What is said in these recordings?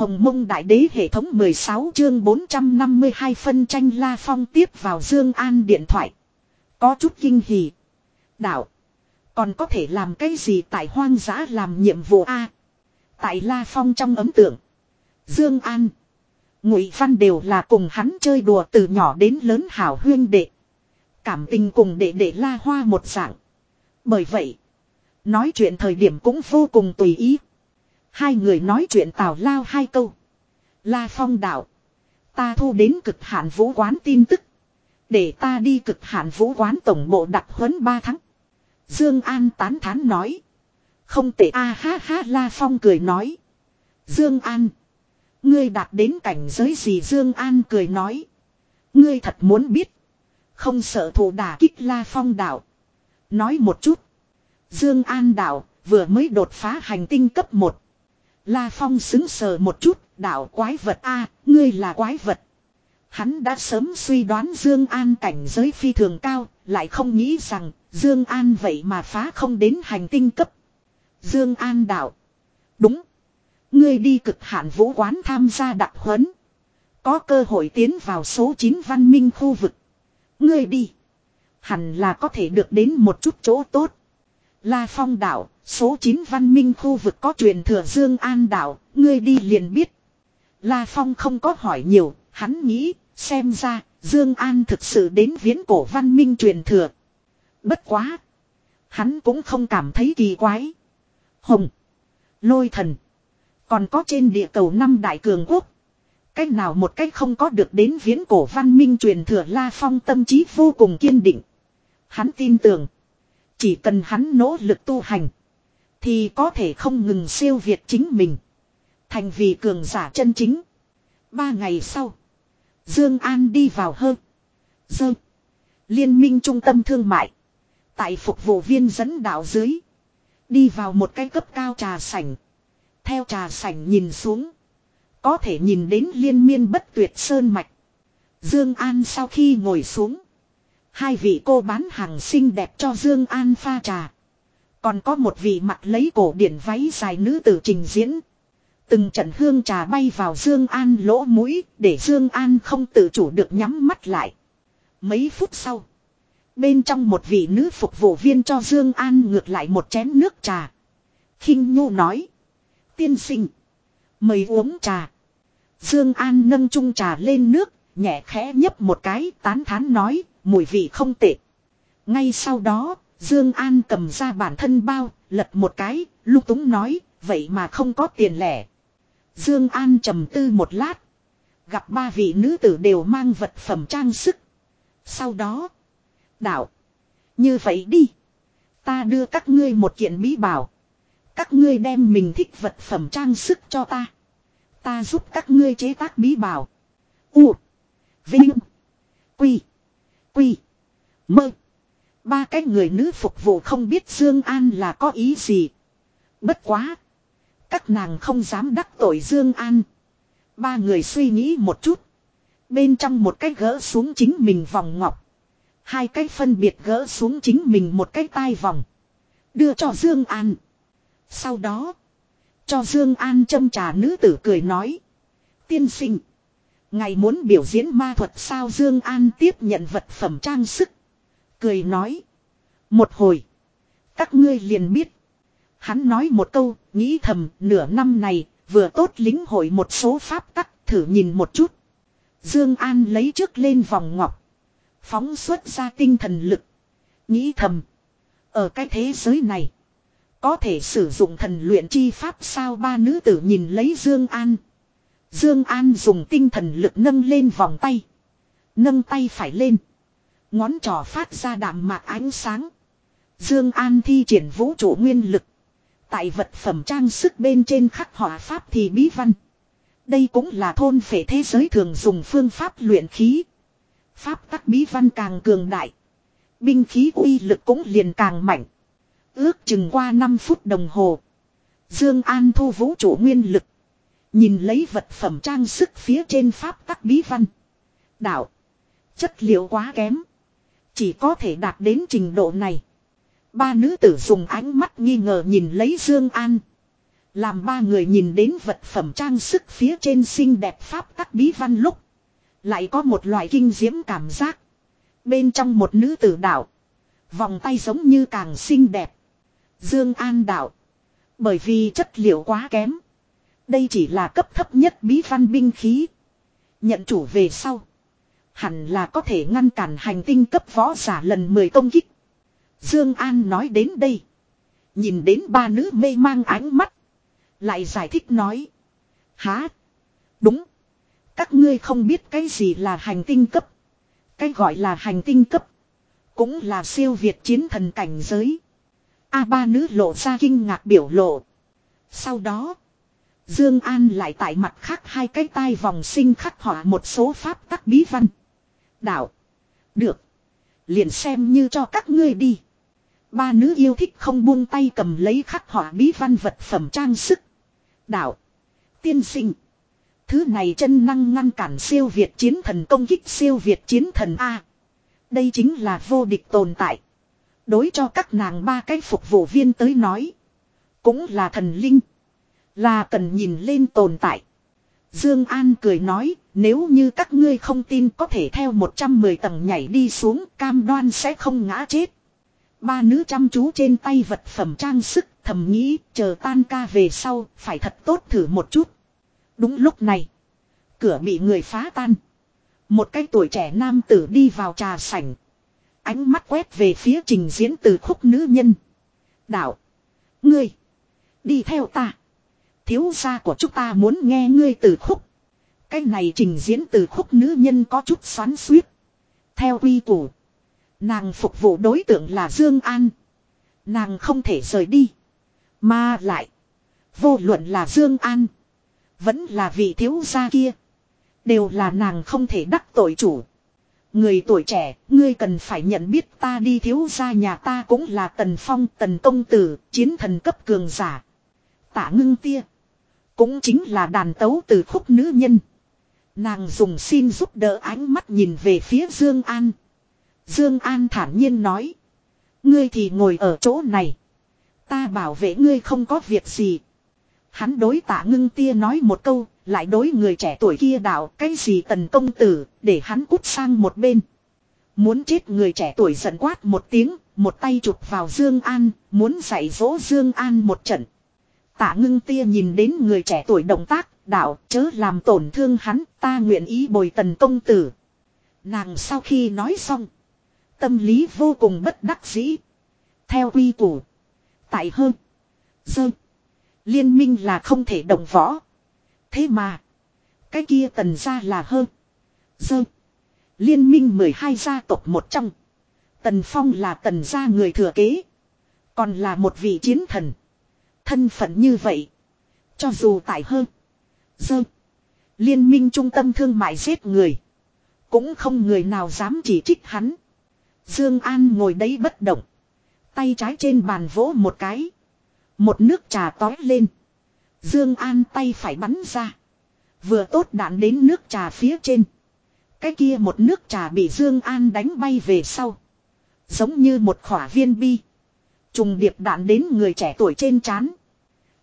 Hồng mông đại đế hệ thống 16 chương 452 phân tranh La Phong tiếp vào Dương An điện thoại. Có chút kinh hỉ. Đạo. Còn có thể làm cái gì tại hoang dã làm nhiệm vụ A. tại La Phong trong ấm tượng. Dương An. Ngụy Văn đều là cùng hắn chơi đùa từ nhỏ đến lớn hảo huyên đệ. Cảm tình cùng đệ đệ La Hoa một dạng. Bởi vậy. Nói chuyện thời điểm cũng vô cùng tùy ý. Hai người nói chuyện tào lao hai câu. La Phong đạo. Ta thu đến cực hạn vũ quán tin tức. Để ta đi cực hạn vũ quán tổng bộ đặc huấn ba tháng. Dương An tán thán nói. Không tệ, a ha ha, La Phong cười nói. Dương An. Ngươi đạt đến cảnh giới gì Dương An cười nói. Ngươi thật muốn biết. Không sợ thủ đả kích La Phong đạo. Nói một chút. Dương An đạo, vừa mới đột phá hành tinh cấp 1. La Phong xứng sờ một chút, đạo quái vật a, ngươi là quái vật. Hắn đã sớm suy đoán Dương An cảnh giới phi thường cao, lại không nghĩ rằng Dương An vậy mà phá không đến hành tinh cấp. Dương An đạo. Đúng. Ngươi đi cực hạn vũ quán tham gia đặc huấn. Có cơ hội tiến vào số 9 văn minh khu vực. Ngươi đi. Hẳn là có thể được đến một chút chỗ tốt. La Phong đảo, số 9 văn minh khu vực có truyền thừa Dương An đảo, ngươi đi liền biết. La Phong không có hỏi nhiều, hắn nghĩ, xem ra, Dương An thực sự đến viễn cổ văn minh truyền thừa. Bất quá. Hắn cũng không cảm thấy kỳ quái. Hồng. Lôi thần. Còn có trên địa cầu năm đại cường quốc. Cách nào một cách không có được đến viễn cổ văn minh truyền thừa La Phong tâm trí vô cùng kiên định. Hắn tin tưởng. Chỉ cần hắn nỗ lực tu hành. Thì có thể không ngừng siêu việt chính mình. Thành vì cường giả chân chính. Ba ngày sau. Dương An đi vào hơn. Dơ. Liên minh trung tâm thương mại. Tại phục vụ viên dẫn đạo dưới. Đi vào một cái cấp cao trà sảnh. Theo trà sảnh nhìn xuống. Có thể nhìn đến liên miên bất tuyệt sơn mạch. Dương An sau khi ngồi xuống. Hai vị cô bán hàng xinh đẹp cho Dương An pha trà. Còn có một vị mặt lấy cổ điển váy dài nữ tử trình diễn. Từng trận hương trà bay vào Dương An lỗ mũi, để Dương An không tự chủ được nhắm mắt lại. Mấy phút sau, bên trong một vị nữ phục vụ viên cho Dương An ngược lại một chén nước trà. Khinh Nhu nói: "Tiên sinh, mời uống trà." Dương An nâng chung trà lên nước, nhẹ khẽ nhấp một cái, tán thán nói: "Mùi vị không tệ." Ngay sau đó, Dương An cầm ra bản thân bao, lật một cái, lúc túng nói: "Vậy mà không có tiền lẻ." Dương An trầm tư một lát. Gặp ba vị nữ tử đều mang vật phẩm trang sức. Sau đó. Đạo. Như vậy đi. Ta đưa các ngươi một kiện bí bảo. Các ngươi đem mình thích vật phẩm trang sức cho ta. Ta giúp các ngươi chế tác bí bảo. U. Vinh. Quy. Quy. Mơ. Ba cái người nữ phục vụ không biết Dương An là có ý gì. Bất quá. Các nàng không dám đắc tội Dương An. Ba người suy nghĩ một chút. Bên trong một cái gỡ xuống chính mình vòng ngọc. Hai cái phân biệt gỡ xuống chính mình một cái tai vòng. Đưa cho Dương An. Sau đó. Cho Dương An châm trà nữ tử cười nói. Tiên sinh. Ngài muốn biểu diễn ma thuật sao Dương An tiếp nhận vật phẩm trang sức. Cười nói. Một hồi. Các ngươi liền biết. Hắn nói một câu, nghĩ thầm nửa năm này, vừa tốt lính hội một số pháp tắc, thử nhìn một chút. Dương An lấy trước lên vòng ngọc. Phóng xuất ra tinh thần lực. Nghĩ thầm. Ở cái thế giới này. Có thể sử dụng thần luyện chi pháp sao ba nữ tử nhìn lấy Dương An. Dương An dùng tinh thần lực nâng lên vòng tay. Nâng tay phải lên. Ngón trỏ phát ra đạm mạc ánh sáng. Dương An thi triển vũ trụ nguyên lực. Tại vật phẩm trang sức bên trên khắc họa pháp thì bí văn. Đây cũng là thôn phệ thế giới thường dùng phương pháp luyện khí. Pháp tắc bí văn càng cường đại. Binh khí uy lực cũng liền càng mạnh. Ước chừng qua 5 phút đồng hồ. Dương An thu vũ trụ nguyên lực. Nhìn lấy vật phẩm trang sức phía trên pháp tắc bí văn. Đạo. Chất liệu quá kém. Chỉ có thể đạt đến trình độ này. Ba nữ tử dùng ánh mắt nghi ngờ nhìn lấy Dương An. Làm ba người nhìn đến vật phẩm trang sức phía trên xinh đẹp pháp tắc bí văn lúc. Lại có một loại kinh diễm cảm giác. Bên trong một nữ tử đạo. Vòng tay giống như càng xinh đẹp. Dương An đạo. Bởi vì chất liệu quá kém. Đây chỉ là cấp thấp nhất bí văn binh khí. Nhận chủ về sau. Hẳn là có thể ngăn cản hành tinh cấp võ giả lần 10 công kích. Dương An nói đến đây. Nhìn đến ba nữ mê mang ánh mắt. Lại giải thích nói. Há. Đúng. Các ngươi không biết cái gì là hành tinh cấp. Cái gọi là hành tinh cấp. Cũng là siêu việt chiến thần cảnh giới. A ba nữ lộ ra kinh ngạc biểu lộ. Sau đó. Dương An lại tại mặt khác hai cái tai vòng sinh khắc họa một số pháp tắc bí văn. Đạo. Được. Liền xem như cho các ngươi đi. Ba nữ yêu thích không buông tay cầm lấy khắc họa bí văn vật phẩm trang sức. Đạo. Tiên sinh. Thứ này chân năng ngăn cản siêu việt chiến thần công kích siêu việt chiến thần A. Đây chính là vô địch tồn tại. Đối cho các nàng ba cái phục vụ viên tới nói. Cũng là thần linh. Là cần nhìn lên tồn tại. Dương An cười nói, nếu như các ngươi không tin có thể theo 110 tầng nhảy đi xuống, cam đoan sẽ không ngã chết. Ba nữ chăm chú trên tay vật phẩm trang sức, thầm nghĩ, chờ tan ca về sau, phải thật tốt thử một chút. Đúng lúc này, cửa bị người phá tan. Một cái tuổi trẻ nam tử đi vào trà sảnh. Ánh mắt quét về phía trình diễn từ khúc nữ nhân. Đạo. Ngươi. Đi theo ta. Thiếu gia của chúng ta muốn nghe ngươi từ khúc. Cái này trình diễn từ khúc nữ nhân có chút xoắn suýt. Theo quy củ. Nàng phục vụ đối tượng là Dương An. Nàng không thể rời đi. Mà lại. Vô luận là Dương An. Vẫn là vị thiếu gia kia. Đều là nàng không thể đắc tội chủ. Người tuổi trẻ, ngươi cần phải nhận biết ta đi thiếu gia nhà ta cũng là tần phong tần công tử, chiến thần cấp cường giả. Tạ ngưng tia. Cũng chính là đàn tấu từ khúc nữ nhân. Nàng dùng xin giúp đỡ ánh mắt nhìn về phía Dương An. Dương An thản nhiên nói. Ngươi thì ngồi ở chỗ này. Ta bảo vệ ngươi không có việc gì. Hắn đối tạ ngưng tia nói một câu, lại đối người trẻ tuổi kia đạo cái gì tần công tử, để hắn cút sang một bên. Muốn chết người trẻ tuổi giận quát một tiếng, một tay chụp vào Dương An, muốn dạy dỗ Dương An một trận. Tạ ngưng tia nhìn đến người trẻ tuổi động tác, đạo chớ làm tổn thương hắn, ta nguyện ý bồi tần công tử. Nàng sau khi nói xong, tâm lý vô cùng bất đắc dĩ. Theo quy củ, tại hơn, dơ, liên minh là không thể đồng võ. Thế mà, cái kia tần ra là hơn, dơ, liên minh 12 gia tộc một trong. Tần Phong là tần gia người thừa kế, còn là một vị chiến thần. Thân phận như vậy. Cho dù tại hơn. Dơ. Liên minh trung tâm thương mại giết người. Cũng không người nào dám chỉ trích hắn. Dương An ngồi đấy bất động. Tay trái trên bàn vỗ một cái. Một nước trà tói lên. Dương An tay phải bắn ra. Vừa tốt đạn đến nước trà phía trên. Cái kia một nước trà bị Dương An đánh bay về sau. Giống như một khỏa viên bi. Trùng điệp đạn đến người trẻ tuổi trên chán.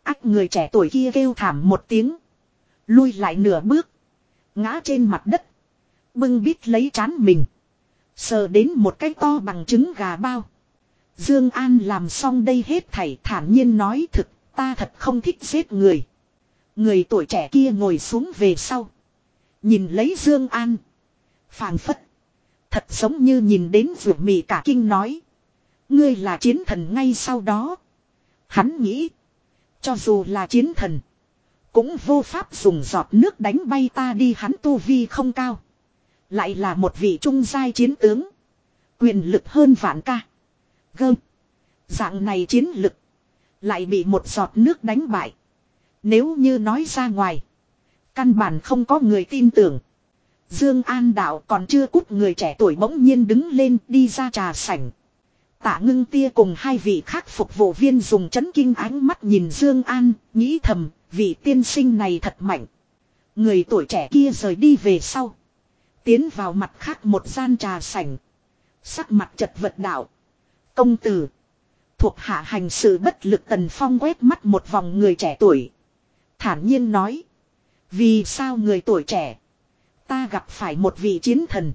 Ách người trẻ tuổi kia kêu thảm một tiếng. Lui lại nửa bước. Ngã trên mặt đất. Bưng bít lấy chán mình. Sờ đến một cái to bằng trứng gà bao. Dương An làm xong đây hết thảy thản nhiên nói thực, ta thật không thích giết người. Người tuổi trẻ kia ngồi xuống về sau. Nhìn lấy Dương An. Phàng phất. Thật giống như nhìn đến vượt mì cả kinh nói. Ngươi là chiến thần ngay sau đó. Hắn nghĩ. Cho dù là chiến thần. Cũng vô pháp dùng giọt nước đánh bay ta đi hắn tu vi không cao. Lại là một vị trung giai chiến tướng. Quyền lực hơn vạn ca. Gơm. Dạng này chiến lực. Lại bị một giọt nước đánh bại. Nếu như nói ra ngoài. Căn bản không có người tin tưởng. Dương An đạo còn chưa cút người trẻ tuổi bỗng nhiên đứng lên đi ra trà sảnh. Tạ ngưng tia cùng hai vị khác phục vụ viên dùng chấn kinh ánh mắt nhìn Dương An, nghĩ thầm, vị tiên sinh này thật mạnh. Người tuổi trẻ kia rời đi về sau. Tiến vào mặt khác một gian trà sảnh. Sắc mặt chật vật đạo. Công tử. Thuộc hạ hành sự bất lực Tần Phong quét mắt một vòng người trẻ tuổi. Thản nhiên nói. Vì sao người tuổi trẻ? Ta gặp phải một vị chiến thần.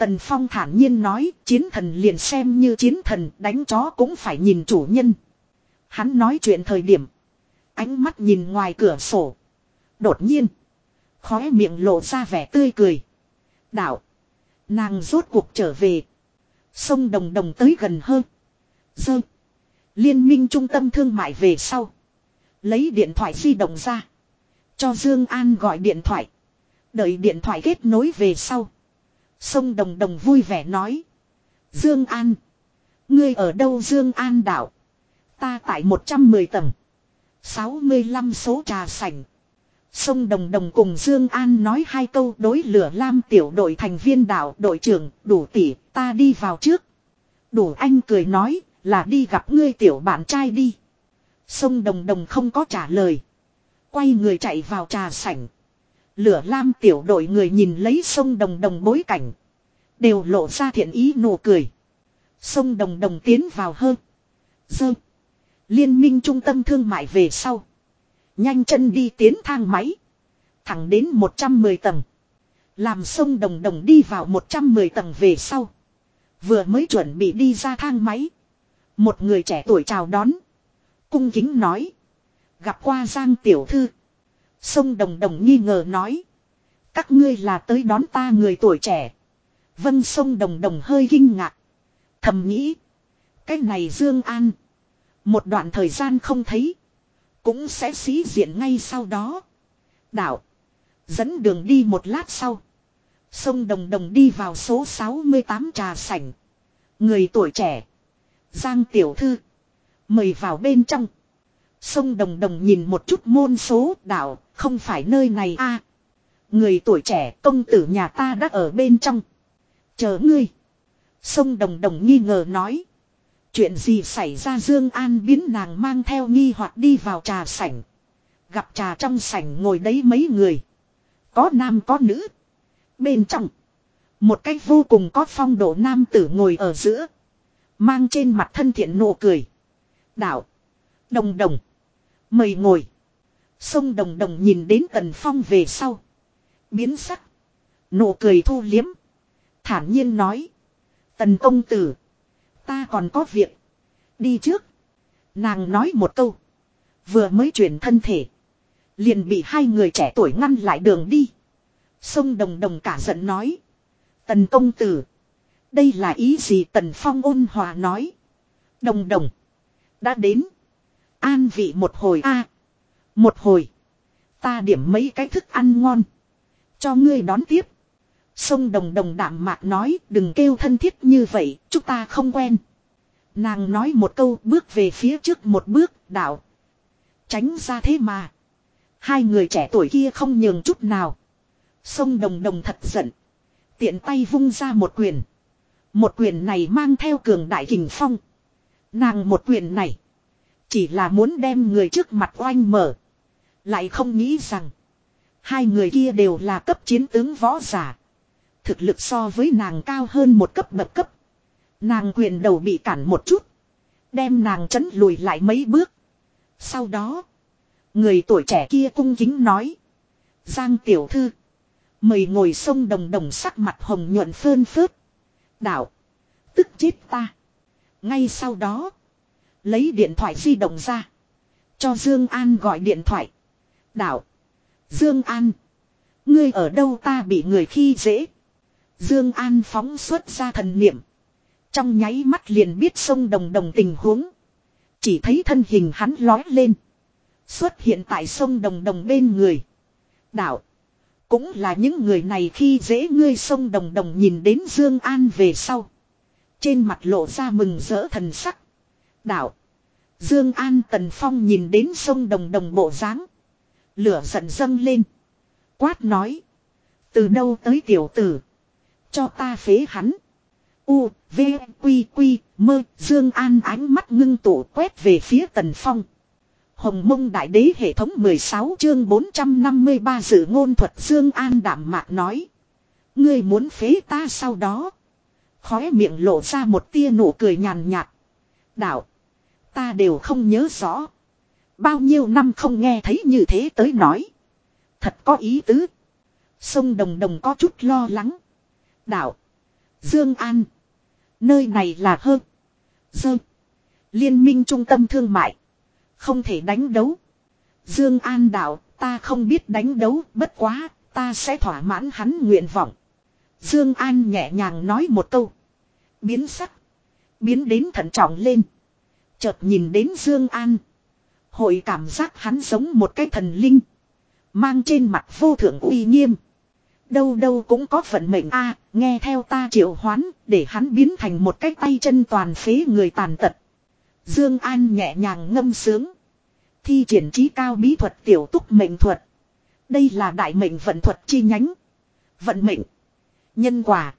Tần Phong thản nhiên nói, chiến thần liền xem như chiến thần, đánh chó cũng phải nhìn chủ nhân. Hắn nói chuyện thời điểm. Ánh mắt nhìn ngoài cửa sổ. Đột nhiên. Khóe miệng lộ ra vẻ tươi cười. Đạo. Nàng rốt cuộc trở về. Sông Đồng Đồng tới gần hơn. Dơ. Liên minh trung tâm thương mại về sau. Lấy điện thoại di động ra. Cho Dương An gọi điện thoại. Đợi điện thoại kết nối về sau. Sông Đồng Đồng vui vẻ nói. Dương An. Ngươi ở đâu Dương An đảo. Ta tại 110 tầng. 65 số trà sảnh. Sông Đồng Đồng cùng Dương An nói hai câu đối lửa lam tiểu đội thành viên đảo, đội trưởng, đủ tỷ, ta đi vào trước. Đủ anh cười nói, là đi gặp ngươi tiểu bạn trai đi. Sông Đồng Đồng không có trả lời. Quay người chạy vào trà sảnh. Lửa lam tiểu đội người nhìn lấy sông Đồng Đồng bối cảnh. Đều lộ ra thiện ý nụ cười. Sông Đồng Đồng tiến vào hơn. Dơ. Liên minh trung tâm thương mại về sau. Nhanh chân đi tiến thang máy. Thẳng đến 110 tầng. Làm sông Đồng Đồng đi vào 110 tầng về sau. Vừa mới chuẩn bị đi ra thang máy. Một người trẻ tuổi chào đón. Cung kính nói. Gặp qua Giang Tiểu Thư. Sông Đồng Đồng nghi ngờ nói. Các ngươi là tới đón ta người tuổi trẻ. Vân sông Đồng Đồng hơi kinh ngạc. Thầm nghĩ. Cái này Dương An. Một đoạn thời gian không thấy. Cũng sẽ sĩ diện ngay sau đó. Đạo. Dẫn đường đi một lát sau. Sông Đồng Đồng đi vào số 68 trà sảnh. Người tuổi trẻ. Giang Tiểu Thư. Mời vào bên trong. Sông Đồng Đồng nhìn một chút môn số, đạo. Không phải nơi này a Người tuổi trẻ, công tử nhà ta đã ở bên trong. Chờ ngươi. Sông Đồng Đồng nghi ngờ nói. Chuyện gì xảy ra Dương An biến nàng mang theo nghi hoặc đi vào trà sảnh. Gặp trà trong sảnh ngồi đấy mấy người. Có nam có nữ. Bên trong. Một cách vô cùng có phong độ nam tử ngồi ở giữa. Mang trên mặt thân thiện nụ cười. Đạo. Đồng đồng. Mời ngồi. Sông đồng đồng nhìn đến tần phong về sau. Biến sắc. Nụ cười thu liếm. Thản nhiên nói. Tần công tử. Ta còn có việc. Đi trước. Nàng nói một câu. Vừa mới chuyển thân thể. Liền bị hai người trẻ tuổi ngăn lại đường đi. Sông đồng đồng cả giận nói. Tần công tử. Đây là ý gì Tần Phong ôn hòa nói. Đồng đồng. Đã đến. An vị một hồi a một hồi. Ta điểm mấy cái thức ăn ngon. Cho ngươi đón tiếp. Sông đồng đồng đạm mạc nói đừng kêu thân thiết như vậy, chúng ta không quen. Nàng nói một câu bước về phía trước một bước, đạo. Tránh ra thế mà. Hai người trẻ tuổi kia không nhường chút nào. Sông đồng đồng thật giận. Tiện tay vung ra một quyền. Một quyền này mang theo cường đại kình phong. Nàng một quyền này. Chỉ là muốn đem người trước mặt oanh mở. Lại không nghĩ rằng. Hai người kia đều là cấp chiến tướng võ giả. Thực lực so với nàng cao hơn một cấp bậc cấp. Nàng quyền đầu bị cản một chút. Đem nàng chấn lùi lại mấy bước. Sau đó. Người tuổi trẻ kia cung kính nói. Giang tiểu thư. Mời ngồi sông đồng đồng sắc mặt hồng nhuận phơn phớt. Đạo. Tức chết ta. Ngay sau đó. Lấy điện thoại di động ra. Cho Dương An gọi điện thoại. Đạo. Dương An. Ngươi ở đâu ta bị người khi dễ. Dương An phóng xuất ra thần niệm. Trong nháy mắt liền biết sông đồng đồng tình huống. Chỉ thấy thân hình hắn lói lên. Xuất hiện tại sông đồng đồng bên người. Đạo. Cũng là những người này khi dễ ngươi sông đồng đồng nhìn đến Dương An về sau. Trên mặt lộ ra mừng rỡ thần sắc. Đạo. Dương An Tần Phong nhìn đến sông đồng đồng bộ dáng Lửa giận dâng lên. Quát nói. Từ đâu tới tiểu tử. Cho ta phế hắn. U, V, Quy, Quy, Mơ, Dương An ánh mắt ngưng tụ quét về phía Tần Phong. Hồng mông đại đế hệ thống 16 chương 453 dự ngôn thuật Dương An đảm mạc nói. Ngươi muốn phế ta sau đó. Khóe miệng lộ ra một tia nụ cười nhàn nhạt. Đạo. Ta đều không nhớ rõ. Bao nhiêu năm không nghe thấy như thế tới nói. Thật có ý tứ. Sông Đồng Đồng có chút lo lắng. Đạo. Dương An. Nơi này là hơn. Dơ. Liên minh trung tâm thương mại. Không thể đánh đấu. Dương An đạo, ta không biết đánh đấu, bất quá, ta sẽ thỏa mãn hắn nguyện vọng. Dương An nhẹ nhàng nói một câu. Biến sắc. Biến đến thận trọng lên. Chợt nhìn đến Dương An. Hội cảm giác hắn giống một cái thần linh. Mang trên mặt vô thượng uy nghiêm. Đâu đâu cũng có phận mệnh a nghe theo ta triệu hoán, để hắn biến thành một cái tay chân toàn phế người tàn tật. Dương An nhẹ nhàng ngâm sướng. Thi triển trí cao bí thuật tiểu túc mệnh thuật. Đây là đại mệnh vận thuật chi nhánh. Vận mệnh. Nhân quả.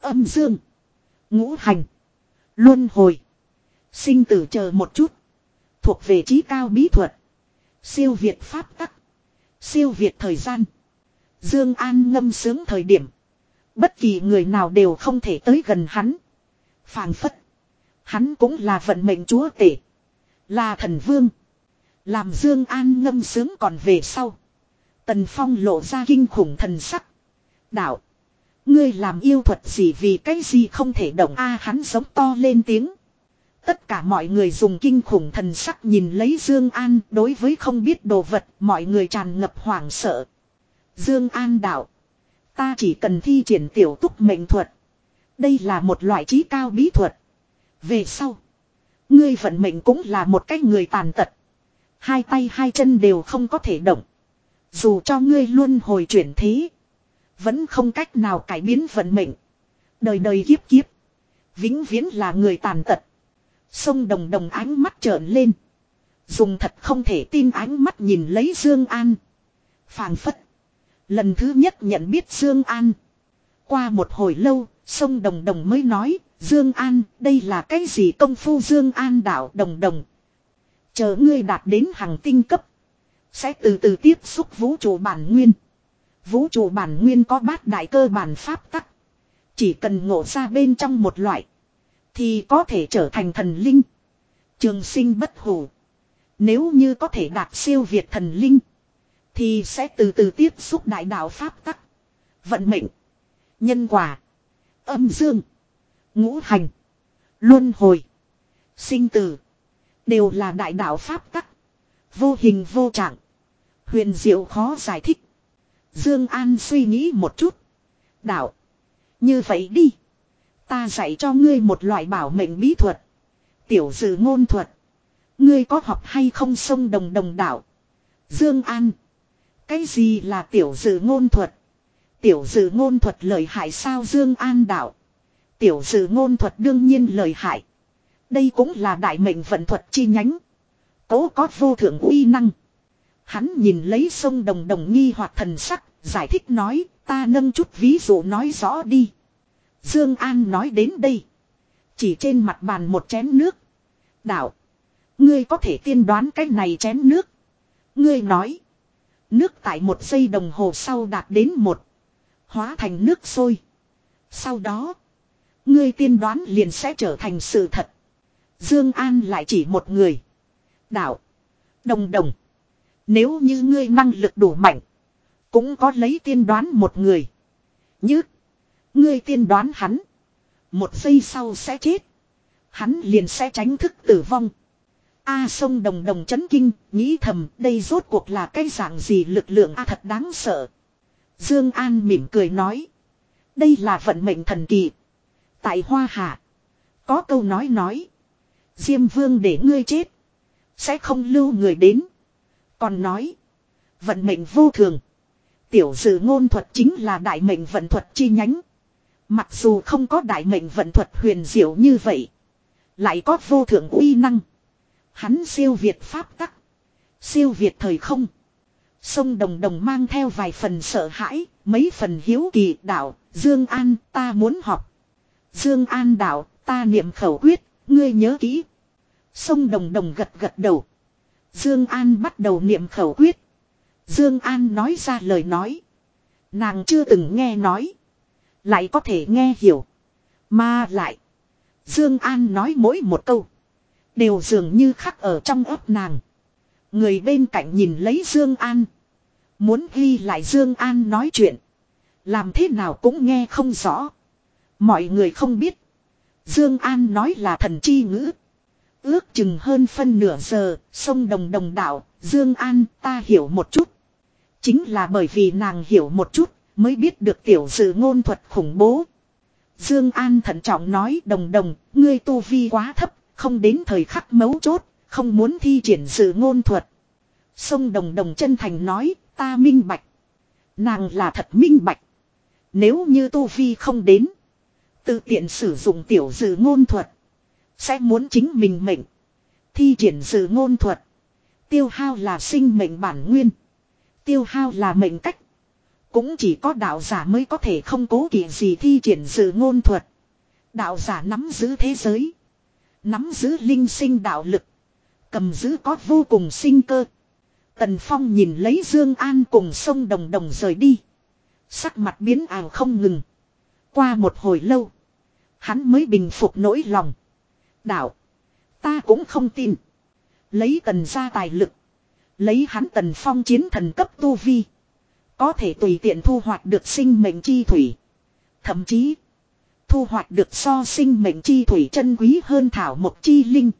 Âm dương. Ngũ hành. Luân hồi. Sinh tử chờ một chút. Thuộc về trí cao bí thuật. Siêu việt pháp tắc. Siêu việt thời gian. Dương An ngâm sướng thời điểm. Bất kỳ người nào đều không thể tới gần hắn. Phàng phất. Hắn cũng là vận mệnh chúa tể. Là thần vương. Làm Dương An ngâm sướng còn về sau. Tần Phong lộ ra kinh khủng thần sắc. Đạo. Ngươi làm yêu thuật gì vì cái gì không thể động a à, hắn giống to lên tiếng. Tất cả mọi người dùng kinh khủng thần sắc nhìn lấy Dương An, đối với không biết đồ vật, mọi người tràn ngập hoảng sợ. Dương An đạo. Ta chỉ cần thi triển tiểu túc mệnh thuật. Đây là một loại trí cao bí thuật. Về sau. Ngươi vận mệnh cũng là một cái người tàn tật. Hai tay hai chân đều không có thể động. Dù cho ngươi luôn hồi chuyển thế. Vẫn không cách nào cải biến vận mệnh. Đời đời kiếp kiếp. Vĩnh viễn là người tàn tật. Sông đồng đồng ánh mắt trợn lên. Dùng thật không thể tin ánh mắt nhìn lấy Dương An. phảng phất. Lần thứ nhất nhận biết Dương An. Qua một hồi lâu, sông đồng đồng mới nói, Dương An, đây là cái gì công phu Dương An đạo đồng đồng. Chờ ngươi đạt đến hàng tinh cấp. Sẽ từ từ tiếp xúc vũ trụ bản nguyên. Vũ trụ bản nguyên có bát đại cơ bản pháp tắc. Chỉ cần ngộ ra bên trong một loại. Thì có thể trở thành thần linh. Trường sinh bất hủ. Nếu như có thể đạt siêu việt thần linh. Thì sẽ từ từ tiếp xúc đại đạo pháp tắc. Vận mệnh. Nhân quả. Âm dương. Ngũ hành. Luân hồi. Sinh tử. Đều là đại đạo pháp tắc. Vô hình vô trạng. Huyền diệu khó giải thích. Dương An suy nghĩ một chút. Đạo. Như vậy đi. Ta dạy cho ngươi một loại bảo mệnh bí thuật. Tiểu dự ngôn thuật. Ngươi có học hay không sông đồng đồng đảo Dương An. Cái gì là tiểu dự ngôn thuật? Tiểu dự ngôn thuật lợi hại sao Dương An đạo. Tiểu dự ngôn thuật đương nhiên lợi hại. Đây cũng là đại mệnh vận thuật chi nhánh. Cố có vô thượng uy năng. Hắn nhìn lấy sông đồng đồng nghi hoặc thần sắc, giải thích nói, ta nâng chút ví dụ nói rõ đi. Dương An nói đến đây. Chỉ trên mặt bàn một chén nước. Đạo. Ngươi có thể tiên đoán cái này chén nước. Ngươi nói. Nước tại một giây đồng hồ sau đạt đến một. Hóa thành nước sôi. Sau đó. Ngươi tiên đoán liền sẽ trở thành sự thật. Dương An lại chỉ một người. Đạo. Đồng đồng. Nếu như ngươi năng lực đủ mạnh. Cũng có lấy tiên đoán một người. Như. Ngươi tiên đoán hắn. Một giây sau sẽ chết. Hắn liền sẽ tránh thức tử vong. A sông đồng đồng chấn kinh, nghĩ thầm đây rốt cuộc là cái dạng gì lực lượng A thật đáng sợ. Dương An mỉm cười nói. Đây là vận mệnh thần kỳ. Tại Hoa Hạ. Có câu nói nói. Diêm vương để ngươi chết. Sẽ không lưu người đến. Còn nói. Vận mệnh vô thường. Tiểu sử ngôn thuật chính là đại mệnh vận thuật chi nhánh. Mặc dù không có đại mệnh vận thuật huyền diệu như vậy. Lại có vô thượng uy năng. Hắn siêu việt pháp tắc. Siêu việt thời không. Sông Đồng Đồng mang theo vài phần sợ hãi, mấy phần hiếu kỳ đạo, Dương An ta muốn học. Dương An đạo, ta niệm khẩu quyết, ngươi nhớ kỹ. Sông Đồng Đồng gật gật đầu. Dương An bắt đầu niệm khẩu quyết. Dương An nói ra lời nói. Nàng chưa từng nghe nói. Lại có thể nghe hiểu. Mà lại. Dương An nói mỗi một câu. Đều dường như khắc ở trong ấp nàng. Người bên cạnh nhìn lấy Dương An. Muốn ghi lại Dương An nói chuyện. Làm thế nào cũng nghe không rõ. Mọi người không biết. Dương An nói là thần chi ngữ. Ước chừng hơn phân nửa giờ, sông đồng đồng đạo, Dương An ta hiểu một chút. Chính là bởi vì nàng hiểu một chút, mới biết được tiểu dự ngôn thuật khủng bố. Dương An thận trọng nói đồng đồng, ngươi tu vi quá thấp, không đến thời khắc mấu chốt, không muốn thi triển dự ngôn thuật. Sông đồng đồng chân thành nói, ta minh bạch. Nàng là thật minh bạch. Nếu như tu vi không đến, tự tiện sử dụng tiểu dự ngôn thuật, sẽ muốn chính mình mệnh. Thi triển dự ngôn thuật, tiêu hao là sinh mệnh bản nguyên, tiêu hao là mệnh cách. Cũng chỉ có đạo giả mới có thể không cố kỵ gì thi triển sự ngôn thuật. Đạo giả nắm giữ thế giới. Nắm giữ linh sinh đạo lực. Cầm giữ có vô cùng sinh cơ. Tần Phong nhìn lấy Dương An cùng sông đồng đồng rời đi. Sắc mặt biến ảo không ngừng. Qua một hồi lâu. Hắn mới bình phục nỗi lòng. Đạo. Ta cũng không tin. Lấy tần ra tài lực. Lấy hắn tần phong chiến thần cấp tu vi. Có thể tùy tiện thu hoạch được sinh mệnh chi thủy. Thậm chí. Thu hoạch được so sinh mệnh chi thủy chân quý hơn thảo một chi linh.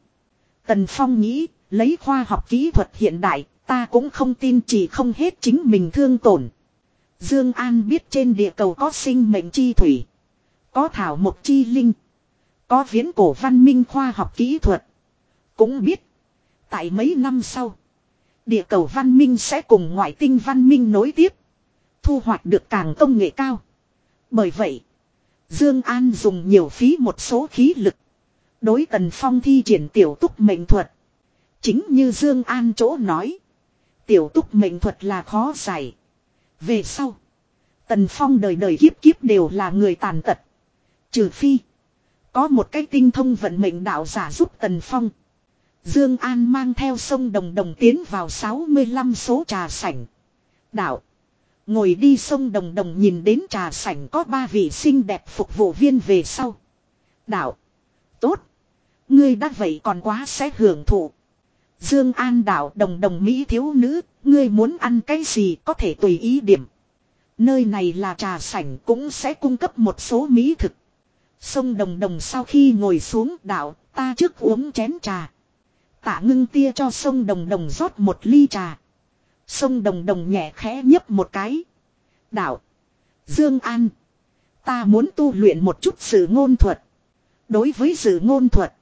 Tần Phong nghĩ, lấy khoa học kỹ thuật hiện đại, ta cũng không tin chỉ không hết chính mình thương tổn. Dương An biết trên địa cầu có sinh mệnh chi thủy. Có thảo một chi linh. Có viễn cổ văn minh khoa học kỹ thuật. Cũng biết. Tại mấy năm sau. Địa cầu văn minh sẽ cùng ngoại tinh văn minh nối tiếp. Thu hoạch được càng công nghệ cao. Bởi vậy. Dương An dùng nhiều phí một số khí lực. Đối tần phong thi triển tiểu túc mệnh thuật. Chính như Dương An chỗ nói. Tiểu túc mệnh thuật là khó giải. Về sau. Tần phong đời đời kiếp kiếp đều là người tàn tật. Trừ phi. Có một cái tinh thông vận mệnh đạo giả giúp tần phong. Dương An mang theo sông đồng đồng tiến vào 65 số trà sảnh. Đạo. Ngồi đi sông đồng đồng nhìn đến trà sảnh có ba vị xinh đẹp phục vụ viên về sau. Đạo. Tốt. Ngươi đã vậy còn quá sẽ hưởng thụ. Dương An đạo đồng đồng Mỹ thiếu nữ, ngươi muốn ăn cái gì có thể tùy ý điểm. Nơi này là trà sảnh cũng sẽ cung cấp một số mỹ thực. Sông đồng đồng sau khi ngồi xuống đạo, ta trước uống chén trà. Tạ ngưng tia cho sông đồng đồng rót một ly trà. Sông đồng đồng nhẹ khẽ nhấp một cái. Đạo. Dương An. Ta muốn tu luyện một chút sự ngôn thuật. Đối với sự ngôn thuật.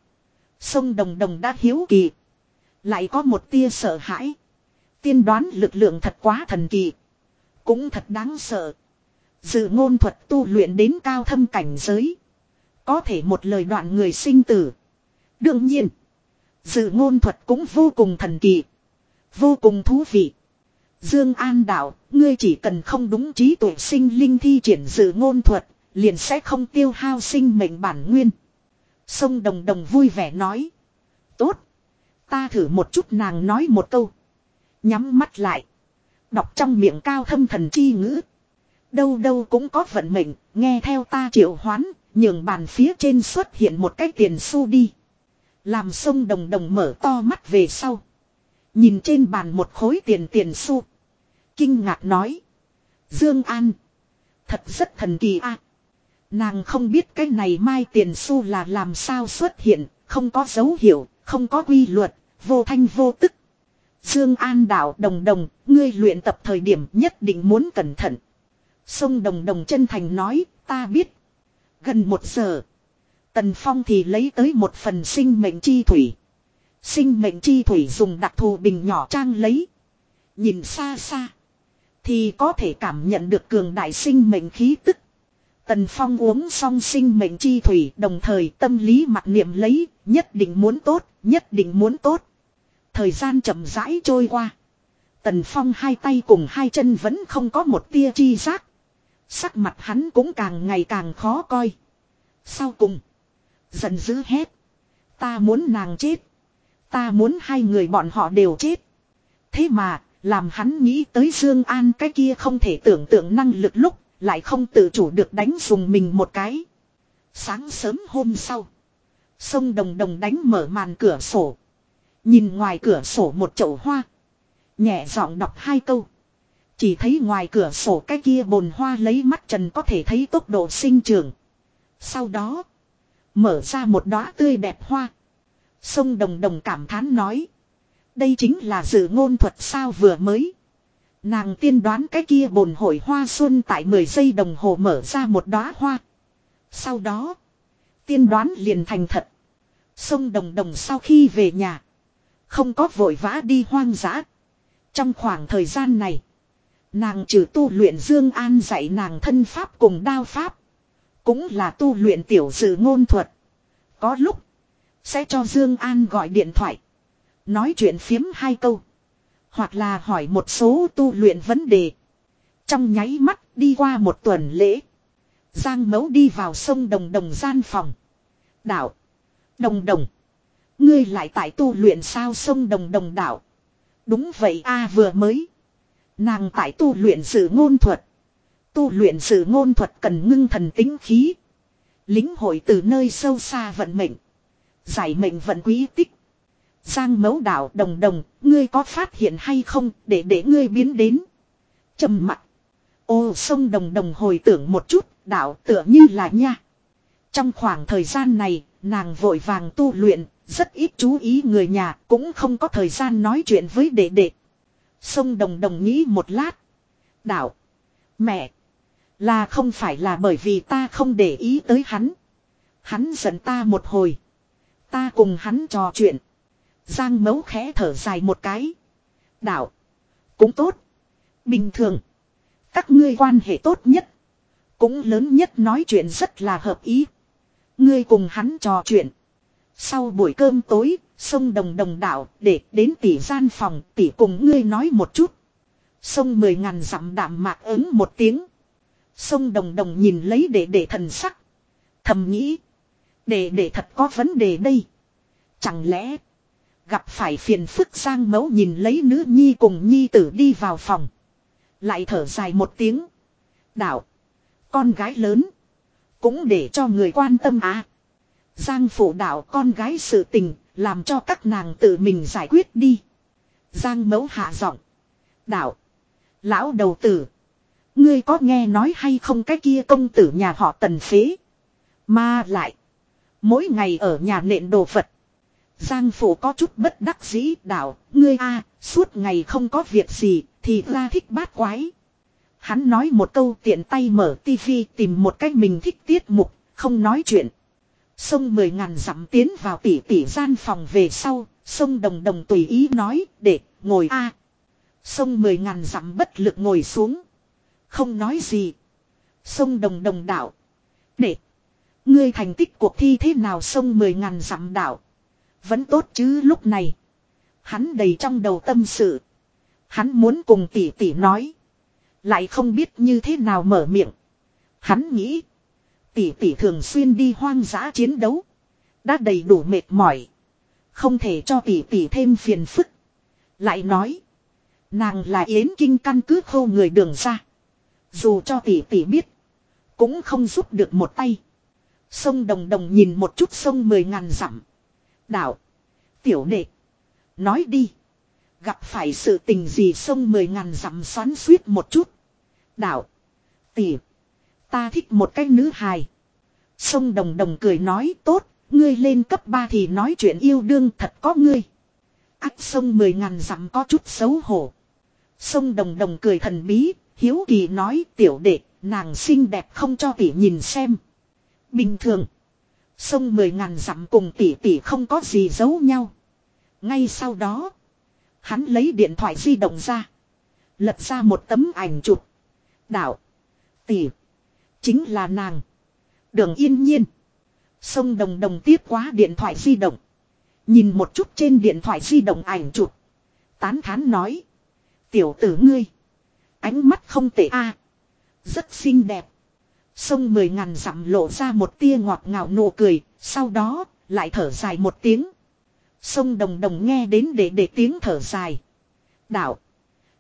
Sông đồng đồng đã hiếu kỳ. Lại có một tia sợ hãi. Tiên đoán lực lượng thật quá thần kỳ. Cũng thật đáng sợ. Dự ngôn thuật tu luyện đến cao thâm cảnh giới. Có thể một lời đoạn người sinh tử. Đương nhiên. Dự ngôn thuật cũng vô cùng thần kỳ. Vô cùng thú vị. Dương An đạo, ngươi chỉ cần không đúng trí tuệ sinh linh thi triển dự ngôn thuật, liền sẽ không tiêu hao sinh mệnh bản nguyên. Sông Đồng Đồng vui vẻ nói. Tốt. Ta thử một chút nàng nói một câu. Nhắm mắt lại. Đọc trong miệng cao thâm thần chi ngữ. Đâu đâu cũng có vận mệnh, nghe theo ta triệu hoán, nhường bàn phía trên xuất hiện một cái tiền xu đi. Làm sông đồng đồng mở to mắt về sau. Nhìn trên bàn một khối tiền tiền xu. Kinh ngạc nói. Dương An. Thật rất thần kỳ a. Nàng không biết cái này mai tiền xu là làm sao xuất hiện, không có dấu hiệu, không có quy luật, vô thanh vô tức. Dương An đảo đồng đồng, ngươi luyện tập thời điểm nhất định muốn cẩn thận. Sông đồng đồng chân thành nói, ta biết. Gần một giờ. Tần Phong thì lấy tới một phần sinh mệnh chi thủy. Sinh mệnh chi thủy dùng đặc thù bình nhỏ trang lấy. Nhìn xa xa. Thì có thể cảm nhận được cường đại sinh mệnh khí tức. Tần Phong uống xong sinh mệnh chi thủy đồng thời tâm lý mặc niệm lấy, nhất định muốn tốt, nhất định muốn tốt. Thời gian chậm rãi trôi qua. Tần Phong hai tay cùng hai chân vẫn không có một tia chi giác. Sắc mặt hắn cũng càng ngày càng khó coi. Sau cùng. Giận dữ hết. Ta muốn nàng chết. Ta muốn hai người bọn họ đều chết. Thế mà, làm hắn nghĩ tới Dương An cái kia không thể tưởng tượng năng lực lúc, lại không tự chủ được đánh dùng mình một cái. Sáng sớm hôm sau. Sông Đồng Đồng đánh mở màn cửa sổ. Nhìn ngoài cửa sổ một chậu hoa. Nhẹ giọng đọc hai câu. Chỉ thấy ngoài cửa sổ cái kia bồn hoa lấy mắt trần có thể thấy tốc độ sinh trưởng. Sau đó. Mở ra một đóa tươi đẹp hoa. Sông Đồng Đồng cảm thán nói. Đây chính là dự ngôn thuật sao vừa mới. Nàng tiên đoán cái kia bồn hội hoa xuân tại 10 giây đồng hồ mở ra một đóa hoa. Sau đó. Tiên đoán liền thành thật. Sông Đồng Đồng sau khi về nhà. Không có vội vã đi hoang dã. Trong khoảng thời gian này. Nàng trừ tu luyện Dương An dạy nàng thân pháp cùng đao pháp. Cũng là tu luyện tiểu dự ngôn thuật. Có lúc. Sẽ cho Dương An gọi điện thoại. Nói chuyện phiếm hai câu. Hoặc là hỏi một số tu luyện vấn đề. Trong nháy mắt đi qua một tuần lễ. Giang mấu đi vào sông đồng đồng gian phòng. Đạo. Đồng đồng. Ngươi lại tại tu luyện sao sông đồng đồng đạo. Đúng vậy a, vừa mới. Nàng tại tu luyện sự ngôn thuật. Tu luyện sự ngôn thuật cần ngưng thần tính khí. Lính hội từ nơi sâu xa vận mệnh. Giải mệnh vận quý tích. Giang mẫu đạo đồng đồng, ngươi có phát hiện hay không để để ngươi biến đến. trầm mặt. Ô sông đồng đồng hồi tưởng một chút, đạo tựa như là nha. Trong khoảng thời gian này, nàng vội vàng tu luyện, rất ít chú ý người nhà, cũng không có thời gian nói chuyện với đệ đệ. Sông đồng đồng nghĩ một lát. Đạo. Mẹ. Là không phải là bởi vì ta không để ý tới hắn. Hắn giận ta một hồi. Ta cùng hắn trò chuyện. Giang mấu khẽ thở dài một cái. Đạo. Cũng tốt. Bình thường. Các ngươi quan hệ tốt nhất. Cũng lớn nhất nói chuyện rất là hợp ý. Ngươi cùng hắn trò chuyện. Sau buổi cơm tối, sông đồng đồng đạo để đến tỷ gian phòng tỷ cùng ngươi nói một chút. Sông mười ngàn dặm đạm mạc ứng một tiếng. Sông đồng đồng nhìn lấy để để thần sắc. Thầm nghĩ. Để để thật có vấn đề đây. Chẳng lẽ. Gặp phải phiền phức sang mẫu nhìn lấy nữ nhi cùng nhi tử đi vào phòng. Lại thở dài một tiếng. Đạo. Con gái lớn. Cũng để cho người quan tâm à. Giang phủ đạo con gái sự tình. Làm cho các nàng tự mình giải quyết đi. Giang mẫu hạ giọng. Đạo. Lão đầu tử. Ngươi có nghe nói hay không cái kia công tử nhà họ tần phế. Mà lại. Mỗi ngày ở nhà nện đồ Phật. Giang phủ có chút bất đắc dĩ đạo. Ngươi a, suốt ngày không có việc gì. Thì ra thích bát quái. Hắn nói một câu tiện tay mở tivi tìm một cách mình thích tiết mục. Không nói chuyện. Sông mười ngàn dặm tiến vào tỷ tỷ gian phòng về sau. Sông đồng đồng tùy ý nói, để, ngồi a Sông mười ngàn dặm bất lực ngồi xuống. Không nói gì. Sông đồng đồng đảo. Để. Ngươi thành tích cuộc thi thế nào sông mười ngàn dặm đảo. Vẫn tốt chứ lúc này. Hắn đầy trong đầu tâm sự. Hắn muốn cùng tỷ tỷ nói. Lại không biết như thế nào mở miệng. Hắn nghĩ. Tỷ tỷ thường xuyên đi hoang dã chiến đấu. Đã đầy đủ mệt mỏi. Không thể cho tỷ tỷ thêm phiền phức. Lại nói. Nàng là yến kinh căn cứ khô người đường ra. Dù cho tỷ tỷ biết. Cũng không giúp được một tay. Sông đồng đồng nhìn một chút sông mười ngàn dặm. Đạo. Tiểu đệ. Nói đi. Gặp phải sự tình gì sông mười ngàn dặm xoắn suýt một chút. Đạo. Tỷ. Ta thích một cái nữ hài. Sông đồng đồng cười nói tốt. Ngươi lên cấp 3 thì nói chuyện yêu đương thật có ngươi. Ách sông mười ngàn dặm có chút xấu hổ. Sông đồng đồng cười thần bí, hiếu kỳ nói tiểu đệ, nàng xinh đẹp không cho tỷ nhìn xem. Bình thường. Sông mười ngàn dặm cùng tỷ tỷ không có gì giấu nhau. Ngay sau đó. Hắn lấy điện thoại di động ra. Lật ra một tấm ảnh chụp. Đạo. Tỷ. Chính là nàng. Đường yên nhiên. Sông đồng đồng tiếp quá điện thoại di động. Nhìn một chút trên điện thoại di động ảnh chụp. Tán thán nói. Tiểu tử ngươi. Ánh mắt không tệ a Rất xinh đẹp. Sông mười ngàn dặm lộ ra một tia ngọt ngào nụ cười. Sau đó, lại thở dài một tiếng. Sông đồng đồng nghe đến để để tiếng thở dài. Đạo.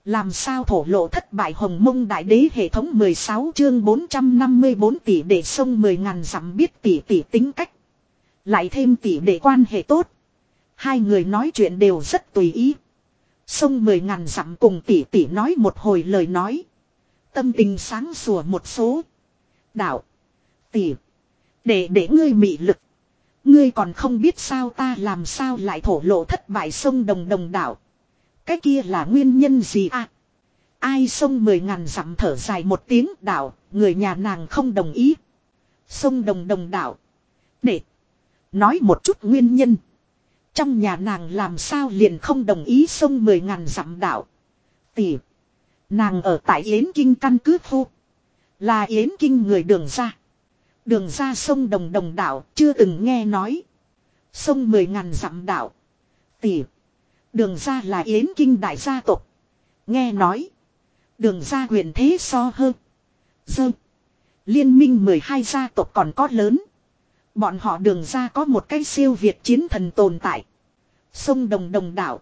Làm sao thổ lộ thất bại hồng mông đại đế hệ thống 16 chương 454 tỷ để sông 10 ngàn dặm biết tỷ tỷ tính cách. Lại thêm tỷ để quan hệ tốt. Hai người nói chuyện đều rất tùy ý. Sông mười ngàn dặm cùng tỷ tỷ nói một hồi lời nói. Tâm tình sáng sủa một số. Đạo. Tỷ. Để để ngươi mị lực. Ngươi còn không biết sao ta làm sao lại thổ lộ thất bại sông đồng đồng đảo. Cái kia là nguyên nhân gì à? Ai sông mười ngàn dặm thở dài một tiếng đảo, người nhà nàng không đồng ý. Sông đồng đồng đảo. Để. Nói một chút nguyên nhân. Trong nhà nàng làm sao liền không đồng ý sông mười ngàn dặm đảo. Tỷ. Nàng ở tại Yến Kinh căn cứ khu. Là Yến Kinh người đường ra. Đường ra sông đồng đồng đảo, chưa từng nghe nói. Sông mười ngàn dặm đảo. Tỷ. Đường ra là Yến Kinh đại gia tộc. Nghe nói. Đường ra huyện thế so hơn. Dơ. Liên minh 12 gia tộc còn có lớn. Bọn họ đường ra có một cái siêu việt chiến thần tồn tại. Sông đồng đồng đảo.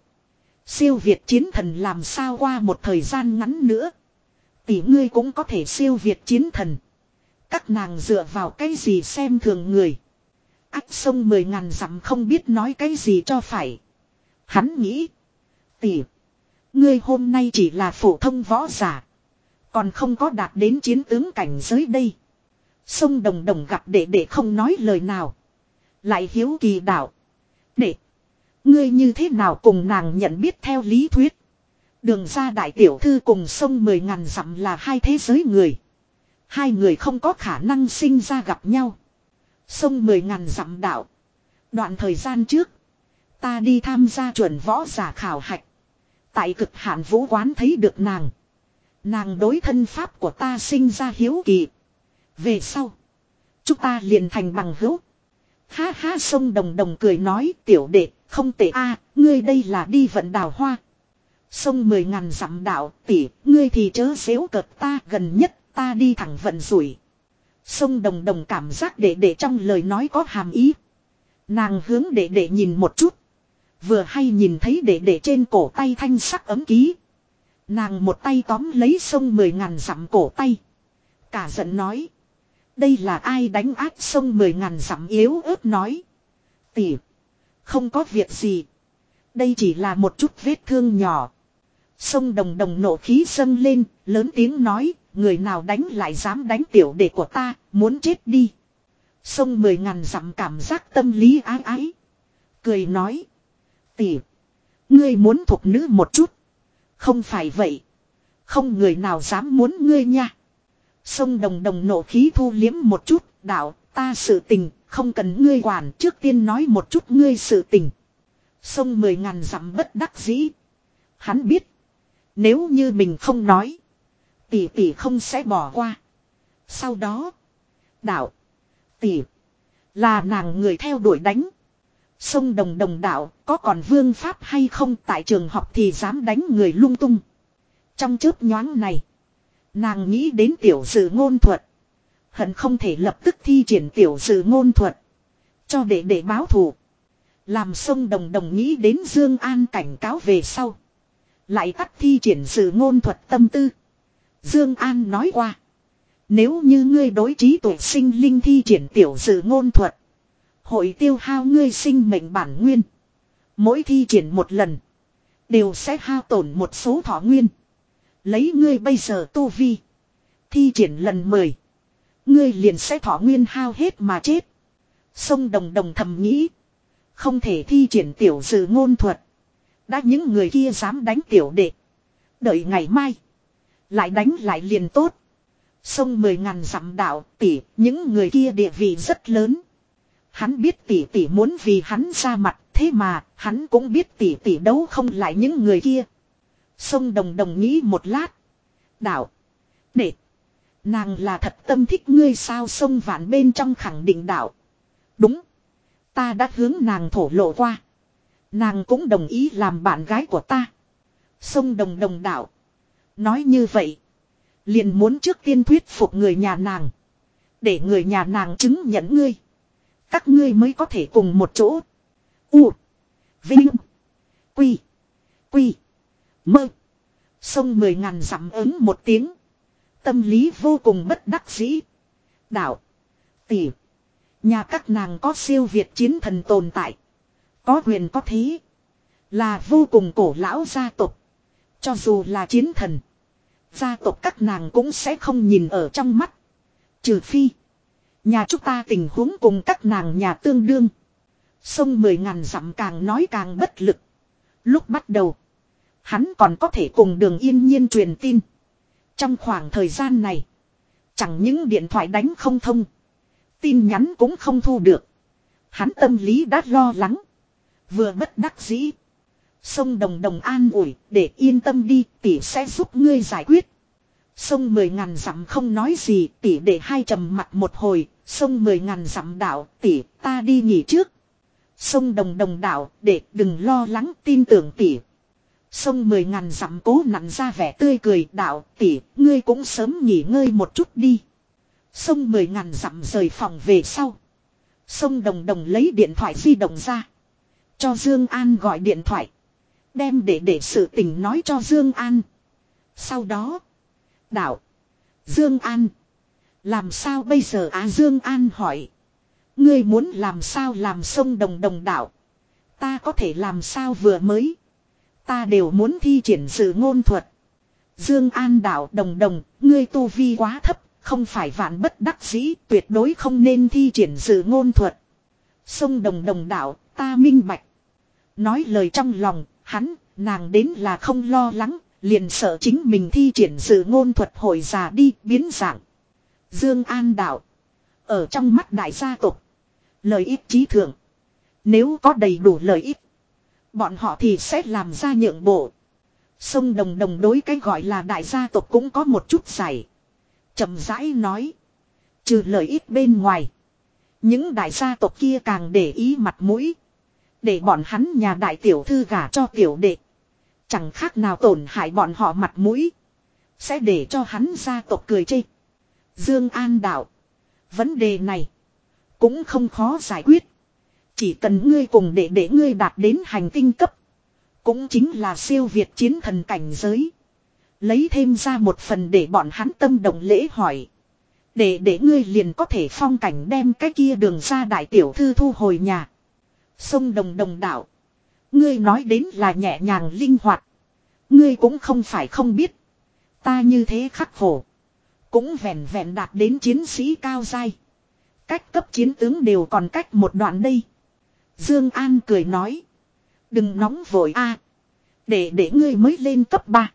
Siêu việt chiến thần làm sao qua một thời gian ngắn nữa. Tỷ ngươi cũng có thể siêu việt chiến thần. Các nàng dựa vào cái gì xem thường người. Ách sông mười ngàn dặm không biết nói cái gì cho phải. Hắn nghĩ. Tỷ. Ngươi hôm nay chỉ là phổ thông võ giả. Còn không có đạt đến chiến tướng cảnh giới đây. Sông đồng đồng gặp đệ đệ không nói lời nào. Lại hiếu kỳ đạo. Đệ. Ngươi như thế nào cùng nàng nhận biết theo lý thuyết. Đường ra đại tiểu thư cùng sông mười ngàn dặm là hai thế giới người. Hai người không có khả năng sinh ra gặp nhau. Sông mười ngàn dặm đạo. Đoạn thời gian trước. Ta đi tham gia chuẩn võ giả khảo hạch. Tại cực hạn vũ quán thấy được nàng. Nàng đối thân pháp của ta sinh ra hiếu kỳ. Về sau. Chúng ta liền thành bằng hữu. Ha ha, sông đồng đồng cười nói, tiểu đệ, không tệ a, ngươi đây là đi vận đào hoa. Sông mười ngàn dặm đạo tỷ ngươi thì chớ xéo cợt ta gần nhất, ta đi thẳng vận rủi. Sông đồng đồng cảm giác đệ đệ trong lời nói có hàm ý. Nàng hướng đệ đệ nhìn một chút. Vừa hay nhìn thấy đệ đệ trên cổ tay thanh sắc ấm ký. Nàng một tay tóm lấy sông mười ngàn dặm cổ tay. Cả giận nói. Đây là ai đánh áp sông mười ngàn dặm yếu ớt nói. Tỉ. Không có việc gì. Đây chỉ là một chút vết thương nhỏ. Sông đồng đồng nộ khí dâng lên, lớn tiếng nói, người nào đánh lại dám đánh tiểu đệ của ta, muốn chết đi. Sông mười ngàn dặm cảm giác tâm lý ái ái. Cười nói. Tỷ. Ngươi muốn thuộc nữ một chút. Không phải vậy. Không người nào dám muốn ngươi nha. Sông đồng đồng nộ khí thu liếm một chút. Đạo ta sự tình. Không cần ngươi quản trước tiên nói một chút ngươi sự tình. Sông mười ngàn dặm bất đắc dĩ. Hắn biết. Nếu như mình không nói. Tỷ tỷ không sẽ bỏ qua. Sau đó. Đạo. Tỷ. Là nàng người theo đuổi đánh. Sông đồng đồng đạo có còn vương pháp hay không tại trường học thì dám đánh người lung tung. Trong chớp nhoáng này. Nàng nghĩ đến tiểu sử ngôn thuật. Hận không thể lập tức thi triển tiểu sử ngôn thuật. Cho để để báo thù. Làm sông đồng đồng nghĩ đến Dương An cảnh cáo về sau. Lại tắt thi triển sự ngôn thuật tâm tư. Dương An nói qua. Nếu như ngươi đối trí tuổi sinh linh thi triển tiểu sự ngôn thuật. Hội tiêu hao ngươi sinh mệnh bản nguyên. Mỗi thi triển một lần. Đều sẽ hao tổn một số thọ nguyên. Lấy ngươi bây giờ tu vi. Thi triển lần mười. Ngươi liền sẽ thọ nguyên hao hết mà chết. Sông đồng đồng thầm nghĩ. Không thể thi triển tiểu sự ngôn thuật. Đã những người kia dám đánh tiểu đệ. Đợi ngày mai. Lại đánh lại liền tốt. Sông mười ngàn dặm đạo tỷ. Những người kia địa vị rất lớn. Hắn biết tỷ tỷ muốn vì hắn ra mặt, thế mà, hắn cũng biết tỷ tỷ đấu không lại những người kia. Sông đồng đồng nghĩ một lát. Đạo. Đệ. Nàng là thật tâm thích ngươi sao sông vạn bên trong khẳng định đạo. Đúng. Ta đã hướng nàng thổ lộ qua. Nàng cũng đồng ý làm bạn gái của ta. Sông đồng đồng đạo. Nói như vậy. Liền muốn trước tiên thuyết phục người nhà nàng. Để người nhà nàng chứng nhận ngươi. Các ngươi mới có thể cùng một chỗ. U. Vinh. Quy. Quy. Mơ. Sông mười ngàn dặm ứng một tiếng. Tâm lý vô cùng bất đắc dĩ. Đạo. Tỷ. Nhà các nàng có siêu việt chiến thần tồn tại. Có quyền có thế. Là vô cùng cổ lão gia tộc. Cho dù là chiến thần. Gia tộc các nàng cũng sẽ không nhìn ở trong mắt. Trừ phi. Nhà chúng ta tình huống cùng các nàng nhà tương đương. Sông mười ngàn dặm càng nói càng bất lực. Lúc bắt đầu. Hắn còn có thể cùng đường yên nhiên truyền tin. Trong khoảng thời gian này. Chẳng những điện thoại đánh không thông. Tin nhắn cũng không thu được. Hắn tâm lý đã lo lắng. Vừa bất đắc dĩ. Sông đồng đồng an ủi, để yên tâm đi, tỷ sẽ giúp ngươi giải quyết. Sông mười ngàn dặm không nói gì, tỷ để hai trầm mặt một hồi. Sông mười ngàn dặm đảo, tỷ, ta đi nghỉ trước. Sông đồng đồng đảo, để, đừng lo lắng, tin tưởng tỷ. Sông mười ngàn dặm cố nặn ra vẻ tươi cười đạo tỷ, ngươi cũng sớm nghỉ ngơi một chút đi. Sông mười ngàn dặm rời phòng về sau. Sông đồng đồng lấy điện thoại di động ra. Cho Dương An gọi điện thoại. Đem để để sự tình nói cho Dương An. Sau đó. Đạo. Dương An. Làm sao bây giờ á Dương An hỏi. Ngươi muốn làm sao làm sông đồng đồng đạo. Ta có thể làm sao vừa mới. Ta đều muốn thi triển sự ngôn thuật. Dương An đạo đồng đồng, ngươi tu vi quá thấp, không phải vạn bất đắc dĩ, tuyệt đối không nên thi triển sự ngôn thuật. Sông đồng đồng đạo, ta minh bạch. Nói lời trong lòng, hắn, nàng đến là không lo lắng, liền sợ chính mình thi triển sự ngôn thuật hồi già đi, biến dạng. Dương An đạo. Ở trong mắt đại gia tộc. Lợi ích trí thượng. Nếu có đầy đủ lợi ích. Bọn họ thì sẽ làm ra nhượng bộ. Sông đồng đồng đối cái gọi là đại gia tộc cũng có một chút giải. chậm rãi nói. Trừ lợi ích bên ngoài. Những đại gia tộc kia càng để ý mặt mũi. Để bọn hắn nhà đại tiểu thư gả cho tiểu đệ. Chẳng khác nào tổn hại bọn họ mặt mũi. Sẽ để cho hắn gia tộc cười chê. Dương An đạo. Vấn đề này. Cũng không khó giải quyết. Chỉ cần ngươi cùng để để ngươi đạt đến hành tinh cấp. Cũng chính là siêu việt chiến thần cảnh giới. Lấy thêm ra một phần để bọn hắn tâm động lễ hỏi. Để để ngươi liền có thể phong cảnh đem cái kia đường ra đại tiểu thư thu hồi nhà. Sông đồng đồng đảo. Ngươi nói đến là nhẹ nhàng linh hoạt. Ngươi cũng không phải không biết. Ta như thế khắc khổ. Cũng vẹn vẹn đạt đến chiến sĩ cao dai. Cách cấp chiến tướng đều còn cách một đoạn đây. Dương An cười nói. Đừng nóng vội a, Để để ngươi mới lên cấp 3.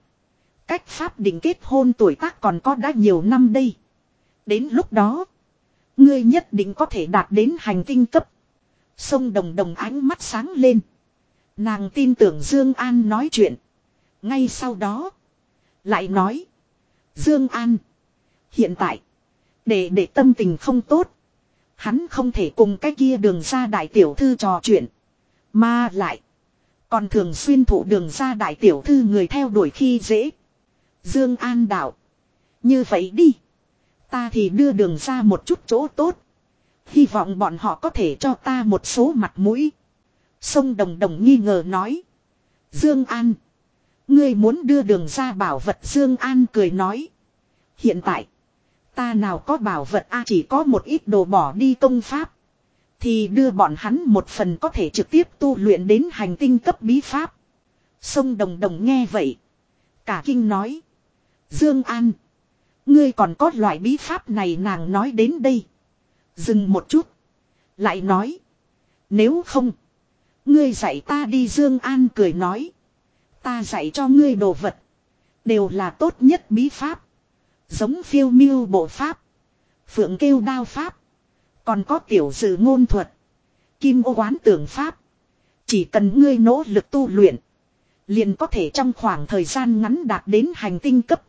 Cách pháp định kết hôn tuổi tác còn có đã nhiều năm đây. Đến lúc đó. Ngươi nhất định có thể đạt đến hành tinh cấp. Sông đồng đồng ánh mắt sáng lên. Nàng tin tưởng Dương An nói chuyện. Ngay sau đó. Lại nói. Dương An. Hiện tại. Để để tâm tình không tốt. Hắn không thể cùng cái kia đường ra đại tiểu thư trò chuyện. Mà lại. Còn thường xuyên thụ đường ra đại tiểu thư người theo đuổi khi dễ. Dương An đạo. Như vậy đi. Ta thì đưa đường ra một chút chỗ tốt. Hy vọng bọn họ có thể cho ta một số mặt mũi. Sông Đồng Đồng nghi ngờ nói. Dương An. Ngươi muốn đưa đường ra bảo vật Dương An cười nói. Hiện tại. Ta nào có bảo vật a chỉ có một ít đồ bỏ đi công pháp. Thì đưa bọn hắn một phần có thể trực tiếp tu luyện đến hành tinh cấp bí pháp. Sông Đồng Đồng nghe vậy. Cả kinh nói. Dương An. Ngươi còn có loại bí pháp này nàng nói đến đây. Dừng một chút. Lại nói. Nếu không. Ngươi dạy ta đi Dương An cười nói. Ta dạy cho ngươi đồ vật. Đều là tốt nhất bí pháp. Giống phiêu miêu bộ pháp. Phượng kêu đao pháp. Còn có tiểu dự ngôn thuật. Kim ô quán tưởng pháp. Chỉ cần ngươi nỗ lực tu luyện. Liền có thể trong khoảng thời gian ngắn đạt đến hành tinh cấp.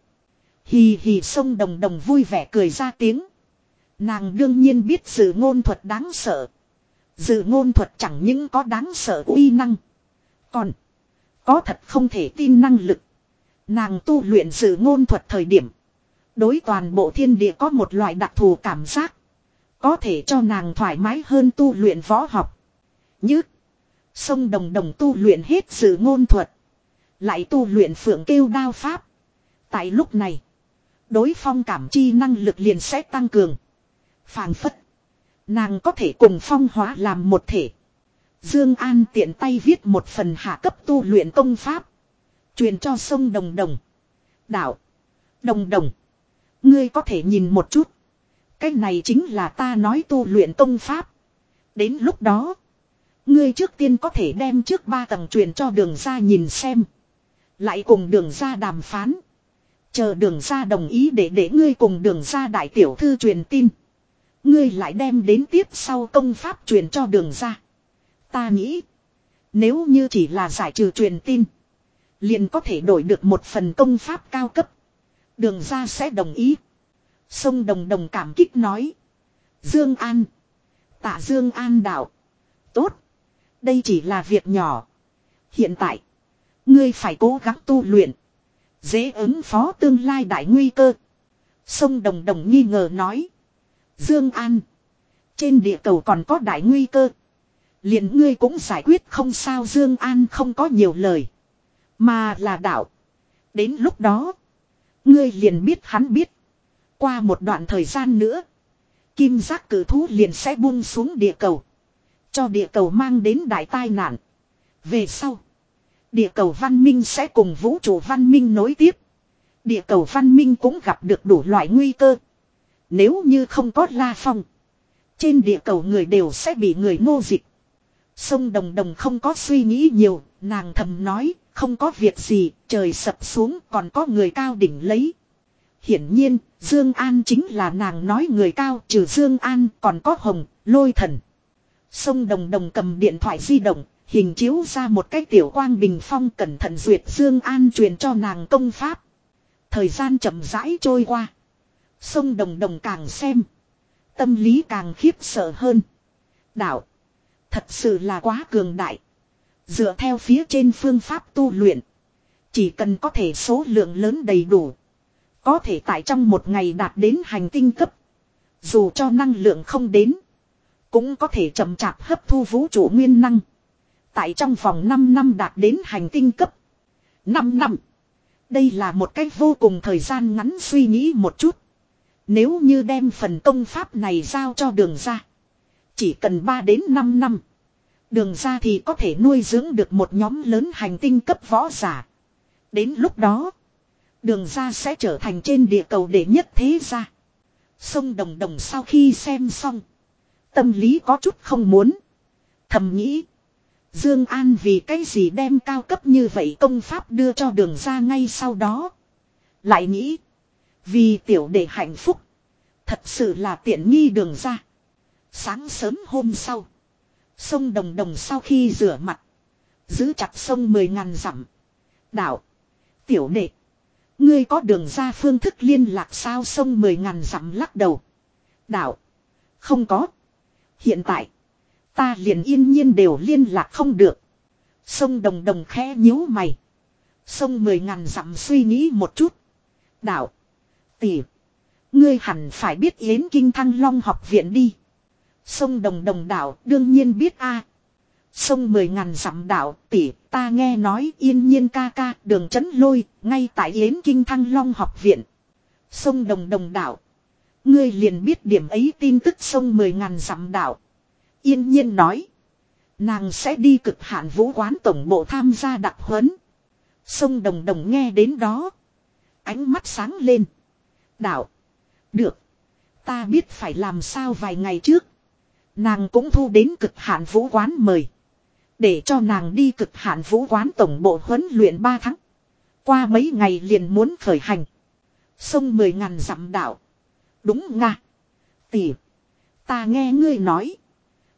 Hì hì sông đồng đồng vui vẻ cười ra tiếng. Nàng đương nhiên biết dự ngôn thuật đáng sợ. Dự ngôn thuật chẳng những có đáng sợ uy năng. Còn. Có thật không thể tin năng lực. Nàng tu luyện dự ngôn thuật thời điểm. Đối toàn bộ thiên địa có một loại đặc thù cảm giác. Có thể cho nàng thoải mái hơn tu luyện võ học. Như. Sông đồng đồng tu luyện hết dự ngôn thuật. Lại tu luyện phượng kêu đao pháp. Tại lúc này. Đối phong cảm chi năng lực liền sẽ tăng cường phàng phất. Nàng có thể cùng phong hóa làm một thể. Dương An tiện tay viết một phần hạ cấp tu luyện công pháp. Truyền cho sông Đồng Đồng. Đạo. Đồng Đồng. Ngươi có thể nhìn một chút. Cái này chính là ta nói tu luyện công pháp. Đến lúc đó. Ngươi trước tiên có thể đem trước ba tầng truyền cho đường ra nhìn xem. Lại cùng đường ra đàm phán. Chờ đường ra đồng ý để để ngươi cùng đường ra đại tiểu thư truyền tin. Ngươi lại đem đến tiếp sau công pháp truyền cho đường ra. Ta nghĩ. Nếu như chỉ là giải trừ truyền tin. Liền có thể đổi được một phần công pháp cao cấp. Đường ra sẽ đồng ý. Sông Đồng Đồng cảm kích nói. Dương An. Tạ Dương An đạo. Tốt. Đây chỉ là việc nhỏ. Hiện tại. Ngươi phải cố gắng tu luyện. Dễ ứng phó tương lai đại nguy cơ. Sông Đồng Đồng nghi ngờ nói. Dương An. Trên địa cầu còn có đại nguy cơ. liền ngươi cũng giải quyết không sao Dương An không có nhiều lời. Mà là đạo. Đến lúc đó. Ngươi liền biết hắn biết. Qua một đoạn thời gian nữa. Kim giác cử thú liền sẽ buông xuống địa cầu. Cho địa cầu mang đến đại tai nạn. Về sau. Địa cầu văn minh sẽ cùng vũ trụ văn minh nối tiếp. Địa cầu văn minh cũng gặp được đủ loại nguy cơ. Nếu như không có La Phong. Trên địa cầu người đều sẽ bị người nô dịch. Sông Đồng Đồng không có suy nghĩ nhiều. Nàng thầm nói. Không có việc gì. Trời sập xuống còn có người cao đỉnh lấy. Hiển nhiên. Dương An chính là nàng nói người cao. Trừ Dương An còn có Hồng. Lôi thần. Sông Đồng Đồng cầm điện thoại di động. Hình chiếu ra một cái tiểu quang bình phong cẩn thận duyệt Dương An truyền cho nàng công pháp. Thời gian chậm rãi trôi qua. Sông Đồng Đồng càng xem. Tâm lý càng khiếp sợ hơn. Đạo. Thật sự là quá cường đại. Dựa theo phía trên phương pháp tu luyện. Chỉ cần có thể số lượng lớn đầy đủ. Có thể tại trong một ngày đạt đến hành tinh cấp. Dù cho năng lượng không đến. Cũng có thể chậm chạp hấp thu vũ trụ nguyên năng. Tại trong vòng 5 năm đạt đến hành tinh cấp. 5 năm. Đây là một cách vô cùng thời gian ngắn suy nghĩ một chút. Nếu như đem phần công pháp này giao cho đường ra. Chỉ cần 3 đến 5 năm. Đường ra thì có thể nuôi dưỡng được một nhóm lớn hành tinh cấp võ giả. Đến lúc đó. Đường ra sẽ trở thành trên địa cầu đệ nhất thế gia. Sông Đồng Đồng sau khi xem xong. Tâm lý có chút không muốn. Thầm nghĩ. Dương An vì cái gì đem cao cấp như vậy công pháp đưa cho đường ra ngay sau đó. Lại nghĩ. Vì tiểu đệ hạnh phúc. Thật sự là tiện nghi đường ra. Sáng sớm hôm sau. Sông Đồng Đồng sau khi rửa mặt. Giữ chặt sông mười ngàn dặm. Đạo. Tiểu đệ. Ngươi có đường ra phương thức liên lạc sao sông mười ngàn dặm lắc đầu. Đạo. Không có. Hiện tại. Ta liền yên nhiên đều liên lạc không được. Sông Đồng Đồng khẽ nhíu mày. Sông mười ngàn dặm suy nghĩ một chút. Đạo. Tỷ. Ngươi hẳn phải biết Yến Kinh Thăng Long học viện đi. Sông Đồng Đồng đảo, đương nhiên biết a. Sông mười ngàn dặm đảo tỷ ta nghe nói yên nhiên ca ca, đường chấn lôi, ngay tại Yến Kinh Thăng Long học viện. Sông Đồng Đồng đảo. Ngươi liền biết điểm ấy tin tức sông mười ngàn dặm đảo. Yên nhiên nói. Nàng sẽ đi cực hạn vũ quán tổng bộ tham gia đặc huấn. Sông Đồng Đồng nghe đến đó. Ánh mắt sáng lên. Đạo. Được. Ta biết phải làm sao vài ngày trước. Nàng cũng thu đến cực hạn vũ quán mời. Để cho nàng đi cực hạn vũ quán tổng bộ huấn luyện 3 tháng. Qua mấy ngày liền muốn khởi hành. Sông mười ngàn dặm đạo. Đúng nga. Tỷ. Ta nghe ngươi nói.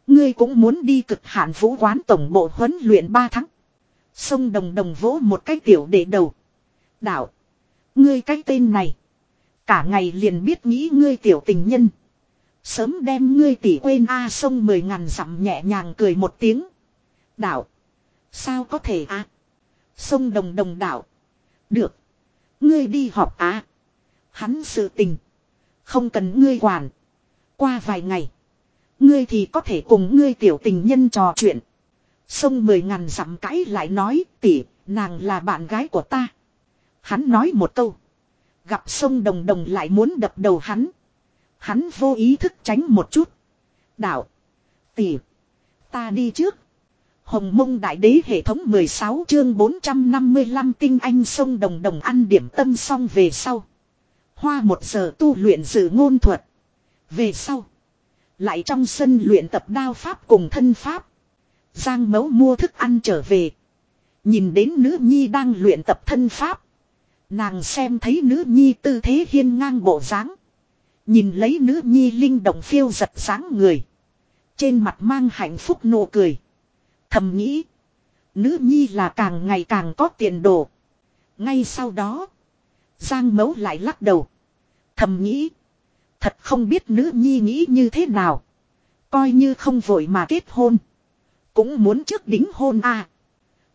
Ngươi cũng muốn đi cực hạn vũ quán tổng bộ huấn luyện 3 tháng. Sông đồng đồng vỗ một cái tiểu để đầu. Đạo. Ngươi cái tên này. Cả ngày liền biết nghĩ ngươi tiểu tình nhân. Sớm đem ngươi tỉ quên a sông mười ngàn dặm nhẹ nhàng cười một tiếng. Đạo. Sao có thể a Sông đồng đồng đạo. Được. Ngươi đi họp á. Hắn sự tình. Không cần ngươi quản. Qua vài ngày. Ngươi thì có thể cùng ngươi tiểu tình nhân trò chuyện. Sông mười ngàn dặm cãi lại nói tỉ, nàng là bạn gái của ta. Hắn nói một câu. Gặp sông đồng đồng lại muốn đập đầu hắn. Hắn vô ý thức tránh một chút. Đạo. Tỷ. Ta đi trước. Hồng mông đại đế hệ thống 16 chương 455 tinh anh sông đồng đồng ăn điểm tâm xong về sau. Hoa một giờ tu luyện dự ngôn thuật. Về sau. Lại trong sân luyện tập đao pháp cùng thân pháp. Giang mấu mua thức ăn trở về. Nhìn đến nữ nhi đang luyện tập thân pháp. Nàng xem thấy nữ nhi tư thế hiên ngang bộ dáng Nhìn lấy nữ nhi linh động phiêu giật sáng người. Trên mặt mang hạnh phúc nụ cười. Thầm nghĩ. Nữ nhi là càng ngày càng có tiền đồ. Ngay sau đó. Giang mấu lại lắc đầu. Thầm nghĩ. Thật không biết nữ nhi nghĩ như thế nào. Coi như không vội mà kết hôn. Cũng muốn trước đính hôn à.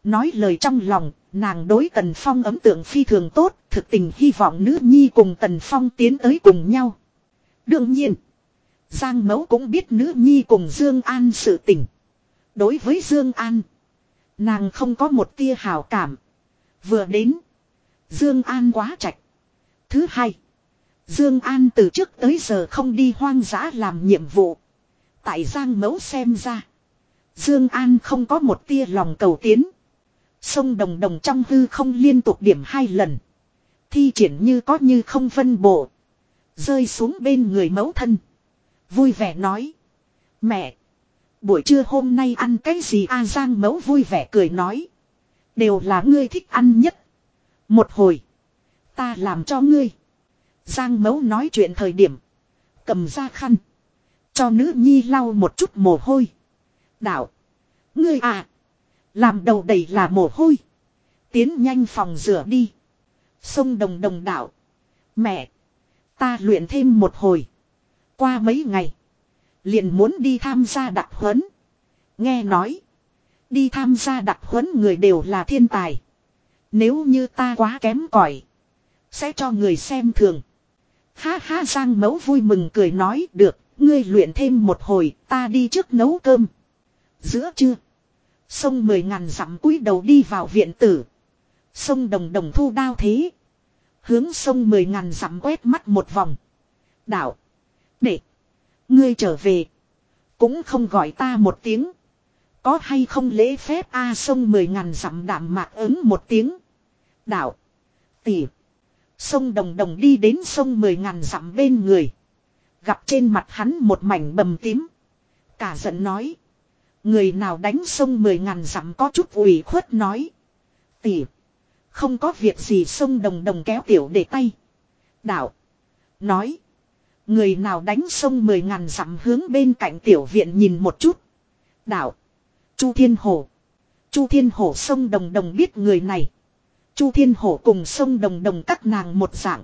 Nói lời trong lòng, nàng đối Tần Phong ấm tượng phi thường tốt, thực tình hy vọng nữ nhi cùng Tần Phong tiến tới cùng nhau. Đương nhiên, Giang Mẫu cũng biết nữ nhi cùng Dương An sự tình. Đối với Dương An, nàng không có một tia hảo cảm. Vừa đến, Dương An quá trạch. Thứ hai, Dương An từ trước tới giờ không đi hoang dã làm nhiệm vụ. Tại Giang Mẫu xem ra, Dương An không có một tia lòng cầu tiến. Sông đồng đồng trong hư không liên tục điểm hai lần. Thi triển như có như không phân bộ. Rơi xuống bên người mẫu thân. Vui vẻ nói. Mẹ. Buổi trưa hôm nay ăn cái gì A Giang mẫu vui vẻ cười nói. Đều là ngươi thích ăn nhất. Một hồi. Ta làm cho ngươi. Giang mẫu nói chuyện thời điểm. Cầm ra khăn. Cho nữ nhi lau một chút mồ hôi. Đạo. Ngươi à. Làm đầu đầy là mồ hôi. Tiến nhanh phòng rửa đi. Sông đồng đồng đạo. Mẹ. Ta luyện thêm một hồi. Qua mấy ngày. Liền muốn đi tham gia đặc huấn. Nghe nói. Đi tham gia đặc huấn người đều là thiên tài. Nếu như ta quá kém cỏi, Sẽ cho người xem thường. Ha ha, Giang mẫu vui mừng cười nói, được. Ngươi luyện thêm một hồi, ta đi trước nấu cơm. Giữa trưa. Sông mười ngàn dặm cúi đầu đi vào viện tử. Sông đồng đồng thu đao thế. Hướng sông mười ngàn dặm quét mắt một vòng. Đạo. Để. Ngươi trở về. Cũng không gọi ta một tiếng. Có hay không lễ phép a, sông mười ngàn dặm đạm mạc ứng một tiếng. Đạo. Tỉ. Sông đồng đồng đi đến sông mười ngàn dặm bên người. Gặp trên mặt hắn một mảnh bầm tím. Cả giận nói. Người nào đánh sông mười ngàn dặm có chút ủy khuất nói. Tỉ. Không có việc gì sông đồng đồng kéo tiểu để tay. Đạo. Nói. Người nào đánh sông mười ngàn dặm hướng bên cạnh tiểu viện nhìn một chút. Đạo. Chu Thiên Hổ. Chu Thiên Hổ sông đồng đồng biết người này. Chu Thiên Hổ cùng sông đồng đồng các nàng một dạng.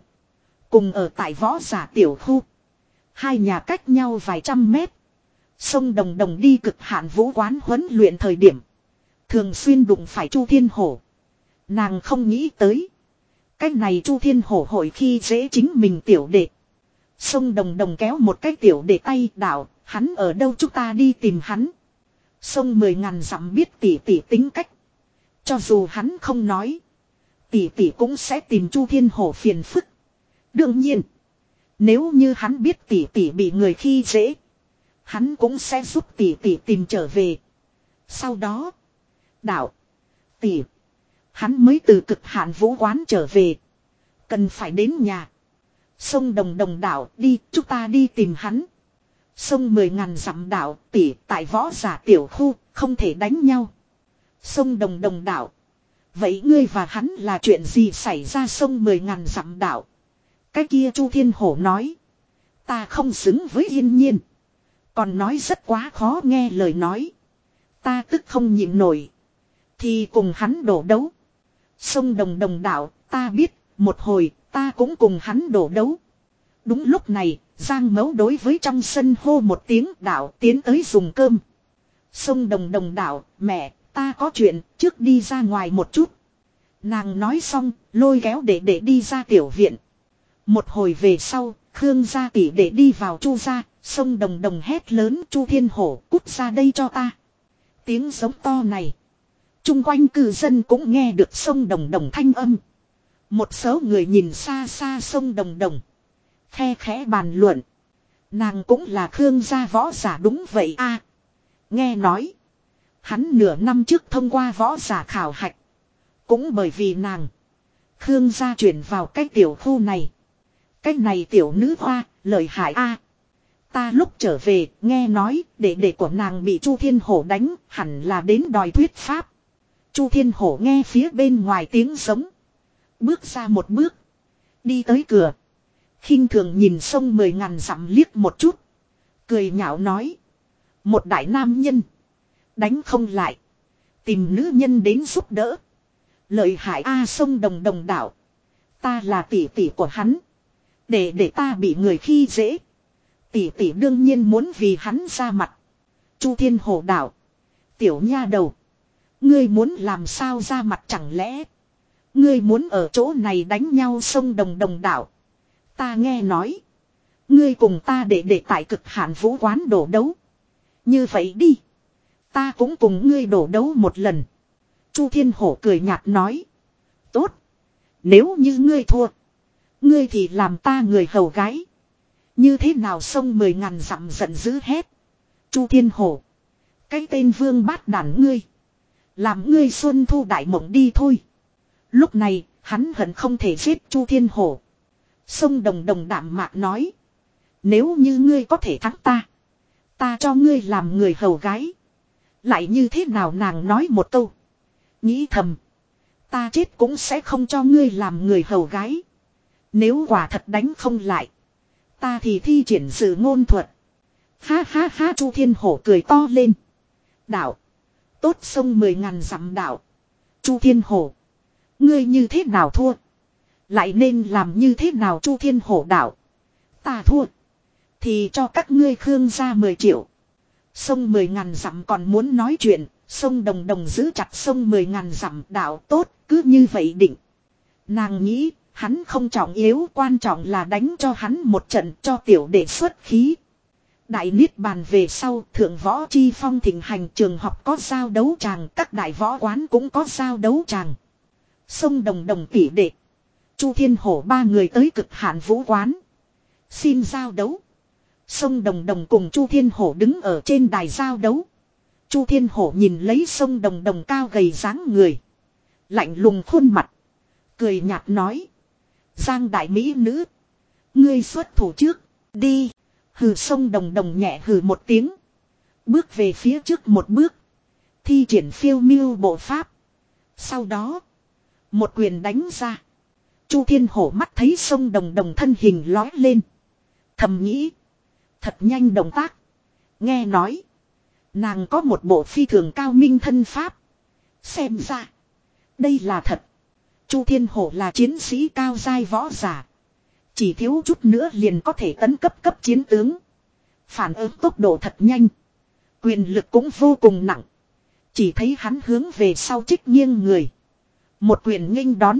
Cùng ở tại võ giả tiểu khu. Hai nhà cách nhau vài trăm mét. Sông đồng đồng đi cực hạn vũ quán huấn luyện thời điểm. Thường xuyên đụng phải Chu Thiên Hổ. Nàng không nghĩ tới. Cái này Chu Thiên Hổ hội khi dễ chính mình tiểu đệ. Sông đồng đồng kéo một cái tiểu đệ tay đảo, hắn ở đâu chúng ta đi tìm hắn. Sông mười ngàn dặm biết tỷ tỷ tính cách. Cho dù hắn không nói. Tỷ tỷ cũng sẽ tìm Chu Thiên Hổ phiền phức. Đương nhiên. Nếu như hắn biết tỷ tỷ bị người khi dễ. Hắn cũng sẽ giúp tỷ tỷ tìm trở về. Sau đó. Đạo. Tỷ. Hắn mới từ cực hạn vũ quán trở về. Cần phải đến nhà. Sông đồng đồng đảo đi, chúng ta đi tìm hắn. Sông mười ngàn dặm đảo tỷ, tại võ giả tiểu khu, không thể đánh nhau. Sông đồng đồng đảo. Vậy ngươi và hắn là chuyện gì xảy ra sông mười ngàn dặm đảo. Cái kia Chu Thiên Hổ nói. Ta không xứng với yên nhiên. Còn nói rất quá khó nghe lời nói. Ta tức không nhịn nổi. Thì cùng hắn đổ đấu. Sông đồng đồng đạo, ta biết, một hồi, ta cũng cùng hắn đổ đấu. Đúng lúc này, Giang mấu đối với trong sân hô một tiếng đạo tiến tới dùng cơm. Sông đồng đồng đạo, mẹ, ta có chuyện, trước đi ra ngoài một chút. Nàng nói xong, lôi kéo để để đi ra tiểu viện. Một hồi về sau, Khương gia tỷ để đi vào chu gia, sông đồng đồng hét lớn chu thiên hổ cút ra đây cho ta. Tiếng giống to này. Trung quanh cư dân cũng nghe được sông đồng đồng thanh âm. Một số người nhìn xa xa sông đồng đồng. Khe khẽ bàn luận. Nàng cũng là Khương gia võ giả đúng vậy a Nghe nói. Hắn nửa năm trước thông qua võ giả khảo hạch. Cũng bởi vì nàng. Khương gia chuyển vào cái tiểu khu này. Cái này tiểu nữ hoa, lợi hại a Ta lúc trở về, nghe nói, đệ đệ của nàng bị Chu Thiên Hổ đánh, hẳn là đến đòi thuyết pháp. Chu Thiên Hổ nghe phía bên ngoài tiếng sống Bước ra một bước. Đi tới cửa. khinh thường nhìn sông mười ngàn dặm liếc một chút. Cười nhạo nói. Một đại nam nhân. Đánh không lại. Tìm nữ nhân đến giúp đỡ. Lợi hại A sông đồng đồng đảo. Ta là tỷ tỷ của hắn. Để để ta bị người khi dễ. Tỷ tỷ đương nhiên muốn vì hắn ra mặt. Chu thiên hổ đảo. Tiểu nha đầu. Ngươi muốn làm sao ra mặt chẳng lẽ. Ngươi muốn ở chỗ này đánh nhau sông đồng đồng đảo. Ta nghe nói. Ngươi cùng ta để để tại cực hạn vũ quán đổ đấu. Như vậy đi. Ta cũng cùng ngươi đổ đấu một lần. Chu Thiên Hổ cười nhạt nói. Tốt. Nếu như ngươi thua. Ngươi thì làm ta người hầu gái. Như thế nào sông mười ngàn dặm giận dữ hết. Chu Thiên Hổ. Cái tên vương bát đản ngươi. Làm ngươi xuân thu đại mộng đi thôi. Lúc này, hắn hận không thể giết Chu Thiên Hổ. Sông Đồng Đồng đảm mạc nói. Nếu như ngươi có thể thắng ta. Ta cho ngươi làm người hầu gái. Lại như thế nào nàng nói một câu. Nghĩ thầm. Ta chết cũng sẽ không cho ngươi làm người hầu gái. Nếu quả thật đánh không lại. Ta thì thi triển sự ngôn thuật. Ha ha ha, Chu Thiên Hổ cười to lên. Đạo. Tốt sông mười ngàn dặm đạo. Chu Thiên Hổ. Ngươi như thế nào thua? Lại nên làm như thế nào Chu Thiên Hổ đạo? Ta thua. Thì cho các ngươi khương ra 10 triệu. Sông mười ngàn dặm còn muốn nói chuyện. Sông đồng đồng giữ chặt sông mười ngàn dặm đạo tốt. Cứ như vậy định. Nàng nghĩ hắn không trọng yếu, quan trọng là đánh cho hắn một trận cho tiểu đệ xuất khí. Đại Niết bàn về sau, thượng võ chi phong thịnh hành trường học có giao đấu tràng, các đại võ quán cũng có giao đấu tràng. Sông đồng đồng tỷ đệ. Chu Thiên Hổ ba người tới cực hạn vũ quán. Xin giao đấu. Sông đồng đồng cùng Chu Thiên Hổ đứng ở trên đài giao đấu. Chu Thiên Hổ nhìn lấy sông đồng đồng cao gầy dáng người. Lạnh lùng khuôn mặt. Cười nhạt nói. Giang đại mỹ nữ. Ngươi xuất thủ trước. Đi. Hừ sông đồng đồng nhẹ hừ một tiếng. Bước về phía trước một bước. Thi triển phiêu miêu bộ pháp. Sau đó. Một quyền đánh ra. Chu thiên hổ mắt thấy sông đồng đồng thân hình lói lên. Thầm nghĩ. Thật nhanh động tác. Nghe nói. Nàng có một bộ phi thường cao minh thân pháp. Xem ra. Đây là thật. Chu Thiên Hổ là chiến sĩ cao giai võ giả. Chỉ thiếu chút nữa liền có thể tấn cấp cấp chiến tướng. Phản ứng tốc độ thật nhanh. Quyền lực cũng vô cùng nặng. Chỉ thấy hắn hướng về sau trích nghiêng người. Một quyền nghênh đón.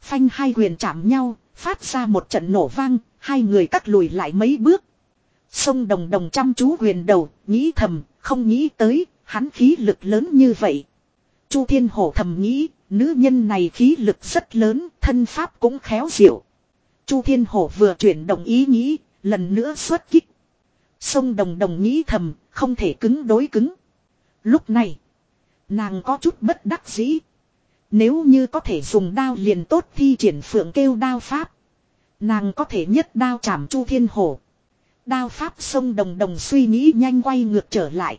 Phanh hai quyền chạm nhau, phát ra một trận nổ vang, hai người cắt lùi lại mấy bước. Sông đồng đồng chăm chú quyền đầu, nghĩ thầm, không nghĩ tới, hắn khí lực lớn như vậy. Chu Thiên Hổ thầm nghĩ, nữ nhân này khí lực rất lớn, thân pháp cũng khéo diệu. Chu Thiên Hổ vừa chuyển động ý nghĩ, lần nữa xuất kích. Sông đồng đồng nghĩ thầm, không thể cứng đối cứng. Lúc này, nàng có chút bất đắc dĩ. Nếu như có thể dùng đao liền tốt thi triển phượng kêu đao pháp. Nàng có thể nhất đao chảm chu thiên hổ. Đao pháp sông đồng đồng suy nghĩ nhanh quay ngược trở lại.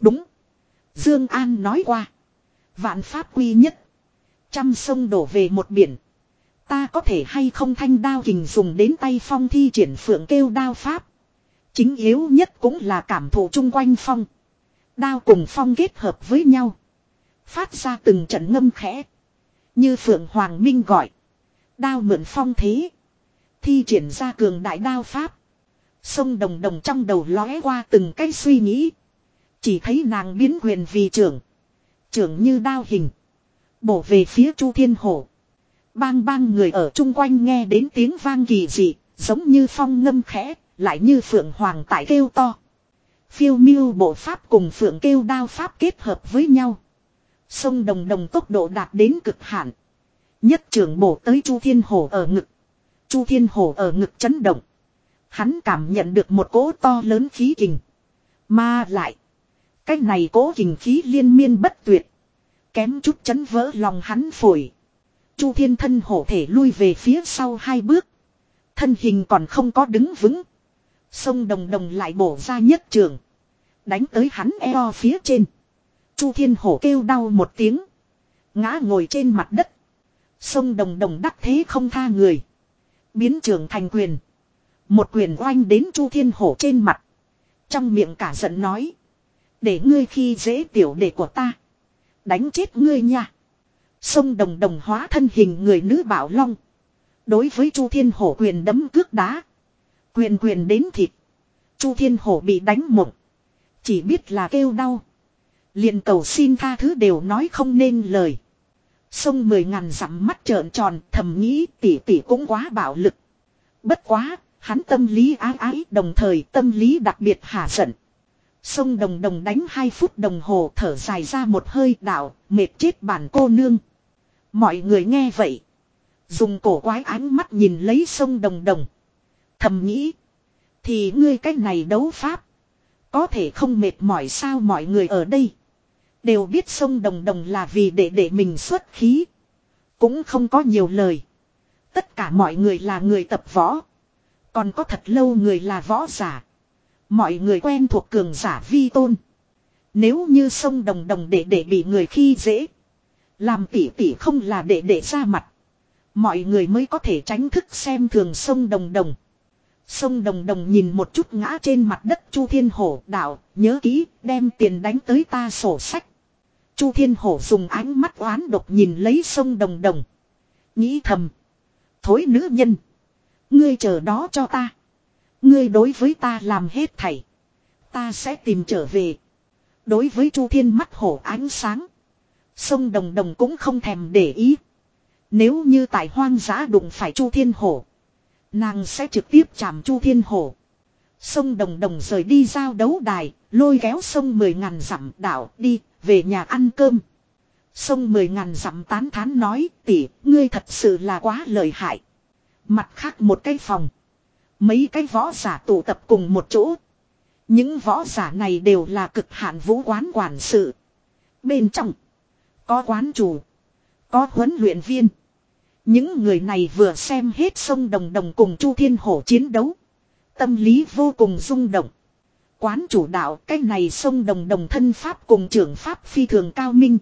Đúng. Dương An nói qua. Vạn pháp quy nhất. Trăm sông đổ về một biển. Ta có thể hay không thanh đao Hình dùng đến tay phong thi triển phượng kêu đao pháp. Chính yếu nhất cũng là cảm thụ chung quanh phong. Đao cùng phong kết hợp với nhau. Phát ra từng trận ngâm khẽ. Như Phượng Hoàng Minh gọi. Đao mượn phong thế. Thi triển ra cường đại đao pháp. Sông đồng đồng trong đầu lóe qua từng cái suy nghĩ. Chỉ thấy nàng biến quyền vì trưởng. Trưởng như đao hình. Bổ về phía Chu Thiên Hổ. Bang bang người ở chung quanh nghe đến tiếng vang kỳ dị. Giống như phong ngâm khẽ. Lại như Phượng Hoàng tại kêu to. Phiêu miêu bộ pháp cùng Phượng kêu đao pháp kết hợp với nhau. Sông đồng đồng tốc độ đạt đến cực hạn. Nhất trưởng bổ tới Chu Thiên Hổ ở ngực. Chu Thiên Hổ ở ngực chấn động. Hắn cảm nhận được một cỗ to lớn khí kình. Mà lại. Cái này cố kình khí liên miên bất tuyệt. Kém chút chấn vỡ lòng hắn phổi. Chu thiên thân hổ thể lui về phía sau hai bước. Thân hình còn không có đứng vững. Sông đồng đồng lại bổ ra nhất trường. Đánh tới hắn eo phía trên. Chu thiên hổ kêu đau một tiếng. Ngã ngồi trên mặt đất. Sông đồng đồng đắc thế không tha người. Biến trường thành quyền. Một quyền oanh đến chu thiên hổ trên mặt. Trong miệng cả giận nói. Để ngươi khi dễ tiểu đệ của ta. Đánh chết ngươi nha. Sông đồng đồng hóa thân hình người nữ bảo long. Đối với Chu Thiên Hổ quyền đấm cước đá. Quyền quyền đến thịt. Chu Thiên Hổ bị đánh mộng. Chỉ biết là kêu đau. liền cầu xin tha thứ đều nói không nên lời. Sông mười ngàn dặm mắt trợn tròn thầm nghĩ tỷ tỷ cũng quá bạo lực. Bất quá, hắn tâm lý ái ái đồng thời tâm lý đặc biệt hả giận. Sông đồng đồng đánh hai phút đồng hồ thở dài ra một hơi đảo mệt chết bản cô nương. Mọi người nghe vậy. Dùng cổ quái ánh mắt nhìn lấy sông đồng đồng. Thầm nghĩ. Thì ngươi cách này đấu pháp. Có thể không mệt mỏi sao mọi người ở đây. Đều biết sông đồng đồng là vì để để mình xuất khí. Cũng không có nhiều lời. Tất cả mọi người là người tập võ. Còn có thật lâu người là võ giả. Mọi người quen thuộc cường giả vi tôn. Nếu như sông đồng đồng để để bị người khi dễ. Làm tỉ tỉ không là để để ra mặt. Mọi người mới có thể tránh thức xem thường sông đồng đồng. Sông đồng đồng nhìn một chút ngã trên mặt đất Chu Thiên Hổ đạo, nhớ kỹ, đem tiền đánh tới ta sổ sách. Chu Thiên Hổ dùng ánh mắt oán độc nhìn lấy sông đồng đồng. Nghĩ thầm. Thối nữ nhân. Ngươi chờ đó cho ta. Ngươi đối với ta làm hết thảy. Ta sẽ tìm trở về. Đối với Chu Thiên mắt hổ ánh sáng. Sông Đồng Đồng cũng không thèm để ý. Nếu như tại hoang dã đụng phải Chu Thiên Hổ. Nàng sẽ trực tiếp chạm Chu Thiên Hổ. Sông Đồng Đồng rời đi giao đấu đài, lôi kéo sông mười ngàn dặm đảo đi, về nhà ăn cơm. Sông mười ngàn dặm tán thán nói, tỷ, ngươi thật sự là quá lợi hại. Mặt khác một cái phòng. Mấy cái võ giả tụ tập cùng một chỗ. Những võ giả này đều là cực hạn vũ quán quản sự. Bên trong. Có quán chủ. Có huấn luyện viên. Những người này vừa xem hết sông Đồng Đồng cùng Chu Thiên Hổ chiến đấu. Tâm lý vô cùng rung động. Quán chủ đạo, cái này sông Đồng Đồng thân pháp cùng trưởng pháp phi thường cao minh.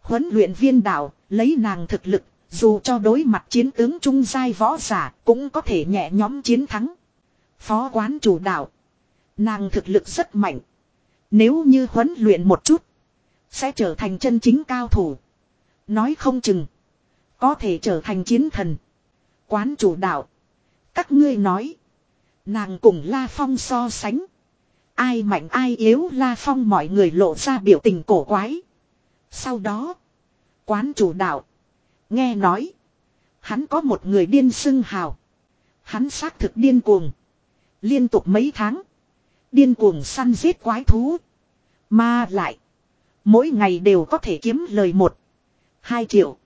Huấn luyện viên đạo, lấy nàng thực lực dù cho đối mặt chiến tướng trung giai võ giả cũng có thể nhẹ nhóm chiến thắng. Phó quán chủ đạo. Nàng thực lực rất mạnh. Nếu như huấn luyện một chút. Sẽ trở thành chân chính cao thủ. Nói không chừng. Có thể trở thành chiến thần. Quán chủ đạo. Các ngươi nói. Nàng cùng La Phong so sánh. Ai mạnh ai yếu La Phong mọi người lộ ra biểu tình cổ quái. Sau đó. Quán chủ đạo. Nghe nói. Hắn có một người điên xưng hào. Hắn xác thực điên cuồng. Liên tục mấy tháng. Điên cuồng săn giết quái thú. Mà lại. Mỗi ngày đều có thể kiếm lời một. Hai triệu.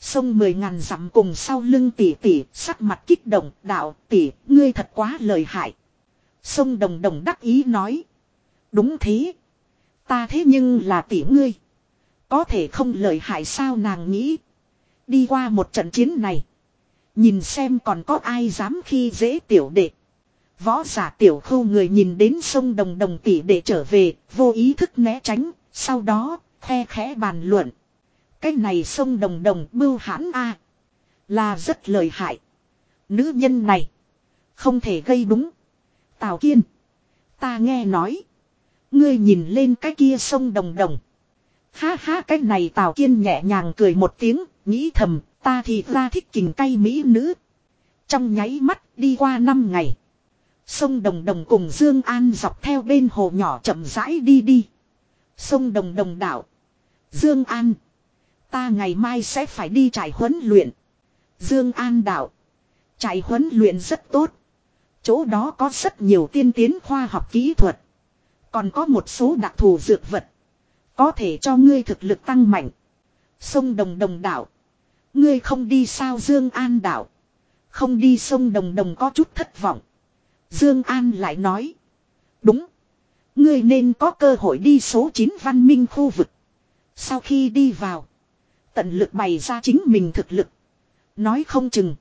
Sông mười ngàn dặm cùng sau lưng tỷ tỷ, sắc mặt kích động, đạo tỷ, ngươi thật quá lời hại. Sông đồng đồng đắc ý nói. Đúng thế. Ta thế nhưng là tỷ ngươi. Có thể không lời hại sao nàng nghĩ. Đi qua một trận chiến này. Nhìn xem còn có ai dám khi dễ tiểu đệ. Võ giả tiểu khâu người nhìn đến sông đồng đồng tỷ để trở về, vô ý thức né tránh, sau đó, khe khẽ bàn luận. Cái này sông đồng đồng bưu hãn a Là rất lợi hại. Nữ nhân này. Không thể gây đúng. Tào Kiên. Ta nghe nói. Ngươi nhìn lên cái kia sông đồng đồng. Ha ha cái này Tào Kiên nhẹ nhàng cười một tiếng, nghĩ thầm, ta thì ra thích kình cay mỹ nữ. Trong nháy mắt đi qua năm ngày. Sông Đồng Đồng cùng Dương An dọc theo bên hồ nhỏ chậm rãi đi đi. Sông Đồng Đồng đảo. Dương An. Ta ngày mai sẽ phải đi trải huấn luyện. Dương An đảo. Trải huấn luyện rất tốt. Chỗ đó có rất nhiều tiên tiến khoa học kỹ thuật. Còn có một số đặc thù dược vật. Có thể cho ngươi thực lực tăng mạnh. Sông Đồng Đồng đảo. Ngươi không đi sao Dương An đảo. Không đi sông Đồng Đồng có chút thất vọng. Dương An lại nói. Đúng. Ngươi nên có cơ hội đi số 9 văn minh khu vực. Sau khi đi vào. Tận lực bày ra chính mình thực lực. Nói không chừng.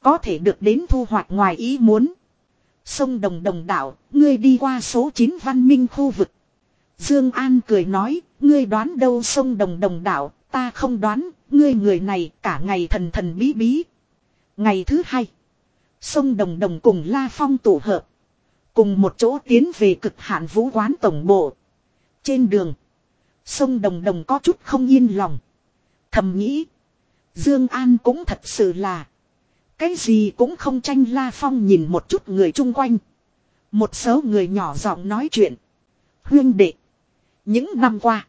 Có thể được đến thu hoạch ngoài ý muốn. Sông Đồng Đồng Đảo, ngươi đi qua số 9 văn minh khu vực. Dương An cười nói, ngươi đoán đâu sông Đồng Đồng Đảo, ta không đoán, ngươi người này cả ngày thần thần bí bí. Ngày thứ hai, sông Đồng Đồng cùng La Phong tụ hợp. Cùng một chỗ tiến về cực hạn vũ quán tổng bộ. Trên đường, sông Đồng Đồng có chút không yên lòng. Thầm nghĩ, Dương An cũng thật sự là cái gì cũng không tranh La Phong nhìn một chút người chung quanh. Một số người nhỏ giọng nói chuyện. Huyên đệ. Những năm qua.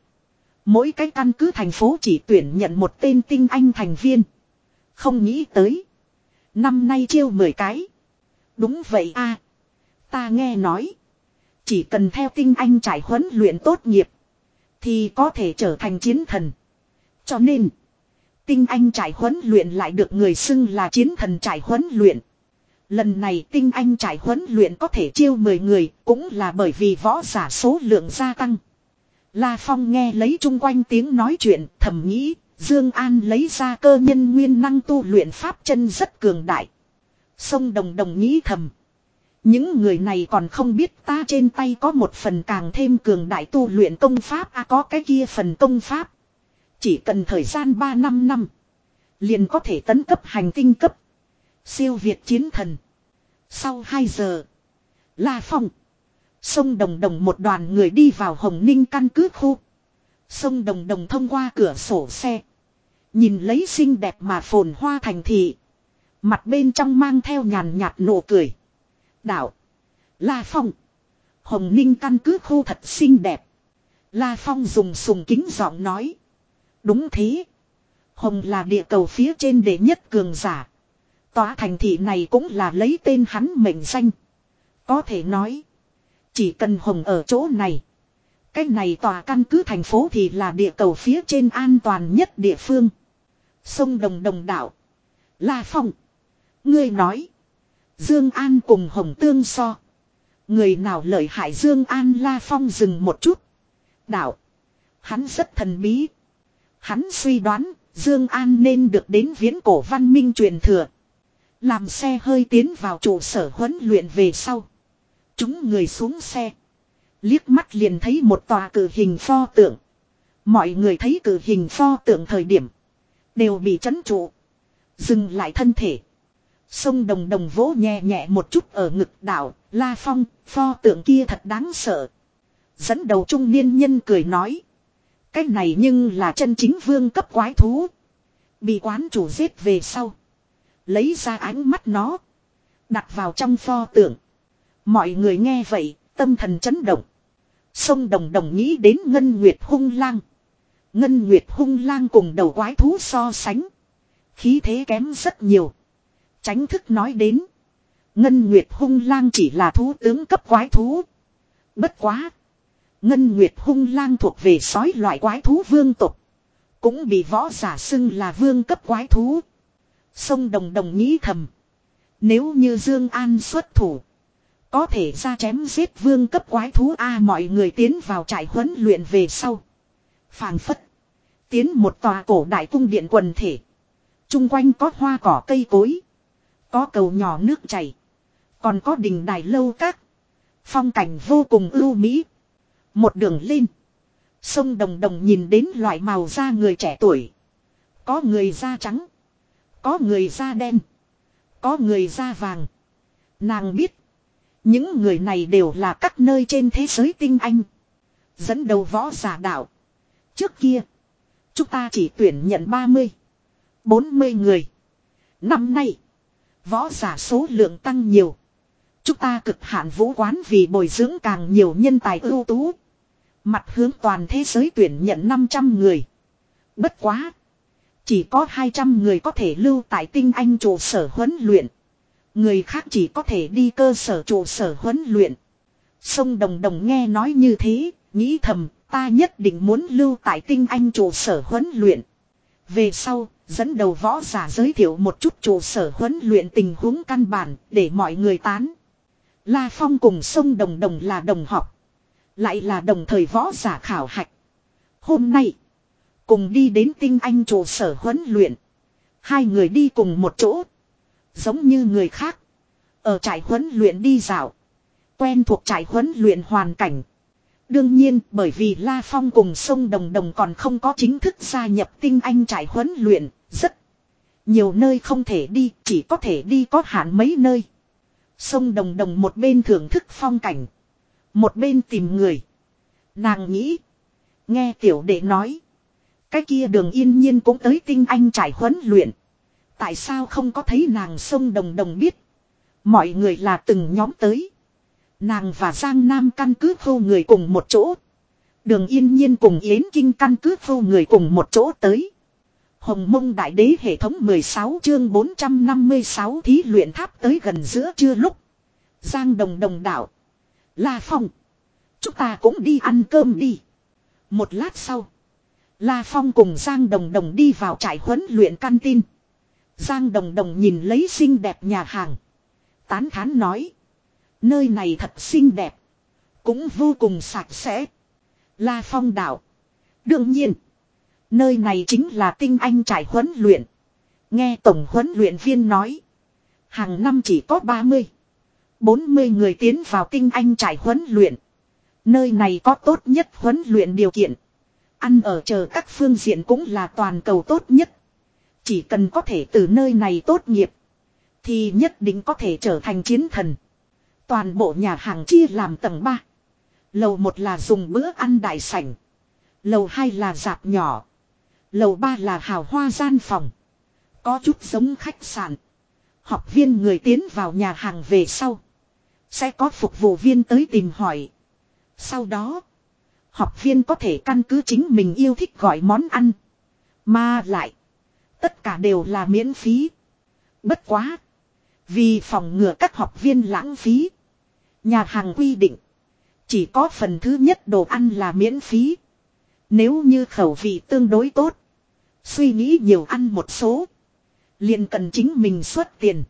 Mỗi cái căn cứ thành phố chỉ tuyển nhận một tên tinh anh thành viên. Không nghĩ tới. Năm nay chiêu 10 cái. Đúng vậy a Ta nghe nói. Chỉ cần theo tinh anh trải huấn luyện tốt nghiệp. Thì có thể trở thành chiến thần. Cho nên. Tinh anh trải huấn luyện lại được người xưng là chiến thần trải huấn luyện. Lần này tinh anh trải huấn luyện có thể chiêu 10 người cũng là bởi vì võ giả số lượng gia tăng. La Phong nghe lấy chung quanh tiếng nói chuyện, thầm nghĩ, Dương An lấy ra cơ nhân nguyên năng tu luyện pháp chân rất cường đại. Sông Đồng Đồng nghĩ thầm. Những người này còn không biết ta trên tay có một phần càng thêm cường đại tu luyện công pháp à có cái kia phần công pháp. Chỉ cần thời gian 3 năm năm. Liền có thể tấn cấp hành tinh cấp. Siêu Việt chiến thần. Sau 2 giờ. La Phong. Sông Đồng Đồng một đoàn người đi vào Hồng Ninh căn cứ khu. Sông Đồng Đồng thông qua cửa sổ xe. Nhìn lấy xinh đẹp mà phồn hoa thành thị. Mặt bên trong mang theo nhàn nhạt nụ cười. Đạo. La Phong. Hồng Ninh căn cứ khu thật xinh đẹp. La Phong dùng sùng kính giọng nói. Đúng thế. Hồng là địa cầu phía trên đệ nhất cường giả. Tòa thành thị này cũng là lấy tên hắn mệnh danh. Có thể nói. Chỉ cần Hồng ở chỗ này. cách này tòa căn cứ thành phố thì là địa cầu phía trên an toàn nhất địa phương. Sông Đồng Đồng Đảo. La Phong. Ngươi nói. Dương An cùng Hồng Tương so. Người nào lợi hại Dương An La Phong dừng một chút. Đạo. Hắn rất thần bí. Hắn suy đoán, Dương An nên được đến viễn cổ văn minh truyền thừa. Làm xe hơi tiến vào trụ sở huấn luyện về sau. Chúng người xuống xe. Liếc mắt liền thấy một tòa cử hình pho tượng. Mọi người thấy cử hình pho tượng thời điểm. Đều bị chấn trụ. Dừng lại thân thể. Sông đồng đồng vỗ nhẹ nhẹ một chút ở ngực đảo. La phong, pho tượng kia thật đáng sợ. Dẫn đầu trung niên nhân cười nói. Cái này nhưng là chân chính vương cấp quái thú. Bị quán chủ giết về sau. Lấy ra ánh mắt nó. Đặt vào trong pho tượng. Mọi người nghe vậy, tâm thần chấn động. Sông Đồng Đồng nghĩ đến Ngân Nguyệt hung lang. Ngân Nguyệt hung lang cùng đầu quái thú so sánh. Khí thế kém rất nhiều. Tránh thức nói đến. Ngân Nguyệt hung lang chỉ là thú tướng cấp quái thú. Bất quá. Ngân Nguyệt hung lang thuộc về sói loại quái thú vương tục. Cũng bị võ giả xưng là vương cấp quái thú. Sông Đồng Đồng nghĩ thầm. Nếu như Dương An xuất thủ. Có thể ra chém giết vương cấp quái thú A mọi người tiến vào trại huấn luyện về sau. phảng phất. Tiến một tòa cổ đại cung điện quần thể. Trung quanh có hoa cỏ cây cối. Có cầu nhỏ nước chảy. Còn có đình đài lâu các. Phong cảnh vô cùng ưu mỹ. Một đường lên. Sông Đồng Đồng nhìn đến loại màu da người trẻ tuổi. Có người da trắng. Có người da đen. Có người da vàng. Nàng biết. Những người này đều là các nơi trên thế giới tinh anh. Dẫn đầu võ giả đạo. Trước kia. Chúng ta chỉ tuyển nhận 30. 40 người. Năm nay. Võ giả số lượng tăng nhiều. Chúng ta cực hạn vũ quán vì bồi dưỡng càng nhiều nhân tài ưu tú. Mặt hướng toàn thế giới tuyển nhận 500 người. Bất quá. Chỉ có 200 người có thể lưu tại tinh anh trụ sở huấn luyện. Người khác chỉ có thể đi cơ sở trụ sở huấn luyện. Sông Đồng Đồng nghe nói như thế, nghĩ thầm, ta nhất định muốn lưu tại tinh anh trụ sở huấn luyện. Về sau, dẫn đầu võ giả giới thiệu một chút trụ sở huấn luyện tình huống căn bản để mọi người tán. La Phong cùng sông Đồng Đồng là đồng học. Lại là đồng thời võ giả khảo hạch. Hôm nay. Cùng đi đến tinh anh trụ sở huấn luyện. Hai người đi cùng một chỗ. Giống như người khác. Ở trại huấn luyện đi dạo. Quen thuộc trại huấn luyện hoàn cảnh. Đương nhiên bởi vì La Phong cùng sông Đồng Đồng còn không có chính thức gia nhập tinh anh trại huấn luyện. Rất nhiều nơi không thể đi, chỉ có thể đi có hạn mấy nơi. Sông Đồng Đồng một bên thưởng thức phong cảnh. Một bên tìm người. Nàng nghĩ. Nghe tiểu đệ nói. Cái kia đường yên nhiên cũng tới tinh anh trải huấn luyện. Tại sao không có thấy nàng sông Đồng Đồng biết. Mọi người là từng nhóm tới. Nàng và Giang Nam căn cứ khô người cùng một chỗ. Đường yên nhiên cùng Yến Kinh căn cứ khô người cùng một chỗ tới. Hồng mông đại đế hệ thống 16 chương 456 thí luyện tháp tới gần giữa trưa lúc. Giang đồng đồng đảo. La Phong. Chúng ta cũng đi ăn cơm đi. Một lát sau. La Phong cùng Giang đồng đồng đi vào trại huấn luyện căn tin. Giang đồng đồng nhìn lấy xinh đẹp nhà hàng. Tán thán nói. Nơi này thật xinh đẹp. Cũng vô cùng sạch sẽ. La Phong đảo. Đương nhiên. Nơi này chính là tinh anh trải huấn luyện. Nghe tổng huấn luyện viên nói. Hàng năm chỉ có 30. 40 người tiến vào tinh anh trải huấn luyện. Nơi này có tốt nhất huấn luyện điều kiện. Ăn ở chờ các phương diện cũng là toàn cầu tốt nhất. Chỉ cần có thể từ nơi này tốt nghiệp. Thì nhất định có thể trở thành chiến thần. Toàn bộ nhà hàng chia làm tầng 3. Lầu 1 là dùng bữa ăn đại sảnh. Lầu 2 là dạp nhỏ. Lầu ba là hào hoa gian phòng. Có chút giống khách sạn. Học viên người tiến vào nhà hàng về sau. Sẽ có phục vụ viên tới tìm hỏi. Sau đó. Học viên có thể căn cứ chính mình yêu thích gọi món ăn. Mà lại. Tất cả đều là miễn phí. Bất quá. Vì phòng ngừa các học viên lãng phí. Nhà hàng quy định. Chỉ có phần thứ nhất đồ ăn là miễn phí. Nếu như khẩu vị tương đối tốt. Suy nghĩ nhiều ăn một số. liền cần chính mình xuất tiền.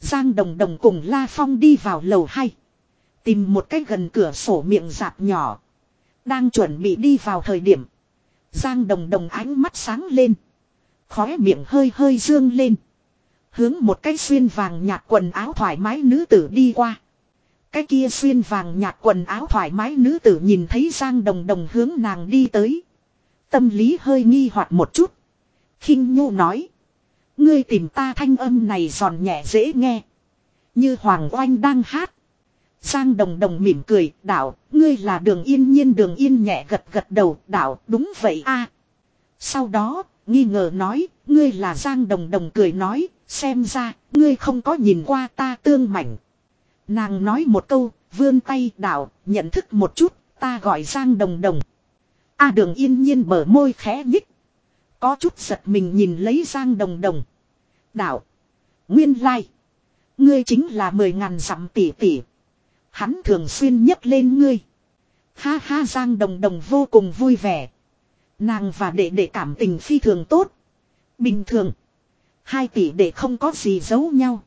Giang Đồng Đồng cùng La Phong đi vào lầu 2. Tìm một cái gần cửa sổ miệng dạp nhỏ. Đang chuẩn bị đi vào thời điểm. Giang Đồng Đồng ánh mắt sáng lên. Khóe miệng hơi hơi dương lên. Hướng một cái xuyên vàng nhạt quần áo thoải mái nữ tử đi qua. Cái kia xuyên vàng nhạt quần áo thoải mái nữ tử nhìn thấy Giang Đồng Đồng hướng nàng đi tới. Tâm lý hơi nghi hoặc một chút khinh nhu nói. Ngươi tìm ta thanh âm này giòn nhẹ dễ nghe. Như Hoàng Oanh đang hát. Giang đồng đồng mỉm cười, đảo ngươi là đường yên nhiên đường yên nhẹ gật gật đầu, đảo đúng vậy a. Sau đó, nghi ngờ nói, ngươi là Giang đồng đồng cười nói, xem ra, ngươi không có nhìn qua ta tương mảnh. Nàng nói một câu, vươn tay đảo, nhận thức một chút, ta gọi Giang đồng đồng. A à, đường yên nhiên bở môi khẽ nhích. Có chút giật mình nhìn lấy Giang Đồng Đồng. đảo, Nguyên lai. Ngươi chính là mười ngàn dặm tỷ tỷ. Hắn thường xuyên nhấc lên ngươi. Ha ha Giang Đồng Đồng vô cùng vui vẻ. Nàng và đệ đệ cảm tình phi thường tốt. Bình thường. Hai tỷ đệ không có gì giấu nhau.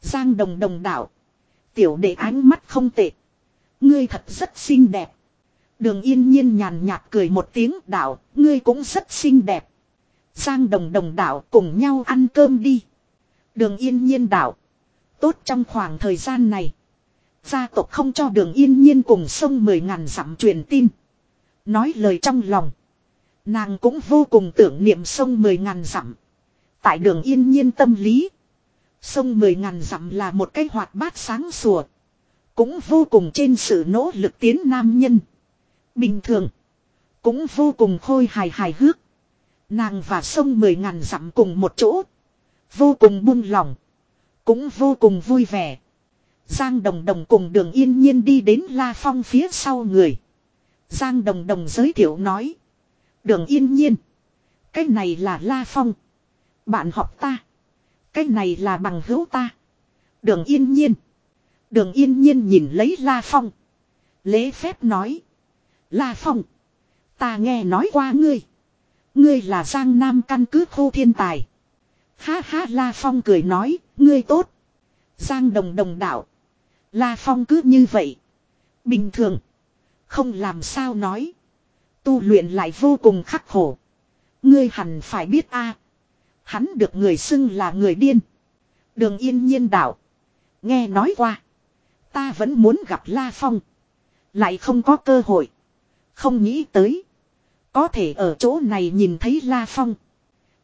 Giang Đồng Đồng đạo. Tiểu đệ ánh mắt không tệ. Ngươi thật rất xinh đẹp. Đường yên nhiên nhàn nhạt cười một tiếng, đạo. Ngươi cũng rất xinh đẹp. Giang đồng đồng đảo cùng nhau ăn cơm đi. Đường yên nhiên đảo. Tốt trong khoảng thời gian này. Gia tộc không cho đường yên nhiên cùng sông mười ngàn dặm truyền tin. Nói lời trong lòng. Nàng cũng vô cùng tưởng niệm sông mười ngàn dặm. Tại đường yên nhiên tâm lý. Sông mười ngàn dặm là một cái hoạt bát sáng sủa. Cũng vô cùng trên sự nỗ lực tiến nam nhân. Bình thường. Cũng vô cùng khôi hài hài hước. Nàng và sông mười ngàn dặm cùng một chỗ. Vô cùng buông lòng. Cũng vô cùng vui vẻ. Giang Đồng Đồng cùng đường yên nhiên đi đến La Phong phía sau người. Giang Đồng Đồng giới thiệu nói. Đường yên nhiên. Cái này là La Phong. Bạn học ta. Cái này là bằng hữu ta. Đường yên nhiên. Đường yên nhiên nhìn lấy La Phong. Lễ phép nói. La Phong. Ta nghe nói qua ngươi. Ngươi là Giang Nam căn cứ khu thiên tài. Ha ha La Phong cười nói, ngươi tốt. Giang đồng đồng đạo. La Phong cứ như vậy. Bình thường. Không làm sao nói. Tu luyện lại vô cùng khắc khổ. Ngươi hẳn phải biết a Hắn được người xưng là người điên. Đường yên nhiên đạo. Nghe nói qua. Ta vẫn muốn gặp La Phong. Lại không có cơ hội. Không nghĩ tới. Có thể ở chỗ này nhìn thấy La Phong.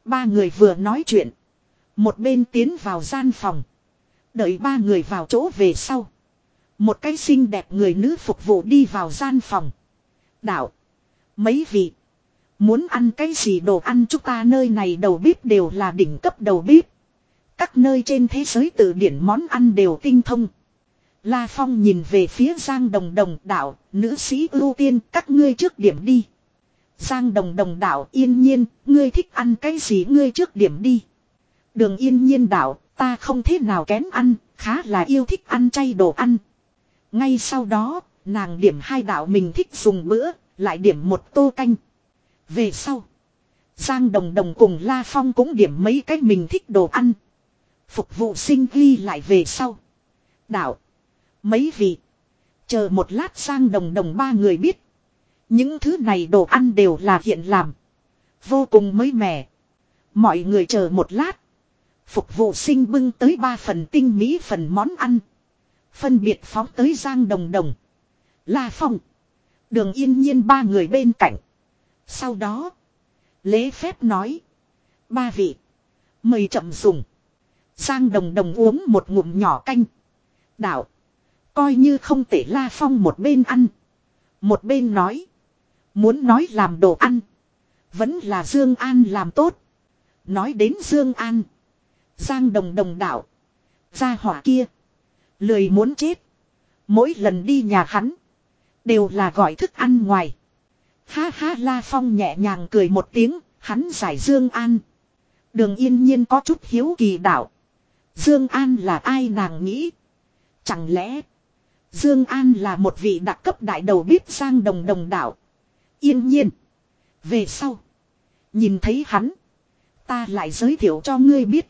Ba người vừa nói chuyện. Một bên tiến vào gian phòng. Đợi ba người vào chỗ về sau. Một cái xinh đẹp người nữ phục vụ đi vào gian phòng. Đạo. Mấy vị. Muốn ăn cái gì đồ ăn chúng ta nơi này đầu bếp đều là đỉnh cấp đầu bếp. Các nơi trên thế giới từ điển món ăn đều tinh thông. La Phong nhìn về phía Giang Đồng Đồng đạo, nữ sĩ ưu tiên các ngươi trước điểm đi. Giang Đồng Đồng đạo yên nhiên, ngươi thích ăn cái gì ngươi trước điểm đi. Đường yên nhiên đạo, ta không thế nào kén ăn, khá là yêu thích ăn chay đồ ăn. Ngay sau đó, nàng điểm hai đạo mình thích dùng bữa, lại điểm một tô canh. Về sau, Giang Đồng Đồng cùng La Phong cũng điểm mấy cái mình thích đồ ăn. Phục vụ sinh ghi lại về sau. Đạo. Mấy vị. Chờ một lát Giang Đồng Đồng ba người biết. Những thứ này đồ ăn đều là hiện làm. Vô cùng mới mẻ. Mọi người chờ một lát. Phục vụ sinh bưng tới ba phần tinh mỹ phần món ăn. Phân biệt phóng tới Giang Đồng Đồng. La Phong. Đường yên nhiên ba người bên cạnh. Sau đó. Lễ phép nói. Ba vị. Mời chậm dùng. Giang Đồng Đồng uống một ngụm nhỏ canh. Đạo. Coi như không thể La Phong một bên ăn. Một bên nói. Muốn nói làm đồ ăn. Vẫn là Dương An làm tốt. Nói đến Dương An. Giang đồng đồng đạo. Gia hỏa kia. Lười muốn chết. Mỗi lần đi nhà hắn. Đều là gọi thức ăn ngoài. Ha ha, La Phong nhẹ nhàng cười một tiếng. Hắn giải Dương An. Đường yên nhiên có chút hiếu kỳ đạo. Dương An là ai nàng nghĩ. Chẳng lẽ. Dương An là một vị đặc cấp đại đầu bếp sang đồng đồng đạo. Yên nhiên. Về sau. Nhìn thấy hắn. Ta lại giới thiệu cho ngươi biết.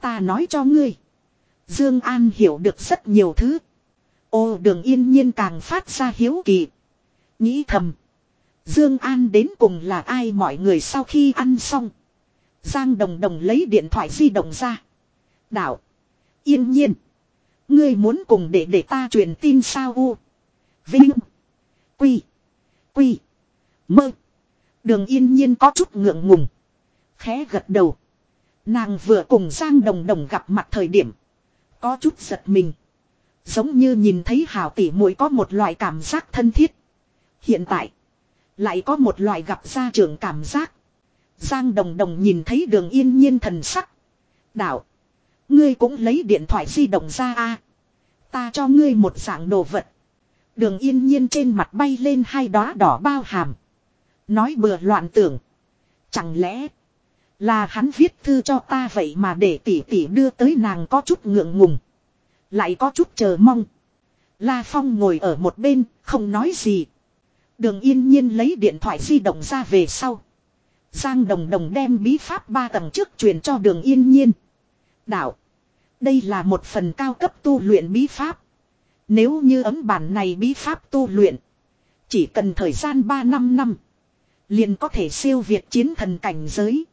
Ta nói cho ngươi. Dương An hiểu được rất nhiều thứ. Ô, đường yên nhiên càng phát ra hiếu kỳ. Nghĩ thầm. Dương An đến cùng là ai mọi người sau khi ăn xong. Giang Đồng Đồng lấy điện thoại di động ra. Đạo. Yên nhiên. Ngươi muốn cùng để để ta truyền tin sao u. Vinh. Quy. Quy. Mơ. Đường yên nhiên có chút ngượng ngùng. Khẽ gật đầu. Nàng vừa cùng Giang Đồng Đồng gặp mặt thời điểm. Có chút giật mình. Giống như nhìn thấy hào tỷ muội có một loại cảm giác thân thiết. Hiện tại. Lại có một loại gặp gia trưởng cảm giác. Giang Đồng Đồng nhìn thấy đường yên nhiên thần sắc. Đạo. Ngươi cũng lấy điện thoại di động ra a Ta cho ngươi một dạng đồ vật. Đường yên nhiên trên mặt bay lên hai đóa đỏ bao hàm. Nói bừa loạn tưởng. Chẳng lẽ là hắn viết thư cho ta vậy mà để tỷ tỷ đưa tới nàng có chút ngượng ngùng. Lại có chút chờ mong. La Phong ngồi ở một bên, không nói gì. Đường yên nhiên lấy điện thoại di động ra về sau. Giang Đồng Đồng đem bí pháp ba tầng trước truyền cho đường yên nhiên. Đạo. Đây là một phần cao cấp tu luyện bí pháp. Nếu như ấm bản này bí pháp tu luyện. Chỉ cần thời gian 3 năm năm. Liền có thể siêu việt chiến thần cảnh giới.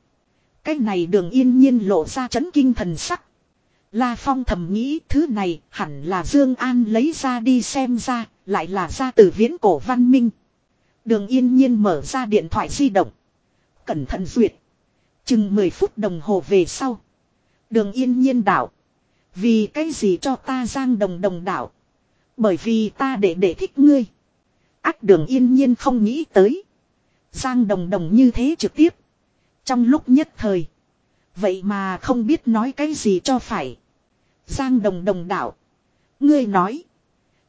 Cái này đường yên nhiên lộ ra chấn kinh thần sắc. La Phong thầm nghĩ thứ này hẳn là Dương An lấy ra đi xem ra, lại là ra từ viễn cổ văn minh. Đường yên nhiên mở ra điện thoại di động. Cẩn thận duyệt. Chừng 10 phút đồng hồ về sau. Đường yên nhiên đảo. Vì cái gì cho ta giang đồng đồng đảo. Bởi vì ta để để thích ngươi. Ác đường yên nhiên không nghĩ tới. Giang đồng đồng như thế trực tiếp. Trong lúc nhất thời. Vậy mà không biết nói cái gì cho phải. Giang đồng đồng đạo. Ngươi nói.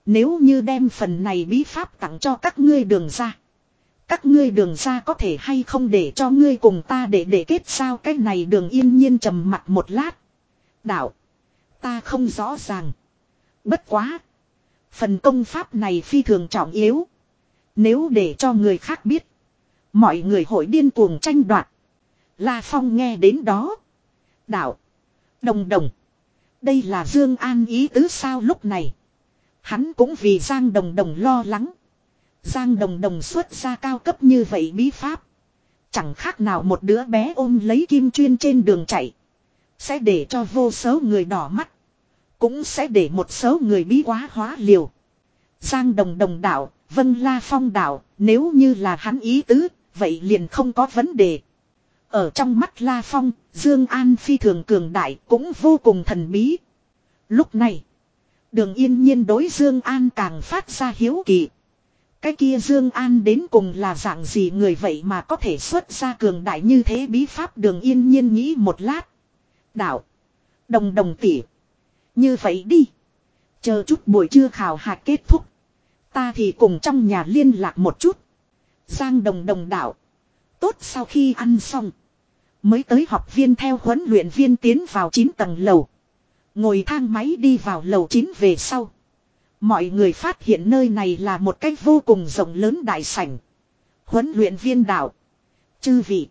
Nếu như đem phần này bí pháp tặng cho các ngươi đường ra. Các ngươi đường ra có thể hay không để cho ngươi cùng ta để để kết sao cái này đường yên nhiên trầm mặt một lát. Đạo. Ta không rõ ràng. Bất quá. Phần công pháp này phi thường trọng yếu. Nếu để cho người khác biết. Mọi người hội điên cuồng tranh đoạt. La Phong nghe đến đó. Đạo. Đồng đồng. Đây là Dương An ý tứ sao lúc này. Hắn cũng vì Giang Đồng Đồng lo lắng. Giang Đồng Đồng xuất ra cao cấp như vậy bí pháp. Chẳng khác nào một đứa bé ôm lấy kim chuyên trên đường chạy. Sẽ để cho vô số người đỏ mắt. Cũng sẽ để một số người bí quá hóa liều. Giang Đồng Đồng đảo, Vân La Phong đảo, nếu như là hắn ý tứ, vậy liền không có vấn đề. Ở trong mắt La Phong, Dương An phi thường cường đại cũng vô cùng thần bí. Lúc này, đường yên nhiên đối Dương An càng phát ra hiếu kỳ. Cái kia Dương An đến cùng là dạng gì người vậy mà có thể xuất ra cường đại như thế bí pháp đường yên nhiên nghĩ một lát. Đạo. Đồng đồng tỉ. Như vậy đi. Chờ chút buổi trưa khảo hạch kết thúc. Ta thì cùng trong nhà liên lạc một chút. Giang đồng đồng đạo. Tốt sau khi ăn xong. Mới tới học viên theo huấn luyện viên tiến vào 9 tầng lầu. Ngồi thang máy đi vào lầu 9 về sau. Mọi người phát hiện nơi này là một cách vô cùng rộng lớn đại sảnh. Huấn luyện viên đạo. Chư vị.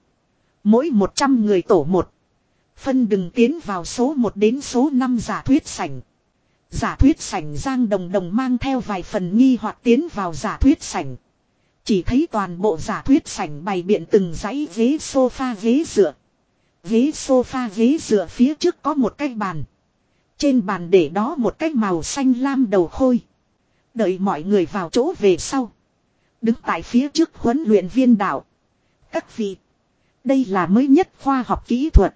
Mỗi 100 người tổ một. Phân đừng tiến vào số 1 đến số 5 giả thuyết sảnh. Giả thuyết sảnh Giang Đồng Đồng mang theo vài phần nghi hoặc tiến vào giả thuyết sảnh. Chỉ thấy toàn bộ giả thuyết sảnh bày biện từng dãy ghế sofa ghế dựa. Ghế sofa ghế dựa phía trước có một cái bàn. Trên bàn để đó một cái màu xanh lam đầu khôi. Đợi mọi người vào chỗ về sau. Đứng tại phía trước huấn luyện viên đạo. Các vị. Đây là mới nhất khoa học kỹ thuật.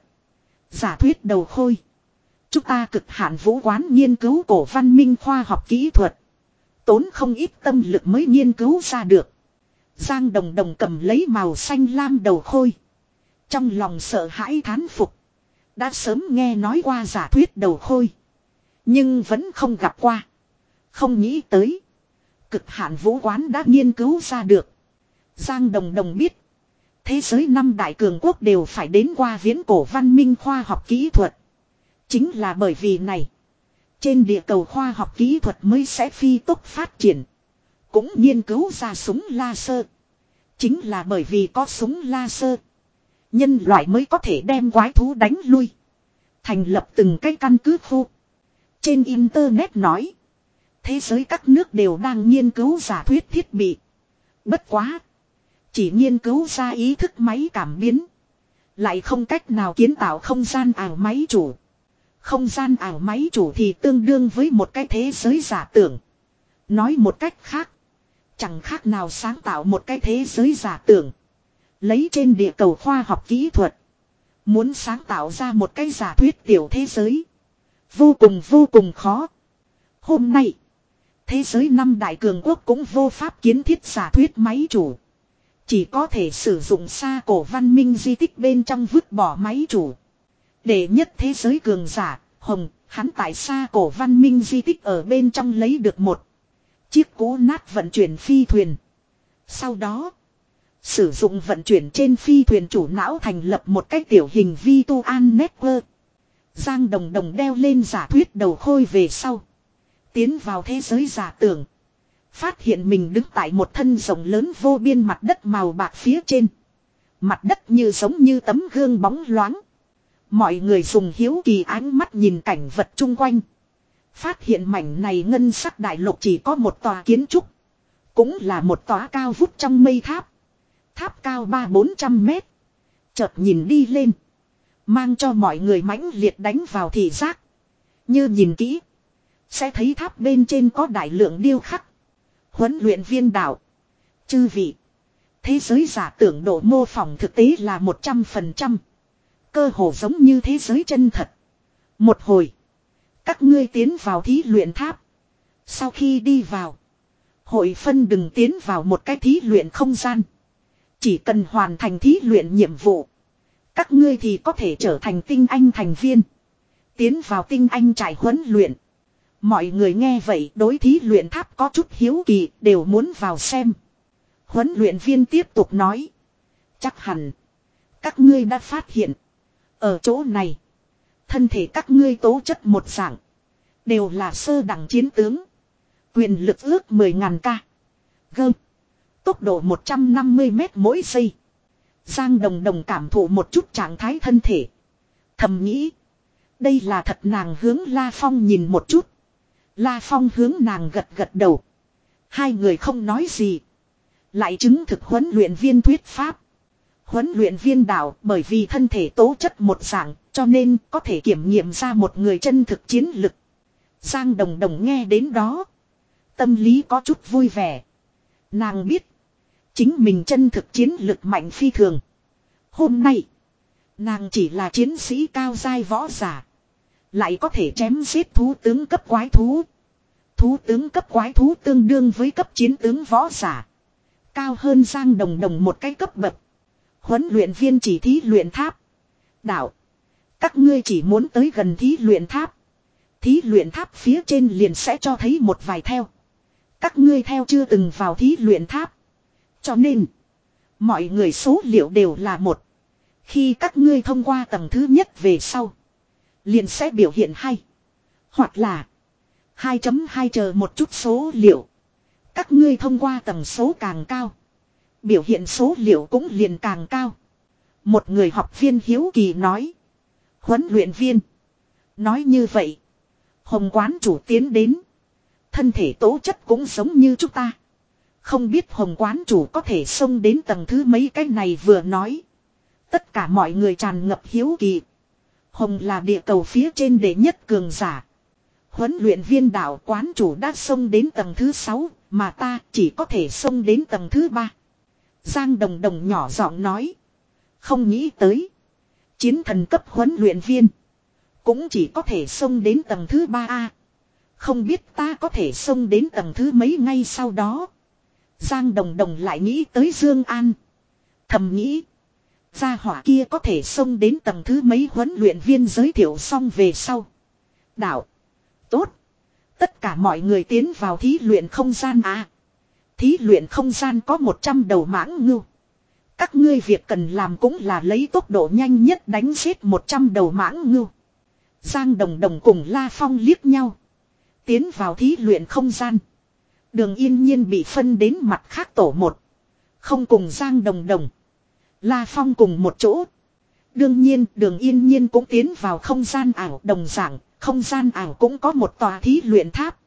Giả thuyết đầu khôi. Chúng ta cực hạn vũ quán nghiên cứu cổ văn minh khoa học kỹ thuật. Tốn không ít tâm lực mới nghiên cứu ra được. Giang đồng đồng cầm lấy màu xanh lam đầu khôi. Trong lòng sợ hãi thán phục. Đã sớm nghe nói qua giả thuyết đầu khôi. Nhưng vẫn không gặp qua. Không nghĩ tới. Cực hạn vũ quán đã nghiên cứu ra được. Giang Đồng Đồng biết. Thế giới năm đại cường quốc đều phải đến qua viễn cổ văn minh khoa học kỹ thuật. Chính là bởi vì này. Trên địa cầu khoa học kỹ thuật mới sẽ phi tốc phát triển. Cũng nghiên cứu ra súng laser. Chính là bởi vì có súng laser. Nhân loại mới có thể đem quái thú đánh lui. Thành lập từng cái căn cứ khu. Trên Internet nói. Thế giới các nước đều đang nghiên cứu giả thuyết thiết bị. Bất quá. Chỉ nghiên cứu ra ý thức máy cảm biến. Lại không cách nào kiến tạo không gian ảo máy chủ. Không gian ảo máy chủ thì tương đương với một cái thế giới giả tưởng. Nói một cách khác. Chẳng khác nào sáng tạo một cái thế giới giả tưởng. Lấy trên địa cầu khoa học kỹ thuật. Muốn sáng tạo ra một cái giả thuyết tiểu thế giới. Vô cùng vô cùng khó. Hôm nay. Thế giới năm đại cường quốc cũng vô pháp kiến thiết giả thuyết máy chủ. Chỉ có thể sử dụng xa cổ văn minh di tích bên trong vứt bỏ máy chủ. Để nhất thế giới cường giả, hồng, hắn tại xa cổ văn minh di tích ở bên trong lấy được một chiếc cố nát vận chuyển phi thuyền. Sau đó, sử dụng vận chuyển trên phi thuyền chủ não thành lập một cái tiểu hình vi tu an network. Giang đồng đồng đeo lên giả thuyết đầu khôi về sau. Tiến vào thế giới giả tưởng. Phát hiện mình đứng tại một thân rộng lớn vô biên mặt đất màu bạc phía trên. Mặt đất như giống như tấm gương bóng loáng. Mọi người dùng hiếu kỳ ánh mắt nhìn cảnh vật chung quanh. Phát hiện mảnh này ngân sắc đại lục chỉ có một tòa kiến trúc. Cũng là một tòa cao vút trong mây tháp. Tháp cao ba bốn trăm mét. Chợt nhìn đi lên. Mang cho mọi người mãnh liệt đánh vào thị giác. Như nhìn kỹ. Sẽ thấy tháp bên trên có đại lượng điêu khắc. Huấn luyện viên đạo. Chư vị. Thế giới giả tưởng độ mô phỏng thực tế là 100%. Cơ hồ giống như thế giới chân thật. Một hồi. Các ngươi tiến vào thí luyện tháp. Sau khi đi vào. Hội phân đừng tiến vào một cái thí luyện không gian. Chỉ cần hoàn thành thí luyện nhiệm vụ. Các ngươi thì có thể trở thành tinh anh thành viên. Tiến vào tinh anh trải huấn luyện. Mọi người nghe vậy, đối thí luyện tháp có chút hiếu kỳ, đều muốn vào xem. Huấn luyện viên tiếp tục nói. Chắc hẳn. Các ngươi đã phát hiện. Ở chỗ này. Thân thể các ngươi tố chất một dạng. Đều là sơ đẳng chiến tướng. Quyền lực ước 10.000 ca. Gơm. Tốc độ 150 mét mỗi giây. Giang đồng đồng cảm thụ một chút trạng thái thân thể. Thầm nghĩ. Đây là thật nàng hướng La Phong nhìn một chút. La Phong hướng nàng gật gật đầu. Hai người không nói gì. Lại chứng thực huấn luyện viên thuyết pháp. Huấn luyện viên đảo bởi vì thân thể tố chất một dạng, cho nên có thể kiểm nghiệm ra một người chân thực chiến lực. Giang Đồng Đồng nghe đến đó. Tâm lý có chút vui vẻ. Nàng biết. Chính mình chân thực chiến lực mạnh phi thường. Hôm nay. Nàng chỉ là chiến sĩ cao giai võ giả. Lại có thể chém giết thú tướng cấp quái thú. Thú tướng cấp quái thú tương đương với cấp chiến tướng võ giả. Cao hơn Giang Đồng Đồng một cái cấp bậc. Huấn luyện viên chỉ thí luyện tháp. Đạo. Các ngươi chỉ muốn tới gần thí luyện tháp. Thí luyện tháp phía trên liền sẽ cho thấy một vài theo. Các ngươi theo chưa từng vào thí luyện tháp. Cho nên. Mọi người số liệu đều là một. Khi các ngươi thông qua tầng thứ nhất về sau. Liền sẽ biểu hiện hay. Hoặc là. 2.2 chờ một chút số liệu. Các ngươi thông qua tầng số càng cao. Biểu hiện số liệu cũng liền càng cao. Một người học viên hiếu kỳ nói. Huấn luyện viên. Nói như vậy. Hồng quán chủ tiến đến. Thân thể tố chất cũng giống như chúng ta. Không biết hồng quán chủ có thể xông đến tầng thứ mấy cái này vừa nói. Tất cả mọi người tràn ngập hiếu kỳ. Hồng là địa cầu phía trên đệ nhất cường giả. Huấn luyện viên đạo quán chủ đã xông đến tầng thứ 6, mà ta chỉ có thể xông đến tầng thứ 3. Giang Đồng Đồng nhỏ giọng nói. Không nghĩ tới. Chiến thần cấp huấn luyện viên. Cũng chỉ có thể xông đến tầng thứ 3A. Không biết ta có thể xông đến tầng thứ mấy ngay sau đó. Giang Đồng Đồng lại nghĩ tới Dương An. Thầm nghĩ. Gia hỏa kia có thể xông đến tầng thứ mấy huấn luyện viên giới thiệu xong về sau. Đạo. Tốt. Tất cả mọi người tiến vào thí luyện không gian à. Thí luyện không gian có 100 đầu mãng ngưu. Các ngươi việc cần làm cũng là lấy tốc độ nhanh nhất đánh giết 100 đầu mãng ngưu. Giang Đồng Đồng cùng La Phong liếc nhau. Tiến vào thí luyện không gian. Đường yên nhiên bị phân đến mặt khác tổ một. Không cùng Giang Đồng Đồng. La Phong cùng một chỗ. Đương nhiên, đường yên nhiên cũng tiến vào không gian ảo đồng dạng. Không gian ảo cũng có một tòa thí luyện tháp.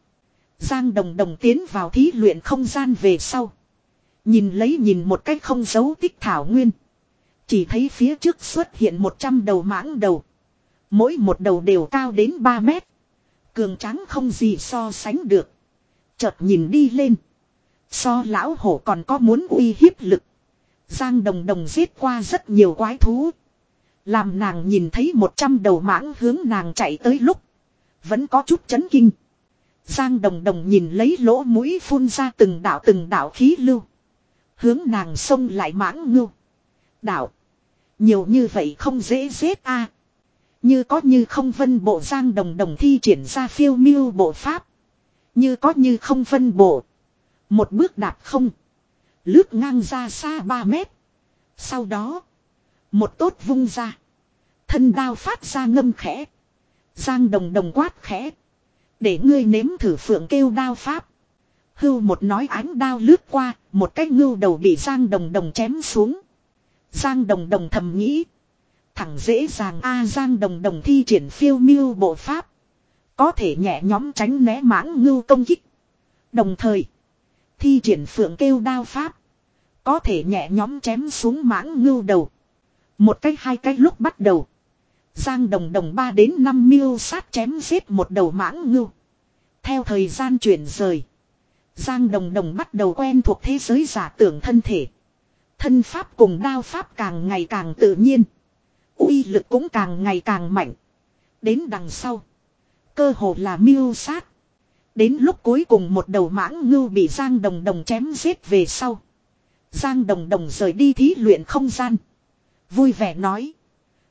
Giang Đồng Đồng tiến vào thí luyện không gian về sau. Nhìn lấy nhìn một cách không giấu tích thảo nguyên. Chỉ thấy phía trước xuất hiện 100 đầu mãng đầu. Mỗi một đầu đều cao đến 3 mét. Cường trắng không gì so sánh được. Chợt nhìn đi lên. So lão hổ còn có muốn uy hiếp lực. Giang đồng đồng giết qua rất nhiều quái thú. Làm nàng nhìn thấy 100 đầu mãng hướng nàng chạy tới lúc. Vẫn có chút chấn kinh. Giang đồng đồng nhìn lấy lỗ mũi phun ra từng đạo từng đạo khí lưu. Hướng nàng xông lại mãng ngưu. Đạo. Nhiều như vậy không dễ giết a. Như có như không vân bộ giang đồng đồng thi triển ra phiêu miêu bộ pháp. Như có như không phân bổ Một bước đạp không. Lướt ngang ra xa 3 mét. Sau đó. Một tốt vung ra. Thân đao phát ra ngâm khẽ. Giang đồng đồng quát khẽ. Để ngươi nếm thử phượng kêu đao pháp. Hưu một nói ánh đao lướt qua, một cái ngưu đầu bị Giang Đồng Đồng chém xuống. Giang Đồng Đồng thầm nghĩ. Thẳng dễ dàng A Giang Đồng Đồng thi triển phiêu miêu bộ pháp. Có thể nhẹ nhóm tránh né mãng ngưu công kích. Đồng thời, thi triển phượng kêu đao pháp. Có thể nhẹ nhóm chém xuống mãng ngưu đầu. Một cách hai cách lúc bắt đầu. Giang đồng đồng 3 đến 5 miêu sát chém giết một đầu mãng ngưu. Theo thời gian chuyển rời. Giang đồng đồng bắt đầu quen thuộc thế giới giả tưởng thân thể. Thân pháp cùng đao pháp càng ngày càng tự nhiên. uy lực cũng càng ngày càng mạnh. Đến đằng sau. Cơ hồ là miêu sát. Đến lúc cuối cùng một đầu mãng ngưu bị Giang đồng đồng chém giết về sau. Giang đồng đồng rời đi thí luyện không gian. Vui vẻ nói.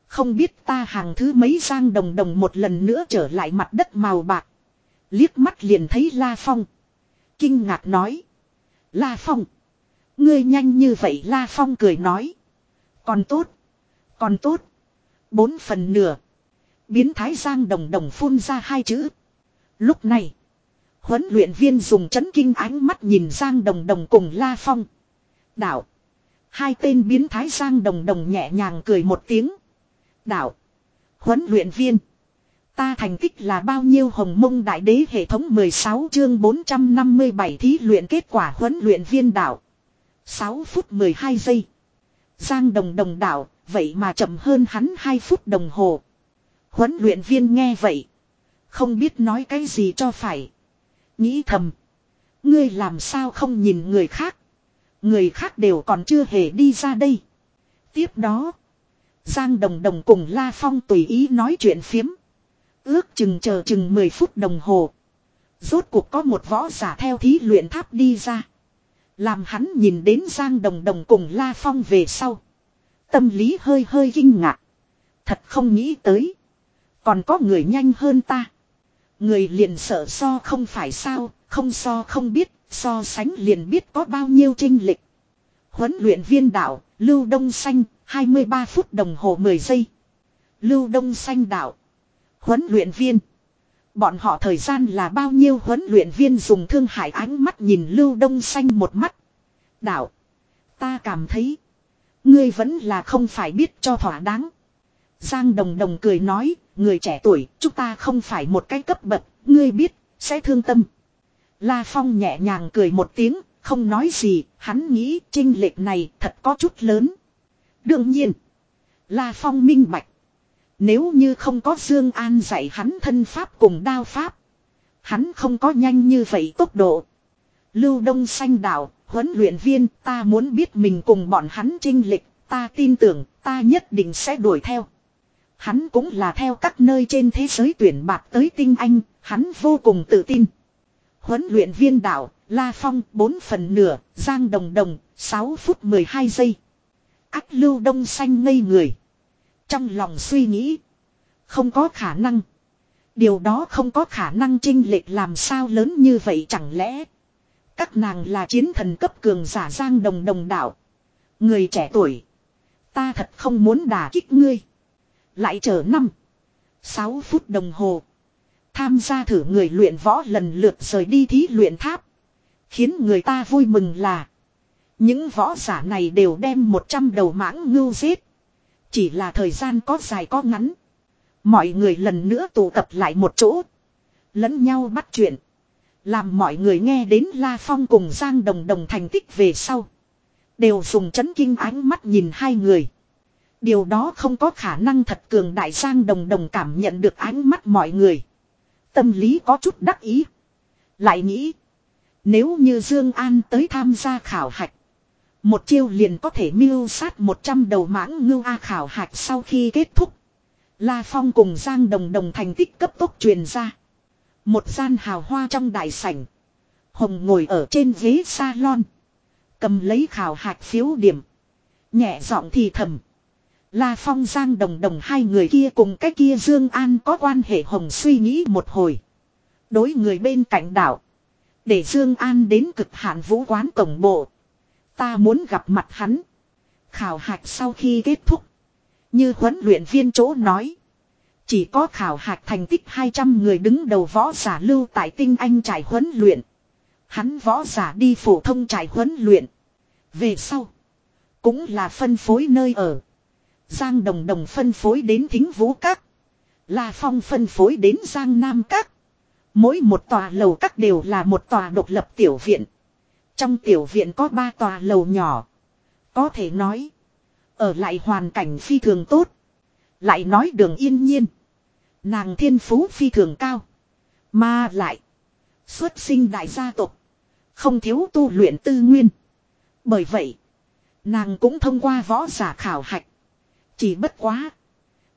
Không biết ta hàng thứ mấy Giang đồng đồng một lần nữa trở lại mặt đất màu bạc. Liếc mắt liền thấy La Phong. Kinh ngạc nói. La Phong. Ngươi nhanh như vậy La Phong cười nói. Còn tốt. Còn tốt. Bốn phần nửa. Biến thái Giang đồng đồng phun ra hai chữ. Lúc này. Huấn luyện viên dùng chấn kinh ánh mắt nhìn Giang đồng đồng cùng La Phong. Đạo. Hai tên biến thái Giang đồng đồng nhẹ nhàng cười một tiếng. Đạo. Huấn luyện viên. Ta thành tích là bao nhiêu hồng mông đại đế hệ thống 16 chương 457 thí luyện kết quả huấn luyện viên đạo. 6 phút 12 giây. Giang đồng đồng đạo, vậy mà chậm hơn hắn 2 phút đồng hồ. Huấn luyện viên nghe vậy. Không biết nói cái gì cho phải. Nghĩ thầm. Ngươi làm sao không nhìn người khác. Người khác đều còn chưa hề đi ra đây. Tiếp đó. Giang Đồng Đồng cùng La Phong tùy ý nói chuyện phiếm. Ước chừng chờ chừng 10 phút đồng hồ. Rốt cuộc có một võ giả theo thí luyện tháp đi ra. Làm hắn nhìn đến Giang Đồng Đồng cùng La Phong về sau. Tâm lý hơi hơi kinh ngạc. Thật không nghĩ tới. Còn có người nhanh hơn ta. Người liền sợ so không phải sao, không so không biết, so sánh liền biết có bao nhiêu trinh lịch. Huấn luyện viên đạo, Lưu Đông Xanh, 23 phút đồng hồ 10 giây. Lưu Đông Xanh đạo. Huấn luyện viên. Bọn họ thời gian là bao nhiêu huấn luyện viên dùng thương hải ánh mắt nhìn Lưu Đông Xanh một mắt. Đạo. Ta cảm thấy. Ngươi vẫn là không phải biết cho thỏa đáng. Giang Đồng Đồng cười nói, người trẻ tuổi, chúng ta không phải một cái cấp bậc, ngươi biết, sẽ thương tâm. La Phong nhẹ nhàng cười một tiếng, không nói gì, hắn nghĩ trinh lệch này thật có chút lớn. Đương nhiên, La Phong minh bạch. Nếu như không có Dương An dạy hắn thân pháp cùng đao pháp, hắn không có nhanh như vậy tốc độ. Lưu Đông Xanh đạo, huấn luyện viên, ta muốn biết mình cùng bọn hắn trinh lệch, ta tin tưởng, ta nhất định sẽ đuổi theo. Hắn cũng là theo các nơi trên thế giới tuyển bạc tới tinh anh, hắn vô cùng tự tin. Huấn luyện viên đạo, La Phong 4 phần nửa, Giang Đồng Đồng, 6 phút 12 giây. Ác lưu đông xanh ngây người. Trong lòng suy nghĩ. Không có khả năng. Điều đó không có khả năng trinh lệch làm sao lớn như vậy chẳng lẽ. Các nàng là chiến thần cấp cường giả Giang Đồng Đồng đạo. Người trẻ tuổi. Ta thật không muốn đả kích ngươi. Lại chờ năm. 6 phút đồng hồ. Tham gia thử người luyện võ lần lượt rời đi thí luyện tháp. Khiến người ta vui mừng là. Những võ giả này đều đem 100 đầu mãng ngưu giết. Chỉ là thời gian có dài có ngắn. Mọi người lần nữa tụ tập lại một chỗ. Lẫn nhau bắt chuyện. Làm mọi người nghe đến La Phong cùng Giang Đồng Đồng thành tích về sau. Đều dùng chấn kinh ánh mắt nhìn hai người. Điều đó không có khả năng thật cường đại Giang Đồng Đồng cảm nhận được ánh mắt mọi người. Tâm lý có chút đắc ý. Lại nghĩ. Nếu như Dương An tới tham gia khảo hạch. Một chiêu liền có thể miêu sát 100 đầu mãng ngưu A khảo hạch sau khi kết thúc. La Phong cùng Giang Đồng Đồng thành tích cấp tốc truyền ra. Một gian hào hoa trong đại sảnh. Hồng ngồi ở trên ghế salon. Cầm lấy khảo hạch phiếu điểm. Nhẹ giọng thì thầm. La Phong Giang Đồng Đồng hai người kia cùng cái kia Dương An có quan hệ hồng suy nghĩ một hồi. Đối người bên cạnh đảo. Để Dương An đến cực hạn vũ quán tổng bộ. Ta muốn gặp mặt hắn. Khảo hạch sau khi kết thúc. Như huấn luyện viên chỗ nói. Chỉ có khảo hạch thành tích 200 người đứng đầu võ giả lưu tại tinh anh trải huấn luyện. Hắn võ giả đi phổ thông trải huấn luyện. Về sau. Cũng là phân phối nơi ở. Giang Đồng Đồng phân phối đến Thính Vũ Các. La Phong phân phối đến Giang Nam Các. Mỗi một tòa lầu các đều là một tòa độc lập tiểu viện. Trong tiểu viện có ba tòa lầu nhỏ. Có thể nói. Ở lại hoàn cảnh phi thường tốt. Lại nói đường yên nhiên. Nàng thiên phú phi thường cao. Mà lại. Xuất sinh đại gia tộc. Không thiếu tu luyện tư nguyên. Bởi vậy. Nàng cũng thông qua võ giả khảo hạch. Chỉ bất quá.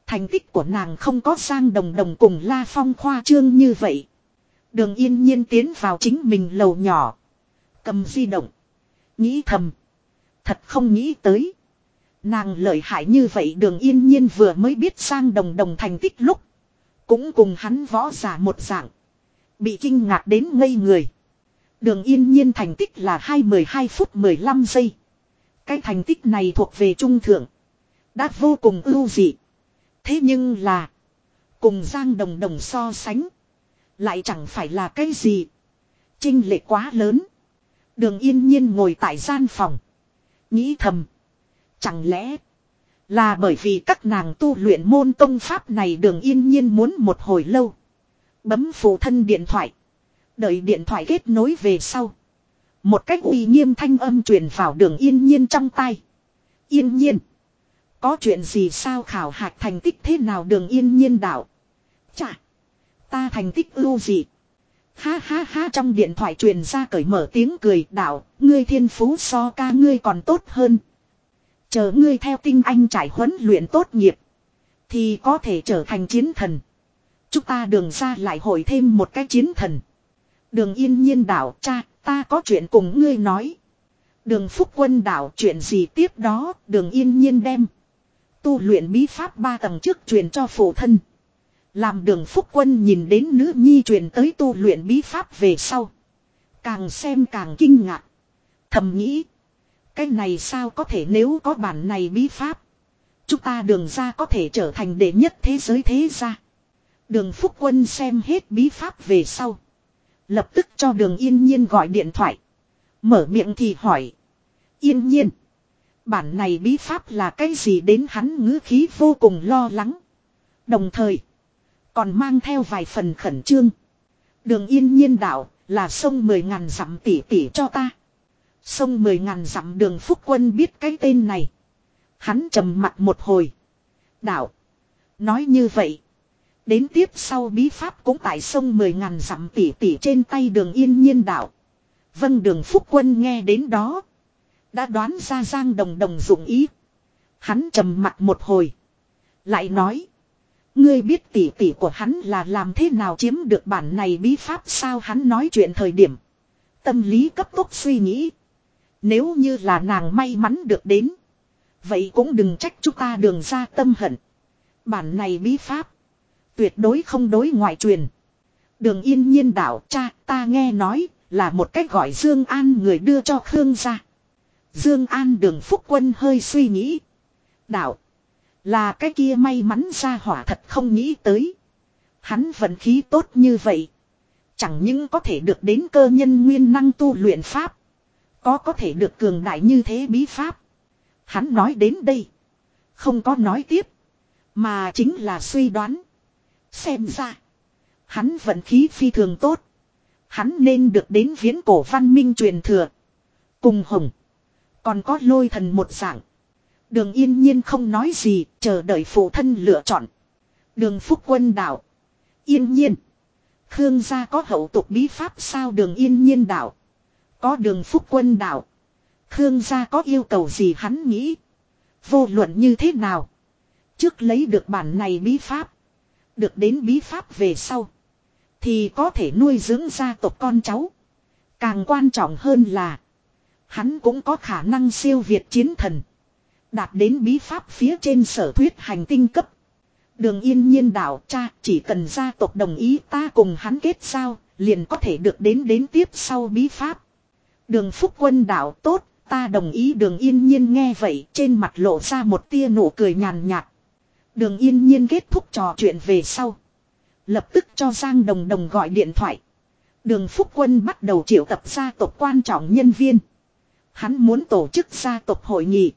Thành tích của nàng không có sang đồng đồng cùng La Phong khoa trương như vậy. Đường yên nhiên tiến vào chính mình lầu nhỏ. Cầm di động. Nghĩ thầm. Thật không nghĩ tới. Nàng lợi hại như vậy đường yên nhiên vừa mới biết sang đồng đồng thành tích lúc. Cũng cùng hắn võ giả một dạng. Bị kinh ngạc đến ngây người. Đường yên nhiên thành tích là 2-12 phút 15 giây. Cái thành tích này thuộc về trung thượng. Đã vô cùng ưu dị. Thế nhưng là. Cùng Giang Đồng Đồng so sánh. Lại chẳng phải là cái gì. Trinh lệ quá lớn. Đường yên nhiên ngồi tại gian phòng. Nghĩ thầm. Chẳng lẽ. Là bởi vì các nàng tu luyện môn công pháp này đường yên nhiên muốn một hồi lâu. Bấm phụ thân điện thoại. Đợi điện thoại kết nối về sau. Một cách uy nghiêm thanh âm truyền vào đường yên nhiên trong tay. Yên nhiên. Có chuyện gì sao khảo hạch thành tích thế nào đường yên nhiên đạo. Chà. Ta thành tích ưu gì. Ha ha ha, trong điện thoại truyền ra cởi mở tiếng cười, đạo. Ngươi thiên phú so ca ngươi còn tốt hơn. Chờ ngươi theo tinh anh trải huấn luyện tốt nghiệp. Thì có thể trở thành chiến thần. Chúng ta đường ra lại hội thêm một cái chiến thần. Đường yên nhiên đạo, cha, ta có chuyện cùng ngươi nói. Đường phúc quân đạo, chuyện gì tiếp đó đường yên nhiên đem. Tu luyện bí pháp ba tầng trước truyền cho phụ thân. Làm đường phúc quân nhìn đến nữ nhi truyền tới tu luyện bí pháp về sau. Càng xem càng kinh ngạc. Thầm nghĩ. Cái này sao có thể nếu có bản này bí pháp. Chúng ta đường ra có thể trở thành đệ nhất thế giới thế gia. Đường phúc quân xem hết bí pháp về sau. Lập tức cho đường yên nhiên gọi điện thoại. Mở miệng thì hỏi. Yên nhiên. Bản này bí pháp là cái gì đến hắn ngữ khí vô cùng lo lắng. Đồng thời. Còn mang theo vài phần khẩn trương. Đường yên nhiên đạo là sông mười ngàn dặm tỷ tỷ cho ta. Sông mười ngàn dặm đường phúc quân biết cái tên này. Hắn trầm mặt một hồi. Đạo. Nói như vậy. Đến tiếp sau bí pháp cũng tại sông mười ngàn dặm tỷ tỷ trên tay đường yên nhiên đạo. Vâng đường phúc quân nghe đến đó. Đã đoán ra giang đồng đồng dụng ý. Hắn trầm mặt một hồi. Lại nói. Ngươi biết tỷ tỷ của hắn là làm thế nào chiếm được bản này bí pháp sao hắn nói chuyện thời điểm. Tâm lý cấp tốc suy nghĩ. Nếu như là nàng may mắn được đến. Vậy cũng đừng trách chúng ta đường ra tâm hận. Bản này bí pháp. Tuyệt đối không đối ngoại truyền. Đường yên nhiên đạo cha ta nghe nói là một cách gọi Dương An người đưa cho Khương ra. Dương An đường phúc quân hơi suy nghĩ. Đạo. Là cái kia may mắn ra hỏa thật không nghĩ tới. Hắn vận khí tốt như vậy. Chẳng những có thể được đến cơ nhân nguyên năng tu luyện pháp. Có có thể được cường đại như thế bí pháp. Hắn nói đến đây. Không có nói tiếp. Mà chính là suy đoán. Xem ra. Hắn vận khí phi thường tốt. Hắn nên được đến viễn cổ văn minh truyền thừa. Cùng hồng. Còn có lôi thần một dạng. Đường yên nhiên không nói gì, chờ đợi phụ thân lựa chọn. Đường phúc quân đạo. Yên nhiên. Khương gia có hậu tục bí pháp sao đường yên nhiên đạo. Có đường phúc quân đạo. Khương gia có yêu cầu gì hắn nghĩ. Vô luận như thế nào. Trước lấy được bản này bí pháp. Được đến bí pháp về sau. Thì có thể nuôi dưỡng gia tộc con cháu. Càng quan trọng hơn là. Hắn cũng có khả năng siêu việt chiến thần. Đạt đến bí pháp phía trên sở thuyết hành tinh cấp. Đường yên nhiên đạo, cha, chỉ cần gia tộc đồng ý ta cùng hắn kết giao, liền có thể được đến đến tiếp sau bí pháp. Đường phúc quân đạo, tốt, ta đồng ý đường yên nhiên nghe vậy, trên mặt lộ ra một tia nụ cười nhàn nhạt. Đường yên nhiên kết thúc trò chuyện về sau. Lập tức cho Giang Đồng Đồng gọi điện thoại. Đường Phúc Quân bắt đầu triệu tập gia tộc quan trọng nhân viên. Hắn muốn tổ chức gia tộc hội nghị.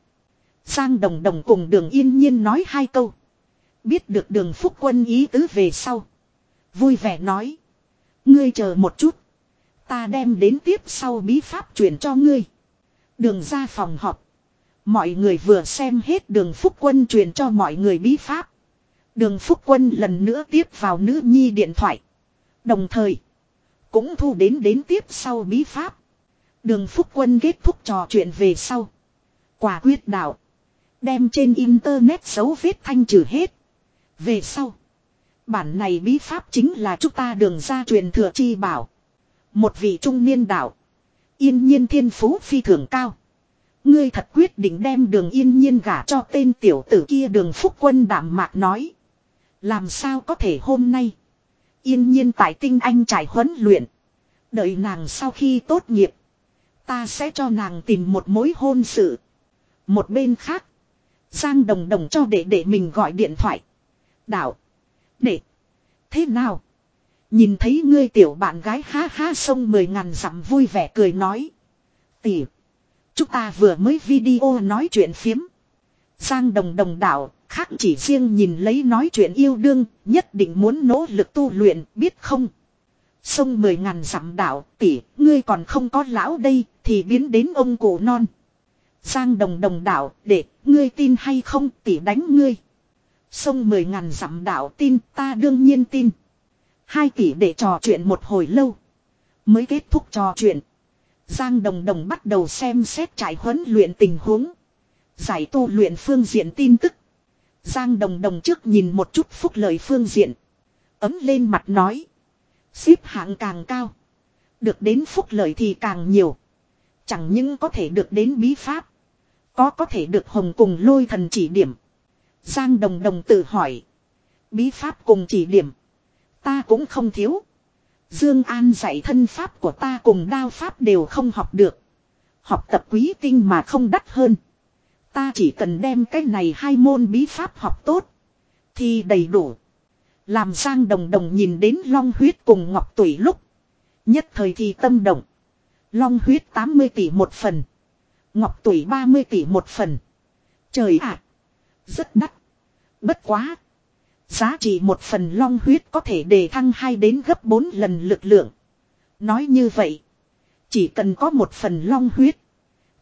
Giang Đồng Đồng cùng đường yên nhiên nói hai câu. Biết được đường Phúc Quân ý tứ về sau. Vui vẻ nói. Ngươi chờ một chút. Ta đem đến tiếp sau bí pháp truyền cho ngươi. Đường ra phòng họp. Mọi người vừa xem hết đường Phúc Quân truyền cho mọi người bí pháp. Đường Phúc Quân lần nữa tiếp vào nữ nhi điện thoại. Đồng thời. Cũng thu đến đến tiếp sau bí pháp. Đường Phúc Quân kết thúc trò chuyện về sau. Quả quyết đạo. Đem trên internet dấu vết thanh trừ hết. Về sau. Bản này bí pháp chính là chúng ta đường ra truyền thừa chi bảo. Một vị trung niên đạo. Yên nhiên thiên phú phi thường cao. Ngươi thật quyết định đem đường yên nhiên gả cho tên tiểu tử kia đường phúc quân đảm mạc nói. Làm sao có thể hôm nay. Yên nhiên tại tinh anh trải huấn luyện. Đợi nàng sau khi tốt nghiệp. Ta sẽ cho nàng tìm một mối hôn sự. Một bên khác. Giang đồng đồng cho đệ đệ mình gọi điện thoại. Đạo. Đệ. Thế nào? Nhìn thấy ngươi tiểu bạn gái ha ha sông mười ngàn dặm vui vẻ cười nói. Tỷ. Chúng ta vừa mới video nói chuyện phiếm. Giang đồng đồng đạo, khác chỉ riêng nhìn lấy nói chuyện yêu đương, nhất định muốn nỗ lực tu luyện, biết không? Sông mười ngàn dặm đảo, tỷ, ngươi còn không có lão đây, thì biến đến ông cụ non. Giang đồng đồng đảo, để, ngươi tin hay không, tỷ đánh ngươi. Sông mười ngàn dặm đảo tin, ta đương nhiên tin. Hai tỷ để trò chuyện một hồi lâu. Mới kết thúc trò chuyện. Giang đồng đồng bắt đầu xem xét trải huấn luyện tình huống. Giải tu luyện phương diện tin tức. Giang đồng đồng trước nhìn một chút phúc lợi phương diện. Ấm lên mặt nói. Xếp hạng càng cao. Được đến phúc lợi thì càng nhiều. Chẳng những có thể được đến bí pháp. Có có thể được hồng cùng lôi thần chỉ điểm. Giang đồng đồng tự hỏi. Bí pháp cùng chỉ điểm. Ta cũng không thiếu. Dương An dạy thân pháp của ta cùng đao pháp đều không học được. Học tập quý tinh mà không đắt hơn. Ta chỉ cần đem cái này hai môn bí pháp học tốt. Thì đầy đủ. Làm Giang Đồng Đồng nhìn đến long huyết cùng ngọc tủy lúc. Nhất thời thì tâm động. Long huyết 80 tỷ một phần. Ngọc tủy 30 tỷ một phần. Trời ạ! rất đắt. Bất quá. Giá trị một phần long huyết có thể đề thăng hai đến gấp 4 lần lực lượng. Nói như vậy. Chỉ cần có một phần long huyết.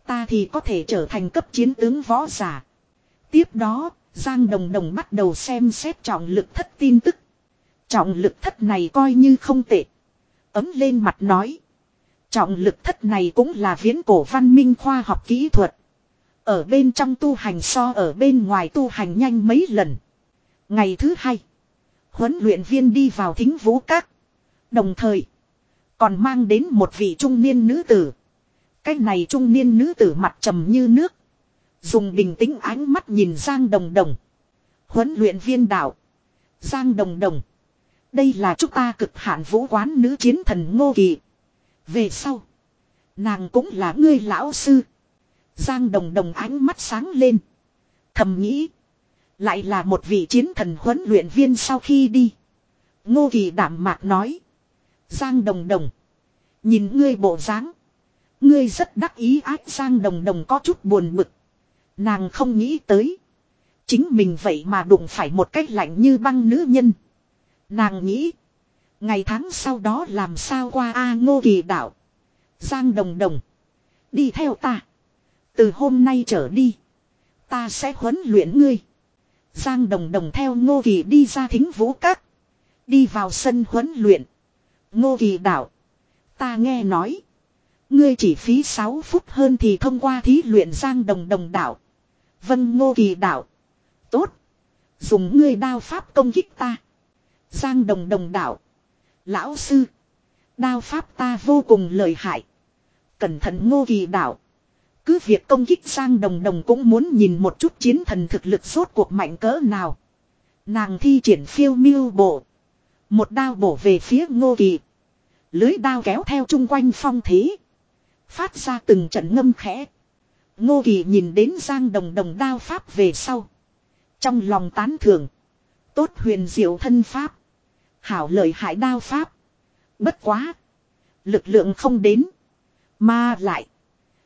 Ta thì có thể trở thành cấp chiến tướng võ giả. Tiếp đó, Giang Đồng Đồng bắt đầu xem xét trọng lực thất tin tức. Trọng lực thất này coi như không tệ. Ấm lên mặt nói. Trọng lực thất này cũng là viễn cổ văn minh khoa học kỹ thuật. Ở bên trong tu hành so ở bên ngoài tu hành nhanh mấy lần. Ngày thứ hai. Huấn luyện viên đi vào thính vũ các. Đồng thời. Còn mang đến một vị trung niên nữ tử. Cái này trung niên nữ tử mặt trầm như nước. Dùng bình tĩnh ánh mắt nhìn Giang Đồng Đồng. Huấn luyện viên đạo. Giang Đồng Đồng. Đây là chúng ta cực hạn vũ quán nữ chiến thần Ngô Kỳ. Về sau. Nàng cũng là ngươi lão sư. Giang Đồng Đồng ánh mắt sáng lên. Thầm nghĩ. Lại là một vị chiến thần huấn luyện viên sau khi đi. Ngô Kỳ đảm mạc nói. Giang Đồng Đồng. Nhìn ngươi bộ dáng, Ngươi rất đắc ý ác Giang Đồng Đồng có chút buồn bực. Nàng không nghĩ tới. Chính mình vậy mà đụng phải một cách lạnh như băng nữ nhân. Nàng nghĩ. Ngày tháng sau đó làm sao qua A ngô kỳ đạo. Giang đồng đồng. Đi theo ta. Từ hôm nay trở đi. Ta sẽ huấn luyện ngươi. Giang đồng đồng theo ngô kỳ đi ra thính vũ các. Đi vào sân huấn luyện. Ngô kỳ đạo. Ta nghe nói. Ngươi chỉ phí 6 phút hơn thì thông qua thí luyện giang đồng đồng đạo. Vân ngô kỳ đạo. Tốt. Dùng ngươi đao pháp công kích ta. Giang đồng đồng đạo. Lão sư. Đao pháp ta vô cùng lợi hại. Cẩn thận ngô kỳ đạo. Cứ việc công kích Giang đồng đồng cũng muốn nhìn một chút chiến thần thực lực suốt cuộc mạnh cỡ nào. Nàng thi triển phiêu miêu bộ. Một đao bổ về phía ngô kỳ. Lưới đao kéo theo chung quanh phong thế. Phát ra từng trận ngâm khẽ. Ngô kỳ nhìn đến Giang đồng đồng đao pháp về sau. Trong lòng tán thưởng. Tốt huyền diệu thân pháp. Hảo lợi hại đao pháp. Bất quá. Lực lượng không đến. Mà lại.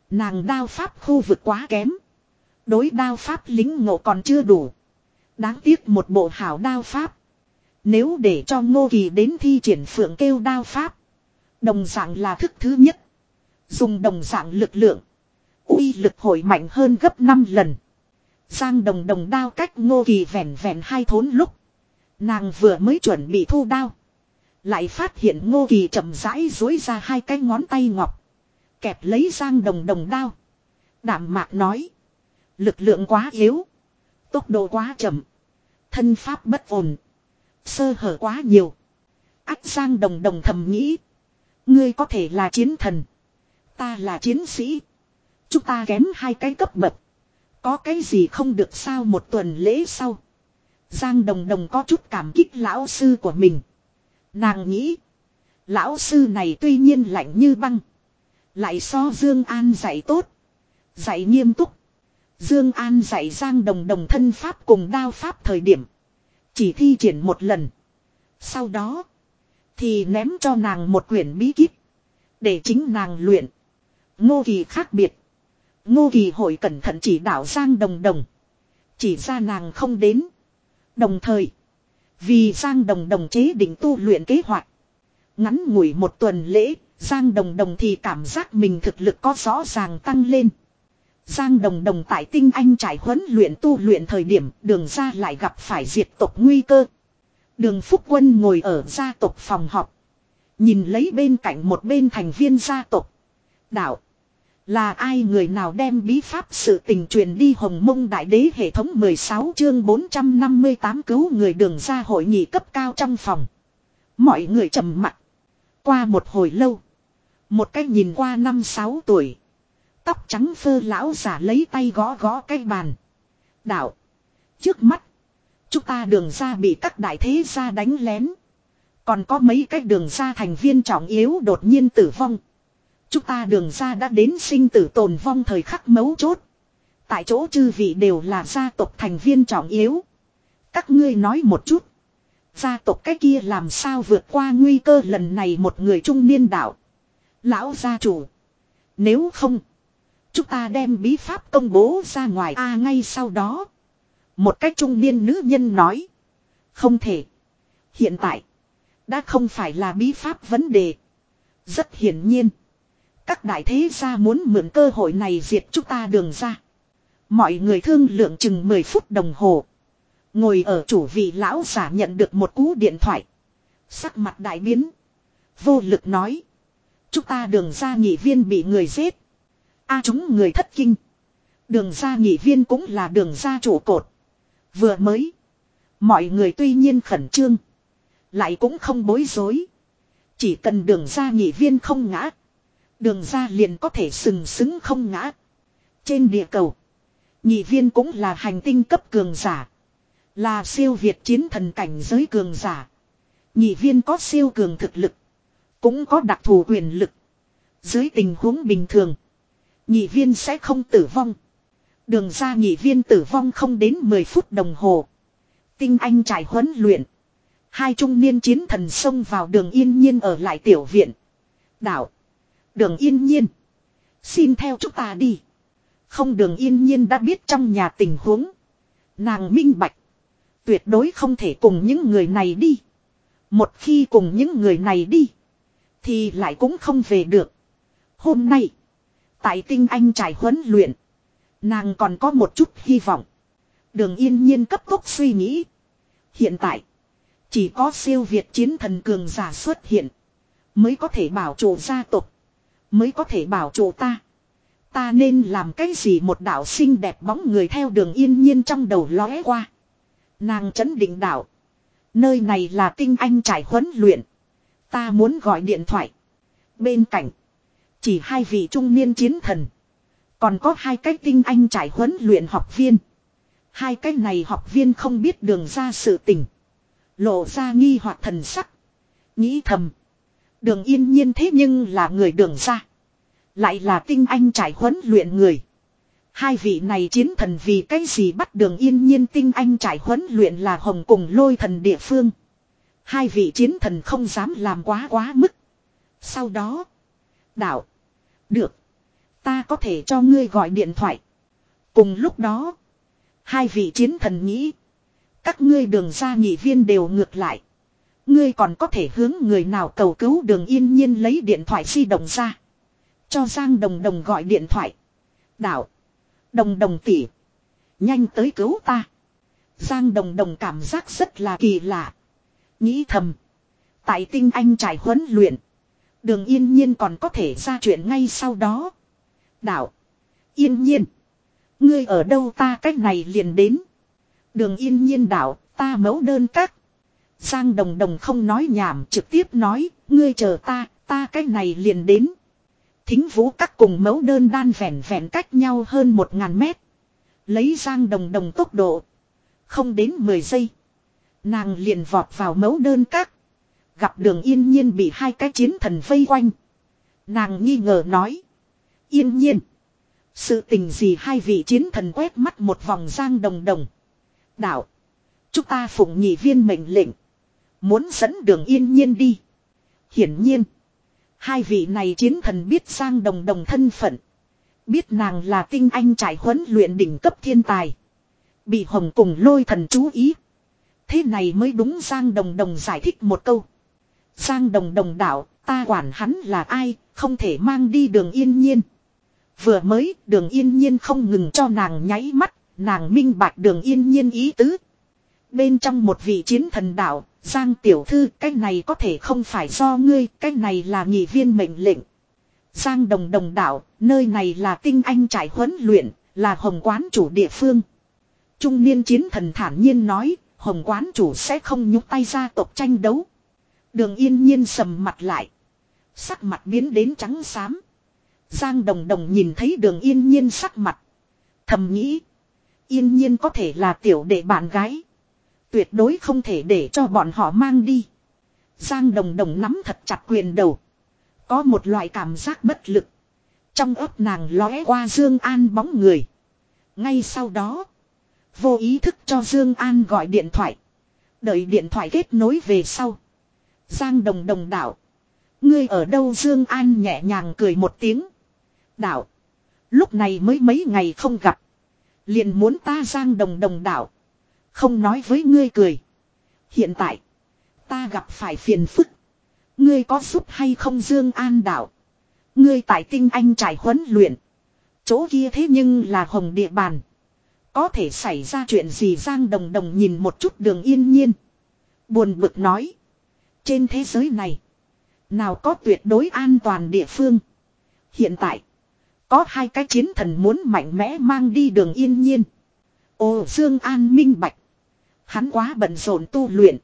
Nàng đao pháp khu vực quá kém. Đối đao pháp lính ngộ còn chưa đủ. Đáng tiếc một bộ hảo đao pháp. Nếu để cho ngô kỳ đến thi triển phượng kêu đao pháp. Đồng dạng là thức thứ nhất. Dùng đồng dạng lực lượng uy lực hồi mạnh hơn gấp 5 lần. Giang đồng đồng đao cách ngô kỳ vẹn vẹn hai thốn lúc. Nàng vừa mới chuẩn bị thu đao. Lại phát hiện ngô kỳ chậm rãi dối ra hai cái ngón tay ngọc. Kẹp lấy giang đồng đồng đao. Đảm mạc nói. Lực lượng quá yếu. Tốc độ quá chậm. Thân pháp bất ổn. Sơ hở quá nhiều. Ách giang đồng đồng thầm nghĩ. Ngươi có thể là chiến thần. Ta là chiến sĩ. Chúng ta kém hai cái cấp bậc. Có cái gì không được sao một tuần lễ sau. Giang Đồng Đồng có chút cảm kích lão sư của mình. Nàng nghĩ. Lão sư này tuy nhiên lạnh như băng. Lại so Dương An dạy tốt. Dạy nghiêm túc. Dương An dạy Giang Đồng Đồng thân pháp cùng đao pháp thời điểm. Chỉ thi triển một lần. Sau đó. Thì ném cho nàng một quyển bí kíp. Để chính nàng luyện. Ngô Kỳ khác biệt. Ngô Kỳ hội cẩn thận chỉ đạo Giang Đồng Đồng. Chỉ ra nàng không đến. Đồng thời. Vì Giang Đồng Đồng chế định tu luyện kế hoạch. Ngắn ngủi một tuần lễ, Giang Đồng Đồng thì cảm giác mình thực lực có rõ ràng tăng lên. Giang Đồng Đồng tại tinh anh trải huấn luyện tu luyện thời điểm đường ra lại gặp phải diệt tộc nguy cơ. Đường Phúc Quân ngồi ở gia tộc phòng họp. Nhìn lấy bên cạnh một bên thành viên gia tộc. Đạo. Là ai người nào đem bí pháp sự tình truyền đi hồng mông đại đế hệ thống 16 chương 458 cứu người đường ra hội nghị cấp cao trong phòng. Mọi người trầm mặt. Qua một hồi lâu. Một cách nhìn qua năm sáu tuổi. Tóc trắng phơ lão giả lấy tay gõ gõ cái bàn. Đạo. Trước mắt. Chúng ta đường ra bị các đại thế gia đánh lén. Còn có mấy cái đường ra thành viên trọng yếu đột nhiên tử vong. Chúng ta đường ra đã đến sinh tử tồn vong thời khắc mấu chốt. Tại chỗ chư vị đều là gia tộc thành viên trọng yếu. Các ngươi nói một chút. Gia tộc cái kia làm sao vượt qua nguy cơ lần này một người trung niên đạo. Lão gia chủ. Nếu không. Chúng ta đem bí pháp công bố ra ngoài a ngay sau đó. Một cách trung niên nữ nhân nói. Không thể. Hiện tại. Đã không phải là bí pháp vấn đề. Rất hiển nhiên. Các đại thế gia muốn mượn cơ hội này diệt chúng ta đường ra. Mọi người thương lượng chừng 10 phút đồng hồ. Ngồi ở chủ vị lão giả nhận được một cú điện thoại. Sắc mặt đại biến. Vô lực nói. Chúng ta đường ra nghị viên bị người giết. A chúng người thất kinh. Đường ra nghị viên cũng là đường ra trụ cột. Vừa mới. Mọi người tuy nhiên khẩn trương. Lại cũng không bối rối. Chỉ cần đường ra nghị viên không ngã. Đường ra liền có thể sừng sững không ngã. Trên địa cầu. Nhị viên cũng là hành tinh cấp cường giả. Là siêu việt chiến thần cảnh giới cường giả. Nhị viên có siêu cường thực lực. Cũng có đặc thù quyền lực. Dưới tình huống bình thường. Nhị viên sẽ không tử vong. Đường ra nhị viên tử vong không đến 10 phút đồng hồ. Tinh anh trải huấn luyện. Hai trung niên chiến thần xông vào đường yên nhiên ở lại tiểu viện. Đạo. Đường yên nhiên. Xin theo chúng ta đi. Không đường yên nhiên đã biết trong nhà tình huống. Nàng minh bạch. Tuyệt đối không thể cùng những người này đi. Một khi cùng những người này đi. Thì lại cũng không về được. Hôm nay. Tại tinh anh trải huấn luyện. Nàng còn có một chút hy vọng. Đường yên nhiên cấp tốc suy nghĩ. Hiện tại. Chỉ có siêu việt chiến thần cường giả xuất hiện. Mới có thể bảo chủ gia tộc. Mới có thể bảo chủ ta. Ta nên làm cái gì một đạo xinh đẹp bóng người theo đường yên nhiên trong đầu lóe qua. Nàng chấn định đạo. Nơi này là tinh anh trải huấn luyện. Ta muốn gọi điện thoại. Bên cạnh. Chỉ hai vị trung niên chiến thần. Còn có hai cái tinh anh trải huấn luyện học viên. Hai cái này học viên không biết đường ra sự tình. Lộ ra nghi hoặc thần sắc. Nghĩ thầm. Đường yên nhiên thế nhưng là người đường ra. Lại là tinh anh trải huấn luyện người. Hai vị này chiến thần vì cái gì bắt đường yên nhiên tinh anh trải huấn luyện là hồng cùng lôi thần địa phương. Hai vị chiến thần không dám làm quá quá mức. Sau đó. Đạo. Được. Ta có thể cho ngươi gọi điện thoại. Cùng lúc đó. Hai vị chiến thần nghĩ. Các ngươi đường ra nghị viên đều ngược lại. Ngươi còn có thể hướng người nào cầu cứu đường yên nhiên lấy điện thoại di động ra. Cho Giang Đồng Đồng gọi điện thoại. Đạo. Đồng Đồng tỉ. Nhanh tới cứu ta. Giang Đồng Đồng cảm giác rất là kỳ lạ. Nghĩ thầm. Tại tinh anh trải huấn luyện. Đường yên nhiên còn có thể ra chuyện ngay sau đó. Đạo. Yên nhiên. Ngươi ở đâu ta cách này liền đến. Đường yên nhiên đạo, ta mẫu đơn các. Giang đồng đồng không nói nhảm trực tiếp nói, ngươi chờ ta, ta cách này liền đến. Thính vũ các cùng mẫu đơn đan vẹn vẹn cách nhau hơn một ngàn mét. Lấy giang đồng đồng tốc độ. Không đến 10 giây. Nàng liền vọt vào mẫu đơn các. Gặp đường yên nhiên bị hai cái chiến thần vây quanh. Nàng nghi ngờ nói. Yên nhiên. Sự tình gì hai vị chiến thần quét mắt một vòng giang đồng đồng. Đạo. Chúng ta phụng nhị viên mệnh lệnh. Muốn dẫn đường yên nhiên đi. Hiển nhiên. Hai vị này chiến thần biết sang đồng đồng thân phận. Biết nàng là tinh anh trải huấn luyện đỉnh cấp thiên tài. Bị hồng cùng lôi thần chú ý. Thế này mới đúng Giang Đồng Đồng giải thích một câu. Giang Đồng Đồng đạo, ta quản hắn là ai, không thể mang đi đường yên nhiên. Vừa mới, đường yên nhiên không ngừng cho nàng nháy mắt, nàng minh bạch đường yên nhiên ý tứ. Bên trong một vị chiến thần đạo, Giang tiểu thư, cái này có thể không phải do ngươi, cái này là nghị viên mệnh lệnh. Giang đồng đồng đảo, nơi này là tinh anh trải huấn luyện, là hồng quán chủ địa phương. Trung niên chiến thần thản nhiên nói, hồng quán chủ sẽ không nhúc tay ra tộc tranh đấu. Đường yên nhiên sầm mặt lại. Sắc mặt biến đến trắng xám. Giang đồng đồng nhìn thấy đường yên nhiên sắc mặt. Thầm nghĩ. Yên nhiên có thể là tiểu đệ bạn gái. Tuyệt đối không thể để cho bọn họ mang đi. Giang đồng đồng nắm thật chặt quyền đầu. Có một loại cảm giác bất lực. Trong ấp nàng lóe qua Dương An bóng người. Ngay sau đó. Vô ý thức cho Dương An gọi điện thoại. Đợi điện thoại kết nối về sau. Giang đồng đồng đảo. Ngươi ở đâu Dương An nhẹ nhàng cười một tiếng. Đảo, Lúc này mới mấy ngày không gặp. Liền muốn ta Giang đồng đồng đảo. Không nói với ngươi cười. Hiện tại. Ta gặp phải phiền phức. Ngươi có giúp hay không Dương An đạo. Ngươi tại tinh anh trải huấn luyện. Chỗ kia thế nhưng là hồng địa bàn. Có thể xảy ra chuyện gì Giang Đồng Đồng nhìn một chút đường yên nhiên. Buồn bực nói. Trên thế giới này. Nào có tuyệt đối an toàn địa phương. Hiện tại. Có hai cái chiến thần muốn mạnh mẽ mang đi đường yên nhiên. Ồ, Dương An minh bạch. Hắn quá bận rộn tu luyện.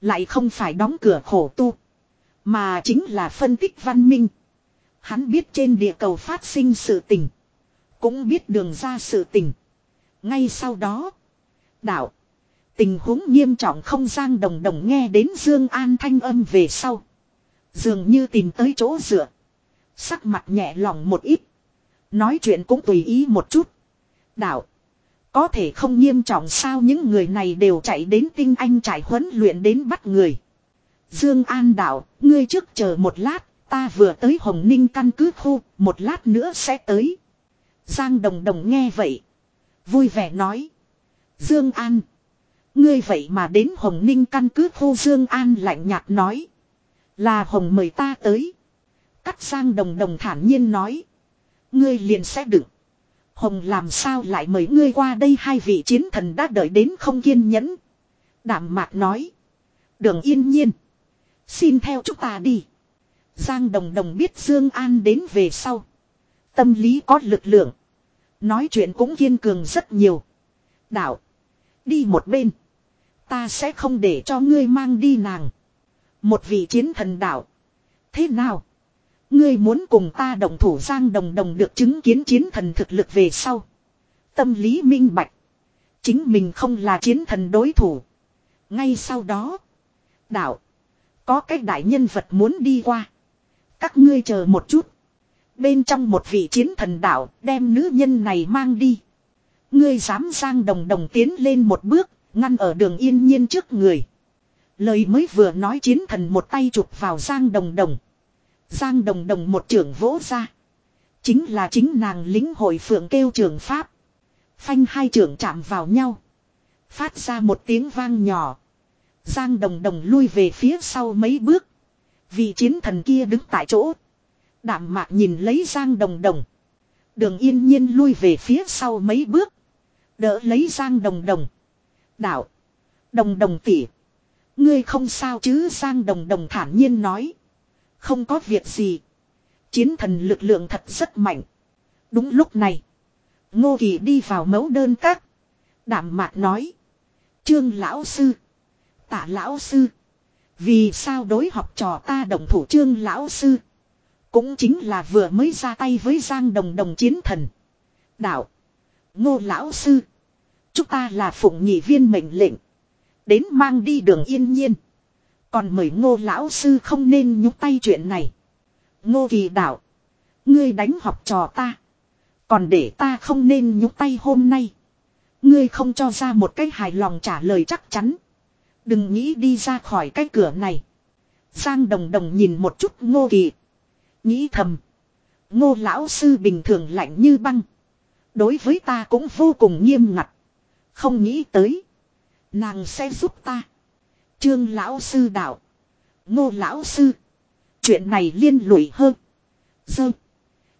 Lại không phải đóng cửa khổ tu. Mà chính là phân tích văn minh. Hắn biết trên địa cầu phát sinh sự tình. Cũng biết đường ra sự tình. Ngay sau đó. Đạo. Tình huống nghiêm trọng không gian đồng đồng nghe đến Dương An thanh âm về sau. Dường như tìm tới chỗ dựa. Sắc mặt nhẹ lòng một ít. Nói chuyện cũng tùy ý một chút. Đạo. Có thể không nghiêm trọng sao những người này đều chạy đến tinh anh trải huấn luyện đến bắt người. Dương An đạo, ngươi trước chờ một lát, ta vừa tới Hồng Ninh căn cứ khu, một lát nữa sẽ tới. Giang Đồng Đồng nghe vậy. Vui vẻ nói. Dương An. Ngươi vậy mà đến Hồng Ninh căn cứ khu Dương An lạnh nhạt nói. Là Hồng mời ta tới. Cắt Giang Đồng Đồng thản nhiên nói. Ngươi liền sẽ đựng. Hồng làm sao lại mời ngươi qua đây hai vị chiến thần đã đợi đến không kiên nhẫn. Đảm mạc nói. Đường yên nhiên. Xin theo chúng ta đi. Giang Đồng Đồng biết Dương An đến về sau. Tâm lý có lực lượng. Nói chuyện cũng kiên cường rất nhiều. Đạo. Đi một bên. Ta sẽ không để cho ngươi mang đi nàng. Một vị chiến thần đạo. Thế nào? Ngươi muốn cùng ta đồng thủ Giang Đồng Đồng được chứng kiến chiến thần thực lực về sau. Tâm lý minh bạch. Chính mình không là chiến thần đối thủ. Ngay sau đó. Đạo. Có cái đại nhân vật muốn đi qua. Các ngươi chờ một chút. Bên trong một vị chiến thần đạo đem nữ nhân này mang đi. Ngươi dám Giang Đồng Đồng tiến lên một bước, ngăn ở đường yên nhiên trước người. Lời mới vừa nói chiến thần một tay chụp vào Giang Đồng Đồng. Giang Đồng Đồng một trưởng vỗ ra. Chính là chính nàng lính hội phượng kêu trường Pháp. Phanh hai trưởng chạm vào nhau. Phát ra một tiếng vang nhỏ. Giang Đồng Đồng lui về phía sau mấy bước. vì chiến thần kia đứng tại chỗ. Đạm mạc nhìn lấy Giang Đồng Đồng. Đường yên nhiên lui về phía sau mấy bước. Đỡ lấy Giang Đồng Đồng. Đạo. Đồng Đồng tỉ. Ngươi không sao chứ Giang Đồng Đồng thản nhiên nói. Không có việc gì. Chiến thần lực lượng thật rất mạnh. Đúng lúc này. Ngô Kỳ đi vào mẫu đơn các. Đảm mạc nói. Trương lão sư. Tạ lão sư. Vì sao đối học trò ta đồng thủ trương lão sư. Cũng chính là vừa mới ra tay với Giang Đồng Đồng chiến thần. Đạo. Ngô lão sư. Chúng ta là phụng nhị viên mệnh lệnh. Đến mang đi đường yên nhiên. Còn mời ngô lão sư không nên nhúc tay chuyện này. Ngô kỳ đạo. Ngươi đánh học trò ta. Còn để ta không nên nhúc tay hôm nay. Ngươi không cho ra một cách hài lòng trả lời chắc chắn. Đừng nghĩ đi ra khỏi cái cửa này. Giang đồng đồng nhìn một chút ngô kỳ. Nghĩ thầm. Ngô lão sư bình thường lạnh như băng. Đối với ta cũng vô cùng nghiêm ngặt. Không nghĩ tới. Nàng sẽ giúp ta. Trương lão sư đạo. Ngô lão sư. Chuyện này liên lụy hơn. Dơ.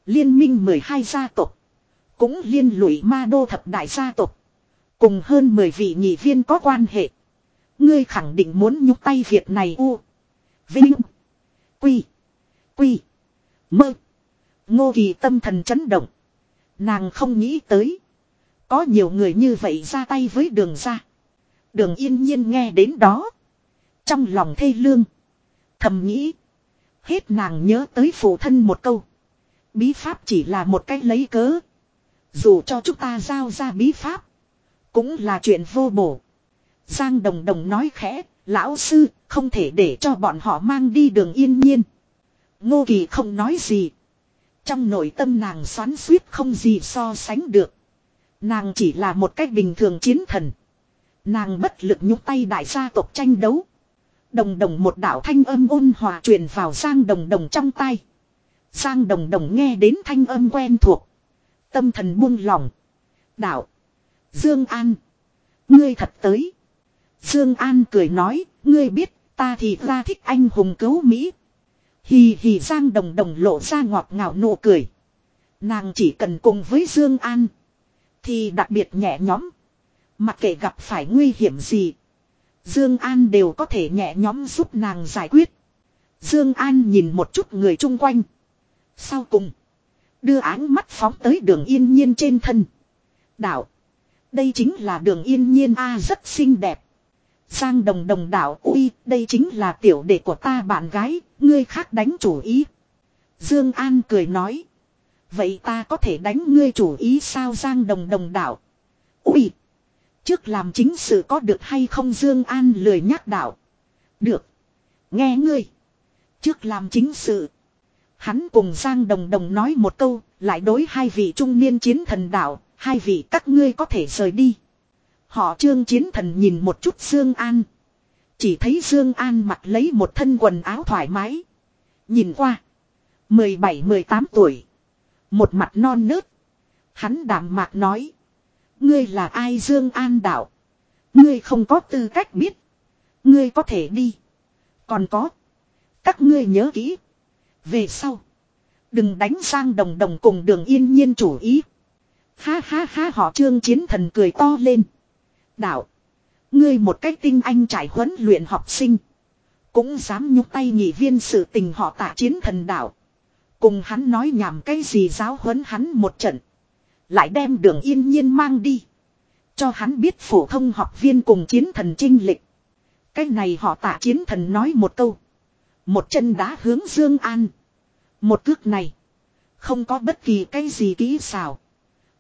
Liên minh 12 gia tộc. Cũng liên lụy ma đô thập đại gia tộc. Cùng hơn 10 vị nhị viên có quan hệ. Ngươi khẳng định muốn nhúc tay việc này u. Vinh. Quy. Quy. Mơ. Ngô kỳ tâm thần chấn động. Nàng không nghĩ tới. Có nhiều người như vậy ra tay với đường ra. Đường yên nhiên nghe đến đó. Trong lòng thê lương. Thầm nghĩ. Hết nàng nhớ tới phụ thân một câu. Bí pháp chỉ là một cách lấy cớ. Dù cho chúng ta giao ra bí pháp. Cũng là chuyện vô bổ. Giang Đồng Đồng nói khẽ. Lão sư, không thể để cho bọn họ mang đi đường yên nhiên. Ngô Kỳ không nói gì. Trong nội tâm nàng xoắn suýt không gì so sánh được. Nàng chỉ là một cách bình thường chiến thần. Nàng bất lực nhúc tay đại gia tộc tranh đấu. Đồng đồng một đạo thanh âm ôn hòa truyền vào Giang Đồng Đồng trong tay. Giang Đồng Đồng nghe đến thanh âm quen thuộc. Tâm thần buông lỏng. Đạo. Dương An. Ngươi thật tới. Dương An cười nói. Ngươi biết, ta thì ra thích anh hùng cứu Mỹ. Hì hì Giang Đồng Đồng lộ ra ngọt ngào nụ cười. Nàng chỉ cần cùng với Dương An. Thì đặc biệt nhẹ nhõm. Mặc kệ gặp phải nguy hiểm gì. Dương An đều có thể nhẹ nhõm giúp nàng giải quyết. Dương An nhìn một chút người chung quanh. Sau cùng. Đưa ánh mắt phóng tới đường yên nhiên trên thân. Đạo. Đây chính là đường yên nhiên A, rất xinh đẹp. Giang đồng đồng đạo uy đây chính là tiểu đệ của ta bạn gái. Ngươi khác đánh chủ ý. Dương An cười nói. Vậy ta có thể đánh ngươi chủ ý sao Giang đồng đồng đạo. Uy. Trước làm chính sự có được hay không Dương An lười nhắc đạo. Được. Nghe ngươi. Trước làm chính sự. Hắn cùng Giang Đồng Đồng nói một câu, lại đối hai vị trung niên chiến thần đạo, hai vị các ngươi có thể rời đi. Họ trương chiến thần nhìn một chút Dương An. Chỉ thấy Dương An mặc lấy một thân quần áo thoải mái. Nhìn qua. 17-18 tuổi. Một mặt non nớt. Hắn đạm mạc nói. Ngươi là ai Dương An đạo. Ngươi không có tư cách biết. Ngươi có thể đi. Còn có. Các ngươi nhớ kỹ. Về sau. Đừng đánh sang đồng đồng cùng đường yên nhiên chủ ý. Ha ha ha, họ trương chiến thần cười to lên. Đạo. Ngươi một cách tinh anh trải huấn luyện học sinh. Cũng dám nhúc tay nhị viên sự tình họ tạ chiến thần đạo. Cùng hắn nói nhảm cái gì giáo huấn hắn một trận. Lại đem đường yên nhiên mang đi. Cho hắn biết phổ thông học viên cùng chiến thần trinh lịch. Cái này họ tạ chiến thần nói một câu. Một chân đá hướng Dương An. Một cước này. Không có bất kỳ cái gì kỹ xảo.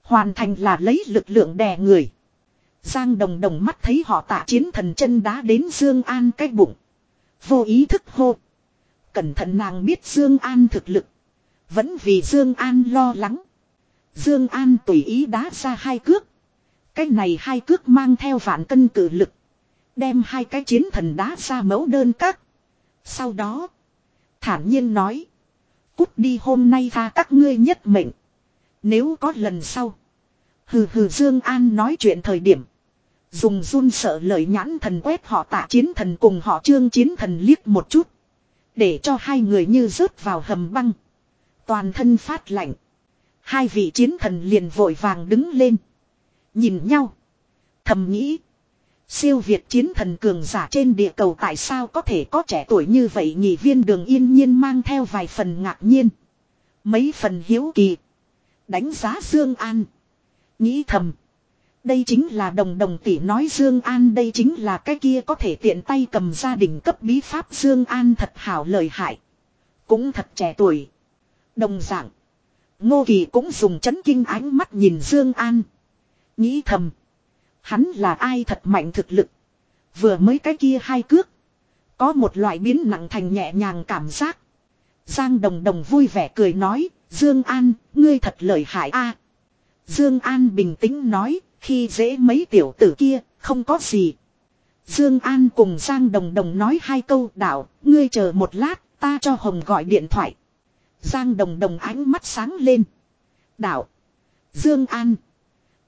Hoàn thành là lấy lực lượng đè người. Giang đồng đồng mắt thấy họ tạ chiến thần chân đá đến Dương An cái bụng. Vô ý thức hô. Cẩn thận nàng biết Dương An thực lực. Vẫn vì Dương An lo lắng. Dương An tùy ý đá ra hai cước. Cái này hai cước mang theo vạn cân cử lực. Đem hai cái chiến thần đá ra mẫu đơn các. Sau đó. Thản nhiên nói. Cút đi hôm nay tha các ngươi nhất mệnh. Nếu có lần sau. Hừ hừ, Dương An nói chuyện thời điểm. Dùng run sợ lời nhãn thần quét họ tạ chiến thần cùng họ trương chiến thần liếc một chút. Để cho hai người như rớt vào hầm băng. Toàn thân phát lạnh. Hai vị chiến thần liền vội vàng đứng lên. Nhìn nhau. Thầm nghĩ. Siêu Việt chiến thần cường giả trên địa cầu tại sao có thể có trẻ tuổi như vậy nhị viên đường yên nhiên mang theo vài phần ngạc nhiên. Mấy phần hiếu kỳ. Đánh giá Dương An. Nghĩ thầm. Đây chính là đồng đồng tỷ nói Dương An đây chính là cái kia có thể tiện tay cầm gia đình cấp bí pháp Dương An thật hảo lời hại. Cũng thật trẻ tuổi. Đồng dạng. Ngô Kỳ cũng dùng chấn kinh ánh mắt nhìn Dương An. Nghĩ thầm. Hắn là ai thật mạnh thực lực. Vừa mới cái kia hai cước. Có một loại biến nặng thành nhẹ nhàng cảm giác. Giang Đồng Đồng vui vẻ cười nói. Dương An, ngươi thật lợi hại a. Dương An bình tĩnh nói. Khi dễ mấy tiểu tử kia, không có gì. Dương An cùng Giang Đồng Đồng nói hai câu đạo. Ngươi chờ một lát, ta cho Hồng gọi điện thoại. Giang Đồng Đồng ánh mắt sáng lên. Đạo. Dương An.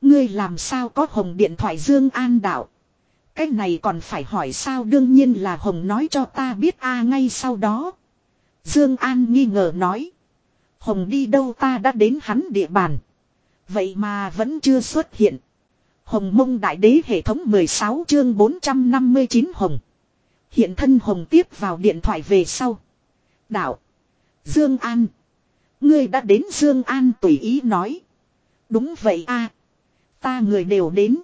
Ngươi làm sao có Hồng điện thoại Dương An đạo. Cái này còn phải hỏi sao đương nhiên là Hồng nói cho ta biết a ngay sau đó. Dương An nghi ngờ nói. Hồng đi đâu ta đã đến hắn địa bàn. Vậy mà vẫn chưa xuất hiện. Hồng mông đại đế hệ thống 16 chương 459 Hồng. Hiện thân Hồng tiếp vào điện thoại về sau. Đạo. Dương An. Ngươi đã đến Dương An tùy ý nói. Đúng vậy a Ta người đều đến.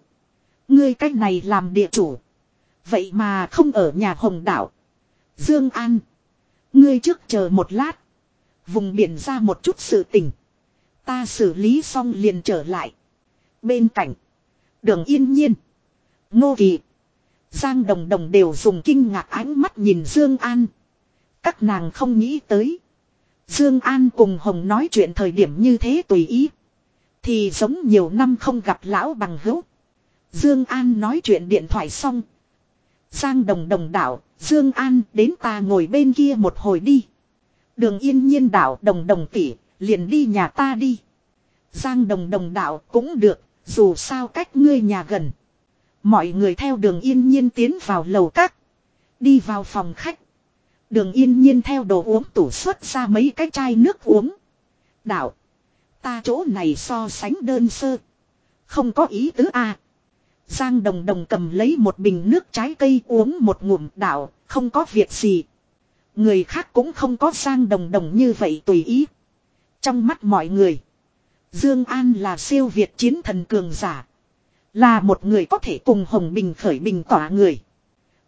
Ngươi cách này làm địa chủ. Vậy mà không ở nhà Hồng Đạo. Dương An. Ngươi trước chờ một lát. Vùng biển ra một chút sự tình. Ta xử lý xong liền trở lại. Bên cạnh. Đường yên nhiên. Ngô Kỳ. Giang Đồng Đồng đều dùng kinh ngạc ánh mắt nhìn Dương An. Các nàng không nghĩ tới. Dương An cùng Hồng nói chuyện thời điểm như thế tùy ý. Thì giống nhiều năm không gặp lão bằng hữu. Dương An nói chuyện điện thoại xong. Giang Đồng Đồng đảo, Dương An đến ta ngồi bên kia một hồi đi. Đường yên nhiên đảo Đồng Đồng tỉ, liền đi nhà ta đi. Giang Đồng Đồng đảo cũng được, dù sao cách ngươi nhà gần. Mọi người theo đường yên nhiên tiến vào lầu các. Đi vào phòng khách. Đường yên nhiên theo đồ uống tủ xuất ra mấy cái chai nước uống. Đạo. Ta chỗ này so sánh đơn sơ. Không có ý tứ a. Giang đồng đồng cầm lấy một bình nước trái cây uống một ngụm đạo. Không có việc gì. Người khác cũng không có Giang đồng đồng như vậy tùy ý. Trong mắt mọi người. Dương An là siêu việt chiến thần cường giả. Là một người có thể cùng Hồng Bình khởi bình tỏa người.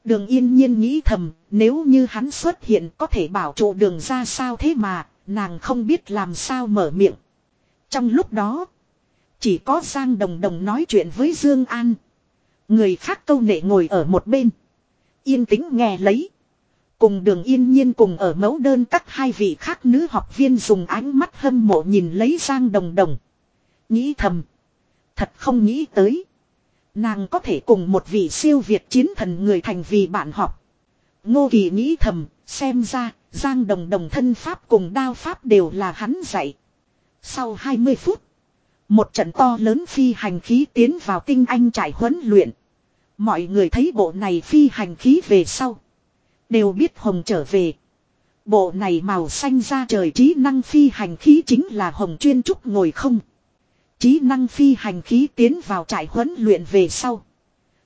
Đường yên nhiên nghĩ thầm, nếu như hắn xuất hiện có thể bảo trụ đường ra sao thế mà, nàng không biết làm sao mở miệng. Trong lúc đó, chỉ có Giang Đồng Đồng nói chuyện với Dương An. Người khác câu nệ ngồi ở một bên. Yên tĩnh nghe lấy. Cùng đường yên nhiên cùng ở mẫu đơn các hai vị khác nữ học viên dùng ánh mắt hâm mộ nhìn lấy Giang Đồng Đồng. Nghĩ thầm. Thật không nghĩ tới. Nàng có thể cùng một vị siêu việt chiến thần người thành vì bạn học. Ngô Kỳ nghĩ thầm, xem ra, Giang Đồng Đồng thân pháp cùng đao pháp đều là hắn dạy. Sau 20 phút, một trận to lớn phi hành khí tiến vào tinh anh trải huấn luyện. Mọi người thấy bộ này phi hành khí về sau. Đều biết Hồng trở về. Bộ này màu xanh ra trời trí năng phi hành khí chính là Hồng chuyên trúc ngồi không. Trí năng phi hành khí tiến vào trại huấn luyện về sau.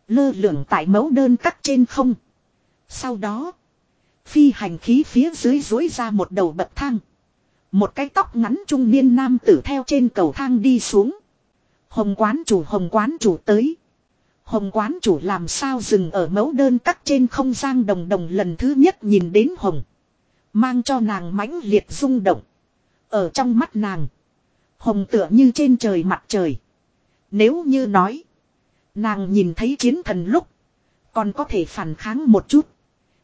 Lơ lửng tại mẫu đơn cắt trên không. Sau đó. Phi hành khí phía dưới dối ra một đầu bậc thang. Một cái tóc ngắn trung niên nam tử theo trên cầu thang đi xuống. Hồng quán chủ, hồng quán chủ tới. Hồng quán chủ làm sao dừng ở mẫu đơn cắt trên không gian đồng đồng lần thứ nhất nhìn đến hồng. Mang cho nàng mãnh liệt rung động. Ở trong mắt nàng. Hồng tựa như trên trời mặt trời. Nếu như nói. Nàng nhìn thấy chiến thần lúc. Còn có thể phản kháng một chút.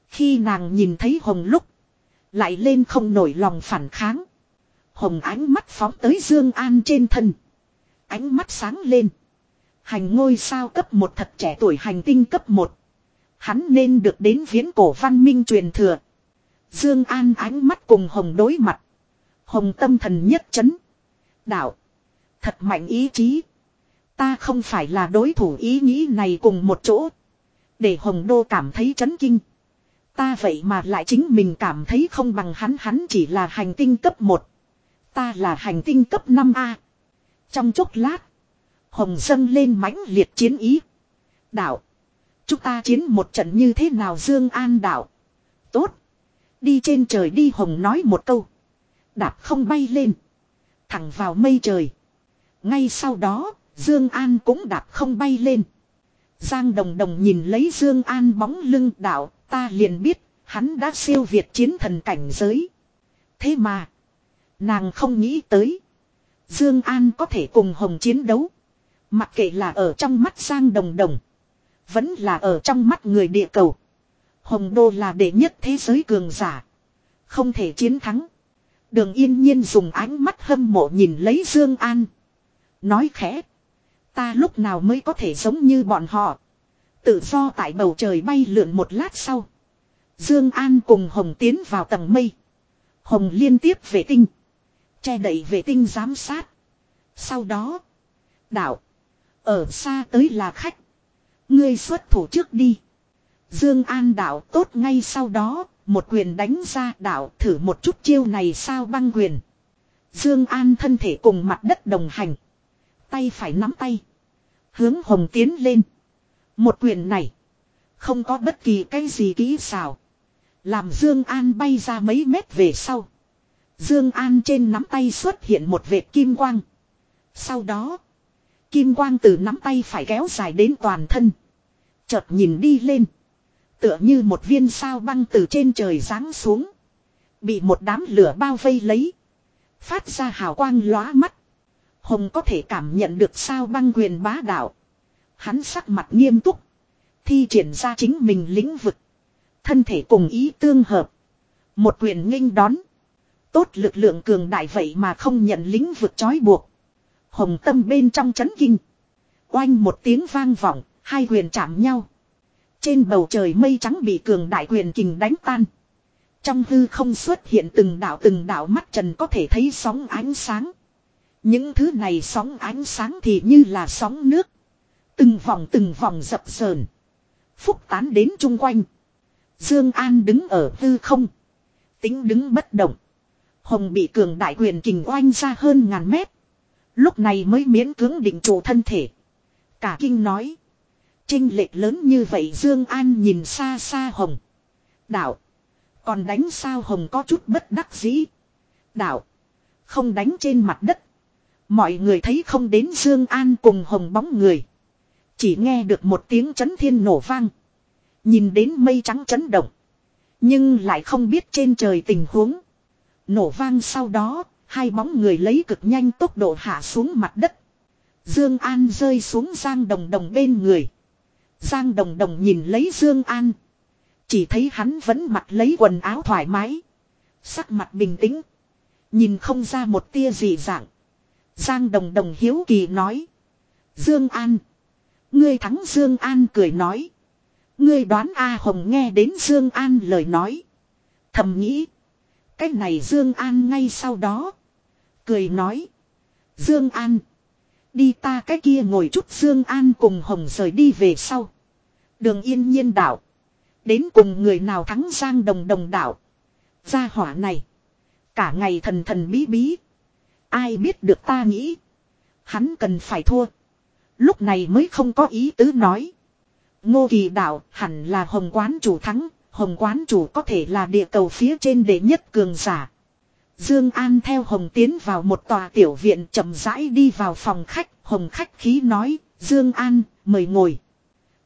Khi nàng nhìn thấy hồng lúc. Lại lên không nổi lòng phản kháng. Hồng ánh mắt phóng tới Dương An trên thân. Ánh mắt sáng lên. Hành ngôi sao cấp một thật trẻ tuổi hành tinh cấp một. Hắn nên được đến viễn cổ văn minh truyền thừa. Dương An ánh mắt cùng Hồng đối mặt. Hồng tâm thần nhất chấn. Đạo. Thật mạnh ý chí. Ta không phải là đối thủ ý nghĩ này cùng một chỗ. Để Hồng Đô cảm thấy chấn kinh. Ta vậy mà lại chính mình cảm thấy không bằng hắn hắn chỉ là hành tinh cấp 1. Ta là hành tinh cấp 5A. Trong chốc lát. Hồng dâng lên mãnh liệt chiến ý. Đạo. Chúng ta chiến một trận như thế nào Dương An đạo. Tốt. Đi trên trời đi Hồng nói một câu. Đạp không bay lên. Thẳng vào mây trời. Ngay sau đó, Dương An cũng đạp không bay lên. Giang Đồng Đồng nhìn lấy Dương An bóng lưng đạo, ta liền biết, hắn đã siêu việt chiến thần cảnh giới. Thế mà, nàng không nghĩ tới. Dương An có thể cùng Hồng chiến đấu. Mặc kệ là ở trong mắt Giang Đồng Đồng. Vẫn là ở trong mắt người địa cầu. Hồng Đô là đệ nhất thế giới cường giả. Không thể chiến thắng. Đường yên nhiên dùng ánh mắt hâm mộ nhìn lấy Dương An. Nói khẽ. Ta lúc nào mới có thể giống như bọn họ. Tự do tại bầu trời bay lượn một lát sau. Dương An cùng Hồng tiến vào tầng mây. Hồng liên tiếp vệ tinh. Che đậy vệ tinh giám sát. Sau đó. Đạo. Ở xa tới là khách. Ngươi xuất thủ trước đi. Dương An đạo tốt ngay sau đó, một quyền đánh ra đạo thử một chút chiêu này sao băng quyền. Dương An thân thể cùng mặt đất đồng hành. Tay phải nắm tay. Hướng hồng tiến lên. Một quyền này. Không có bất kỳ cái gì kỹ xảo. Làm Dương An bay ra mấy mét về sau. Dương An trên nắm tay xuất hiện một vệt kim quang. Sau đó. Kim quang từ nắm tay phải kéo dài đến toàn thân. Chợt nhìn đi lên. Tựa như một viên sao băng từ trên trời giáng xuống. Bị một đám lửa bao vây lấy. Phát ra hào quang lóa mắt. Hồng có thể cảm nhận được sao băng quyền bá đạo. Hắn sắc mặt nghiêm túc. Thi triển ra chính mình lĩnh vực. Thân thể cùng ý tương hợp. Một quyền nghênh đón. Tốt lực lượng cường đại vậy mà không nhận lĩnh vực trói buộc. Hồng tâm bên trong chấn kinh. Oanh một tiếng vang vọng, hai quyền chạm nhau. Trên bầu trời mây trắng bị cường đại quyền kình đánh tan. Trong hư không xuất hiện từng đạo từng đạo mắt trần có thể thấy sóng ánh sáng. Những thứ này sóng ánh sáng thì như là sóng nước. Từng vòng từng vòng dập sờn. Phúc tán đến chung quanh. Dương An đứng ở hư không. Tính đứng bất động. Hồng bị cường đại quyền kình oanh ra hơn ngàn mét. Lúc này mới miễn cưỡng định trụ thân thể. Cả kinh nói. Trinh lệch lớn như vậy Dương An nhìn xa xa Hồng. Đạo. Còn đánh sao Hồng có chút bất đắc dĩ. Đạo. Không đánh trên mặt đất. Mọi người thấy không đến Dương An cùng Hồng bóng người. Chỉ nghe được một tiếng chấn thiên nổ vang. Nhìn đến mây trắng chấn động. Nhưng lại không biết trên trời tình huống. Nổ vang sau đó, hai bóng người lấy cực nhanh tốc độ hạ xuống mặt đất. Dương An rơi xuống Giang Đồng Đồng bên người. Giang Đồng Đồng nhìn lấy Dương An. Chỉ thấy hắn vẫn mặc lấy quần áo thoải mái. Sắc mặt bình tĩnh. Nhìn không ra một tia gì dạng. Giang Đồng Đồng hiếu kỳ nói. Dương An. Ngươi thắng Dương An cười nói. Ngươi đoán A Hồng nghe đến Dương An lời nói. Thầm nghĩ. Cái này Dương An ngay sau đó. Cười nói. Dương An. Đi ta cái kia ngồi chút Dương An cùng Hồng rời đi về sau. Đường yên nhiên đảo. Đến cùng người nào thắng Giang Đồng Đồng đảo. Gia hỏa này. Cả ngày thần thần bí bí. Ai biết được ta nghĩ. Hắn cần phải thua. Lúc này mới không có ý tứ nói. Ngô Kỳ Đạo hẳn là hồng quán chủ thắng. Hồng quán chủ có thể là địa cầu phía trên đệ nhất cường giả. Dương An theo Hồng tiến vào một tòa tiểu viện chậm rãi đi vào phòng khách. Hồng khách khí nói, Dương An, mời ngồi.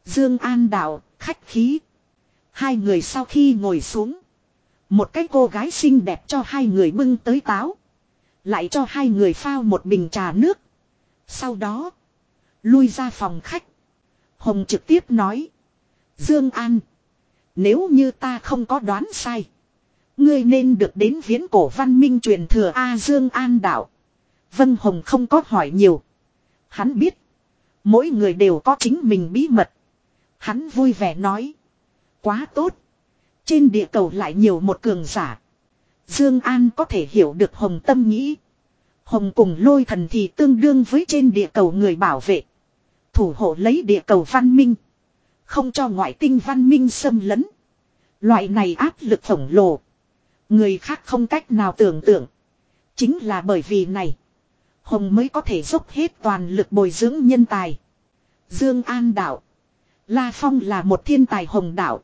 Dương An đạo, khách khí. Hai người sau khi ngồi xuống. Một cái cô gái xinh đẹp cho hai người bưng tới táo. Lại cho hai người pha một bình trà nước. Sau đó. Lui ra phòng khách. Hồng trực tiếp nói. Dương An. Nếu như ta không có đoán sai. Ngươi nên được đến viễn cổ văn minh truyền thừa A Dương An đạo. Vân Hồng không có hỏi nhiều. Hắn biết. Mỗi người đều có chính mình bí mật. Hắn vui vẻ nói. Quá tốt. Trên địa cầu lại nhiều một cường giả. Dương An có thể hiểu được Hồng tâm nghĩ. Hồng cùng lôi thần thì tương đương với trên địa cầu người bảo vệ. Thủ hộ lấy địa cầu văn minh. Không cho ngoại tinh văn minh xâm lấn. Loại này áp lực khổng lồ. Người khác không cách nào tưởng tượng. Chính là bởi vì này. Hồng mới có thể dốc hết toàn lực bồi dưỡng nhân tài. Dương An đạo. La Phong là một thiên tài hồng đạo.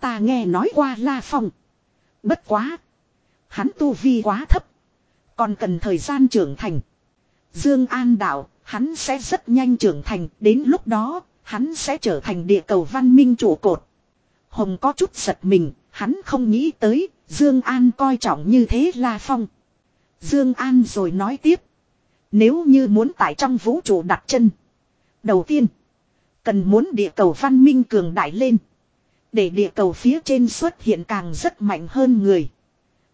Ta nghe nói qua La Phong. Bất quá. Hắn tu vi quá thấp. Còn cần thời gian trưởng thành. Dương An đạo, hắn sẽ rất nhanh trưởng thành, đến lúc đó, hắn sẽ trở thành địa cầu văn minh trụ cột. Hồng có chút giật mình, hắn không nghĩ tới, Dương An coi trọng như thế La Phong. Dương An rồi nói tiếp. Nếu như muốn tại trong vũ trụ đặt chân. Đầu tiên, cần muốn địa cầu văn minh cường đại lên. Để địa cầu phía trên xuất hiện càng rất mạnh hơn người.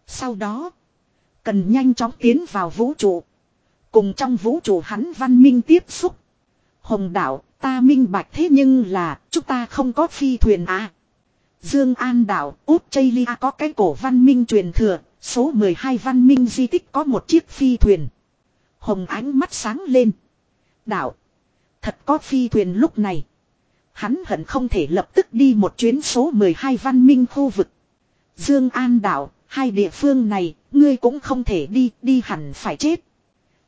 Sau đó, cần nhanh chóng tiến vào vũ trụ. Cùng trong vũ trụ hắn văn minh tiếp xúc. Hồng đảo ta minh bạch thế nhưng là, chúng ta không có phi thuyền à. Dương An đảo Út có cái cổ văn minh truyền thừa, số 12 văn minh di tích có một chiếc phi thuyền. Hồng ánh mắt sáng lên. đảo Thật có phi thuyền lúc này. Hắn hận không thể lập tức đi một chuyến số 12 văn minh khu vực. Dương An đảo, hai địa phương này, ngươi cũng không thể đi, đi hẳn phải chết.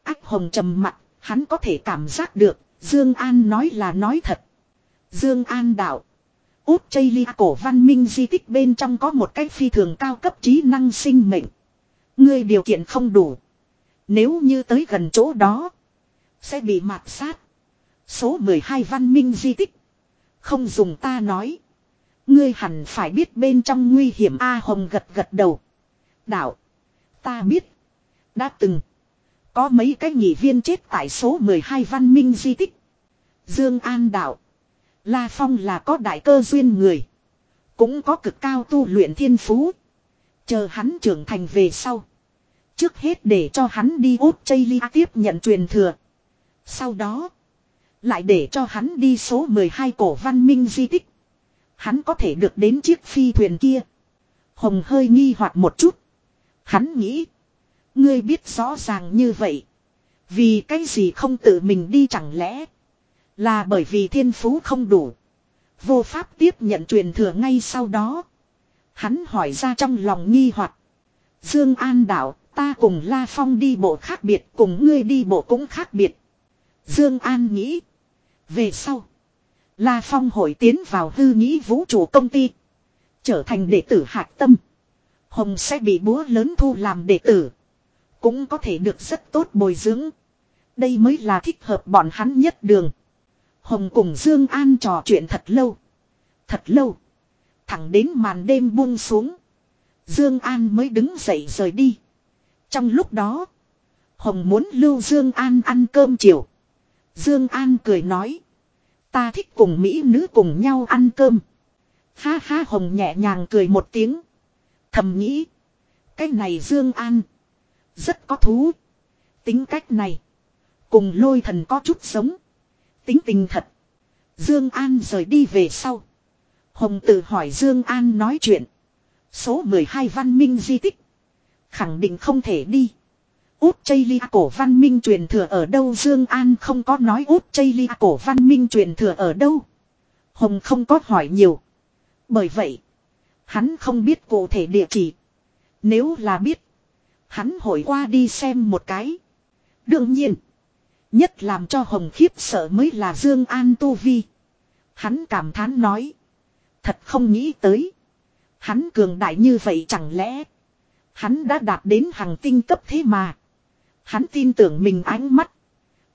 Ác hồng trầm mặt, hắn có thể cảm giác được, Dương An nói là nói thật. Dương An đạo, Út Chây Ly cổ văn minh di tích bên trong có một cái phi thường cao cấp trí năng sinh mệnh. Ngươi điều kiện không đủ. Nếu như tới gần chỗ đó. Sẽ bị mạt sát. Số 12 văn minh di tích. Không dùng ta nói. Ngươi hẳn phải biết bên trong nguy hiểm A Hồng gật gật đầu. Đạo. Ta biết. Đã từng. Có mấy cái nghị viên chết tại số 12 văn minh di tích. Dương An đạo. La Phong là có đại cơ duyên người. Cũng có cực cao tu luyện thiên phú. Chờ hắn trưởng thành về sau. Trước hết để cho hắn đi út chây ly tiếp nhận truyền thừa. Sau đó. Lại để cho hắn đi số 12 cổ văn minh di tích. Hắn có thể được đến chiếc phi thuyền kia. Hồng hơi nghi hoặc một chút. Hắn nghĩ. Ngươi biết rõ ràng như vậy. Vì cái gì không tự mình đi chẳng lẽ. Là bởi vì thiên phú không đủ. Vô pháp tiếp nhận truyền thừa ngay sau đó. Hắn hỏi ra trong lòng nghi hoặc Dương An đạo, ta cùng La Phong đi bộ khác biệt, cùng ngươi đi bộ cũng khác biệt. Dương An nghĩ. Về sau. La Phong hội tiến vào hư nghĩ vũ trụ công ty. Trở thành đệ tử hạt tâm. Hồng sẽ bị búa lớn thu làm đệ tử. Cũng có thể được rất tốt bồi dưỡng. Đây mới là thích hợp bọn hắn nhất đường. Hồng cùng Dương An trò chuyện thật lâu. Thật lâu. Thẳng đến màn đêm buông xuống. Dương An mới đứng dậy rời đi. Trong lúc đó. Hồng muốn lưu Dương An ăn cơm chiều. Dương An cười nói. Ta thích cùng Mỹ nữ cùng nhau ăn cơm. Ha ha, Hồng nhẹ nhàng cười một tiếng. Thầm nghĩ. Cái này Dương An. Rất có thú. Tính cách này. Cùng lôi thần có chút giống. Tính tình thật. Dương An rời đi về sau. Hồng Tử hỏi Dương An nói chuyện. Số 12 văn minh di tích. Khẳng định không thể đi. Út Chây Lia cổ văn minh truyền thừa ở đâu Dương An không có nói Út Chây Lia cổ văn minh truyền thừa ở đâu. Hồng không có hỏi nhiều. Bởi vậy. Hắn không biết cụ thể địa chỉ. Nếu là biết. Hắn hồi qua đi xem một cái. Đương nhiên. Nhất làm cho Hồng khiếp sợ mới là Dương An Tu Vi. Hắn cảm thán nói. Thật không nghĩ tới. Hắn cường đại như vậy chẳng lẽ. Hắn đã đạt đến hàng tinh cấp thế mà. Hắn tin tưởng mình ánh mắt.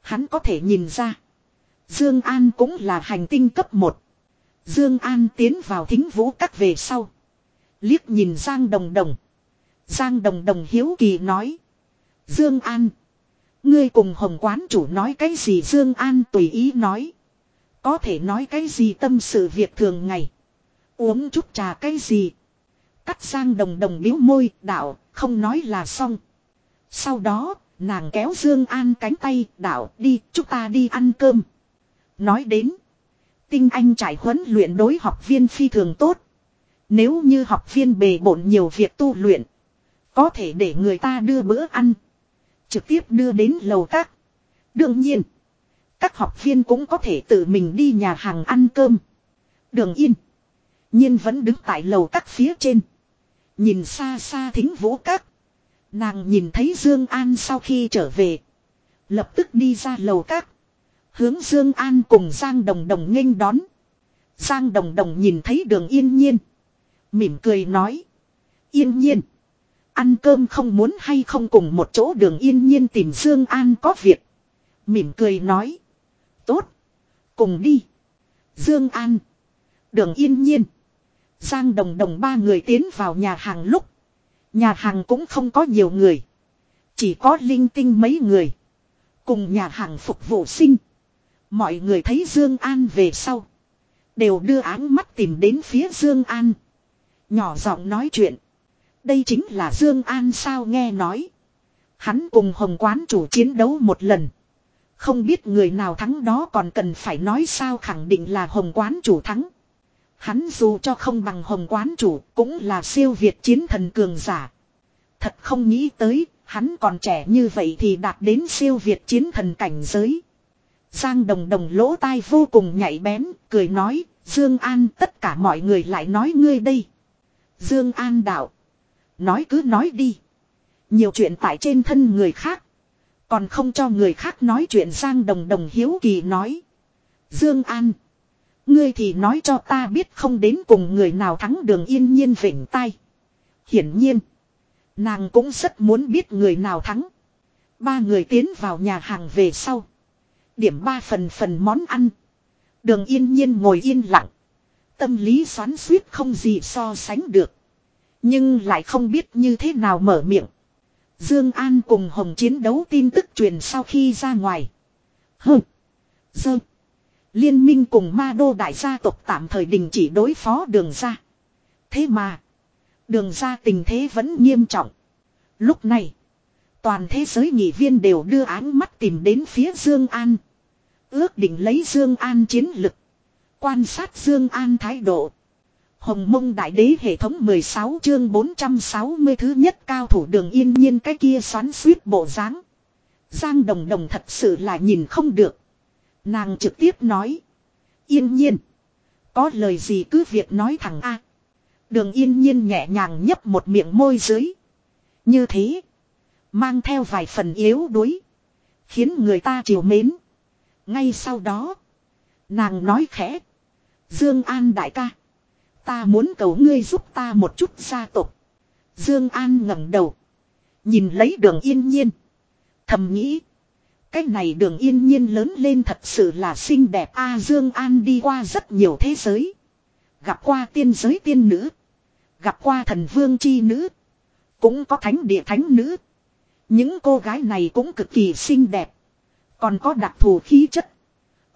Hắn có thể nhìn ra. Dương An cũng là hành tinh cấp 1. Dương An tiến vào thính vũ các về sau. Liếc nhìn Giang Đồng Đồng. Giang Đồng Đồng hiếu kỳ nói. Dương An. Ngươi cùng Hồng Quán chủ nói cái gì Dương An tùy ý nói. Có thể nói cái gì tâm sự việc thường ngày. Uống chút trà cái gì. Cắt Giang Đồng Đồng biếu môi, đạo, không nói là xong. Sau đó, nàng kéo Dương An cánh tay, đạo, đi, chúng ta đi ăn cơm. Nói đến. Tinh Anh trải huấn luyện đối học viên phi thường tốt. Nếu như học viên bề bộn nhiều việc tu luyện. Có thể để người ta đưa bữa ăn. Trực tiếp đưa đến lầu các. Đương nhiên. Các học viên cũng có thể tự mình đi nhà hàng ăn cơm. Đường yên. Nhiên vẫn đứng tại lầu các phía trên. Nhìn xa xa thính vũ các. Nàng nhìn thấy Dương An sau khi trở về. Lập tức đi ra lầu các. Hướng Dương An cùng Giang Đồng Đồng nghênh đón. Giang Đồng Đồng nhìn thấy đường yên nhiên. Mỉm cười nói. Yên nhiên. Ăn cơm không muốn hay không cùng một chỗ đường yên nhiên tìm Dương An có việc. Mỉm cười nói. Tốt. Cùng đi. Dương An. Đường yên nhiên. Giang đồng đồng ba người tiến vào nhà hàng lúc. Nhà hàng cũng không có nhiều người. Chỉ có linh tinh mấy người. Cùng nhà hàng phục vụ sinh. Mọi người thấy Dương An về sau. Đều đưa áng mắt tìm đến phía Dương An. Nhỏ giọng nói chuyện. Đây chính là Dương An sao nghe nói. Hắn cùng Hồng Quán chủ chiến đấu một lần. Không biết người nào thắng đó còn cần phải nói sao khẳng định là Hồng Quán chủ thắng. Hắn dù cho không bằng Hồng Quán chủ cũng là siêu việt chiến thần cường giả. Thật không nghĩ tới, hắn còn trẻ như vậy thì đạt đến siêu việt chiến thần cảnh giới. Giang đồng đồng lỗ tai vô cùng nhạy bén, cười nói, Dương An tất cả mọi người lại nói ngươi đây. Dương An đạo. Nói cứ nói đi. Nhiều chuyện tại trên thân người khác. Còn không cho người khác nói chuyện sang đồng đồng hiếu kỳ nói. Dương An. Ngươi thì nói cho ta biết không đến cùng người nào thắng đường yên nhiên vỉnh tay. Hiển nhiên. Nàng cũng rất muốn biết người nào thắng. Ba người tiến vào nhà hàng về sau. Điểm ba phần phần món ăn. Đường yên nhiên ngồi yên lặng. Tâm lý xoắn suýt không gì so sánh được. Nhưng lại không biết như thế nào mở miệng. Dương An cùng Hồng chiến đấu tin tức truyền sau khi ra ngoài. Hừ. Dơ. Liên minh cùng ma đô đại gia tộc tạm thời đình chỉ đối phó đường ra. Thế mà. Đường ra tình thế vẫn nghiêm trọng. Lúc này. Toàn thế giới nghị viên đều đưa ánh mắt tìm đến phía Dương An. Ước định lấy Dương An chiến lực. Quan sát Dương An thái độ. Hồng mông đại đế hệ thống 16 chương 460 thứ nhất cao thủ đường yên nhiên cái kia xoắn suýt bộ dáng. Giang đồng đồng thật sự là nhìn không được. Nàng trực tiếp nói. Yên nhiên. Có lời gì cứ việc nói thẳng A. Đường yên nhiên nhẹ nhàng nhấp một miệng môi dưới. Như thế. Mang theo vài phần yếu đuối. Khiến người ta chiều mến. Ngay sau đó. Nàng nói khẽ. Dương An đại ca. Ta muốn cầu ngươi giúp ta một chút gia tộc. Dương An ngẩng đầu. Nhìn lấy đường yên nhiên. Thầm nghĩ. Cái này đường yên nhiên lớn lên thật sự là xinh đẹp a à, Dương An đi qua rất nhiều thế giới. Gặp qua tiên giới tiên nữ. Gặp qua thần vương chi nữ. Cũng có thánh địa thánh nữ. Những cô gái này cũng cực kỳ xinh đẹp. Còn có đặc thù khí chất.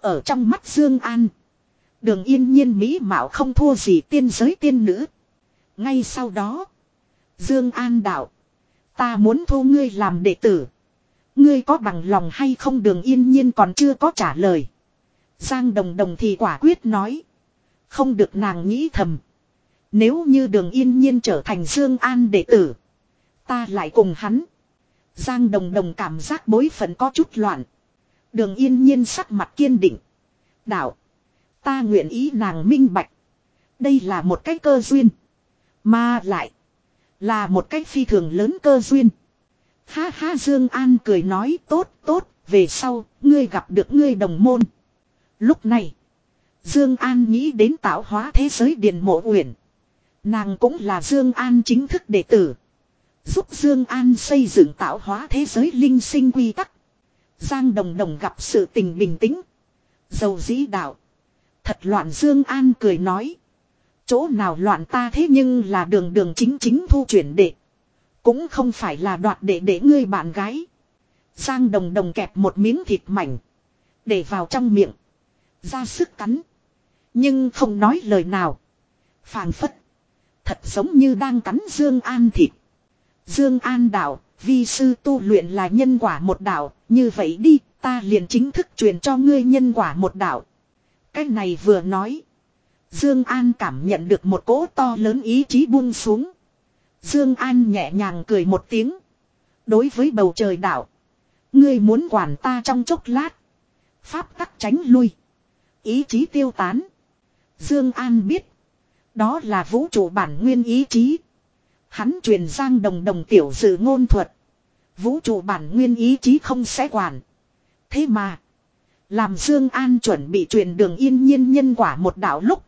Ở trong mắt Dương An. Đường yên nhiên mỹ mạo không thua gì tiên giới tiên nữ. Ngay sau đó. Dương An đạo. Ta muốn thu ngươi làm đệ tử. Ngươi có bằng lòng hay không đường yên nhiên còn chưa có trả lời. Giang đồng đồng thì quả quyết nói. Không được nàng nghĩ thầm. Nếu như đường yên nhiên trở thành Dương An đệ tử. Ta lại cùng hắn. Giang đồng đồng cảm giác bối phận có chút loạn. Đường yên nhiên sắc mặt kiên định. Đạo. Ta nguyện ý nàng minh bạch. Đây là một cái cơ duyên. Mà lại. Là một cách phi thường lớn cơ duyên. Ha ha, Dương An cười nói, tốt tốt. Về sau, ngươi gặp được ngươi đồng môn. Lúc này. Dương An nghĩ đến tạo hóa thế giới điện mộ uyển. Nàng cũng là Dương An chính thức đệ tử. Giúp Dương An xây dựng tạo hóa thế giới linh sinh quy tắc. Giang Đồng Đồng gặp sự tình bình tĩnh. Dầu dĩ đạo. Thật loạn Dương An cười nói. Chỗ nào loạn ta thế nhưng là đường đường chính chính thu chuyển đệ. Cũng không phải là đoạt đệ để ngươi bạn gái. Giang Đồng Đồng kẹp một miếng thịt mảnh. Để vào trong miệng. Ra sức cắn. Nhưng không nói lời nào. phảng phất. Thật giống như đang cắn Dương An thịt. Dương An đạo, vi sư tu luyện là nhân quả một đạo, như vậy đi, ta liền chính thức truyền cho ngươi nhân quả một đạo. Cái này vừa nói, Dương An cảm nhận được một cỗ to lớn ý chí buông xuống. Dương An nhẹ nhàng cười một tiếng. Đối với bầu trời đạo, ngươi muốn quản ta trong chốc lát, pháp tắc tránh lui, ý chí tiêu tán. Dương An biết, đó là vũ trụ bản nguyên ý chí. Hắn truyền sang đồng đồng tiểu dự ngôn thuật. Vũ trụ bản nguyên ý chí không sẽ quản. Thế mà. Làm Dương An chuẩn bị truyền đường yên nhiên nhân quả một đạo lúc.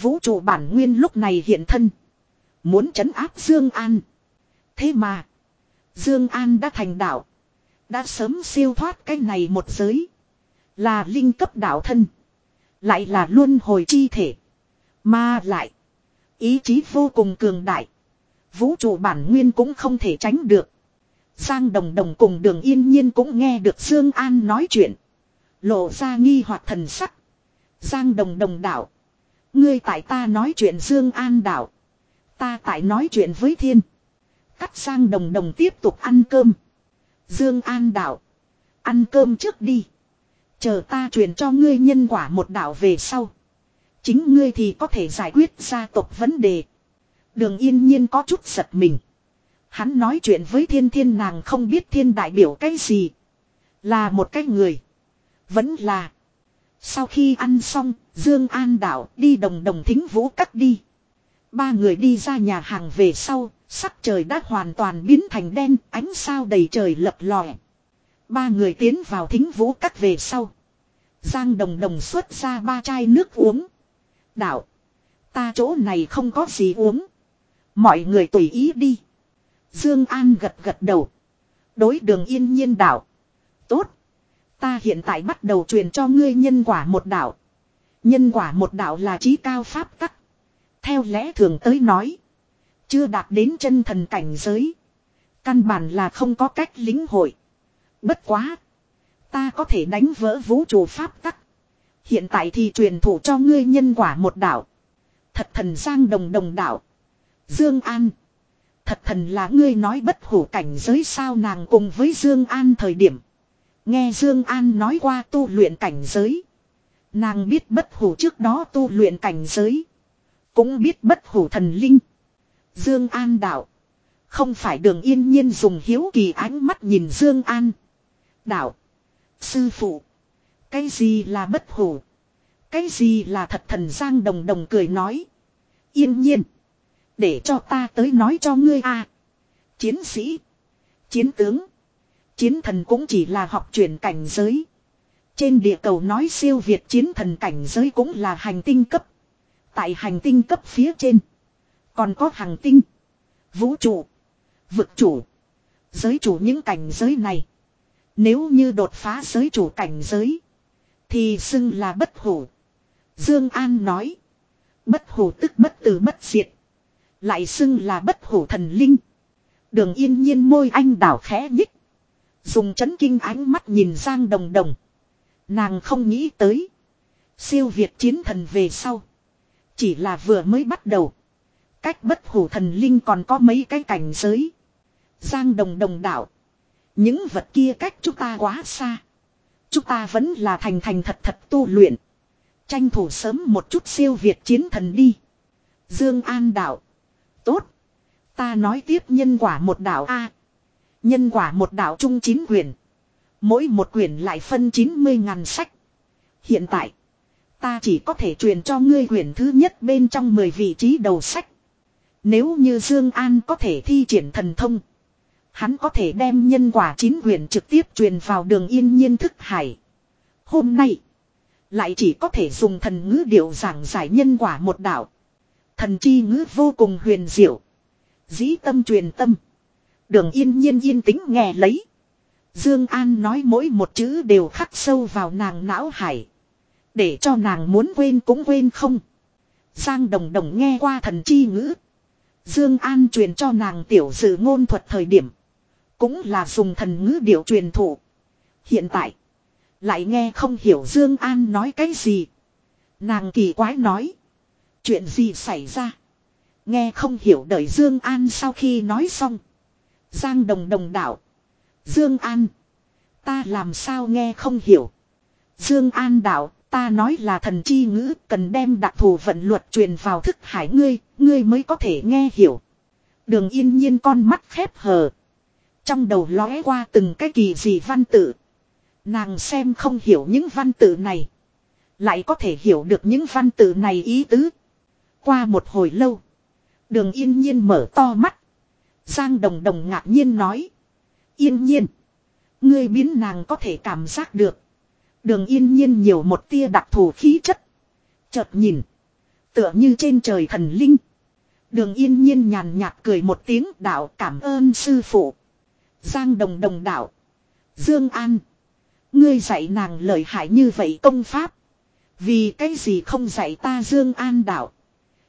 Vũ trụ bản nguyên lúc này hiện thân. Muốn trấn áp Dương An. Thế mà. Dương An đã thành đạo. Đã sớm siêu thoát cái này một giới. Là linh cấp đạo thân. Lại là luân hồi chi thể. Mà lại. Ý chí vô cùng cường đại. Vũ trụ bản nguyên cũng không thể tránh được. Giang Đồng Đồng cùng Đường Yên Nhiên cũng nghe được Dương An nói chuyện. Lộ ra nghi hoặc thần sắc. Giang Đồng Đồng đảo, Ngươi tại ta nói chuyện Dương An đảo, Ta tại nói chuyện với thiên. Cắt Giang Đồng Đồng tiếp tục ăn cơm. Dương An đảo, Ăn cơm trước đi. Chờ ta truyền cho ngươi nhân quả một đảo về sau. Chính ngươi thì có thể giải quyết gia tộc vấn đề. Đường yên nhiên có chút giật mình. Hắn nói chuyện với thiên thiên nàng không biết thiên đại biểu cái gì. Là một cái người. Vẫn là. Sau khi ăn xong, Dương An đạo đi đồng đồng thính vũ cắt đi. Ba người đi ra nhà hàng về sau, sắc trời đã hoàn toàn biến thành đen, ánh sao đầy trời lập lòe. Ba người tiến vào thính vũ cắt về sau. Giang đồng đồng xuất ra ba chai nước uống. Đạo. Ta chỗ này không có gì uống. Mọi người tùy ý đi. Dương An gật gật đầu. Đối đường yên nhiên đạo. Tốt. Ta hiện tại bắt đầu truyền cho ngươi nhân quả một đạo. Nhân quả một đạo là trí cao pháp tắc. Theo lẽ thường tới nói. Chưa đạt đến chân thần cảnh giới. Căn bản là không có cách lính hội. Bất quá. Ta có thể đánh vỡ vũ trụ pháp tắc. Hiện tại thì truyền thụ cho ngươi nhân quả một đạo. Thật thần sang đồng đồng đạo. Dương An. Thật thần là ngươi nói bất hủ cảnh giới sao nàng cùng với Dương An thời điểm. Nghe Dương An nói qua tu luyện cảnh giới. Nàng biết bất hủ trước đó tu luyện cảnh giới. Cũng biết bất hủ thần linh. Dương An đạo. Không phải đường yên nhiên dùng hiếu kỳ ánh mắt nhìn Dương An. Đạo. Sư phụ. Cái gì là bất hủ? Cái gì là thật thần Giang Đồng Đồng cười nói. Yên nhiên. Để cho ta tới nói cho ngươi a Chiến sĩ. Chiến tướng. Chiến thần cũng chỉ là học chuyển cảnh giới. Trên địa cầu nói siêu việt chiến thần cảnh giới cũng là hành tinh cấp. Tại hành tinh cấp phía trên. Còn có hành tinh. Vũ trụ. Vực chủ. Giới chủ những cảnh giới này. Nếu như đột phá giới chủ cảnh giới. Thì xưng là bất hủ. Dương An nói. Bất hủ tức bất tử bất diệt. Lại xưng là bất hủ thần linh. Đường yên nhiên môi anh đảo khẽ nhích. Dùng chấn kinh ánh mắt nhìn Giang Đồng Đồng. Nàng không nghĩ tới. Siêu Việt chiến thần về sau. Chỉ là vừa mới bắt đầu. Cách bất hủ thần linh còn có mấy cái cảnh giới. Giang Đồng Đồng đảo. Những vật kia cách chúng ta quá xa. Chúng ta vẫn là thành thành thật thật tu luyện. Tranh thủ sớm một chút siêu việt chiến thần đi. Dương An đạo. Tốt. Ta nói tiếp nhân quả một đạo A nhân quả một đạo trung chín quyển. Mỗi một quyển lại phân 90 ngàn sách. Hiện tại. Ta chỉ có thể truyền cho ngươi quyển thứ nhất bên trong 10 vị trí đầu sách. Nếu như Dương An có thể thi triển thần thông. Hắn có thể đem nhân quả chín quyển trực tiếp truyền vào đường yên nhiên thức hải. Hôm nay. Lại chỉ có thể dùng thần ngữ điệu giảng giải nhân quả một đạo. Thần chi ngữ vô cùng huyền diệu. Dĩ tâm truyền tâm. Đường yên nhiên yên tĩnh nghe lấy. Dương An nói mỗi một chữ đều khắc sâu vào nàng não hải. Để cho nàng muốn quên cũng quên không. Giang đồng đồng nghe qua thần chi ngữ. Dương An truyền cho nàng tiểu sử ngôn thuật thời điểm. Cũng là dùng thần ngữ điệu truyền thụ. Hiện tại. Lại nghe không hiểu Dương An nói cái gì. Nàng kỳ quái nói. Chuyện gì xảy ra? Nghe không hiểu đợi Dương An sau khi nói xong. Giang đồng đồng đạo. Dương An. Ta làm sao nghe không hiểu. Dương An đạo. Ta nói là thần chi ngữ, cần đem đặc thù vận luật truyền vào thức hải ngươi. Ngươi mới có thể nghe hiểu. Đường yên nhiên con mắt khép hờ. Trong đầu lóe qua từng cái kỳ gì văn tự. Nàng xem không hiểu những văn tự này. Lại có thể hiểu được những văn tự này ý tứ. Qua một hồi lâu. Đường yên nhiên mở to mắt. Giang đồng đồng ngạc nhiên nói. Yên nhiên. Ngươi biến nàng có thể cảm giác được. Đường yên nhiên nhiều một tia đặc thù khí chất. Chợt nhìn. Tựa như trên trời thần linh. Đường yên nhiên nhàn nhạt cười một tiếng đạo cảm ơn sư phụ. Giang đồng đồng đạo. Dương An. Ngươi dạy nàng lợi hại như vậy công pháp. Vì cái gì không dạy ta Dương An đạo.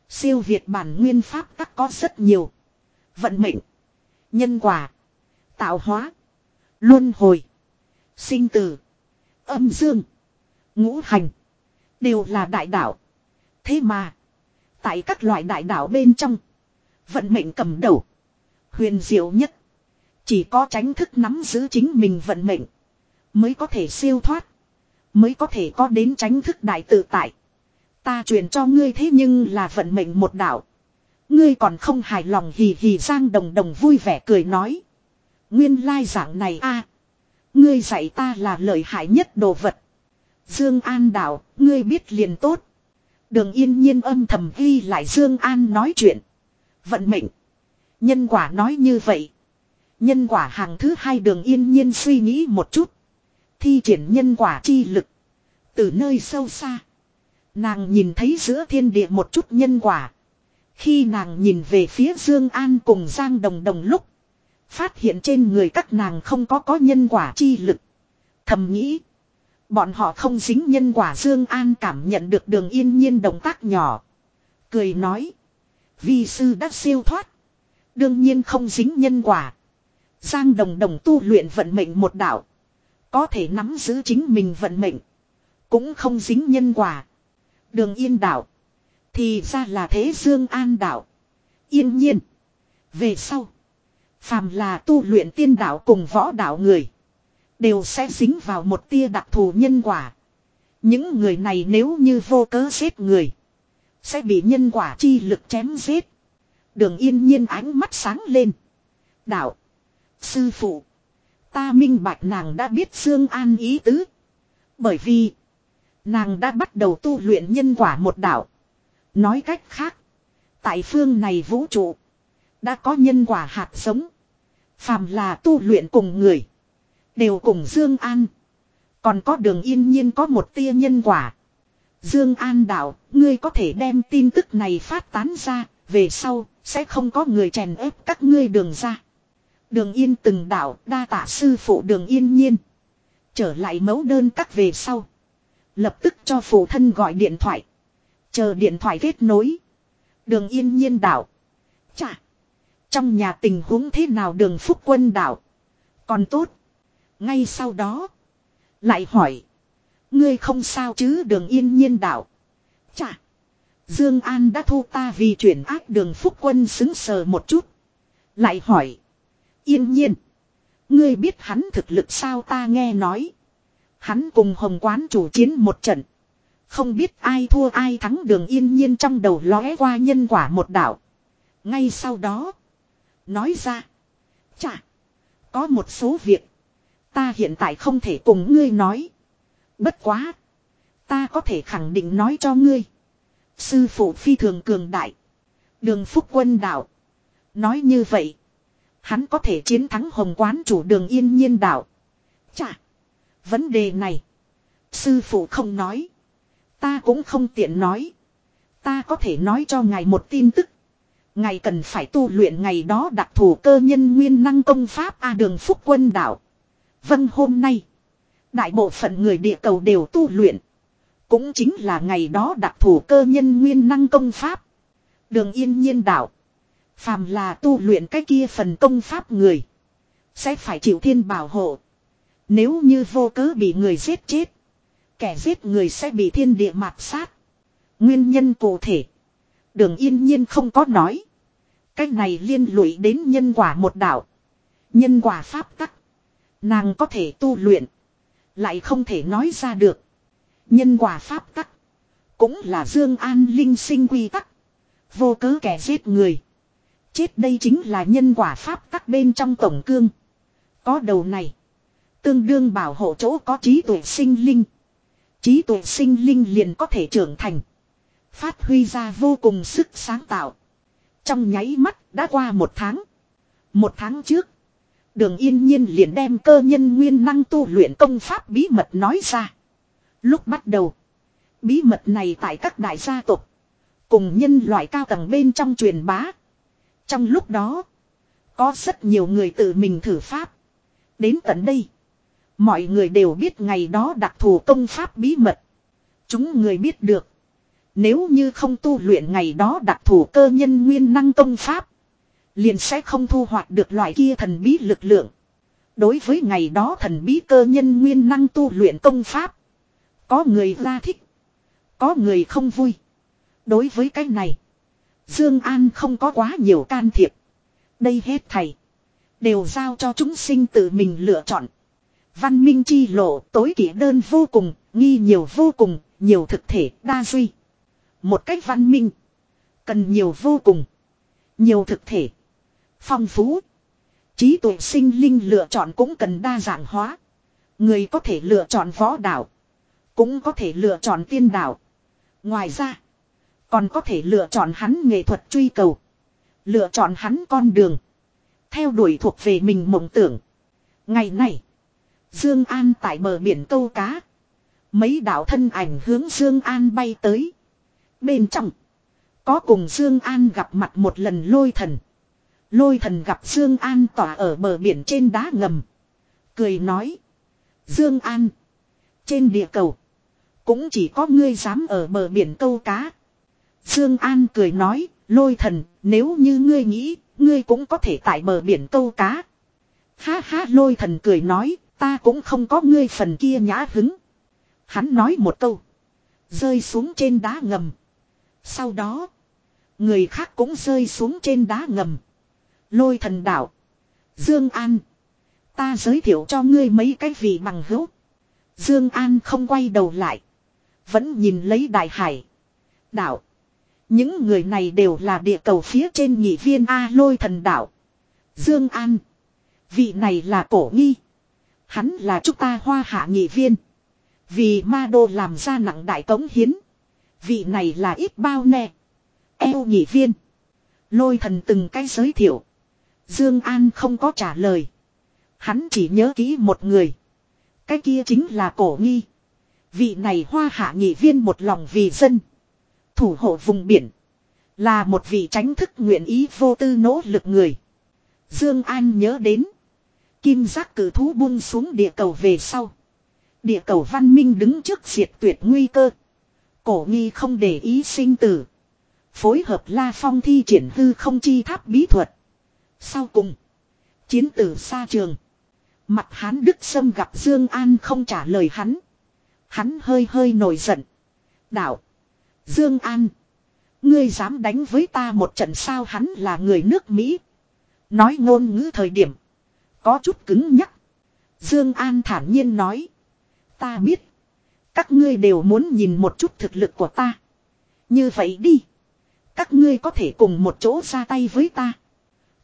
Siêu Việt bản nguyên pháp tắc có rất nhiều. Vận mệnh. Nhân quả. Tạo hóa. Luân hồi. Sinh tử. Âm dương. Ngũ hành. Đều là đại đạo. Thế mà. Tại các loại đại đạo bên trong. Vận mệnh cầm đầu. Huyền diệu nhất. Chỉ có tránh thức nắm giữ chính mình vận mệnh. Mới có thể siêu thoát. Mới có thể có đến tránh thức đại tự tại. Ta truyền cho ngươi thế nhưng là vận mệnh một đạo. Ngươi còn không hài lòng hì hì giang đồng đồng vui vẻ cười nói. Nguyên lai dạng này a Ngươi dạy ta là lợi hại nhất đồ vật. Dương An đạo, ngươi biết liền tốt. Đường yên nhiên âm thầm ghi lại Dương An nói chuyện. Vận mệnh. Nhân quả nói như vậy. Nhân quả hàng thứ hai đường yên nhiên suy nghĩ một chút. Thi triển nhân quả chi lực. Từ nơi sâu xa. Nàng nhìn thấy giữa thiên địa một chút nhân quả. Khi nàng nhìn về phía Dương An cùng Giang Đồng Đồng lúc. Phát hiện trên người các nàng không có có nhân quả chi lực. Thầm nghĩ. Bọn họ không dính nhân quả Dương An cảm nhận được đường yên nhiên động tác nhỏ. Cười nói. Vi sư đã siêu thoát. Đương nhiên không dính nhân quả. Giang đồng đồng tu luyện vận mệnh một đạo. Có thể nắm giữ chính mình vận mệnh. Cũng không dính nhân quả. Đường yên đạo. Thì ra là thế Dương An đạo. Yên nhiên. Về sau. Phàm là tu luyện tiên đạo cùng võ đạo người. Đều sẽ dính vào một tia đặc thù nhân quả. Những người này nếu như vô cớ giết người. Sẽ bị nhân quả chi lực chém giết. Đường yên nhiên ánh mắt sáng lên. Đạo. Sư phụ. Ta minh bạch nàng đã biết Dương An ý tứ. Bởi vì. Nàng đã bắt đầu tu luyện nhân quả một đạo. Nói cách khác. Tại phương này vũ trụ. Đã có nhân quả hạt giống. Phàm là tu luyện cùng người. Đều cùng Dương An. Còn có đường yên nhiên có một tia nhân quả. Dương An đạo, ngươi có thể đem tin tức này phát tán ra, về sau, sẽ không có người chèn ép các ngươi đường ra. Đường yên từng đạo, đa tạ sư phụ đường yên nhiên. Trở lại mẫu đơn các về sau. Lập tức cho phụ thân gọi điện thoại. Chờ điện thoại kết nối. Đường yên nhiên đảo. Chà. Trong nhà tình huống thế nào đường phúc quân đảo. Còn tốt. Ngay sau đó. Lại hỏi. Ngươi không sao chứ đường yên nhiên đảo. Chà. Dương An đã thu ta vì chuyển ác đường phúc quân xứng sờ một chút. Lại hỏi. Yên nhiên. Ngươi biết hắn thực lực sao ta nghe nói. Hắn cùng hồng quán chủ chiến một trận. Không biết ai thua ai thắng đường yên nhiên trong đầu lóe qua nhân quả một đạo. Ngay sau đó. Nói ra. Chà. Có một số việc. Ta hiện tại không thể cùng ngươi nói. Bất quá. Ta có thể khẳng định nói cho ngươi. Sư phụ phi thường cường đại. Đường phúc quân đạo. Nói như vậy. Hắn có thể chiến thắng hồng quán chủ đường yên nhiên đạo. Chà. Vấn đề này. Sư phụ không nói. Ta cũng không tiện nói. Ta có thể nói cho ngài một tin tức. Ngài cần phải tu luyện ngày đó đặc thù cơ nhân nguyên năng công pháp A đường phúc quân đạo. Vâng hôm nay. Đại bộ phận người địa cầu đều tu luyện. Cũng chính là ngày đó đặc thù cơ nhân nguyên năng công pháp. Đường yên nhiên đạo. Phàm là tu luyện cái kia phần công pháp người. Sẽ phải chịu thiên bảo hộ. Nếu như vô cớ bị người giết chết. Kẻ giết người sẽ bị thiên địa mạt sát. Nguyên nhân cụ thể. Đường yên nhiên không có nói. Cái này liên lụy đến nhân quả một đạo. Nhân quả pháp tắc. Nàng có thể tu luyện. Lại không thể nói ra được. Nhân quả pháp tắc. Cũng là Dương An linh sinh quy tắc. Vô cớ kẻ giết người. Chết đây chính là nhân quả pháp tắc bên trong tổng cương. Có đầu này. Tương đương bảo hộ chỗ có trí tuệ sinh linh. Trí tuệ sinh linh liền có thể trưởng thành. Phát huy ra vô cùng sức sáng tạo. Trong nháy mắt đã qua một tháng. Một tháng trước. Đường yên nhiên liền đem cơ nhân nguyên năng tu luyện công pháp bí mật nói ra. Lúc bắt đầu. Bí mật này tại các đại gia tộc. Cùng nhân loại cao tầng bên trong truyền bá. Trong lúc đó. Có rất nhiều người tự mình thử pháp. Đến tận đây. Mọi người đều biết ngày đó đặc thù công pháp bí mật. Chúng người biết được. Nếu như không tu luyện ngày đó đặc thù cơ nhân nguyên năng công pháp. Liền sẽ không thu hoạch được loại kia thần bí lực lượng. Đối với ngày đó thần bí cơ nhân nguyên năng tu luyện công pháp. Có người ra thích. Có người không vui. Đối với cái này. Dương An không có quá nhiều can thiệp. Đây hết thầy. Đều giao cho chúng sinh tự mình lựa chọn. Văn minh chi lộ tối kỷ đơn vô cùng, nghi nhiều vô cùng, nhiều thực thể, đa duy. Một cách văn minh. Cần nhiều vô cùng. Nhiều thực thể. Phong phú. Trí tuệ sinh linh lựa chọn cũng cần đa dạng hóa. Người có thể lựa chọn võ đạo. Cũng có thể lựa chọn tiên đạo. Ngoài ra. Còn có thể lựa chọn hắn nghệ thuật truy cầu. Lựa chọn hắn con đường. Theo đuổi thuộc về mình mộng tưởng. Ngày này. Dương An tại bờ biển câu cá. Mấy đạo thân ảnh hướng Dương An bay tới. Bên trong. Có cùng Dương An gặp mặt một lần lôi thần. Lôi thần gặp Dương An tỏa ở bờ biển trên đá ngầm. Cười nói. Dương An. Trên địa cầu. Cũng chỉ có ngươi dám ở bờ biển câu cá. Dương An cười nói. Lôi thần. Nếu như ngươi nghĩ. Ngươi cũng có thể tại bờ biển câu cá. Ha ha, lôi thần cười nói. Ta cũng không có ngươi phần kia nhã hứng. Hắn nói một câu. Rơi xuống trên đá ngầm. Sau đó. Người khác cũng rơi xuống trên đá ngầm. Lôi thần đạo. Dương An. Ta giới thiệu cho ngươi mấy cái vị bằng hữu. Dương An không quay đầu lại. Vẫn nhìn lấy đại hải. Đạo. Những người này đều là địa cầu phía trên nhị viên A lôi thần đạo. Dương An. Vị này là cổ nghi. Hắn là chúng ta hoa hạ nghị viên. Vì ma đô làm ra nặng đại cống hiến. Vị này là ít bao nè. Eo nghị viên. Lôi thần từng cái giới thiệu. Dương An không có trả lời. Hắn chỉ nhớ kỹ một người. Cái kia chính là cổ nghi. Vị này hoa hạ nghị viên một lòng vì dân. Thủ hộ vùng biển. Là một vị tránh thức nguyện ý vô tư nỗ lực người. Dương An nhớ đến. Kim giác cử thú buông xuống địa cầu về sau. Địa cầu văn minh đứng trước diệt tuyệt nguy cơ. Cổ nghi không để ý sinh tử. Phối hợp La Phong thi triển hư không chi tháp bí thuật. Sau cùng. Chiến tử xa trường. Mặt hán Đức Sâm gặp Dương An không trả lời hắn. Hắn hơi hơi nổi giận. Đạo. Dương An. Ngươi dám đánh với ta một trận sao hắn là người nước Mỹ. Nói ngôn ngữ thời điểm. Có chút cứng nhắc. Dương An thản nhiên nói. Ta biết. Các ngươi đều muốn nhìn một chút thực lực của ta. Như vậy đi. Các ngươi có thể cùng một chỗ ra tay với ta.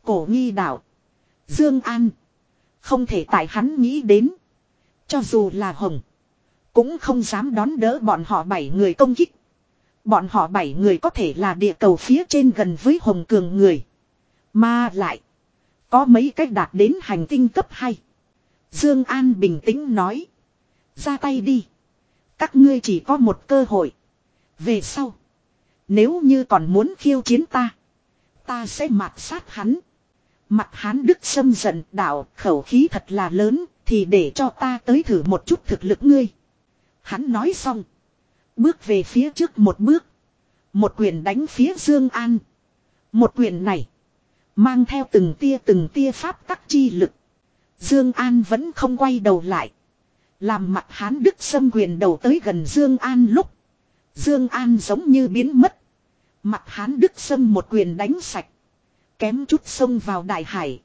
Cổ nghi đạo. Dương An. Không thể tại hắn nghĩ đến. Cho dù là Hồng. Cũng không dám đón đỡ bọn họ bảy người công kích. Bọn họ bảy người có thể là địa cầu phía trên gần với Hồng Cường người. Mà lại. Có mấy cách đạt đến hành tinh cấp 2. Dương An bình tĩnh nói. Ra tay đi. Các ngươi chỉ có một cơ hội. Về sau. Nếu như còn muốn khiêu chiến ta. Ta sẽ mạt sát hắn. Mặt hán đức sâm giận đạo khẩu khí thật là lớn. Thì để cho ta tới thử một chút thực lực ngươi. Hắn nói xong. Bước về phía trước một bước. Một quyền đánh phía Dương An. Một quyền này. Mang theo từng tia từng tia pháp tắc chi lực. Dương An vẫn không quay đầu lại. Làm mặt hán đức xâm quyền đầu tới gần Dương An lúc. Dương An giống như biến mất. Mặt hán đức xâm một quyền đánh sạch. Kém chút xông vào đại hải.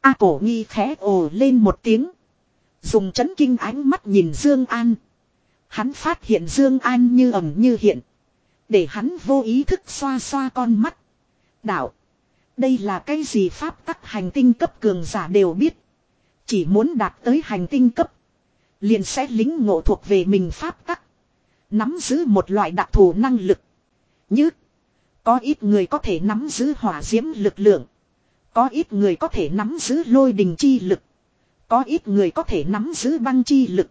A cổ nghi khẽ ồ lên một tiếng. Dùng chấn kinh ánh mắt nhìn Dương An. Hắn phát hiện Dương An như ẩn như hiện. Để hắn vô ý thức xoa xoa con mắt. Đạo. Đây là cái gì pháp tắc hành tinh cấp cường giả đều biết. Chỉ muốn đạt tới hành tinh cấp. Liền sẽ lính ngộ thuộc về mình pháp tắc. Nắm giữ một loại đặc thù năng lực. Như. Có ít người có thể nắm giữ hỏa diễm lực lượng. Có ít người có thể nắm giữ lôi đình chi lực. Có ít người có thể nắm giữ băng chi lực.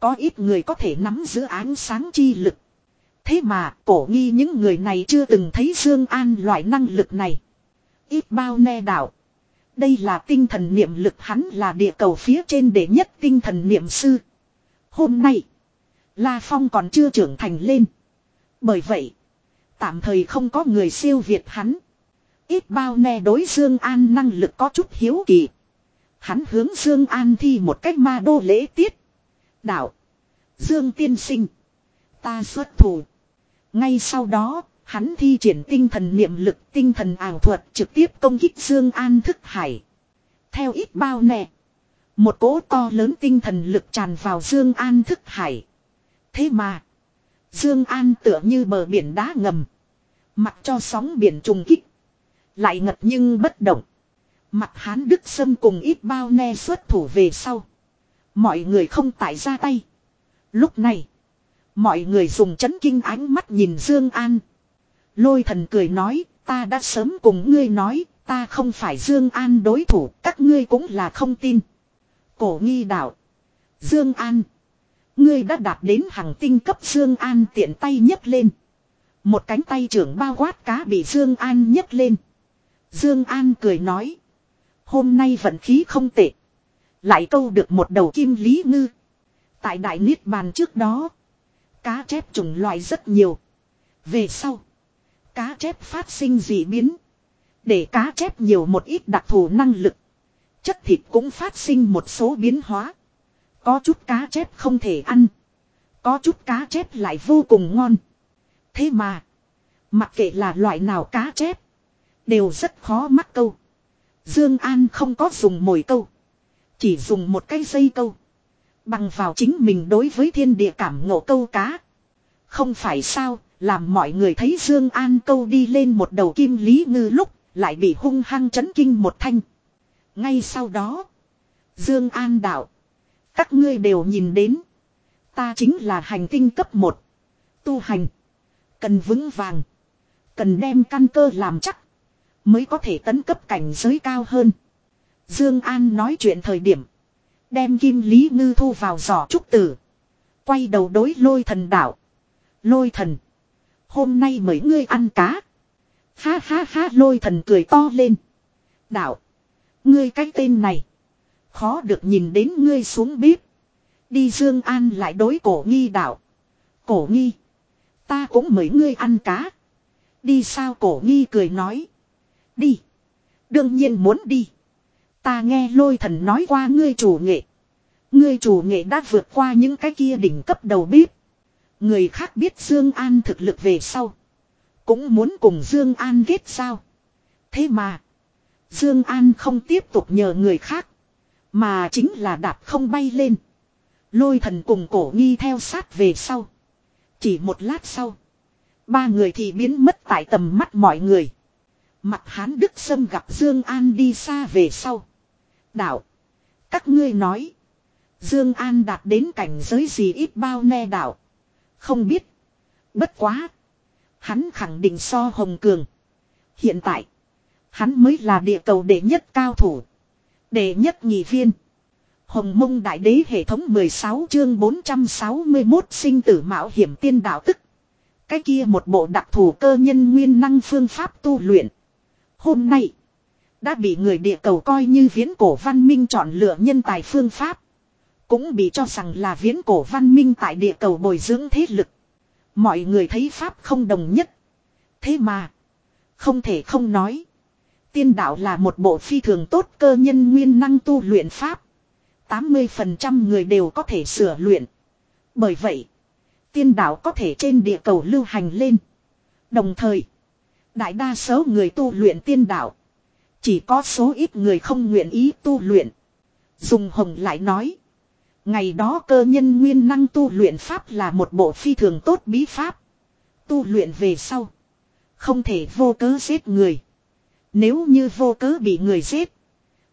Có ít người có thể nắm giữ ánh sáng chi lực. Thế mà, cổ nghi những người này chưa từng thấy Dương An loại năng lực này. Ít bao ne đạo. Đây là tinh thần niệm lực hắn là địa cầu phía trên đệ nhất tinh thần niệm sư. Hôm nay. La Phong còn chưa trưởng thành lên. Bởi vậy. Tạm thời không có người siêu việt hắn. Ít bao ne đối Dương An năng lực có chút hiếu kỳ. Hắn hướng Dương An thi một cách ma đô lễ tiết. Đạo. Dương tiên sinh. Ta xuất thủ. Ngay sau đó, Hắn thi triển tinh thần niệm lực, tinh thần ảo thuật trực tiếp công kích Dương An thức hải. Theo ít bao nè. Một cỗ to lớn tinh thần lực tràn vào Dương An thức hải. Thế mà. Dương An tựa như bờ biển đá ngầm. Mặc cho sóng biển trùng kích. Lại ngật nhưng bất động. Mặt hán đức sâm cùng ít bao ne xuất thủ về sau. Mọi người không tại ra tay. Lúc này. Mọi người dùng chấn kinh ánh mắt nhìn Dương An. Lôi thần cười nói, ta đã sớm cùng ngươi nói, ta không phải Dương An đối thủ, các ngươi cũng là không tin. Cổ nghi đạo. Dương An. Ngươi đã đạt đến hàng tinh cấp Dương An tiện tay nhấc lên. Một cánh tay trưởng bao quát cá bị Dương An nhấc lên. Dương An cười nói. Hôm nay vận khí không tệ. Lại câu được một đầu kim lý ngư. Tại đại niết bàn trước đó. Cá chép chủng loại rất nhiều. Về sau. Cá chép phát sinh dị biến. Để cá chép nhiều một ít đặc thù năng lực. Chất thịt cũng phát sinh một số biến hóa. Có chút cá chép không thể ăn. Có chút cá chép lại vô cùng ngon. Thế mà. Mặc kệ là loại nào cá chép. Đều rất khó mắc câu. Dương An không có dùng mồi câu. Chỉ dùng một cái dây câu. Bằng vào chính mình đối với thiên địa cảm ngộ câu cá. Không phải sao, làm mọi người thấy Dương An câu đi lên một đầu kim lý ngư lúc, lại bị hung hăng chấn kinh một thanh. Ngay sau đó, Dương An đạo. Các ngươi đều nhìn đến. Ta chính là hành tinh cấp 1. Tu hành. Cần vững vàng. Cần đem căn cơ làm chắc. Mới có thể tấn cấp cảnh giới cao hơn. Dương An nói chuyện thời điểm. Đem kim lý ngư thu vào giỏ trúc tử. Quay đầu đối lôi thần đạo. Lôi thần. Hôm nay mời ngươi ăn cá. Ha ha ha, lôi thần cười to lên. Đạo. Ngươi cái tên này. Khó được nhìn đến ngươi xuống bếp. Đi Dương An lại đối cổ nghi đạo. Cổ nghi. Ta cũng mời ngươi ăn cá. Đi sao cổ nghi cười nói. Đi. Đương nhiên muốn đi. Ta nghe lôi thần nói qua ngươi chủ nghệ. Ngươi chủ nghệ đã vượt qua những cái kia đỉnh cấp đầu bếp. Người khác biết Dương An thực lực về sau. Cũng muốn cùng Dương An kết sao. Thế mà. Dương An không tiếp tục nhờ người khác. Mà chính là đạp không bay lên. Lôi thần cùng cổ nghi theo sát về sau. Chỉ một lát sau. Ba người thì biến mất tại tầm mắt mọi người. Mặt hán Đức Sâm gặp Dương An đi xa về sau. Đạo. Các ngươi nói. Dương An đạt đến cảnh giới gì ít bao ne đạo. Không biết. Bất quá. Hắn khẳng định so Hồng Cường. Hiện tại. Hắn mới là địa cầu đệ nhất cao thủ. Đệ nhất nhị viên. Hồng mông đại đế hệ thống 16 chương 461 sinh tử mạo hiểm tiên đạo tức. Cái kia một bộ đặc thù cơ nhân nguyên năng phương pháp tu luyện. Hôm nay. Đã bị người địa cầu coi như viễn cổ văn minh chọn lựa nhân tài phương pháp. Cũng bị cho rằng là viễn cổ văn minh tại địa cầu bồi dưỡng thế lực. Mọi người thấy pháp không đồng nhất. Thế mà. Không thể không nói. Tiên đạo là một bộ phi thường tốt cơ nhân nguyên năng tu luyện pháp. 80% người đều có thể sửa luyện. Bởi vậy. Tiên đạo có thể trên địa cầu lưu hành lên. Đồng thời. Đại đa số người tu luyện tiên đạo. Chỉ có số ít người không nguyện ý tu luyện. Dùng hồng lại nói. Ngày đó cơ nhân nguyên năng tu luyện pháp là một bộ phi thường tốt bí pháp. Tu luyện về sau. Không thể vô cớ giết người. Nếu như vô cớ bị người giết.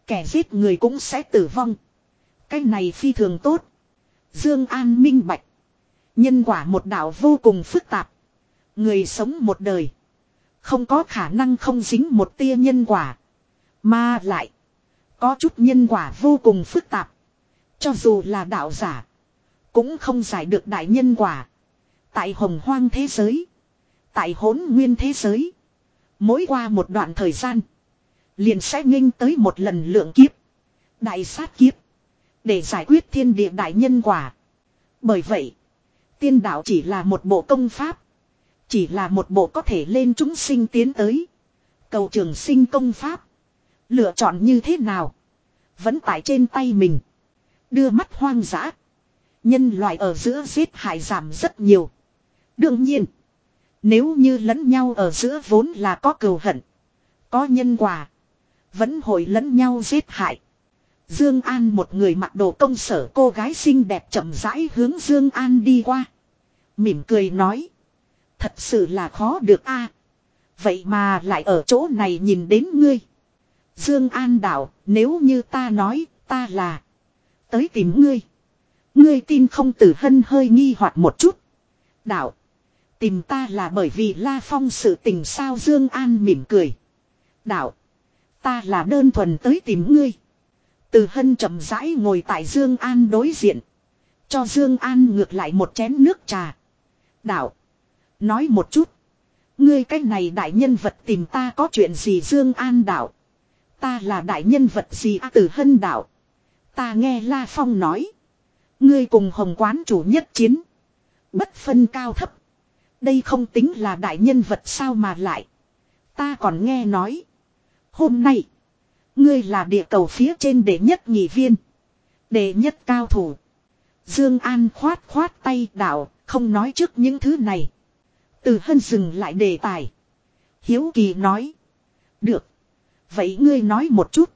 Kẻ giết người cũng sẽ tử vong. Cái này phi thường tốt. Dương An minh bạch. Nhân quả một đạo vô cùng phức tạp. Người sống một đời. Không có khả năng không dính một tia nhân quả. Mà lại. Có chút nhân quả vô cùng phức tạp. Cho dù là đạo giả. Cũng không giải được đại nhân quả. Tại hồng hoang thế giới. Tại hỗn nguyên thế giới. Mỗi qua một đoạn thời gian. Liền sẽ nghênh tới một lần lượng kiếp. Đại sát kiếp. Để giải quyết thiên địa đại nhân quả. Bởi vậy. Tiên đạo chỉ là một bộ công pháp. Chỉ là một bộ có thể lên chúng sinh tiến tới. Cầu trường sinh công pháp. Lựa chọn như thế nào. Vẫn tại trên tay mình. Đưa mắt hoang dã. Nhân loại ở giữa giết hại giảm rất nhiều. Đương nhiên. Nếu như lẫn nhau ở giữa vốn là có cừu hận. Có nhân quả. Vẫn hội lẫn nhau giết hại. Dương An một người mặc đồ công sở cô gái xinh đẹp chậm rãi hướng Dương An đi qua. Mỉm cười nói. Thật sự là khó được a. Vậy mà lại ở chỗ này nhìn đến ngươi. Dương An đảo nếu như ta nói, ta là tới tìm ngươi. Ngươi tin không tử hân hơi nghi hoặc một chút. Đạo. Tìm ta là bởi vì La Phong sự tình sao Dương An mỉm cười. Đạo. Ta là đơn thuần tới tìm ngươi. Từ hân chậm rãi ngồi tại Dương An đối diện. Cho Dương An ngược lại một chén nước trà. Đạo. Nói một chút. Ngươi cách này đại nhân vật tìm ta có chuyện gì Dương An đạo. Ta là đại nhân vật gì à, từ hân đạo. Ta nghe La Phong nói. Ngươi cùng hồng quán chủ nhất chiến. Bất phân cao thấp. Đây không tính là đại nhân vật sao mà lại. Ta còn nghe nói. Hôm nay. Ngươi là địa cầu phía trên đệ nhất nhị viên. Đệ nhất cao thủ. Dương An khoát khoát tay đạo. Không nói trước những thứ này. Từ hân dừng lại đề tài. Hiếu kỳ nói. Được. Vậy ngươi nói một chút.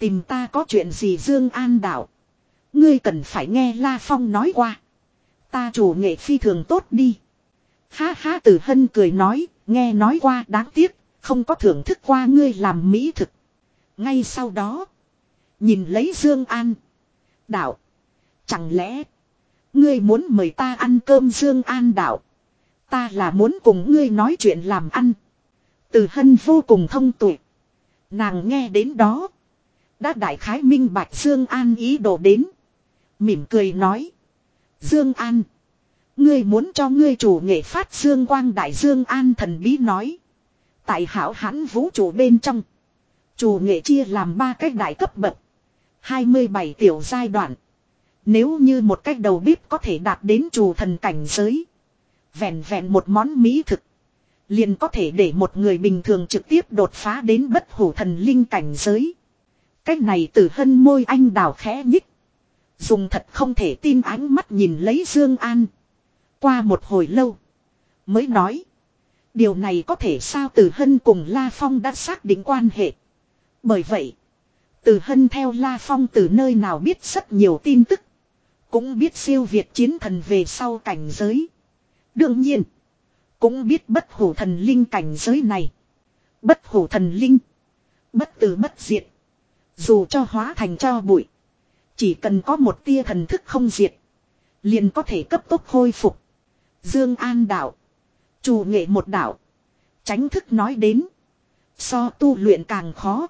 Tìm ta có chuyện gì Dương An đạo. Ngươi cần phải nghe La Phong nói qua. Ta chủ nghệ phi thường tốt đi. Ha ha, từ hân cười nói. Nghe nói qua, đáng tiếc. Không có thưởng thức qua ngươi làm mỹ thực. Ngay sau đó. Nhìn lấy Dương An. Đạo. Chẳng lẽ. Ngươi muốn mời ta ăn cơm Dương An đạo. Ta là muốn cùng ngươi nói chuyện làm ăn. Từ hân vô cùng thông tuệ. Nàng nghe đến đó. Đã đại khái minh bạch Dương An ý đồ đến. Mỉm cười nói. Dương An. Ngươi muốn cho ngươi chủ nghệ phát dương quang đại Dương An thần bí nói. Tại hảo hãn vũ trụ bên trong. Chủ nghệ chia làm ba cách đại cấp bậc. 27 tiểu giai đoạn. Nếu như một cách đầu bếp có thể đạt đến chủ thần cảnh giới. Vẹn vẹn một món mỹ thực. Liền có thể để một người bình thường trực tiếp đột phá đến bất hủ thần linh cảnh giới. Cách này từ hân môi anh đào khẽ nhích. Dùng thật không thể tin ánh mắt nhìn lấy Dương An. Qua một hồi lâu. Mới nói. Điều này có thể sao từ hân cùng La Phong đã xác định quan hệ. Bởi vậy. Từ hân theo La Phong từ nơi nào biết rất nhiều tin tức. Cũng biết siêu việt chiến thần về sau cảnh giới. Đương nhiên. Cũng biết bất hủ thần linh cảnh giới này. Bất hủ thần linh. Bất tử bất diệt. Dù cho hóa thành cho bụi. Chỉ cần có một tia thần thức không diệt. Liền có thể cấp tốc khôi phục. Dương An đạo. Chủ nghệ một đạo. Tránh thức nói đến. So tu luyện càng khó.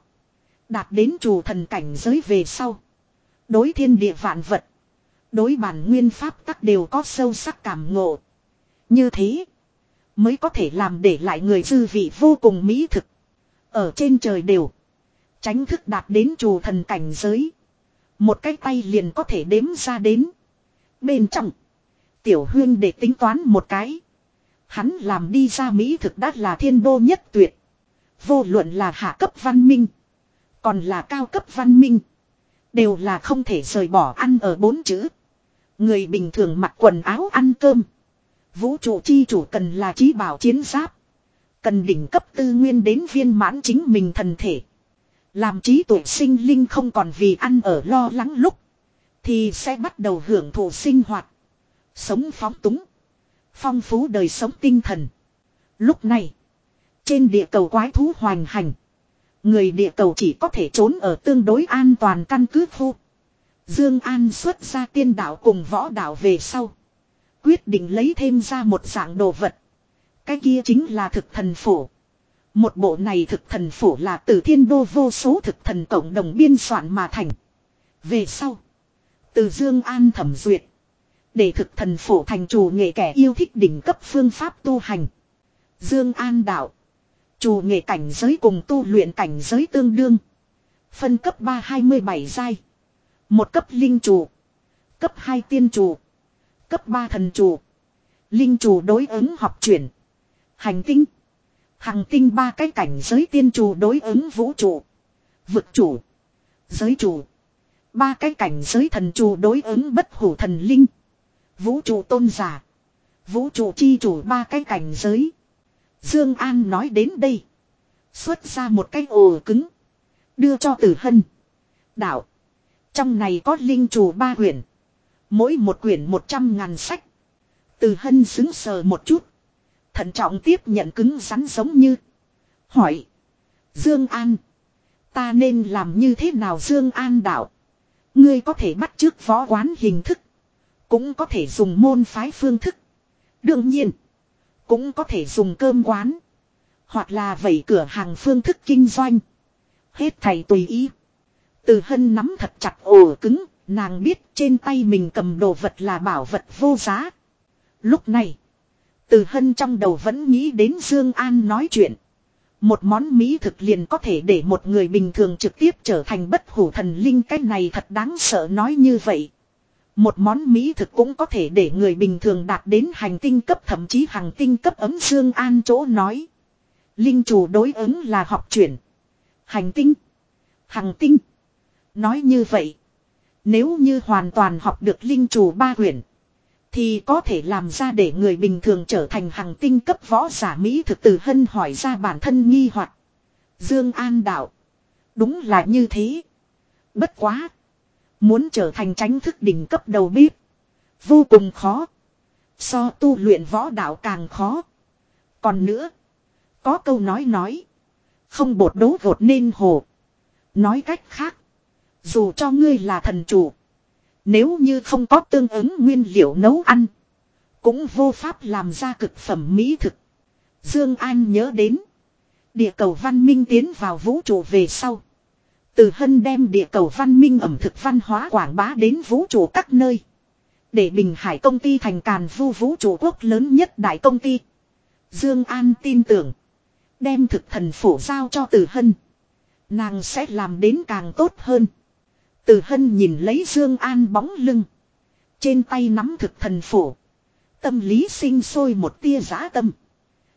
Đạt đến chủ thần cảnh giới về sau. Đối thiên địa vạn vật. Đối bản nguyên pháp tắc đều có sâu sắc cảm ngộ. Như thế. Mới có thể làm để lại người dư vị vô cùng mỹ thực. Ở trên trời đều. Tránh thức đạt đến chủ thần cảnh giới. Một cái tay liền có thể đếm ra đến. Bên trong. Tiểu huyên để tính toán một cái. Hắn làm đi ra Mỹ thực đắt là thiên đô nhất tuyệt. Vô luận là hạ cấp văn minh. Còn là cao cấp văn minh. Đều là không thể rời bỏ ăn ở bốn chữ. Người bình thường mặc quần áo ăn cơm. Vũ trụ chi chủ cần là trí bảo chiến giáp. Cần đỉnh cấp tư nguyên đến viên mãn chính mình thần thể. Làm trí tuệ sinh linh không còn vì ăn ở lo lắng lúc. Thì sẽ bắt đầu hưởng thụ sinh hoạt. Sống phóng túng. Phong phú đời sống tinh thần. Lúc này. Trên địa cầu quái thú hoành hành. Người địa cầu chỉ có thể trốn ở tương đối an toàn căn cứ khu. Dương An xuất ra tiên đạo cùng võ đạo về sau. Quyết định lấy thêm ra một dạng đồ vật. Cái kia chính là thực thần phổ. Một bộ này thực thần phổ là từ thiên đô vô số thực thần cộng đồng biên soạn mà thành. Về sau. Từ Dương An thẩm duyệt. Để thực thần phổ thành chủ nghệ kẻ yêu thích đỉnh cấp phương pháp tu hành. Dương An đạo. Chủ nghệ cảnh giới cùng tu luyện cảnh giới tương đương. Phân cấp 327 giai. Một cấp linh chủ. Cấp 2 tiên chủ. Cấp 3 thần chủ. Linh chủ đối ứng học chuyển. Hành tinh. Hằng tinh ba cái cảnh giới tiên chủ đối ứng vũ trụ. Vực chủ. Giới chủ. Ba cái cảnh giới thần chủ đối ứng bất hủ thần linh. Vũ trụ tôn giả. Vũ trụ chi chủ ba cái cảnh giới. Dương An nói đến đây. Xuất ra một cái ồ cứng. Đưa cho tử hân. Đạo. Trong này có linh chủ ba quyển. Mỗi một quyển một trăm ngàn sách. Từ hân xứng sờ một chút. Thận trọng tiếp nhận cứng rắn giống như. Hỏi. Dương An. Ta nên làm như thế nào Dương An đạo. Ngươi có thể bắt trước võ quán hình thức. Cũng có thể dùng môn phái phương thức. Đương nhiên. Cũng có thể dùng cơm quán. Hoặc là vẩy cửa hàng phương thức kinh doanh. Hết thầy tùy ý. Từ hân nắm thật chặt ổ cứng. Nàng biết trên tay mình cầm đồ vật là bảo vật vô giá. Lúc này. Từ hân trong đầu vẫn nghĩ đến Dương An nói chuyện. Một món mỹ thực liền có thể để một người bình thường trực tiếp trở thành bất hủ thần linh, cái này thật đáng sợ nói như vậy. Một món mỹ thực cũng có thể để người bình thường đạt đến hành tinh cấp, thậm chí hàng tinh cấp ấm, Dương An chỗ nói. Linh chủ đối ứng là học chuyển. Hành tinh. Hàng tinh. Nói như vậy. Nếu như hoàn toàn học được linh chủ ba quyển. Thì có thể làm ra để người bình thường trở thành hàng tinh cấp võ giả Mỹ thực từ hân hỏi ra bản thân nghi hoặc Dương An đạo. Đúng là như thế. Bất quá. Muốn trở thành tránh thức đỉnh cấp đầu bếp. Vô cùng khó. So tu luyện võ đạo càng khó. Còn nữa. Có câu nói nói. Không bột đấu gột nên hồ. Nói cách khác. Dù cho ngươi là thần chủ. Nếu như không có tương ứng nguyên liệu nấu ăn. Cũng vô pháp làm ra cực phẩm mỹ thực. Dương An nhớ đến. Địa cầu văn minh tiến vào vũ trụ về sau. Từ hân đem địa cầu văn minh ẩm thực văn hóa quảng bá đến vũ trụ các nơi. Để Bình Hải công ty thành càn vu vũ trụ quốc lớn nhất đại công ty. Dương An tin tưởng. Đem thực thần phổ giao cho Từ Hân. Nàng sẽ làm đến càng tốt hơn. Từ Hân nhìn lấy Dương An bóng lưng. Trên tay nắm thực thần phổ. Tâm lý sinh sôi một tia giá tâm.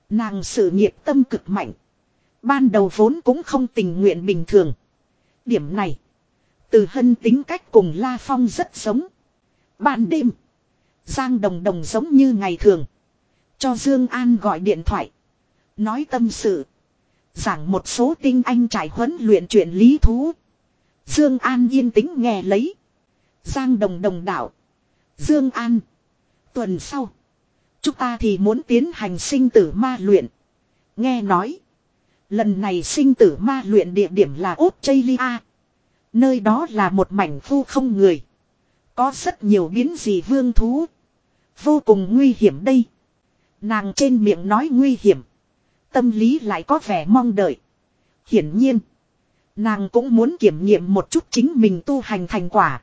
Nàng sự nghiệp tâm cực mạnh. Ban đầu vốn cũng không tình nguyện bình thường. Điểm này. Từ hân tính cách cùng La Phong rất giống. Ban đêm. Giang Đồng Đồng giống như ngày thường. Cho Dương An gọi điện thoại. Nói tâm sự. Giảng một số tinh anh trải huấn luyện chuyện lý thú. Dương An yên tĩnh nghe lấy. Giang Đồng Đồng đạo. Dương An. Tuần sau. Chúng ta thì muốn tiến hành sinh tử ma luyện. Nghe nói. Lần này sinh tử ma luyện địa điểm là Australia. Nơi đó là một mảnh khu không người. Có rất nhiều biến dị vương thú. Vô cùng nguy hiểm đây. Nàng trên miệng nói nguy hiểm. Tâm lý lại có vẻ mong đợi. Hiển nhiên. Nàng cũng muốn kiểm nghiệm một chút chính mình tu hành thành quả.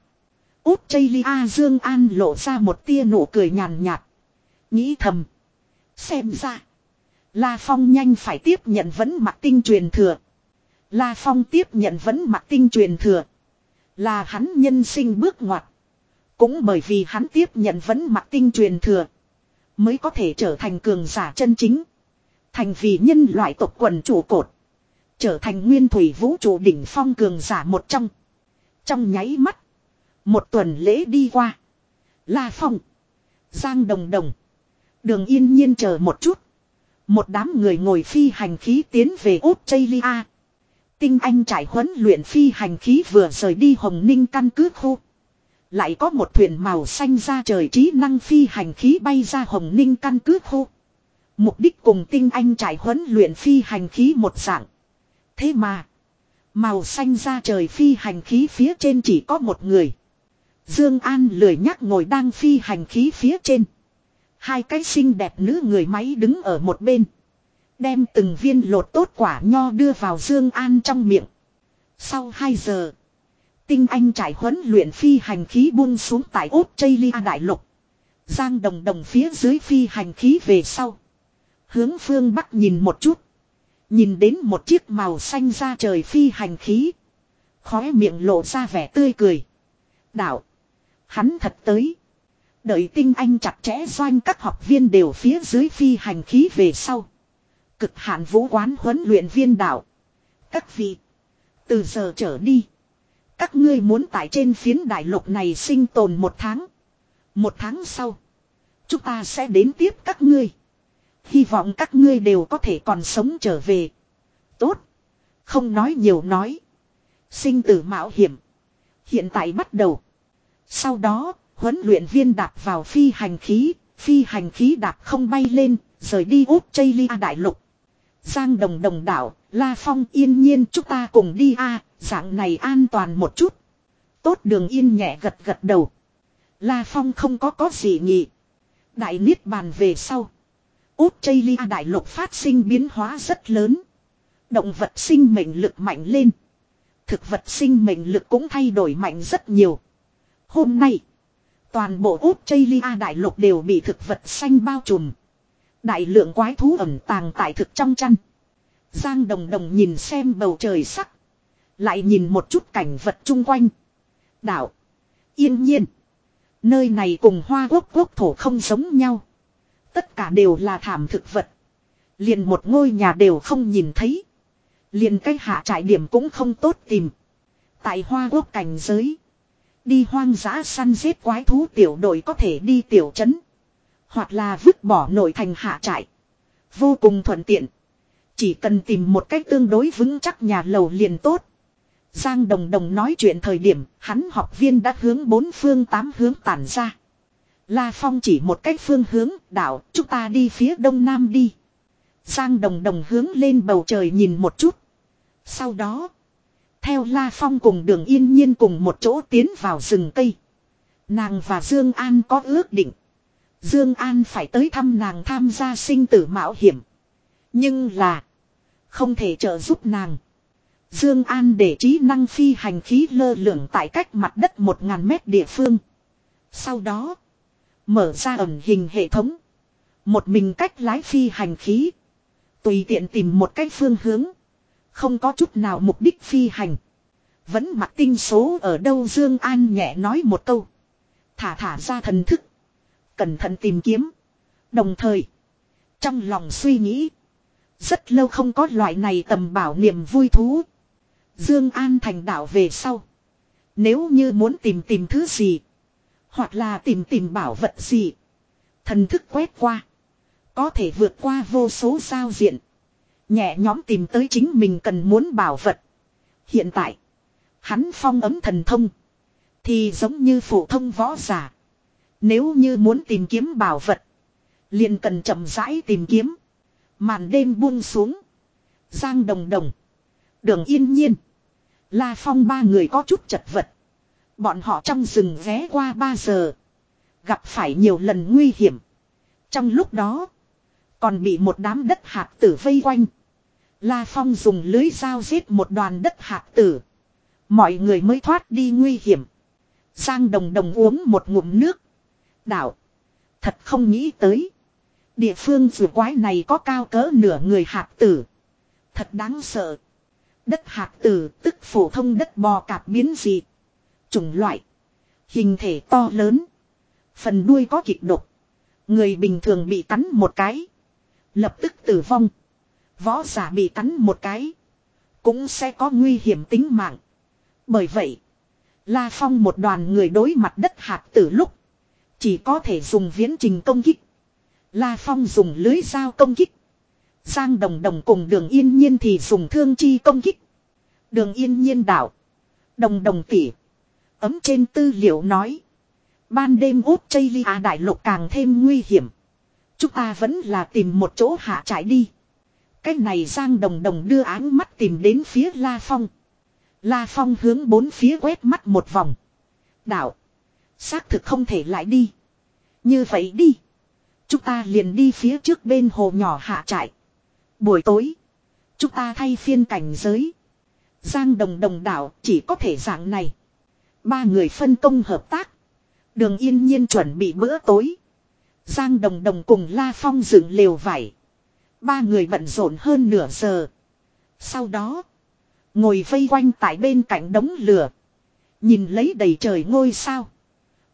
Út Chaylia Dương An lộ ra một tia nụ cười nhàn nhạt. Nghĩ thầm. Xem ra. La Phong nhanh phải tiếp nhận vấn mặt tinh truyền thừa. La Phong tiếp nhận vấn mặt tinh truyền thừa. Là hắn nhân sinh bước ngoặt. Cũng bởi vì hắn tiếp nhận vấn mặt tinh truyền thừa. Mới có thể trở thành cường giả chân chính. Thành vì nhân loại tộc quần chủ cột. Trở thành nguyên thủy vũ trụ đỉnh phong cường giả một trong. Trong nháy mắt. Một tuần lễ đi qua. La Phong. Giang Đồng Đồng. Đường yên nhiên chờ một chút. Một đám người ngồi phi hành khí tiến về Australia. Tinh Anh trải huấn luyện phi hành khí vừa rời đi Hồng Ninh căn cứ khu. Lại có một thuyền màu xanh ra trời trí năng phi hành khí bay ra Hồng Ninh căn cứ khu. Mục đích cùng Tinh Anh trải huấn luyện phi hành khí một dạng. Thế mà. Màu xanh ra trời phi hành khí phía trên chỉ có một người. Dương An lười nhắc ngồi đang phi hành khí phía trên. Hai cái xinh đẹp nữ người máy đứng ở một bên. Đem từng viên lột tốt quả nho đưa vào Dương An trong miệng. Sau 2 giờ. Tinh Anh trải huấn luyện phi hành khí buông xuống tại Australia đại lục. Giang đồng đồng phía dưới phi hành khí về sau. Hướng phương Bắc nhìn một chút. Nhìn đến một chiếc màu xanh ra trời phi hành khí. Khóe miệng lộ ra vẻ tươi cười. Đạo. Hắn thật tới. Đợi tinh anh chặt chẽ doanh các học viên đều phía dưới phi hành khí về sau. Cực hạn vũ quán huấn luyện viên đạo. Các vị. Từ giờ trở đi. Các ngươi muốn tại trên phiến đại lục này sinh tồn một tháng. Một tháng sau. Chúng ta sẽ đến tiếp các ngươi. Hy vọng các ngươi đều có thể còn sống trở về. Tốt. Không nói nhiều nói. Sinh tử mạo hiểm. Hiện tại bắt đầu. Sau đó, huấn luyện viên đạp vào phi hành khí. Phi hành khí đạp không bay lên, rời đi út ly đại lục. Giang đồng đồng đảo, La Phong yên nhiên chúng ta cùng đi a dạng này an toàn một chút. Tốt đường yên nhẹ gật gật đầu. La Phong không có có gì nhỉ. Đại Niết Bàn về sau. Út Chây Lia Đại Lục phát sinh biến hóa rất lớn. Động vật sinh mệnh lực mạnh lên. Thực vật sinh mệnh lực cũng thay đổi mạnh rất nhiều. Hôm nay, toàn bộ Út Chây Lia Đại Lục đều bị thực vật xanh bao trùm. Đại lượng quái thú ẩn tàng tại thực trong chăn. Giang Đồng Đồng nhìn xem bầu trời sắc. Lại nhìn một chút cảnh vật chung quanh. Đảo. Yên nhiên. Nơi này cùng hoa quốc quốc thổ không giống nhau. Tất cả đều là thảm thực vật. Liền một ngôi nhà đều không nhìn thấy. Liền cái hạ trại điểm cũng không tốt tìm. Tại hoa quốc cảnh giới. Đi hoang dã săn giết quái thú tiểu đội có thể đi tiểu trấn. Hoặc là vứt bỏ nội thành hạ trại. Vô cùng thuận tiện. Chỉ cần tìm một cách tương đối vững chắc nhà lầu liền tốt. Giang Đồng Đồng nói chuyện thời điểm, hắn học viên đã hướng bốn phương tám hướng tản ra. La Phong chỉ một cách phương hướng, đảo, chúng ta đi phía đông nam đi. Giang Đồng Đồng hướng lên bầu trời nhìn một chút. Sau đó, theo La Phong cùng đường yên nhiên cùng một chỗ tiến vào rừng cây. Nàng và Dương An có ước định. Dương An phải tới thăm nàng tham gia sinh tử mạo hiểm. Nhưng là, không thể trợ giúp nàng. Dương An để trí năng phi hành khí lơ lửng tại cách mặt đất 1000 mét địa phương. Sau đó, mở ra ẩn hình hệ thống, một mình cách lái phi hành khí, tùy tiện tìm một cách phương hướng, không có chút nào mục đích phi hành. Vẫn mặc tinh số ở đâu Dương An nhẹ nói một câu, thả thả ra thần thức, cẩn thận tìm kiếm, đồng thời trong lòng suy nghĩ, rất lâu không có loại này tầm bảo niềm vui thú. Dương An thành đạo về sau. Nếu như muốn tìm tìm thứ gì. Hoặc là tìm tìm bảo vật gì. Thần thức quét qua. Có thể vượt qua vô số giao diện. Nhẹ nhóm tìm tới chính mình cần muốn bảo vật. Hiện tại. Hắn phong ấm thần thông. Thì giống như phổ thông võ giả. Nếu như muốn tìm kiếm bảo vật. liền cần chậm rãi tìm kiếm. Màn đêm buông xuống. Giang đồng đồng. Đường yên nhiên. La Phong ba người có chút chật vật. Bọn họ trong rừng ghé qua ba giờ. Gặp phải nhiều lần nguy hiểm. Trong lúc đó. Còn bị một đám đất hạt tử vây quanh. La Phong dùng lưới dao giết một đoàn đất hạt tử. Mọi người mới thoát đi nguy hiểm. Giang đồng đồng uống một ngụm nước. Đạo. Thật không nghĩ tới. Địa phương dù quái này có cao cỡ nửa người hạt tử. Thật đáng sợ. Đất hạt tử tức phổ thông đất bò cạp biến dị. Chủng loại. Hình thể to lớn. Phần đuôi có kịch độc. Người bình thường bị cắn một cái. Lập tức tử vong. Võ giả bị cắn một cái. Cũng sẽ có nguy hiểm tính mạng. Bởi vậy. La Phong một đoàn người đối mặt đất hạt tử lúc. Chỉ có thể dùng viễn trình công kích. La Phong dùng lưới dao công kích. Giang Đồng Đồng cùng Đường Yên Nhiên thì dùng thương chi công kích. Đường Yên Nhiên đảo. Đồng Đồng tỉ. Ấm trên tư liệu nói. Ban đêm út chây lia à đại lục càng thêm nguy hiểm. Chúng ta vẫn là tìm một chỗ hạ trại đi. Cái này Giang Đồng Đồng đưa áng mắt tìm đến phía La Phong. La Phong hướng bốn phía quét mắt một vòng. Đạo. Xác thực không thể lại đi. Như vậy đi. Chúng ta liền đi phía trước bên hồ nhỏ hạ trại. Buổi tối. Chúng ta thay phiên cảnh giới. Giang đồng đồng đảo chỉ có thể dạng này. Ba người phân công hợp tác. Đường yên nhiên chuẩn bị bữa tối. Giang đồng đồng cùng La Phong dựng lều vải. Ba người bận rộn hơn nửa giờ. Sau đó. Ngồi vây quanh tại bên cạnh đống lửa. Nhìn lấy đầy trời ngôi sao.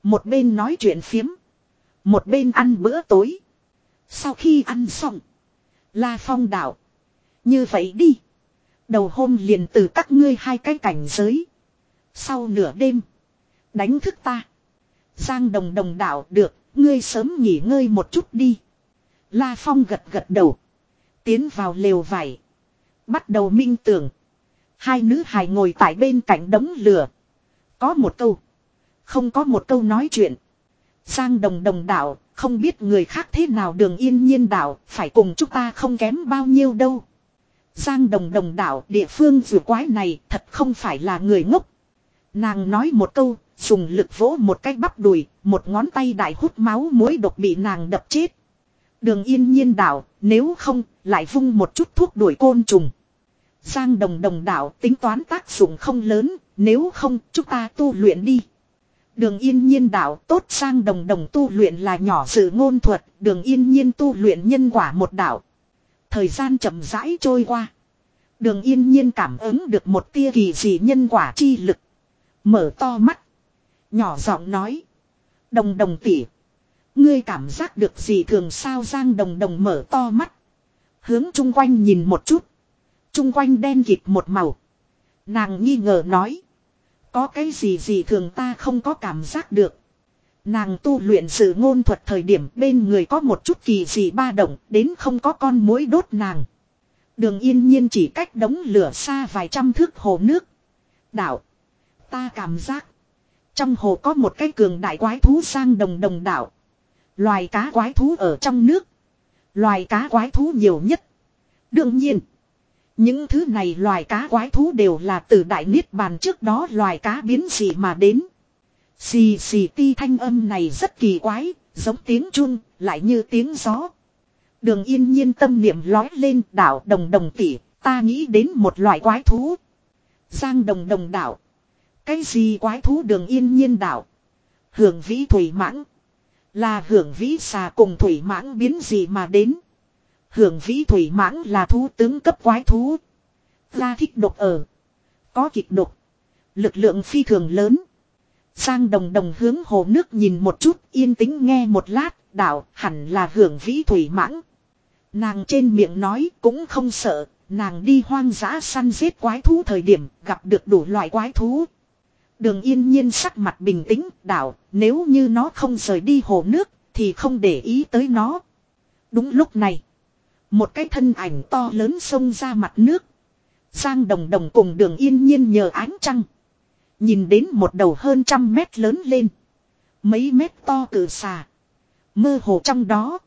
Một bên nói chuyện phiếm. Một bên ăn bữa tối. Sau khi ăn xong. La Phong đạo. Như vậy đi. Đầu hôm liền từ các ngươi hai cái cảnh giới. Sau nửa đêm. Đánh thức ta. Giang đồng đồng đảo được. Ngươi sớm nghỉ ngơi một chút đi. La Phong gật gật đầu. Tiến vào lều vải. Bắt đầu minh tưởng. Hai nữ hài ngồi tại bên cạnh đống lửa. Có một câu. Không có một câu nói chuyện. Giang đồng đồng đảo không biết người khác thế nào đường yên nhiên đảo phải cùng chúng ta không kém bao nhiêu đâu. Giang đồng đồng đảo địa phương vừa quái này thật không phải là người ngốc. Nàng nói một câu, dùng lực vỗ một cái bắp đùi, một ngón tay đại hút máu muối độc bị nàng đập chết. Đường yên nhiên đảo, nếu không, lại vung một chút thuốc đuổi côn trùng. Giang đồng đồng đảo tính toán tác dụng không lớn, nếu không, chúng ta tu luyện đi. Đường yên nhiên đảo tốt sang đồng đồng tu luyện là nhỏ sự ngôn thuật, đường yên nhiên tu luyện nhân quả một đạo. Thời gian chậm rãi trôi qua. Đường yên nhiên cảm ứng được một tia kỳ dị nhân quả chi lực. Mở to mắt. Nhỏ giọng nói. Đồng đồng tỉ. Ngươi cảm giác được gì thường sao giang đồng đồng mở to mắt. Hướng chung quanh nhìn một chút. Chung quanh đen kịt một màu. Nàng nghi ngờ nói. Có cái gì gì thường ta không có cảm giác được. Nàng tu luyện sự ngôn thuật thời điểm bên người có một chút kỳ gì ba động, đến không có con mối đốt nàng. Đường yên nhiên chỉ cách đống lửa xa vài trăm thước hồ nước. Đạo. Ta cảm giác. Trong hồ có một cái cường đại quái thú sang đồng đồng đảo. Loài cá quái thú ở trong nước. Loài cá quái thú nhiều nhất. Đương nhiên. Những thứ này loài cá quái thú đều là từ đại niết bàn trước đó loài cá biến dị mà đến. Xì xì ti thanh âm này rất kỳ quái, giống tiếng chun, lại như tiếng gió. Đường yên nhiên tâm niệm lói lên đảo đồng đồng tỉ, ta nghĩ đến một loại quái thú. Giang đồng đồng đảo. Cái gì quái thú đường yên nhiên đảo? Hưởng vĩ thủy mãng. Là hưởng vĩ xà cùng thủy mãng biến gì mà đến. Hưởng vĩ thủy mãng là thú tướng cấp quái thú. Ra thích độc ở. Có kịch độc. Lực lượng phi thường lớn. Sang đồng đồng hướng hồ nước nhìn một chút, yên tĩnh nghe một lát. Đạo hẳn là hưởng vĩ thủy mãng. Nàng trên miệng nói cũng không sợ. Nàng đi hoang dã săn giết quái thú thời điểm gặp được đủ loại quái thú. Đường yên nhiên sắc mặt bình tĩnh, đảo nếu như nó không rời đi hồ nước, thì không để ý tới nó. Đúng lúc này, một cái thân ảnh to lớn xông ra mặt nước. Giang đồng đồng cùng đường yên nhiên nhờ ánh trăng. Nhìn đến một đầu hơn trăm mét lớn lên. Mấy mét to cử xà. Mơ hồ trong đó.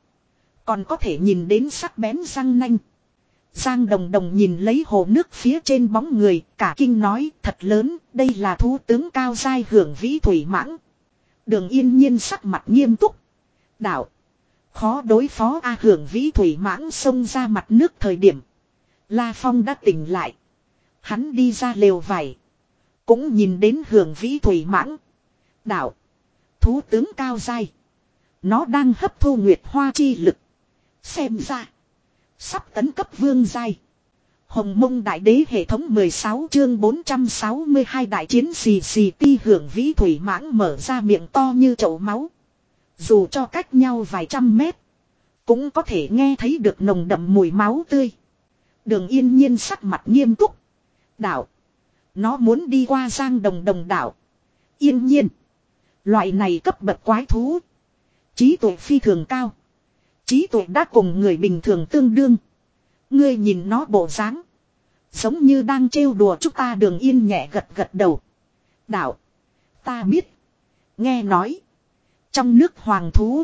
Còn có thể nhìn đến sắc bén răng nanh. Giang đồng đồng nhìn lấy hồ nước phía trên bóng người, cả kinh nói thật lớn, đây là thú tướng cao giai hưởng vĩ thủy mãng. Đường yên nhiên sắc mặt nghiêm túc. Đạo. Khó đối phó A hưởng vĩ thủy mãng xông ra mặt nước thời điểm. La Phong đã tỉnh lại. Hắn đi ra lều vải. Cũng nhìn đến hưởng vĩ thủy mãng. Đạo. Thú tướng cao dai. Nó đang hấp thu nguyệt hoa chi lực. Xem ra. Sắp tấn cấp vương giai. Hồng mông đại đế hệ thống 16 chương 462 đại chiến xì xì ti hưởng vĩ thủy mãng mở ra miệng to như chậu máu. Dù cho cách nhau vài trăm mét. Cũng có thể nghe thấy được nồng đậm mùi máu tươi. Đường yên nhiên sắc mặt nghiêm túc. Đảo. Nó muốn đi qua giang đồng đồng đảo. Yên nhiên. Loại này cấp bậc quái thú. Trí tuệ phi thường cao. Trí tuệ đã cùng người bình thường tương đương. Ngươi nhìn nó bộ dáng, Giống như đang trêu đùa chúng ta đường yên nhẹ gật gật đầu. Đạo. Ta biết. Nghe nói. Trong nước hoàng thú.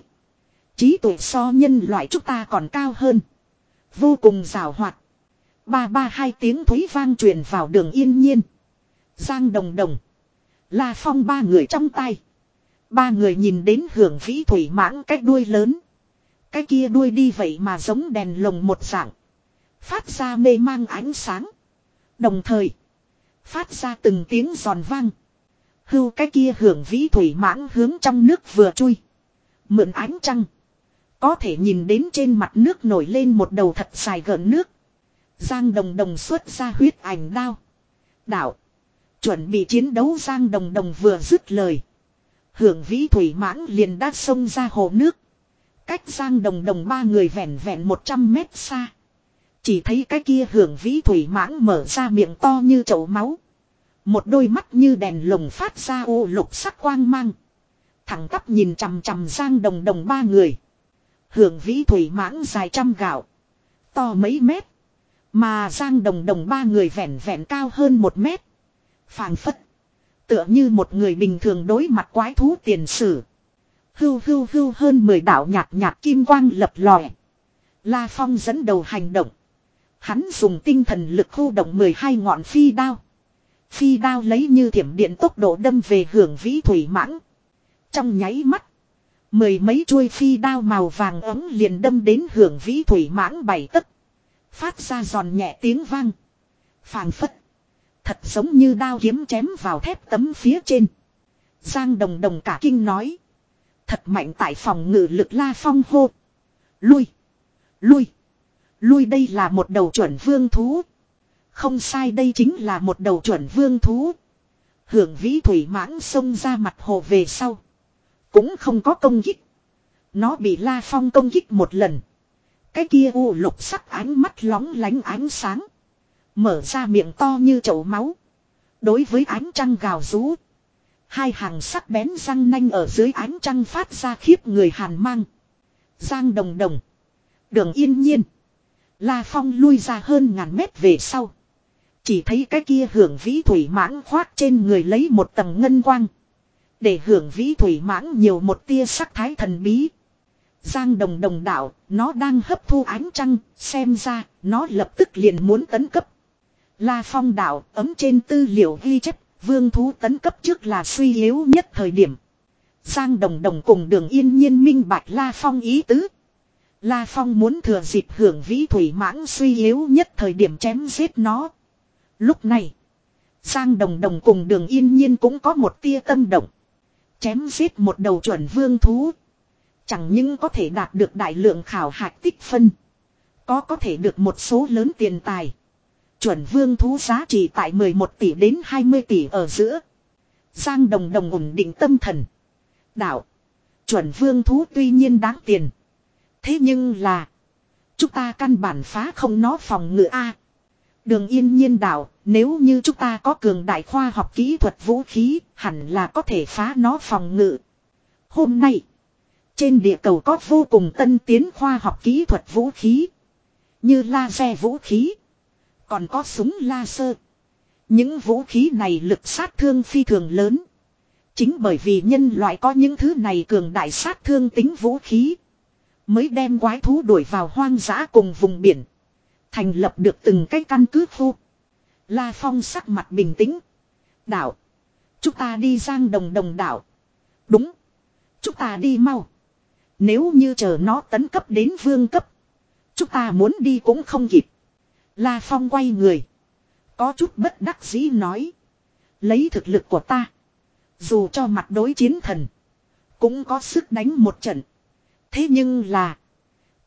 Trí tuệ so nhân loại chúng ta còn cao hơn. Vô cùng giàu hoạt. Ba ba hai tiếng thúy vang truyền vào đường yên nhiên. Giang đồng đồng. La phong ba người trong tay. Ba người nhìn đến hưởng vĩ thủy mãng cách đuôi lớn. Cái kia đuôi đi vậy mà giống đèn lồng một dạng. Phát ra mê mang ánh sáng. Đồng thời. Phát ra từng tiếng giòn vang. Hưu cái kia hưởng vĩ thủy mãng hướng trong nước vừa chui. Mượn ánh trăng. Có thể nhìn đến trên mặt nước nổi lên một đầu thật dài gợn nước. Giang đồng đồng xuất ra huyết ảnh đao. Đạo. Chuẩn bị chiến đấu Giang đồng đồng vừa dứt lời. Hưởng vĩ thủy mãng liền đã xông ra hồ nước. Cách Giang đồng đồng ba người vẹn vẹn 100 mét xa. Chỉ thấy cái kia hưởng vĩ thủy mãng mở ra miệng to như chậu máu. Một đôi mắt như đèn lồng phát ra ô lục sắc quang mang. Thẳng tắp nhìn chằm chằm Giang đồng đồng ba người. Hưởng vĩ thủy mãng dài trăm gạo. To mấy mét. Mà Giang đồng đồng ba người vẹn vẹn cao hơn một mét. Phàng phất. Tựa như một người bình thường đối mặt quái thú tiền sử. Hưu hưu hưu hơn mười đạo nhạt nhạt kim quang lập lòe. La Phong dẫn đầu hành động. Hắn dùng tinh thần lực khu động 12 ngọn phi đao. Phi đao lấy như thiểm điện tốc độ đâm về hưởng vĩ thủy mãng. Trong nháy mắt. Mười mấy chuôi phi đao màu vàng ấm liền đâm đến hưởng vĩ thủy mãng bảy tấc. Phát ra giòn nhẹ tiếng vang. Phàng phất. Thật giống như đao kiếm chém vào thép tấm phía trên. Giang đồng đồng cả kinh nói. Thật mạnh tại phòng ngự lực la phong hô. Lui. Lui. Lui đây là một đầu chuẩn vương thú. Không sai đây chính là một đầu chuẩn vương thú. Hưởng vĩ thủy mãng xông ra mặt hồ về sau. Cũng không có công kích. Nó bị La Phong công kích một lần. Cái kia u lục sắc ánh mắt lóng lánh ánh sáng. Mở ra miệng to như chậu máu. Đối với ánh trăng gào rú. Hai hàng sắc bén răng nanh ở dưới ánh trăng phát ra khiếp người hàn mang. Giang đồng đồng. Đường yên nhiên. La Phong lui ra hơn ngàn mét về sau. Chỉ thấy cái kia hưởng vĩ thủy mãng khoát trên người lấy một tầng ngân quang. Để hưởng vĩ thủy mãng nhiều một tia sắc thái thần bí. Giang đồng đồng đạo, nó đang hấp thu ánh trăng, xem ra, nó lập tức liền muốn tấn cấp. La phong đạo, ấm trên tư liệu ghi chép, vương thú tấn cấp trước là suy yếu nhất thời điểm. Giang đồng đồng cùng đường yên nhiên minh bạch La phong ý tứ. La phong muốn thừa dịp hưởng vĩ thủy mãng suy yếu nhất thời điểm chém giết nó. Lúc này, Giang đồng đồng cùng đường yên nhiên cũng có một tia tâm động. Chém giết một đầu chuẩn vương thú. Chẳng những có thể đạt được đại lượng khảo hạch tích phân. Có có thể được một số lớn tiền tài. Chuẩn vương thú giá trị tại 11 tỷ đến 20 tỷ ở giữa. Giang đồng đồng ổn định tâm thần. Đạo. Chuẩn vương thú tuy nhiên đáng tiền. Thế nhưng là. Chúng ta căn bản phá không nó phòng ngự A. Đường yên nhiên đạo, nếu như chúng ta có cường đại khoa học kỹ thuật vũ khí, hẳn là có thể phá nó phòng ngự. Hôm nay, trên địa cầu có vô cùng tân tiến khoa học kỹ thuật vũ khí. Như laser vũ khí, còn có súng laser. Những vũ khí này lực sát thương phi thường lớn. Chính bởi vì nhân loại có những thứ này cường đại sát thương tính vũ khí. Mới đem quái thú đuổi vào hoang dã cùng vùng biển. Thành lập được từng cái căn cứ khu. La Phong sắc mặt bình tĩnh. Đảo. Chúng ta đi giang đồng đồng đảo. Đúng. Chúng ta đi mau. Nếu như chờ nó tấn cấp đến vương cấp. Chúng ta muốn đi cũng không kịp. La Phong quay người. Có chút bất đắc dĩ nói. Lấy thực lực của ta. Dù cho mặt đối chiến thần. Cũng có sức đánh một trận. Thế nhưng là.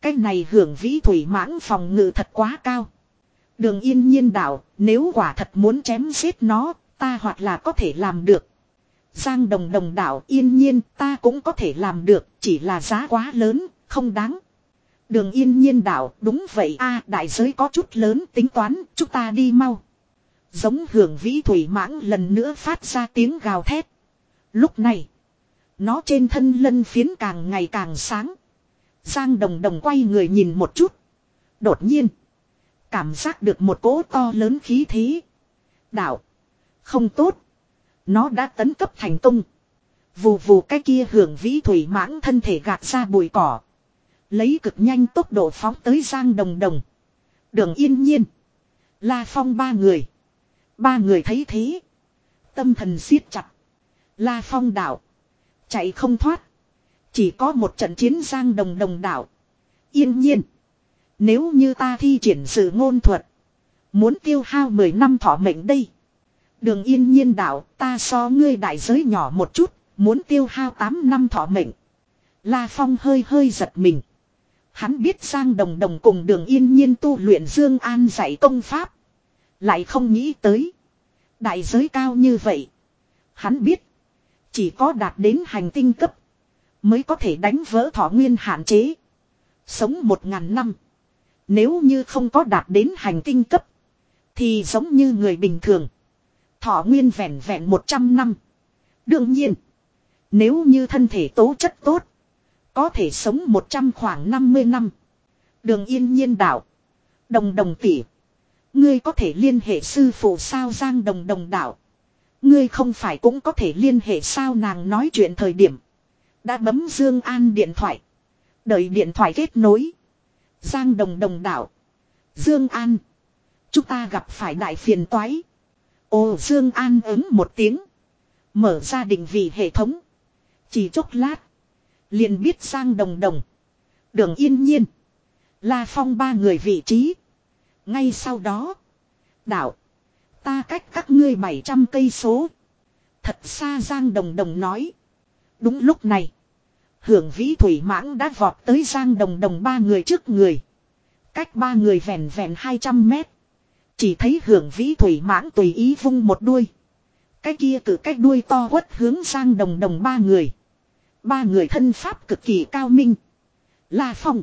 Cái này hưởng vĩ thủy mãng phòng ngự thật quá cao. Đường yên nhiên đảo, nếu quả thật muốn chém giết nó, ta hoặc là có thể làm được. Giang đồng đồng đảo yên nhiên ta cũng có thể làm được, chỉ là giá quá lớn, không đáng. Đường yên nhiên đảo, đúng vậy a đại giới có chút lớn tính toán, chúng ta đi mau. Giống hưởng vĩ thủy mãng lần nữa phát ra tiếng gào thét. Lúc này, nó trên thân lân phiến càng ngày càng sáng. Giang đồng đồng quay người nhìn một chút. Đột nhiên. Cảm giác được một cỗ to lớn khí thế. Đạo. Không tốt. Nó đã tấn cấp thành công. Vù vù cái kia hưởng vĩ thủy mãng thân thể gạt ra bụi cỏ. Lấy cực nhanh tốc độ phóng tới Giang Đồng Đồng. Đường yên nhiên. La Phong ba người. Ba người thấy thế. Tâm thần siết chặt. La Phong đảo Chạy không thoát. Chỉ có một trận chiến giang đồng đồng đảo. Yên nhiên. Nếu như ta thi triển sự ngôn thuật. Muốn tiêu hao 10 năm thọ mệnh đây. Đường yên nhiên đảo, ta so ngươi đại giới nhỏ một chút. Muốn tiêu hao 8 năm thọ mệnh. La Phong hơi hơi giật mình. Hắn biết Giang Đồng Đồng cùng đường yên nhiên tu luyện Dương An dạy công pháp. Lại không nghĩ tới. Đại giới cao như vậy. Hắn biết. Chỉ có đạt đến hành tinh cấp. Mới có thể đánh vỡ thọ nguyên hạn chế. Sống một ngàn năm. Nếu như không có đạt đến hành tinh cấp. Thì giống như người bình thường. Thọ nguyên vẹn vẹn một trăm năm. Đương nhiên. Nếu như thân thể tố chất tốt. Có thể sống một trăm khoảng năm mươi năm. Đường yên nhiên đạo. Đồng đồng tỷ. Ngươi có thể liên hệ sư phụ sao giang đồng đồng đạo. Ngươi không phải cũng có thể liên hệ sao nàng nói chuyện thời điểm. Đã bấm Dương An điện thoại. Đợi điện thoại kết nối. Giang đồng đồng đảo. Dương An. Chúng ta gặp phải đại phiền toái. Ô Dương An ứng một tiếng. Mở ra định vị hệ thống. Chỉ chốc lát liền biết Giang Đồng Đồng. Đường yên nhiên. La Phong ba người vị trí. Ngay sau đó. Đạo. Ta cách các ngươi 700 cây số. Thật xa Giang Đồng Đồng nói. Đúng lúc này. Hưởng vĩ thủy mãng đã vọt tới Giang Đồng Đồng ba người trước người. Cách ba người vẹn vẹn 200 mét. Chỉ thấy hưởng vĩ thủy mãng tùy ý vung một đuôi. Cái kia cử cách đuôi to quất hướng Giang Đồng Đồng ba người. Ba người thân pháp cực kỳ cao minh. La Phong.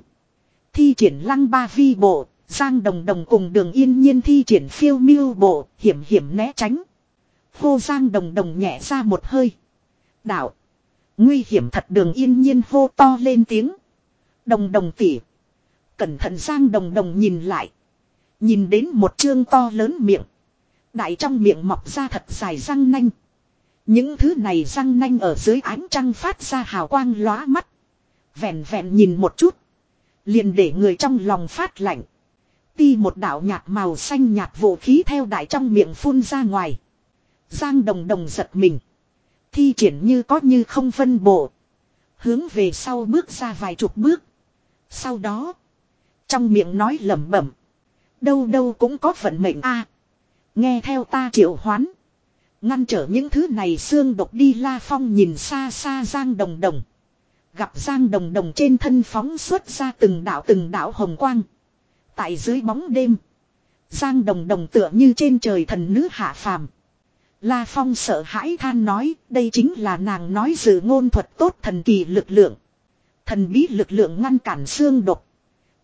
Thi triển lăng ba vi bộ. Giang Đồng Đồng cùng đường yên nhiên thi triển phiêu miêu bộ. Hiểm hiểm né tránh. Hô Giang Đồng Đồng nhẹ ra một hơi. Đạo. Nguy hiểm thật đường yên nhiên hô to lên tiếng. Đồng đồng tỉ. Cẩn thận Giang Đồng Đồng nhìn lại. Nhìn đến một chương to lớn miệng. Đại trong miệng mọc ra thật dài răng nanh. Những thứ này răng nanh ở dưới ánh trăng phát ra hào quang lóa mắt. Vẹn vẹn nhìn một chút. Liền để người trong lòng phát lạnh. Ti một đạo nhạt màu xanh nhạt vũ khí theo đại trong miệng phun ra ngoài. Giang đồng đồng giật mình. Thi triển như có như không phân bộ. Hướng về sau bước ra vài chục bước. Sau đó. Trong miệng nói lẩm bẩm. Đâu đâu cũng có vận mệnh a Nghe theo ta triệu hoán. Ngăn trở những thứ này xương độc đi la phong nhìn xa xa Giang Đồng Đồng. Gặp Giang Đồng Đồng trên thân phóng xuất ra từng đảo từng đảo hồng quang. Tại dưới bóng đêm. Giang Đồng Đồng tựa như trên trời thần nữ hạ phàm. La Phong sợ hãi than nói, đây chính là nàng nói dự ngôn thuật tốt thần kỳ lực lượng. Thần bí lực lượng ngăn cản xương độc.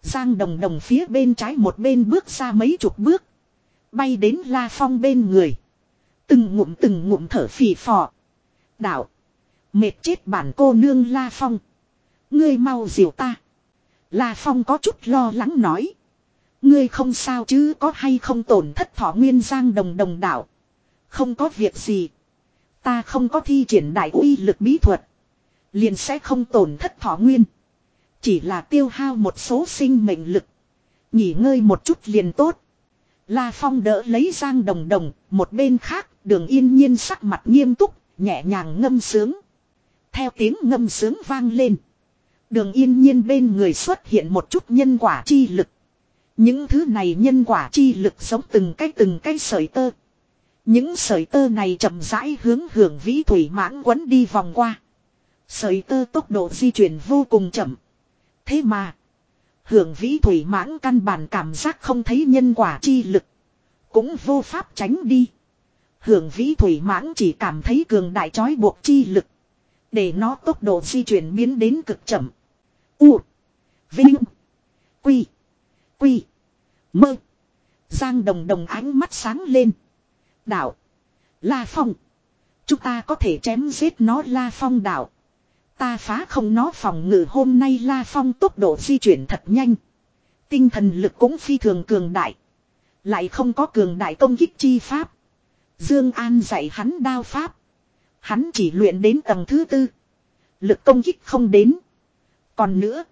Giang đồng đồng phía bên trái một bên bước ra mấy chục bước. Bay đến La Phong bên người. Từng ngụm từng ngụm thở phì phò. Đạo. Mệt chết bản cô nương La Phong. Ngươi mau diều ta. La Phong có chút lo lắng nói. Ngươi không sao chứ có hay không tổn thất thọ nguyên giang đồng đồng đạo. Không có việc gì. Ta không có thi triển đại uy lực bí thuật. Liền sẽ không tổn thất thọ nguyên. Chỉ là tiêu hao một số sinh mệnh lực. Nghỉ ngơi một chút liền tốt. La Phong đỡ lấy Giang Đồng Đồng, một bên khác, đường yên nhiên sắc mặt nghiêm túc, nhẹ nhàng ngâm sướng. Theo tiếng ngâm sướng vang lên. Đường yên nhiên bên người xuất hiện một chút nhân quả chi lực. Những thứ này nhân quả chi lực giống từng cái từng cái sợi tơ. Những sợi tơ này chậm rãi hướng hưởng vĩ thủy mãng quấn đi vòng qua. Sợi tơ tốc độ di chuyển vô cùng chậm. Thế mà. Hưởng vĩ thủy mãng căn bản cảm giác không thấy nhân quả chi lực. Cũng vô pháp tránh đi. Hưởng vĩ thủy mãng chỉ cảm thấy cường đại trói buộc chi lực. Để nó tốc độ di chuyển biến đến cực chậm. U. Vinh. Quy. Quy. Mơ. Giang đồng đồng ánh mắt sáng lên. Đạo. La Phong. Chúng ta có thể chém giết nó La Phong đạo. Ta phá không nó phòng ngự hôm nay La Phong tốc độ di chuyển thật nhanh. Tinh thần lực cũng phi thường cường đại. Lại không có cường đại công kích chi pháp. Dương An dạy hắn đao pháp. Hắn chỉ luyện đến tầng thứ tư. Lực công kích không đến. Còn nữa.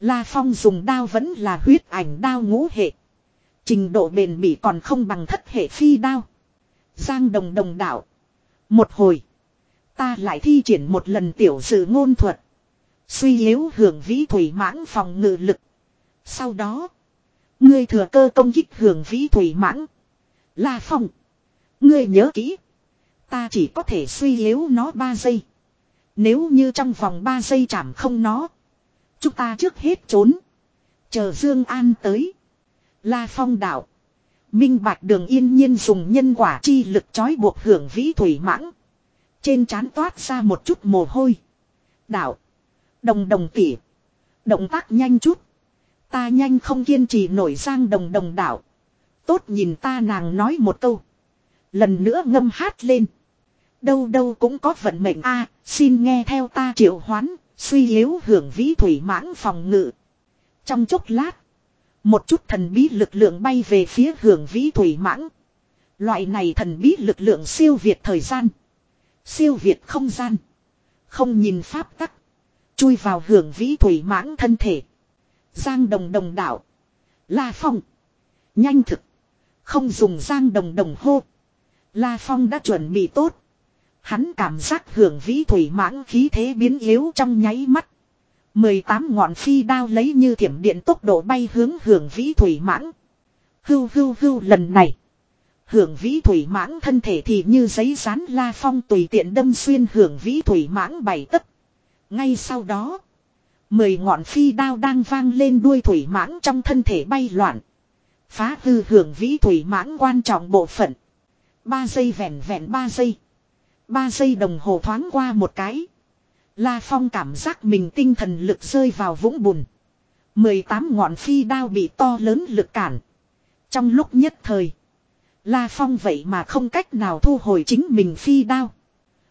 La Phong dùng đao vẫn là huyết ảnh đao ngũ hệ. Trình độ bền bỉ còn không bằng thất hệ phi đao. Giang đồng đồng đạo. Một hồi. Ta lại thi triển một lần tiểu sử ngôn thuật. Suy yếu hưởng vĩ thủy mãng phòng ngự lực. Sau đó. Ngươi thừa cơ công kích hưởng vĩ thủy mãng. La phong. Ngươi nhớ kỹ. Ta chỉ có thể suy yếu nó 3 giây. Nếu như trong vòng 3 giây chạm không nó. Chúng ta trước hết trốn. Chờ Dương An tới. La phong đạo. Minh bạch đường yên nhiên dùng nhân quả chi lực trói buộc hưởng vĩ thủy mãng. Trên trán toát ra một chút mồ hôi. Đạo. Đồng đồng tỉ. Động tác nhanh chút. Ta nhanh không kiên trì nổi giang đồng đồng đạo. Tốt nhìn ta nàng nói một câu. Lần nữa ngâm hát lên. Đâu đâu cũng có vận mệnh a xin nghe theo ta triệu hoán, suy yếu hưởng vĩ thủy mãng phòng ngự. Trong chốc lát. Một chút thần bí lực lượng bay về phía hưởng vĩ thủy mãng. Loại này thần bí lực lượng siêu việt thời gian. Siêu việt không gian. Không nhìn pháp tắc. Chui vào hưởng vĩ thủy mãng thân thể. Giang đồng đồng đạo. La phong. Nhanh thực. Không dùng giang đồng đồng hô. La Phong đã chuẩn bị tốt. Hắn cảm giác hưởng vĩ thủy mãng khí thế biến yếu trong nháy mắt. 18 ngọn phi đao lấy như thiểm điện tốc độ bay hướng hưởng vĩ thủy mãng. Hưu hưu hưu, lần này. Hưởng vĩ thủy mãng thân thể thì như giấy rán la phong tùy tiện đâm xuyên hưởng vĩ thủy mãng bảy tấc. Ngay sau đó. Mười ngọn phi đao đang vang lên đuôi thủy mãng trong thân thể bay loạn. Phá hư hưởng vĩ thủy mãng quan trọng bộ phận. Ba giây vẹn vẹn ba giây. Ba giây đồng hồ thoáng qua một cái. La Phong cảm giác mình tinh thần lực rơi vào vũng bùn. 18 ngọn phi đao bị to lớn lực cản. Trong lúc nhất thời. La Phong vậy mà không cách nào thu hồi chính mình phi đao.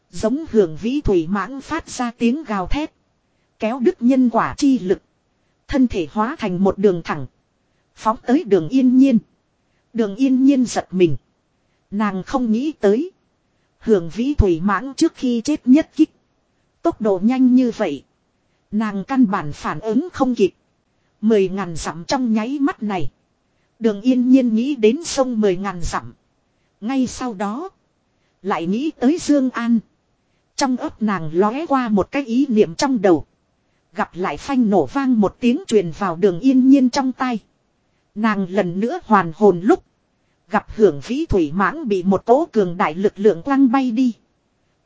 Giống hưởng vĩ thủy mãng phát ra tiếng gào thét. Kéo đứt nhân quả chi lực. Thân thể hóa thành một đường thẳng. Phóng tới đường yên nhiên. Đường yên nhiên giật mình. Nàng không nghĩ tới. Hưởng vĩ thủy mãng trước khi chết nhất kích. Tốc độ nhanh như vậy. Nàng căn bản phản ứng không kịp. Mười ngàn dặm trong nháy mắt này. Đường yên nhiên nghĩ đến sông mười ngàn dặm. Ngay sau đó. Lại nghĩ tới Dương An. Trong ấp nàng lóe qua một cái ý niệm trong đầu. Gặp lại phanh nổ vang một tiếng truyền vào đường yên nhiên trong tay. Nàng lần nữa hoàn hồn lúc. Gặp hưởng vĩ thủy mãng bị một tố cường đại lực lượng quăng bay đi.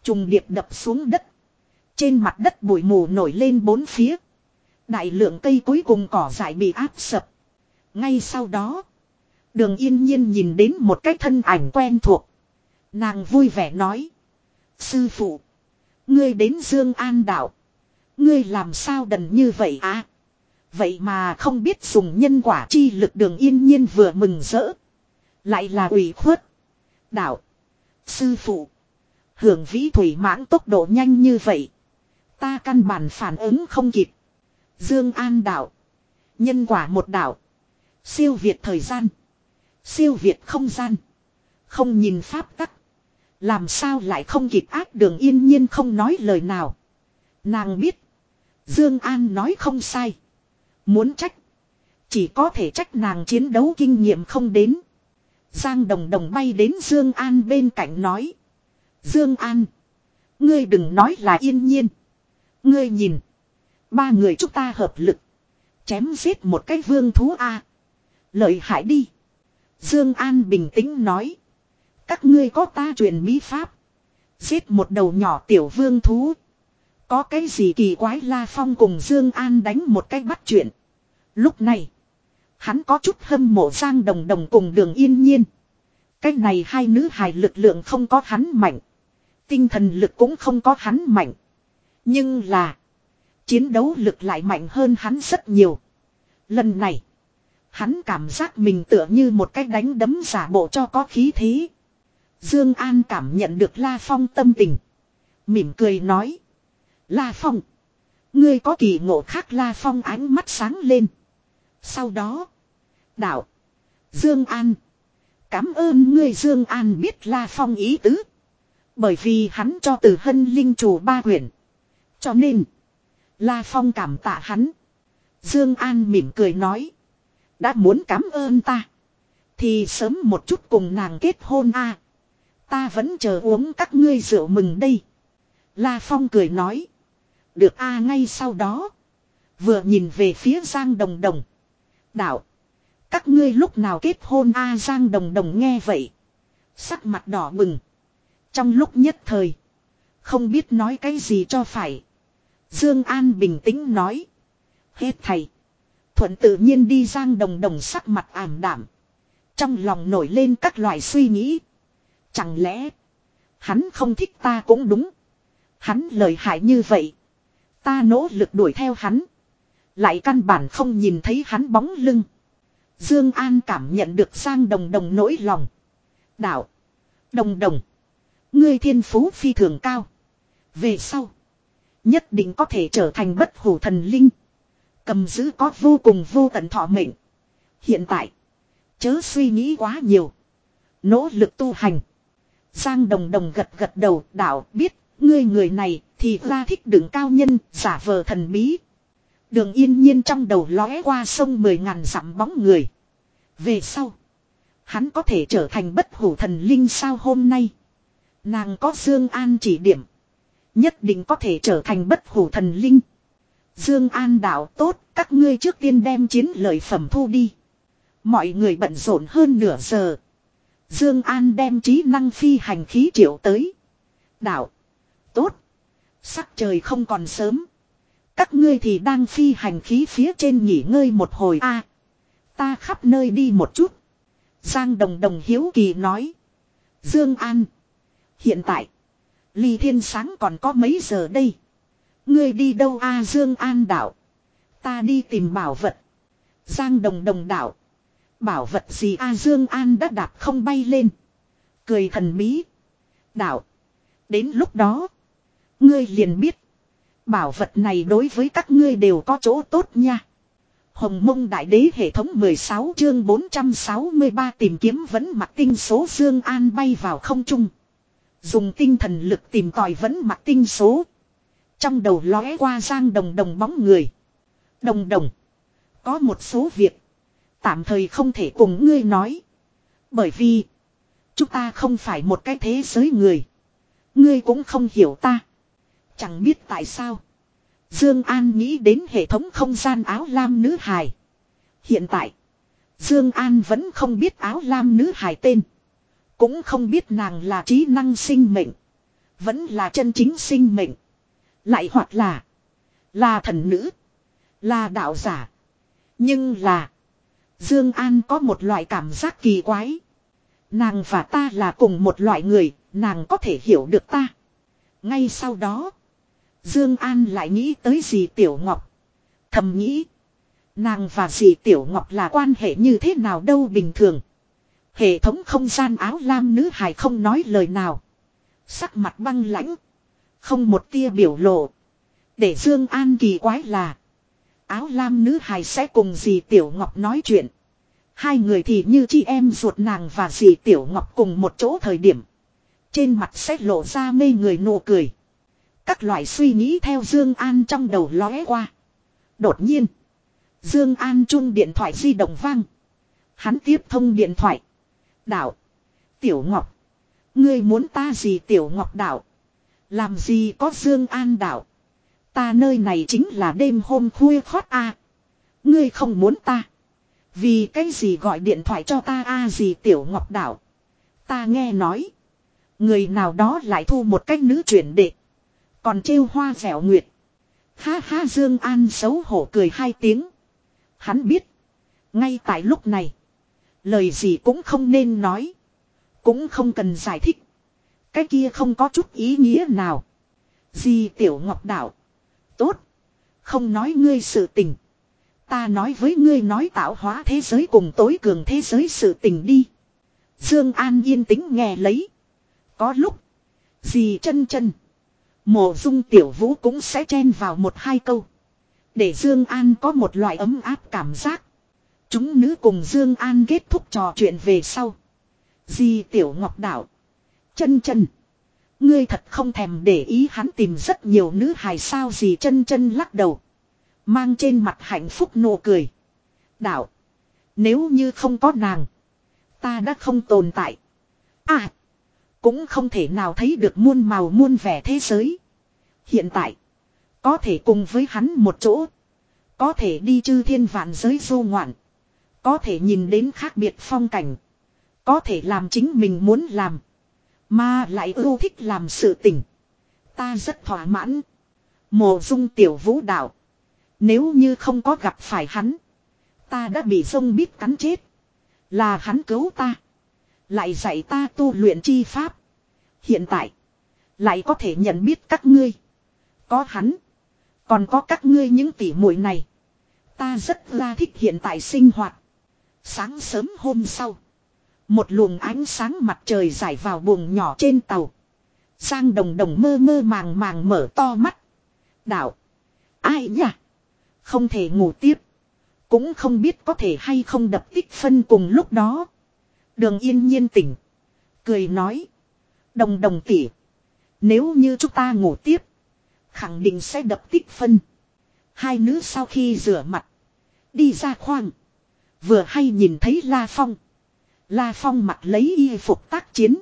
Trùng điệp đập xuống đất. Trên mặt đất bụi mù nổi lên bốn phía. Đại lượng cây cuối cùng cỏ dại bị áp sập. Ngay sau đó. Đường yên nhiên nhìn đến một cái thân ảnh quen thuộc. Nàng vui vẻ nói. Sư phụ. Ngươi đến Dương An đạo. Ngươi làm sao đần như vậy à? Vậy mà không biết dùng nhân quả chi lực đường yên nhiên vừa mừng rỡ. Lại là ủy khuất. Đạo. Sư phụ. Hưởng vĩ thủy mãng tốc độ nhanh như vậy. Ta căn bản phản ứng không kịp. Dương An đạo. Nhân quả một đạo. Siêu việt thời gian. Siêu việt không gian. Không nhìn pháp tắc. Làm sao lại không kịp ác đường yên nhiên không nói lời nào. Nàng biết. Dương An nói không sai. Muốn trách. Chỉ có thể trách nàng chiến đấu kinh nghiệm không đến. Giang Đồng Đồng bay đến Dương An bên cạnh nói. Dương An. Ngươi đừng nói là yên nhiên. Ngươi nhìn. Ba người chúng ta hợp lực. Chém giết một cái vương thú A. Lợi hại đi. Dương An bình tĩnh nói. Các ngươi có ta truyền bí pháp. Giết một đầu nhỏ tiểu vương thú. Có cái gì kỳ quái La Phong cùng Dương An đánh một cách bắt chuyện. Lúc này. Hắn có chút hâm mộ Giang Đồng Đồng cùng đường yên nhiên. Cái này hai nữ hài lực lượng không có hắn mạnh. Tinh thần lực cũng không có hắn mạnh. Nhưng là. Chiến đấu lực lại mạnh hơn hắn rất nhiều. Lần này. Hắn cảm giác mình tựa như một cái đánh đấm giả bộ cho có khí thế. Dương An cảm nhận được La Phong tâm tình. Mỉm cười nói. La Phong. Ngươi có kỳ ngộ khác La Phong ánh mắt sáng lên. Sau đó. Đạo. Dương An. Cảm ơn ngươi Dương An biết La Phong ý tứ. Bởi vì hắn cho từ hân linh chủ ba quyển. Cho nên. La Phong cảm tạ hắn. Dương An mỉm cười nói. Đã muốn cảm ơn ta. Thì sớm một chút cùng nàng kết hôn a. Ta vẫn chờ uống các ngươi rượu mừng đây. La Phong cười nói. Được a, ngay sau đó. Vừa nhìn về phía Giang Đồng Đồng. Đạo. Các ngươi lúc nào kết hôn a Giang Đồng Đồng nghe vậy. Sắc mặt đỏ bừng. Trong lúc nhất thời. Không biết nói cái gì cho phải. Dương An bình tĩnh nói. Hết thầy. Thuận tự nhiên đi Giang Đồng Đồng sắc mặt ảm đạm. Trong lòng nổi lên các loại suy nghĩ. Chẳng lẽ. Hắn không thích ta cũng đúng. Hắn lời hại như vậy. Ta nỗ lực đuổi theo hắn. Lại căn bản không nhìn thấy hắn bóng lưng. Dương An cảm nhận được Giang Đồng Đồng nỗi lòng. Đạo. Đồng Đồng. Ngươi thiên phú phi thường cao. Về sau. Nhất định có thể trở thành bất hủ thần linh. Cầm giữ có vô cùng vô tận thọ mệnh. Hiện tại. Chớ suy nghĩ quá nhiều. Nỗ lực tu hành. Giang đồng đồng gật gật đầu, đạo, biết. Ngươi người này thì ra thích đường cao nhân, giả vờ thần bí. Đường yên nhiên trong đầu lóe qua sông mười ngàn dặm bóng người. Về sau. Hắn có thể trở thành bất hủ thần linh sao hôm nay. Nàng có Dương An chỉ điểm. Nhất định có thể trở thành bất hủ thần linh. Dương An đạo tốt, các ngươi trước tiên đem chiến lợi phẩm thu đi. Mọi người bận rộn hơn nửa giờ. Dương An đem trí năng phi hành khí triệu tới. Đạo. Tốt. Sắc trời không còn sớm. Các ngươi thì đang phi hành khí phía trên nghỉ ngơi một hồi a. ta khắp nơi đi một chút. Giang Đồng Đồng hiếu kỳ nói. Dương An. Hiện tại. Ly thiên sáng còn có mấy giờ đây. Ngươi đi đâu a Dương An đảo Ta đi tìm bảo vật. Giang Đồng Đồng đảo Bảo vật gì a Dương An đã đạp không bay lên. Cười thần bí. đảo Đến lúc đó. Ngươi liền biết. Bảo vật này đối với các ngươi đều có chỗ tốt nha. Hồng mông đại đế hệ thống 16 chương 463 tìm kiếm vẫn mặt tinh số Dương An bay vào không trung. Dùng tinh thần lực tìm tòi vẫn mặt tinh số. Trong đầu lóe qua giang đồng đồng bóng người. Đồng đồng. Có một số việc. Tạm thời không thể cùng ngươi nói. Bởi vì. Chúng ta không phải một cái thế giới người. Ngươi cũng không hiểu ta. Chẳng biết tại sao. Dương An nghĩ đến hệ thống không gian áo lam nữ hài. Hiện tại. Dương An vẫn không biết áo lam nữ hài tên. Cũng không biết nàng là trí năng sinh mệnh. Vẫn là chân chính sinh mệnh. Lại hoặc là. Là thần nữ. Là đạo giả. Nhưng là. Dương An có một loại cảm giác kỳ quái. Nàng và ta là cùng một loại người, nàng có thể hiểu được ta. Ngay sau đó, Dương An lại nghĩ tới dì Tiểu Ngọc. Thầm nghĩ, nàng và dì Tiểu Ngọc là quan hệ như thế nào đâu bình thường. Hệ thống không gian áo lam nữ hài không nói lời nào. Sắc mặt băng lãnh, không một tia biểu lộ. Để Dương An kỳ quái là, áo lam nữ hài sẽ cùng dì Tiểu Ngọc nói chuyện. Hai người thì như chị em ruột nàng và dì Tiểu Ngọc cùng một chỗ thời điểm. Trên mặt sẽ lộ ra mê người nụ cười. Các loại suy nghĩ theo Dương An trong đầu lóe qua. Đột nhiên. Dương An chung điện thoại di động vang. Hắn tiếp thông điện thoại. Đạo. Tiểu Ngọc. Ngươi muốn ta gì Tiểu Ngọc đạo. Làm gì có Dương An đạo. Ta nơi này chính là đêm hôm khuya khót a. Ngươi không muốn ta. Vì cái gì gọi điện thoại cho ta a gì Tiểu Ngọc đạo. Ta nghe nói. Người nào đó lại thu một cách nữ chuyển đệ. Còn trêu hoa dẻo nguyệt. Ha ha, Dương An xấu hổ cười hai tiếng. Hắn biết. Ngay tại lúc này. Lời gì cũng không nên nói. Cũng không cần giải thích. Cái kia không có chút ý nghĩa nào. Di tiểu ngọc đạo. Tốt. Không nói ngươi sự tình. Ta nói với ngươi nói tạo hóa thế giới cùng tối cường thế giới sự tình đi. Dương An yên tĩnh nghe lấy. Có lúc. Dì chân chân. Mộ dung tiểu vũ cũng sẽ chen vào một hai câu. Để Dương An có một loại ấm áp cảm giác. Chúng nữ cùng Dương An kết thúc trò chuyện về sau. Di tiểu ngọc đảo. Chân chân. Ngươi thật không thèm để ý hắn tìm rất nhiều nữ hài sao gì chân chân lắc đầu. Mang trên mặt hạnh phúc nụ cười. Đạo. Nếu như không có nàng. Ta đã không tồn tại. À. Cũng không thể nào thấy được muôn màu muôn vẻ thế giới. Hiện tại. Có thể cùng với hắn một chỗ. Có thể đi chư thiên vạn giới vô ngoạn. Có thể nhìn đến khác biệt phong cảnh. Có thể làm chính mình muốn làm. Mà lại ưu thích làm sự tình. Ta rất thỏa mãn. Mộ dung tiểu vũ đạo. Nếu như không có gặp phải hắn. Ta đã bị sông biết cắn chết. Là hắn cứu ta. Lại dạy ta tu luyện chi pháp. Hiện tại. Lại có thể nhận biết các ngươi. Có hắn. Còn có các ngươi những tỉ muội này. Ta rất là thích hiện tại sinh hoạt. Sáng sớm hôm sau. Một luồng ánh sáng mặt trời rải vào buồng nhỏ trên tàu. Giang đồng đồng mơ mơ màng màng mở to mắt. Đạo. Ai nhỉ? Không thể ngủ tiếp. Cũng không biết có thể hay không đập tích phân cùng lúc đó. Đường yên nhiên tỉnh. Cười nói. Đồng đồng tỉ. Nếu như chúng ta ngủ tiếp. Khẳng định sẽ đập tích phân. Hai nữ sau khi rửa mặt. Đi ra khoang. Vừa hay nhìn thấy La Phong. La Phong mặt lấy y phục tác chiến.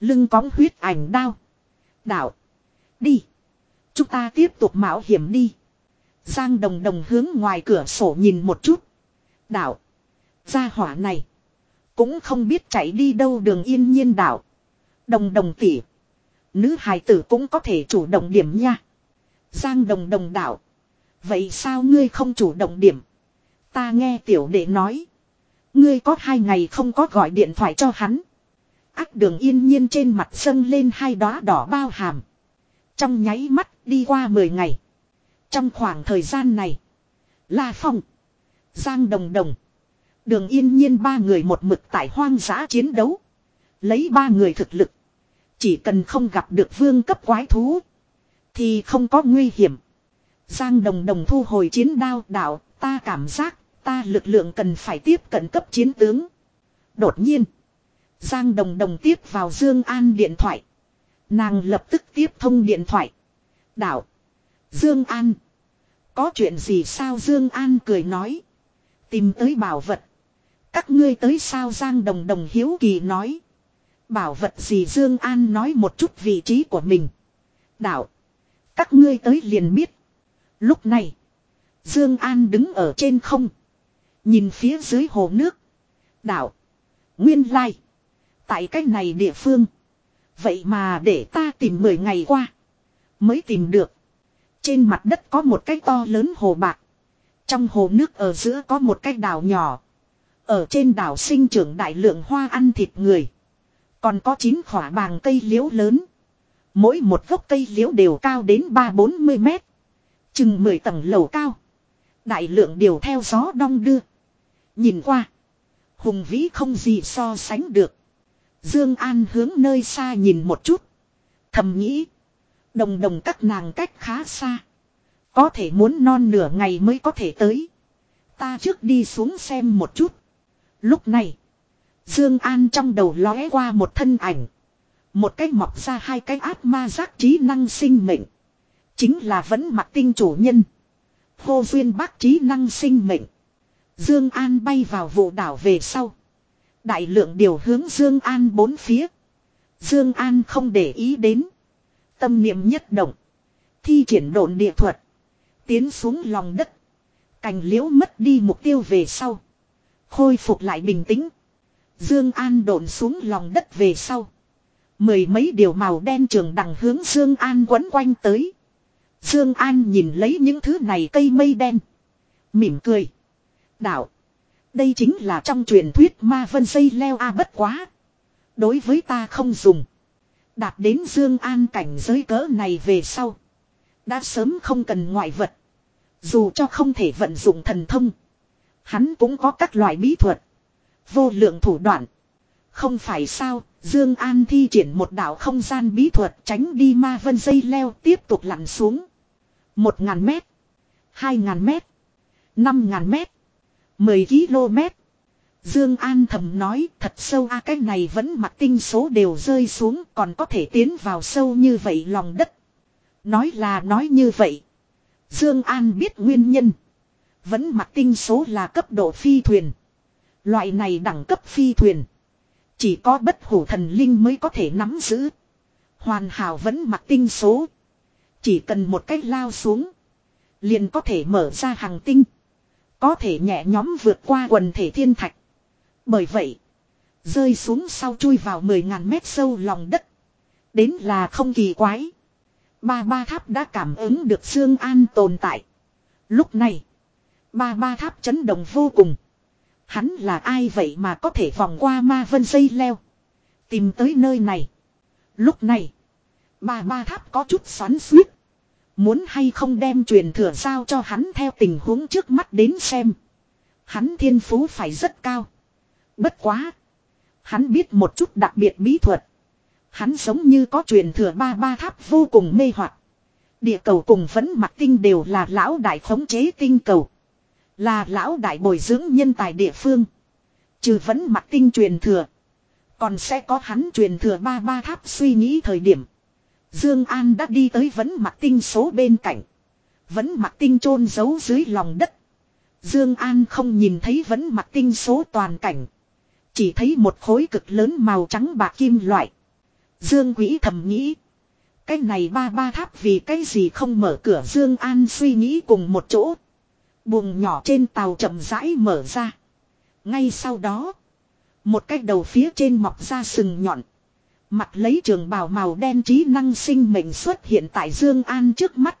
Lưng cóng huyết ảnh đao. Đạo. Đi. Chúng ta tiếp tục mạo hiểm đi. Giang đồng đồng hướng ngoài cửa sổ nhìn một chút. Đạo. Gia hỏa này. Cũng không biết chạy đi đâu đường yên nhiên đạo. Đồng đồng tỉ. Nữ hài tử cũng có thể chủ động điểm nha. Giang đồng đồng đảo, Vậy sao ngươi không chủ động điểm? Ta nghe tiểu đệ nói. Ngươi có hai ngày không có gọi điện thoại cho hắn. Ác đường yên nhiên trên mặt sân lên hai đóa đỏ bao hàm. Trong nháy mắt đi qua mười ngày. Trong khoảng thời gian này. La Phong. Giang Đồng Đồng. Đường yên nhiên ba người một mực tại hoang dã chiến đấu. Lấy ba người thực lực. Chỉ cần không gặp được vương cấp quái thú. Thì không có nguy hiểm. Giang Đồng Đồng thu hồi chiến đao, đạo. Ta cảm giác ta lực lượng cần phải tiếp cận cấp chiến tướng. Đột nhiên. Giang Đồng Đồng tiếp vào Dương An điện thoại. Nàng lập tức tiếp thông điện thoại. Đạo. Dương An. Có chuyện gì sao Dương An cười nói. Tìm tới bảo vật. Các ngươi tới sao Giang Đồng Đồng hiếu kỳ nói. Bảo vật gì Dương An nói một chút vị trí của mình. Đạo. Các ngươi tới liền biết. Lúc này. Dương An đứng ở trên không. Nhìn phía dưới hồ nước. Đạo. Nguyên lai. Tại cách này địa phương. Vậy mà để ta tìm 10 ngày qua. Mới tìm được. Trên mặt đất có một cái to lớn hồ bạc. Trong hồ nước ở giữa có một cái đảo nhỏ. Ở trên đảo sinh trưởng đại lượng hoa ăn thịt người. Còn có chín khỏa bàng cây liễu lớn. Mỗi một gốc cây liễu đều cao đến 3-40 mét. Chừng 10 tầng lầu cao. Đại lượng đều theo gió đong đưa. Nhìn qua. Hùng vĩ không gì so sánh được. Dương An hướng nơi xa nhìn một chút. Thầm nghĩ. Đồng đồng các nàng cách khá xa. Có thể muốn non nửa ngày mới có thể tới. Ta trước đi xuống xem một chút. Lúc này. Dương An trong đầu lóe qua một thân ảnh. Một cái mọc ra hai cái ác ma giác trí năng sinh mệnh. Chính là vẫn mặc tinh chủ nhân. Hô duyên bác trí năng sinh mệnh. Dương An bay vào vụ đảo về sau. Đại lượng điều hướng Dương An bốn phía. Dương An không để ý đến. Tâm niệm nhất động. Thi triển độn địa thuật. Tiến xuống lòng đất. Cành liễu mất đi mục tiêu về sau. Khôi phục lại bình tĩnh. Dương An độn xuống lòng đất về sau. Mười mấy điều màu đen trường đằng hướng Dương An quấn quanh tới. Dương An nhìn lấy những thứ này cây mây đen. Mỉm cười. Đạo. Đây chính là trong truyền thuyết ma vân dây leo a bất quá. Đối với ta không dùng. Đạt đến Dương An cảnh giới cỡ này về sau. Đã sớm không cần ngoại vật. Dù cho không thể vận dụng thần thông. Hắn cũng có các loại bí thuật. Vô lượng thủ đoạn. Không phải sao, Dương An thi triển một đạo không gian bí thuật tránh đi ma vân dây leo tiếp tục lặn xuống. Một ngàn mét. Hai ngàn mét. Năm ngàn mét. Mười km. Dương An thầm nói thật sâu a cái này vẫn mặt tinh số đều rơi xuống còn có thể tiến vào sâu như vậy lòng đất. Nói là nói như vậy. Dương An biết nguyên nhân. Vẫn mặt tinh số là cấp độ phi thuyền. Loại này đẳng cấp phi thuyền. Chỉ có bất hủ thần linh mới có thể nắm giữ. Hoàn hảo vẫn mặt tinh số. Chỉ cần một cách lao xuống. Liền có thể mở ra hàng tinh. Có thể nhẹ nhóm vượt qua quần thể thiên thạch. Bởi vậy. Rơi xuống sau chui vào 10.000 mét sâu lòng đất. Đến là không kỳ quái. Ba ba tháp đã cảm ứng được Dương An tồn tại. Lúc này. Ba ba tháp chấn động vô cùng. Hắn là ai vậy mà có thể vòng qua ma vân dây leo. Tìm tới nơi này. Lúc này. Ba ba tháp có chút xoắn suýt. Muốn hay không đem truyền thừa sao cho hắn theo tình huống trước mắt đến xem. Hắn thiên phú phải rất cao. Bất quá. Hắn biết một chút đặc biệt bí thuật. Hắn giống như có truyền thừa ba ba tháp vô cùng mê hoặc. Địa cầu cùng vẫn mặt tinh đều là lão đại khống chế tinh cầu. Là lão đại bồi dưỡng nhân tài địa phương. Trừ vẫn mặt tinh truyền thừa. Còn sẽ có hắn truyền thừa ba ba tháp suy nghĩ thời điểm. Dương An đã đi tới vẫn mặt tinh số bên cạnh. Vẫn mặt tinh chôn giấu dưới lòng đất. Dương An không nhìn thấy vẫn mặt tinh số toàn cảnh. chỉ thấy một khối cực lớn màu trắng bạc kim loại. Dương Quỹ thầm nghĩ. Cái này ba ba tháp vì cái gì không mở cửa Dương An suy nghĩ cùng một chỗ. Buồng nhỏ trên tàu chậm rãi mở ra. Ngay sau đó. Một cái đầu phía trên mọc ra sừng nhọn. Mặt lấy trường bào màu đen trí năng sinh mệnh xuất hiện tại Dương An trước mắt.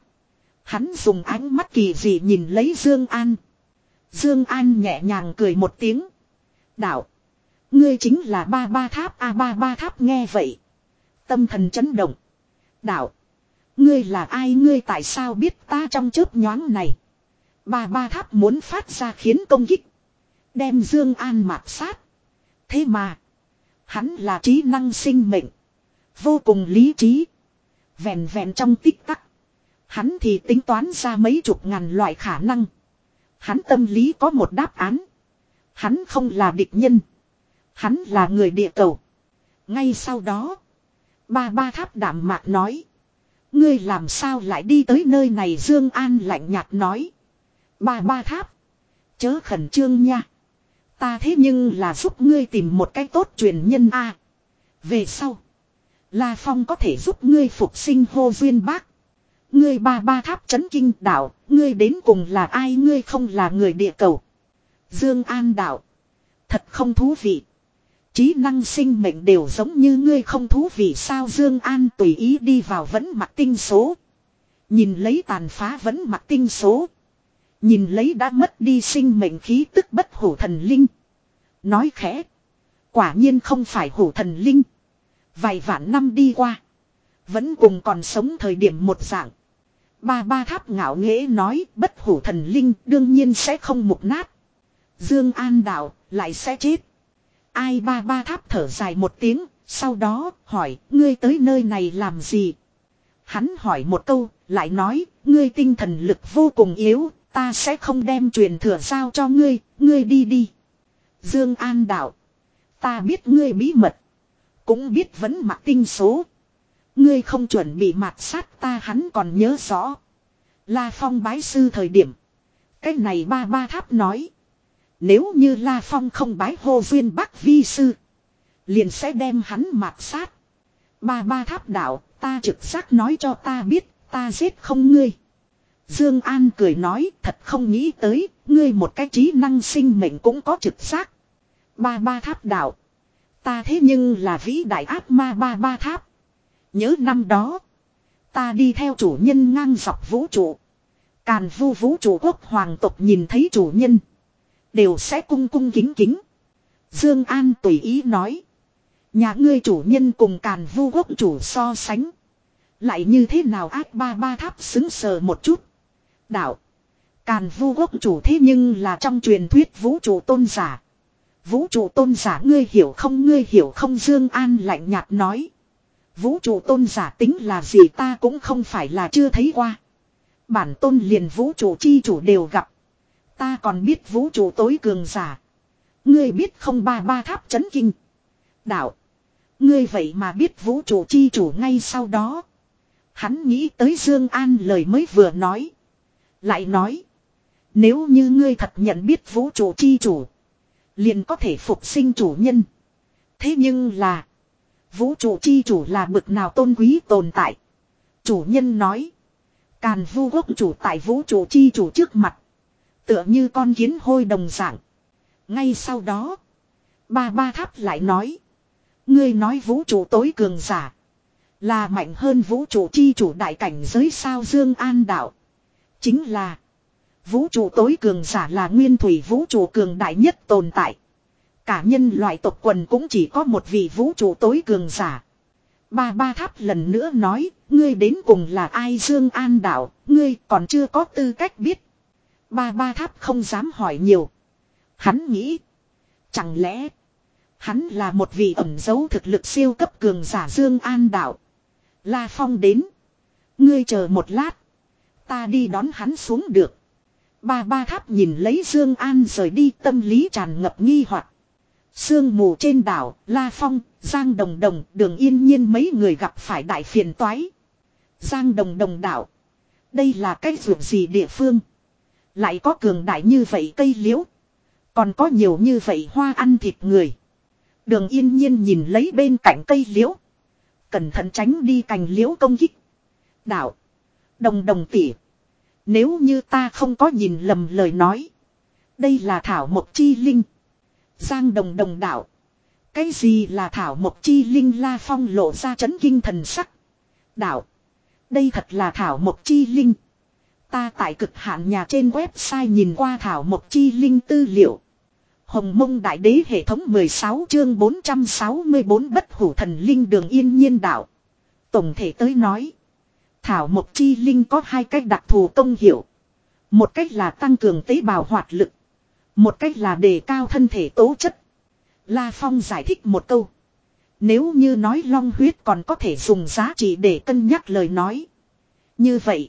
Hắn dùng ánh mắt kỳ dị nhìn lấy Dương An. Dương An nhẹ nhàng cười một tiếng. Đạo. Ngươi chính là ba ba tháp, a ba ba tháp nghe vậy. Tâm thần chấn động. Đạo. Ngươi là ai, ngươi tại sao biết ta trong chớp nhoáng này. Ba ba tháp muốn phát ra khiến công kích. Đem Dương An mạt sát. Thế mà. Hắn là trí năng sinh mệnh. Vô cùng lý trí. Vẹn vẹn trong tích tắc. Hắn thì tính toán ra mấy chục ngàn loại khả năng. Hắn tâm lý có một đáp án. Hắn không là địch nhân. Hắn là người địa cầu. Ngay sau đó. Ba ba tháp đảm mạc nói. Ngươi làm sao lại đi tới nơi này Dương An lạnh nhạt nói. Ba ba tháp. Chớ khẩn trương nha. Ta thế nhưng là giúp ngươi tìm một cách tốt truyền nhân a. về sau. La Phong có thể giúp ngươi phục sinh hô duyên bác. Ngươi ba ba tháp chấn kinh đạo, ngươi đến cùng là ai ngươi không là người địa cầu. Dương An đạo. Thật không thú vị. Trí năng sinh mệnh đều giống như ngươi không thú vị sao Dương An tùy ý đi vào vẫn mặt tinh số. Nhìn lấy tàn phá vẫn mặt tinh số. Nhìn lấy đã mất đi sinh mệnh khí tức bất hủ thần linh. Nói khẽ. Quả nhiên không phải hủ thần linh. Vài vạn năm đi qua. Vẫn cùng còn sống thời điểm một dạng. Ba ba tháp ngạo nghễ nói bất hủ thần linh đương nhiên sẽ không mục nát. Dương An đạo lại sẽ chết. Ai ba ba tháp thở dài một tiếng, sau đó hỏi ngươi tới nơi này làm gì? Hắn hỏi một câu, lại nói, ngươi tinh thần lực vô cùng yếu, ta sẽ không đem truyền thừa giao cho ngươi, ngươi đi đi. Dương An đạo, ta biết ngươi bí mật, cũng biết vấn mặt tinh số. Ngươi không chuẩn bị mạt sát ta hắn còn nhớ rõ. La Phong bái sư thời điểm. Cái này ba ba tháp nói. Nếu như La Phong không bái hô duyên Bắc Vi sư. Liền sẽ đem hắn mạt sát. Ba ba tháp đạo, ta trực giác nói cho ta biết, ta giết không ngươi. Dương An cười nói, thật không nghĩ tới, ngươi một cái trí năng sinh mệnh cũng có trực giác. Ba ba tháp đạo. Ta thế nhưng là vĩ đại ác ma ba ba tháp. Nhớ năm đó. Ta đi theo chủ nhân ngang dọc vũ trụ. Càn vu vũ trụ quốc hoàng tộc nhìn thấy chủ nhân. Đều sẽ cung cung kính kính. Dương An tùy ý nói. Nhà ngươi chủ nhân cùng càn vu quốc chủ so sánh. Lại như thế nào ác ba ba tháp xứng sờ một chút. Đạo. Càn vu quốc chủ thế nhưng là trong truyền thuyết vũ trụ tôn giả. Vũ trụ tôn giả ngươi hiểu không ngươi hiểu không Dương An lạnh nhạt nói. Vũ trụ tôn giả tính là gì ta cũng không phải là chưa thấy qua. Bản tôn liền vũ trụ chi chủ đều gặp. Ta còn biết vũ trụ tối cường giả. Ngươi biết không ba ba tháp chấn kinh. Đạo. Ngươi vậy mà biết vũ trụ chi chủ ngay sau đó. Hắn nghĩ tới Dương An lời mới vừa nói. Lại nói. Nếu như ngươi thật nhận biết vũ trụ chi chủ. Liền có thể phục sinh chủ nhân. Thế nhưng là. Vũ trụ chi chủ là bực nào tôn quý tồn tại. Chủ nhân nói. Càn vu quốc chủ tại vũ trụ chi chủ trước mặt. Tựa như con kiến hôi đồng dạng. Ngay sau đó. Ba ba tháp lại nói. Ngươi nói vũ trụ tối cường giả. Là mạnh hơn vũ trụ chi chủ đại cảnh giới sao Dương An đạo. Chính là. Vũ trụ tối cường giả là nguyên thủy vũ trụ cường đại nhất tồn tại. Cả nhân loại tộc quần cũng chỉ có một vị vũ trụ tối cường giả. Ba ba tháp lần nữa nói, ngươi đến cùng là ai Dương An đạo, ngươi còn chưa có tư cách biết. Ba ba tháp không dám hỏi nhiều. Hắn nghĩ, chẳng lẽ hắn là một vị ẩn giấu thực lực siêu cấp cường giả Dương An đạo. La Phong đến, ngươi chờ một lát, ta đi đón hắn xuống được. Ba ba tháp nhìn lấy Dương An rời đi tâm lý tràn ngập nghi hoặc. Sương mù trên đảo, La Phong, Giang Đồng Đồng, đường yên nhiên mấy người gặp phải đại phiền toái. Giang Đồng Đồng đảo. Đây là cái ruộng gì địa phương. Lại có cường đại như vậy cây liễu. Còn có nhiều như vậy hoa ăn thịt người. Đường yên nhiên nhìn lấy bên cạnh cây liễu. Cẩn thận tránh đi cành liễu công kích. Đạo. Đồng đồng tỉ. Nếu như ta không có nhìn lầm lời nói. Đây là thảo mộc chi linh. Giang đồng đồng đạo. Cái gì là thảo mộc chi linh la phong lộ ra chấn kinh thần sắc. Đạo. Đây thật là thảo mộc chi linh. Ta tại cực hạn nhà trên website nhìn qua thảo mộc chi linh tư liệu. Hồng mông đại đế hệ thống 16 chương 464 bất hủ thần linh đường yên nhiên đạo. Tổng thể tới nói. Thảo mộc chi linh có hai cách đặc thù công hiệu. Một cách là tăng cường tế bào hoạt lực. Một cách là đề cao thân thể tố chất. La Phong giải thích một câu. Nếu như nói long huyết còn có thể dùng giá trị để cân nhắc lời nói. Như vậy.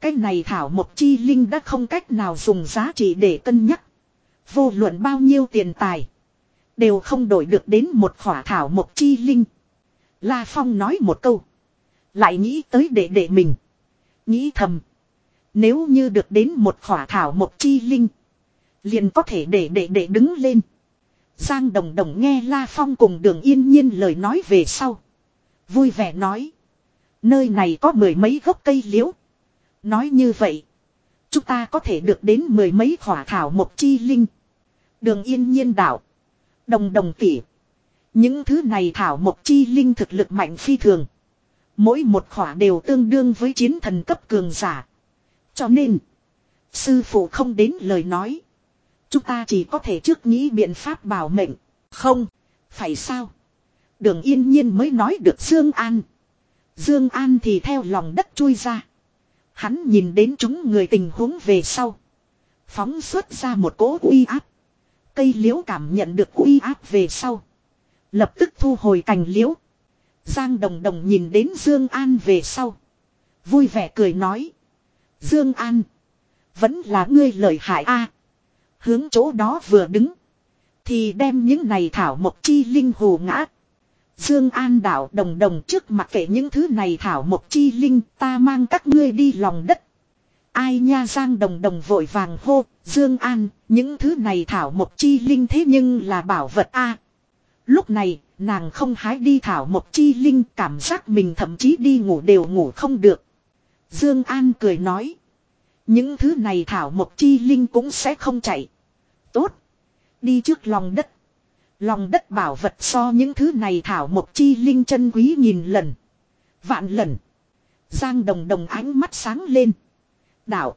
Cái này thảo một chi linh đã không cách nào dùng giá trị để cân nhắc. Vô luận bao nhiêu tiền tài. Đều không đổi được đến một khỏa thảo một chi linh. La Phong nói một câu. Lại nghĩ tới đệ đệ mình. Nghĩ thầm. Nếu như được đến một khỏa thảo một chi linh. Liền có thể để đệ đệ đứng lên. Giang Đồng Đồng nghe La Phong cùng đường yên nhiên lời nói về sau. Vui vẻ nói. Nơi này có mười mấy gốc cây liễu. Nói như vậy. Chúng ta có thể được đến mười mấy khỏa thảo một chi linh. Đường yên nhiên đảo. Đồng đồng tỉ. Những thứ này thảo một chi linh thực lực mạnh phi thường. Mỗi một khỏa đều tương đương với chiến thần cấp cường giả. Cho nên. Sư phụ không đến lời nói. Chúng ta chỉ có thể trước nghĩ biện pháp bảo mệnh. Không. Phải sao? Đường yên nhiên mới nói được Dương An. Dương An thì theo lòng đất chui ra. Hắn nhìn đến chúng người tình huống về sau. Phóng xuất ra một cỗ uy áp. Cây liễu cảm nhận được uy áp về sau. Lập tức thu hồi cành liễu. Giang Đồng Đồng nhìn đến Dương An về sau. Vui vẻ cười nói. Dương An. Vẫn là ngươi lợi hại a. Hướng chỗ đó vừa đứng. Thì đem những này thảo mộc chi linh hồ ngã. Dương An đạo đồng đồng trước mặt kệ những thứ này thảo mộc chi linh ta mang các ngươi đi lòng đất. Ai nha Giang đồng đồng vội vàng hô, Dương An, những thứ này thảo mộc chi linh thế nhưng là bảo vật a. Lúc này, nàng không hái đi thảo một chi linh, cảm giác mình thậm chí đi ngủ đều ngủ không được. Dương An cười nói, những thứ này thảo một chi linh cũng sẽ không chạy. Tốt, đi trước lòng đất. Lòng đất bảo vật so những thứ này thảo một chi linh chân quý nhìn lần. Vạn lần. Giang đồng đồng ánh mắt sáng lên. Đạo.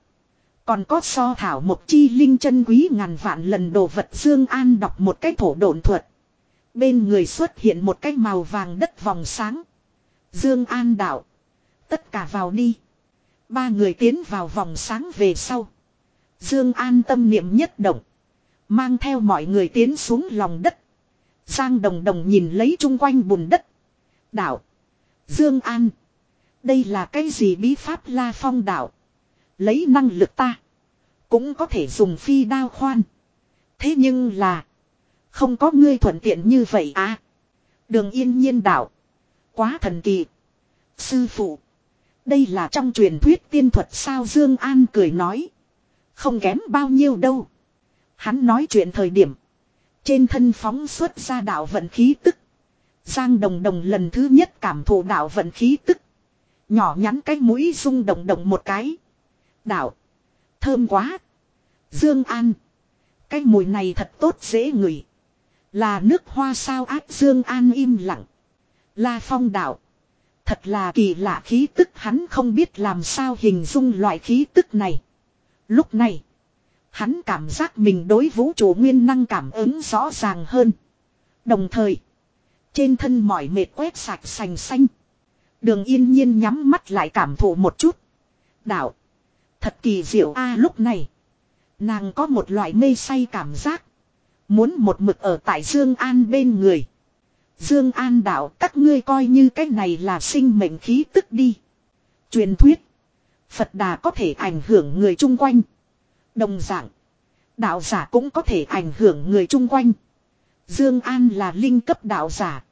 Còn có so thảo một chi linh chân quý ngàn vạn lần đồ vật Dương An đọc một cái thổ độn thuật. Bên người xuất hiện một cái màu vàng đất vòng sáng. Dương An đạo. Tất cả vào đi. Ba người tiến vào vòng sáng về sau. Dương An tâm niệm nhất động. Mang theo mọi người tiến xuống lòng đất. Giang đồng đồng nhìn lấy chung quanh bùn đất. Đạo. Dương An. Đây là cái gì bí pháp la phong đạo. Lấy năng lực ta. Cũng có thể dùng phi đao khoan. Thế nhưng là. Không có ngươi thuận tiện như vậy à. Đường yên nhiên đạo. Quá thần kỳ. Sư phụ. Đây là trong truyền thuyết tiên thuật sao Dương An cười nói. Không kém bao nhiêu đâu. Hắn nói chuyện thời điểm. Trên thân phóng xuất ra đạo vận khí tức. Giang đồng đồng lần thứ nhất cảm thụ đạo vận khí tức. Nhỏ nhắn cái mũi rung động động một cái. Đạo. Thơm quá. Dương An. Cái mùi này thật tốt dễ ngửi. Là nước hoa sao ác Dương An im lặng. La phong đạo. Thật là kỳ lạ khí tức hắn không biết làm sao hình dung loại khí tức này. Lúc này. Hắn cảm giác mình đối vũ trụ nguyên năng cảm ứng rõ ràng hơn. Đồng thời. Trên thân mỏi mệt quét sạch sành xanh. Đường yên nhiên nhắm mắt lại cảm thụ một chút. Đạo. Thật kỳ diệu a, lúc này. Nàng có một loại mê say cảm giác. Muốn một mực ở tại Dương An bên người. Dương An đạo, các ngươi coi như cái này là sinh mệnh khí tức đi. Truyền thuyết. Phật đà có thể ảnh hưởng người chung quanh. Đồng dạng. Đạo giả cũng có thể ảnh hưởng người chung quanh. Dương An là linh cấp đạo giả.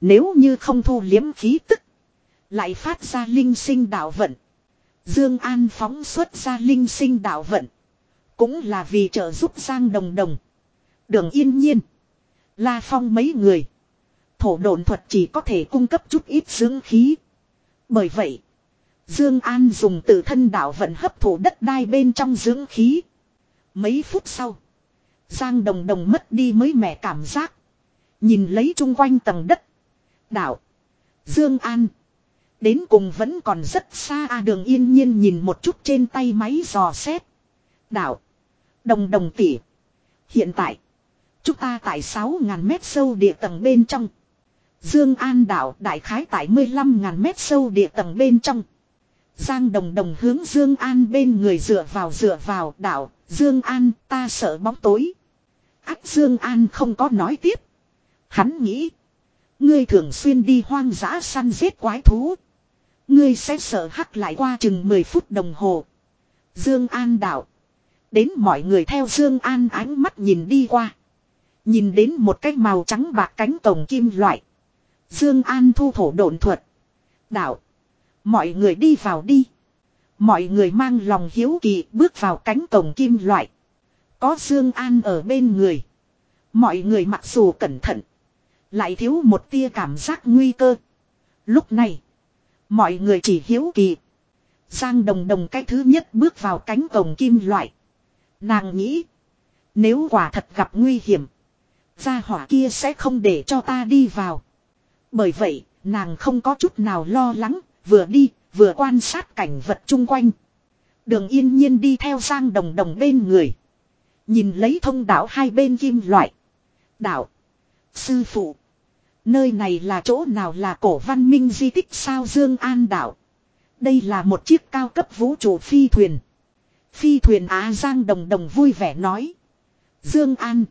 Nếu như không thu liếm khí tức. Lại phát ra linh sinh đạo vận. Dương An phóng xuất ra linh sinh đạo vận. Cũng là vì trợ giúp Giang Đồng Đồng. Đường yên nhiên. La Phong mấy người. Thổ độn thuật chỉ có thể cung cấp chút ít dưỡng khí. Bởi vậy. Dương An dùng tự thân đạo vận hấp thụ đất đai bên trong dưỡng khí. Mấy phút sau. Giang đồng đồng mất đi mới mẻ cảm giác. Nhìn lấy chung quanh tầng đất. Đạo. Dương An. Đến cùng vẫn còn rất xa a đường yên nhiên nhìn một chút trên tay máy dò xét. Đạo. Đồng đồng tỉ. Hiện tại. Chúng ta tại 6.000 mét sâu địa tầng bên trong. Dương An đảo đại khái tại 15.000 mét sâu địa tầng bên trong. Giang đồng đồng hướng Dương An bên người dựa vào dựa vào đảo. Dương An, ta sợ bóng tối. Ác Dương An không có nói tiếp. Hắn nghĩ. Ngươi thường xuyên đi hoang dã săn giết quái thú. Ngươi sẽ sợ hắc lại qua chừng 10 phút đồng hồ. Dương An đạo. Đến mọi người theo Dương An ánh mắt nhìn đi qua. Nhìn đến một cái màu trắng bạc cánh cổng kim loại. Dương An thu thổ độn thuật. Đạo. Mọi người đi vào đi. Mọi người mang lòng hiếu kỳ bước vào cánh cổng kim loại. Có Dương An ở bên người. Mọi người mặc dù cẩn thận. Lại thiếu một tia cảm giác nguy cơ. Lúc này. Mọi người chỉ hiếu kỳ. Giang đồng đồng cái thứ nhất bước vào cánh cổng kim loại. Nàng nghĩ. Nếu quả thật gặp nguy hiểm. Gia hỏa kia sẽ không để cho ta đi vào. Bởi vậy, nàng không có chút nào lo lắng, vừa đi, vừa quan sát cảnh vật chung quanh. Đường yên nhiên đi theo sang đồng đồng bên người. Nhìn lấy thông đạo hai bên kim loại. Đạo. Sư phụ. Nơi này là chỗ nào là cổ văn minh di tích sao Dương An đảo. Đây là một chiếc cao cấp vũ trụ phi thuyền. Phi thuyền Á Giang Đồng Đồng vui vẻ nói. Dương An.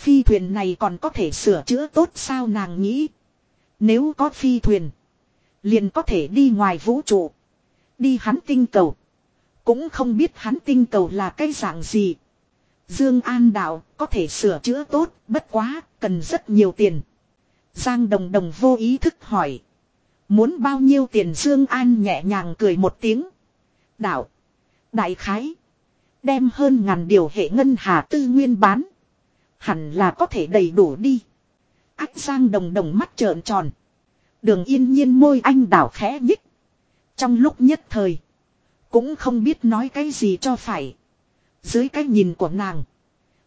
Phi thuyền này còn có thể sửa chữa tốt sao nàng nghĩ. Nếu có phi thuyền. Liền có thể đi ngoài vũ trụ. Đi hắn tinh cầu. Cũng không biết hắn tinh cầu là cái dạng gì. Dương An đạo có thể sửa chữa tốt, bất quá, cần rất nhiều tiền. Giang Đồng Đồng vô ý thức hỏi. Muốn bao nhiêu tiền Dương An nhẹ nhàng cười một tiếng. Đạo. Đại khái. Đem hơn ngàn điều hệ ngân hà tư nguyên bán. Hẳn là có thể đầy đủ đi. Ách Giang Đồng Đồng mắt trợn tròn. Đường yên nhiên môi anh đảo khẽ nhích. Trong lúc nhất thời. Cũng không biết nói cái gì cho phải. Dưới cái nhìn của nàng.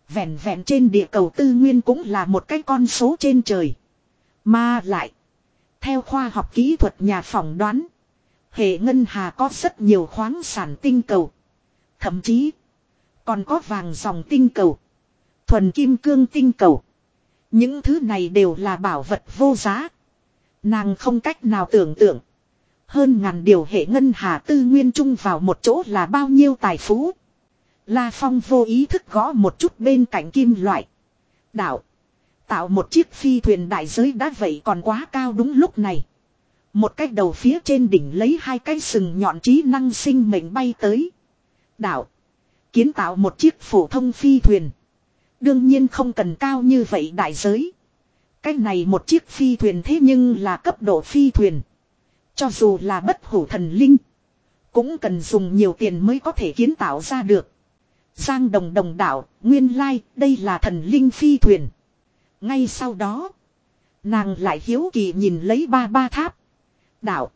Vẹn vẹn trên địa cầu tư nguyên cũng là một cái con số trên trời. Mà lại. Theo khoa học kỹ thuật nhà phỏng đoán. Hệ ngân hà có rất nhiều khoáng sản tinh cầu. Thậm chí. Còn có vàng dòng tinh cầu. Thuần kim cương tinh cầu. Những thứ này đều là bảo vật vô giá. Nàng không cách nào tưởng tượng. Hơn ngàn điều hệ ngân hà tư nguyên chung vào một chỗ là bao nhiêu tài phú. La Phong vô ý thức gõ một chút bên cạnh kim loại. Đạo. Tạo một chiếc phi thuyền đại giới đã vậy còn quá cao đúng lúc này. Một cái đầu phía trên đỉnh lấy hai cái sừng nhọn trí năng sinh mệnh bay tới. Đạo. Kiến tạo một chiếc phổ thông phi thuyền. Đương nhiên không cần cao như vậy đại giới. Cái này một chiếc phi thuyền thế nhưng là cấp độ phi thuyền. Cho dù là bất hủ thần linh. Cũng cần dùng nhiều tiền mới có thể kiến tạo ra được. Giang đồng đồng đảo, nguyên lai, đây là thần linh phi thuyền. Ngay sau đó, nàng lại hiếu kỳ nhìn lấy ba ba tháp. đảo,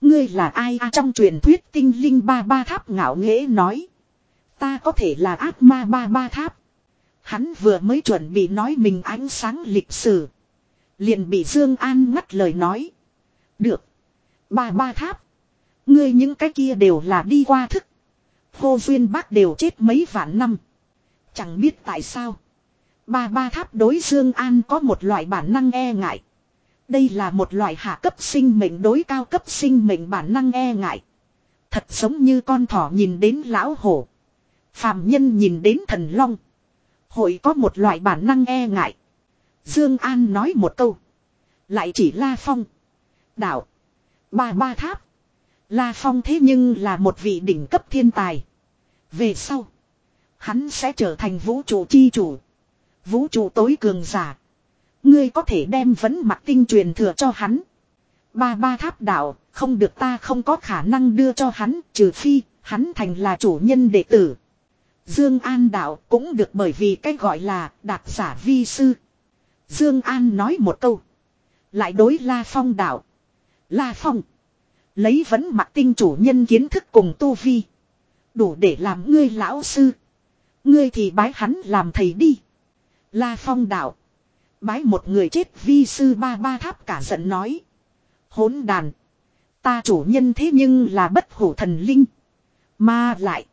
ngươi là ai à, trong truyền thuyết tinh linh ba ba tháp ngạo nghễ nói. Ta có thể là ác ma ba ba tháp. Hắn vừa mới chuẩn bị nói mình ánh sáng lịch sử. Liền bị Dương An ngắt lời nói. Được. Ba ba tháp. Ngươi những cái kia đều là đi qua thức. Khô duyên bác đều chết mấy vạn năm. Chẳng biết tại sao. Ba ba tháp đối Dương An có một loại bản năng e ngại. Đây là một loại hạ cấp sinh mệnh đối cao cấp sinh mệnh bản năng e ngại. Thật giống như con thỏ nhìn đến lão hổ. Phàm nhân nhìn đến thần long. Hội có một loại bản năng e ngại. Dương An nói một câu. Lại chỉ La Phong. Đạo. Ba ba tháp. La Phong thế nhưng là một vị đỉnh cấp thiên tài. Về sau. Hắn sẽ trở thành vũ trụ chi chủ. Vũ trụ tối cường giả. Ngươi có thể đem vấn mặt tinh truyền thừa cho hắn. Ba ba tháp đạo, không được ta không có khả năng đưa cho hắn, trừ phi, hắn thành là chủ nhân đệ tử. Dương An đạo cũng được bởi vì cái gọi là đạt giả vi sư. Dương An nói một câu. Lại đối La Phong đạo. La Phong. Lấy vẫn mặc tinh chủ nhân kiến thức cùng tu vi. Đủ để làm ngươi lão sư. Ngươi thì bái hắn làm thầy đi. La Phong đạo. Bái một người chết vi sư ba ba tháp cả giận nói. Hỗn đàn. Ta chủ nhân thế nhưng là bất hủ thần linh. Mà lại.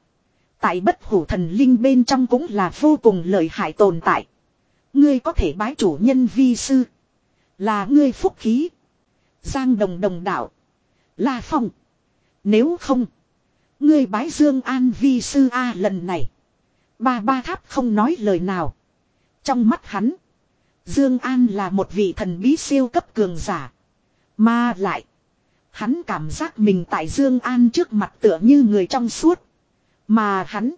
Tại bất hủ thần linh bên trong cũng là vô cùng lợi hại tồn tại. Ngươi có thể bái chủ nhân vi sư. Là ngươi phúc khí. Giang đồng đồng đạo. La Phong. Nếu không. Ngươi bái Dương An vi sư A lần này. Ba ba tháp không nói lời nào. Trong mắt hắn. Dương An là một vị thần bí siêu cấp cường giả. Mà lại. Hắn cảm giác mình tại Dương An trước mặt tựa như người trong suốt. Mà hắn.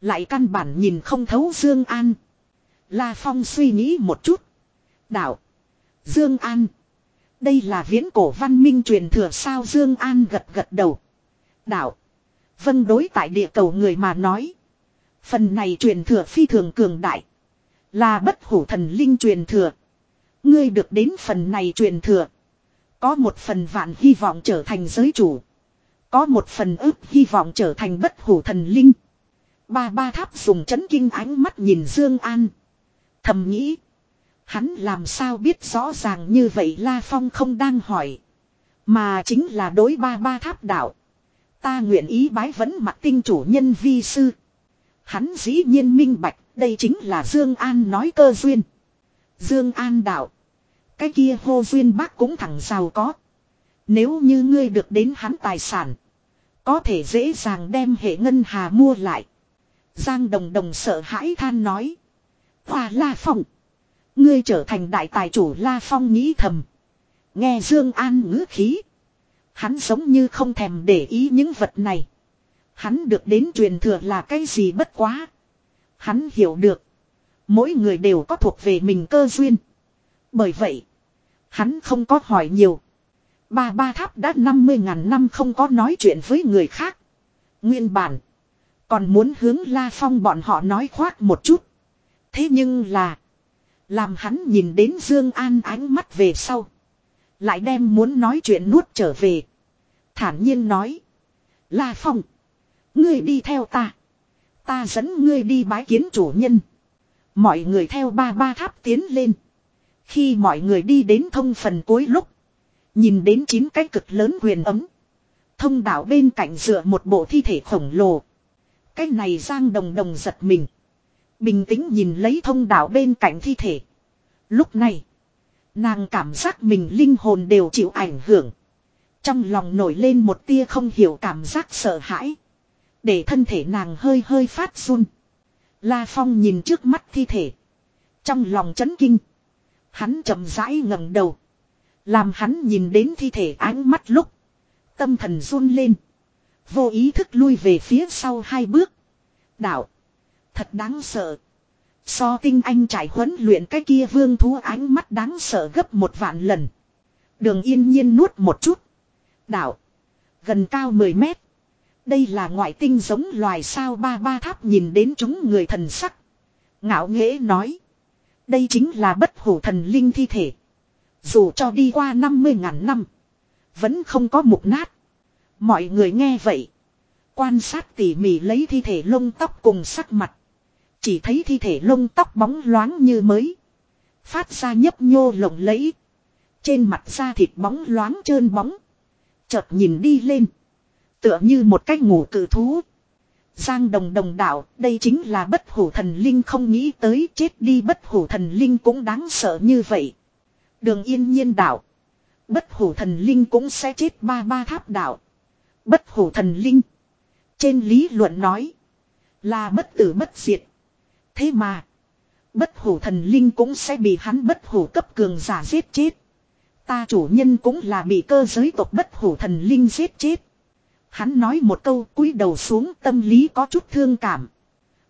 Lại căn bản nhìn không thấu Dương An. La Phong suy nghĩ một chút. Đạo. Dương An. Đây là viễn cổ văn minh truyền thừa sao Dương An gật gật đầu. Đạo. Vân đối tại địa cầu người mà nói. Phần này truyền thừa phi thường cường đại. Là bất hủ thần linh truyền thừa. Ngươi được đến phần này truyền thừa. Có một phần vạn hy vọng trở thành giới chủ. Có một phần ước hy vọng trở thành bất hủ thần linh. Ba ba tháp dùng chấn kinh ánh mắt nhìn Dương An. Thầm nghĩ. Hắn làm sao biết rõ ràng như vậy La Phong không đang hỏi. Mà chính là đối ba ba tháp đạo. Ta nguyện ý bái vấn mặt tinh chủ nhân vi sư. Hắn dĩ nhiên minh bạch, đây chính là Dương An nói cơ duyên. Dương An đạo. Cái kia hô duyên bác cũng thẳng giàu có. Nếu như ngươi được đến hắn tài sản. Có thể dễ dàng đem hệ ngân hà mua lại. Giang đồng đồng sợ hãi than nói. Hòa La Phong. Ngươi trở thành đại tài chủ La Phong nghĩ thầm. Nghe Dương An ngữ khí. Hắn giống như không thèm để ý những vật này. Hắn được đến truyền thừa là cái gì bất quá. Hắn hiểu được. Mỗi người đều có thuộc về mình cơ duyên. Bởi vậy. Hắn không có hỏi nhiều. Ba ba tháp đã 50 ngàn năm không có nói chuyện với người khác. Nguyên bản. Còn muốn hướng La Phong bọn họ nói khoác một chút. Thế nhưng là. Làm hắn nhìn đến Dương An ánh mắt về sau. Lại đem muốn nói chuyện nuốt trở về. Thản nhiên nói. La Phong. Ngươi đi theo ta. Ta dẫn ngươi đi bái kiến chủ nhân. Mọi người theo ba ba tháp tiến lên. Khi mọi người đi đến thông phần cuối lúc. Nhìn đến chín cái cực lớn quyền ấm. Thông đạo bên cạnh dựa một bộ thi thể khổng lồ. Cái này giang đồng đồng giật mình. Bình tĩnh nhìn lấy thông đạo bên cạnh thi thể. Lúc này. Nàng cảm giác mình linh hồn đều chịu ảnh hưởng. Trong lòng nổi lên một tia không hiểu cảm giác sợ hãi. Để thân thể nàng hơi hơi phát run. La Phong nhìn trước mắt thi thể. Trong lòng chấn kinh. Hắn chậm rãi ngẩng đầu. Làm hắn nhìn đến thi thể ánh mắt lúc. Tâm thần run lên. Vô ý thức lui về phía sau hai bước. Đạo. Thật đáng sợ. So tinh anh trải huấn luyện cái kia vương thú ánh mắt đáng sợ gấp một vạn lần. Đường yên nhiên nuốt một chút. Đạo. Gần cao 10 mét. Đây là ngoại tinh giống loài sao ba ba tháp nhìn đến chúng người thần sắc. Ngạo nghễ nói. Đây chính là bất hủ thần linh thi thể. Dù cho đi qua 50 ngàn năm. Vẫn không có mục nát. Mọi người nghe vậy. Quan sát tỉ mỉ lấy thi thể lông tóc cùng sắc mặt. Chỉ thấy thi thể lông tóc bóng loáng như mới. Phát ra nhấp nhô lộng lẫy. Trên mặt da thịt bóng loáng trơn bóng. Chợt nhìn đi lên. Tựa như một cái ngủ cử thú. Giang đồng đồng đạo, đây chính là bất hủ thần linh không nghĩ tới chết đi bất hủ thần linh cũng đáng sợ như vậy. Đường yên nhiên đạo. Bất hủ thần linh cũng sẽ chết ba ba tháp đạo. Bất hủ thần linh. Trên lý luận nói. Là bất tử bất diệt. Thế mà. Bất hủ thần linh cũng sẽ bị hắn bất hủ cấp cường giả giết chết. Ta chủ nhân cũng là bị cơ giới tộc bất hủ thần linh giết chết. Hắn nói một câu cúi đầu xuống tâm lý có chút thương cảm.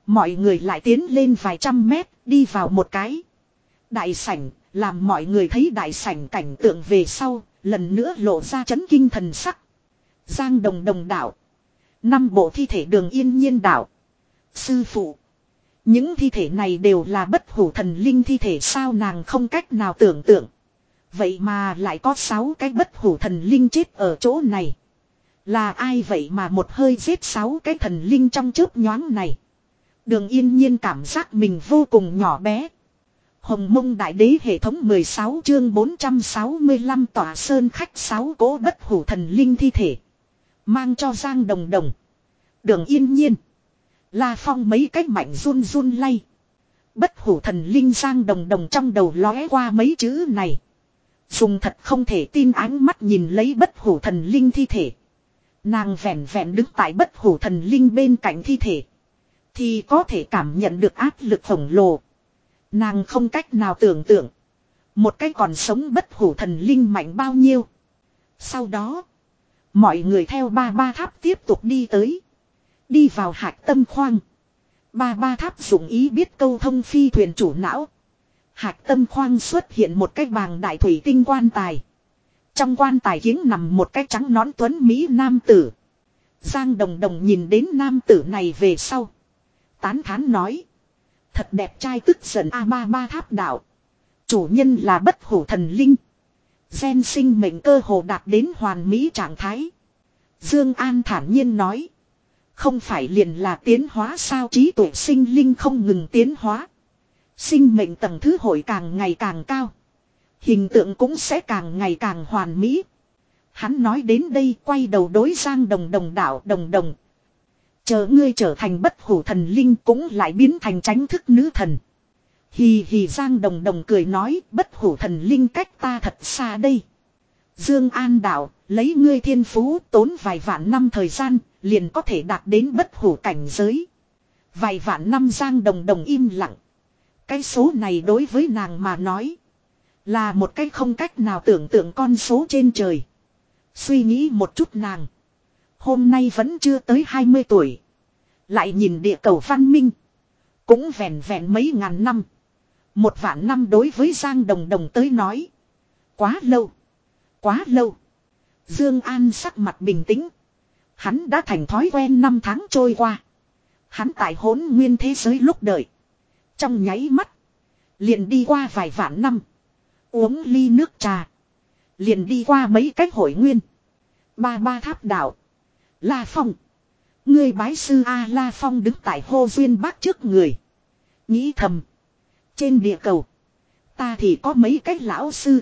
Mọi người lại tiến lên vài trăm mét, đi vào một cái. Đại sảnh làm mọi người thấy đại sảnh cảnh tượng về sau, lần nữa lộ ra chấn kinh thần sắc. Giang đồng đồng đảo. Năm bộ thi thể đường yên nhiên đảo. Sư phụ. Những thi thể này đều là bất hủ thần linh thi thể sao nàng không cách nào tưởng tượng. Vậy mà lại có 6 cái bất hủ thần linh chết ở chỗ này. Là ai vậy mà một hơi giết 6 cái thần linh trong chớp nhoáng này. Đường yên nhiên cảm giác mình vô cùng nhỏ bé. Hồng mông đại đế hệ thống 16 chương 465 tỏa sơn khách 6 cố bất hủ thần linh thi thể. Mang cho Giang Đồng Đồng. Đường yên nhiên. La Phong mấy cách mạnh run run lay. Bất hủ thần linh Giang Đồng Đồng trong đầu lóe qua mấy chữ này. Dùng thật không thể tin ánh mắt nhìn lấy bất hủ thần linh thi thể. Nàng vẹn vẹn đứng tại bất hủ thần linh bên cạnh thi thể. Thì có thể cảm nhận được áp lực khổng lồ. Nàng không cách nào tưởng tượng. Một cái còn sống bất hủ thần linh mạnh bao nhiêu. Sau đó. Mọi người theo ba ba tháp tiếp tục đi tới. Đi vào hạc tâm khoang. Ba ba tháp dụng ý biết câu thông phi thuyền chủ não. Hạc tâm khoang xuất hiện một cái bàng đại thủy tinh quan tài. Trong quan tài giếng nằm một cái trắng nón tuấn Mỹ nam tử. Giang đồng đồng nhìn đến nam tử này về sau. Tán thán nói. Thật đẹp trai tức giận A ba ba tháp đạo. Chủ nhân là bất hủ thần linh. Gen sinh mệnh cơ hồ đạt đến hoàn mỹ trạng thái. Dương An thản nhiên nói. Không phải liền là tiến hóa sao trí tuệ sinh linh không ngừng tiến hóa. Sinh mệnh tầng thứ hội càng ngày càng cao. Hình tượng cũng sẽ càng ngày càng hoàn mỹ. Hắn nói đến đây quay đầu đối sang đồng đồng đảo đồng đồng. Chờ ngươi trở thành bất hủ thần linh cũng lại biến thành tránh thức nữ thần. Hì hì Giang Đồng Đồng cười nói bất hủ thần linh cách ta thật xa đây. Dương An đạo, lấy ngươi thiên phú tốn vài vạn năm thời gian, liền có thể đạt đến bất hủ cảnh giới. Vài vạn năm Giang Đồng Đồng im lặng. Cái số này đối với nàng mà nói, là một cái không cách nào tưởng tượng con số trên trời. Suy nghĩ một chút nàng. Hôm nay vẫn chưa tới 20 tuổi. Lại nhìn địa cầu văn minh. Cũng vẹn vẹn mấy ngàn năm. Một vạn năm đối với Giang Đồng Đồng tới nói. Quá lâu. Quá lâu. Dương An sắc mặt bình tĩnh. Hắn đã thành thói quen năm tháng trôi qua. Hắn tại hỗn nguyên thế giới lúc đợi. Trong nháy mắt. Liền đi qua vài vạn năm. Uống ly nước trà. Liền đi qua mấy cách hội nguyên. Ba ba tháp đạo. La Phong. người bái sư A La Phong đứng tại hô duyên bác trước người. Nghĩ thầm. Trên địa cầu. Ta thì có mấy cách lão sư.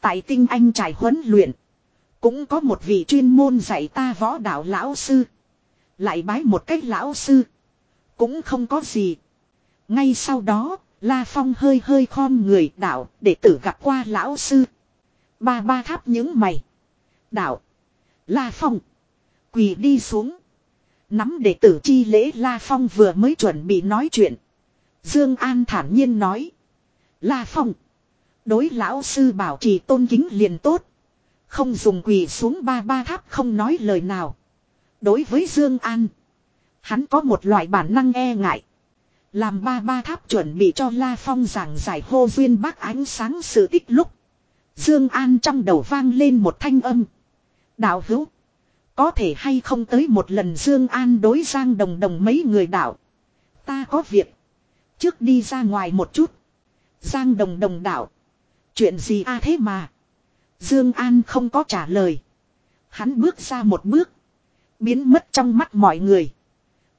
Tại tinh anh trải huấn luyện. Cũng có một vị chuyên môn dạy ta võ đạo lão sư. Lại bái một cách lão sư. Cũng không có gì. Ngay sau đó, La Phong hơi hơi khom người đạo để tử gặp qua lão sư. Ba ba tháp những mày. Đạo. La Phong. Quỳ đi xuống. Nắm đệ tử chi lễ La Phong vừa mới chuẩn bị nói chuyện. Dương An thản nhiên nói. La Phong. Đối lão sư bảo trì tôn kính liền tốt. Không dùng quỳ xuống ba ba tháp không nói lời nào. Đối với Dương An. Hắn có một loại bản năng e ngại. Làm ba ba tháp chuẩn bị cho La Phong giảng giải hô duyên bác ánh sáng sự tích lúc. Dương An trong đầu vang lên một thanh âm. Đạo hữu. Có thể hay không tới một lần Dương An đối Giang Đồng Đồng mấy người đạo. Ta có việc. Trước đi ra ngoài một chút. Giang Đồng Đồng đạo. Chuyện gì a thế mà. Dương An không có trả lời. Hắn bước ra một bước. Biến mất trong mắt mọi người.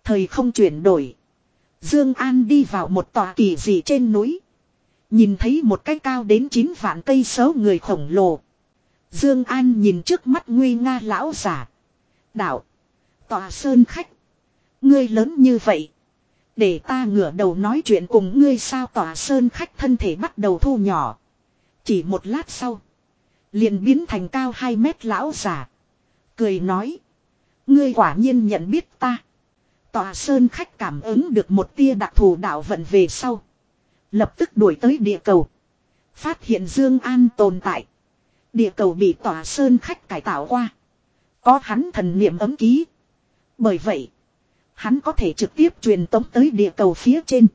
Thời không chuyển đổi. Dương An đi vào một tòa kỳ dị trên núi. Nhìn thấy một cái cao đến 9 vạn cây số người khổng lồ. Dương An nhìn trước mắt nguy nga lão giả. Đạo. Tòa sơn khách. Ngươi lớn như vậy. Để ta ngửa đầu nói chuyện cùng ngươi sao tòa sơn khách thân thể bắt đầu thu nhỏ. Chỉ một lát sau. Liền biến thành cao 2 mét lão giả. Cười nói. Ngươi quả nhiên nhận biết ta. Tòa sơn khách cảm ứng được một tia đặc thù đạo vận về sau. Lập tức đuổi tới địa cầu. Phát hiện Dương An tồn tại. Địa cầu bị tòa sơn khách cải tạo qua. Có hắn thần niệm ấm ký. Bởi vậy, hắn có thể trực tiếp truyền tống tới địa cầu phía trên.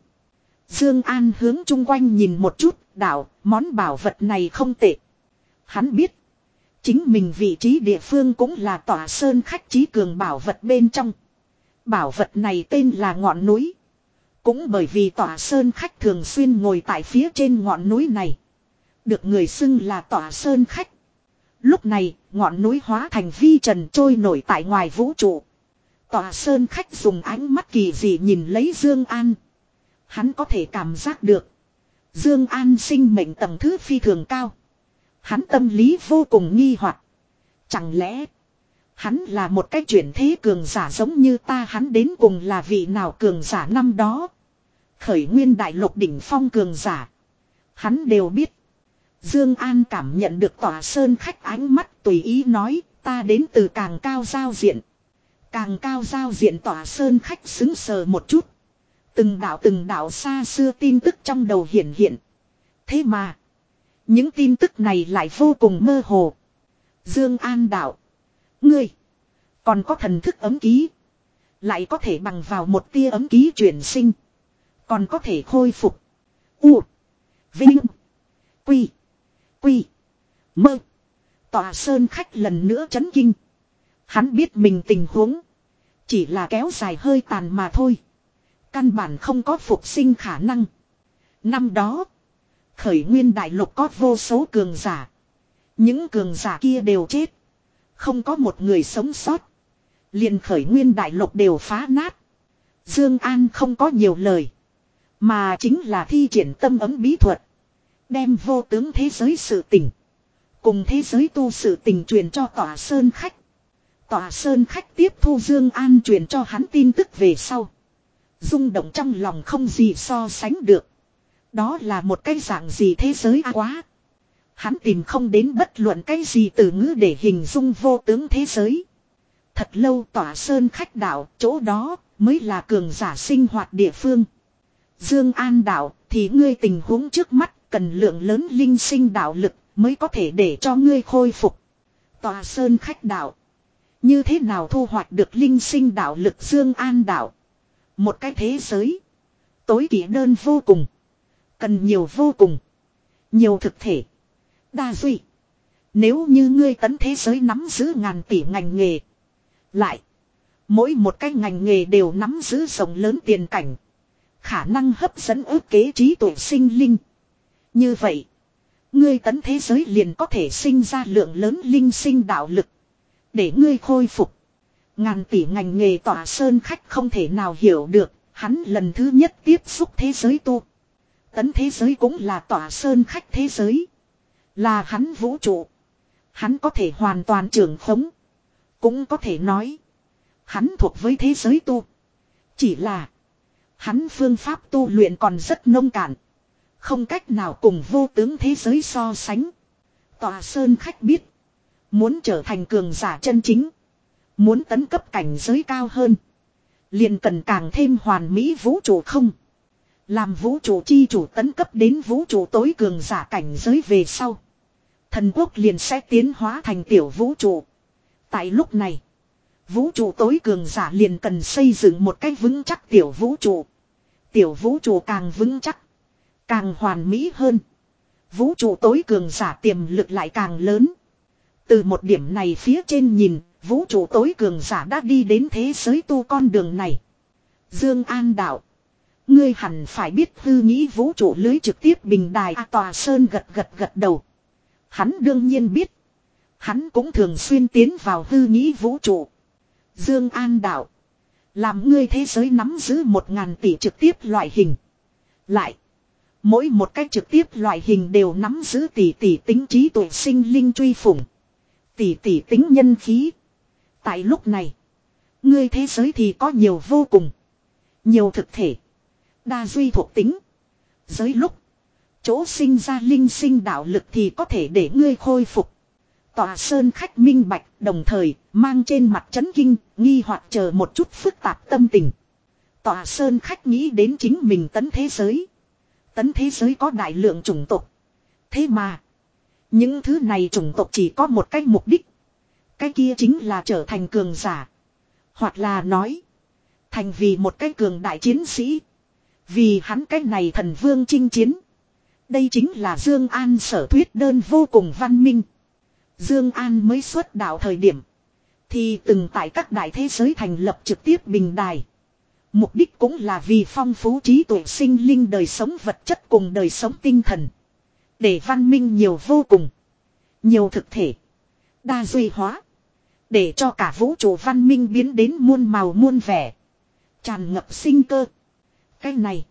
Dương An hướng chung quanh nhìn một chút, đạo, món bảo vật này không tệ. Hắn biết, chính mình vị trí địa phương cũng là tòa sơn khách trí cường bảo vật bên trong. Bảo vật này tên là ngọn núi. Cũng bởi vì tòa sơn khách thường xuyên ngồi tại phía trên ngọn núi này. Được người xưng là tòa sơn khách. Lúc này, ngọn núi hóa thành vi trần trôi nổi tại ngoài vũ trụ. Tòa sơn khách dùng ánh mắt kỳ dị nhìn lấy Dương An. Hắn có thể cảm giác được. Dương An sinh mệnh tầng thứ phi thường cao. Hắn tâm lý vô cùng nghi hoặc. Chẳng lẽ hắn là một cái chuyển thế cường giả giống như ta hắn đến cùng là vị nào cường giả năm đó. Khởi nguyên đại lục đỉnh phong cường giả. Hắn đều biết. Dương An cảm nhận được tòa sơn khách ánh mắt tùy ý nói, ta đến từ càng cao giao diện. Càng cao giao diện tỏa sơn khách xứng sờ một chút. Từng đạo từng đạo xa xưa tin tức trong đầu hiện hiện. Thế mà. Những tin tức này lại vô cùng mơ hồ. Dương An đạo. Ngươi. Còn có thần thức ấm ký. Lại có thể bằng vào một tia ấm ký chuyển sinh. Còn có thể khôi phục. U. Vinh. Quy. Quy. Mơ. Tòa sơn khách lần nữa chấn kinh. Hắn biết mình tình huống. Chỉ là kéo dài hơi tàn mà thôi. Căn bản không có phục sinh khả năng. Năm đó. Khởi nguyên đại lục có vô số cường giả. Những cường giả kia đều chết. Không có một người sống sót. liền khởi nguyên đại lục đều phá nát. Dương An không có nhiều lời. Mà chính là thi triển tâm ấm bí thuật. Đem vô tướng thế giới sự tình. Cùng thế giới tu sự tình truyền cho tỏa sơn khách. Tòa sơn khách tiếp thu Dương An truyền cho hắn tin tức về sau. rung động trong lòng không gì so sánh được. Đó là một cái dạng gì thế giới quá. Hắn tìm không đến bất luận cái gì từ ngữ để hình dung vô tướng thế giới. Thật lâu tỏa sơn khách đạo, chỗ đó mới là cường giả sinh hoạt địa phương. Dương An đạo, thì ngươi tình huống trước mắt cần lượng lớn linh sinh đạo lực mới có thể để cho ngươi khôi phục. Tòa sơn khách đạo. Như thế nào thu hoạch được linh sinh đạo lực dương an đạo. Một cái thế giới. Tối kỷ đơn vô cùng. Cần nhiều vô cùng. Nhiều thực thể. Đa duy. Nếu như ngươi tấn thế giới nắm giữ ngàn tỷ ngành nghề. Lại. Mỗi một cái ngành nghề đều nắm giữ rộng lớn tiền cảnh. Khả năng hấp dẫn ước kế trí tuệ sinh linh. Như vậy. Ngươi tấn thế giới liền có thể sinh ra lượng lớn linh sinh đạo lực. Để ngươi khôi phục. Ngàn tỷ ngành nghề tỏa sơn khách không thể nào hiểu được. Hắn lần thứ nhất tiếp xúc thế giới tu. Tấn thế giới cũng là tỏa sơn khách thế giới. Là hắn vũ trụ. Hắn có thể hoàn toàn trưởng khống. Cũng có thể nói. Hắn thuộc với thế giới tu. Chỉ là. Hắn phương pháp tu luyện còn rất nông cạn. Không cách nào cùng vô tướng thế giới so sánh. Tòa Sơn khách biết. Muốn trở thành cường giả chân chính. Muốn tấn cấp cảnh giới cao hơn. Liền cần càng thêm hoàn mỹ vũ trụ không. Làm vũ trụ chi chủ tấn cấp đến vũ trụ tối cường giả cảnh giới về sau. Thần quốc liền sẽ tiến hóa thành tiểu vũ trụ. Tại lúc này. Vũ trụ tối cường giả liền cần xây dựng một cách vững chắc tiểu vũ trụ. Tiểu vũ trụ càng vững chắc. Càng hoàn mỹ hơn. Vũ trụ tối cường giả tiềm lực lại càng lớn. Từ một điểm này phía trên nhìn, vũ trụ tối cường giả đã đi đến thế giới tu con đường này. Dương An đạo. Ngươi hẳn phải biết hư nghĩ vũ trụ lưới trực tiếp bình đài A Tòa Sơn gật gật gật đầu. Hắn đương nhiên biết. Hắn cũng thường xuyên tiến vào hư nghĩ vũ trụ. Dương An đạo. Làm ngươi thế giới nắm giữ một ngàn tỷ trực tiếp loại hình. Lại. Mỗi một cách trực tiếp loại hình đều nắm giữ tỷ tỷ tính trí tuệ sinh linh truy phủng. Tỷ tỷ tính nhân khí. Tại lúc này. Ngươi thế giới thì có nhiều vô cùng. Nhiều thực thể. Đa duy thuộc tính. Giới lúc. Chỗ sinh ra linh sinh đạo lực thì có thể để ngươi khôi phục. Tòa sơn khách minh bạch, đồng thời, mang trên mặt chấn kinh, nghi hoặc chờ một chút phức tạp tâm tình. Tòa sơn khách nghĩ đến chính mình tấn thế giới. Tấn thế giới có đại lượng chủng tộc. Thế mà. Những thứ này chủng tộc chỉ có một cái mục đích. Cái kia chính là trở thành cường giả. Hoặc là nói. Thành vì một cái cường đại chiến sĩ. Vì hắn cái này thần vương chinh chiến. Đây chính là Dương An sở thuyết đơn vô cùng văn minh. Dương An mới xuất đạo thời điểm. Thì từng tại các đại thế giới thành lập trực tiếp bình đài. Mục đích cũng là vì phong phú trí tuệ sinh linh đời sống vật chất cùng đời sống tinh thần. Để văn minh nhiều vô cùng. Nhiều thực thể. Đa duy hóa. Để cho cả vũ trụ văn minh biến đến muôn màu muôn vẻ. Tràn ngập sinh cơ. Cái này.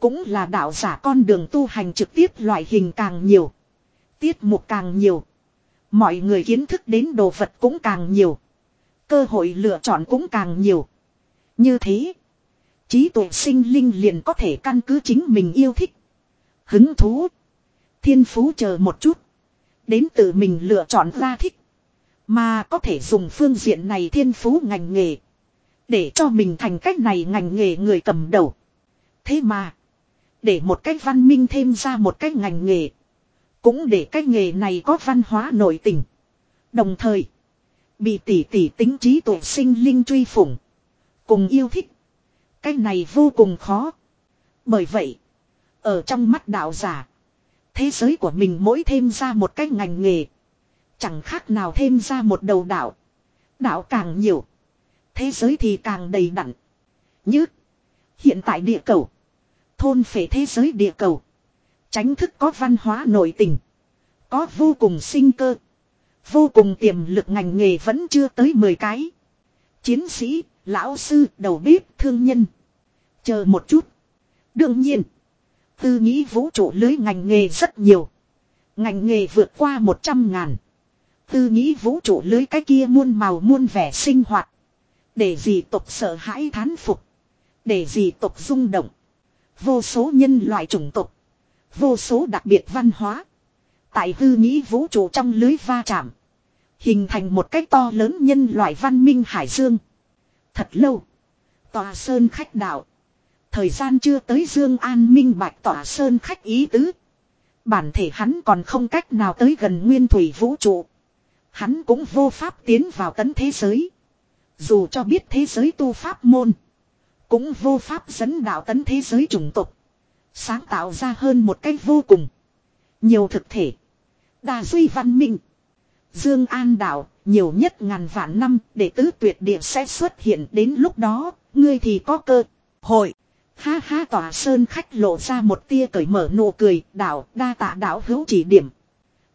Cũng là đạo giả con đường tu hành trực tiếp loại hình càng nhiều. Tiết mục càng nhiều. Mọi người kiến thức đến đồ vật cũng càng nhiều. Cơ hội lựa chọn cũng càng nhiều. Như thế. Trí tuệ sinh linh liền có thể căn cứ chính mình yêu thích. Hứng thú. Thiên phú chờ một chút. Đến tự mình lựa chọn ra thích. Mà có thể dùng phương diện này thiên phú ngành nghề. Để cho mình thành cách này ngành nghề người cầm đầu. Thế mà. Để một cách văn minh thêm ra một cách ngành nghề. Cũng để cách nghề này có văn hóa nội tình. Đồng thời. Bị tỷ tỷ tính trí tuệ sinh linh truy phủng. Cùng yêu thích. Cái này vô cùng khó. Bởi vậy. Ở trong mắt đạo giả. Thế giới của mình mỗi thêm ra một cái ngành nghề. Chẳng khác nào thêm ra một đầu đạo. Đạo càng nhiều. Thế giới thì càng đầy đặn. Như. Hiện tại địa cầu. Thôn phệ thế giới địa cầu. Tránh thức có văn hóa nội tình. Có vô cùng sinh cơ. Vô cùng tiềm lực ngành nghề vẫn chưa tới 10 cái. Chiến sĩ, lão sư, đầu bếp, thương nhân. Chờ một chút. Đương nhiên. Tư nghĩ vũ trụ lưới ngành nghề rất nhiều. Ngành nghề vượt qua 100 ngàn. Tư nghĩ vũ trụ lưới cái kia muôn màu muôn vẻ sinh hoạt. Để gì tộc sợ hãi thán phục. Để gì tộc rung động. Vô số nhân loại chủng tộc. Vô số đặc biệt văn hóa. Tại hư nghĩ vũ trụ trong lưới va chạm. Hình thành một cách to lớn nhân loại văn minh hải dương. Thật lâu. Tòa sơn khách đạo. Thời gian chưa tới Dương An minh bạch tòa sơn khách ý tứ. Bản thể hắn còn không cách nào tới gần nguyên thủy vũ trụ. Hắn cũng vô pháp tiến vào tấn thế giới. Dù cho biết thế giới tu pháp môn. Cũng vô pháp dẫn đạo tấn thế giới chủng tục. Sáng tạo ra hơn một cách vô cùng. Nhiều thực thể. Đa duy văn minh. Dương An đạo, nhiều nhất ngàn vạn năm, để tứ tuyệt địa sẽ xuất hiện đến lúc đó, ngươi thì có cơ hội. Ha ha tòa sơn khách lộ ra một tia cởi mở nụ cười, đạo, đa tạ đạo hữu chỉ điểm.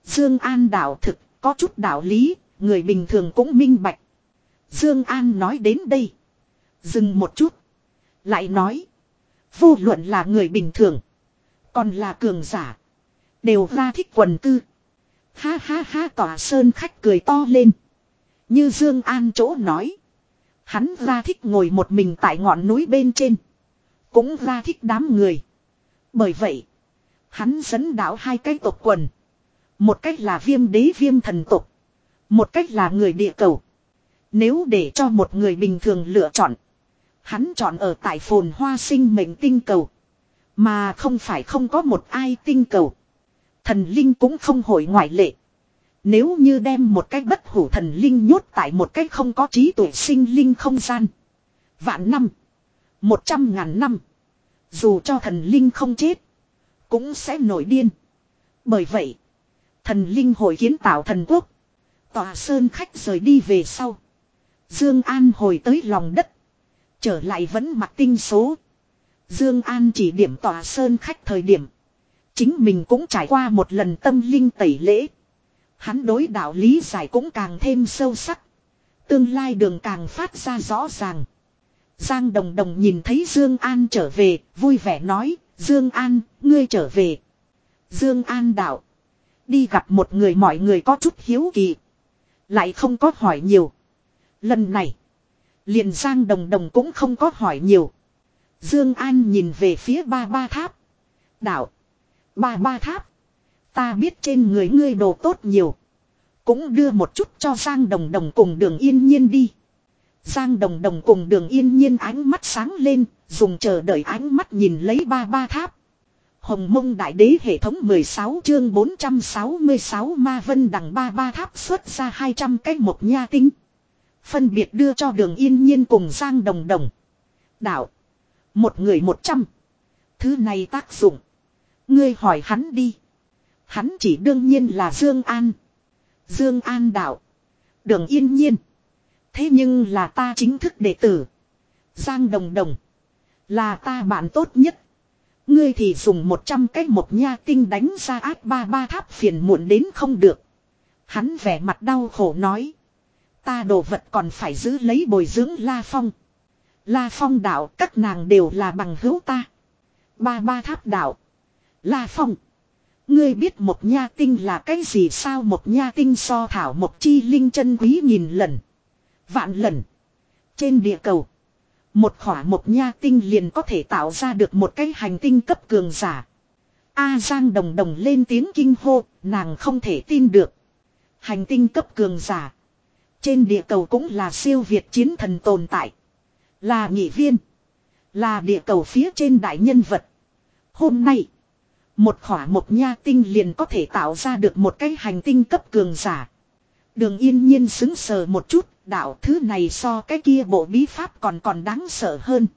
Dương An đạo thực, có chút đạo lý, người bình thường cũng minh bạch. Dương An nói đến đây. Dừng một chút. Lại nói. Vô luận là người bình thường. Còn là cường giả. Đều ra thích quần tư. Ha ha ha tòa sơn khách cười to lên. Như Dương An chỗ nói. Hắn ra thích ngồi một mình tại ngọn núi bên trên. Cũng ra thích đám người. Bởi vậy. Hắn dẫn đạo hai cái tộc quần. Một cách là viêm đế viêm thần tộc. Một cách là người địa cầu. Nếu để cho một người bình thường lựa chọn. Hắn chọn ở tại phồn hoa sinh mệnh tinh cầu. Mà không phải không có một ai tinh cầu. Thần linh cũng không hội ngoại lệ. Nếu như đem một cái bất hủ thần linh nhốt tại một cái không có trí tuệ sinh linh không gian. Vạn năm. Một trăm ngàn năm. Dù cho thần linh không chết. Cũng sẽ nổi điên. Bởi vậy. Thần linh hồi kiến tạo thần quốc. Tòa sơn khách rời đi về sau. Dương An hồi tới lòng đất. Trở lại vẫn mặc tinh số. Dương An chỉ điểm tòa sơn khách thời điểm. Chính mình cũng trải qua một lần tâm linh tẩy lễ. Hắn đối đạo lý giải cũng càng thêm sâu sắc. Tương lai đường càng phát ra rõ ràng. Giang Đồng Đồng nhìn thấy Dương An trở về, vui vẻ nói, Dương An, ngươi trở về. Dương An đạo. Đi gặp một người mọi người có chút hiếu kỳ. Lại không có hỏi nhiều. Lần này. Liền Giang Đồng Đồng cũng không có hỏi nhiều. Dương An nhìn về phía ba ba tháp. Đạo. Ba ba tháp. Ta biết trên người ngươi đồ tốt nhiều. Cũng đưa một chút cho Giang Đồng Đồng cùng đường yên nhiên đi. Giang Đồng Đồng cùng đường yên nhiên ánh mắt sáng lên, dùng chờ đợi ánh mắt nhìn lấy ba ba tháp. Hồng mông đại đế hệ thống 16 chương 466 ma vân đằng ba ba tháp xuất ra 200 cái một nha tinh. Phân biệt đưa cho đường yên nhiên cùng Giang Đồng Đồng. Đạo. Một người một trăm. Thứ này tác dụng. Ngươi hỏi hắn đi. Hắn chỉ đương nhiên là Dương An. Dương An đạo. Đường yên nhiên. Thế nhưng là ta chính thức đệ tử. Giang Đồng Đồng. Là ta bạn tốt nhất. Ngươi thì dùng 100 cái một nha tinh đánh ra ác ba ba tháp phiền muộn đến không được. Hắn vẻ mặt đau khổ nói. Ta đồ vật còn phải giữ lấy bồi dưỡng La Phong. La Phong đạo các nàng đều là bằng hữu ta. Ba ba tháp đạo. La Phong. Ngươi biết một nha tinh là cái gì sao một nha tinh so thảo một chi linh chân quý nghìn lần. Vạn lần. Trên địa cầu. Một khỏa một nha tinh liền có thể tạo ra được một cái hành tinh cấp cường giả. A Giang đồng đồng lên tiếng kinh hô, nàng không thể tin được. Hành tinh cấp cường giả. Trên địa cầu cũng là siêu việt chiến thần tồn tại. Là nghị viên. Là địa cầu phía trên đại nhân vật. Hôm nay. Một khỏa một nha tinh liền có thể tạo ra được một cái hành tinh cấp cường giả. Đường yên nhiên xứng sờ một chút, đạo thứ này so cái kia bộ bí pháp còn còn đáng sợ hơn.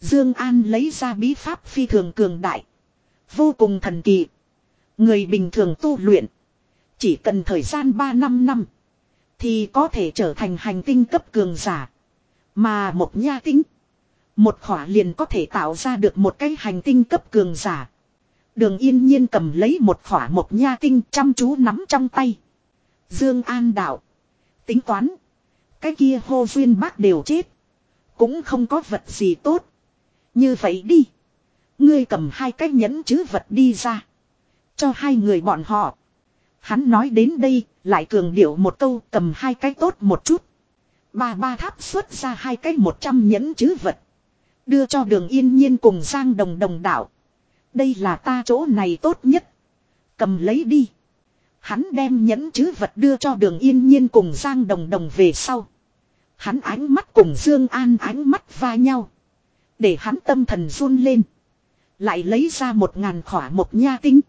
Dương An lấy ra bí pháp phi thường cường đại. Vô cùng thần kỳ. Người bình thường tu luyện. Chỉ cần thời gian 3 năm năm. Thì có thể trở thành hành tinh cấp cường giả. Mà một nha tinh. Một khỏa liền có thể tạo ra được một cái hành tinh cấp cường giả. Đường yên nhiên cầm lấy một khỏa một nha tinh chăm chú nắm trong tay. Dương An đạo. Tính toán. Cái kia hô duyên bác đều chết. Cũng không có vật gì tốt. Như vậy đi. Ngươi cầm hai cái nhẫn chứ vật đi ra. Cho hai người bọn họ. Hắn nói đến đây, lại cường điệu một câu cầm hai cái tốt một chút. Ba ba tháp xuất ra hai cái một trăm nhẫn chứ vật. Đưa cho đường yên nhiên cùng Giang đồng đồng đảo. Đây là ta chỗ này tốt nhất. Cầm lấy đi. Hắn đem nhẫn chứ vật đưa cho đường yên nhiên cùng Giang đồng đồng về sau. Hắn ánh mắt cùng Dương An ánh mắt va nhau. Để hắn tâm thần run lên. Lại lấy ra một ngàn khỏa một nha tinh.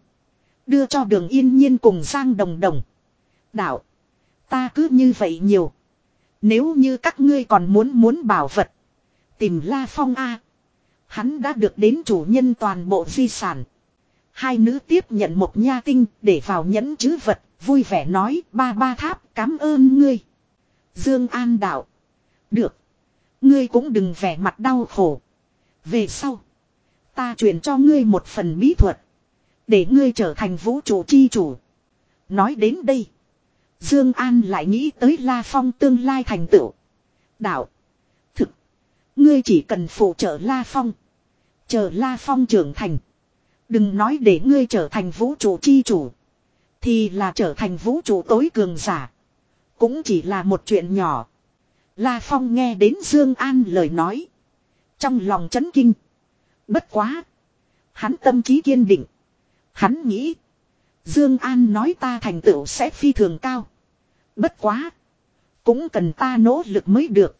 Đưa cho đường yên nhiên cùng Giang đồng đồng. Đạo. Ta cứ như vậy nhiều. Nếu như các ngươi còn muốn muốn bảo vật. Tìm La Phong A. Hắn đã được đến chủ nhân toàn bộ di sản. Hai nữ tiếp nhận một nha tinh để vào nhẫn chứ vật. Vui vẻ nói, ba ba tháp, cảm ơn ngươi. Dương An đạo. Được. Ngươi cũng đừng vẻ mặt đau khổ. Về sau. Ta truyền cho ngươi một phần bí thuật. Để ngươi trở thành vũ trụ chi chủ. Nói đến đây. Dương An lại nghĩ tới La Phong tương lai thành tựu. Đạo. Thực. Ngươi chỉ cần phụ trợ La Phong. Chờ La Phong trưởng thành. Đừng nói để ngươi trở thành vũ trụ chi chủ. Thì là trở thành vũ trụ tối cường giả. Cũng chỉ là một chuyện nhỏ. La Phong nghe đến Dương An lời nói. Trong lòng chấn kinh. Bất quá. Hắn tâm trí kiên định. Hắn nghĩ. Dương An nói ta thành tựu sẽ phi thường cao. Bất quá. Cũng cần ta nỗ lực mới được.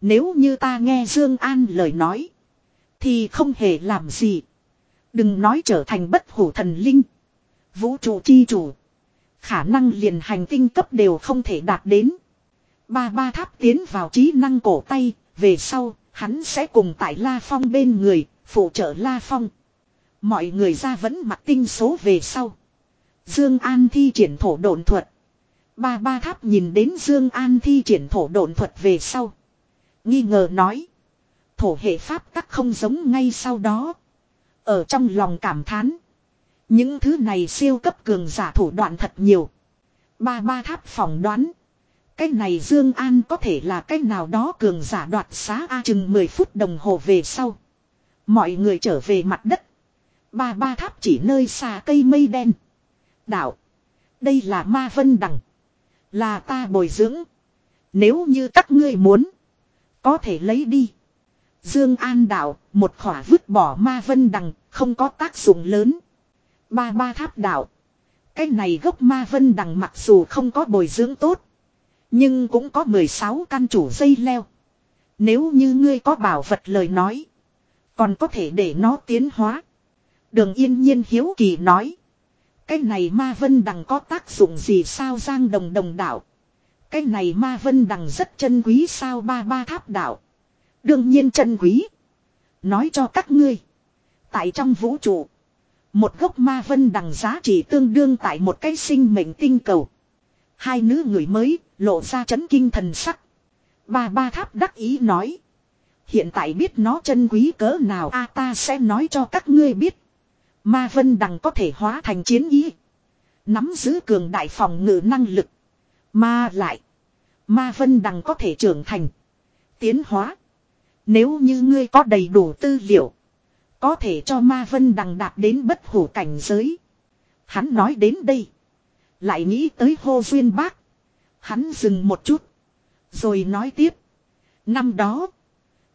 Nếu như ta nghe Dương An lời nói. Thì không hề làm gì. Đừng nói trở thành bất hủ thần linh. Vũ trụ chi chủ. Khả năng liền hành tinh cấp đều không thể đạt đến. Ba ba tháp tiến vào trí năng cổ tay. Về sau, hắn sẽ cùng tại La Phong bên người, phụ trợ La Phong. Mọi người ra vẫn mặc tinh số về sau. Dương An thi triển thổ độn thuật. Ba ba tháp nhìn đến Dương An thi triển thổ độn thuật về sau. Nghi ngờ nói. Thổ hệ pháp tắc không giống ngay sau đó. Ở trong lòng cảm thán. Những thứ này siêu cấp cường giả thủ đoạn thật nhiều. Ba ba tháp phỏng đoán. Cái này Dương An có thể là cái nào đó cường giả đoạt xá A chừng 10 phút đồng hồ về sau. Mọi người trở về mặt đất. Ba ba tháp chỉ nơi xa cây mây đen. Đạo. Đây là ma vân đằng. Là ta bồi dưỡng. Nếu như các ngươi muốn. Có thể lấy đi. Dương An đạo. Một khỏa vứt bỏ ma vân đằng. Không có tác dụng lớn. Ba ba tháp đạo. Cái này gốc ma vân đằng mặc dù không có bồi dưỡng tốt. Nhưng cũng có 16 căn chủ dây leo. Nếu như ngươi có bảo vật lời nói. Còn có thể để nó tiến hóa. Đường yên nhiên hiếu kỳ nói. Cái này ma vân đằng có tác dụng gì sao giang đồng đồng đạo. Cái này ma vân đằng rất chân quý sao ba ba tháp đạo. Đương nhiên chân quý. Nói cho các ngươi. Tại trong vũ trụ. Một gốc ma vân đằng giá trị tương đương tại một cái sinh mệnh tinh cầu. Hai nữ người mới lộ ra chấn kinh thần sắc. Ba ba tháp đắc ý nói. Hiện tại biết nó chân quý cỡ nào, a ta sẽ nói cho các ngươi biết. Ma vân đằng có thể hóa thành chiến ý. Nắm giữ cường đại phòng ngự năng lực. Mà lại. Ma vân đằng có thể trưởng thành. Tiến hóa. Nếu như ngươi có đầy đủ tư liệu. Có thể cho ma vân đằng đạt đến bất hủ cảnh giới. Hắn nói đến đây. Lại nghĩ tới hô duyên bác. Hắn dừng một chút. Rồi nói tiếp. Năm đó.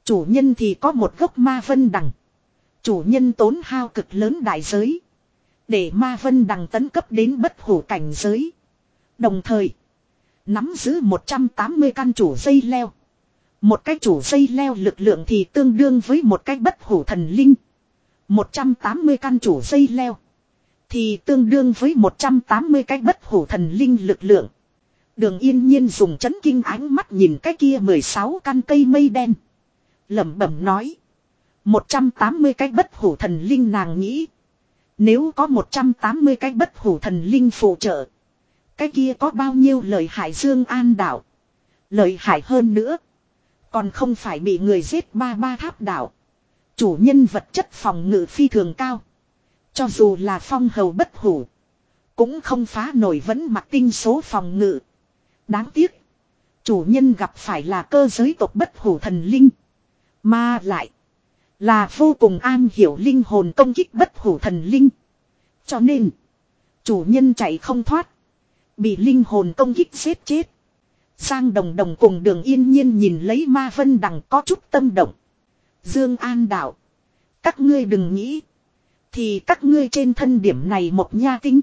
Chủ nhân thì có một gốc ma vân đằng. Chủ nhân tốn hao cực lớn đại giới. Để ma vân đằng tấn cấp đến bất hủ cảnh giới. Đồng thời. Nắm giữ 180 căn chủ dây leo. Một cái chủ dây leo lực lượng thì tương đương với một cái bất hủ thần linh. 180 căn chủ dây leo. Thì tương đương với 180 cái bất hủ thần linh lực lượng. Đường yên nhiên dùng chấn kinh ánh mắt nhìn cái kia 16 căn cây mây đen. lẩm bẩm nói. 180 cái bất hủ thần linh nàng nghĩ. Nếu có 180 cái bất hủ thần linh phụ trợ. Cái kia có bao nhiêu lời hại Dương An đảo. Lời hại hơn nữa. Còn không phải bị người giết ba ba tháp đảo. Chủ nhân vật chất phòng ngự phi thường cao. Cho dù là phong hầu bất hủ. Cũng không phá nổi vẫn mặc tinh số phòng ngự. Đáng tiếc. Chủ nhân gặp phải là cơ giới tộc bất hủ thần linh. Mà lại. Là vô cùng an hiểu linh hồn công kích bất hủ thần linh. Cho nên. Chủ nhân chạy không thoát. Bị linh hồn công kích giết chết. Sang đồng đồng cùng đường yên nhiên nhìn lấy ma vân đằng có chút tâm động. Dương An đạo. Các ngươi đừng nghĩ. Thì các ngươi trên thân điểm này một nha tinh.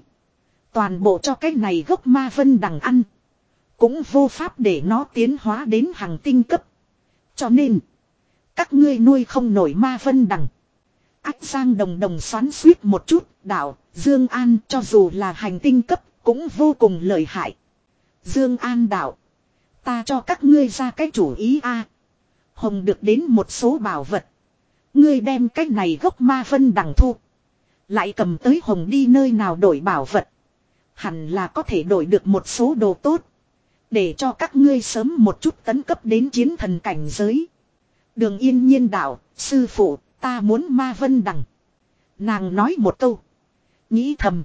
Toàn bộ cho cái này gốc ma vân đằng ăn. Cũng vô pháp để nó tiến hóa đến hàng tinh cấp. Cho nên. Các ngươi nuôi không nổi ma vân đằng. Ách sang đồng đồng xoắn suýt một chút. Đạo. Dương An cho dù là hành tinh cấp. Cũng vô cùng lợi hại. Dương An đạo. Ta cho các ngươi ra cái chủ ý a. Hồng được đến một số bảo vật. Ngươi đem cái này gốc ma vân đằng thu. Lại cầm tới hồng đi nơi nào đổi bảo vật. Hẳn là có thể đổi được một số đồ tốt. Để cho các ngươi sớm một chút tấn cấp đến chiến thần cảnh giới. Đường yên nhiên đạo, sư phụ, ta muốn ma vân đằng. Nàng nói một câu. Nghĩ thầm.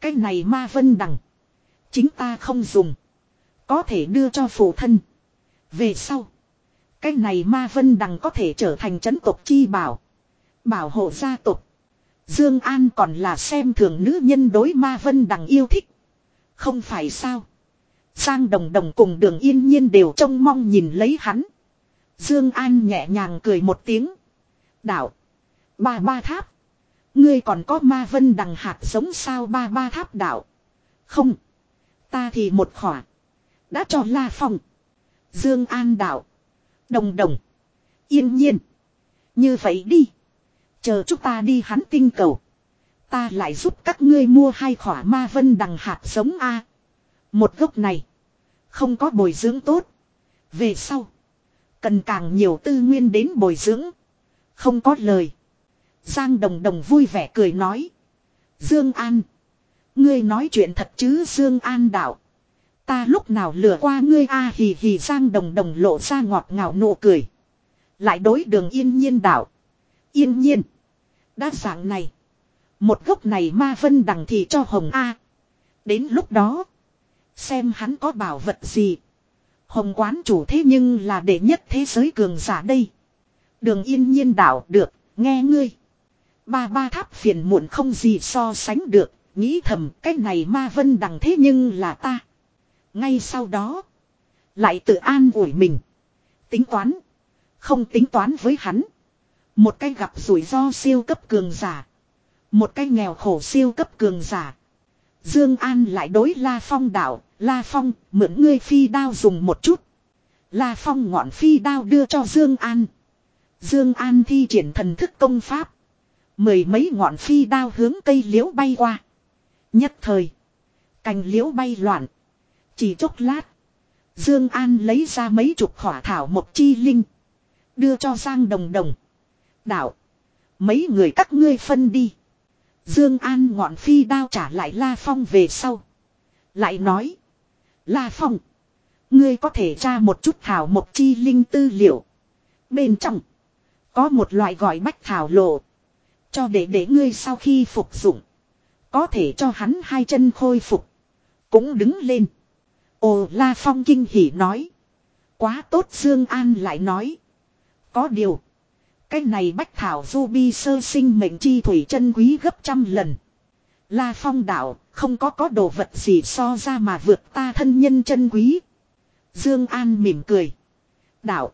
Cái này ma vân đằng. Chính ta không dùng. Có thể đưa cho phụ thân. Về sau. Cái này ma vân đằng có thể trở thành chấn tộc chi bảo. Bảo hộ gia tộc. Dương An còn là xem thường nữ nhân đối ma vân đằng yêu thích. Không phải sao. sang Đồng Đồng cùng đường yên nhiên đều trông mong nhìn lấy hắn. Dương An nhẹ nhàng cười một tiếng. Đạo. Ba ba tháp. Ngươi còn có ma vân đằng hạt giống sao ba ba tháp đạo. Không. Ta thì một khỏa. Đã cho La Phong. Dương An đạo. Đồng đồng. Yên nhiên. Như vậy đi. Chờ chúng ta đi hắn tinh cầu. Ta lại giúp các ngươi mua hai khỏa ma vân đằng hạt giống A. Một gốc này. Không có bồi dưỡng tốt. Về sau. Cần càng nhiều tư nguyên đến bồi dưỡng. Không có lời. Giang đồng đồng vui vẻ cười nói. Dương An. Ngươi nói chuyện thật chứ Dương An đạo. Ta lúc nào lừa qua ngươi a hì hì Giang đồng đồng lộ ra ngọt ngào nụ cười. Lại đối đường yên nhiên đảo Yên nhiên. Đa dạng này. Một gốc này ma vân đằng thì cho hồng A. Đến lúc đó. Xem hắn có bảo vật gì. Hồng quán chủ thế nhưng là đệ nhất thế giới cường giả đây. Đường yên nhiên đảo được, nghe ngươi. Ba ba tháp phiền muộn không gì so sánh được, nghĩ thầm cái này ma vân đằng thế nhưng là ta. Ngay sau đó, lại tự an ủi mình. Tính toán, không tính toán với hắn. Một cái gặp rủi ro siêu cấp cường giả. Một cái nghèo khổ siêu cấp cường giả. Dương An lại đối La Phong đạo, La Phong, mượn ngươi phi đao dùng một chút. La Phong ngọn phi đao đưa cho Dương An. Dương An thi triển thần thức công pháp. Mười mấy ngọn phi đao hướng cây liễu bay qua. Nhất thời. Cành liễu bay loạn. Chỉ chốc lát. Dương An lấy ra mấy chục hỏa thảo một chi linh. Đưa cho Giang Đồng Đồng. Đạo. Mấy người các ngươi phân đi. Dương An ngọn phi đao trả lại La Phong về sau. Lại nói. La Phong. Ngươi có thể tra một chút thảo một chi linh tư liệu. Bên trong. Có một loại gọi bách thảo lộ. Cho để để ngươi sau khi phục dụng. Có thể cho hắn hai chân khôi phục. Cũng đứng lên. Ồ, La Phong kinh hỉ nói. Quá tốt, Dương An lại nói. Có điều. Cái này bách thảo du bi sơ sinh mệnh chi thủy chân quý gấp trăm lần. La Phong đạo, không có có đồ vật gì so ra mà vượt ta thân nhân chân quý. Dương An mỉm cười. Đạo.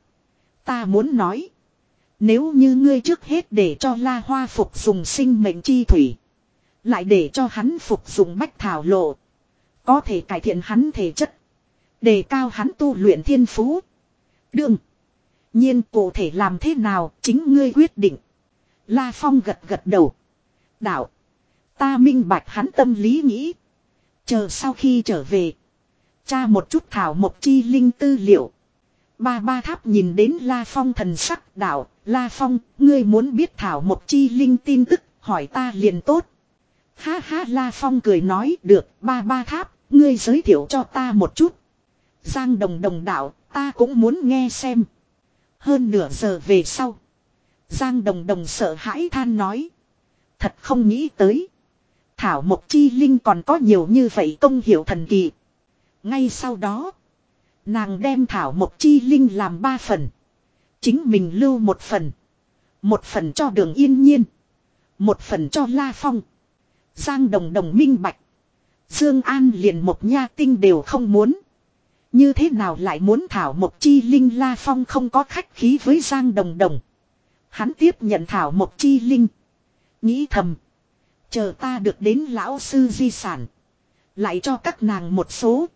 Ta muốn nói. Nếu như ngươi trước hết để cho La Hoa phục dùng sinh mệnh chi thủy. Lại để cho hắn phục dùng bách thảo lộ. Có thể cải thiện hắn thể chất. Đề cao hắn tu luyện thiên phú. Đương. nhiên cụ thể làm thế nào chính ngươi quyết định. La Phong gật gật đầu. Đạo. Ta minh bạch hắn tâm lý nghĩ. Chờ sau khi trở về. Cha một chút thảo một chi linh tư liệu. Ba ba tháp nhìn đến La Phong thần sắc đạo. La Phong, ngươi muốn biết thảo một chi linh tin tức, hỏi ta liền tốt. Ha ha La Phong cười nói được, ba ba tháp, ngươi giới thiệu cho ta một chút. Giang đồng đồng đạo, ta cũng muốn nghe xem. Hơn nửa giờ về sau. Giang đồng đồng sợ hãi than nói. Thật không nghĩ tới. Thảo Mộc Chi Linh còn có nhiều như vậy công hiệu thần kỳ. Ngay sau đó. Nàng đem Thảo Mộc Chi Linh làm ba phần. Chính mình lưu một phần. Một phần cho đường yên nhiên. Một phần cho La Phong. Giang đồng đồng minh bạch. Dương An liền một nha tinh đều không muốn. Như thế nào lại muốn thảo một chi linh La Phong không có khách khí với Giang đồng đồng. Hắn tiếp nhận thảo một chi linh. Nghĩ thầm. Chờ ta được đến lão sư di sản. Lại cho các nàng một số.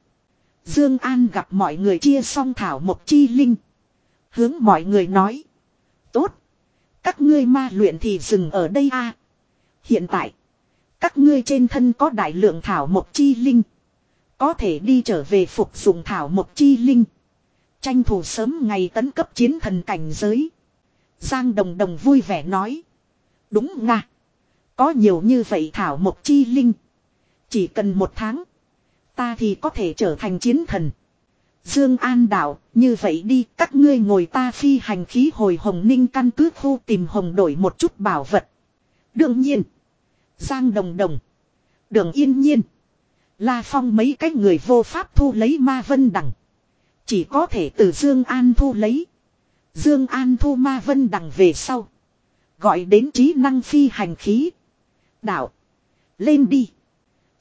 Dương An gặp mọi người chia xong thảo một chi linh. Hướng mọi người nói. Tốt. Các ngươi ma luyện thì dừng ở đây a. Hiện tại. Các ngươi trên thân có đại lượng thảo mộc chi linh. Có thể đi trở về phục dụng thảo mộc chi linh. Tranh thủ sớm ngày tấn cấp chiến thần cảnh giới. Giang Đồng Đồng vui vẻ nói. Đúng nga. Có nhiều như vậy thảo mộc chi linh. Chỉ cần một tháng. Ta thì có thể trở thành chiến thần. Dương An đạo, như vậy đi, các ngươi ngồi ta phi hành khí hồi Hồng Ninh căn cứ khu tìm Hồng đổi một chút bảo vật. Đương nhiên, Giang Đồng Đồng, Đường Yên Nhiên, La Phong mấy cái người vô pháp thu lấy Ma Vân Đằng, chỉ có thể từ Dương An thu lấy. Dương An thu Ma Vân Đằng về sau, gọi đến trí năng phi hành khí. Đạo, lên đi.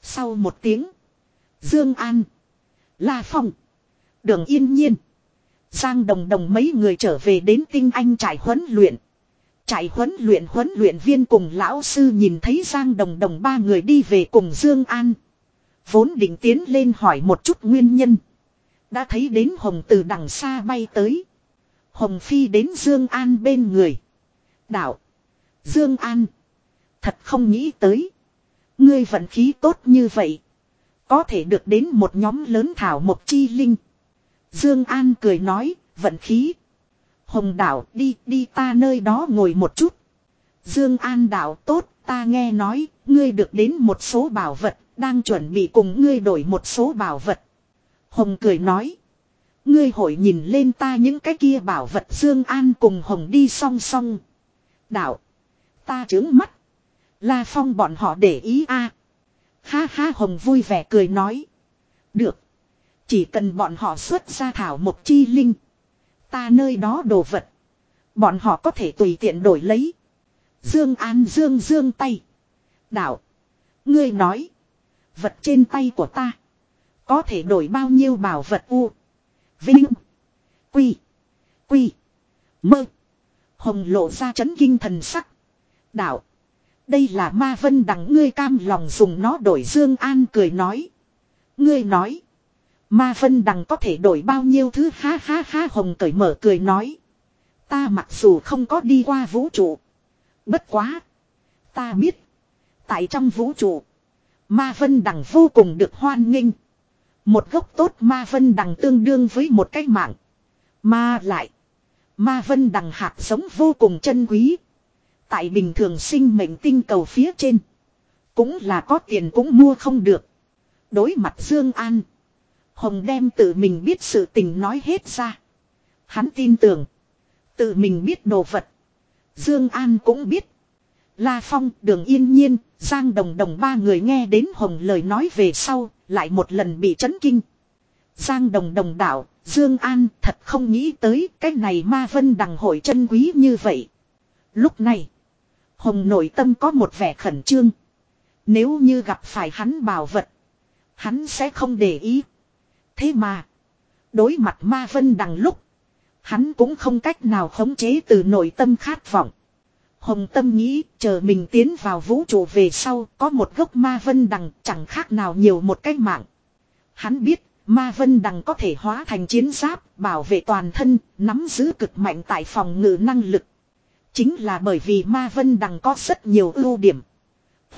Sau một tiếng, Dương An, La Phong Đường yên nhiên. Giang đồng đồng mấy người trở về đến tinh anh trại huấn luyện. Trại huấn luyện huấn luyện viên cùng lão sư nhìn thấy Giang đồng đồng ba người đi về cùng Dương An. Vốn định tiến lên hỏi một chút nguyên nhân. Đã thấy đến Hồng từ đằng xa bay tới. Hồng Phi đến Dương An bên người. Đạo. Dương An. Thật không nghĩ tới. Ngươi vận khí tốt như vậy. Có thể được đến một nhóm lớn thảo một chi linh. Dương An cười nói, vận khí. Hồng đảo đi đi ta nơi đó ngồi một chút. Dương An đảo tốt, ta nghe nói, ngươi được đến một số bảo vật, đang chuẩn bị cùng ngươi đổi một số bảo vật. Hồng cười nói. Ngươi hội nhìn lên ta những cái kia bảo vật Dương An cùng Hồng đi song song. Đạo. Ta trướng mắt. La Phong bọn họ để ý a. Ha ha Hồng vui vẻ cười nói. Được. Chỉ cần bọn họ xuất ra thảo một chi linh. Ta nơi đó đồ vật. Bọn họ có thể tùy tiện đổi lấy. Dương An dương dương tay. Đạo. Ngươi nói. Vật trên tay của ta. Có thể đổi bao nhiêu bảo vật u. Vinh. Quy. Quy. Mơ. Hồng lộ ra chấn kinh thần sắc. Đạo. Đây là ma vân đằng ngươi cam lòng dùng nó đổi Dương An cười nói. Ngươi nói. Ma phân Đằng có thể đổi bao nhiêu thứ ha ha ha, Hồng cởi mở cười nói. Ta mặc dù không có đi qua vũ trụ. Bất quá. Ta biết. Tại trong vũ trụ. Ma phân Đằng vô cùng được hoan nghênh. Một gốc tốt Ma phân Đằng tương đương với một cái mạng. Ma lại. Ma Vân Đằng hạt giống vô cùng chân quý. Tại bình thường sinh mệnh tinh cầu phía trên. Cũng là có tiền cũng mua không được. Đối mặt Dương An. Hồng đem tự mình biết sự tình nói hết ra. Hắn tin tưởng. Tự mình biết đồ vật. Dương An cũng biết. La Phong, Đường Yên Nhiên, Giang Đồng Đồng ba người nghe đến Hồng lời nói về sau, lại một lần bị chấn kinh. Giang Đồng Đồng đạo, Dương An thật không nghĩ tới cái này ma vân đằng hội chân quý như vậy. Lúc này, Hồng nội tâm có một vẻ khẩn trương. Nếu như gặp phải hắn bảo vật, hắn sẽ không để ý. Thế mà, đối mặt ma vân đằng lúc, hắn cũng không cách nào khống chế từ nội tâm khát vọng. Hồng tâm nghĩ chờ mình tiến vào vũ trụ về sau có một gốc ma vân đằng chẳng khác nào nhiều một cái mạng. Hắn biết ma vân đằng có thể hóa thành chiến giáp bảo vệ toàn thân nắm giữ cực mạnh tại phòng ngự năng lực. Chính là bởi vì ma vân đằng có rất nhiều ưu điểm.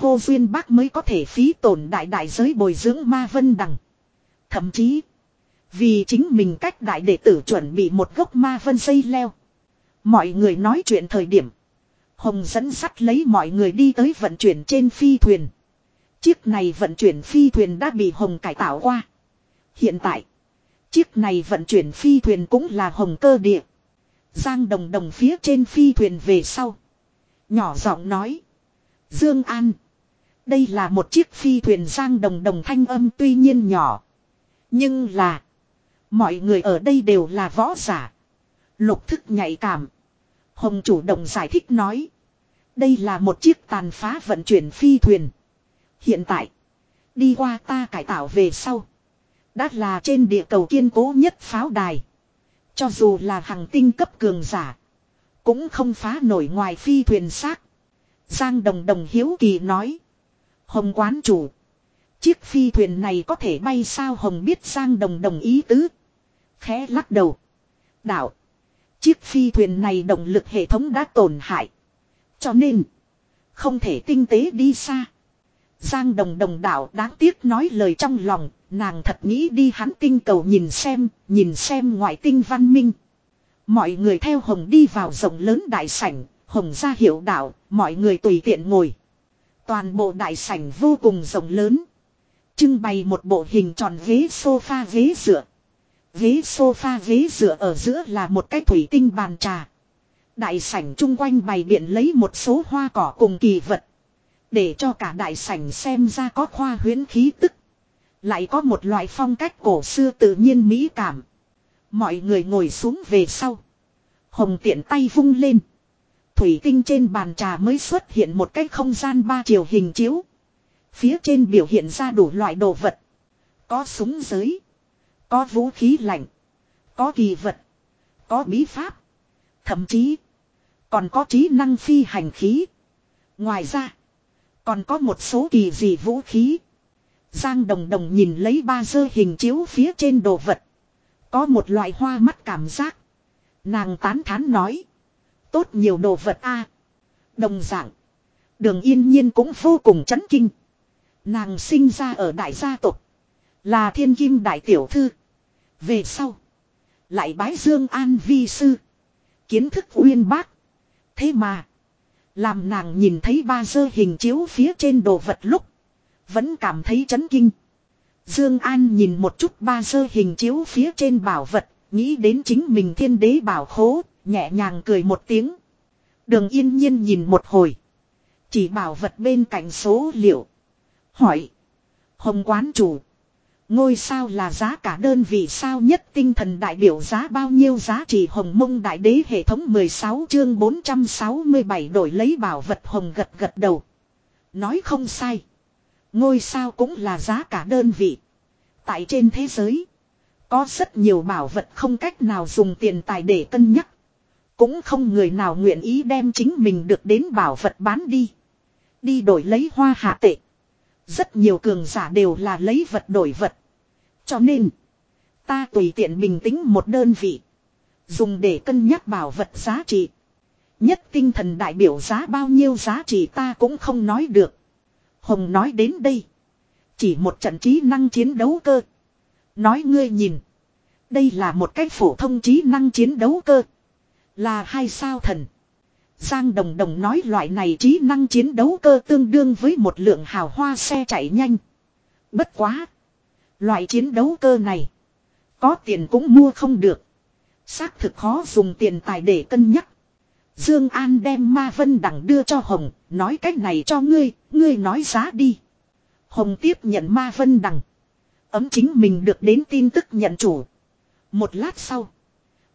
Khô duyên bác mới có thể phí tổn đại đại giới bồi dưỡng ma vân đằng. Thậm chí vì chính mình cách đại đệ tử chuẩn bị một gốc ma vân dây leo. Mọi người nói chuyện thời điểm Hồng dẫn sắt lấy mọi người đi tới vận chuyển trên phi thuyền. Chiếc này vận chuyển phi thuyền đã bị Hồng cải tạo qua. Hiện tại, chiếc này vận chuyển phi thuyền cũng là Hồng cơ địa. Giang đồng đồng phía trên phi thuyền về sau. Nhỏ giọng nói. Dương An. Đây là một chiếc phi thuyền Giang đồng đồng thanh âm tuy nhiên nhỏ. Nhưng là. Mọi người ở đây đều là võ giả. Lục thức nhạy cảm. Hồng chủ động giải thích nói. Đây là một chiếc tàn phá vận chuyển phi thuyền. Hiện tại. Đi qua ta cải tạo về sau. Đã là trên địa cầu kiên cố nhất pháo đài. Cho dù là hàng tinh cấp cường giả. Cũng không phá nổi ngoài phi thuyền xác. Giang Đồng Đồng hiếu kỳ nói. Hồng quán chủ. Chiếc phi thuyền này có thể bay sao Hồng biết Giang Đồng Đồng ý tứ. Khẽ lắc đầu. Đạo. Chiếc phi thuyền này động lực hệ thống đã tổn hại. Cho nên. Không thể tinh tế đi xa. Giang đồng đồng đạo đáng tiếc nói lời trong lòng. Nàng thật nghĩ đi hắn tinh cầu nhìn xem. Nhìn xem ngoại tinh văn minh. Mọi người theo Hồng đi vào rộng lớn đại sảnh. Hồng ra hiệu đạo. Mọi người tùy tiện ngồi. Toàn bộ đại sảnh vô cùng rộng lớn. Trưng bày một bộ hình tròn ghế sofa ghế dựa. Ghế sofa ghế dựa ở giữa là một cái thủy tinh bàn trà. Đại sảnh chung quanh bày biện lấy một số hoa cỏ cùng kỳ vật. Để cho cả đại sảnh xem ra có khoa huyến khí tức. Lại có một loại phong cách cổ xưa tự nhiên mỹ cảm. Mọi người ngồi xuống về sau. Hồng tiện tay vung lên. Thủy tinh trên bàn trà mới xuất hiện một cái không gian ba chiều hình chiếu. Phía trên biểu hiện ra đủ loại đồ vật. Có súng giới. Có vũ khí lạnh. Có kỳ vật. Có bí pháp. Thậm chí. Còn có trí năng phi hành khí. Ngoài ra. Còn có một số kỳ dị vũ khí. Giang đồng đồng nhìn lấy ba dơ hình chiếu phía trên đồ vật. Có một loại hoa mắt cảm giác. Nàng tán thán nói. Tốt nhiều đồ vật a Đồng dạng. Đường yên nhiên cũng vô cùng chấn kinh. Nàng sinh ra ở đại gia tộc. Là thiên kim đại tiểu thư. Về sau. Lại bái Dương An vi sư. Kiến thức uyên bác. Thế mà. Làm nàng nhìn thấy ba sơ hình chiếu phía trên đồ vật lúc. Vẫn cảm thấy chấn kinh. Dương An nhìn một chút ba sơ hình chiếu phía trên bảo vật. Nghĩ đến chính mình thiên đế bảo khố. Nhẹ nhàng cười một tiếng. Đường yên nhiên nhìn một hồi. Chỉ bảo vật bên cạnh số liệu. Hỏi. Hồng quán chủ. Ngôi sao là giá cả đơn vị sao nhất tinh thần đại biểu giá bao nhiêu giá trị hồng mông đại đế hệ thống 16 chương 467 đổi lấy bảo vật hồng gật gật đầu. Nói không sai. Ngôi sao cũng là giá cả đơn vị. Tại trên thế giới. Có rất nhiều bảo vật không cách nào dùng tiền tài để cân nhắc. Cũng không người nào nguyện ý đem chính mình được đến bảo vật bán đi. Đi đổi lấy hoa hạ tệ. Rất nhiều cường giả đều là lấy vật đổi vật. Cho nên, ta tùy tiện bình tĩnh một đơn vị. Dùng để cân nhắc bảo vật giá trị. Nhất tinh thần đại biểu giá bao nhiêu giá trị ta cũng không nói được. Hồng nói đến đây. Chỉ một trận trí năng chiến đấu cơ. Nói ngươi nhìn. Đây là một cách phổ thông trí năng chiến đấu cơ. Là hai sao thần. Giang Đồng Đồng nói loại này trí năng chiến đấu cơ tương đương với một lượng hào hoa xe chạy nhanh. Bất quá. Loại chiến đấu cơ này. Có tiền cũng mua không được. Xác thực khó dùng tiền tài để cân nhắc. Dương An đem ma vân đẳng đưa cho Hồng, nói cách này cho ngươi, ngươi nói giá đi. Hồng tiếp nhận ma vân đẳng. Ấm chính mình được đến tin tức nhận chủ. Một lát sau,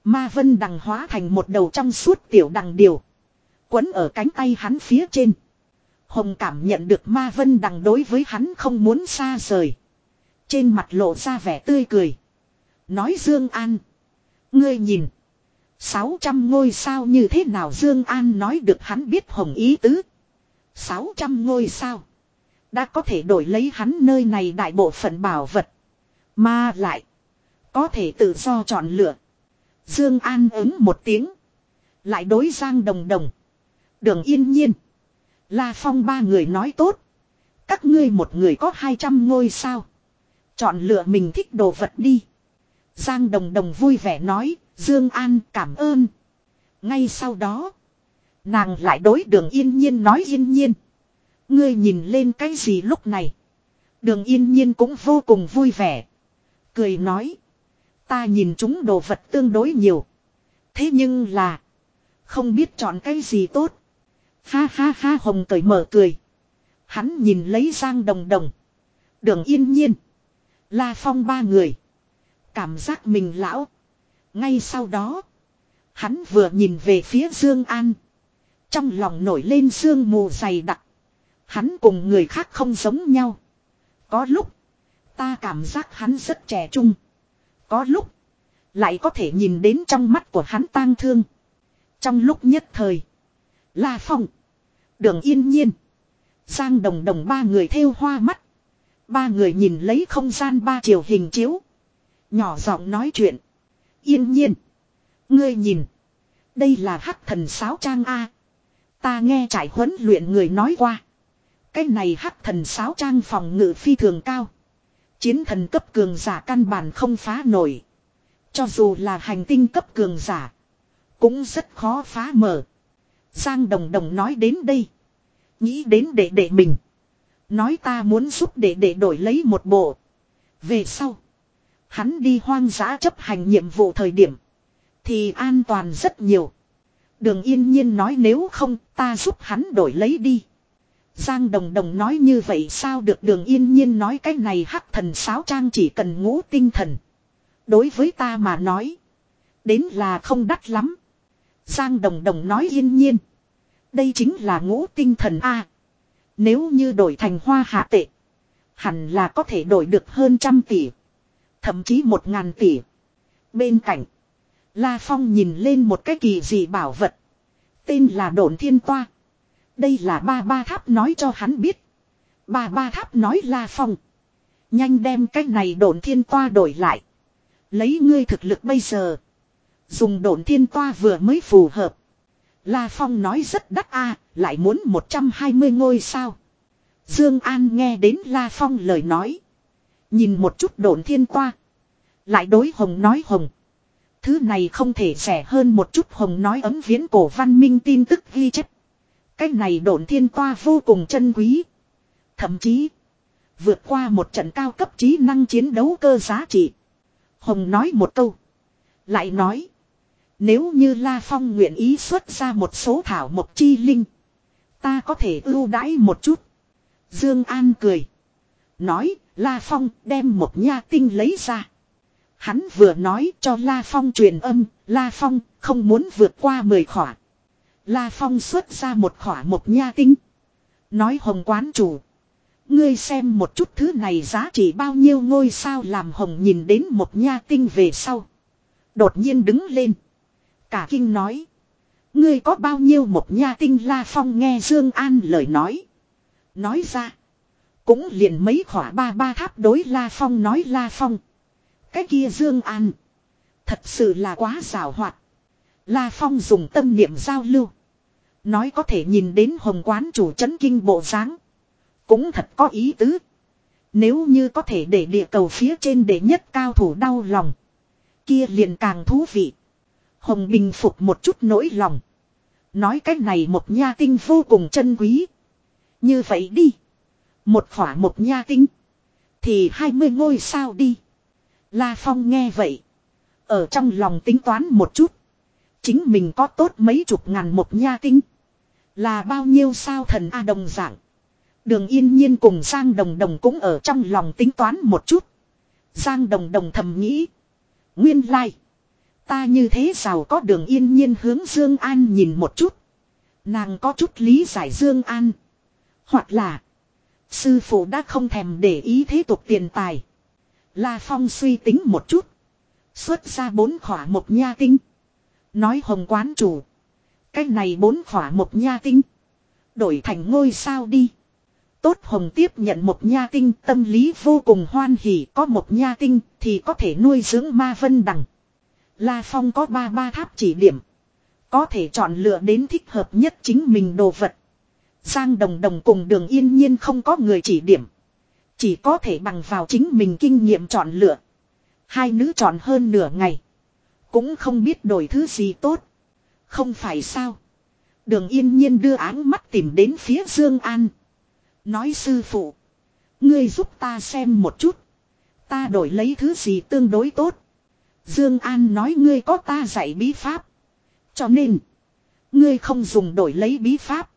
ma vân đằng hóa thành một đầu trong suốt tiểu đằng điều. Quấn ở cánh tay hắn phía trên. Hồng cảm nhận được ma vân đằng đối với hắn không muốn xa rời. Trên mặt lộ ra vẻ tươi cười. Nói Dương An. Ngươi nhìn. Sáu trăm ngôi sao như thế nào Dương An nói được hắn biết Hồng ý tứ. Sáu trăm ngôi sao. Đã có thể đổi lấy hắn nơi này đại bộ phận bảo vật. Mà lại. Có thể tự do chọn lựa. Dương An ứng một tiếng. Lại đối Giang Đồng Đồng. Đường yên nhiên. La Phong ba người nói tốt. Các ngươi một người có 200 ngôi sao. Chọn lựa mình thích đồ vật đi. Giang Đồng Đồng vui vẻ nói. Dương An cảm ơn. Ngay sau đó. Nàng lại đối đường yên nhiên nói yên nhiên. Ngươi nhìn lên cái gì lúc này. Đường yên nhiên cũng vô cùng vui vẻ. Cười nói. Ta nhìn chúng đồ vật tương đối nhiều. Thế nhưng là. Không biết chọn cái gì tốt. Ha ha ha hồng cởi mở cười. Hắn nhìn lấy Giang Đồng Đồng. Đường yên nhiên. La Phong ba người. Cảm giác mình lão. Ngay sau đó. Hắn vừa nhìn về phía Dương An. Trong lòng nổi lên sương mù dày đặc. Hắn cùng người khác không giống nhau. Có lúc. Ta cảm giác hắn rất trẻ trung. Có lúc. Lại có thể nhìn đến trong mắt của hắn tang thương. Trong lúc nhất thời. La Phong. Đường yên nhiên. Giang đồng đồng ba người theo hoa mắt. Ba người nhìn lấy không gian ba chiều hình chiếu. Nhỏ giọng nói chuyện. Yên nhiên. Ngươi nhìn. Đây là hắc thần sáo trang A. Ta nghe trải huấn luyện người nói qua. Cái này hắc thần sáo trang phòng ngự phi thường cao. Chiến thần cấp cường giả căn bản không phá nổi. Cho dù là hành tinh cấp cường giả. Cũng rất khó phá mở. Giang Đồng Đồng nói đến đây. Nghĩ đến đệ đệ mình. Nói ta muốn giúp đệ đệ đổi lấy một bộ. Về sau. Hắn đi hoang dã chấp hành nhiệm vụ thời điểm. Thì an toàn rất nhiều. Đường yên nhiên nói nếu không, ta giúp hắn đổi lấy đi. Giang Đồng Đồng nói như vậy sao được đường yên nhiên nói cái này hắc thần sáo trang chỉ cần ngũ tinh thần. Đối với ta mà nói. Đến là không đắt lắm. Giang Đồng Đồng nói yên nhiên. Đây chính là ngũ tinh thần A. Nếu như đổi thành hoa hạ tệ. Hẳn là có thể đổi được hơn trăm tỷ. Thậm chí một ngàn tỷ. Bên cạnh. La Phong nhìn lên một cái kỳ dị bảo vật. Tên là Đổn thiên toa. Đây là ba ba tháp nói cho hắn biết. Ba ba tháp nói La Phong. Nhanh đem cái này Đổn thiên toa đổi lại. Lấy ngươi thực lực bây giờ. Dùng đồn thiên toa vừa mới phù hợp. La Phong nói rất đắt a, lại muốn 120 ngôi sao. Dương An nghe đến La Phong lời nói. Nhìn một chút đồn thiên toa. Lại đối Hồng nói Hồng. Thứ này không thể rẻ hơn một chút Hồng nói ấm viễn cổ văn minh tin tức ghi chép. Cái này đồn thiên toa vô cùng chân quý. Thậm chí. Vượt qua một trận cao cấp trí năng chiến đấu cơ giá trị. Hồng nói một câu. Lại nói. Nếu như La Phong nguyện ý xuất ra một số thảo mộc chi linh. Ta có thể ưu đãi một chút. Dương An cười. Nói, La Phong đem một nha tinh lấy ra. Hắn vừa nói cho La Phong truyền âm. La Phong không muốn vượt qua mười khỏa. La Phong xuất ra một khỏa một nha tinh. Nói hồng quán chủ. Ngươi xem một chút thứ này giá trị bao nhiêu ngôi sao làm hồng nhìn đến một nha tinh về sau. Đột nhiên đứng lên. Cả kinh nói. Ngươi có bao nhiêu một nha tinh La Phong nghe Dương An lời nói. Nói ra. Cũng liền mấy khỏa ba ba tháp đối La Phong nói La Phong. Cái kia Dương An. Thật sự là quá xảo hoạt. La Phong dùng tâm niệm giao lưu. Nói có thể nhìn đến hồng quán chủ chấn kinh bộ dáng Cũng thật có ý tứ. Nếu như có thể để địa cầu phía trên để nhất cao thủ đau lòng. Kia liền càng thú vị. Hồng bình phục một chút nỗi lòng. Nói cách này một nha tinh vô cùng chân quý. Như vậy đi. Một khỏa một nha tinh. Thì hai mươi ngôi sao đi. La Phong nghe vậy. Ở trong lòng tính toán một chút. Chính mình có tốt mấy chục ngàn một nha tinh. Là bao nhiêu sao thần A đồng dạng. Đường yên nhiên cùng Giang Đồng Đồng cũng ở trong lòng tính toán một chút. Giang Đồng Đồng thầm nghĩ. Nguyên lai. Like. Ta như thế giàu có đường yên nhiên hướng Dương An nhìn một chút. Nàng có chút lý giải Dương An. Hoặc là. Sư phụ đã không thèm để ý thế tục tiền tài. La Phong suy tính một chút. Xuất ra bốn khỏa một nha tinh. Nói hồng quán chủ. Cái này bốn khỏa một nha tinh. Đổi thành ngôi sao đi. Tốt hồng tiếp nhận một nha tinh, tâm lý vô cùng hoan hỉ có một nha tinh thì có thể nuôi dưỡng ma vân đằng. La Phong có ba ba tháp chỉ điểm. Có thể chọn lựa đến thích hợp nhất chính mình đồ vật. Giang Đồng Đồng cùng đường yên nhiên không có người chỉ điểm. Chỉ có thể bằng vào chính mình kinh nghiệm chọn lựa. Hai nữ chọn hơn nửa ngày. Cũng không biết đổi thứ gì tốt. Không phải sao. Đường yên nhiên đưa áng mắt tìm đến phía Dương An. Nói sư phụ. Ngươi giúp ta xem một chút. Ta đổi lấy thứ gì tương đối tốt. Dương An nói ngươi có ta dạy bí pháp. Cho nên. Ngươi không dùng đổi lấy bí pháp.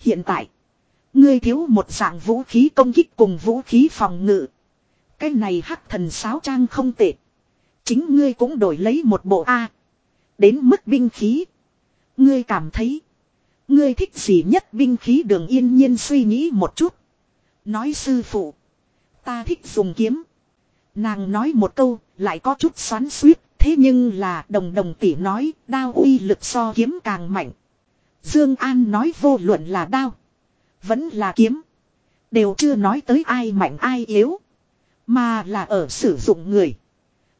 Hiện tại. Ngươi thiếu một dạng vũ khí công kích cùng vũ khí phòng ngự. Cái này hắc thần sáo trang không tệ. Chính ngươi cũng đổi lấy một bộ A. Đến mức binh khí. Ngươi cảm thấy. Ngươi thích gì nhất binh khí đường yên nhiên suy nghĩ một chút. Nói sư phụ. Ta thích dùng kiếm. Nàng nói một câu, lại có chút xoắn suýt, thế nhưng là đồng đồng tỷ nói, đao uy lực so kiếm càng mạnh. Dương An nói vô luận là đao, vẫn là kiếm, đều chưa nói tới ai mạnh ai yếu, mà là ở sử dụng người.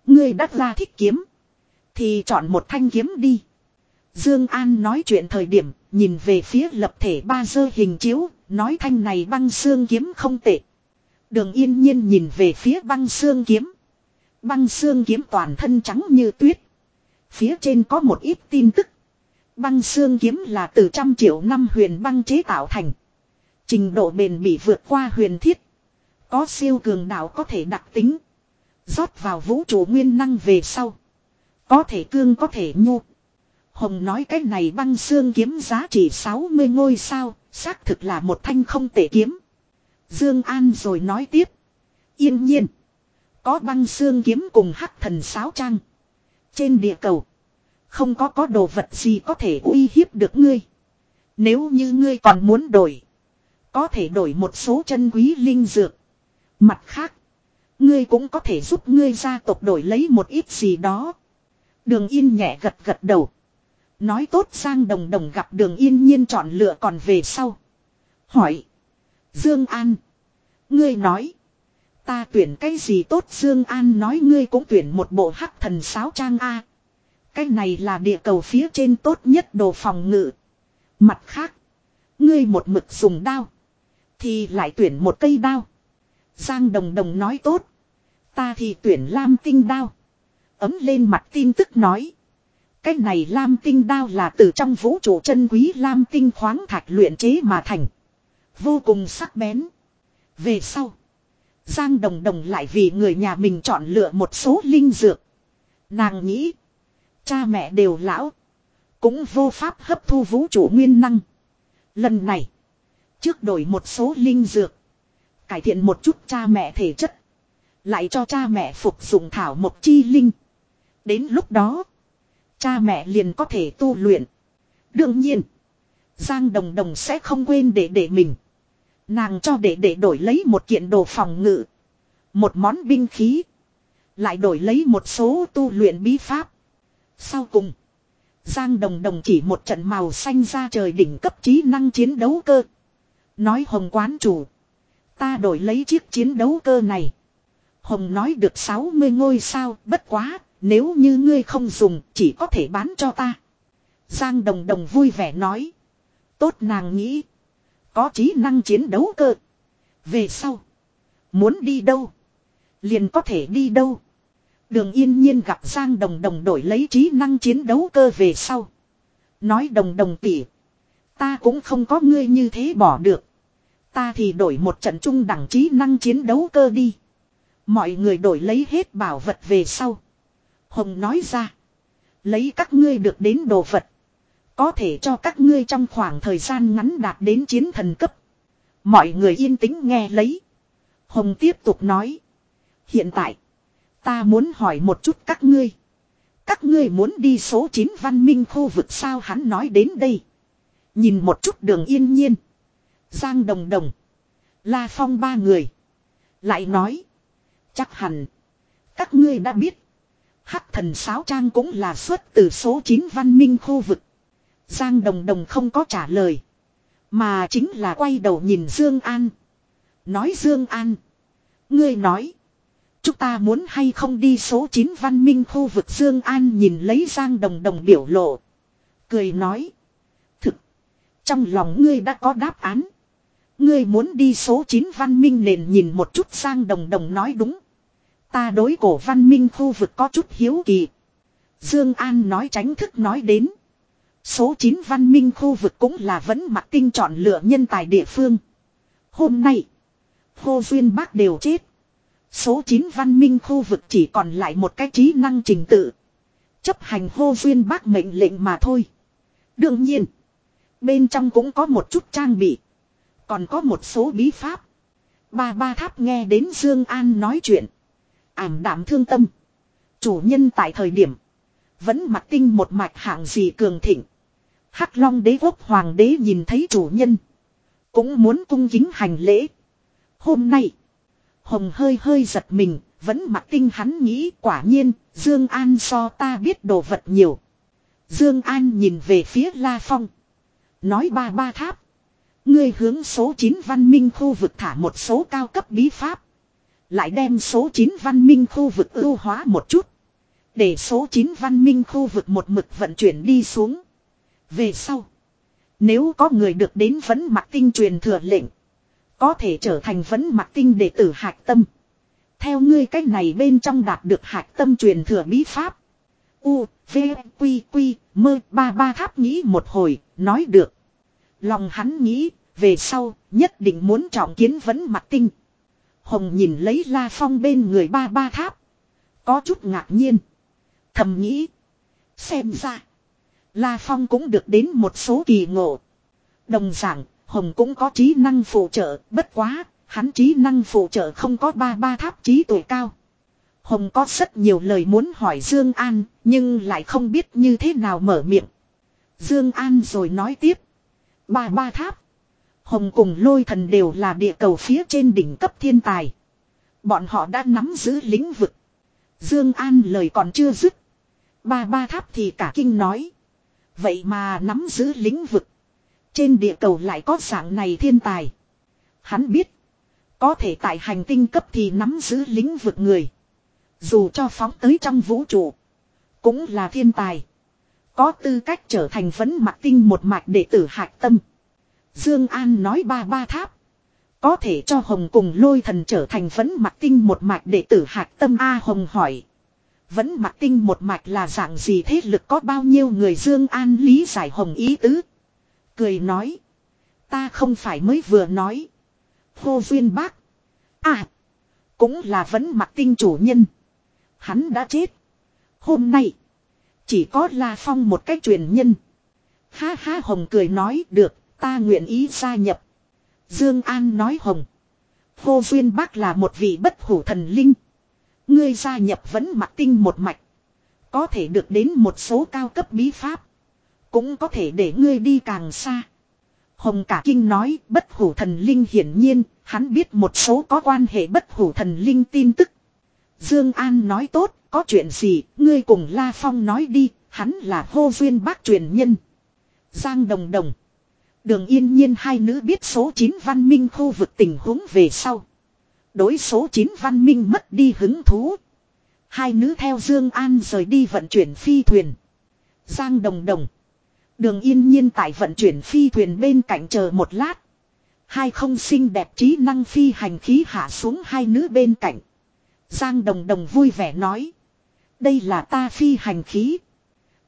Ngươi đắc ra thích kiếm, thì chọn một thanh kiếm đi. Dương An nói chuyện thời điểm, nhìn về phía lập thể ba dơ hình chiếu, nói thanh này băng xương kiếm không tệ. Đường yên nhiên nhìn về phía băng xương kiếm. Băng xương kiếm toàn thân trắng như tuyết. Phía trên có một ít tin tức. Băng xương kiếm là từ trăm triệu năm huyền băng chế tạo thành. Trình độ bền bị vượt qua huyền thiết. Có siêu cường đạo có thể đặc tính. rót vào vũ trụ nguyên năng về sau. Có thể cương có thể nhu. Hồng nói cái này băng xương kiếm giá trị 60 ngôi sao, xác thực là một thanh không tệ kiếm. Dương An rồi nói tiếp. Yên nhiên. Có băng xương kiếm cùng hắc thần sáo trang. Trên địa cầu. Không có có đồ vật gì có thể uy hiếp được ngươi. Nếu như ngươi còn muốn đổi. Có thể đổi một số chân quý linh dược. Mặt khác. Ngươi cũng có thể giúp ngươi gia tộc đổi lấy một ít gì đó. Đường yên nhẹ gật gật đầu. Nói tốt sang đồng đồng gặp đường yên nhiên chọn lựa còn về sau. Hỏi. Dương An. Ngươi nói. Ta tuyển cái gì tốt Dương An nói ngươi cũng tuyển một bộ hắc thần sáo trang A. Cái này là địa cầu phía trên tốt nhất đồ phòng ngự. Mặt khác. Ngươi một mực dùng đao. Thì lại tuyển một cây đao. Giang Đồng Đồng nói tốt. Ta thì tuyển lam tinh đao. Ấm lên mặt tin tức nói. Cái này lam tinh đao là từ trong vũ trụ chân quý lam tinh khoáng thạch luyện chế mà thành. Vô cùng sắc bén. Về sau. Giang Đồng Đồng lại vì người nhà mình chọn lựa một số linh dược. Nàng nghĩ. Cha mẹ đều lão. Cũng vô pháp hấp thu vũ trụ nguyên năng. Lần này. Trước đổi một số linh dược. Cải thiện một chút cha mẹ thể chất. Lại cho cha mẹ phục dụng thảo một chi linh. Đến lúc đó. Cha mẹ liền có thể tu luyện. Đương nhiên. Giang Đồng Đồng sẽ không quên để để mình. Nàng cho đệ đệ đổi lấy một kiện đồ phòng ngự. Một món binh khí. Lại đổi lấy một số tu luyện bí pháp. Sau cùng. Giang Đồng Đồng chỉ một trận màu xanh ra trời đỉnh cấp trí năng chiến đấu cơ. Nói Hồng quán chủ. Ta đổi lấy chiếc chiến đấu cơ này. Hồng nói được 60 ngôi sao, bất quá. Nếu như ngươi không dùng, chỉ có thể bán cho ta. Giang Đồng Đồng vui vẻ nói. Tốt nàng nghĩ. Có trí năng chiến đấu cơ. Về sau. Muốn đi đâu. Liền có thể đi đâu. Đường yên nhiên gặp Giang Đồng Đồng đổi lấy trí năng chiến đấu cơ về sau. Nói đồng đồng tỉ. Ta cũng không có ngươi như thế bỏ được. Ta thì đổi một trận trung đẳng trí năng chiến đấu cơ đi. Mọi người đổi lấy hết bảo vật về sau. Hồng nói ra. Lấy các ngươi được đến đồ vật. Có thể cho các ngươi trong khoảng thời gian ngắn đạt đến chiến thần cấp. Mọi người yên tĩnh nghe lấy. Hồng tiếp tục nói. Hiện tại. Ta muốn hỏi một chút các ngươi. Các ngươi muốn đi số 9 văn minh khu vực sao hắn nói đến đây. Nhìn một chút đường yên nhiên. Giang đồng đồng. La phong ba người. Lại nói. Chắc hẳn. Các ngươi đã biết. Hắc thần sáo trang cũng là xuất từ số 9 văn minh khu vực. Giang đồng đồng không có trả lời. Mà chính là quay đầu nhìn Dương An. Nói Dương An. Ngươi nói. Chúng ta muốn hay không đi số 9 văn minh khu vực Dương An nhìn lấy Giang Đồng Đồng biểu lộ. Cười nói. Thực. Trong lòng ngươi đã có đáp án. Ngươi muốn đi số 9 văn minh nền nhìn một chút Giang Đồng Đồng nói đúng. Ta đối cổ văn minh khu vực có chút hiếu kỳ. Dương An nói tránh thức nói đến. Số 9 văn minh khu vực cũng là vẫn mặc tinh chọn lựa nhân tài địa phương. Hôm nay. hô Duyên Bác đều chết. Số 9 văn minh khu vực chỉ còn lại một cái trí năng trình tự. Chấp hành hô duyên bác mệnh lệnh mà thôi. Đương nhiên. Bên trong cũng có một chút trang bị. Còn có một số bí pháp. Ba ba tháp nghe đến Dương An nói chuyện. Ảm đạm thương tâm. Chủ nhân tại thời điểm. Vẫn mặc tinh một mạch hạng gì cường thịnh. Hắc Long đế quốc hoàng đế nhìn thấy chủ nhân. Cũng muốn cung kính hành lễ. Hôm nay. Hồng hơi hơi giật mình, vẫn mặc tinh hắn nghĩ quả nhiên, Dương An so ta biết đồ vật nhiều. Dương An nhìn về phía La Phong. Nói ba ba tháp. Ngươi hướng số 9 văn minh khu vực thả một số cao cấp bí pháp. Lại đem số 9 văn minh khu vực ưu hóa một chút. Để số 9 văn minh khu vực một mực vận chuyển đi xuống. Về sau. Nếu có người được đến vấn mặt tinh truyền thừa lệnh. Có thể trở thành vấn mặt tinh đệ tử hạch tâm. Theo ngươi cách này bên trong đạt được hạch tâm truyền thừa bí pháp. U, V, Quy, Quy, mơ ba ba tháp nghĩ một hồi, nói được. Lòng hắn nghĩ, về sau, nhất định muốn trọng kiến vấn mặt tinh. Hồng nhìn lấy La Phong bên người ba ba tháp. Có chút ngạc nhiên. Thầm nghĩ. Xem ra. La Phong cũng được đến một số kỳ ngộ. Đồng giảng, Hồng cũng có trí năng phụ trợ, bất quá, hắn trí năng phụ trợ không có ba ba tháp trí tuổi cao. Hồng có rất nhiều lời muốn hỏi Dương An, nhưng lại không biết như thế nào mở miệng. Dương An rồi nói tiếp. Ba ba tháp. Hồng cùng lôi thần đều là địa cầu phía trên đỉnh cấp thiên tài. Bọn họ đã nắm giữ lĩnh vực. Dương An lời còn chưa dứt. Ba ba tháp thì cả kinh nói. Vậy mà nắm giữ lĩnh vực. Trên địa cầu lại có dạng này thiên tài. Hắn biết. Có thể tại hành tinh cấp thì nắm giữ lĩnh vực người. Dù cho phóng tới trong vũ trụ. Cũng là thiên tài. Có tư cách trở thành vấn mặt tinh một mạch đệ tử hạc tâm. Dương An nói ba ba tháp. Có thể cho Hồng cùng lôi thần trở thành vấn mặt tinh một mạch đệ tử hạc tâm A Hồng hỏi vẫn mặt tinh một mạch là dạng gì thế lực có bao nhiêu người Dương An lý giải Hồng ý tứ. Cười nói. Ta không phải mới vừa nói. Hô duyên bác. À. Cũng là vẫn mặt tinh chủ nhân. Hắn đã chết. Hôm nay. Chỉ có La Phong một cách truyền nhân. Ha ha Hồng cười nói, được. Ta nguyện ý gia nhập. Dương An nói Hồng. Hô duyên bác là một vị bất hủ thần linh. Ngươi gia nhập vẫn mặc tinh một mạch. Có thể được đến một số cao cấp bí pháp. Cũng có thể để ngươi đi càng xa. Hồng cả kinh nói bất hủ thần linh hiển nhiên, hắn biết một số có quan hệ bất hủ thần linh tin tức. Dương An nói tốt, có chuyện gì, ngươi cùng La Phong nói đi, hắn là hô duyên bác truyền nhân. Giang Đồng Đồng. Đường yên nhiên hai nữ biết số 9 văn minh khu vực tình huống về sau. Đối số 9 văn minh mất đi hứng thú. Hai nữ theo Dương An rời đi vận chuyển phi thuyền. Giang Đồng Đồng. Đường yên nhiên tại vận chuyển phi thuyền bên cạnh chờ một lát. Hai không xinh đẹp trí năng phi hành khí hạ xuống hai nữ bên cạnh. Giang đồng đồng vui vẻ nói. Đây là ta phi hành khí.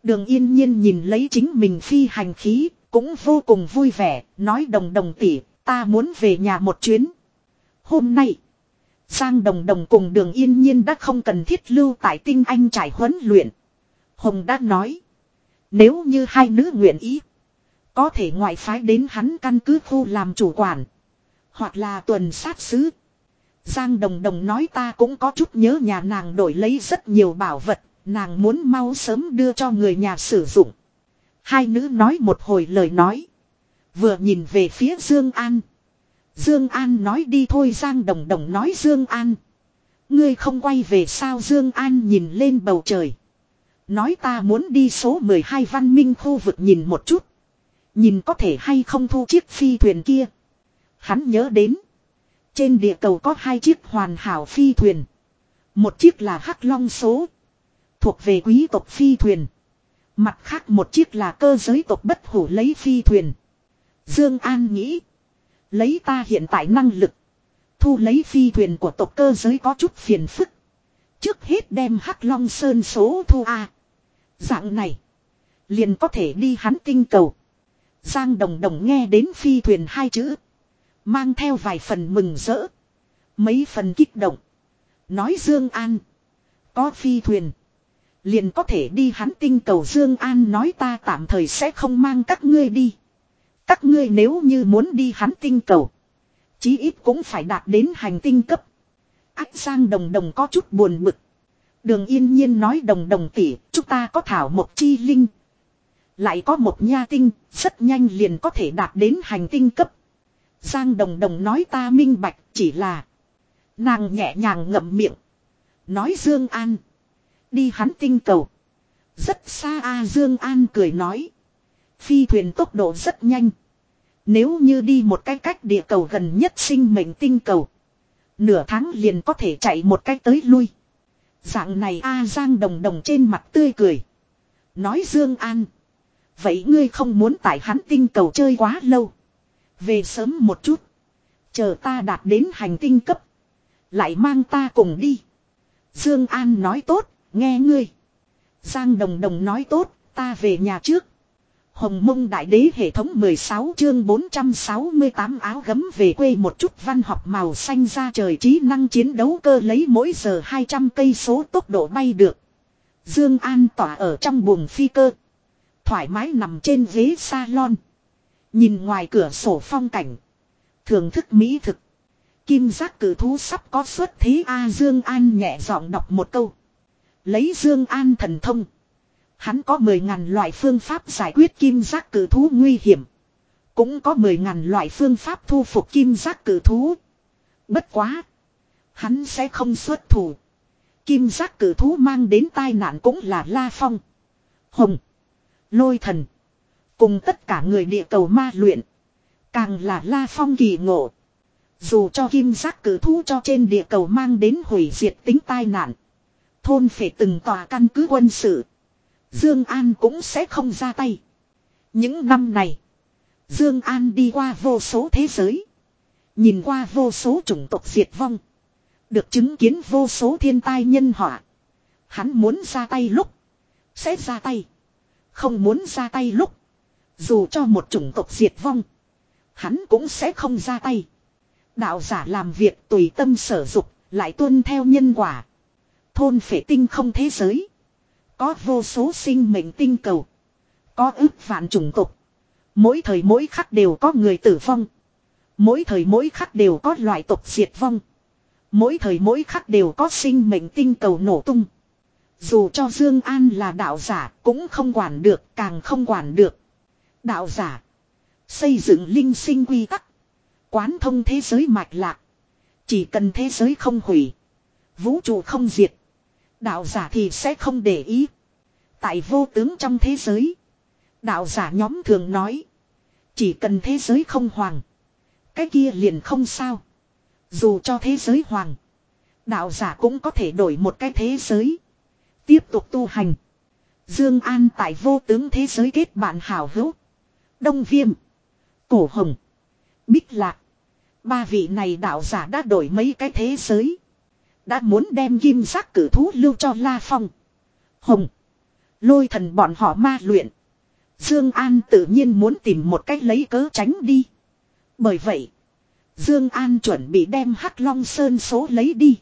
Đường yên nhiên nhìn lấy chính mình phi hành khí, cũng vô cùng vui vẻ, nói đồng đồng tỉ, ta muốn về nhà một chuyến. Hôm nay, Giang Đồng Đồng cùng đường yên nhiên đã không cần thiết lưu tại tinh anh trải huấn luyện. Hồng đã nói. Nếu như hai nữ nguyện ý. Có thể ngoại phái đến hắn căn cứ khu làm chủ quản. Hoặc là tuần sát sứ. Giang Đồng Đồng nói, ta cũng có chút nhớ nhà nàng đổi lấy rất nhiều bảo vật. Nàng muốn mau sớm đưa cho người nhà sử dụng. Hai nữ nói một hồi lời nói. Vừa nhìn về phía Dương An. Dương An nói đi thôi, Giang Đồng Đồng nói Dương An. Ngươi không quay về sao Dương An nhìn lên bầu trời. Nói ta muốn đi số 12 văn minh khu vực nhìn một chút. Nhìn có thể hay không thu chiếc phi thuyền kia. Hắn nhớ đến. Trên địa cầu có hai chiếc hoàn hảo phi thuyền. Một chiếc là Hắc Long số. Thuộc về quý tộc phi thuyền. Mặt khác một chiếc là cơ giới tộc bất hủ lấy phi thuyền. Dương An nghĩ. Lấy ta hiện tại năng lực. Thu lấy phi thuyền của tộc cơ giới có chút phiền phức. Trước hết đem Hắc Long Sơn số thu A. Dạng này. Liền có thể đi hắn tinh cầu. Giang Đồng Đồng nghe đến phi thuyền hai chữ. Mang theo vài phần mừng rỡ. Mấy phần kích động. Nói Dương An. Có phi thuyền. Liền có thể đi hắn tinh cầu Dương An nói ta tạm thời sẽ không mang các ngươi đi. Các ngươi nếu như muốn đi hắn tinh cầu. Chí ít cũng phải đạt đến hành tinh cấp. Ách sang Đồng Đồng có chút buồn bực. Đường yên nhiên nói đồng đồng tỷ, chúng ta có thảo một chi linh. Lại có một nha tinh, rất nhanh liền có thể đạt đến hành tinh cấp. Giang đồng đồng nói ta minh bạch, chỉ là. Nàng nhẹ nhàng ngậm miệng. Nói Dương An. Đi hắn tinh cầu. Rất xa a Dương An cười nói. Phi thuyền tốc độ rất nhanh. Nếu như đi một cái cách địa cầu gần nhất sinh mệnh tinh cầu. Nửa tháng liền có thể chạy một cách tới lui. Dạng này A Giang đồng đồng trên mặt tươi cười. Nói Dương An. Vậy ngươi không muốn tại hắn tinh cầu chơi quá lâu. Về sớm một chút. Chờ ta đạt đến hành tinh cấp. Lại mang ta cùng đi. Dương An nói tốt, nghe ngươi. Giang Đồng Đồng nói tốt, ta về nhà trước. Hồng mông đại đế hệ thống 16 chương 468 áo gấm về quê một chút văn học màu xanh ra trời trí năng chiến đấu cơ lấy mỗi giờ 200 cây số tốc độ bay được. Dương An tỏa ở trong buồng phi cơ. Thoải mái nằm trên ghế salon. Nhìn ngoài cửa sổ phong cảnh. Thưởng thức mỹ thực. Kim giác cử thú sắp có xuất thế A à, Dương An nhẹ giọng đọc một câu. Lấy Dương An thần thông. Hắn có 10.000 loại phương pháp giải quyết kim giác cử thú nguy hiểm. Cũng có 10.000 loại phương pháp thu phục kim giác cử thú. Bất quá. Hắn sẽ không xuất thủ. Kim giác cử thú mang đến tai nạn cũng là La Phong. Hồng. Lôi thần. Cùng tất cả người địa cầu ma luyện. Càng là La Phong kỳ ngộ. Dù cho kim giác cử thú cho trên địa cầu mang đến hủy diệt tính tai nạn. Thôn phải từng tòa căn cứ quân sự. Dương An cũng sẽ không ra tay. Những năm này. Dương An đi qua vô số thế giới. Nhìn qua vô số chủng tộc diệt vong. Được chứng kiến vô số thiên tai nhân họa. Hắn muốn ra tay lúc. Sẽ ra tay. Không muốn ra tay lúc. Dù cho một chủng tộc diệt vong. Hắn cũng sẽ không ra tay. Đạo giả làm việc tùy tâm sở dục. Lại tuân theo nhân quả. Thôn phệ tinh không thế giới. Có vô số sinh mệnh tinh cầu. Có ước vạn chủng tộc. Mỗi thời mỗi khắc đều có người tử vong. Mỗi thời mỗi khắc đều có loại tộc diệt vong. Mỗi thời mỗi khắc đều có sinh mệnh tinh cầu nổ tung. Dù cho Dương An là đạo giả cũng không quản được, càng không quản được. Đạo giả xây dựng linh sinh quy tắc, quán thông thế giới mạch lạc, chỉ cần thế giới không hủy, vũ trụ không diệt, đạo giả thì sẽ không để ý. Tại vô tướng trong thế giới, đạo giả nhóm thường nói, chỉ cần thế giới không hoàng, cái kia liền không sao. Dù cho thế giới hoàng, đạo giả cũng có thể đổi một cái thế giới. Tiếp tục tu hành. Dương An tại vô tướng thế giới kết bạn hảo hữu. Đông Viêm. Cổ Hồng. Bích Lạc. Ba vị này đạo giả đã đổi mấy cái thế giới. Đã muốn đem kim sắc cử thú lưu cho La Phong. Hồng. Lôi thần bọn họ ma luyện. Dương An tự nhiên muốn tìm một cách lấy cớ tránh đi. Bởi vậy. Dương An chuẩn bị đem Hắc Long Sơn số lấy đi.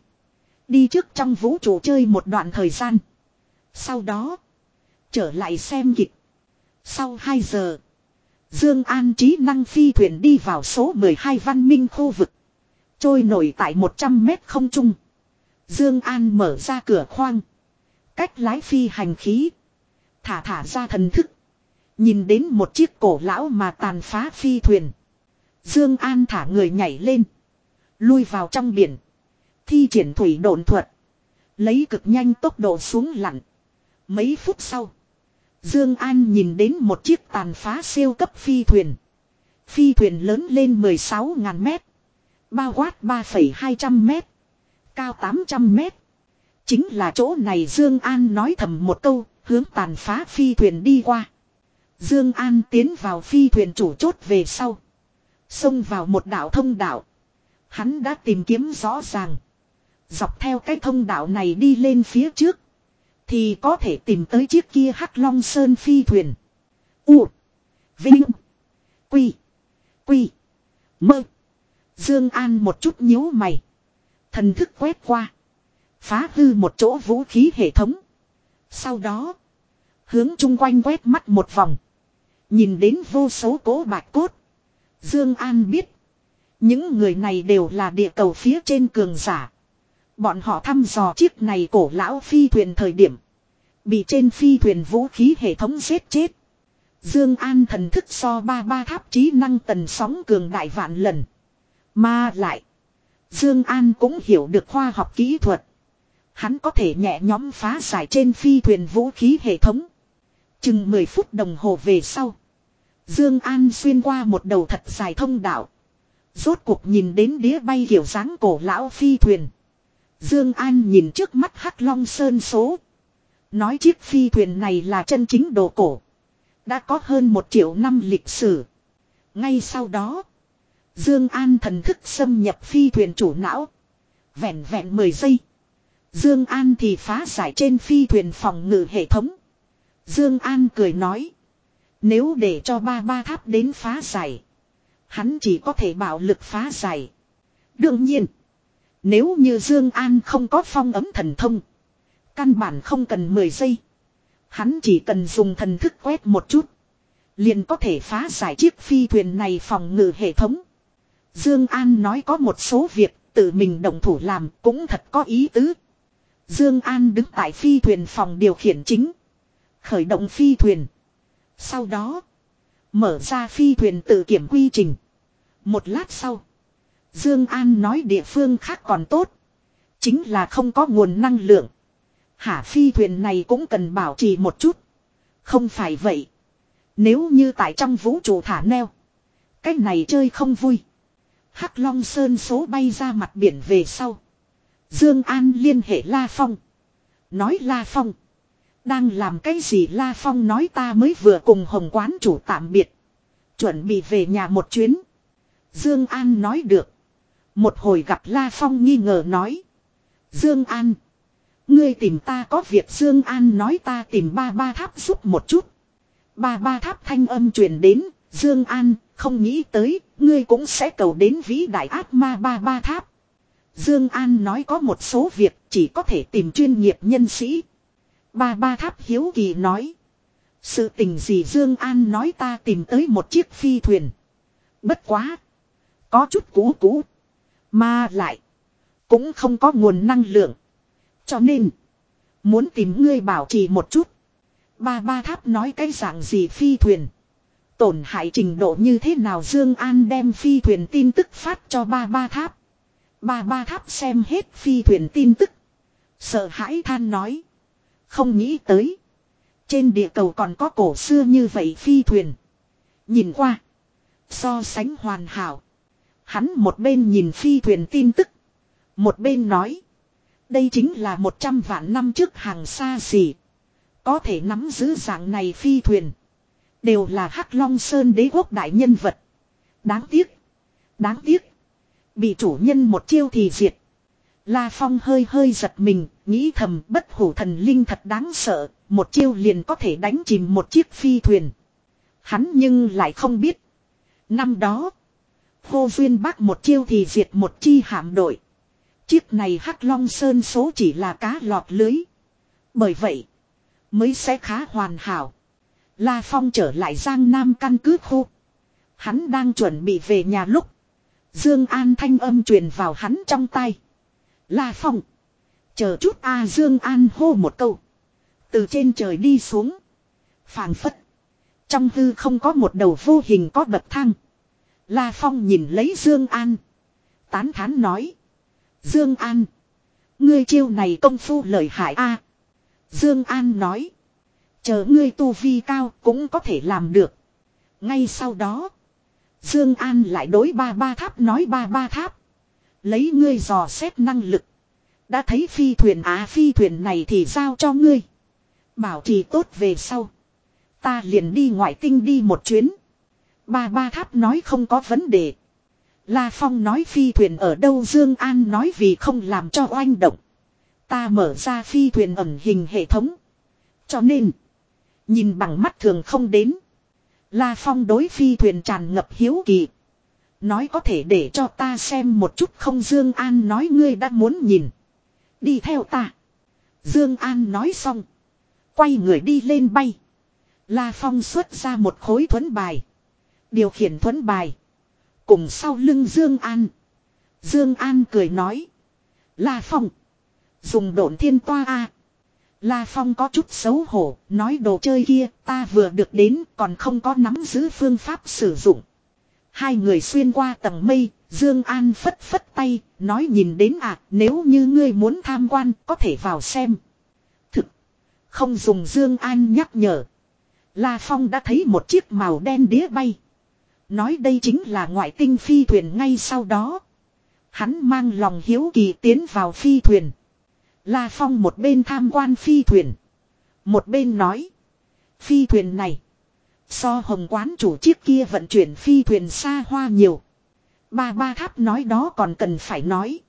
Đi trước trong vũ trụ chơi một đoạn thời gian. Sau đó. Trở lại xem kịch. Sau 2 giờ. Dương An trí năng phi thuyền đi vào số 12 văn minh khu vực. Trôi nổi tại 100 mét không trung. Dương An mở ra cửa khoang. Cách lái phi hành khí. Thả thả ra thần thức. Nhìn đến một chiếc cổ lão mà tàn phá phi thuyền. Dương An thả người nhảy lên. Lui vào trong biển. Thi triển thủy độn thuật. Lấy cực nhanh tốc độ xuống lặn. Mấy phút sau. Dương An nhìn đến một chiếc tàn phá siêu cấp phi thuyền. Phi thuyền lớn lên 16.000 mét. Bao quát 3,200 mét. Cao 800 mét. Chính là chỗ này Dương An nói thầm một câu, hướng tàn phá phi thuyền đi qua. Dương An tiến vào phi thuyền chủ chốt về sau. Xông vào một đảo thông đạo. Hắn đã tìm kiếm rõ ràng. Dọc theo cái thông đạo này đi lên phía trước. Thì có thể tìm tới chiếc kia hắc long sơn phi thuyền. U. Vinh. Quy. Quy. Mơ. Dương An một chút nhíu mày. Thần thức quét qua. Phá hư một chỗ vũ khí hệ thống. Sau đó. Hướng chung quanh quét mắt một vòng. Nhìn đến vô số cố bạch cốt. Dương An biết. Những người này đều là địa cầu phía trên cường giả. Bọn họ thăm dò chiếc này cổ lão phi thuyền thời điểm. Bị trên phi thuyền vũ khí hệ thống giết chết. Dương An thần thức so ba ba tháp trí năng tần sóng cường đại vạn lần. Mà lại. Dương An cũng hiểu được khoa học kỹ thuật. Hắn có thể nhẹ nhóm phá giải trên phi thuyền vũ khí hệ thống. Chừng 10 phút đồng hồ về sau. Dương An xuyên qua một đầu thật dài thông đạo. Rốt cuộc nhìn đến đĩa bay kiểu dáng cổ lão phi thuyền. Dương An nhìn trước mắt Hắc Long Sơn số. Nói chiếc phi thuyền này là chân chính đồ cổ. Đã có hơn một triệu năm lịch sử. Ngay sau đó. Dương An thần thức xâm nhập phi thuyền chủ não. Vẹn vẹn 10 giây. Dương An thì phá giải trên phi thuyền phòng ngự hệ thống. Dương An cười nói. Nếu để cho ba ba tháp đến phá giải. Hắn chỉ có thể bảo lực phá giải. Đương nhiên. Nếu như Dương An không có phong ấm thần thông. Căn bản không cần 10 giây. Hắn chỉ cần dùng thần thức quét một chút. Liền có thể phá giải chiếc phi thuyền này phòng ngự hệ thống. Dương An nói có một số việc tự mình động thủ làm cũng thật có ý tứ. Dương An đứng tại phi thuyền phòng điều khiển chính. Khởi động phi thuyền. Sau đó. Mở ra phi thuyền tự kiểm quy trình. Một lát sau. Dương An nói địa phương khác còn tốt. Chính là không có nguồn năng lượng. Hả phi thuyền này cũng cần bảo trì một chút. Không phải vậy. Nếu như tại trong vũ trụ thả neo. Cách này chơi không vui. Hắc Long Sơn số bay ra mặt biển về sau. Dương An liên hệ La Phong. Nói La Phong. Đang làm cái gì La Phong nói ta mới vừa cùng Hồng Quán chủ tạm biệt. Chuẩn bị về nhà một chuyến. Dương An nói được. Một hồi gặp La Phong nghi ngờ nói. Dương An. Ngươi tìm ta có việc Dương An nói ta tìm ba ba tháp giúp một chút. Ba ba tháp thanh âm truyền đến. Dương An, không nghĩ tới. Ngươi cũng sẽ cầu đến vĩ đại ác ma ba ba tháp. Dương An nói có một số việc chỉ có thể tìm chuyên nghiệp nhân sĩ. Ba ba tháp hiếu kỳ nói. Sự tình gì Dương An nói ta tìm tới một chiếc phi thuyền. Bất quá. Có chút cũ cũ. Mà lại. Cũng không có nguồn năng lượng. Cho nên. Muốn tìm ngươi bảo trì một chút. Ba ba tháp nói cái dạng gì phi thuyền. Tổn hại trình độ như thế nào Dương An đem phi thuyền tin tức phát cho ba ba tháp. Ba ba tháp xem hết phi thuyền tin tức. Sợ hãi than nói. Không nghĩ tới. Trên địa cầu còn có cổ xưa như vậy phi thuyền. Nhìn qua. So sánh hoàn hảo. Hắn một bên nhìn phi thuyền tin tức. Một bên nói. Đây chính là một trăm vạn năm trước hàng xa xỉ. Có thể nắm giữ dạng này phi thuyền. Đều là Hắc Long Sơn đế quốc đại nhân vật. Đáng tiếc. Đáng tiếc. Bị chủ nhân một chiêu thì diệt. La Phong hơi hơi giật mình, nghĩ thầm bất hủ thần linh thật đáng sợ, một chiêu liền có thể đánh chìm một chiếc phi thuyền. Hắn nhưng lại không biết. Năm đó, Khô duyên bác một chiêu thì diệt một chi hạm đội. Chiếc này hắc long sơn số chỉ là cá lọt lưới. Bởi vậy, mới sẽ khá hoàn hảo. La Phong trở lại Giang Nam căn cứ khu. Hắn đang chuẩn bị về nhà lúc. Dương An thanh âm truyền vào hắn trong tay. La Phong. Chờ chút A Dương An hô một câu. Từ trên trời đi xuống. phảng phất. Trong hư không có một đầu vô hình có bậc thang. La Phong nhìn lấy Dương An. Tán thán nói. Dương An. Ngươi chiêu này công phu lợi hại a. Dương An nói. Chờ ngươi tu vi cao cũng có thể làm được. Ngay sau đó. Dương An lại đối ba ba tháp nói ba ba tháp. Lấy ngươi dò xét năng lực. Đã thấy phi thuyền á phi thuyền này thì giao cho ngươi. Bảo trì tốt về sau. Ta liền đi ngoại tinh đi một chuyến. Ba ba tháp nói không có vấn đề. La Phong nói phi thuyền ở đâu Dương An nói vì không làm cho oanh động. Ta mở ra phi thuyền ẩn hình hệ thống. Cho nên. Nhìn bằng mắt thường không đến. La Phong đối phi thuyền tràn ngập hiếu kỳ. Nói có thể để cho ta xem một chút không Dương An nói ngươi đã muốn nhìn. Đi theo ta. Dương An nói xong. Quay người đi lên bay. La Phong xuất ra một khối thuẫn bài. Điều khiển thuẫn bài. Cùng sau lưng Dương An. Dương An cười nói. La Phong. Dùng độn thiên toa a. La Phong có chút xấu hổ, nói đồ chơi kia ta vừa được đến còn không có nắm giữ phương pháp sử dụng. Hai người xuyên qua tầng mây, Dương An phất phất tay, nói nhìn đến à, nếu như ngươi muốn tham quan, có thể vào xem. Thực, không dùng Dương An nhắc nhở. La Phong đã thấy một chiếc màu đen đĩa bay. Nói đây chính là ngoại tinh phi thuyền ngay sau đó. Hắn mang lòng hiếu kỳ tiến vào phi thuyền. La Phong một bên tham quan phi thuyền. Một bên nói. Phi thuyền này. So hồng quán chủ chiếc kia vận chuyển phi thuyền xa hoa nhiều. Ba ba tháp nói đó còn cần phải nói.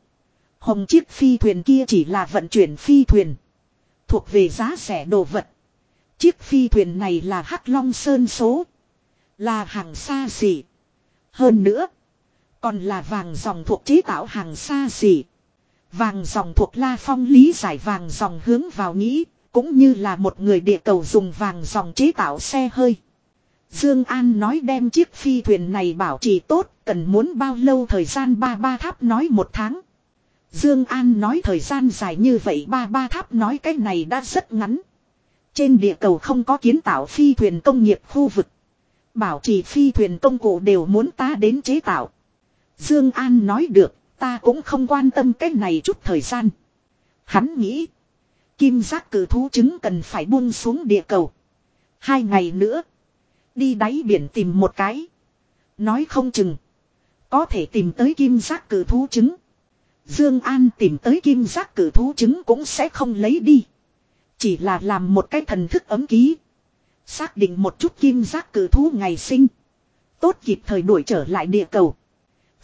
Hồng chiếc phi thuyền kia chỉ là vận chuyển phi thuyền. Thuộc về giá rẻ đồ vật. Chiếc phi thuyền này là Hắc Long Sơn số. Là hàng xa xỉ. Hơn nữa. Còn là vàng dòng thuộc chế tạo hàng xa xỉ. Vàng dòng thuộc La Phong lý giải vàng dòng hướng vào nghĩ. Cũng như là một người địa cầu dùng vàng dòng chế tạo xe hơi. Dương An nói đem chiếc phi thuyền này bảo trì tốt, cần muốn bao lâu thời gian ba ba tháp nói một tháng. Dương An nói thời gian dài như vậy ba ba tháp nói cái này đã rất ngắn. Trên địa cầu không có kiến tạo phi thuyền công nghiệp khu vực. Bảo trì phi thuyền công cụ đều muốn ta đến chế tạo. Dương An nói được, ta cũng không quan tâm cái này chút thời gian. Hắn nghĩ, kim giác cử thú trứng cần phải buông xuống địa cầu. Hai ngày nữa, đi đáy biển tìm một cái. Nói không chừng, có thể tìm tới kim giác cử thú trứng. Dương An tìm tới kim giác cử thú trứng cũng sẽ không lấy đi. Chỉ là làm một cái thần thức ấm ký. Xác định một chút kim giác cử thú ngày sinh. Tốt kịp thời đuổi trở lại địa cầu.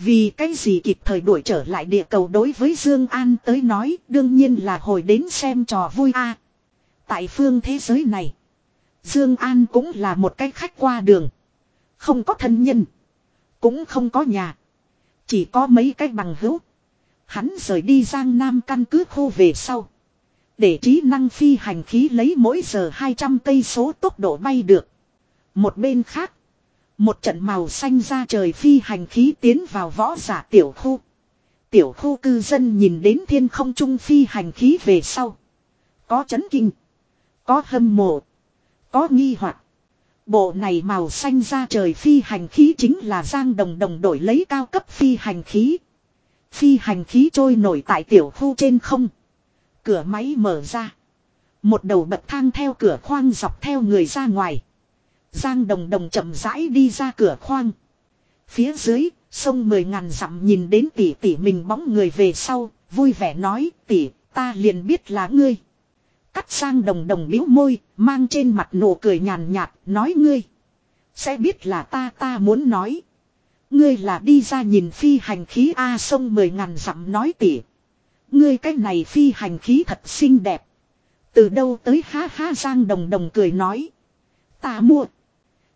Vì cái gì kịp thời đuổi trở lại địa cầu đối với Dương An tới nói, đương nhiên là hồi đến xem trò vui a. Tại phương thế giới này. Dương An cũng là một cái khách qua đường. Không có thân nhân. Cũng không có nhà. Chỉ có mấy cái bằng hữu. Hắn rời đi Giang Nam căn cứ khu về sau. Để trí năng phi hành khí lấy mỗi giờ 200 cây số tốc độ bay được. Một bên khác. Một trận màu xanh ra trời phi hành khí tiến vào võ giả tiểu khu. Tiểu khu cư dân nhìn đến thiên không trung phi hành khí về sau. Có chấn kinh. Có hâm mộ. Có nghi hoặc Bộ này màu xanh ra trời phi hành khí chính là Giang Đồng Đồng đổi lấy cao cấp phi hành khí. Phi hành khí trôi nổi tại tiểu khu trên không. Cửa máy mở ra. Một đầu bậc thang theo cửa khoang dọc theo người ra ngoài. Giang đồng đồng chậm rãi đi ra cửa khoang. Phía dưới, sông mười ngàn dặm nhìn đến tỷ tỷ mình bóng người về sau, vui vẻ nói tỷ, ta liền biết là ngươi. Cắt sang đồng đồng biếu môi, mang trên mặt nụ cười nhàn nhạt, nói ngươi. Sẽ biết là ta ta muốn nói. Ngươi là đi ra nhìn phi hành khí A sông mười ngàn dặm nói tỉ. Ngươi cái này phi hành khí thật xinh đẹp. Từ đâu tới ha ha giang đồng đồng cười nói. Ta mua.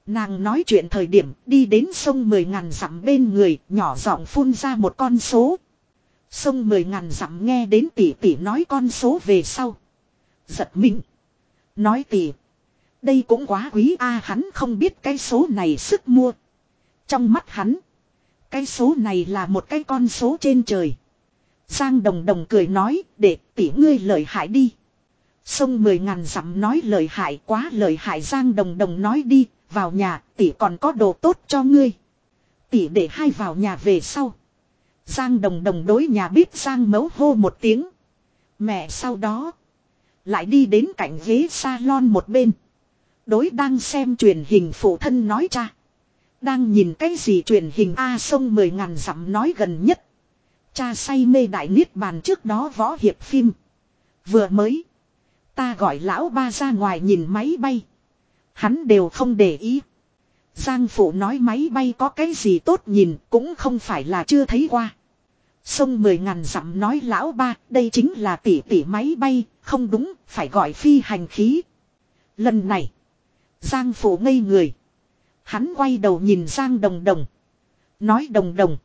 Nàng nói chuyện thời điểm đi đến sông mười ngàn dặm bên người, nhỏ giọng phun ra một con số. Sông mười ngàn dặm nghe đến tỷ tỷ nói con số về sau. Giật mình. Nói tỷ. Đây cũng quá quý a hắn không biết cái số này sức mua. Trong mắt hắn. Cái số này là một cái con số trên trời. Giang đồng đồng cười nói để tỷ ngươi lợi hại đi. Sông mười ngàn dặm nói lời hại quá lời hại Giang đồng đồng nói đi vào nhà, tỷ còn có đồ tốt cho ngươi. Tỷ để hai vào nhà về sau. Giang đồng đồng đối nhà bếp Giang mấu hô một tiếng. Mẹ sau đó. Lại đi đến cạnh ghế salon một bên. Đối đang xem truyền hình phụ thân nói cha. Đang nhìn cái gì truyền hình A sông mười ngàn dặm nói gần nhất. Cha say mê đại niết bàn trước đó võ hiệp phim. Vừa mới. Ta gọi lão ba ra ngoài nhìn máy bay. Hắn đều không để ý. Giang phụ nói máy bay có cái gì tốt nhìn cũng không phải là chưa thấy qua. Sông mười ngàn dặm nói lão ba, đây chính là tỷ tỷ máy bay, không đúng, phải gọi phi hành khí. Lần này, Giang phụ ngây người. Hắn quay đầu nhìn Giang đồng đồng. Nói đồng đồng.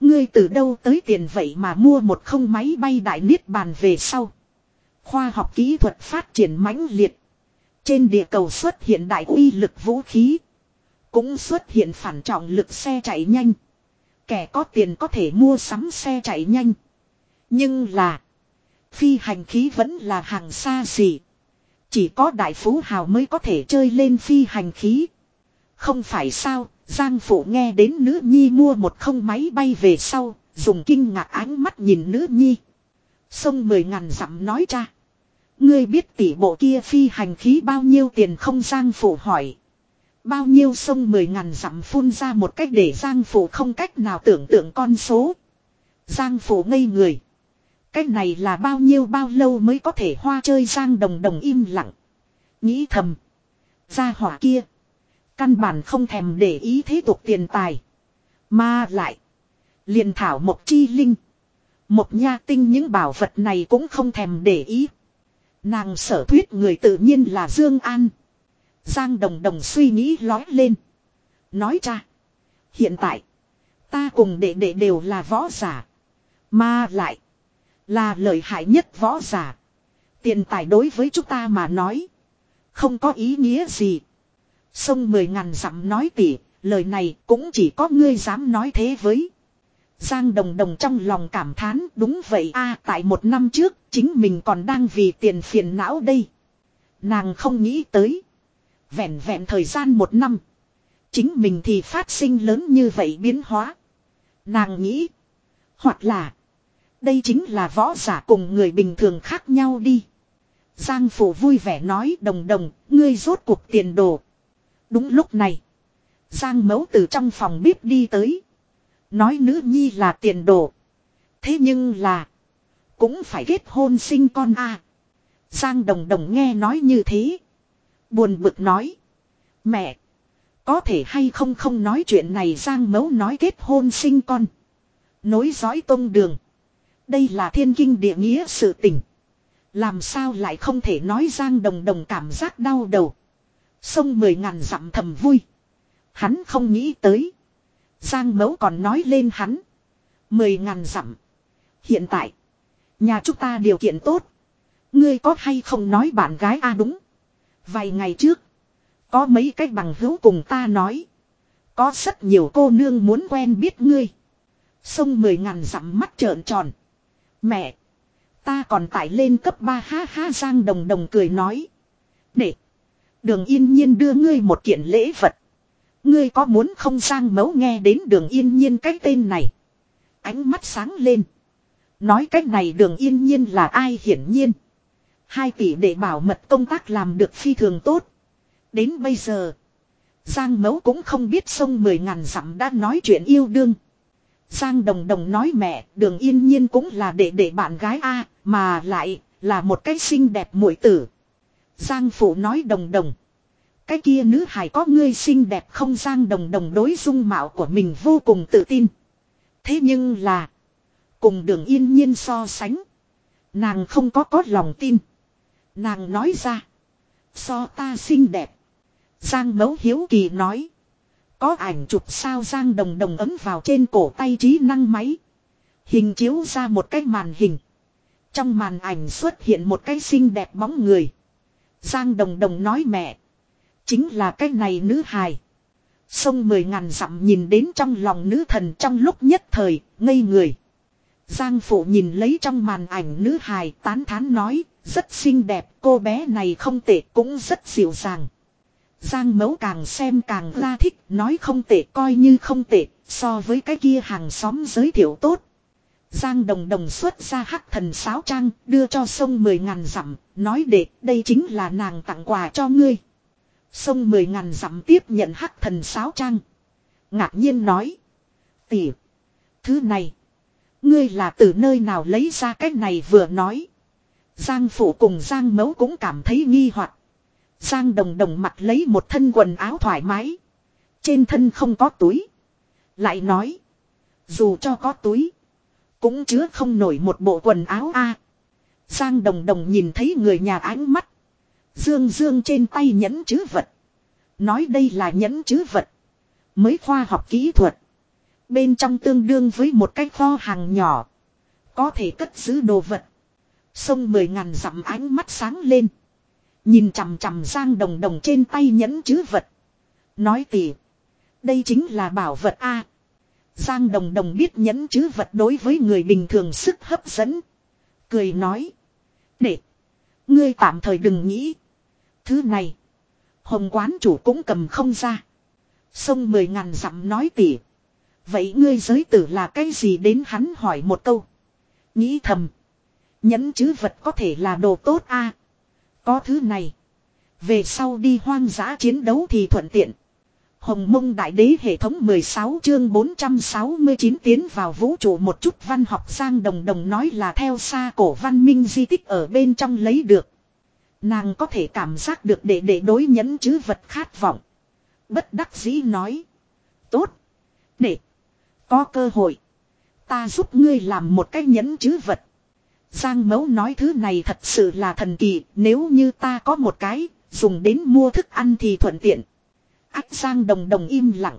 Ngươi từ đâu tới tiền vậy mà mua một không máy bay đại niết bàn về sau. Khoa học kỹ thuật phát triển mãnh liệt. Trên địa cầu xuất hiện đại uy lực vũ khí. Cũng xuất hiện phản trọng lực xe chạy nhanh. Kẻ có tiền có thể mua sắm xe chạy nhanh. Nhưng là. Phi hành khí vẫn là hàng xa xỉ. Chỉ có đại phú hào mới có thể chơi lên phi hành khí. Không phải sao, Giang Phụ nghe đến nữ nhi mua một không máy bay về sau, dùng kinh ngạc ánh mắt nhìn nữ nhi. Sông mười ngàn dặm nói cha. Ngươi biết tỷ bộ kia phi hành khí bao nhiêu tiền không Giang phủ hỏi. Bao nhiêu sông mười ngàn dặm phun ra một cách để Giang phủ không cách nào tưởng tượng con số. Giang phủ ngây người. Cách này là bao nhiêu bao lâu mới có thể hoa chơi Giang Đồng Đồng im lặng. Nghĩ thầm. Gia hỏa kia. Căn bản không thèm để ý thế tục tiền tài. Mà lại. liền thảo một chi linh. Một nha tinh những bảo vật này cũng không thèm để ý. Nàng sở thuyết người tự nhiên là Dương An. Giang Đồng Đồng suy nghĩ lói lên. Nói cha. Hiện tại. Ta cùng đệ đệ đều là võ giả. Mà lại. Là lợi hại nhất võ giả. Tiền tài đối với chúng ta mà nói. Không có ý nghĩa gì. Sông mười ngàn dặm nói tỉ. Lời này cũng chỉ có ngươi dám nói thế với. Giang Đồng Đồng trong lòng cảm thán đúng vậy a tại một năm trước chính mình còn đang vì tiền phiền não đây. Nàng không nghĩ tới. Vẹn vẹn thời gian một năm. Chính mình thì phát sinh lớn như vậy biến hóa. Nàng nghĩ. Hoặc là. Đây chính là võ giả cùng người bình thường khác nhau đi. Giang phủ vui vẻ nói đồng đồng, ngươi rốt cuộc tiền đồ. Đúng lúc này. Giang mấu từ trong phòng bếp đi tới. Nói nữ nhi là tiền đồ. Thế nhưng là. Cũng phải kết hôn sinh con a Giang đồng đồng nghe nói như thế. Buồn bực nói. Mẹ. Có thể hay không không nói chuyện này Giang mấu nói kết hôn sinh con. Nối dõi tôn đường. Đây là thiên kinh địa nghĩa sự tình. Làm sao lại không thể nói Giang Đồng Đồng cảm giác đau đầu. Sông mười ngàn dặm thầm vui. Hắn không nghĩ tới. Giang mẫu còn nói lên hắn. Mười ngàn dặm. Hiện tại. Nhà chúng ta điều kiện tốt. Ngươi có hay không nói bạn gái a đúng. Vài ngày trước. Có mấy cách bằng hữu cùng ta nói. Có rất nhiều cô nương muốn quen biết ngươi. Sông mười ngàn dặm mắt trợn tròn. Mẹ. Ta còn tải lên cấp 3 ha ha, Giang Đồng Đồng cười nói. Để. Đường yên nhiên đưa ngươi một kiện lễ vật. Ngươi có muốn không Giang mấu nghe đến đường yên nhiên cái tên này. Ánh mắt sáng lên. Nói cách này đường yên nhiên là ai hiển nhiên. Hai tỷ để bảo mật công tác làm được phi thường tốt. Đến bây giờ. Giang mấu cũng không biết sông mười ngàn dặm đã nói chuyện yêu đương. Giang Đồng Đồng nói mẹ, đường yên nhiên cũng là để để bạn gái A, mà lại, là một cái xinh đẹp muội tử. Giang Phụ nói Đồng Đồng. Cái kia nữ hài có ngươi xinh đẹp không Giang Đồng Đồng đối dung mạo của mình vô cùng tự tin. Thế nhưng là, cùng đường yên nhiên so sánh. Nàng không có có lòng tin. Nàng nói ra, so ta xinh đẹp. Giang mẫu hiếu kỳ nói. Có ảnh chụp sao Giang đồng đồng ấm vào trên cổ tay trí năng máy. Hình chiếu ra một cái màn hình. Trong màn ảnh xuất hiện một cái xinh đẹp bóng người. Giang đồng đồng nói mẹ. Chính là cái này nữ hài. Sông mười ngàn dặm nhìn đến trong lòng nữ thần trong lúc nhất thời, ngây người. Giang phụ nhìn lấy trong màn ảnh nữ hài tán thán nói, rất xinh đẹp, cô bé này không tệ cũng rất dịu dàng. Giang mẫu càng xem càng ra thích, nói không tệ coi như không tệ, so với cái kia hàng xóm giới thiệu tốt. Giang đồng đồng xuất ra hắc thần sáo trang, đưa cho sông mười ngàn dặm, nói đệ đây chính là nàng tặng quà cho ngươi. Sông mười ngàn dặm tiếp nhận hắc thần sáo trang. Ngạc nhiên nói. Tỷ. Thứ này. Ngươi là từ nơi nào lấy ra cái này vừa nói. Giang phụ cùng Giang mẫu cũng cảm thấy nghi hoặc. Giang đồng đồng mặt lấy một thân quần áo thoải mái. Trên thân không có túi. Lại nói. Dù cho có túi. Cũng chứa không nổi một bộ quần áo a. Giang đồng đồng nhìn thấy người nhà ánh mắt. Dương dương trên tay nhẫn chứ vật. Nói đây là nhẫn chứ vật. Mới khoa học kỹ thuật. Bên trong tương đương với một cái kho hàng nhỏ. Có thể cất giữ đồ vật. Sông mười ngàn dặm ánh mắt sáng lên. Nhìn chằm chằm Giang Đồng Đồng trên tay nhẫn chứ vật. Nói tỉ. Đây chính là bảo vật A. Giang Đồng Đồng biết nhẫn chứ vật đối với người bình thường sức hấp dẫn. Cười nói. Để. Ngươi tạm thời đừng nghĩ. Thứ này. Hồng quán chủ cũng cầm không ra. Sông mười ngàn dặm nói tỉ. Vậy ngươi giới tử là cái gì đến hắn hỏi một câu. Nghĩ thầm. Nhẫn chứ vật có thể là đồ tốt a Có thứ này. Về sau đi hoang dã chiến đấu thì thuận tiện. Hồng mông đại đế hệ thống 16 chương 469 tiến vào vũ trụ một chút văn học sang đồng đồng nói là theo xa cổ văn minh di tích ở bên trong lấy được. Nàng có thể cảm giác được để để đối nhẫn chứ vật khát vọng. Bất đắc dĩ nói. Tốt. Để. Có cơ hội. Ta giúp ngươi làm một cái nhẫn chứ vật. Giang mẫu nói thứ này thật sự là thần kỳ. Nếu như ta có một cái. Dùng đến mua thức ăn thì thuận tiện. Ách Giang đồng đồng im lặng.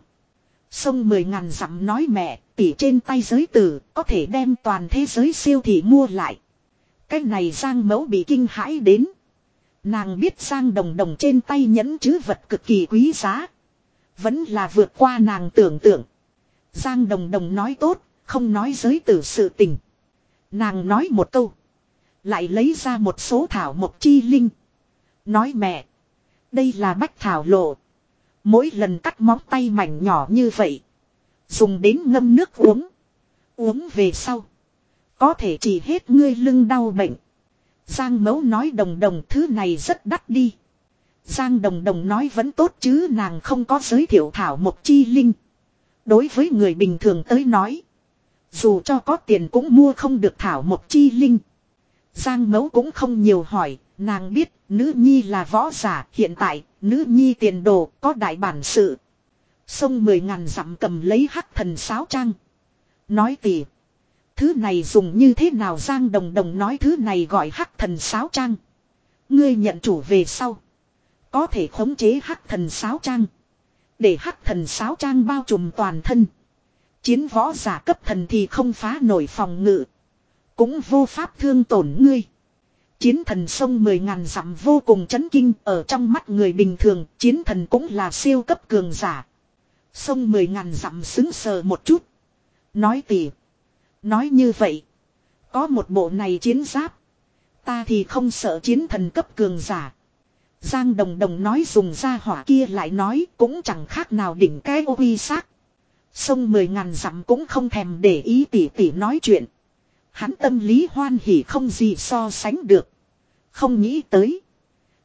Sông mười ngàn dặm nói mẹ. Tỉ trên tay giới tử. Có thể đem toàn thế giới siêu thị mua lại. Cái này Giang mẫu bị kinh hãi đến. Nàng biết Giang đồng đồng trên tay nhẫn chứ vật cực kỳ quý giá. Vẫn là vượt qua nàng tưởng tượng. Giang đồng đồng nói tốt, không nói giới tử sự tình. Nàng nói một câu. Lại lấy ra một số thảo mộc chi linh. Nói mẹ. Đây là bách thảo lộ. Mỗi lần cắt móng tay mảnh nhỏ như vậy. Dùng đến ngâm nước uống. Uống về sau. Có thể chỉ hết ngươi lưng đau bệnh. Giang mẫu nói đồng đồng thứ này rất đắt đi. Giang đồng đồng nói vẫn tốt chứ nàng không có giới thiệu thảo mộc chi linh. Đối với người bình thường tới nói. Dù cho có tiền cũng mua không được thảo mộc chi linh. Giang mẫu cũng không nhiều hỏi. Nàng biết nữ nhi là võ giả, hiện tại nữ nhi tiền đồ có đại bản sự. Sông mười ngàn dặm cầm lấy hắc thần sáo trang. Nói tỉ. Thứ này dùng như thế nào Giang Đồng Đồng nói thứ này gọi hắc thần sáo trang. Ngươi nhận chủ về sau. Có thể khống chế hắc thần sáo trang. Để hắc thần sáo trang bao trùm toàn thân. Chiến võ giả cấp thần thì không phá nổi phòng ngự. Cũng vô pháp thương tổn ngươi. Chiến thần sông mười ngàn dặm vô cùng chấn kinh ở trong mắt người bình thường. Chiến thần cũng là siêu cấp cường giả. Sông mười ngàn dặm xứng sờ một chút. Nói tỉ. Nói như vậy. Có một bộ này chiến giáp. Ta thì không sợ chiến thần cấp cường giả. Giang Đồng Đồng nói dùng ra hỏa kia lại nói cũng chẳng khác nào đỉnh cái ô uy xác. Sông mười ngàn dặm cũng không thèm để ý tỉ tỉ nói chuyện. Hắn tâm lý hoan hỉ không gì so sánh được. Không nghĩ tới.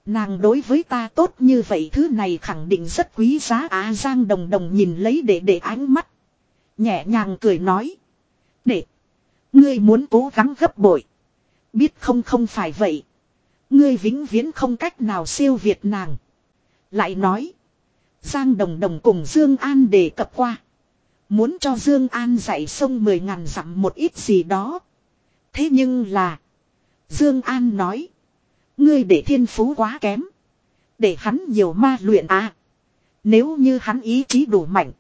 Nàng đối với ta tốt như vậy thứ này khẳng định rất quý giá à Giang Đồng Đồng nhìn lấy để để ánh mắt. Nhẹ nhàng cười nói. Để. Ngươi muốn cố gắng gấp bội. Biết không không phải vậy. Ngươi vĩnh viễn không cách nào siêu việt nàng. Lại nói. Giang Đồng Đồng cùng Dương An đề cập qua. Muốn cho Dương An dạy sông mười ngàn dặm một ít gì đó. Thế nhưng là. Dương An nói. Ngươi để thiên phú quá kém. Để hắn nhiều ma luyện à. Nếu như hắn ý chí đủ mạnh.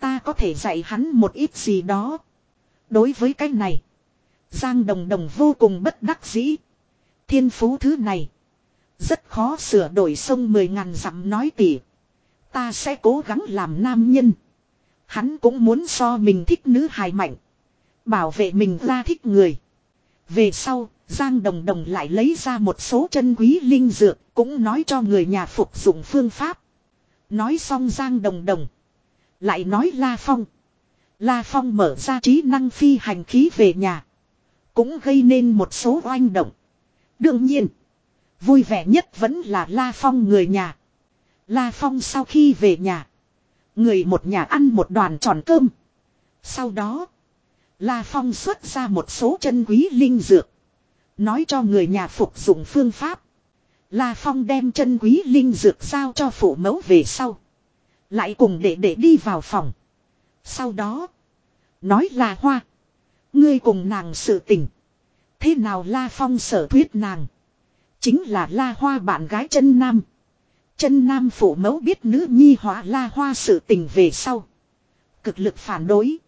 Ta có thể dạy hắn một ít gì đó. Đối với cái này. Giang Đồng Đồng vô cùng bất đắc dĩ. Thiên phú thứ này. Rất khó sửa đổi sông mười ngàn dặm nói tỉ. Ta sẽ cố gắng làm nam nhân. Hắn cũng muốn so mình thích nữ hài mạnh. Bảo vệ mình ra thích người. Về sau, Giang Đồng Đồng lại lấy ra một số chân quý linh dược, cũng nói cho người nhà phục dụng phương pháp. Nói xong Giang Đồng Đồng. Lại nói La Phong. La Phong mở ra trí năng phi hành khí về nhà. Cũng gây nên một số oanh động. Đương nhiên. Vui vẻ nhất vẫn là La Phong người nhà. La Phong sau khi về nhà. Người một nhà ăn một đoàn tròn cơm. Sau đó. La Phong xuất ra một số chân quý linh dược. Nói cho người nhà phục dụng phương pháp. La Phong đem chân quý linh dược giao cho phụ mẫu về sau. Lại cùng đệ đệ đi vào phòng. Sau đó. Nói là hoa. Ngươi cùng nàng sự tình. Thế nào La Phong sở thuyết nàng. Chính là La Hoa bạn gái chân nam. Chân nam phụ mẫu biết nữ nhi hóa La Hoa sự tình về sau. Cực lực phản đối.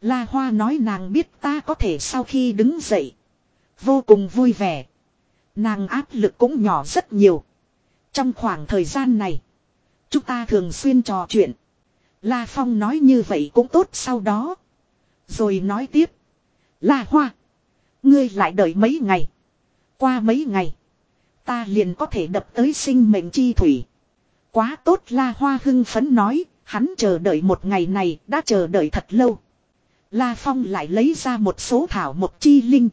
La Hoa nói nàng biết ta có thể sau khi đứng dậy. Vô cùng vui vẻ. Nàng áp lực cũng nhỏ rất nhiều. Trong khoảng thời gian này. Chúng ta thường xuyên trò chuyện. La Phong nói như vậy cũng tốt sau đó. Rồi nói tiếp. La Hoa. Ngươi lại đợi mấy ngày. Qua mấy ngày. Ta liền có thể đập tới sinh mệnh chi thủy. Quá tốt, La Hoa hưng phấn nói. Hắn chờ đợi một ngày này, đã chờ đợi thật lâu. La Phong lại lấy ra một số thảo một chi linh.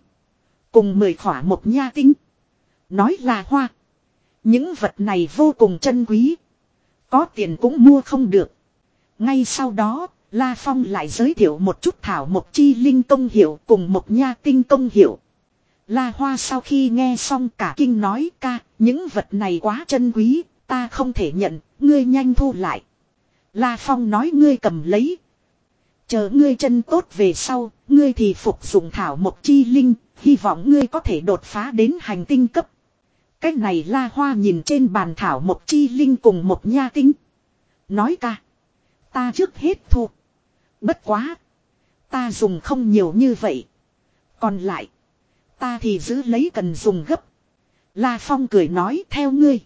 Cùng mười khỏa một nha tinh. Nói là hoa. Những vật này vô cùng chân quý. Có tiền cũng mua không được. Ngay sau đó, La Phong lại giới thiệu một chút thảo Mộc chi linh công hiệu cùng Mộc nha tinh công hiệu. La Hoa sau khi nghe xong cả kinh nói ca, những vật này quá chân quý, ta không thể nhận, ngươi nhanh thu lại. La Phong nói ngươi cầm lấy. Chờ ngươi chân tốt về sau, ngươi thì phục dụng thảo Mộc chi linh, hy vọng ngươi có thể đột phá đến hành tinh cấp. Cách này la hoa nhìn trên bàn thảo Mộc chi linh cùng Mộc nha tinh. Nói ca. Ta trước hết thu. Bất quá. Ta dùng không nhiều như vậy. Còn lại. Ta thì giữ lấy cần dùng gấp. La Phong cười nói theo ngươi.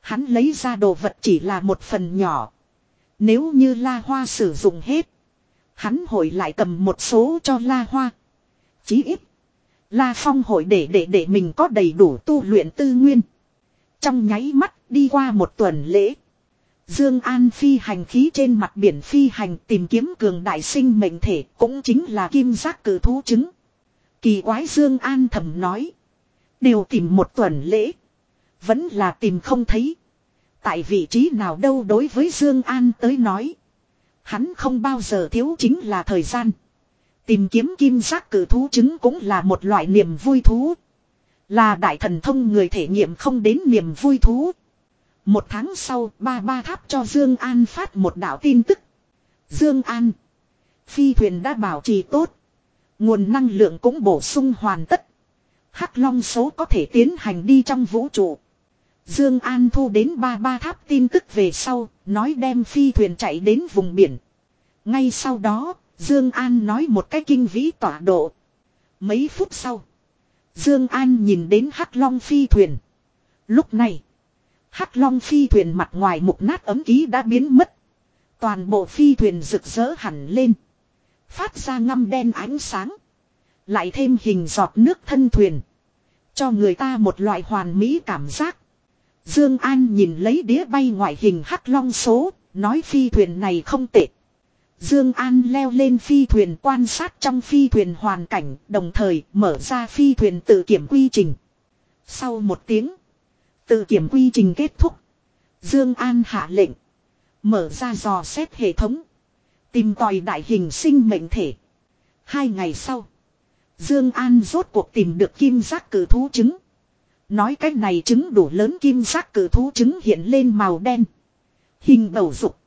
Hắn lấy ra đồ vật chỉ là một phần nhỏ. Nếu như La Hoa sử dụng hết. Hắn hội lại cầm một số cho La Hoa. Chí ít. La Phong hội để để để mình có đầy đủ tu luyện tư nguyên. Trong nháy mắt đi qua một tuần lễ. Dương An phi hành khí trên mặt biển phi hành tìm kiếm cường đại sinh mệnh thể cũng chính là kim giác cử thú chứng. Kỳ quái Dương An thầm nói. Đều tìm một tuần lễ. Vẫn là tìm không thấy. Tại vị trí nào đâu đối với Dương An tới nói. Hắn không bao giờ thiếu chính là thời gian. Tìm kiếm kim giác cử thú chứng cũng là một loại niềm vui thú. Là đại thần thông người thể nghiệm không đến niềm vui thú. Một tháng sau, ba ba tháp cho Dương An phát một đạo tin tức. Dương An. Phi thuyền đã bảo trì tốt. Nguồn năng lượng cũng bổ sung hoàn tất. Hắc Long số có thể tiến hành đi trong vũ trụ. Dương An thu đến ba ba tháp tin tức về sau, nói đem phi thuyền chạy đến vùng biển. Ngay sau đó, Dương An nói một cái kinh vĩ tọa độ. Mấy phút sau, Dương An nhìn đến Hắc Long phi thuyền. Lúc này, Hắc Long phi thuyền mặt ngoài mục nát ấm ký đã biến mất. Toàn bộ phi thuyền rực rỡ hẳn lên, phát ra ngăm đen ánh sáng, lại thêm hình giọt nước thân thuyền, cho người ta một loại hoàn mỹ cảm giác. Dương An nhìn lấy đĩa bay ngoại hình Hắc Long số, nói phi thuyền này không tệ. Dương An leo lên phi thuyền quan sát trong phi thuyền hoàn cảnh, đồng thời mở ra phi thuyền tự kiểm quy trình. Sau một tiếng, tự kiểm quy trình kết thúc. Dương An hạ lệnh, mở ra dò xét hệ thống, tìm tòi đại hình sinh mệnh thể. Hai ngày sau, Dương An rốt cuộc tìm được kim giác cử thú trứng. Nói cái này trứng đủ lớn kim giác cử thú trứng hiện lên màu đen. Hình bầu dục.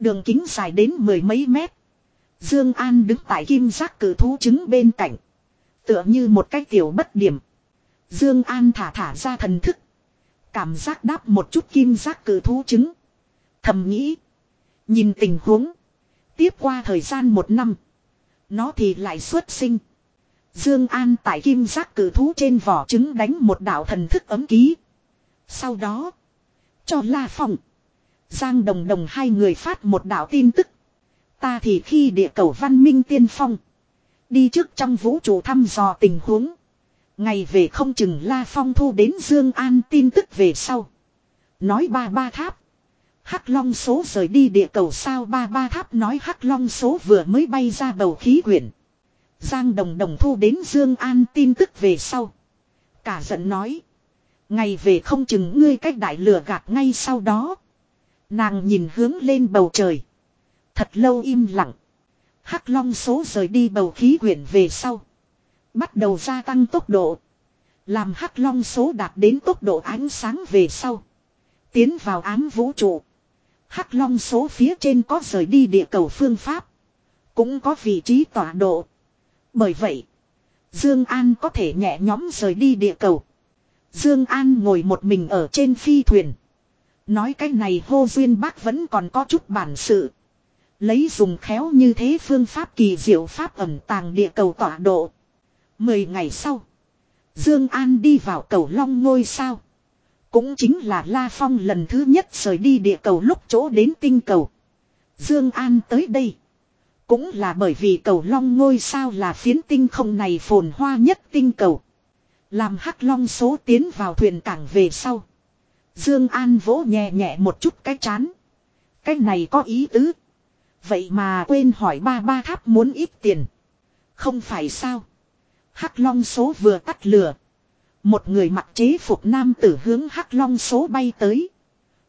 Đường kính dài đến mười mấy mét. Dương An đứng tại kim giác cử thú trứng bên cạnh. Tựa như một cái tiểu bất điểm. Dương An thả thả ra thần thức. Cảm giác đáp một chút kim giác cử thú trứng. Thầm nghĩ. Nhìn tình huống. Tiếp qua thời gian một năm. Nó thì lại xuất sinh. Dương An tại kim giác cử thú trên vỏ trứng đánh một đạo thần thức ấm ký. Sau đó. Cho La Phong. Giang Đồng Đồng hai người phát một đạo tin tức. Ta thì khi địa cầu văn minh tiên phong. Đi trước trong vũ trụ thăm dò tình huống. Ngày về không chừng La Phong thu đến Dương An tin tức về sau. Nói ba ba tháp. Hắc Long số rời đi địa cầu sao ba ba tháp nói Hắc Long số vừa mới bay ra bầu khí quyển. Giang Đồng Đồng thu đến Dương An tin tức về sau. Cả giận nói. Ngày về không chừng ngươi cách đại lửa gạt ngay sau đó. Nàng nhìn hướng lên bầu trời. Thật lâu im lặng. Hắc Long số rời đi bầu khí quyển về sau. Bắt đầu gia tăng tốc độ. Làm Hắc Long số đạt đến tốc độ ánh sáng về sau. Tiến vào ám vũ trụ. Hắc Long số phía trên có rời đi địa cầu phương pháp. Cũng có vị trí tọa độ. Bởi vậy, Dương An có thể nhẹ nhõm rời đi địa cầu. Dương An ngồi một mình ở trên phi thuyền. Nói cái này hô duyên bác vẫn còn có chút bản sự. Lấy dùng khéo như thế phương pháp kỳ diệu pháp ẩn tàng địa cầu tọa độ. Mười ngày sau. Dương An đi vào cầu long ngôi sao. Cũng chính là La Phong lần thứ nhất rời đi địa cầu lúc chỗ đến tinh cầu. Dương An tới đây. Cũng là bởi vì cầu long ngôi sao là phiến tinh không này phồn hoa nhất tinh cầu. Làm hắc long số tiến vào thuyền cảng về sau. Dương An vỗ nhẹ nhẹ một chút cái chán. Cái này có ý tứ. Vậy mà quên hỏi ba ba tháp muốn ít tiền. Không phải sao. Hắc long số vừa tắt lửa. Một người mặc chế phục nam tử hướng Hắc long số bay tới.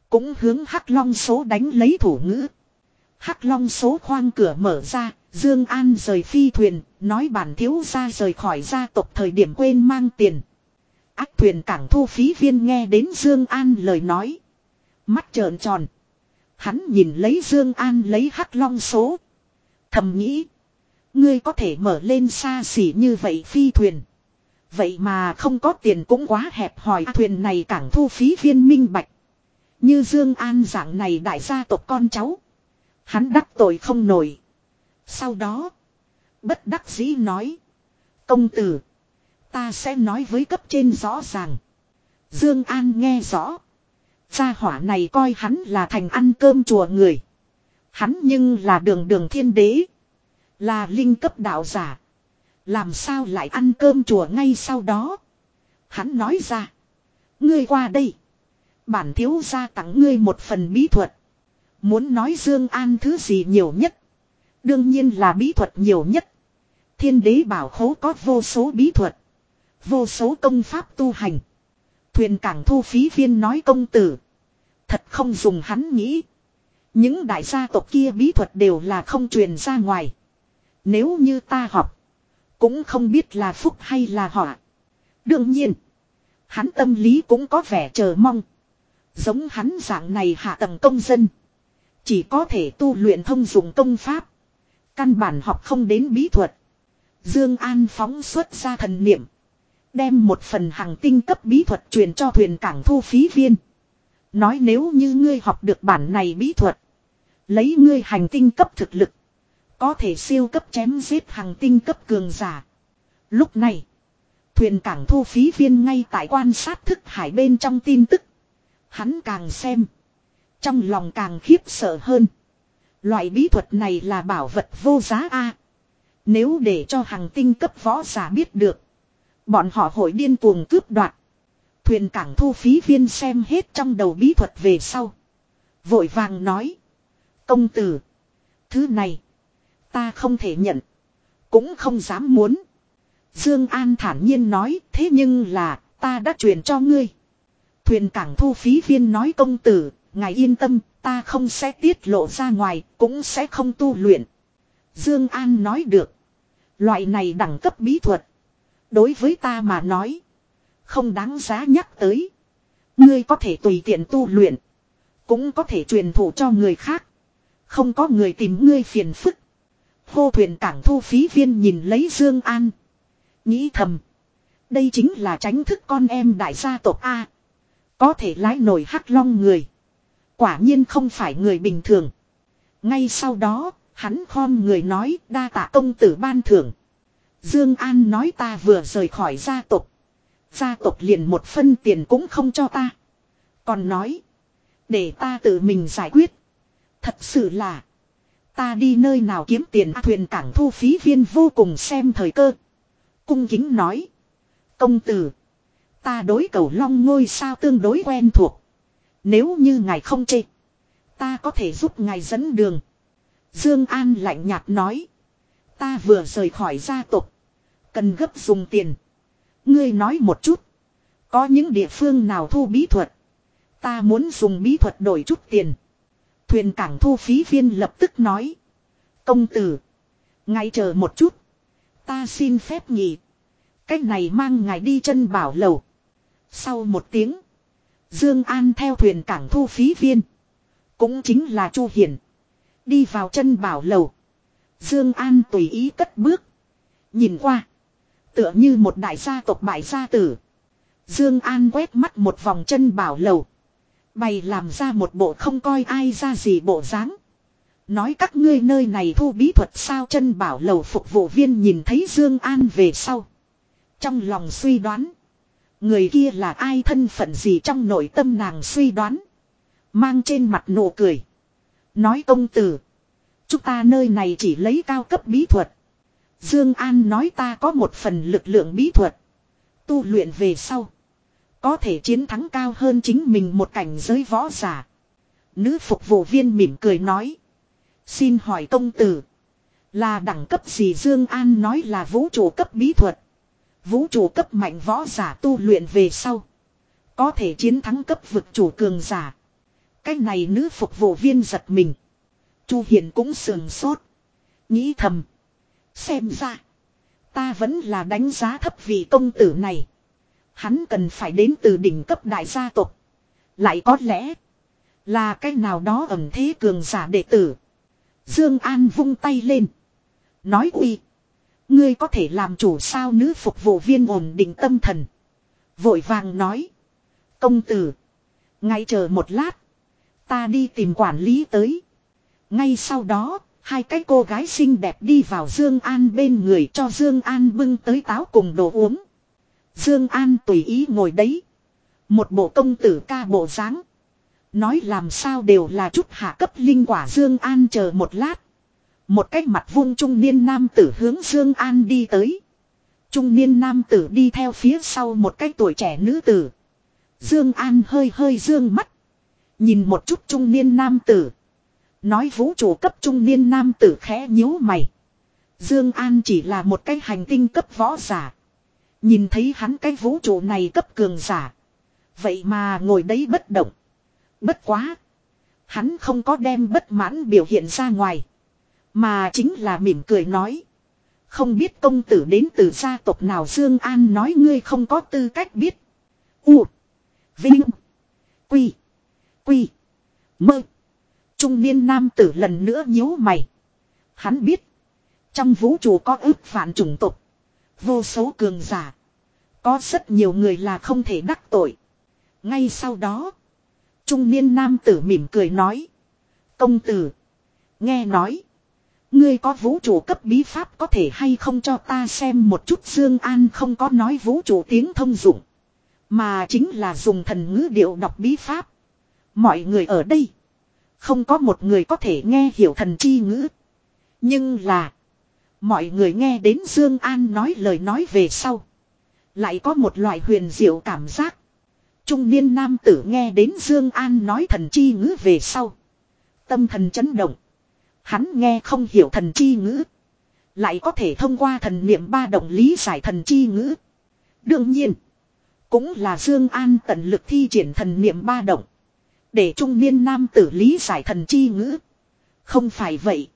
Cũng hướng Hắc long số đánh lấy thủ ngữ. Hắc long số khoang cửa mở ra, Dương An rời phi thuyền, nói bản thiếu gia rời khỏi gia tộc thời điểm quên mang tiền. Ác thuyền cảng thu phí viên nghe đến Dương An lời nói. Mắt trợn tròn. Hắn nhìn lấy Dương An lấy hắc long số. Thầm nghĩ. Ngươi có thể mở lên xa xỉ như vậy phi thuyền. Vậy mà không có tiền cũng quá hẹp hòi à, thuyền này cảng thu phí viên minh bạch. Như Dương An dạng này đại gia tộc con cháu. Hắn đắc tội không nổi. Sau đó. Bất đắc dĩ nói. Công tử. Ta sẽ nói với cấp trên rõ ràng. Dương An nghe rõ. Gia hỏa này coi hắn là thành ăn cơm chùa người. Hắn nhưng là đường đường thiên đế. Là linh cấp đạo giả. Làm sao lại ăn cơm chùa ngay sau đó. Hắn nói ra. Ngươi qua đây. Bản thiếu gia tặng ngươi một phần bí thuật. Muốn nói Dương An thứ gì nhiều nhất. Đương nhiên là bí thuật nhiều nhất. Thiên đế bảo khố có vô số bí thuật. Vô số công pháp tu hành. Thuyền cảng thu phí viên nói công tử. Thật không dùng hắn nghĩ. Những đại gia tộc kia bí thuật đều là không truyền ra ngoài. Nếu như ta học. Cũng không biết là phúc hay là họa. Đương nhiên. Hắn tâm lý cũng có vẻ chờ mong. Giống hắn dạng này hạ tầng công dân. Chỉ có thể tu luyện thông dụng công pháp. Căn bản học không đến bí thuật. Dương An phóng xuất ra thần niệm. Đem một phần hàng tinh cấp bí thuật truyền cho thuyền cảng thu phí viên. Nói nếu như ngươi học được bản này bí thuật. Lấy ngươi hành tinh cấp thực lực. Có thể siêu cấp chém giết hàng tinh cấp cường giả. Lúc này. Thuyền cảng thu phí viên ngay tại quan sát thức hải bên trong tin tức. Hắn càng xem. Trong lòng càng khiếp sợ hơn. Loại bí thuật này là bảo vật vô giá a. Nếu để cho hàng tinh cấp võ giả biết được. Bọn họ hội điên cuồng cướp đoạt. Thuyền cảng thu phí viên xem hết trong đầu bí thuật về sau. Vội vàng nói. Công tử. Thứ này. Ta không thể nhận. Cũng không dám muốn. Dương An thản nhiên nói. Thế nhưng là, ta đã truyền cho ngươi. Thuyền cảng thu phí viên nói công tử. Ngài yên tâm. Ta không sẽ tiết lộ ra ngoài. Cũng sẽ không tu luyện. Dương An nói được. Loại này đẳng cấp bí thuật. Đối với ta mà nói. Không đáng giá nhắc tới. Ngươi có thể tùy tiện tu luyện. Cũng có thể truyền thụ cho người khác. Không có người tìm ngươi phiền phức. Hô thuyền cảng thu phí viên nhìn lấy Dương An. Nghĩ thầm. Đây chính là tránh thức con em đại gia tộc A. Có thể lái nổi hắc long người. Quả nhiên không phải người bình thường. Ngay sau đó, hắn khom người nói đa tạ công tử ban thưởng. Dương An nói ta vừa rời khỏi gia tộc. Gia tộc liền một phân tiền cũng không cho ta. Còn nói. Để ta tự mình giải quyết. Thật sự là. Ta đi nơi nào kiếm tiền à, thuyền cảng thu phí viên vô cùng xem thời cơ. Cung kính nói. Công tử. Ta đối cầu long ngôi sao tương đối quen thuộc. Nếu như ngài không chê. Ta có thể giúp ngài dẫn đường. Dương An lạnh nhạt nói. Ta vừa rời khỏi gia tộc. Cần gấp dùng tiền. Ngươi nói một chút. Có những địa phương nào thu bí thuật. Ta muốn dùng bí thuật đổi chút tiền. Thuyền cảng thu phí viên lập tức nói. Công tử. Ngay chờ một chút. Ta xin phép nghỉ. Cách này mang ngài đi chân bảo lầu. Sau một tiếng. Dương An theo thuyền cảng thu phí viên. Cũng chính là Chu Hiển. Đi vào chân bảo lầu. Dương An tùy ý cất bước. Nhìn qua. Tựa như một đại gia tộc, bại gia tử. Dương An quét mắt một vòng chân bảo lầu. Bày làm ra một bộ không coi ai ra gì bộ dáng. Nói các ngươi nơi này thu bí thuật sao chân bảo lầu phục vụ viên nhìn thấy Dương An về sau. Trong lòng suy đoán. Người kia là ai thân phận gì trong nội tâm nàng suy đoán. Mang trên mặt nụ cười. Nói công tử. Chúng ta nơi này chỉ lấy cao cấp bí thuật. Dương An nói ta có một phần lực lượng bí thuật. Tu luyện về sau. Có thể chiến thắng cao hơn chính mình một cảnh giới võ giả. Nữ phục vụ viên mỉm cười nói. Xin hỏi công tử. Là đẳng cấp gì Dương An nói là vũ trụ cấp bí thuật. Vũ trụ cấp mạnh võ giả tu luyện về sau. Có thể chiến thắng cấp vực chủ cường giả. Cái này nữ phục vụ viên giật mình. Chu Hiền cũng sườn sốt. Nghĩ thầm. Xem ra. Ta vẫn là đánh giá thấp vị công tử này. Hắn cần phải đến từ đỉnh cấp đại gia tộc. Lại có lẽ. Là cái nào đó ẩn thế cường giả đệ tử. Dương An vung tay lên. Nói uy. Ngươi có thể làm chủ sao nữ phục vụ viên ổn định tâm thần. Vội vàng nói. Công tử. Ngay chờ một lát. Ta đi tìm quản lý tới. Ngay sau đó, hai cái cô gái xinh đẹp đi vào Dương An bên người cho Dương An bưng tới táo cùng đồ uống. Dương An tùy ý ngồi đấy. Một bộ công tử ca bộ dáng. Nói làm sao đều là chút hạ cấp linh quả Dương An chờ một lát. Một cái mặt vung trung niên nam tử hướng Dương An đi tới. Trung niên nam tử đi theo phía sau một cái tuổi trẻ nữ tử. Dương An hơi hơi dương mắt. Nhìn một chút trung niên nam tử. Nói vũ trụ cấp trung niên nam tử khẽ nhíu mày. Dương An chỉ là một cái hành tinh cấp võ giả. Nhìn thấy hắn cái vũ trụ này cấp cường giả. Vậy mà ngồi đấy bất động. Bất quá. Hắn không có đem bất mãn biểu hiện ra ngoài. Mà chính là mỉm cười nói. Không biết công tử đến từ gia tộc nào Dương An nói ngươi không có tư cách biết. U. Vinh. Quy. Quy. Mơ. Trung niên nam tử lần nữa nhíu mày. Hắn biết. Trong vũ trụ có ước vạn chủng tộc. Vô số cường giả. Có rất nhiều người là không thể đắc tội. Ngay sau đó. Trung niên nam tử mỉm cười nói. Công tử. Nghe nói. Ngươi có vũ trụ cấp bí pháp có thể hay không cho ta xem một chút Dương An không có nói vũ trụ tiếng thông dụng. Mà chính là dùng thần ngữ điệu đọc bí pháp. Mọi người ở đây. Không có một người có thể nghe hiểu thần chi ngữ. Nhưng là. Mọi người nghe đến Dương An nói lời nói về sau. Lại có một loại huyền diệu cảm giác. Trung niên nam tử nghe đến Dương An nói thần chi ngữ về sau. Tâm thần chấn động. Hắn nghe không hiểu thần chi ngữ. Lại có thể thông qua thần niệm ba động lý giải thần chi ngữ. Đương nhiên. Cũng là Dương An tận lực thi triển thần niệm ba động. Để trung niên nam tử lý giải thần chi ngữ. Không phải vậy.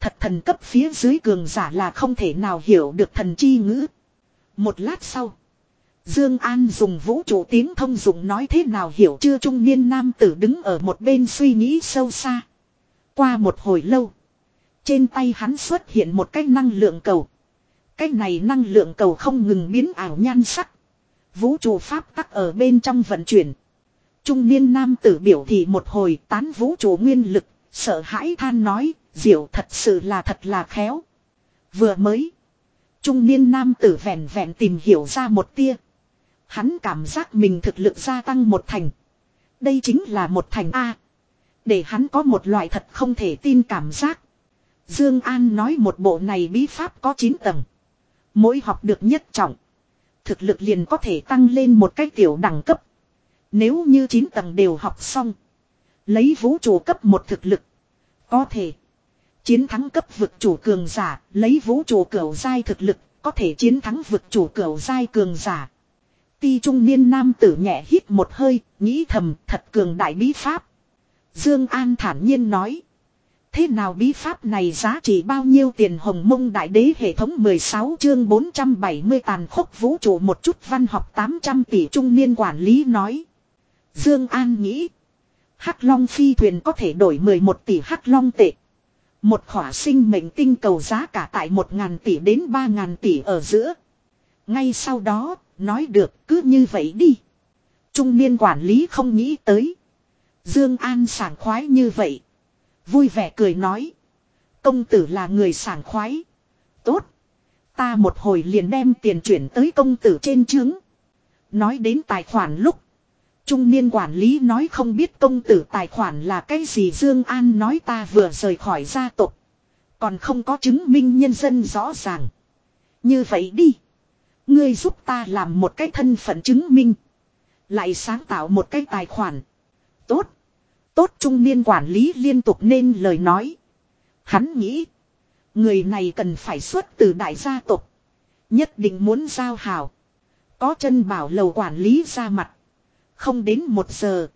Thật thần cấp phía dưới cường giả là không thể nào hiểu được thần chi ngữ. Một lát sau. Dương An dùng vũ trụ tiếng thông dụng nói thế nào hiểu chưa trung niên nam tử đứng ở một bên suy nghĩ sâu xa. Qua một hồi lâu. Trên tay hắn xuất hiện một cái năng lượng cầu. Cái này năng lượng cầu không ngừng biến ảo nhan sắc. Vũ trụ pháp tắc ở bên trong vận chuyển. Trung niên nam tử biểu thị một hồi tán vũ trụ nguyên lực, sợ hãi than nói, diệu thật sự là thật là khéo. Vừa mới, trung niên nam tử vẹn vẹn tìm hiểu ra một tia. Hắn cảm giác mình thực lực gia tăng một thành. Đây chính là một thành A. Để hắn có một loại thật không thể tin cảm giác. Dương An nói một bộ này bí pháp có 9 tầng. Mỗi học được nhất trọng. Thực lực liền có thể tăng lên một cái tiểu đẳng cấp. Nếu như 9 tầng đều học xong. Lấy vũ trụ cấp một thực lực. Có thể. Chiến thắng cấp vực chủ cường giả. Lấy vũ trụ cửu giai thực lực. Có thể chiến thắng vực chủ cửu giai cường giả. Ti trung niên nam tử nhẹ hít một hơi. Nghĩ thầm, thật cường đại bí pháp. Dương An thản nhiên nói. Thế nào bí pháp này giá trị bao nhiêu tiền hồng mông đại đế hệ thống 16 chương 470 tàn khốc vũ trụ một chút văn học 800 tỷ trung niên quản lý nói. Dương An nghĩ. Hắc Long phi thuyền có thể đổi 11 tỷ Hắc Long tệ. Một khỏa sinh mệnh tinh cầu giá cả tại 1.000 tỷ đến 3.000 tỷ ở giữa. Ngay sau đó, nói được cứ như vậy đi. Trung niên quản lý không nghĩ tới. Dương An sảng khoái như vậy. Vui vẻ cười nói. Công tử là người sảng khoái. Tốt. Ta một hồi liền đem tiền chuyển tới công tử trên trướng. Nói đến tài khoản lúc. Trung niên quản lý nói không biết công tử tài khoản là cái gì Dương An nói ta vừa rời khỏi gia tộc. Còn không có chứng minh nhân dân rõ ràng. Như vậy đi. Ngươi giúp ta làm một cái thân phận chứng minh. Lại sáng tạo một cái tài khoản. Tốt. Tốt trung niên quản lý liên tục nên lời nói. Hắn nghĩ. Người này cần phải xuất từ đại gia tộc. Nhất định muốn giao hảo. Có chân bảo lầu quản lý ra mặt. Không đến một giờ.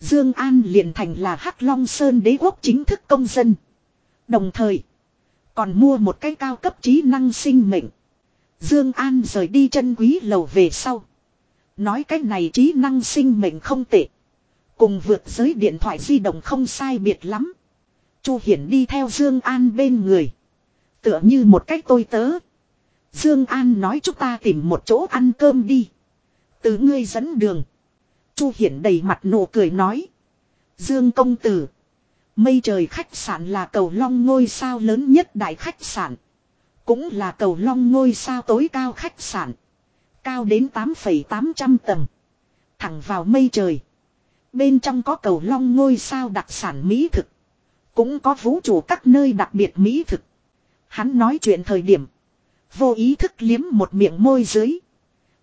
Dương An liền thành là Hắc Long Sơn đế quốc chính thức công dân. Đồng thời. Còn mua một cái cao cấp trí năng sinh mệnh. Dương An rời đi chân quý lầu về sau. Nói cái này trí năng sinh mệnh không tệ. Cùng vượt giới điện thoại di động không sai biệt lắm. Chu Hiển đi theo Dương An bên người. Tựa như một cách tôi tớ. Dương An nói chúng ta tìm một chỗ ăn cơm đi. Từ ngươi dẫn đường. Chu Hiển đầy mặt nụ cười nói. Dương công tử. Mây trời khách sạn là cầu long ngôi sao lớn nhất đại khách sạn. Cũng là cầu long ngôi sao tối cao khách sạn. Cao đến 8,800 tầng. Thẳng vào mây trời. Bên trong có cầu long ngôi sao đặc sản mỹ thực. Cũng có vũ trụ các nơi đặc biệt mỹ thực. Hắn nói chuyện thời điểm. Vô ý thức liếm một miệng môi dưới.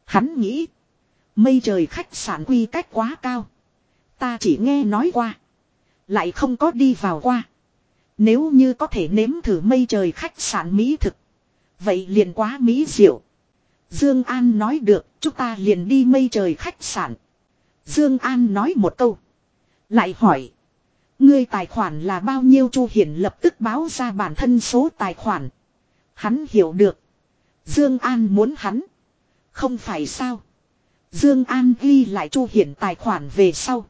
Hắn nghĩ. Mây trời khách sạn quy cách quá cao. Ta chỉ nghe nói qua. Lại không có đi vào qua. Nếu như có thể nếm thử mây trời khách sạn mỹ thực. Vậy liền quá mỹ diệu. Dương An nói được, chúng ta liền đi mây trời khách sạn. Dương An nói một câu. Lại hỏi. Ngươi tài khoản là bao nhiêu Chu Hiển lập tức báo ra bản thân số tài khoản. Hắn hiểu được. Dương An muốn hắn. Không phải sao. Dương An ghi lại Chu Hiển tài khoản về sau.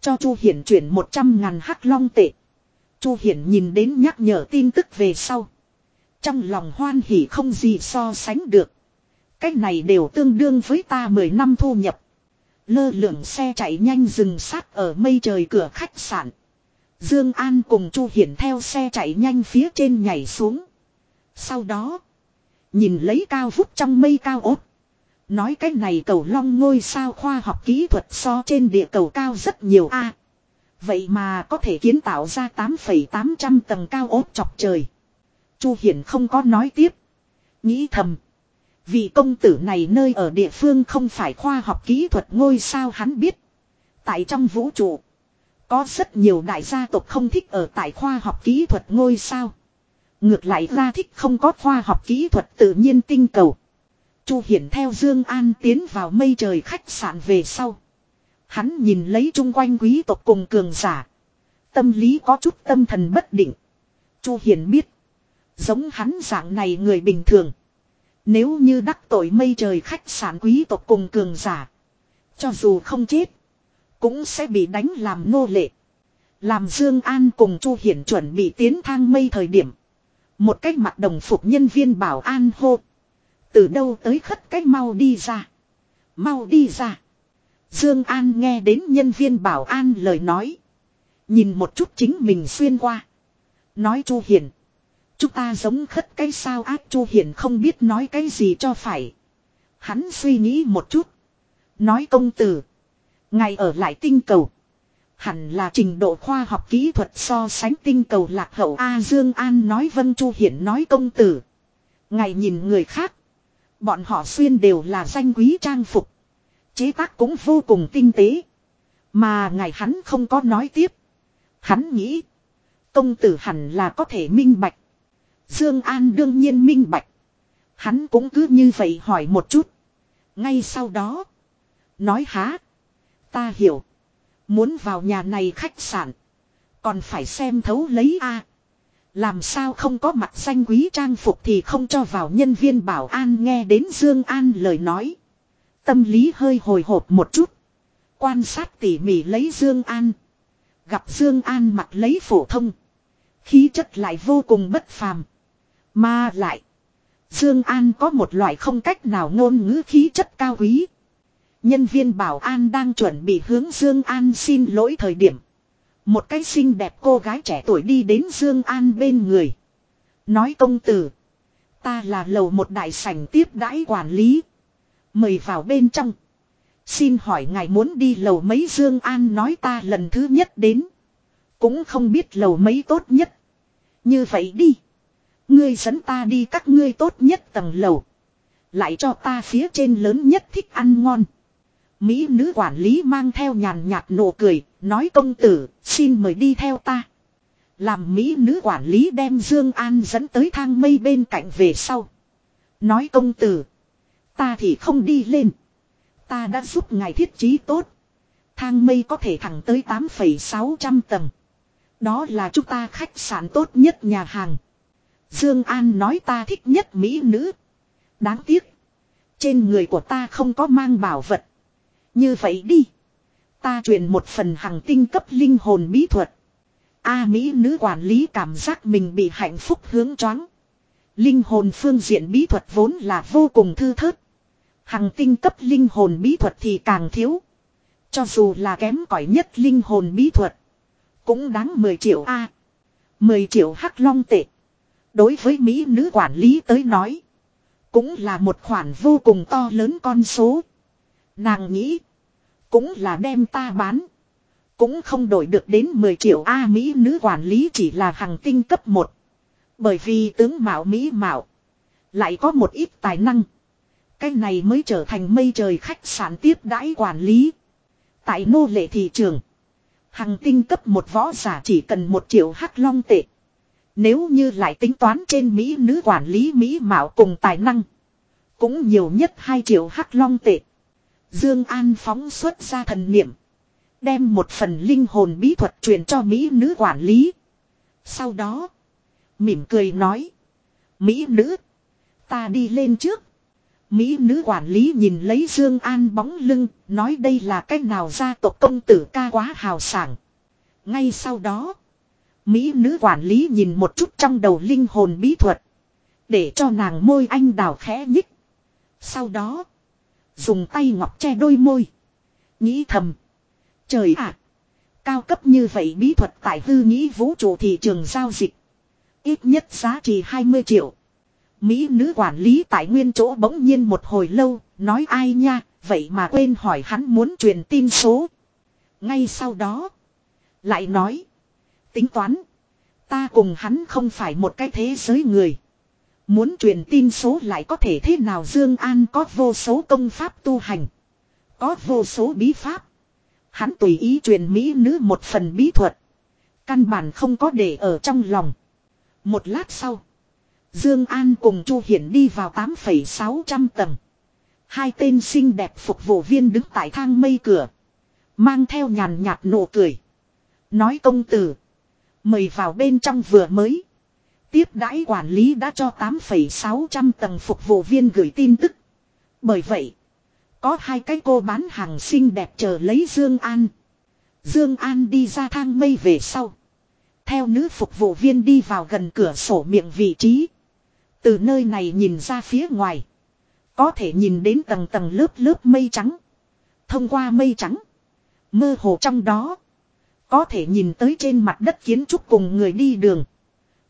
Cho Chu Hiển chuyển 100 ngàn hắc long tệ. Chu Hiển nhìn đến nhắc nhở tin tức về sau. Trong lòng hoan hỉ không gì so sánh được. Cách này đều tương đương với ta 10 năm thu nhập. Lơ lửng xe chạy nhanh dừng sát ở mây trời cửa khách sạn. Dương An cùng Chu Hiển theo xe chạy nhanh phía trên nhảy xuống. Sau đó, nhìn lấy cao vút trong mây cao ốt. Nói cái này cầu long ngôi sao khoa học kỹ thuật so trên địa cầu cao rất nhiều a. vậy mà có thể kiến tạo ra 8,800 tầng cao ốt chọc trời. Chu Hiển không có nói tiếp. Nghĩ thầm. Vị công tử này nơi ở địa phương không phải khoa học kỹ thuật ngôi sao hắn biết. Tại trong vũ trụ. Có rất nhiều đại gia tộc không thích ở tại khoa học kỹ thuật ngôi sao. Ngược lại ra thích không có khoa học kỹ thuật tự nhiên tinh cầu. Chu Hiển theo Dương An tiến vào mây trời khách sạn về sau. Hắn nhìn lấy chung quanh quý tộc cùng cường giả. Tâm lý có chút tâm thần bất định. Chu Hiển biết. Giống hắn dạng này người bình thường. Nếu như đắc tội mây trời khách sạn quý tộc cùng cường giả. Cho dù không chết. Cũng sẽ bị đánh làm nô lệ. Làm Dương An cùng Chu Hiển chuẩn bị tiến thang mây thời điểm. Một cách mặt đồng phục nhân viên bảo an hô. Từ đâu tới khất cách mau đi ra. Mau đi ra. Dương An nghe đến nhân viên bảo an lời nói. Nhìn một chút chính mình xuyên qua. Nói Chu Hiền. Chúng ta giống khất cái sao ác Chu Hiền không biết nói cái gì cho phải. Hắn suy nghĩ một chút. Nói công tử. Ngày ở lại tinh cầu. Hẳn là trình độ khoa học kỹ thuật so sánh tinh cầu lạc hậu A Dương An nói vân Chu Hiển nói công tử. Ngày nhìn người khác. Bọn họ xuyên đều là danh quý trang phục. Chế tác cũng vô cùng tinh tế. Mà ngày hắn không có nói tiếp. Hắn nghĩ. Công tử hẳn là có thể minh bạch. Dương An đương nhiên minh bạch. Hắn cũng cứ như vậy hỏi một chút. Ngay sau đó. Nói há. Ta hiểu. Muốn vào nhà này khách sạn. Còn phải xem thấu lấy a làm sao không có mặt xanh quý trang phục thì không cho vào nhân viên bảo an nghe đến Dương An lời nói. Tâm lý hơi hồi hộp một chút. Quan sát tỉ mỉ lấy Dương An. Gặp Dương An mặc lấy phổ thông. Khí chất lại vô cùng bất phàm. Mà lại. Dương An có một loại không cách nào ngôn ngữ khí chất cao quý. Nhân viên bảo an đang chuẩn bị hướng Dương An xin lỗi thời điểm. Một cái xinh đẹp cô gái trẻ tuổi đi đến Dương An bên người. Nói công tử. Ta là lầu một đại sảnh tiếp đãi quản lý. Mời vào bên trong. Xin hỏi ngài muốn đi lầu mấy Dương An nói ta lần thứ nhất đến. Cũng không biết lầu mấy tốt nhất. Như vậy đi. Ngươi dẫn ta đi các ngươi tốt nhất tầng lầu. Lại cho ta phía trên lớn nhất thích ăn ngon. Mỹ nữ quản lý mang theo nhàn nhạt nụ cười, nói công tử, xin mời đi theo ta. Làm Mỹ nữ quản lý đem Dương An dẫn tới thang mây bên cạnh về sau. Nói công tử, ta thì không đi lên. Ta đã giúp ngài thiết trí tốt. Thang mây có thể thẳng tới 8,600 tầng. Đó là chúng ta khách sạn tốt nhất nhà hàng. Dương An nói ta thích nhất mỹ nữ. Đáng tiếc. Trên người của ta không có mang bảo vật. Như vậy đi. Ta truyền một phần hàng tinh cấp linh hồn bí thuật. A Mỹ nữ quản lý cảm giác mình bị hạnh phúc hướng choáng. Linh hồn phương diện bí thuật vốn là vô cùng thư thớt. Hằng tinh cấp linh hồn bí thuật thì càng thiếu. Cho dù là kém cỏi nhất linh hồn bí thuật. Cũng đáng 10 triệu A. 10 triệu hắc long tệ. Đối với Mỹ nữ quản lý tới nói. Cũng là một khoản vô cùng to lớn con số. Nàng nghĩ. Cũng là đem ta bán. Cũng không đổi được đến 10 triệu A Mỹ nữ quản lý chỉ là hàng tinh cấp 1. Bởi vì tướng mạo Mỹ mạo. Lại có một ít tài năng. Cái này mới trở thành mây trời khách sạn tiếp đãi quản lý. Tại nô lệ thị trường. Hàng tinh cấp một võ giả chỉ cần một triệu hắc long tệ. Nếu như lại tính toán trên Mỹ nữ quản lý Mỹ mạo cùng tài năng. Cũng nhiều nhất 2 triệu hắc long tệ. Dương An phóng xuất ra thần niệm. Đem một phần linh hồn bí thuật truyền cho Mỹ nữ quản lý. Sau đó. Mỉm cười nói. Mỹ nữ. Ta đi lên trước. Mỹ nữ quản lý nhìn lấy Dương An bóng lưng. Nói đây là cách nào gia tộc công tử ca quá hào sảng. Ngay sau đó. Mỹ nữ quản lý nhìn một chút trong đầu linh hồn bí thuật. Để cho nàng môi anh đào khẽ nhích. Sau đó. Dùng tay ngọc che đôi môi. Nghĩ thầm. Trời ạ. cao cấp như vậy bí thuật tại hư nghĩ vũ trụ thị trường giao dịch. Ít nhất giá trị 20 triệu. Mỹ nữ quản lý tại nguyên chỗ bỗng nhiên một hồi lâu. Nói ai nha. Vậy mà quên hỏi hắn muốn truyền tin số. Ngay sau đó. Lại nói. Tính toán. Ta cùng hắn không phải một cái thế giới người. Muốn truyền tin số lại có thể thế nào Dương An có vô số công pháp tu hành. Có vô số bí pháp. Hắn tùy ý truyền mỹ nữ một phần bí thuật. Căn bản không có để ở trong lòng. Một lát sau. Dương An cùng Chu Hiển đi vào 8,600 tầng. Hai tên xinh đẹp phục vụ viên đứng tại thang mây cửa. Mang theo nhàn nhạt nụ cười. Nói công tử. Mời vào bên trong vừa mới. Tiếp đãi quản lý đã cho 8,600 tầng phục vụ viên gửi tin tức. Bởi vậy, có hai cái cô bán hàng xinh đẹp chờ lấy Dương An. Dương An đi ra thang mây về sau. Theo nữ phục vụ viên đi vào gần cửa sổ miệng vị trí. Từ nơi này nhìn ra phía ngoài. Có thể nhìn đến tầng tầng lớp lớp mây trắng. Thông qua mây trắng. Mơ hồ trong đó. Có thể nhìn tới trên mặt đất kiến trúc cùng người đi đường.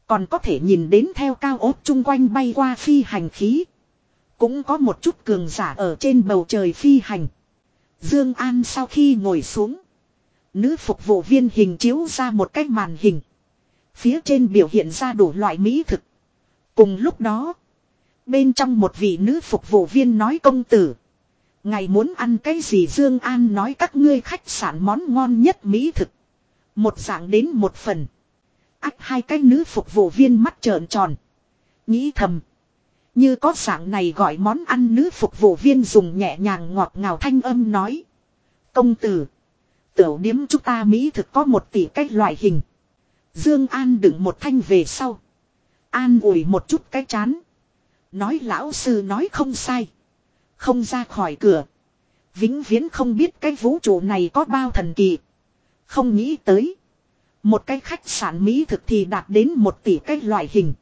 Còn có thể nhìn đến theo cao ốt chung quanh bay qua phi hành khí. Cũng có một chút cường giả ở trên bầu trời phi hành. Dương An sau khi ngồi xuống. Nữ phục vụ viên hình chiếu ra một cái màn hình. Phía trên biểu hiện ra đủ loại mỹ thực. Cùng lúc đó. Bên trong một vị nữ phục vụ viên nói công tử. Ngày muốn ăn cái gì Dương An nói, các ngươi khách sạn món ngon nhất mỹ thực. Một dạng đến một phần. Ách hai cái nữ phục vụ viên mắt trợn tròn. Nghĩ thầm. Như có sảng này gọi món ăn nữ phục vụ viên dùng nhẹ nhàng ngọt ngào thanh âm nói. Công tử. Tiểu điếm chúng ta Mỹ thực có một tỷ cách loại hình. Dương An đựng một thanh về sau. An ủi một chút cái chán. Nói lão sư nói không sai. Không ra khỏi cửa. Vĩnh viễn không biết cái vũ trụ này có bao thần kỳ. Không nghĩ tới. Một cái khách sạn Mỹ thực thì đạt đến một tỷ cái loại hình.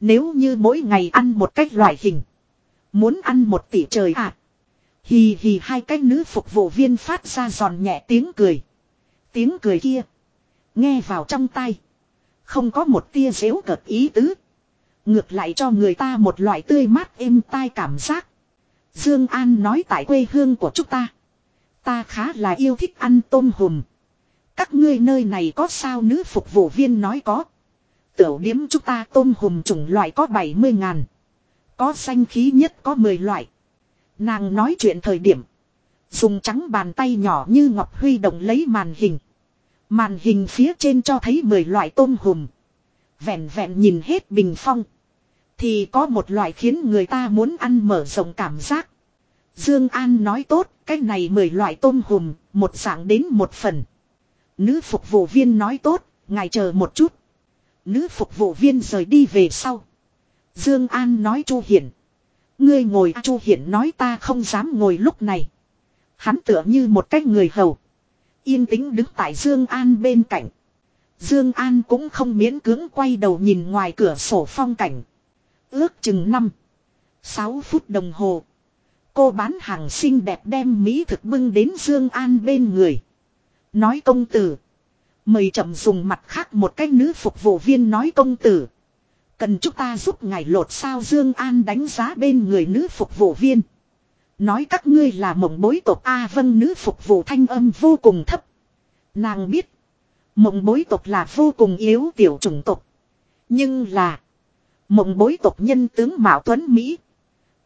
Nếu như mỗi ngày ăn một cái loại hình. Muốn ăn một tỷ trời ạ. À. Hì hì hai cái nữ phục vụ viên phát ra giòn nhẹ tiếng cười. Tiếng cười kia. Nghe vào trong tay. Không có một tia dễu cợt ý tứ. Ngược lại cho người ta một loại tươi mát êm tai cảm giác. Dương An nói tại quê hương của chúng ta. Ta khá là yêu thích ăn tôm hùm. Các ngươi nơi này có sao nữ phục vụ viên nói có. Tiểu điếm chúng ta tôm hùm chủng loại có 70 ngàn. Có xanh khí nhất có 10 loại. Nàng nói chuyện thời điểm. Dùng trắng bàn tay nhỏ như ngọc huy động lấy màn hình. Màn hình phía trên cho thấy 10 loại tôm hùm. Vẹn vẹn nhìn hết bình phong. Thì có một loại khiến người ta muốn ăn mở rộng cảm giác. Dương An nói tốt, cái này 10 loại tôm hùm, một dạng đến một phần. Nữ phục vụ viên nói tốt, ngài chờ một chút. Nữ phục vụ viên rời đi về sau. Dương An nói Chu Hiển. Ngươi ngồi à, Chu Hiển nói ta không dám ngồi lúc này. Hắn tựa như một cái người hầu. Yên tĩnh đứng tại Dương An bên cạnh. Dương An cũng không miễn cưỡng quay đầu nhìn ngoài cửa sổ phong cảnh. Ước chừng năm, sáu phút đồng hồ. Cô bán hàng xinh đẹp đem Mỹ thực bưng đến Dương An bên người. Nói công tử. Mời chậm dùng mặt khác một cái nữ phục vụ viên nói công tử. Cần chúng ta giúp ngài lột sao Dương An đánh giá bên người nữ phục vụ viên. Nói các ngươi là mộng bối tộc A vân nữ phục vụ thanh âm vô cùng thấp. Nàng biết. Mộng bối tộc là vô cùng yếu tiểu chủng tộc. Nhưng là. Mộng bối tộc nhân tướng Mạo Tuấn Mỹ.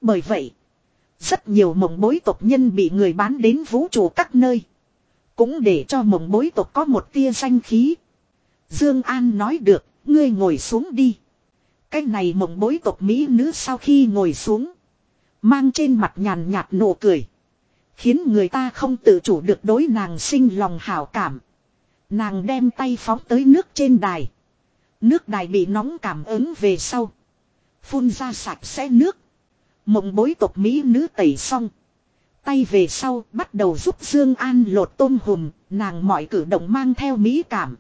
Bởi vậy. Rất nhiều mộng bối tộc nhân bị người bán đến vũ trụ các nơi. Cũng để cho mộng bối tộc có một tia danh khí. Dương An nói được, ngươi ngồi xuống đi. Cái này mộng bối tộc Mỹ nữ sau khi ngồi xuống. Mang trên mặt nhàn nhạt nụ cười. Khiến người ta không tự chủ được đối nàng sinh lòng hảo cảm. Nàng đem tay phóng tới nước trên đài. Nước đài bị nóng cảm ứng về sau. Phun ra sạch sẽ nước. Mộng bối tộc Mỹ nữ tẩy xong. Tay về sau bắt đầu giúp Dương An lột tôm hùm, nàng mọi cử động mang theo mỹ cảm.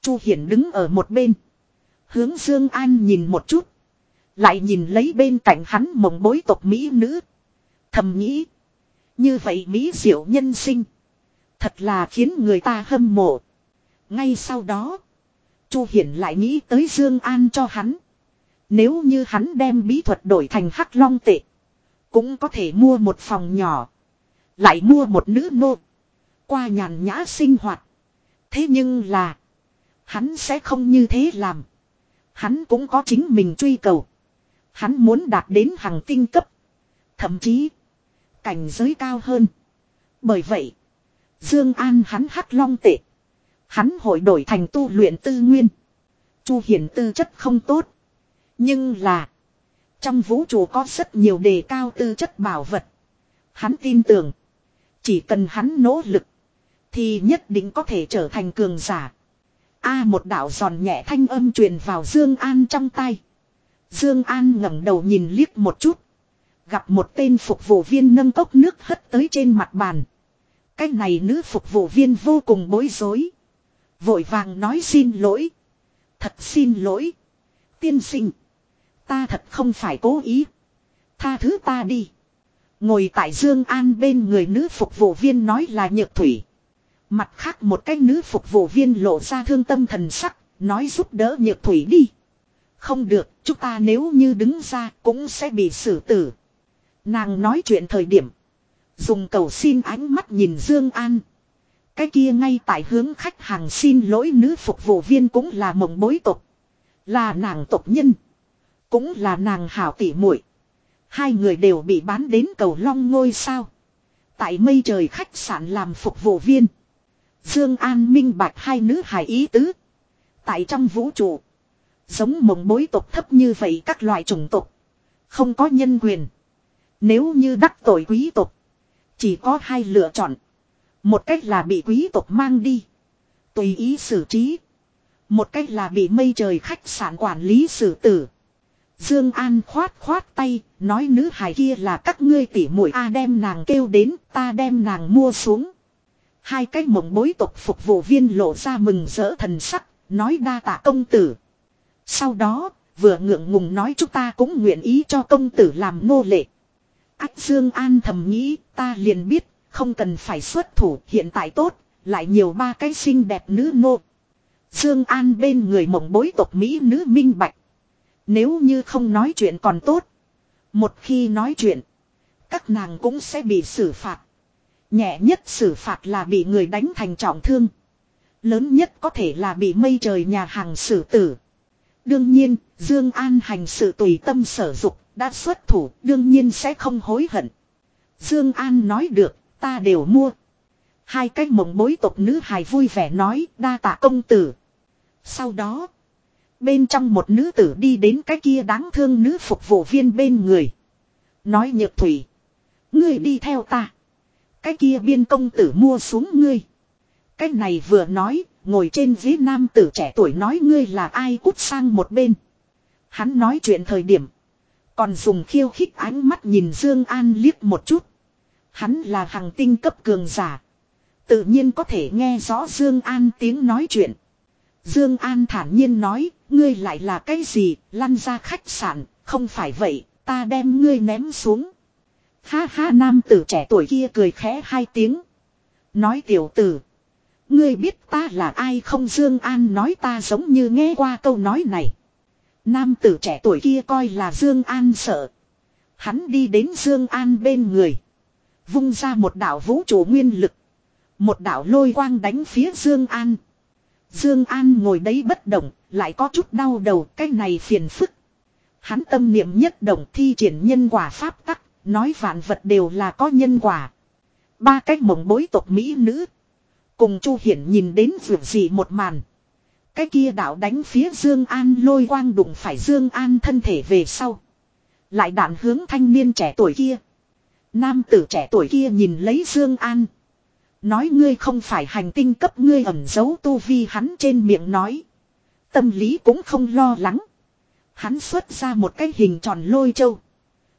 Chu Hiển đứng ở một bên. Hướng Dương An nhìn một chút. Lại nhìn lấy bên cạnh hắn mộng bối tộc Mỹ nữ. Thầm nghĩ. Như vậy Mỹ diệu nhân sinh. Thật là khiến người ta hâm mộ. Ngay sau đó. Chu Hiển lại nghĩ tới Dương An cho hắn. Nếu như hắn đem bí thuật đổi thành hắc long tệ. Cũng có thể mua một phòng nhỏ. Lại mua một nữ nô. Qua nhàn nhã sinh hoạt. Thế nhưng là. Hắn sẽ không như thế làm. Hắn cũng có chính mình truy cầu. Hắn muốn đạt đến hàng tinh cấp. Thậm chí. Cảnh giới cao hơn. Bởi vậy. Dương An hắn hắc long tệ. Hắn hội đổi thành tu luyện tư nguyên. Chu hiển tư chất không tốt. Nhưng là. Trong vũ trụ có rất nhiều đề cao tư chất bảo vật. Hắn tin tưởng. Chỉ cần hắn nỗ lực. Thì nhất định có thể trở thành cường giả. A một đạo giòn nhẹ thanh âm truyền vào Dương An trong tay. Dương An ngẩng đầu nhìn liếc một chút. Gặp một tên phục vụ viên nâng cốc nước hất tới trên mặt bàn. Cái này nữ phục vụ viên vô cùng bối rối. Vội vàng nói xin lỗi. Thật xin lỗi. Tiên sinh. Ta thật không phải cố ý. Tha thứ ta đi. Ngồi tại Dương An bên người nữ phục vụ viên nói là nhược thủy. Mặt khác một cái nữ phục vụ viên lộ ra thương tâm thần sắc, nói giúp đỡ nhược thủy đi. Không được, chúng ta nếu như đứng ra cũng sẽ bị xử tử. Nàng nói chuyện thời điểm. Dùng cầu xin ánh mắt nhìn Dương An. Cái kia ngay tại hướng khách hàng xin lỗi nữ phục vụ viên cũng là mộng bối tộc Là nàng tộc nhân. Cũng là nàng hảo tỷ muội. Hai người đều bị bán đến cầu long ngôi sao. Tại mây trời khách sạn làm phục vụ viên. Dương An minh bạch hai nữ hài ý tứ. Tại trong vũ trụ. Giống mộng bối tộc thấp như vậy các loại chủng tộc. Không có nhân quyền. Nếu như đắc tội quý tộc. Chỉ có hai lựa chọn. Một cách là bị quý tộc mang đi. Tùy ý xử trí. Một cách là bị mây trời khách sạn quản lý xử tử. Dương An khoát khoát tay, nói nữ hài kia là các ngươi tỉ muội a đem nàng kêu đến, ta đem nàng mua xuống. Hai cái mộng bối tộc phục vụ viên lộ ra mừng rỡ thần sắc, nói đa tạ công tử. Sau đó, vừa ngượng ngùng nói chúng ta cũng nguyện ý cho công tử làm nô lệ. Ách Dương An thầm nghĩ, ta liền biết, không cần phải xuất thủ, hiện tại tốt, lại nhiều ba cái xinh đẹp nữ nô. Dương An bên người mộng bối tộc Mỹ nữ minh bạch. Nếu như không nói chuyện còn tốt. Một khi nói chuyện, các nàng cũng sẽ bị xử phạt. Nhẹ nhất xử phạt là bị người đánh thành trọng thương. Lớn nhất có thể là bị mây trời nhà hàng xử tử. Đương nhiên, Dương An hành sự tùy tâm sở dục, đã xuất thủ, đương nhiên sẽ không hối hận. Dương An nói được, ta đều mua. Hai cái mộng bối tộc nữ hài vui vẻ nói, đa tạ công tử. Sau đó, bên trong một nữ tử đi đến cái kia đáng thương nữ phục vụ viên bên người. Nói nhược thủy, ngươi đi theo ta. Cái kia biên công tử mua xuống ngươi. Cái này vừa nói, ngồi trên ghế nam tử trẻ tuổi nói ngươi là ai cút sang một bên. Hắn nói chuyện thời điểm. Còn dùng khiêu khích ánh mắt nhìn Dương An liếc một chút. Hắn là hàng tinh cấp cường giả. Tự nhiên có thể nghe rõ Dương An tiếng nói chuyện. Dương An thản nhiên nói, ngươi lại là cái gì, lăn ra khách sạn, không phải vậy, ta đem ngươi ném xuống. Ha ha nam tử trẻ tuổi kia cười khẽ hai tiếng. Nói tiểu tử. Ngươi biết ta là ai không Dương An nói ta giống như nghe qua câu nói này. Nam tử trẻ tuổi kia coi là Dương An sợ. Hắn đi đến Dương An bên người. Vung ra một đạo vũ trụ nguyên lực. Một đạo lôi quang đánh phía Dương An. Dương An ngồi đấy bất động, lại có chút đau đầu, cái này phiền phức. Hắn tâm niệm nhất động thi triển nhân quả pháp tắc, nói vạn vật đều là có nhân quả. Ba cách mộng bối tộc mỹ nữ, cùng Chu Hiển nhìn đến vượt gì một màn. Cái kia đạo đánh phía Dương An lôi quang đụng phải Dương An thân thể về sau. Lại đạn hướng thanh niên trẻ tuổi kia. Nam tử trẻ tuổi kia nhìn lấy Dương An. Nói ngươi không phải hành tinh cấp ngươi ẩn giấu tu vi hắn trên miệng nói. Tâm lý cũng không lo lắng. Hắn xuất ra một cái hình tròn lôi châu.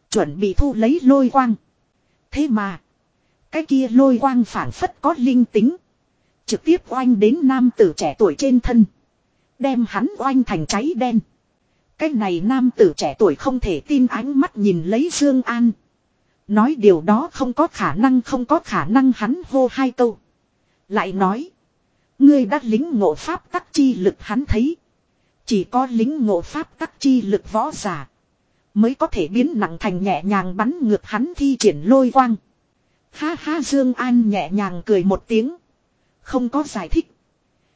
Chuẩn bị thu lấy lôi quang. Thế mà. Cái kia lôi quang phản phất có linh tính. Trực tiếp oanh đến nam tử trẻ tuổi trên thân. Đem hắn oanh thành cháy đen. Cái này nam tử trẻ tuổi không thể tin ánh mắt nhìn lấy Dương An. Nói điều đó không có khả năng, không có khả năng hắn hô hai câu. Lại nói. Ngươi đã lính ngộ pháp tắc chi lực hắn thấy. Chỉ có lính ngộ pháp tắc chi lực võ giả. Mới có thể biến nặng thành nhẹ nhàng bắn ngược hắn thi triển lôi quang. Ha ha, Dương An nhẹ nhàng cười một tiếng. Không có giải thích.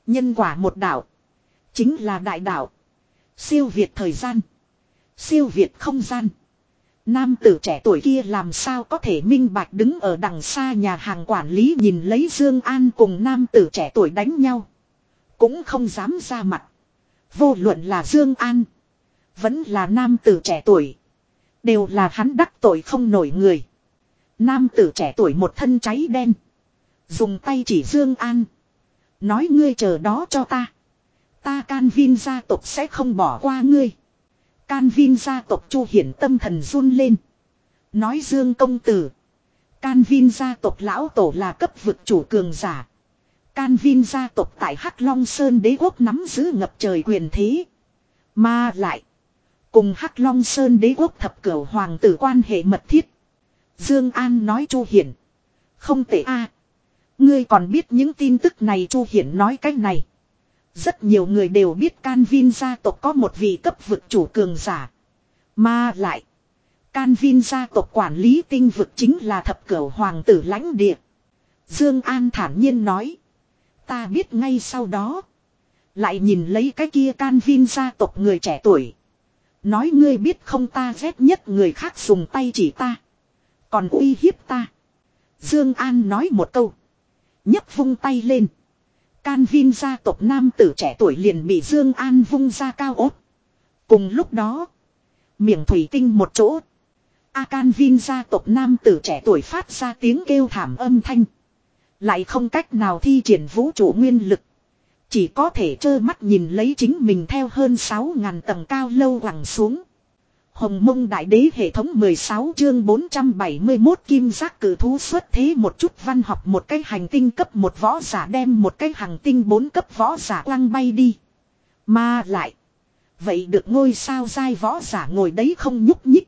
Nhân quả một đạo. Chính là đại đạo. Siêu việt thời gian. Siêu việt không gian. Nam tử trẻ tuổi kia làm sao có thể minh bạch đứng ở đằng xa nhà hàng quản lý nhìn lấy Dương An cùng nam tử trẻ tuổi đánh nhau. Cũng không dám ra mặt. Vô luận là Dương An. Vẫn là nam tử trẻ tuổi. Đều là hắn đắc tội không nổi người. Nam tử trẻ tuổi một thân cháy đen. Dùng tay chỉ Dương An. Nói ngươi chờ đó cho ta. Ta can vin gia tộc sẽ không bỏ qua ngươi. Can Vin gia tộc Chu Hiển tâm thần run lên. Nói Dương công tử. Can Vin gia tộc lão tổ là cấp vực chủ cường giả. Can Vin gia tộc tại Hắc Long Sơn đế quốc nắm giữ ngập trời quyền thế. Mà lại. Cùng Hắc Long Sơn đế quốc thập cửu hoàng tử quan hệ mật thiết. Dương An nói Chu Hiển. Không tệ a. Ngươi còn biết những tin tức này Chu Hiển nói cách này. Rất nhiều người đều biết Canvin gia tộc có một vị cấp vực chủ cường giả. Mà lại. Canvin gia tộc quản lý tinh vực chính là thập cửu hoàng tử lãnh địa. Dương An thản nhiên nói. Ta biết ngay sau đó. Lại nhìn lấy cái kia Canvin gia tộc người trẻ tuổi. Nói, ngươi biết không ta ghét nhất người khác dùng tay chỉ ta. Còn uy hiếp ta. Dương An nói một câu. nhấc vung tay lên. Can Vin gia tộc nam tử trẻ tuổi liền bị Dương An vung ra cao ốt. Cùng lúc đó. Miệng thủy tinh một chỗ. A Can Vin gia tộc nam tử trẻ tuổi phát ra tiếng kêu thảm âm thanh. Lại không cách nào thi triển vũ trụ nguyên lực. Chỉ có thể trơ mắt nhìn lấy chính mình theo hơn 6.000 tầng cao lâu quẳng xuống. Hồng mông đại đế hệ thống 16 chương 471 kim giác cử thú xuất thế một chút văn học một cái hành tinh cấp một võ giả đem một cái hành tinh bốn cấp võ giả quăng bay đi. Mà lại. Vậy được ngôi sao dai võ giả ngồi đấy không nhúc nhích.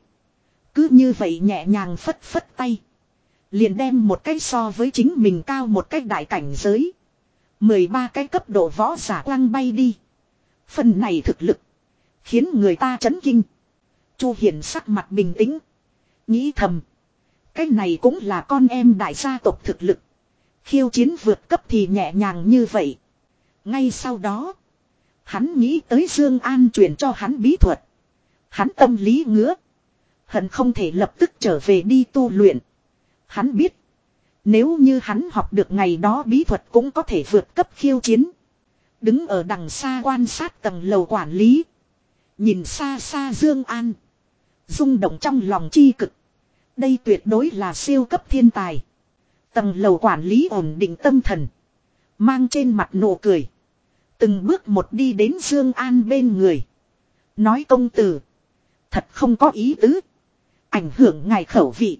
Cứ như vậy nhẹ nhàng phất phất tay. Liền đem một cái so với chính mình cao một cái đại cảnh giới. 13 cái cấp độ võ giả quăng bay đi. Phần này thực lực. Khiến người ta chấn kinh. Chu Hiển sắc mặt bình tĩnh. Nghĩ thầm. Cái này cũng là con em đại gia tộc thực lực. Khiêu chiến vượt cấp thì nhẹ nhàng như vậy. Ngay sau đó. Hắn nghĩ tới Dương An truyền cho hắn bí thuật. Hắn tâm lý ngứa. Hận không thể lập tức trở về đi tu luyện. Hắn biết. Nếu như hắn học được ngày đó bí thuật cũng có thể vượt cấp khiêu chiến. Đứng ở đằng xa quan sát tầng lầu quản lý. Nhìn xa xa Dương An rung động trong lòng chi cực. Đây tuyệt đối là siêu cấp thiên tài. Tầng lầu quản lý ổn định tâm thần. Mang trên mặt nụ cười. Từng bước một đi đến Dương An bên người. Nói công tử. Thật không có ý tứ. Ảnh hưởng ngài khẩu vị.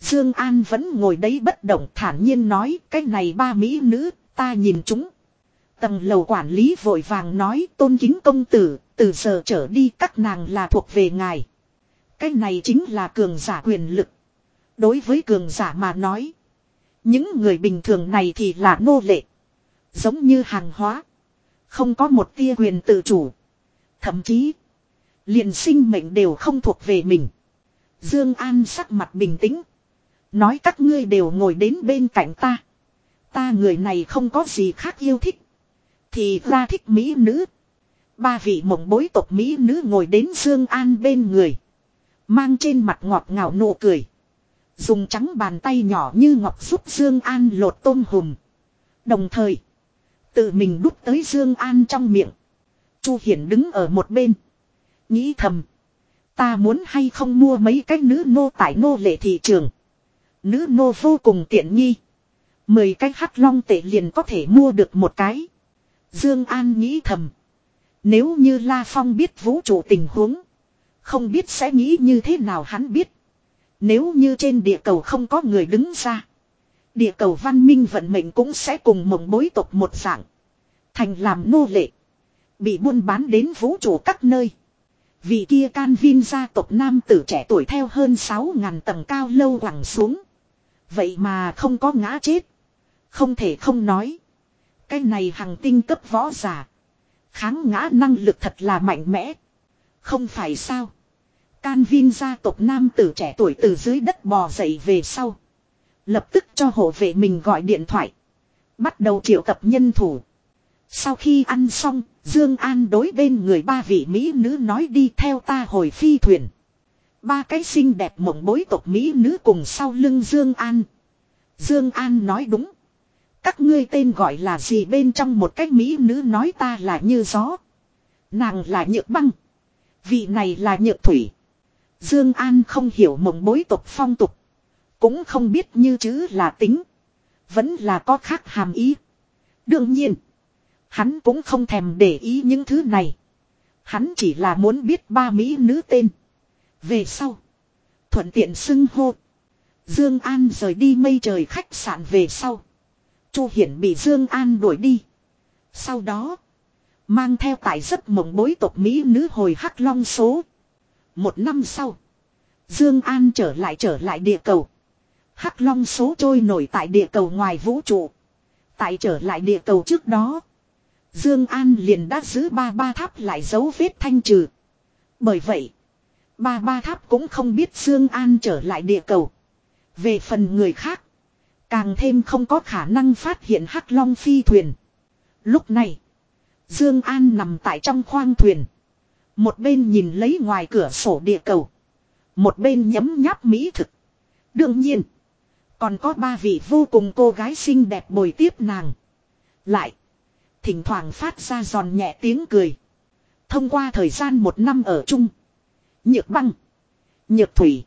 Dương An vẫn ngồi đấy bất động thản nhiên nói, cái này ba mỹ nữ, ta nhìn chúng. Tầng lầu quản lý vội vàng nói, tôn kính công tử, từ giờ trở đi các nàng là thuộc về ngài. Cái này chính là cường giả quyền lực. Đối với cường giả mà nói. Những người bình thường này thì là nô lệ. Giống như hàng hóa. Không có một tia quyền tự chủ. Thậm chí. liền sinh mệnh đều không thuộc về mình. Dương An sắc mặt bình tĩnh. Nói các ngươi đều ngồi đến bên cạnh ta. Ta người này không có gì khác yêu thích. Thì ra thích mỹ nữ. Ba vị mộng bối tộc mỹ nữ ngồi đến Dương An bên người. Mang trên mặt ngọt ngào nụ cười. Dùng trắng bàn tay nhỏ như ngọc giúp Dương An lột tôm hùm. Đồng thời. Tự mình đút tới Dương An trong miệng. Chu Hiển đứng ở một bên. Nghĩ thầm. Ta muốn hay không mua mấy cái nữ nô tại nô lệ thị trường. Nữ nô vô cùng tiện nghi. Mười cái hắc long tệ liền có thể mua được một cái. Dương An nghĩ thầm. Nếu như La Phong biết vũ trụ tình huống. Không biết sẽ nghĩ như thế nào hắn biết. Nếu như trên địa cầu không có người đứng ra. Địa cầu văn minh vận mệnh cũng sẽ cùng mộng bối tộc một dạng. Thành làm nô lệ. Bị buôn bán đến vũ trụ các nơi. Vị kia can vin gia tộc nam tử trẻ tuổi theo hơn 6.000 tầng cao lâu quẳng xuống. Vậy mà không có ngã chết. Không thể không nói. Cái này hằng tinh cấp võ giả. Kháng ngã năng lực thật là mạnh mẽ. Không phải sao. Can Vin gia tộc nam tử trẻ tuổi từ dưới đất bò dậy về sau. Lập tức cho hộ vệ mình gọi điện thoại. Bắt đầu triệu tập nhân thủ. Sau khi ăn xong, Dương An đối bên người ba vị Mỹ nữ nói đi theo ta hồi phi thuyền. Ba cái xinh đẹp mộng bối tộc Mỹ nữ cùng sau lưng Dương An. Dương An nói đúng. Các ngươi tên gọi là gì bên trong một cái Mỹ nữ nói ta là như gió. Nàng là nhược băng. Vị này là nhược thủy. Dương An không hiểu mộng bối tục phong tục. Cũng không biết như chữ là tính. Vẫn là có khác hàm ý. Đương nhiên. Hắn cũng không thèm để ý những thứ này. Hắn chỉ là muốn biết ba Mỹ nữ tên. Về sau. Thuận tiện xưng hô. Dương An rời đi mây trời khách sạn về sau. Chu Hiển bị Dương An đuổi đi. Sau đó. Mang theo tại giấc mộng bối tộc Mỹ nữ hồi Hắc Long số. Một năm sau. Dương An trở lại trở lại địa cầu. Hắc long số trôi nổi tại địa cầu ngoài vũ trụ. Tại trở lại địa cầu trước đó. Dương An liền đã giữ ba ba tháp lại dấu vết thanh trừ. Bởi vậy. Ba ba tháp cũng không biết Dương An trở lại địa cầu. Về phần người khác. Càng thêm không có khả năng phát hiện Hắc Long phi thuyền. Lúc này. Dương An nằm tại trong khoang thuyền. Một bên nhìn lấy ngoài cửa sổ địa cầu. Một bên nhấm nháp mỹ thực. Đương nhiên. Còn có ba vị vô cùng cô gái xinh đẹp bồi tiếp nàng. Lại. Thỉnh thoảng phát ra giòn nhẹ tiếng cười. Thông qua thời gian một năm ở chung. Nhược băng. Nhược thủy.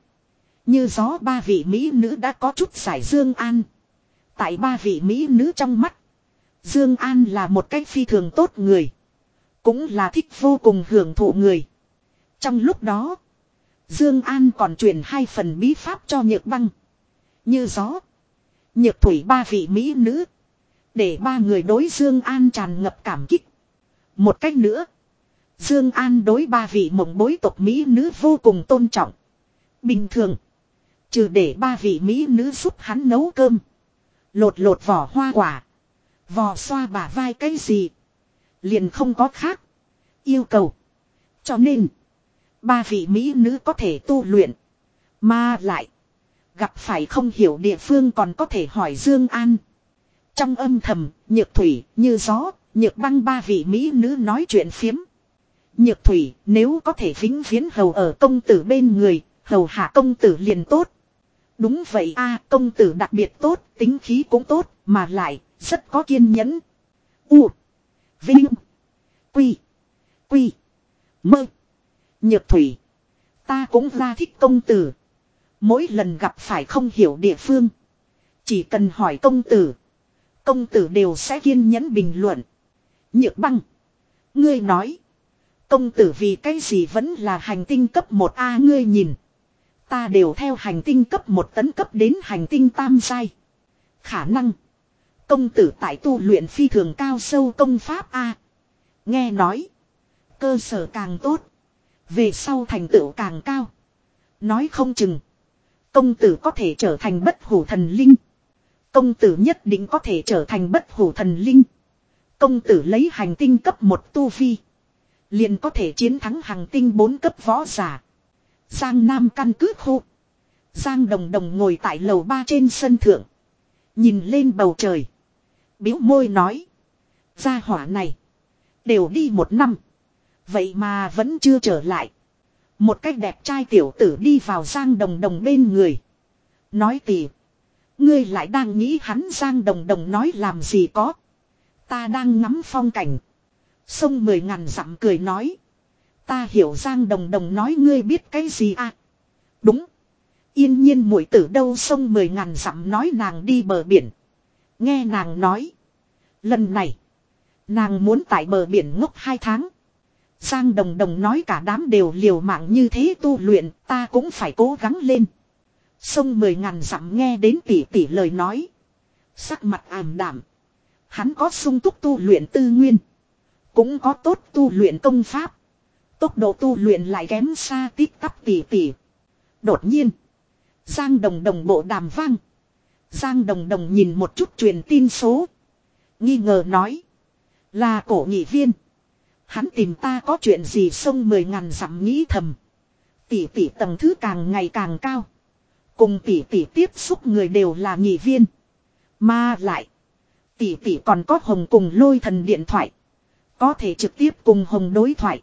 Như gió ba vị Mỹ nữ đã có chút giải Dương An. Tại ba vị Mỹ nữ trong mắt. Dương An là một cách phi thường tốt người. Cũng là thích vô cùng hưởng thụ người. Trong lúc đó. Dương An còn truyền hai phần bí pháp cho Nhược băng. Như gió. Nhược thủy ba vị Mỹ nữ. Để ba người đối Dương An tràn ngập cảm kích. Một cách nữa. Dương An đối ba vị mộng bối tộc Mỹ nữ vô cùng tôn trọng. Bình thường. Trừ để ba vị Mỹ nữ giúp hắn nấu cơm. Lột lột vỏ hoa quả. Vò xoa bả vai cái gì. Liền không có khác. Yêu cầu. Cho nên. Ba vị Mỹ nữ có thể tu luyện. Mà lại. Gặp phải không hiểu địa phương còn có thể hỏi Dương An. Trong âm thầm, nhược thủy, như gió, nhược băng ba vị Mỹ nữ nói chuyện phiếm. Nhược thủy, nếu có thể vĩnh viễn hầu ở công tử bên người, hầu hạ công tử liền tốt. Đúng vậy a công tử đặc biệt tốt, tính khí cũng tốt, mà lại, rất có kiên nhẫn. U. Vinh. Quy. Quy. Mơ. Nhược thủy. Ta cũng ra thích công tử. Mỗi lần gặp phải không hiểu địa phương. Chỉ cần hỏi công tử. Công tử đều sẽ kiên nhẫn bình luận. Nhược băng. Ngươi nói. Công tử vì cái gì vẫn là hành tinh cấp 1A ngươi nhìn. Ta đều theo hành tinh cấp 1 tấn cấp đến hành tinh tam giai. Khả năng. Công tử tại tu luyện phi thường cao sâu công pháp A. Nghe nói. Cơ sở càng tốt. Về sau thành tựu càng cao. Nói không chừng. Công tử có thể trở thành bất hủ thần linh. Công tử nhất định có thể trở thành bất hủ thần linh. Công tử lấy hành tinh cấp một tu vi. Liền có thể chiến thắng hành tinh bốn cấp võ giả. Giang Nam căn cứ khu. Giang Đồng Đồng ngồi tại lầu ba trên sân thượng. Nhìn lên bầu trời. Biếu môi nói. Gia hỏa này. Đều đi một năm. Vậy mà vẫn chưa trở lại. Một cách đẹp trai tiểu tử đi vào Giang Đồng Đồng bên người. Nói tỉ. Ngươi lại đang nghĩ hắn Giang Đồng Đồng nói làm gì có. Ta đang ngắm phong cảnh. Sông mười ngàn dặm cười nói. Ta hiểu Giang Đồng Đồng nói ngươi biết cái gì à. Đúng. Yên nhiên mũi tử đâu sông mười ngàn dặm nói nàng đi bờ biển. Nghe nàng nói. Lần này. Nàng muốn tại bờ biển ngốc hai tháng. Giang Đồng Đồng nói cả đám đều liều mạng như thế tu luyện, ta cũng phải cố gắng lên. Sông mười ngàn dặm nghe đến tỷ tỷ lời nói. Sắc mặt ảm đảm. Hắn có sung túc tu luyện tư nguyên. Cũng có tốt tu luyện công pháp. Tốc độ tu luyện lại kém xa tít tắp tỷ tỷ. Đột nhiên. Giang đồng đồng bộ đàm vang. Giang đồng đồng nhìn một chút truyền tin số. Nghi ngờ nói. Là cổ nghị viên. Hắn tìm ta có chuyện gì sông mười ngàn dặm nghĩ thầm. Tỷ tỷ tầng thứ càng ngày càng cao. Cùng tỷ tỷ tiếp xúc người đều là nghị viên. Mà lại. Tỷ tỷ còn có hồng cùng lôi thần điện thoại. Có thể trực tiếp cùng hồng đối thoại.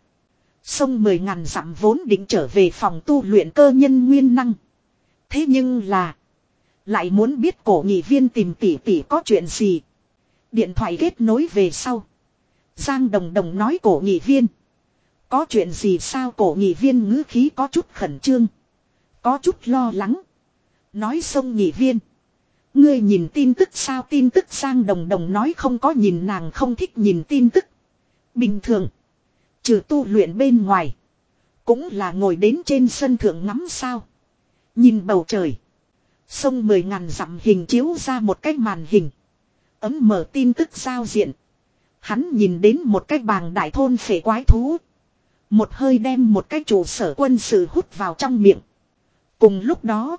Sông mười ngàn dặm vốn định trở về phòng tu luyện cơ nhân nguyên năng. Thế nhưng là. Lại muốn biết cổ nghị viên tìm tỷ tỷ có chuyện gì. Điện thoại kết nối về sau. Giang Đồng Đồng nói cổ nghị viên. Có chuyện gì sao cổ nghị viên ngữ khí có chút khẩn trương. Có chút lo lắng. Nói xong nghị viên. Ngươi nhìn tin tức sao tin tức Giang Đồng Đồng nói không có nhìn nàng không thích nhìn tin tức. Bình thường. Trừ tu luyện bên ngoài. Cũng là ngồi đến trên sân thượng ngắm sao. Nhìn bầu trời. Sông mười ngàn dặm hình chiếu ra một cái màn hình. Ấm mở tin tức giao diện. Hắn nhìn đến một cái bàng đại thôn phệ quái thú. Một hơi đem một cái trụ sở quân sự hút vào trong miệng. Cùng lúc đó.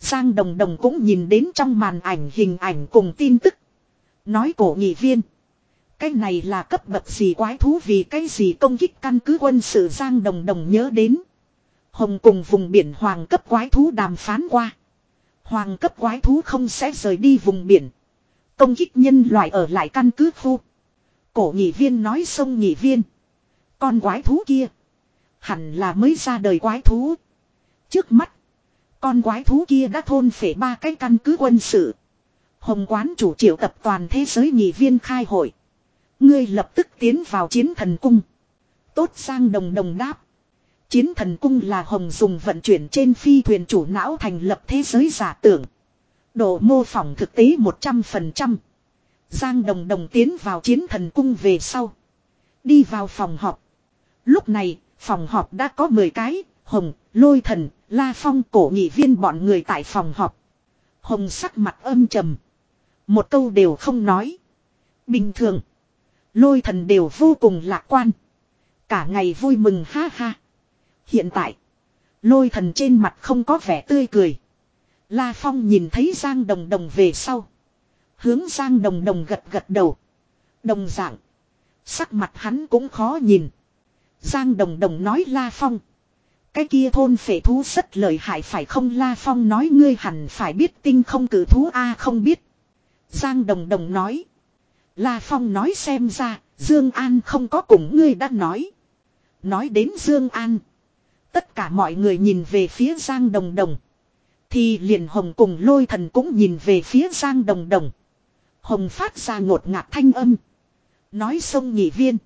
Giang Đồng Đồng cũng nhìn đến trong màn ảnh hình ảnh cùng tin tức. Nói cổ nghị viên. Cái này là cấp bậc gì quái thú vì cái gì công kích căn cứ quân sự Giang Đồng Đồng nhớ đến. Hồng cùng vùng biển hoàng cấp quái thú đàm phán qua. Hoàng cấp quái thú không sẽ rời đi vùng biển. Công kích nhân loại ở lại căn cứ khu. Cổ nhị viên nói xong nhị viên. Con quái thú kia. Hẳn là mới ra đời quái thú. Trước mắt. Con quái thú kia đã thôn phể ba cái căn cứ quân sự. Hồng quán chủ triệu tập toàn thế giới nhị viên khai hội. Ngươi lập tức tiến vào chiến thần cung. Tốt sang đồng đồng đáp. Chiến thần cung là hồng dùng vận chuyển trên phi thuyền chủ não thành lập thế giới giả tưởng. Độ mô phỏng thực tế 100%. Giang đồng đồng tiến vào chiến thần cung về sau. Đi vào phòng họp. Lúc này, phòng họp đã có 10 cái, hồng, lôi thần, la phong cổ nghị viên bọn người tại phòng họp. Hồng sắc mặt âm trầm. Một câu đều không nói. Bình thường. Lôi thần đều vô cùng lạc quan. Cả ngày vui mừng ha ha. Hiện tại. Lôi thần trên mặt không có vẻ tươi cười. La Phong nhìn thấy Giang Đồng Đồng về sau. Hướng Giang Đồng Đồng gật gật đầu. Đồng dạng. Sắc mặt hắn cũng khó nhìn. Giang Đồng Đồng nói La Phong. Cái kia thôn phệ thú rất lợi hại phải không La Phong nói ngươi hẳn phải biết tinh không cử thú A không biết. Giang Đồng Đồng nói. La Phong nói xem ra, Dương An không có cùng ngươi đã nói. Nói đến Dương An. Tất cả mọi người nhìn về phía Giang Đồng Đồng. Thì liền Hồng cùng lôi thần cũng nhìn về phía Giang Đồng Đồng. Hồng phát ra ngột ngạt thanh âm. Nói xong nhị viên.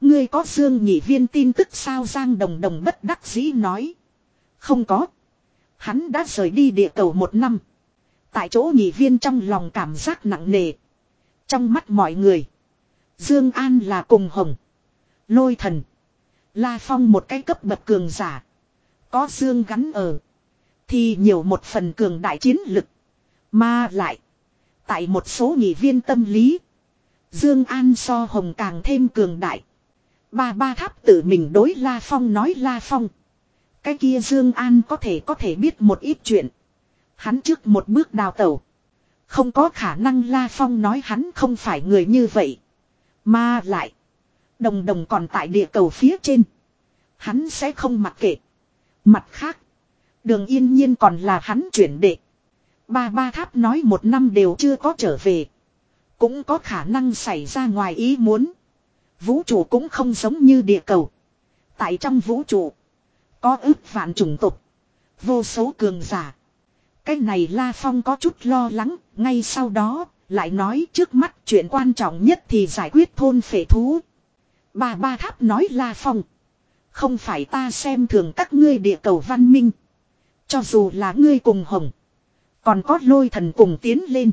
Ngươi có Dương nhị viên tin tức sao Giang Đồng Đồng bất đắc dĩ nói. Không có. Hắn đã rời đi địa cầu một năm. Tại chỗ nhị viên trong lòng cảm giác nặng nề. Trong mắt mọi người. Dương An là cùng Hồng. Lôi thần. La Phong một cái cấp bậc cường giả. Có Dương gắn ở. Thì nhiều một phần cường đại chiến lực. Mà lại. Tại một số nghị viên tâm lý. Dương An so Hồng càng thêm cường đại. Ba ba tháp tự mình đối La Phong nói La Phong. Cái kia Dương An có thể có thể biết một ít chuyện. Hắn trước một bước đào tẩu. Không có khả năng La Phong nói hắn không phải người như vậy. Mà lại. Đồng đồng còn tại địa cầu phía trên. Hắn sẽ không mặc kệ. Mặt khác. Đường yên nhiên còn là hắn chuyển đệ. Ba ba tháp nói một năm đều chưa có trở về. Cũng có khả năng xảy ra ngoài ý muốn. Vũ trụ cũng không giống như địa cầu. Tại trong vũ trụ. Có ước vạn chủng tục. Vô số cường giả. Cái này La Phong có chút lo lắng. Ngay sau đó, lại nói trước mắt chuyện quan trọng nhất thì giải quyết thôn phệ thú. Ba ba tháp nói La Phong. Không phải ta xem thường các ngươi địa cầu văn minh. Cho dù là ngươi cùng hồng. Còn có lôi thần cùng tiến lên.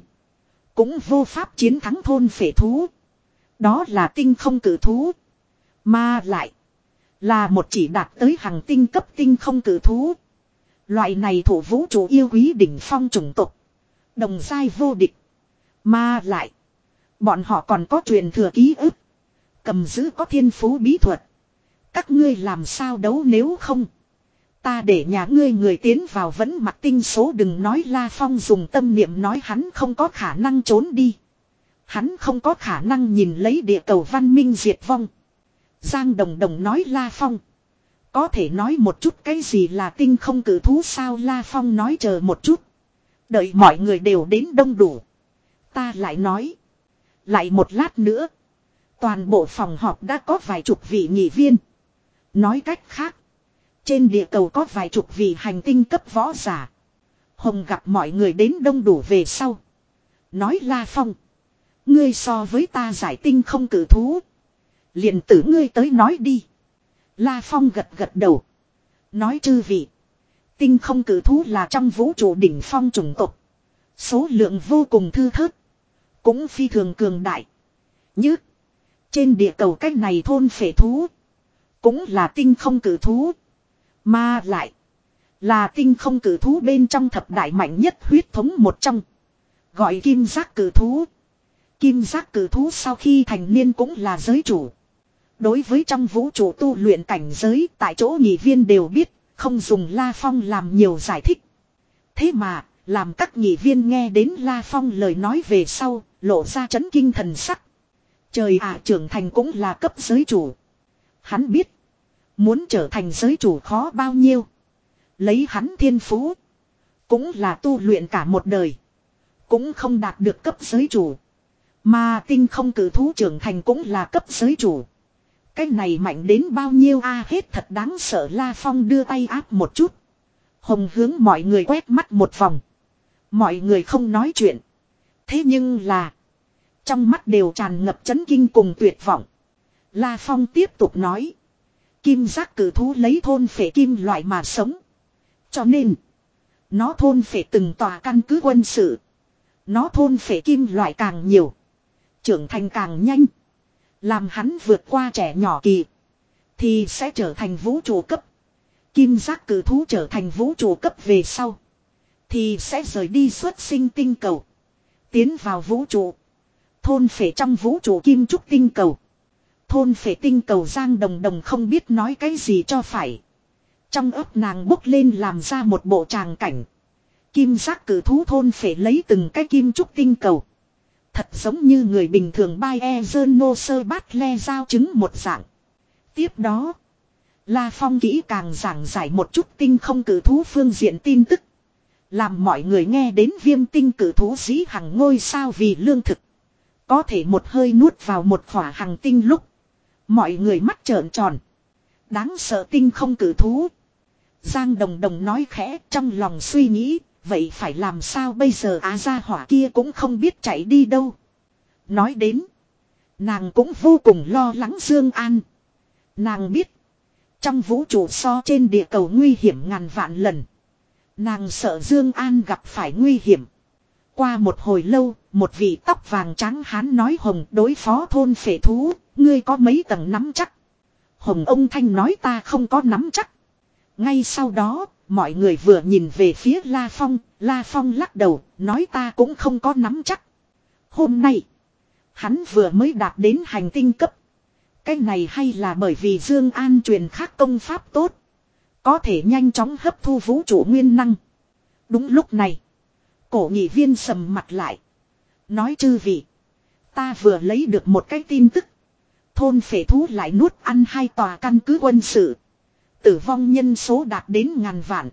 Cũng vô pháp chiến thắng thôn phệ thú. Đó là tinh không cử thú. Mà lại. Là một chỉ đạt tới hàng tinh cấp tinh không cử thú. Loại này thủ vũ trụ yêu quý đỉnh phong chủng tộc. Đồng giai vô địch. Mà lại. Bọn họ còn có truyền thừa ký ức. Cầm giữ có thiên phú bí thuật. Các ngươi làm sao đấu nếu không. Ta để nhà ngươi người tiến vào vẫn mặc tinh số đừng nói La Phong dùng tâm niệm nói hắn không có khả năng trốn đi. Hắn không có khả năng nhìn lấy địa cầu văn minh diệt vong. Giang Đồng Đồng nói La Phong. Có thể nói một chút cái gì là tinh không cử thú sao La Phong nói chờ một chút. Đợi mọi người đều đến đông đủ. Ta lại nói. Lại một lát nữa. Toàn bộ phòng họp đã có vài chục vị nghị viên. Nói cách khác. Trên địa cầu có vài chục vị hành tinh cấp võ giả. Hồng gặp mọi người đến đông đủ về sau. Nói La Phong. Ngươi so với ta giải tinh không cử thú. liền tử ngươi tới nói đi. La Phong gật gật đầu. Nói chư vị. Tinh không cử thú là trong vũ trụ đỉnh phong chủng tộc. Số lượng vô cùng thư thớt. Cũng phi thường cường đại. Như. Trên địa cầu cách này thôn phệ thú. Cũng là tinh không cử thú. Mà lại. Là tinh không cử thú bên trong thập đại mạnh nhất huyết thống một trong. Gọi kim giác cử thú. Kim giác cử thú sau khi thành niên cũng là giới chủ. Đối với trong vũ trụ tu luyện cảnh giới tại chỗ nghị viên đều biết, không dùng La Phong làm nhiều giải thích. Thế mà, làm các nghị viên nghe đến La Phong lời nói về sau, lộ ra chấn kinh thần sắc. Trời ạ trưởng thành cũng là cấp giới chủ. Hắn biết, muốn trở thành giới chủ khó bao nhiêu. Lấy hắn thiên phú, cũng là tu luyện cả một đời. Cũng không đạt được cấp giới chủ. Mà tinh không cử thú trưởng thành cũng là cấp giới chủ. Cái này mạnh đến bao nhiêu a hết thật đáng sợ La Phong đưa tay áp một chút. Hồng hướng mọi người quét mắt một vòng. Mọi người không nói chuyện. Thế nhưng là. Trong mắt đều tràn ngập chấn kinh cùng tuyệt vọng. La Phong tiếp tục nói. Kim giác cử thú lấy thôn phệ kim loại mà sống. Cho nên. Nó thôn phệ từng tòa căn cứ quân sự. Nó thôn phệ kim loại càng nhiều. Trưởng thành càng nhanh. Làm hắn vượt qua trẻ nhỏ kỳ. Thì sẽ trở thành vũ trụ cấp. Kim giác cử thú trở thành vũ trụ cấp về sau. Thì sẽ rời đi xuất sinh tinh cầu. Tiến vào vũ trụ. Thôn phệ trong vũ trụ kim trúc tinh cầu. Thôn phệ tinh cầu giang đồng đồng không biết nói cái gì cho phải. Trong ấp nàng bốc lên làm ra một bộ tràng cảnh. Kim giác cử thú thôn phệ lấy từng cái kim trúc tinh cầu. Thật giống như người bình thường bay e dơn nô sơ bát le giao trứng một dạng. Tiếp đó. La Phong kỹ càng giảng giải một chút tinh không cử thú phương diện tin tức. Làm mọi người nghe đến viêm tinh cử thú dĩ hằng ngôi sao vì lương thực. Có thể một hơi nuốt vào một khỏa hàng tinh lúc. Mọi người mắt trợn tròn. Đáng sợ tinh không cử thú. Giang Đồng Đồng nói khẽ trong lòng suy nghĩ. Vậy phải làm sao bây giờ à, á ra hỏa kia cũng không biết chạy đi đâu. Nói đến. Nàng cũng vô cùng lo lắng Dương An. Nàng biết. Trong vũ trụ so trên địa cầu nguy hiểm ngàn vạn lần. Nàng sợ Dương An gặp phải nguy hiểm. Qua một hồi lâu, một vị tóc vàng trắng hán nói hồng đối phó thôn phệ thú, ngươi có mấy tầng nắm chắc. Hồng ông Thanh nói ta không có nắm chắc. Ngay sau đó, mọi người vừa nhìn về phía La Phong, La Phong lắc đầu, nói ta cũng không có nắm chắc. Hôm nay, hắn vừa mới đạt đến hành tinh cấp. Cái này hay là bởi vì Dương An truyền khắc công pháp tốt. Có thể nhanh chóng hấp thu vũ trụ nguyên năng. Đúng lúc này. Cổ nghị viên sầm mặt lại. Nói chư vị. Ta vừa lấy được một cái tin tức. Thôn phệ thú lại nuốt ăn hai tòa căn cứ quân sự. Tử vong nhân số đạt đến ngàn vạn.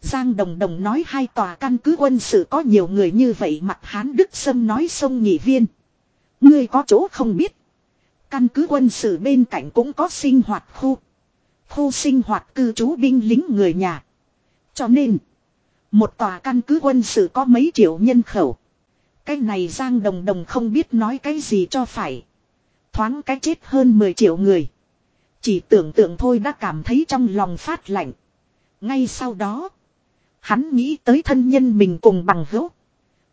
Giang Đồng Đồng nói hai tòa căn cứ quân sự có nhiều người như vậy, mặt Hán Đức Sâm nói sông nhị viên. Ngươi có chỗ không biết. Căn cứ quân sự bên cạnh cũng có sinh hoạt khu. Khu sinh hoạt cư trú binh lính người nhà. Cho nên. Một tòa căn cứ quân sự có mấy triệu nhân khẩu. Cái này Giang Đồng Đồng không biết nói cái gì cho phải. Thoáng cái chết hơn 10 triệu người. Chỉ tưởng tượng thôi đã cảm thấy trong lòng phát lạnh. Ngay sau đó. Hắn nghĩ tới thân nhân mình cùng bằng hữu.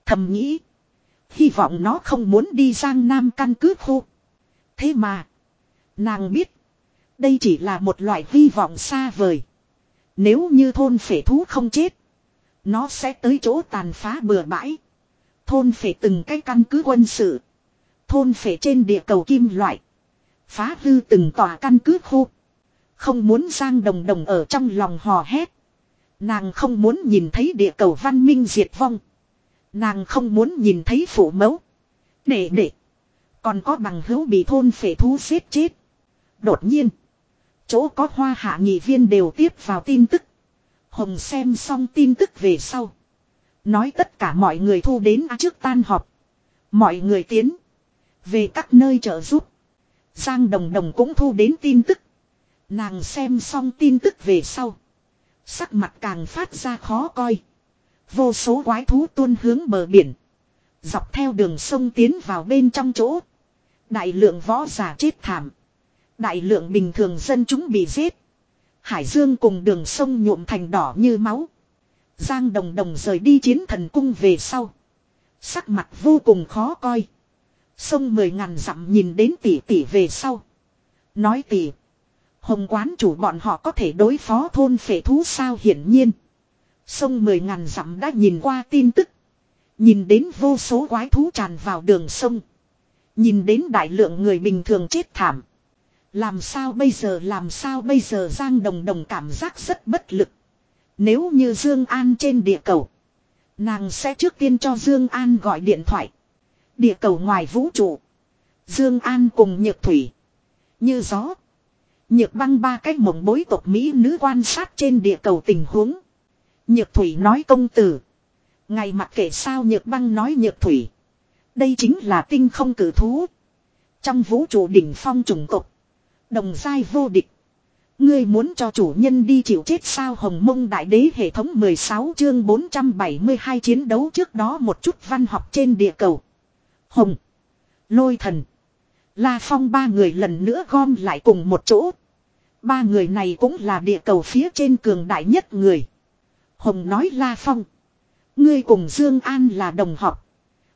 Thầm nghĩ. Hy vọng nó không muốn đi Giang Nam căn cứ khu. Thế mà. Nàng biết. Đây chỉ là một loại hy vọng xa vời. Nếu như thôn phể thú không chết. Nó sẽ tới chỗ tàn phá bừa bãi. Thôn phệ từng cái căn cứ quân sự. Thôn phệ trên địa cầu kim loại. Phá hư từng tòa căn cứ khu. Không muốn Giang Đồng Đồng ở trong lòng hò hét. Nàng không muốn nhìn thấy địa cầu văn minh diệt vong. Nàng không muốn nhìn thấy phủ mẫu. Để để. Còn có bằng hữu bị thôn phệ thú giết chết. Đột nhiên. Chỗ có hoa hạ nghị viên đều tiếp vào tin tức. Hồng xem xong tin tức về sau. Nói tất cả mọi người thu đến trước tan họp. Mọi người tiến. Về các nơi trợ giúp. Giang Đồng Đồng cũng thu đến tin tức. Nàng xem xong tin tức về sau. Sắc mặt càng phát ra khó coi. Vô số quái thú tuôn hướng bờ biển. Dọc theo đường sông tiến vào bên trong chỗ. Đại lượng võ giả chết thảm. Đại lượng bình thường dân chúng bị giết. Hải dương cùng đường sông nhuộm thành đỏ như máu. Giang đồng đồng rời đi chiến thần cung về sau. Sắc mặt vô cùng khó coi. Sông mười ngàn dặm nhìn đến tỷ tỷ về sau. Nói tỷ. Hồng quán chủ bọn họ có thể đối phó thôn phệ thú sao hiển nhiên. Sông mười ngàn dặm đã nhìn qua tin tức. Nhìn đến vô số quái thú tràn vào đường sông. Nhìn đến đại lượng người bình thường chết thảm. Làm sao bây giờ, làm sao bây giờ Giang Đồng Đồng cảm giác rất bất lực. Nếu như Dương An trên địa cầu. Nàng sẽ trước tiên cho Dương An gọi điện thoại. Địa cầu ngoài vũ trụ. Dương An cùng Nhược Thủy. Như gió. Nhược băng ba cách mộng bối tộc Mỹ nữ quan sát trên địa cầu tình huống. Nhược Thủy nói công tử. Ngày mặc kệ sao Nhược băng nói Nhược Thủy. Đây chính là tinh không cử thú. Trong vũ trụ đỉnh phong trùng tộc. Đồng giai vô địch. Ngươi muốn cho chủ nhân đi chịu chết sao hồng mông đại đế hệ thống 16 chương 472 chiến đấu trước đó một chút văn học trên địa cầu. Hồng. Lôi thần. La Phong ba người lần nữa gom lại cùng một chỗ. Ba người này cũng là địa cầu phía trên cường đại nhất người. Hồng nói La Phong. Ngươi cùng Dương An là đồng học.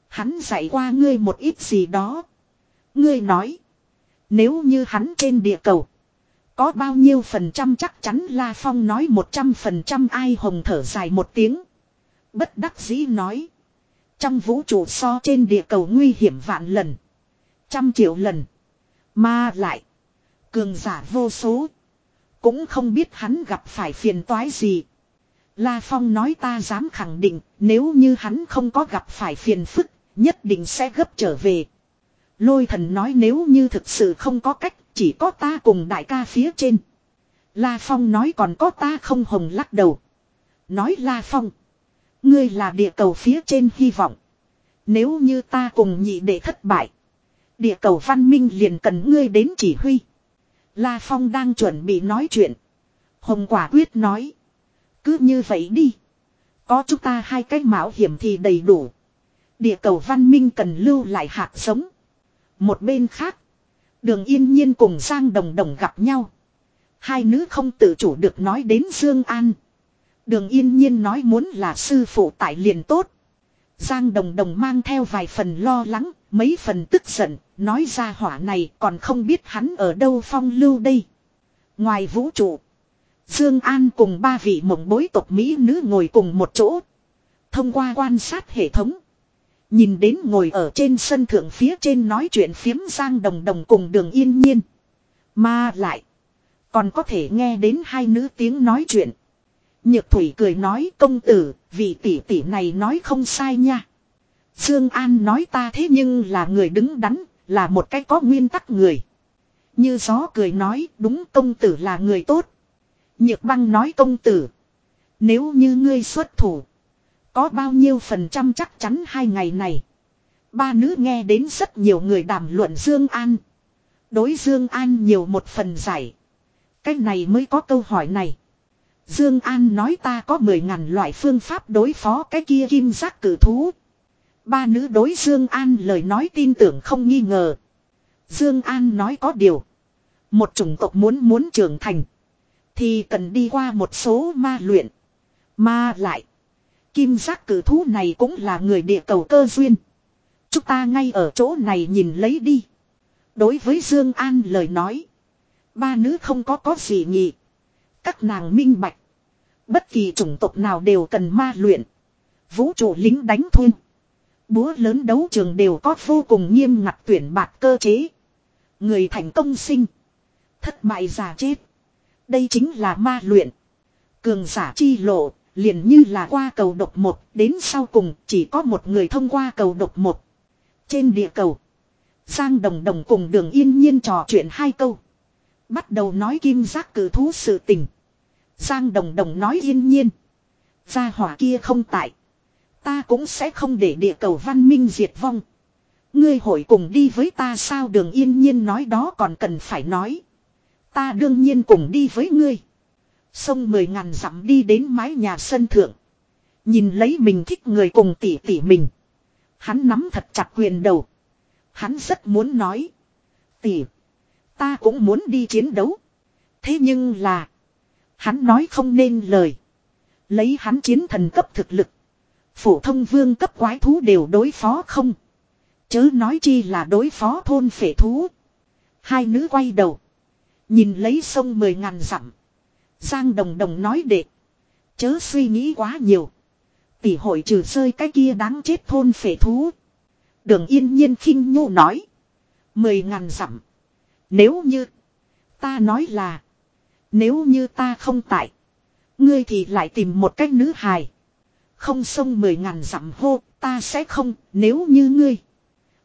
Hắn dạy qua ngươi một ít gì đó. Ngươi nói. Nếu như hắn trên địa cầu. Có bao nhiêu phần trăm chắc chắn La Phong nói một trăm phần trăm ai hồng thở dài một tiếng. Bất đắc dĩ nói. Trong vũ trụ so trên địa cầu nguy hiểm vạn lần. Trăm triệu lần. Mà lại. Cường giả vô số. Cũng không biết hắn gặp phải phiền toái gì. La Phong nói ta dám khẳng định, nếu như hắn không có gặp phải phiền phức, nhất định sẽ gấp trở về. Lôi thần nói nếu như thực sự không có cách chỉ có ta cùng đại ca phía trên. La Phong nói còn có ta không hồng lắc đầu. Nói La Phong. Ngươi là địa cầu phía trên hy vọng. Nếu như ta cùng nhị đệ thất bại. Địa cầu văn minh liền cần ngươi đến chỉ huy. La Phong đang chuẩn bị nói chuyện. Hồng quả quyết nói. Cứ như vậy đi. Có chúng ta hai cách mạo hiểm thì đầy đủ. Địa cầu văn minh cần lưu lại hạt sống. Một bên khác. Đường yên nhiên cùng Giang Đồng Đồng gặp nhau. Hai nữ không tự chủ được nói đến Dương An. Đường yên nhiên nói muốn là sư phụ tại liền tốt. Giang Đồng Đồng mang theo vài phần lo lắng, mấy phần tức giận, nói ra hỏa này còn không biết hắn ở đâu phong lưu đây. Ngoài vũ trụ, Dương An cùng ba vị mộng bối tộc Mỹ nữ ngồi cùng một chỗ. Thông qua quan sát hệ thống. Nhìn đến ngồi ở trên sân thượng phía trên nói chuyện phiếm Giang Đồng Đồng cùng đường yên nhiên. Mà lại. Còn có thể nghe đến hai nữ tiếng nói chuyện. Nhược Thủy cười nói công tử, vị tỷ tỷ này nói không sai nha. Dương An nói ta thế nhưng là người đứng đắn, là một cái có nguyên tắc người. Như gió cười nói đúng công tử là người tốt. Nhược băng nói công tử. Nếu như ngươi xuất thủ. Có bao nhiêu phần trăm chắc chắn hai ngày này. Ba nữ nghe đến rất nhiều người đàm luận Dương An. Đối Dương An nhiều một phần giải. Cái này mới có câu hỏi này. Dương An nói ta có mười ngàn loại phương pháp đối phó cái kia kim giác cử thú. Ba nữ đối Dương An lời nói tin tưởng không nghi ngờ. Dương An nói có điều. Một chủng tộc muốn muốn trưởng thành. Thì cần đi qua một số ma luyện. Mà lại. Kim giác cử thú này cũng là người địa cầu cơ duyên. Chúng ta ngay ở chỗ này nhìn lấy đi. Đối với Dương An lời nói. Ba nữ không có có gì nhỉ. Các nàng minh bạch. Bất kỳ chủng tộc nào đều cần ma luyện. Vũ trụ lính đánh thun. Búa lớn đấu trường đều có vô cùng nghiêm ngặt tuyển bạt cơ chế. Người thành công sinh. Thất bại giả chết. Đây chính là ma luyện. Cường giả chi lộ, liền như là qua cầu độc một, đến sau cùng chỉ có một người thông qua cầu độc một. Trên địa cầu, Giang Đồng Đồng cùng đường yên nhiên trò chuyện hai câu. Bắt đầu nói kim giác cử thú sự tình. Giang Đồng Đồng nói yên nhiên. Gia hỏa kia không tại. Ta cũng sẽ không để địa cầu văn minh diệt vong. Ngươi hội cùng đi với ta sao đường yên nhiên nói đó còn cần phải nói. Ta đương nhiên cùng đi với ngươi. Sông mười ngàn dặm đi đến mái nhà sân thượng. Nhìn lấy mình thích người cùng tỷ tỷ mình. Hắn nắm thật chặt quyền đầu. Hắn rất muốn nói. tỷ, Ta cũng muốn đi chiến đấu. Thế nhưng là. Hắn nói không nên lời. Lấy hắn chiến thần cấp thực lực. Phổ thông vương cấp quái thú đều đối phó không. Chớ nói chi là đối phó thôn phệ thú. Hai nữ quay đầu. Nhìn lấy sông mười ngàn dặm. Giang Đồng Đồng nói đệ. Chớ suy nghĩ quá nhiều. Tỷ hội trừ rơi cái kia đáng chết thôn phệ thú. Đường yên nhiên khinh nhu nói. Mười ngàn dặm. Nếu như. Ta nói là. Nếu như ta không tại. Ngươi thì lại tìm một cách nữ hài. Không sông mười ngàn dặm hô, ta sẽ không, nếu như ngươi.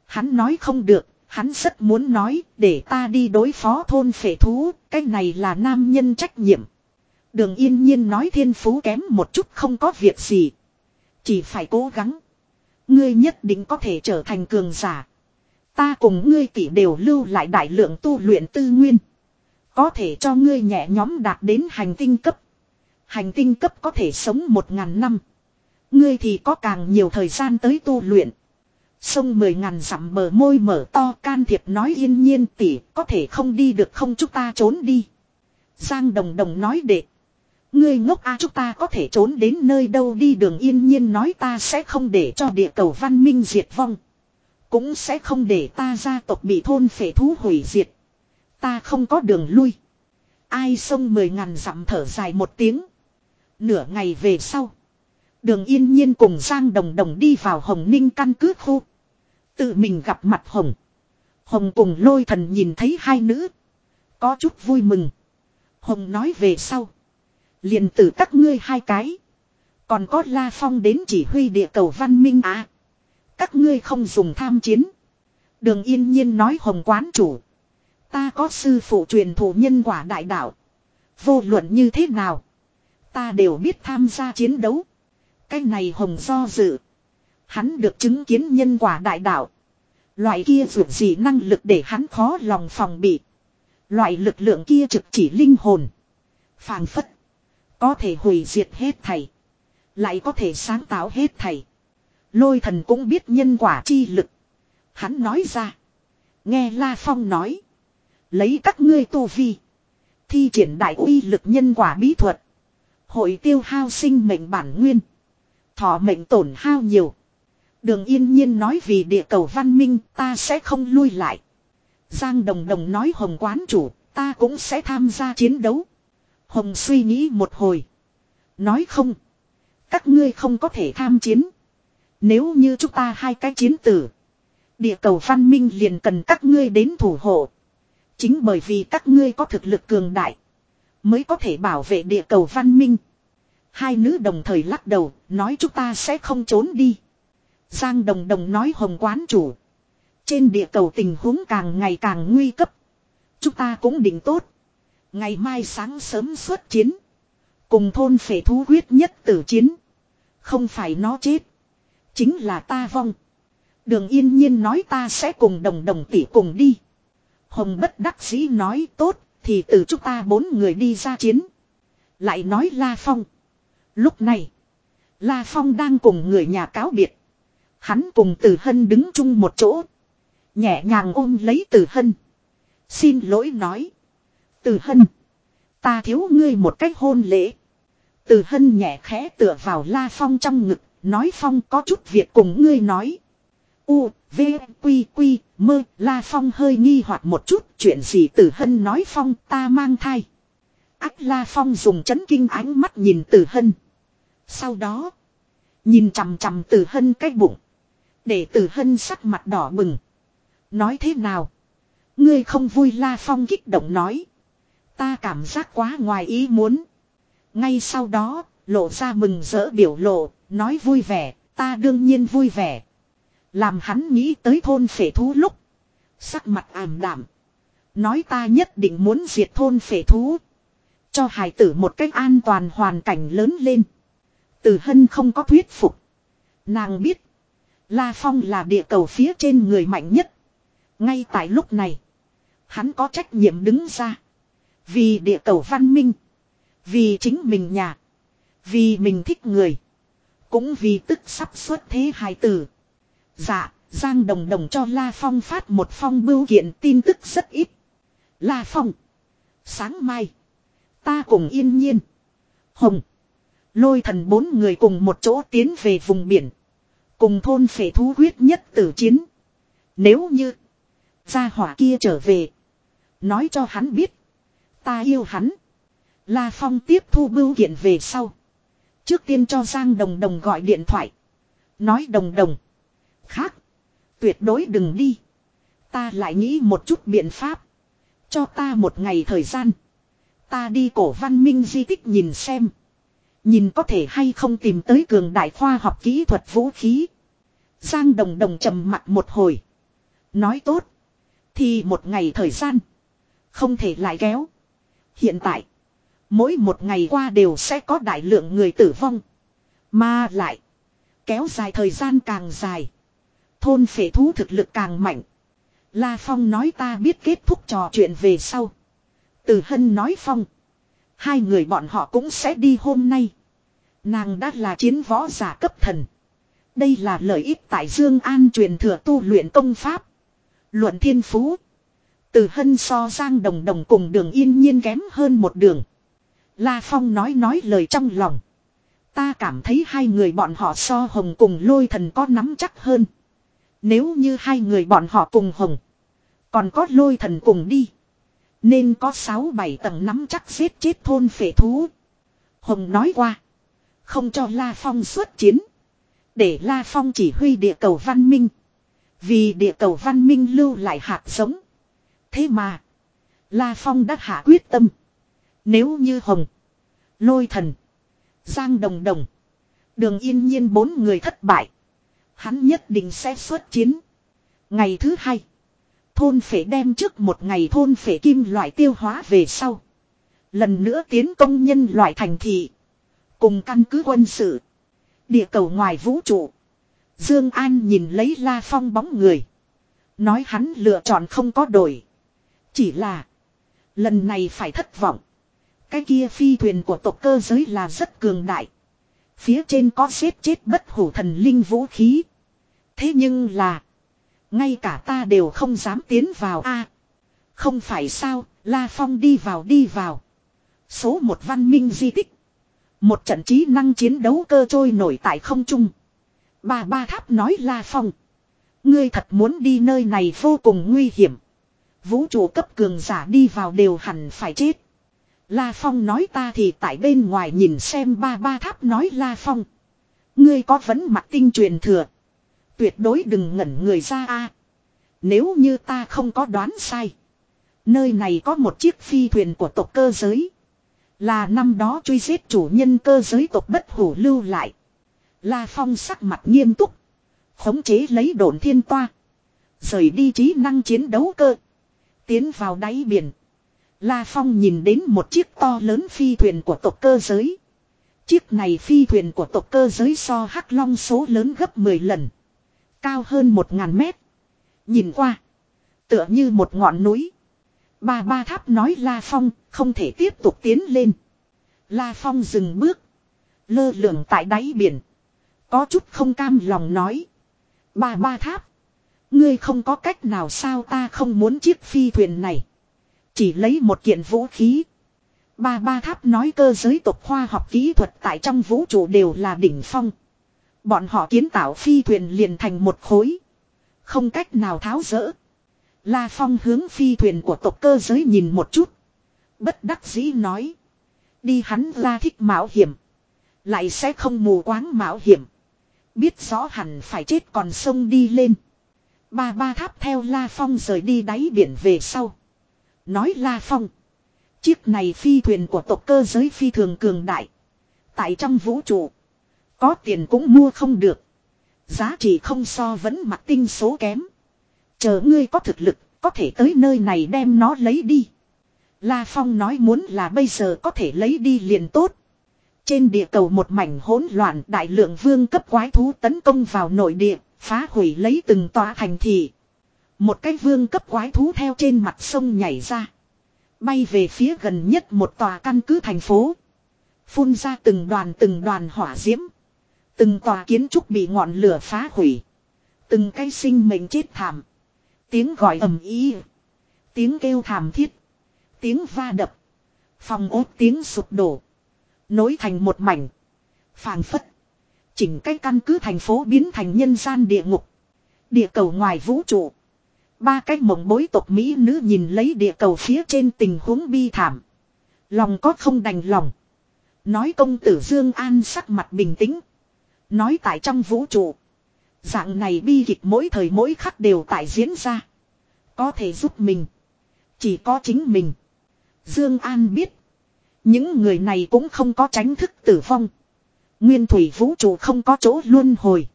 Hắn nói không được, hắn rất muốn nói, để ta đi đối phó thôn phệ thú, cái này là nam nhân trách nhiệm. Đường yên nhiên nói thiên phú kém một chút không có việc gì. Chỉ phải cố gắng. Ngươi nhất định có thể trở thành cường giả. Ta cùng ngươi tỷ đều lưu lại đại lượng tu luyện tư nguyên. Có thể cho ngươi nhẹ nhóm đạt đến hành tinh cấp. Hành tinh cấp có thể sống một ngàn năm. Ngươi thì có càng nhiều thời gian tới tu luyện. Sông mười ngàn dặm bờ môi mở to can thiệp nói yên nhiên tỷ, có thể không đi được không chúng ta trốn đi. Giang đồng đồng nói đệ. Ngươi ngốc a, chúng ta có thể trốn đến nơi đâu đi, đường yên nhiên nói ta sẽ không để cho địa cầu văn minh diệt vong. Cũng sẽ không để ta gia tộc bị thôn phệ thú hủy diệt. Ta không có đường lui. Ai sông mười ngàn dặm thở dài một tiếng. Nửa ngày về sau. Đường yên nhiên cùng Giang Đồng Đồng đi vào Hồng Ninh căn cứ khu. Tự mình gặp mặt Hồng. Hồng cùng lôi thần nhìn thấy hai nữ. Có chút vui mừng. Hồng nói về sau liền từ các ngươi hai cái. Còn có La Phong đến chỉ huy địa cầu văn minh à. Các ngươi không dùng tham chiến. Đường yên nhiên nói Hồng quán chủ. Ta có sư phụ truyền thủ nhân quả đại đạo. Vô luận như thế nào. Ta đều biết tham gia chiến đấu. Cái này hồng do dự. Hắn được chứng kiến nhân quả đại đạo. Loại kia dụng gì năng lực để hắn khó lòng phòng bị. Loại lực lượng kia trực chỉ linh hồn. phảng phất. Có thể hủy diệt hết thầy. Lại có thể sáng tạo hết thầy. Lôi thần cũng biết nhân quả chi lực. Hắn nói ra. Nghe La Phong nói. Lấy các ngươi tu vi. Thi triển đại uy lực nhân quả bí thuật. Hội tiêu hao sinh mệnh bản nguyên. Thọ mệnh tổn hao nhiều. Đường yên nhiên nói vì địa cầu văn minh, ta sẽ không lui lại. Giang Đồng Đồng nói Hồng quán chủ, ta cũng sẽ tham gia chiến đấu. Hồng suy nghĩ một hồi. Nói không. Các ngươi không có thể tham chiến. Nếu như chúng ta hai cái chiến tử. Địa cầu văn minh liền cần các ngươi đến thủ hộ. Chính bởi vì các ngươi có thực lực cường đại. Mới có thể bảo vệ địa cầu văn minh. Hai nữ đồng thời lắc đầu, nói chúng ta sẽ không trốn đi. Giang đồng đồng nói hồng quán chủ. Trên địa cầu tình huống càng ngày càng nguy cấp. Chúng ta cũng định tốt. Ngày mai sáng sớm xuất chiến. Cùng thôn phệ thú huyết nhất tử chiến. Không phải nó chết. Chính là ta vong. Đường yên nhiên nói ta sẽ cùng đồng đồng tỷ cùng đi. Hồng bất đắc dĩ nói tốt, thì từ chúng ta bốn người đi ra chiến. Lại nói La Phong. Lúc này, La Phong đang cùng người nhà cáo biệt. Hắn cùng Tử Hân đứng chung một chỗ. Nhẹ nhàng ôm lấy Tử Hân. Xin lỗi nói từ Hân. Ta thiếu ngươi một cách hôn lễ. từ Hân nhẹ khẽ tựa vào La Phong trong ngực. Nói Phong có chút việc cùng ngươi nói. U, V, Quy, Quy, Mơ, La Phong hơi nghi hoặc một chút. Chuyện gì Tử Hân nói Phong ta mang thai. Ác La Phong dùng chấn kinh ánh mắt nhìn Tử Hân. Sau đó. Nhìn chằm chằm Tử Hân cái bụng. Để Tử Hân sắc mặt đỏ bừng. Nói thế nào? Ngươi không vui La Phong kích động nói. Ta cảm giác quá ngoài ý muốn. Ngay sau đó, lộ ra mừng rỡ biểu lộ, nói vui vẻ, ta đương nhiên vui vẻ. Làm hắn nghĩ tới thôn phệ thú lúc. Sắc mặt ảm đạm. Nói ta nhất định muốn diệt thôn phệ thú. Cho hải tử một cách an toàn hoàn cảnh lớn lên. Từ hân không có thuyết phục. Nàng biết. La Phong là địa cầu phía trên người mạnh nhất. Ngay tại lúc này. Hắn có trách nhiệm đứng ra. Vì địa cầu văn minh. Vì chính mình nhà. Vì mình thích người. Cũng vì tức sắp xuất thế hài tử. Dạ, Giang Đồng Đồng cho La Phong phát một phong bưu kiện tin tức rất ít. La Phong. Sáng mai. Ta cùng yên nhiên. Hồng. Lôi thần bốn người cùng một chỗ tiến về vùng biển. Cùng thôn phệ thú huyết nhất tử chiến. Nếu như. Gia hỏa kia trở về. Nói cho hắn biết. Ta yêu hắn. La Phong tiếp thu bưu kiện về sau. Trước tiên cho Giang Đồng Đồng gọi điện thoại. Nói Đồng Đồng. Khác. Tuyệt đối đừng đi. Ta lại nghĩ một chút biện pháp. Cho ta một ngày thời gian. Ta đi cổ văn minh di tích nhìn xem. Nhìn có thể hay không tìm tới cường đại khoa học kỹ thuật vũ khí. Giang Đồng Đồng trầm mặt một hồi. Nói tốt. Thì một ngày thời gian. Không thể lại kéo. Hiện tại. Mỗi một ngày qua đều sẽ có đại lượng người tử vong. Mà lại. Kéo dài thời gian càng dài. Thôn phệ thú thực lực càng mạnh. La Phong nói ta biết kết thúc trò chuyện về sau. Từ Hân nói Phong. Hai người bọn họ cũng sẽ đi hôm nay. Nàng đã là chiến võ giả cấp thần. Đây là lợi ích tại Dương An truyền thừa tu luyện công pháp. Luận thiên phú. Từ hân so giang đồng đồng cùng đường yên nhiên kém hơn một đường. La Phong nói nói lời trong lòng. Ta cảm thấy hai người bọn họ so hồng cùng lôi thần có nắm chắc hơn. Nếu như hai người bọn họ cùng hồng. Còn có lôi thần cùng đi. Nên có 6-7 tầng nắm chắc giết chết thôn phệ thú. Hồng nói qua. Không cho La Phong xuất chiến. Để La Phong chỉ huy địa cầu văn minh. Vì địa cầu văn minh lưu lại hạt giống. Thế mà. La Phong đã hạ quyết tâm. Nếu như Hồng. Lôi thần. Giang Đồng Đồng. Đường yên nhiên bốn người thất bại. Hắn nhất định sẽ xuất chiến. Ngày thứ hai. Thôn phể đem trước một ngày thôn phể kim loại tiêu hóa về sau. Lần nữa tiến công nhân loại thành thị. Cùng căn cứ quân sự. Địa cầu ngoài vũ trụ. Dương An nhìn lấy La Phong bóng người. Nói hắn lựa chọn không có đổi. Chỉ là. Lần này phải thất vọng. Cái kia phi thuyền của tộc cơ giới là rất cường đại. Phía trên có xếp chết bất hủ thần linh vũ khí. Thế nhưng là. Ngay cả ta đều không dám tiến vào a. không phải sao, La Phong đi vào đi vào. Số một văn minh di tích. Một trận trí năng chiến đấu cơ trôi nổi tại không trung. Bà ba tháp nói La Phong. Ngươi thật muốn đi nơi này vô cùng nguy hiểm. Vũ trụ cấp cường giả đi vào đều hẳn phải chết. La Phong nói ta thì tại bên ngoài nhìn xem ba ba tháp nói La Phong. Ngươi có vấn mặt tinh truyền thừa. Tuyệt đối đừng ngẩn người ra a. Nếu như ta không có đoán sai. Nơi này có một chiếc phi thuyền của tộc cơ giới. Là năm đó truy giết chủ nhân cơ giới tộc bất hủ lưu lại. La Phong sắc mặt nghiêm túc. Khống chế lấy đồn thiên toa. Rời đi trí năng chiến đấu cơ. Tiến vào đáy biển. La Phong nhìn đến một chiếc to lớn phi thuyền của tộc cơ giới. Chiếc này phi thuyền của tộc cơ giới so hắc long số lớn gấp 10 lần. Cao hơn 1.000 mét. Nhìn qua. Tựa như một ngọn núi. Ba ba tháp nói La Phong không thể tiếp tục tiến lên. La Phong dừng bước. Lơ lửng tại đáy biển. Có chút không cam lòng nói. Ba ba tháp. Ngươi không có cách nào sao ta không muốn chiếc phi thuyền này. Chỉ lấy một kiện vũ khí. Ba ba tháp nói cơ giới tộc khoa học kỹ thuật tại trong vũ trụ đều là đỉnh phong. Bọn họ kiến tạo phi thuyền liền thành một khối. Không cách nào tháo rỡ. La Phong hướng phi thuyền của tộc cơ giới nhìn một chút. Bất đắc dĩ nói. Đi hắn ra thích mạo hiểm. Lại sẽ không mù quáng mạo hiểm. Biết rõ hẳn phải chết còn sông đi lên. Ba ba tháp theo La Phong rời đi đáy biển về sau. Nói La Phong. Chiếc này phi thuyền của tộc cơ giới phi thường cường đại. Tại trong vũ trụ. Có tiền cũng mua không được. Giá trị không so vẫn mặc tinh số kém. Chờ ngươi có thực lực, có thể tới nơi này đem nó lấy đi. La Phong nói muốn là bây giờ có thể lấy đi liền tốt. Trên địa cầu một mảnh hỗn loạn đại lượng vương cấp quái thú tấn công vào nội địa, phá hủy lấy từng tòa thành thị. Một cái vương cấp quái thú theo trên mặt sông nhảy ra. Bay về phía gần nhất một tòa căn cứ thành phố. Phun ra từng đoàn từng đoàn hỏa diễm. Từng tòa kiến trúc bị ngọn lửa phá hủy. Từng cây sinh mệnh chết thảm. Tiếng gọi ầm ý. Tiếng kêu thảm thiết. Tiếng va đập. Phòng ốt tiếng sụp đổ. Nối thành một mảnh. phảng phất. Chỉnh cái căn cứ thành phố biến thành nhân gian địa ngục. Địa cầu ngoài vũ trụ. Ba cái mộng bối tộc Mỹ nữ nhìn lấy địa cầu phía trên tình huống bi thảm. Lòng có không đành lòng. Nói công tử Dương An sắc mặt bình tĩnh. Nói tại trong vũ trụ. Dạng này bi kịch mỗi thời mỗi khắc đều tại diễn ra. Có thể giúp mình. Chỉ có chính mình. Dương An biết. Những người này cũng không có tránh thức tử vong. Nguyên thủy vũ trụ không có chỗ luân hồi.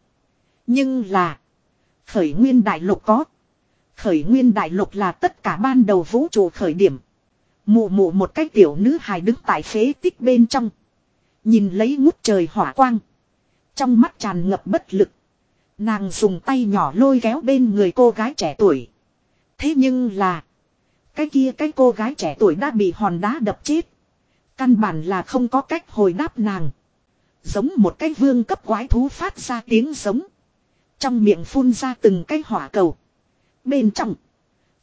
Nhưng là. Khởi nguyên đại lục có. Khởi nguyên đại lục là tất cả ban đầu vũ trụ khởi điểm. Mụ mụ một cái tiểu nữ hài đứng tại phế tích bên trong. Nhìn lấy ngút trời hỏa quang. Trong mắt tràn ngập bất lực. Nàng dùng tay nhỏ lôi kéo bên người cô gái trẻ tuổi. Thế nhưng là. Cái kia cái cô gái trẻ tuổi đã bị hòn đá đập chết. Căn bản là không có cách hồi đáp nàng. Giống một cái vương cấp quái thú phát ra tiếng giống. Trong miệng phun ra từng cái hỏa cầu. Bên trong.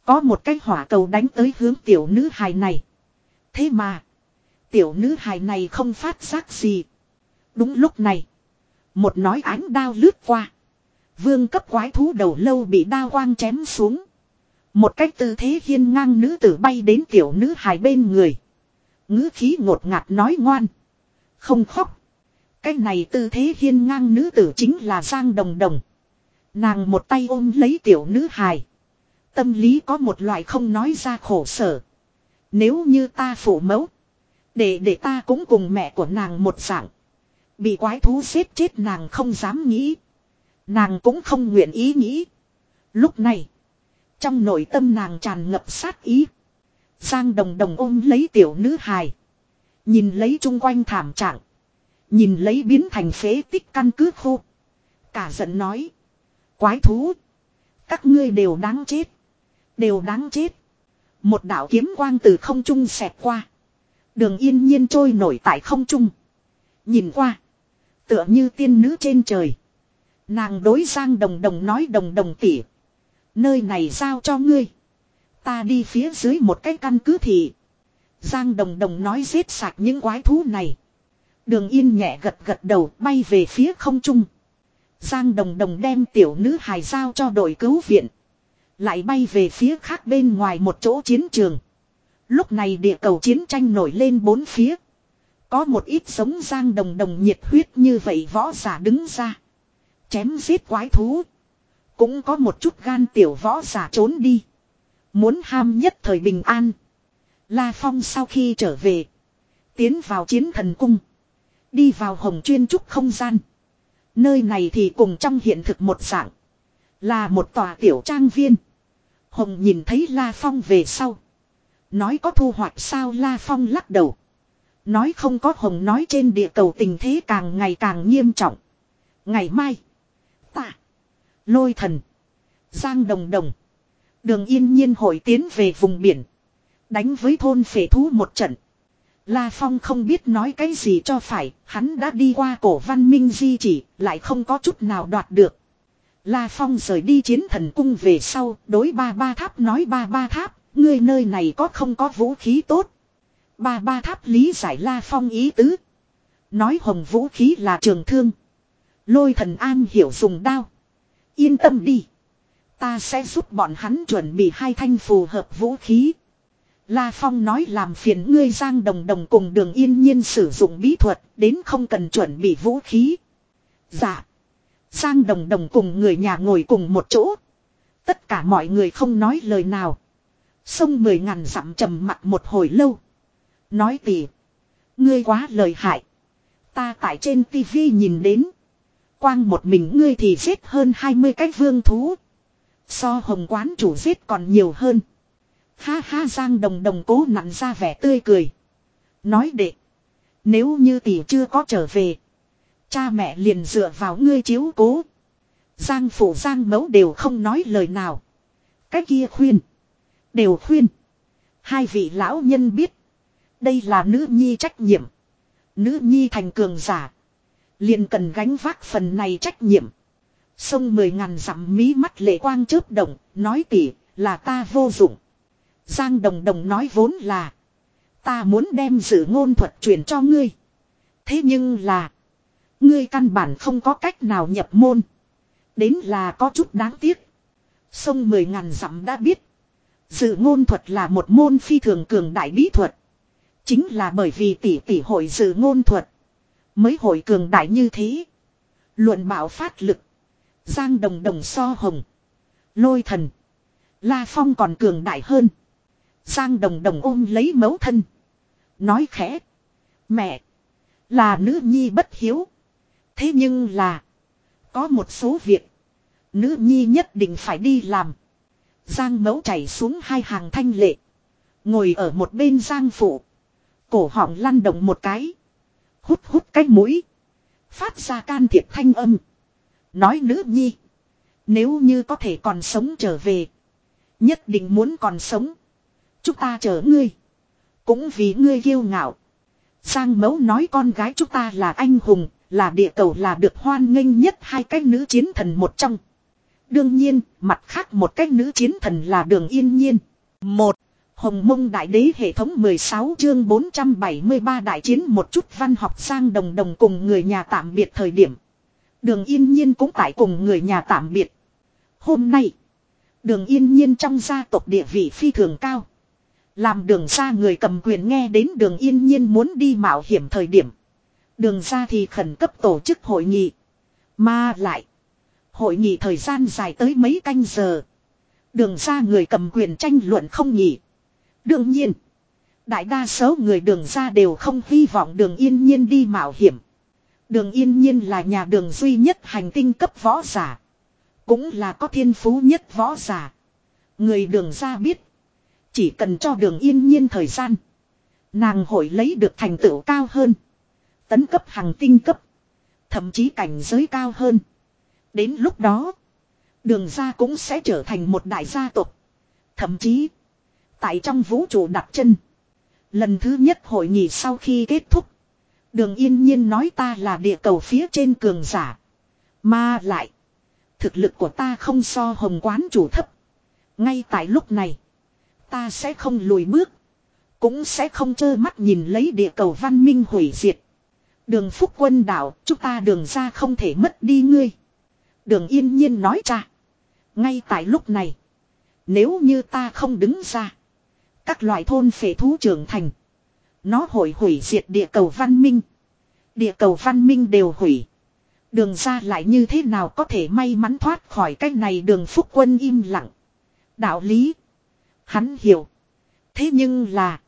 Có một cái hỏa cầu đánh tới hướng tiểu nữ hài này. Thế mà. Tiểu nữ hài này không phát giác gì. Đúng lúc này. Một nói ánh đao lướt qua. Vương cấp quái thú đầu lâu bị đao quang chém xuống. Một cách tư thế hiên ngang nữ tử bay đến tiểu nữ hài bên người. ngữ khí ngột ngạt nói ngoan. Không khóc. Cái này tư thế hiên ngang nữ tử chính là Giang Đồng Đồng. Nàng một tay ôm lấy tiểu nữ hài. Tâm lý có một loại không nói ra khổ sở. Nếu như ta phụ mẫu. Để để ta cũng cùng mẹ của nàng một dạng. Bị quái thú xếp chết nàng không dám nghĩ. Nàng cũng không nguyện ý nghĩ. Lúc này. Trong nội tâm nàng tràn ngập sát ý. Giang đồng đồng ôm lấy tiểu nữ hài. Nhìn lấy chung quanh thảm trạng. Nhìn lấy biến thành phế tích căn cứ khô. Cả giận nói. Quái thú. Các ngươi đều đáng chết. Đều đáng chết. Một đạo kiếm quang từ không trung xẹt qua. Đường yên nhiên trôi nổi tại không trung. Nhìn qua. Tựa như tiên nữ trên trời. Nàng đối Giang Đồng Đồng nói Đồng Đồng tỉ. Nơi này giao cho ngươi. Ta đi phía dưới một cái căn cứ thì Giang Đồng Đồng nói giết sạch những quái thú này. Đường yên nhẹ gật gật đầu, bay về phía không trung. Giang Đồng Đồng đem tiểu nữ hài giao cho đội cứu viện. Lại bay về phía khác bên ngoài một chỗ chiến trường. Lúc này địa cầu chiến tranh nổi lên bốn phía. Có một ít sống Giang Đồng Đồng nhiệt huyết như vậy võ giả đứng ra. Chém giết quái thú. Cũng có một chút gan tiểu võ giả trốn đi. Muốn ham nhất thời bình an. La Phong sau khi trở về. Tiến vào chiến thần cung. Đi vào hồng chuyên trúc không gian. Nơi này thì cùng trong hiện thực một dạng. Là một tòa tiểu trang viên. Hồng nhìn thấy La Phong về sau. Nói có thu hoạch sao La Phong lắc đầu. Nói không có Hồng nói trên địa cầu tình thế càng ngày càng nghiêm trọng. Ngày mai. Tạ, Lôi thần. Giang đồng đồng. Đường yên nhiên hội tiến về vùng biển. Đánh với thôn phể thú một trận. La Phong không biết nói cái gì cho phải, hắn đã đi qua cổ văn minh di chỉ, lại không có chút nào đoạt được. La Phong rời đi chiến thần cung về sau, đối ba ba tháp nói ba ba tháp, ngươi nơi này có không có vũ khí tốt. Ba ba tháp lý giải La Phong ý tứ. Nói hồng vũ khí là trường thương. Lôi thần an hiểu dùng đao. Yên tâm đi. Ta sẽ giúp bọn hắn chuẩn bị hai thanh phù hợp vũ khí. La Phong nói làm phiền ngươi Giang Đồng Đồng cùng đường yên nhiên sử dụng bí thuật, đến không cần chuẩn bị vũ khí. Dạ. Giang Đồng Đồng cùng người nhà ngồi cùng một chỗ. Tất cả mọi người không nói lời nào. Sông mười ngàn dặm trầm mặt một hồi lâu. Nói tỉ. Ngươi quá lời hại. Ta tại trên tivi nhìn đến. Quang một mình ngươi thì giết hơn 20 cái vương thú. So hồng quán chủ giết còn nhiều hơn. Ha ha Giang Đồng Đồng cố nặn ra vẻ tươi cười. Nói đệ. Nếu như tỷ chưa có trở về. Cha mẹ liền dựa vào ngươi chiếu cố. Giang phủ Giang mẫu đều không nói lời nào. Cái kia khuyên. Đều khuyên. Hai vị lão nhân biết. Đây là nữ nhi trách nhiệm. Nữ nhi thành cường giả. Liền cần gánh vác phần này trách nhiệm. Sông mười ngàn dặm mí mắt lệ quang chớp động, nói tỉ, là ta vô dụng. Giang Đồng Đồng nói vốn là. Ta muốn đem dự ngôn thuật truyền cho ngươi. Thế nhưng là. Ngươi căn bản không có cách nào nhập môn. Đến là có chút đáng tiếc. Sông mười ngàn dặm đã biết. Dự ngôn thuật là một môn phi thường cường đại bí thuật. Chính là bởi vì tỷ tỷ hội dự ngôn thuật. Mới hội cường đại như thế. Luận bảo phát lực. Giang đồng đồng so hồng. Lôi thần. La Phong còn cường đại hơn. Giang đồng đồng ôm lấy mẫu thân. Nói khẽ. Mẹ. Là nữ nhi bất hiếu. Thế nhưng là. Có một số việc. Nữ nhi nhất định phải đi làm. Giang mẫu chảy xuống hai hàng thanh lệ. Ngồi ở một bên giang phụ. Cổ họng lăn động một cái. Hút hút cái mũi. Phát ra can thiệp thanh âm. Nói nữ nhi. Nếu như có thể còn sống trở về. Nhất định muốn còn sống. Chúng ta chở ngươi. Cũng vì ngươi kiêu ngạo. Giang mẫu nói con gái chúng ta là anh hùng. Là địa cầu là được hoan nghênh nhất hai cái nữ chiến thần một trong. Đương nhiên, mặt khác một cái nữ chiến thần là đường yên nhiên. Một, Hồng mông đại đế hệ thống 16 chương 473 đại chiến một chút văn học sang đồng đồng cùng người nhà tạm biệt thời điểm. Đường yên nhiên cũng tại cùng người nhà tạm biệt. Hôm nay, đường yên nhiên trong gia tộc địa vị phi thường cao. Làm đường ra người cầm quyền nghe đến đường yên nhiên muốn đi mạo hiểm thời điểm. Đường ra thì khẩn cấp tổ chức hội nghị. Mà lại. Hội nghị thời gian dài tới mấy canh giờ. Đường ra người cầm quyền tranh luận không nhỉ. Đương nhiên. Đại đa số người đường ra đều không hy vọng đường yên nhiên đi mạo hiểm. Đường yên nhiên là nhà đường duy nhất hành tinh cấp võ giả. Cũng là có thiên phú nhất võ giả. Người đường ra biết. Chỉ cần cho đường yên nhiên thời gian. Nàng hội lấy được thành tựu cao hơn. Tấn cấp hàng tinh cấp. Thậm chí cảnh giới cao hơn. Đến lúc đó. Đường ra cũng sẽ trở thành một đại gia tộc. Thậm chí. Tại trong vũ trụ đặt chân. Lần thứ nhất hội nghị sau khi kết thúc. Đường yên nhiên nói ta là địa cầu phía trên cường giả. Mà lại. Thực lực của ta không so hồng quán chủ thấp. Ngay tại lúc này. Ta sẽ không lùi bước. Cũng sẽ không trơ mắt nhìn lấy địa cầu văn minh hủy diệt. Đường phúc quân đảo, chúng ta đường ra không thể mất đi ngươi. Đường yên nhiên nói ra. Ngay tại lúc này. Nếu như ta không đứng ra. Các loại thôn phệ thú trưởng thành. Nó hội hủy diệt địa cầu văn minh. Địa cầu văn minh đều hủy. Đường ra lại như thế nào có thể may mắn thoát khỏi cái này đường phúc quân im lặng. Đạo lý. Hắn hiểu. Thế nhưng là.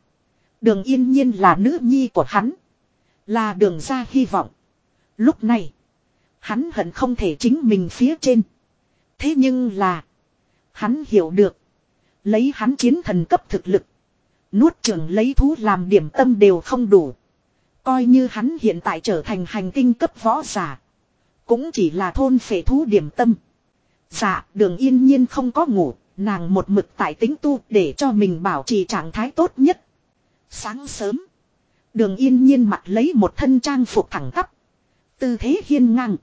Đường yên nhiên là nữ nhi của hắn. Là đường ra hy vọng. Lúc này. Hắn hận không thể chính mình phía trên. Thế nhưng là. Hắn hiểu được. Lấy hắn chiến thần cấp thực lực. Nuốt trường lấy thú làm điểm tâm đều không đủ. Coi như hắn hiện tại trở thành hành tinh cấp võ giả. Cũng chỉ là thôn phệ thú điểm tâm. Dạ, đường yên nhiên không có ngủ, nàng một mực tại tính tu để cho mình bảo trì trạng thái tốt nhất. Sáng sớm, đường yên nhiên mặc lấy một thân trang phục thẳng tắp. Tư thế hiên ngang.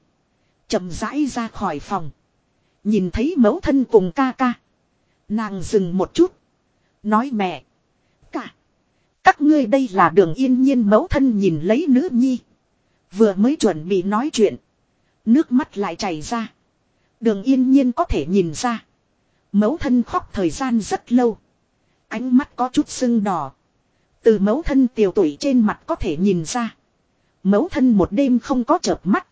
chậm rãi ra khỏi phòng. Nhìn thấy mẫu thân cùng ca ca. Nàng dừng một chút. Nói mẹ. Cả. Các ngươi đây là đường yên nhiên mẫu thân nhìn lấy nữ nhi. Vừa mới chuẩn bị nói chuyện. Nước mắt lại chảy ra. Đường yên nhiên có thể nhìn ra. Mẫu thân khóc thời gian rất lâu. Ánh mắt có chút sưng đỏ. Từ mẫu thân tiểu tuổi trên mặt có thể nhìn ra. Mẫu thân một đêm không có chợp mắt.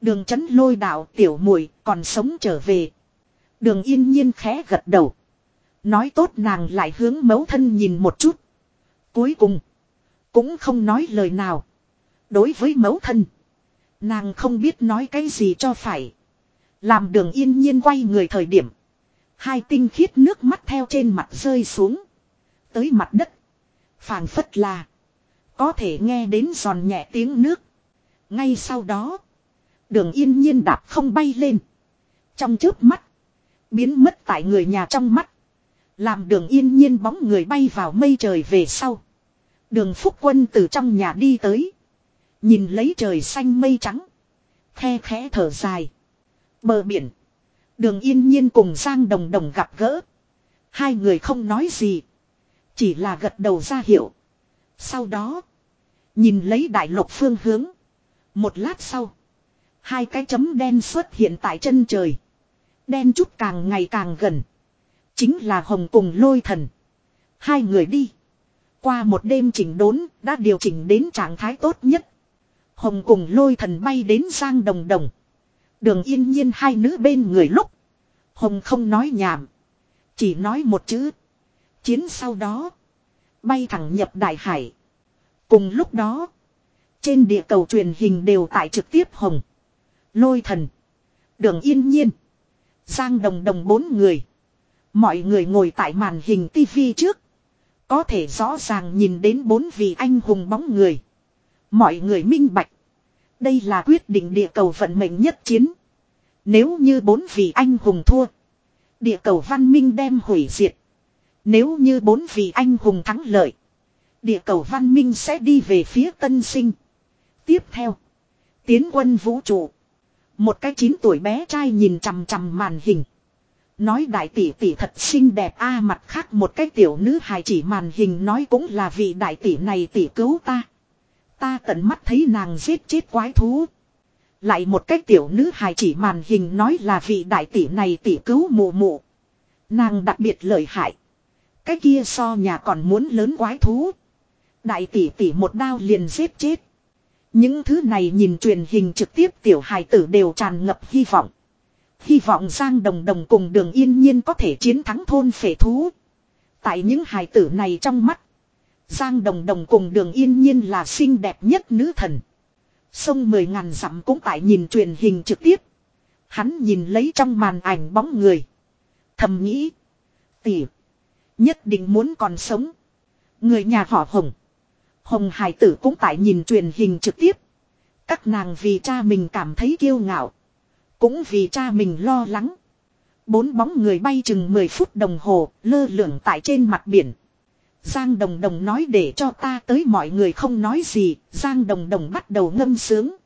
Đường chấn lôi đạo tiểu mùi còn sống trở về. Đường yên nhiên khẽ gật đầu. Nói tốt nàng lại hướng mẫu thân nhìn một chút. Cuối cùng. Cũng không nói lời nào. Đối với mẫu thân. Nàng không biết nói cái gì cho phải. Làm đường yên nhiên quay người thời điểm. Hai tinh khiết nước mắt theo trên mặt rơi xuống. Tới mặt đất. phảng phất là. Có thể nghe đến giòn nhẹ tiếng nước. Ngay sau đó. Đường yên nhiên đạp không bay lên. Trong trước mắt. Biến mất tại người nhà trong mắt. Làm đường yên nhiên bóng người bay vào mây trời về sau. Đường phúc quân từ trong nhà đi tới. Nhìn lấy trời xanh mây trắng. Khe khẽ thở dài. Bờ biển. Đường yên nhiên cùng Giang Đồng Đồng gặp gỡ. Hai người không nói gì. Chỉ là gật đầu ra hiệu. Sau đó. Nhìn lấy đại lục phương hướng. Một lát sau. Hai cái chấm đen xuất hiện tại chân trời. Đen chút càng ngày càng gần. Chính là Hồng cùng lôi thần. Hai người đi. Qua một đêm chỉnh đốn, đã điều chỉnh đến trạng thái tốt nhất. Hồng cùng lôi thần bay đến Giang Đồng Đồng. Đường yên nhiên hai nữ bên người lúc. Hồng không nói nhảm. Chỉ nói một chữ. Chiến sau đó. Bay thẳng nhập đại hải. Cùng lúc đó. Trên địa cầu truyền hình đều tại trực tiếp hồng. Lôi thần. Đường yên nhiên. Giang đồng đồng bốn người. Mọi người ngồi tại màn hình tivi trước. Có thể rõ ràng nhìn đến bốn vị anh hùng bóng người. Mọi người minh bạch. Đây là quyết định địa cầu vận mệnh nhất chiến. Nếu như bốn vị anh hùng thua. Địa cầu văn minh đem hủy diệt. Nếu như bốn vị anh hùng thắng lợi. Địa cầu văn minh sẽ đi về phía tân sinh. Tiếp theo. Tiến quân vũ trụ. Một cái chín tuổi bé trai nhìn chằm chằm màn hình. Nói đại tỷ tỷ thật xinh đẹp a, mặt khác một cái tiểu nữ hài chỉ màn hình nói cũng là vị đại tỷ này tỷ cứu ta. Ta tận mắt thấy nàng giết chết quái thú. Lại một cách tiểu nữ hài chỉ màn hình nói là vị đại tỷ này tỷ cứu mụ mụ. Nàng đặc biệt lợi hại. Cái kia so nhà còn muốn lớn quái thú. Đại tỷ tỷ một đao liền giết chết. Những thứ này nhìn truyền hình trực tiếp tiểu hài tử đều tràn ngập hy vọng. Hy vọng Giang Đồng Đồng cùng đường yên nhiên có thể chiến thắng thôn phệ thú. Tại những hài tử này trong mắt. Giang Đồng Đồng cùng đường yên nhiên là xinh đẹp nhất nữ thần. Sông mười ngàn dặm cũng tại nhìn truyền hình trực tiếp. Hắn nhìn lấy trong màn ảnh bóng người. Thầm nghĩ. Tỷ. Nhất định muốn còn sống. Người nhà họ Hồng. Hồng Hải tử cũng tại nhìn truyền hình trực tiếp. Các nàng vì cha mình cảm thấy kiêu ngạo. Cũng vì cha mình lo lắng. Bốn bóng người bay chừng 10 phút đồng hồ, lơ lửng tại trên mặt biển. Giang Đồng Đồng nói để cho ta tới mọi người không nói gì. Giang Đồng Đồng bắt đầu ngâm sướng.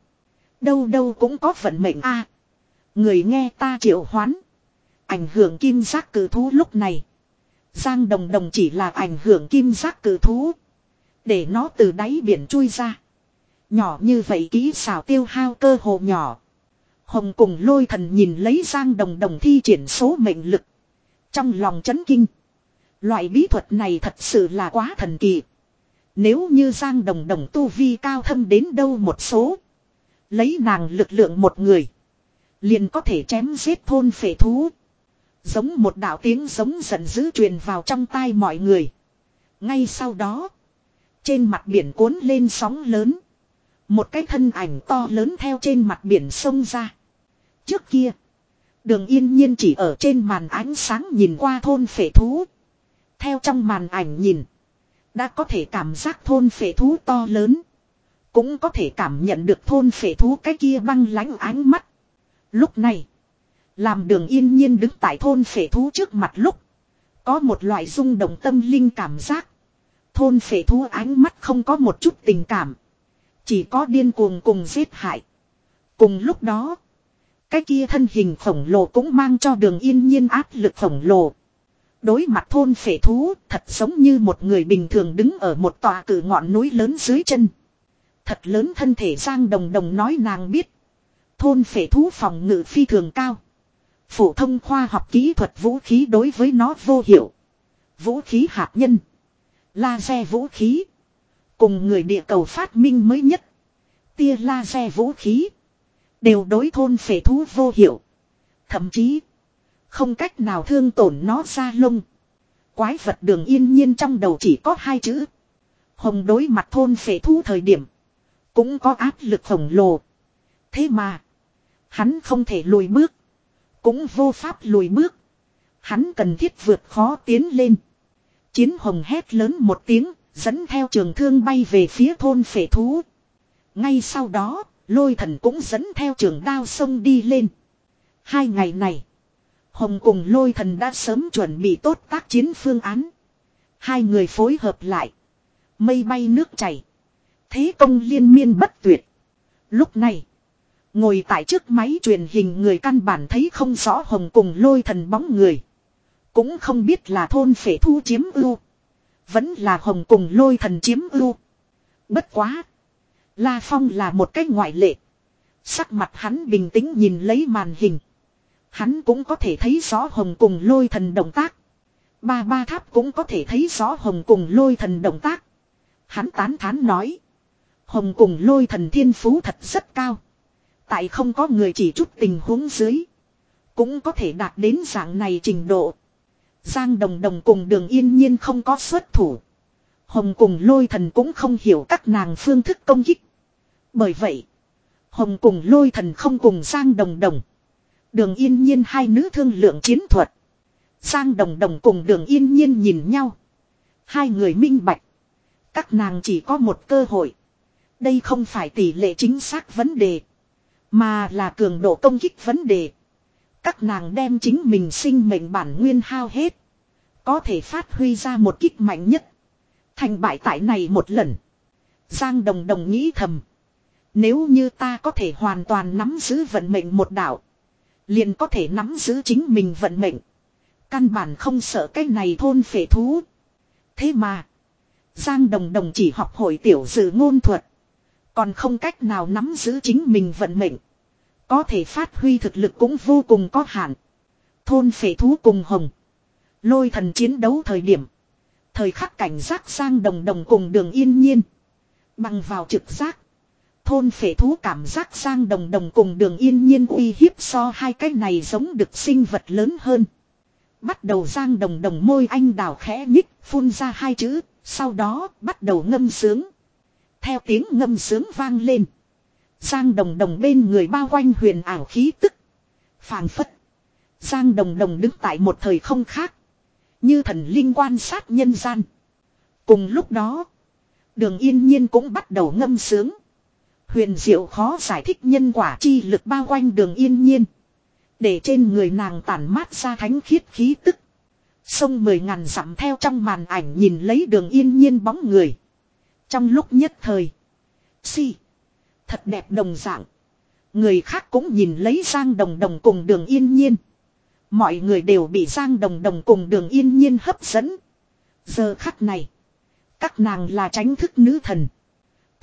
Đâu đâu cũng có vận mệnh a Người nghe ta triệu hoán. Ảnh hưởng kim giác cử thú lúc này. Giang Đồng Đồng chỉ là ảnh hưởng kim giác cử thú. Để nó từ đáy biển chui ra. Nhỏ như vậy ký xào tiêu hao cơ hồ nhỏ. Hồng cùng lôi thần nhìn lấy Giang Đồng Đồng thi triển số mệnh lực. Trong lòng chấn kinh. Loại bí thuật này thật sự là quá thần kỳ. Nếu như Giang Đồng Đồng tu vi cao thâm đến đâu một số. Lấy nàng lực lượng một người. Liền có thể chém giết thôn phệ thú. Giống một đạo tiếng giống giận dữ truyền vào trong tai mọi người. Ngay sau đó. Trên mặt biển cuốn lên sóng lớn. Một cái thân ảnh to lớn theo trên mặt biển sông ra. Trước kia. Đường yên nhiên chỉ ở trên màn ánh sáng nhìn qua thôn phệ thú. Theo trong màn ảnh nhìn. Đã có thể cảm giác thôn phệ thú to lớn. Cũng có thể cảm nhận được thôn phệ thú cái kia băng lánh ánh mắt. Lúc này. Làm đường yên nhiên đứng tại thôn phệ thú trước mặt lúc. Có một loại rung động tâm linh cảm giác. Thôn phệ thú ánh mắt không có một chút tình cảm. Chỉ có điên cuồng cùng giết hại. Cùng lúc đó. Cái kia thân hình khổng lồ cũng mang cho đường yên nhiên áp lực khổng lồ. Đối mặt thôn phệ thú, thật giống như một người bình thường đứng ở một tòa cử ngọn núi lớn dưới chân. Thật lớn thân thể Giang Đồng Đồng nói nàng biết. Thôn phệ thú phòng ngự phi thường cao. Phổ thông khoa học kỹ thuật vũ khí đối với nó vô hiệu. Vũ khí hạt nhân. Laser vũ khí. Cùng người địa cầu phát minh mới nhất. Tia laser vũ khí. Đều đối thôn phệ thú vô hiệu. Thậm chí. Không cách nào thương tổn nó ra lông. Quái vật đường yên nhiên trong đầu chỉ có hai chữ. Hồng đối mặt thôn phệ thú thời điểm. Cũng có áp lực khổng lồ. Thế mà. Hắn không thể lùi bước. Cũng vô pháp lùi bước. Hắn cần thiết vượt khó tiến lên. Chiến hồng hét lớn một tiếng, dẫn theo trường thương bay về phía thôn phệ thú. Ngay sau đó, lôi thần cũng dẫn theo trường đao sông đi lên. Hai ngày này, Hồng cùng lôi thần đã sớm chuẩn bị tốt tác chiến phương án. Hai người phối hợp lại. Mây bay nước chảy. Thế công liên miên bất tuyệt. Lúc này, ngồi tại trước máy truyền hình người căn bản thấy không rõ Hồng cùng lôi thần bóng người. Cũng không biết là thôn phể thu chiếm ưu. Vẫn là hồng cùng lôi thần chiếm ưu. Bất quá. La Phong là một cái ngoại lệ. Sắc mặt hắn bình tĩnh nhìn lấy màn hình. Hắn cũng có thể thấy rõ hồng cùng lôi thần động tác. Ba ba tháp cũng có thể thấy rõ hồng cùng lôi thần động tác. Hắn tán thán nói. Hồng cùng lôi thần thiên phú thật rất cao. Tại không có người chỉ chút tình huống dưới. Cũng có thể đạt đến dạng này trình độ. Giang Đồng Đồng cùng đường yên nhiên không có xuất thủ. Hồng cùng lôi thần cũng không hiểu các nàng phương thức công kích. Bởi vậy, Hồng cùng lôi thần không cùng Giang Đồng Đồng. Đường yên nhiên hai nữ thương lượng chiến thuật. Giang Đồng Đồng cùng đường yên nhiên nhìn nhau. Hai người minh bạch. Các nàng chỉ có một cơ hội. Đây không phải tỷ lệ chính xác vấn đề. Mà là cường độ công kích vấn đề. Các nàng đem chính mình sinh mệnh bản nguyên hao hết. Có thể phát huy ra một kích mạnh nhất. Thành bại tại này một lần. Giang Đồng Đồng nghĩ thầm. Nếu như ta có thể hoàn toàn nắm giữ vận mệnh một đạo. Liền có thể nắm giữ chính mình vận mệnh. Căn bản không sợ cái này thôn phệ thú. Thế mà. Giang Đồng Đồng chỉ học hội tiểu dự ngôn thuật. Còn không cách nào nắm giữ chính mình vận mệnh. Có thể phát huy thực lực cũng vô cùng có hạn. Thôn phệ thú cùng hồng. Lôi thần chiến đấu thời điểm. Thời khắc cảnh giác sang đồng đồng cùng đường yên nhiên. Bằng vào trực giác. Thôn phệ thú cảm giác sang đồng đồng cùng đường yên nhiên uy hiếp so hai cái này giống được sinh vật lớn hơn. Bắt đầu giang đồng đồng môi anh đào khẽ nhích, phun ra hai chữ. Sau đó bắt đầu ngâm sướng. Theo tiếng ngâm sướng vang lên. Giang đồng đồng bên người bao quanh huyền ảo khí tức. phảng phất. Giang đồng đồng đứng tại một thời không khác. Như thần linh quan sát nhân gian. Cùng lúc đó. Đường yên nhiên cũng bắt đầu ngâm sướng. Huyền diệu khó giải thích nhân quả chi lực bao quanh đường yên nhiên. Để trên người nàng tản mát ra thánh khiết khí tức. Sông mười ngàn dặm theo trong màn ảnh nhìn lấy đường yên nhiên bóng người. Trong lúc nhất thời. Si. Thật đẹp đồng dạng. Người khác cũng nhìn lấy Giang Đồng Đồng cùng đường yên nhiên. Mọi người đều bị Giang Đồng Đồng cùng đường yên nhiên hấp dẫn. Giờ khắc này. Các nàng là tránh thức nữ thần.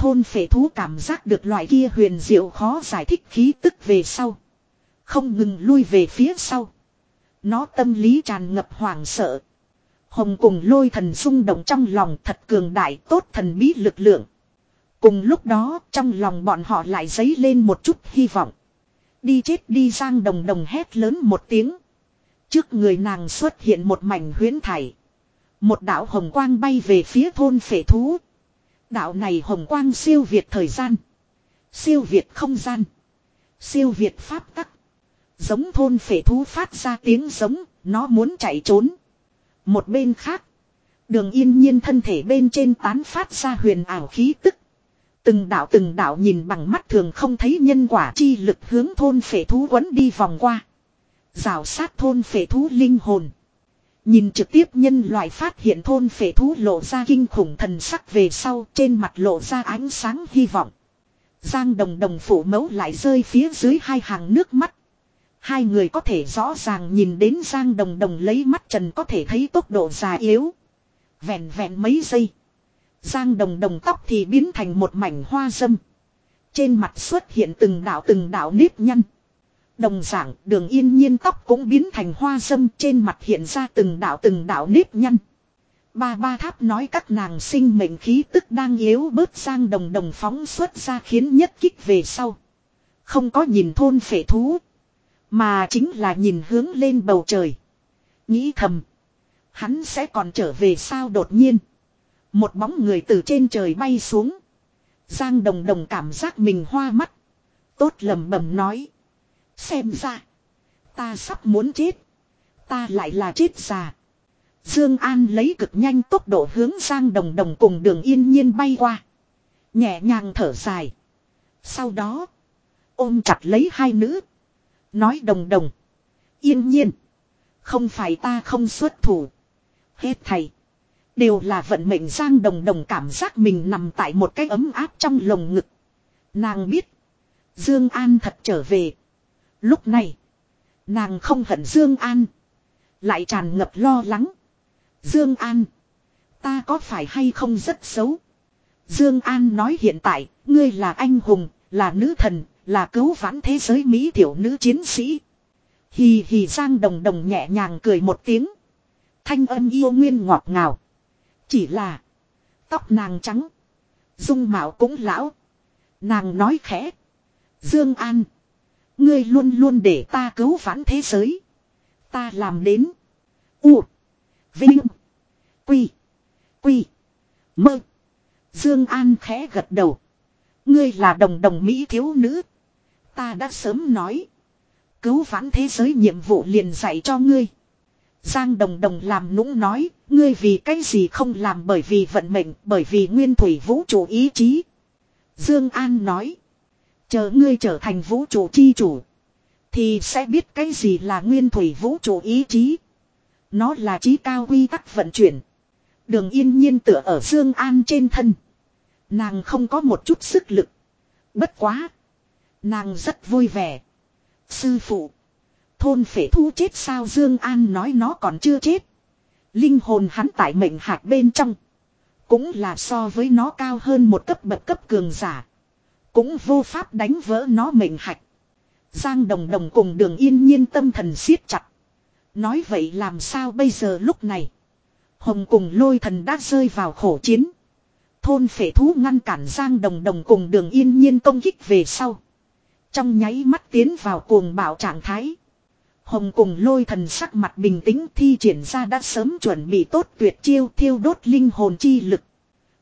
Thôn phệ thú cảm giác được loại kia huyền diệu khó giải thích khí tức về sau. Không ngừng lui về phía sau. Nó tâm lý tràn ngập hoảng sợ. Hồng cùng lôi thần xung động trong lòng thật cường đại tốt thần bí lực lượng. Cùng lúc đó, trong lòng bọn họ lại dấy lên một chút hy vọng. Đi chết đi sang đồng đồng hét lớn một tiếng. Trước người nàng xuất hiện một mảnh huyến thải. Một đạo hồng quang bay về phía thôn phệ thú. Đạo này hồng quang siêu việt thời gian. Siêu việt không gian. Siêu việt pháp tắc. Giống thôn phệ thú phát ra tiếng giống, nó muốn chạy trốn. Một bên khác, đường yên nhiên thân thể bên trên tán phát ra huyền ảo khí tức. Từng đạo từng đạo nhìn bằng mắt thường không thấy nhân quả chi lực hướng thôn phệ thú quấn đi vòng qua. Rào sát thôn phệ thú linh hồn. Nhìn trực tiếp nhân loại phát hiện thôn phệ thú lộ ra kinh khủng thần sắc về sau, trên mặt lộ ra ánh sáng hy vọng. Giang đồng đồng phủ mẫu lại rơi phía dưới hai hàng nước mắt. Hai người có thể rõ ràng nhìn đến Giang đồng đồng lấy mắt trần có thể thấy tốc độ già yếu. Vẹn vẹn mấy giây. Giang đồng đồng tóc thì biến thành một mảnh hoa dâm. Trên mặt xuất hiện từng đạo từng đạo nếp nhăn. Đồng dạng, đường yên nhiên tóc cũng biến thành hoa dâm, trên mặt hiện ra từng đạo từng đạo nếp nhăn. Ba ba tháp nói các nàng sinh mệnh khí tức đang yếu bớt sang đồng đồng phóng xuất ra khiến nhất kích về sau. Không có nhìn thôn phệ thú. Mà chính là nhìn hướng lên bầu trời. Nghĩ thầm. Hắn sẽ còn trở về sao đột nhiên. Một bóng người từ trên trời bay xuống. Giang đồng đồng cảm giác mình hoa mắt. Tốt lầm bầm nói. Xem ra. Ta sắp muốn chết. Ta lại là chết già. Dương An lấy cực nhanh tốc độ hướng Giang Đồng Đồng cùng Đường Yên Nhiên bay qua, nhẹ nhàng thở dài. Sau đó, ôm chặt lấy hai nữ, nói Đồng Đồng, Yên Nhiên, không phải ta không xuất thủ, hết thầy đều là vận mệnh Giang Đồng Đồng cảm giác mình nằm tại một cái ấm áp trong lồng ngực. Nàng biết, Dương An thật trở về, Lúc này, nàng không hận Dương An, lại tràn ngập lo lắng. Dương An, ta có phải hay không rất xấu? Dương An nói hiện tại, ngươi là anh hùng, là nữ thần, là cứu vãn thế giới mỹ tiểu nữ chiến sĩ. Hì hì Giang Đồng Đồng nhẹ nhàng cười một tiếng. Thanh âm yêu nguyên ngọt ngào. Chỉ là tóc nàng trắng, dung mạo cũng lão. Nàng nói khẽ: "Dương An, Ngươi luôn luôn để ta cứu vãn thế giới. Ta làm đến. U. Vinh. Quy. Quy. Mơ. Dương An khẽ gật đầu. Ngươi là đồng đồng Mỹ thiếu nữ. Ta đã sớm nói. Cứu vãn thế giới nhiệm vụ liền dạy cho ngươi. Giang đồng đồng làm nũng nói, ngươi vì cái gì không làm bởi vì vận mệnh, bởi vì nguyên thủy vũ trụ ý chí. Dương An nói, chờ ngươi trở thành vũ trụ chi chủ, thì sẽ biết cái gì là nguyên thủy vũ trụ ý chí. Nó là trí cao quy tắc vận chuyển. Đường yên nhiên tựa ở Dương An trên thân. Nàng không có một chút sức lực. Bất quá. Nàng rất vui vẻ. Sư phụ. Thôn phể thu chết sao Dương An nói nó còn chưa chết. Linh hồn hắn tại mệnh hạt bên trong. Cũng là so với nó cao hơn một cấp bậc cấp cường giả. Cũng vô pháp đánh vỡ nó mệnh hạch. Giang đồng đồng cùng đường yên nhiên tâm thần siết chặt. Nói vậy làm sao bây giờ lúc này. Hồng cùng lôi thần đã rơi vào khổ chiến. Thôn phệ thú ngăn cản Giang Đồng Đồng cùng đường yên nhiên công kích về sau. Trong nháy mắt tiến vào cuồng bạo trạng thái. Hồng cùng lôi thần sắc mặt bình tĩnh thi triển ra đã sớm chuẩn bị tốt tuyệt chiêu thiêu đốt linh hồn chi lực.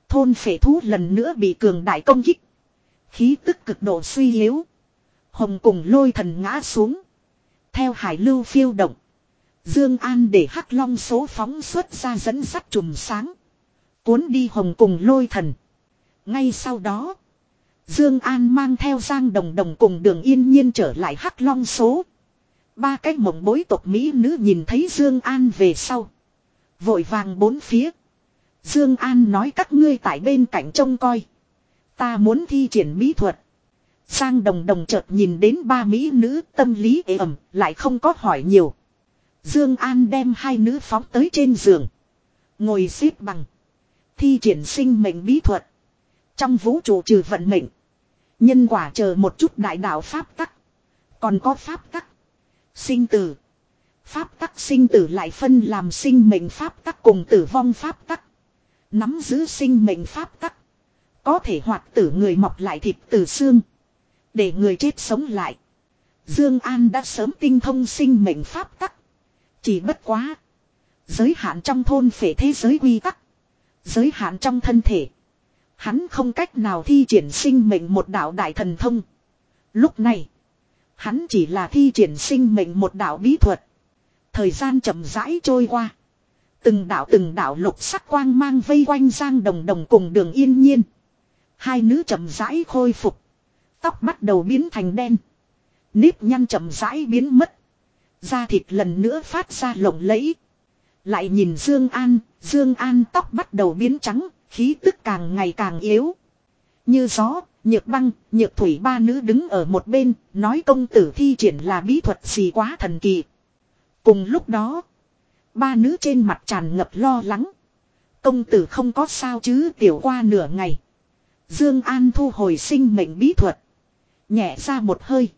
Thôn phệ thú lần nữa bị cường đại công kích. Khí tức cực độ suy yếu. Hồng cùng lôi thần ngã xuống. Theo hải lưu phiêu động. Dương An để hắc long số phóng xuất ra dẫn sắt trùng sáng. Cuốn đi hồng cùng lôi thần. Ngay sau đó. Dương An mang theo Giang Đồng Đồng cùng đường yên nhiên trở lại hắc long số. Ba cái mộng bối tộc Mỹ nữ nhìn thấy Dương An về sau. Vội vàng bốn phía. Dương An nói các ngươi tại bên cạnh trông coi. Ta muốn thi triển bí thuật. sang Đồng Đồng chợt nhìn đến ba Mỹ nữ tâm lý ế ẩm, lại không có hỏi nhiều. Dương An đem hai nữ phóng tới trên giường. Ngồi xếp bằng. Thi triển sinh mệnh bí thuật. Trong vũ trụ trừ vận mệnh. Nhân quả chờ một chút đại đạo Pháp tắc. Còn có Pháp tắc. Sinh tử. Pháp tắc sinh tử lại phân làm sinh mệnh Pháp tắc cùng tử vong Pháp tắc. Nắm giữ sinh mệnh Pháp tắc. Có thể hoạt tử người mọc lại thịt từ xương. Để người chết sống lại. Dương An đã sớm tinh thông sinh mệnh Pháp tắc. Chỉ bất quá. Giới hạn trong thôn phể thế giới quy tắc. Giới hạn trong thân thể. Hắn không cách nào thi triển sinh mệnh một đạo đại thần thông. Lúc này. Hắn chỉ là thi triển sinh mệnh một đạo bí thuật. Thời gian chậm rãi trôi qua. Từng đạo từng đạo lục sắc quang mang vây quanh Giang Đồng Đồng cùng đường yên nhiên. Hai nữ chậm rãi khôi phục. Tóc bắt đầu biến thành đen. Nếp nhăn chậm rãi biến mất. Da thịt lần nữa phát ra lộng lẫy. Lại nhìn Dương An, Dương An tóc bắt đầu biến trắng, khí tức càng ngày càng yếu. Như gió, nhược băng, nhược thủy ba nữ đứng ở một bên, nói công tử thi triển là bí thuật gì quá thần kỳ. Cùng lúc đó, ba nữ trên mặt tràn ngập lo lắng. Công tử không có sao chứ tiểu qua nửa ngày. Dương An thu hồi sinh mệnh bí thuật. Nhẹ ra một hơi.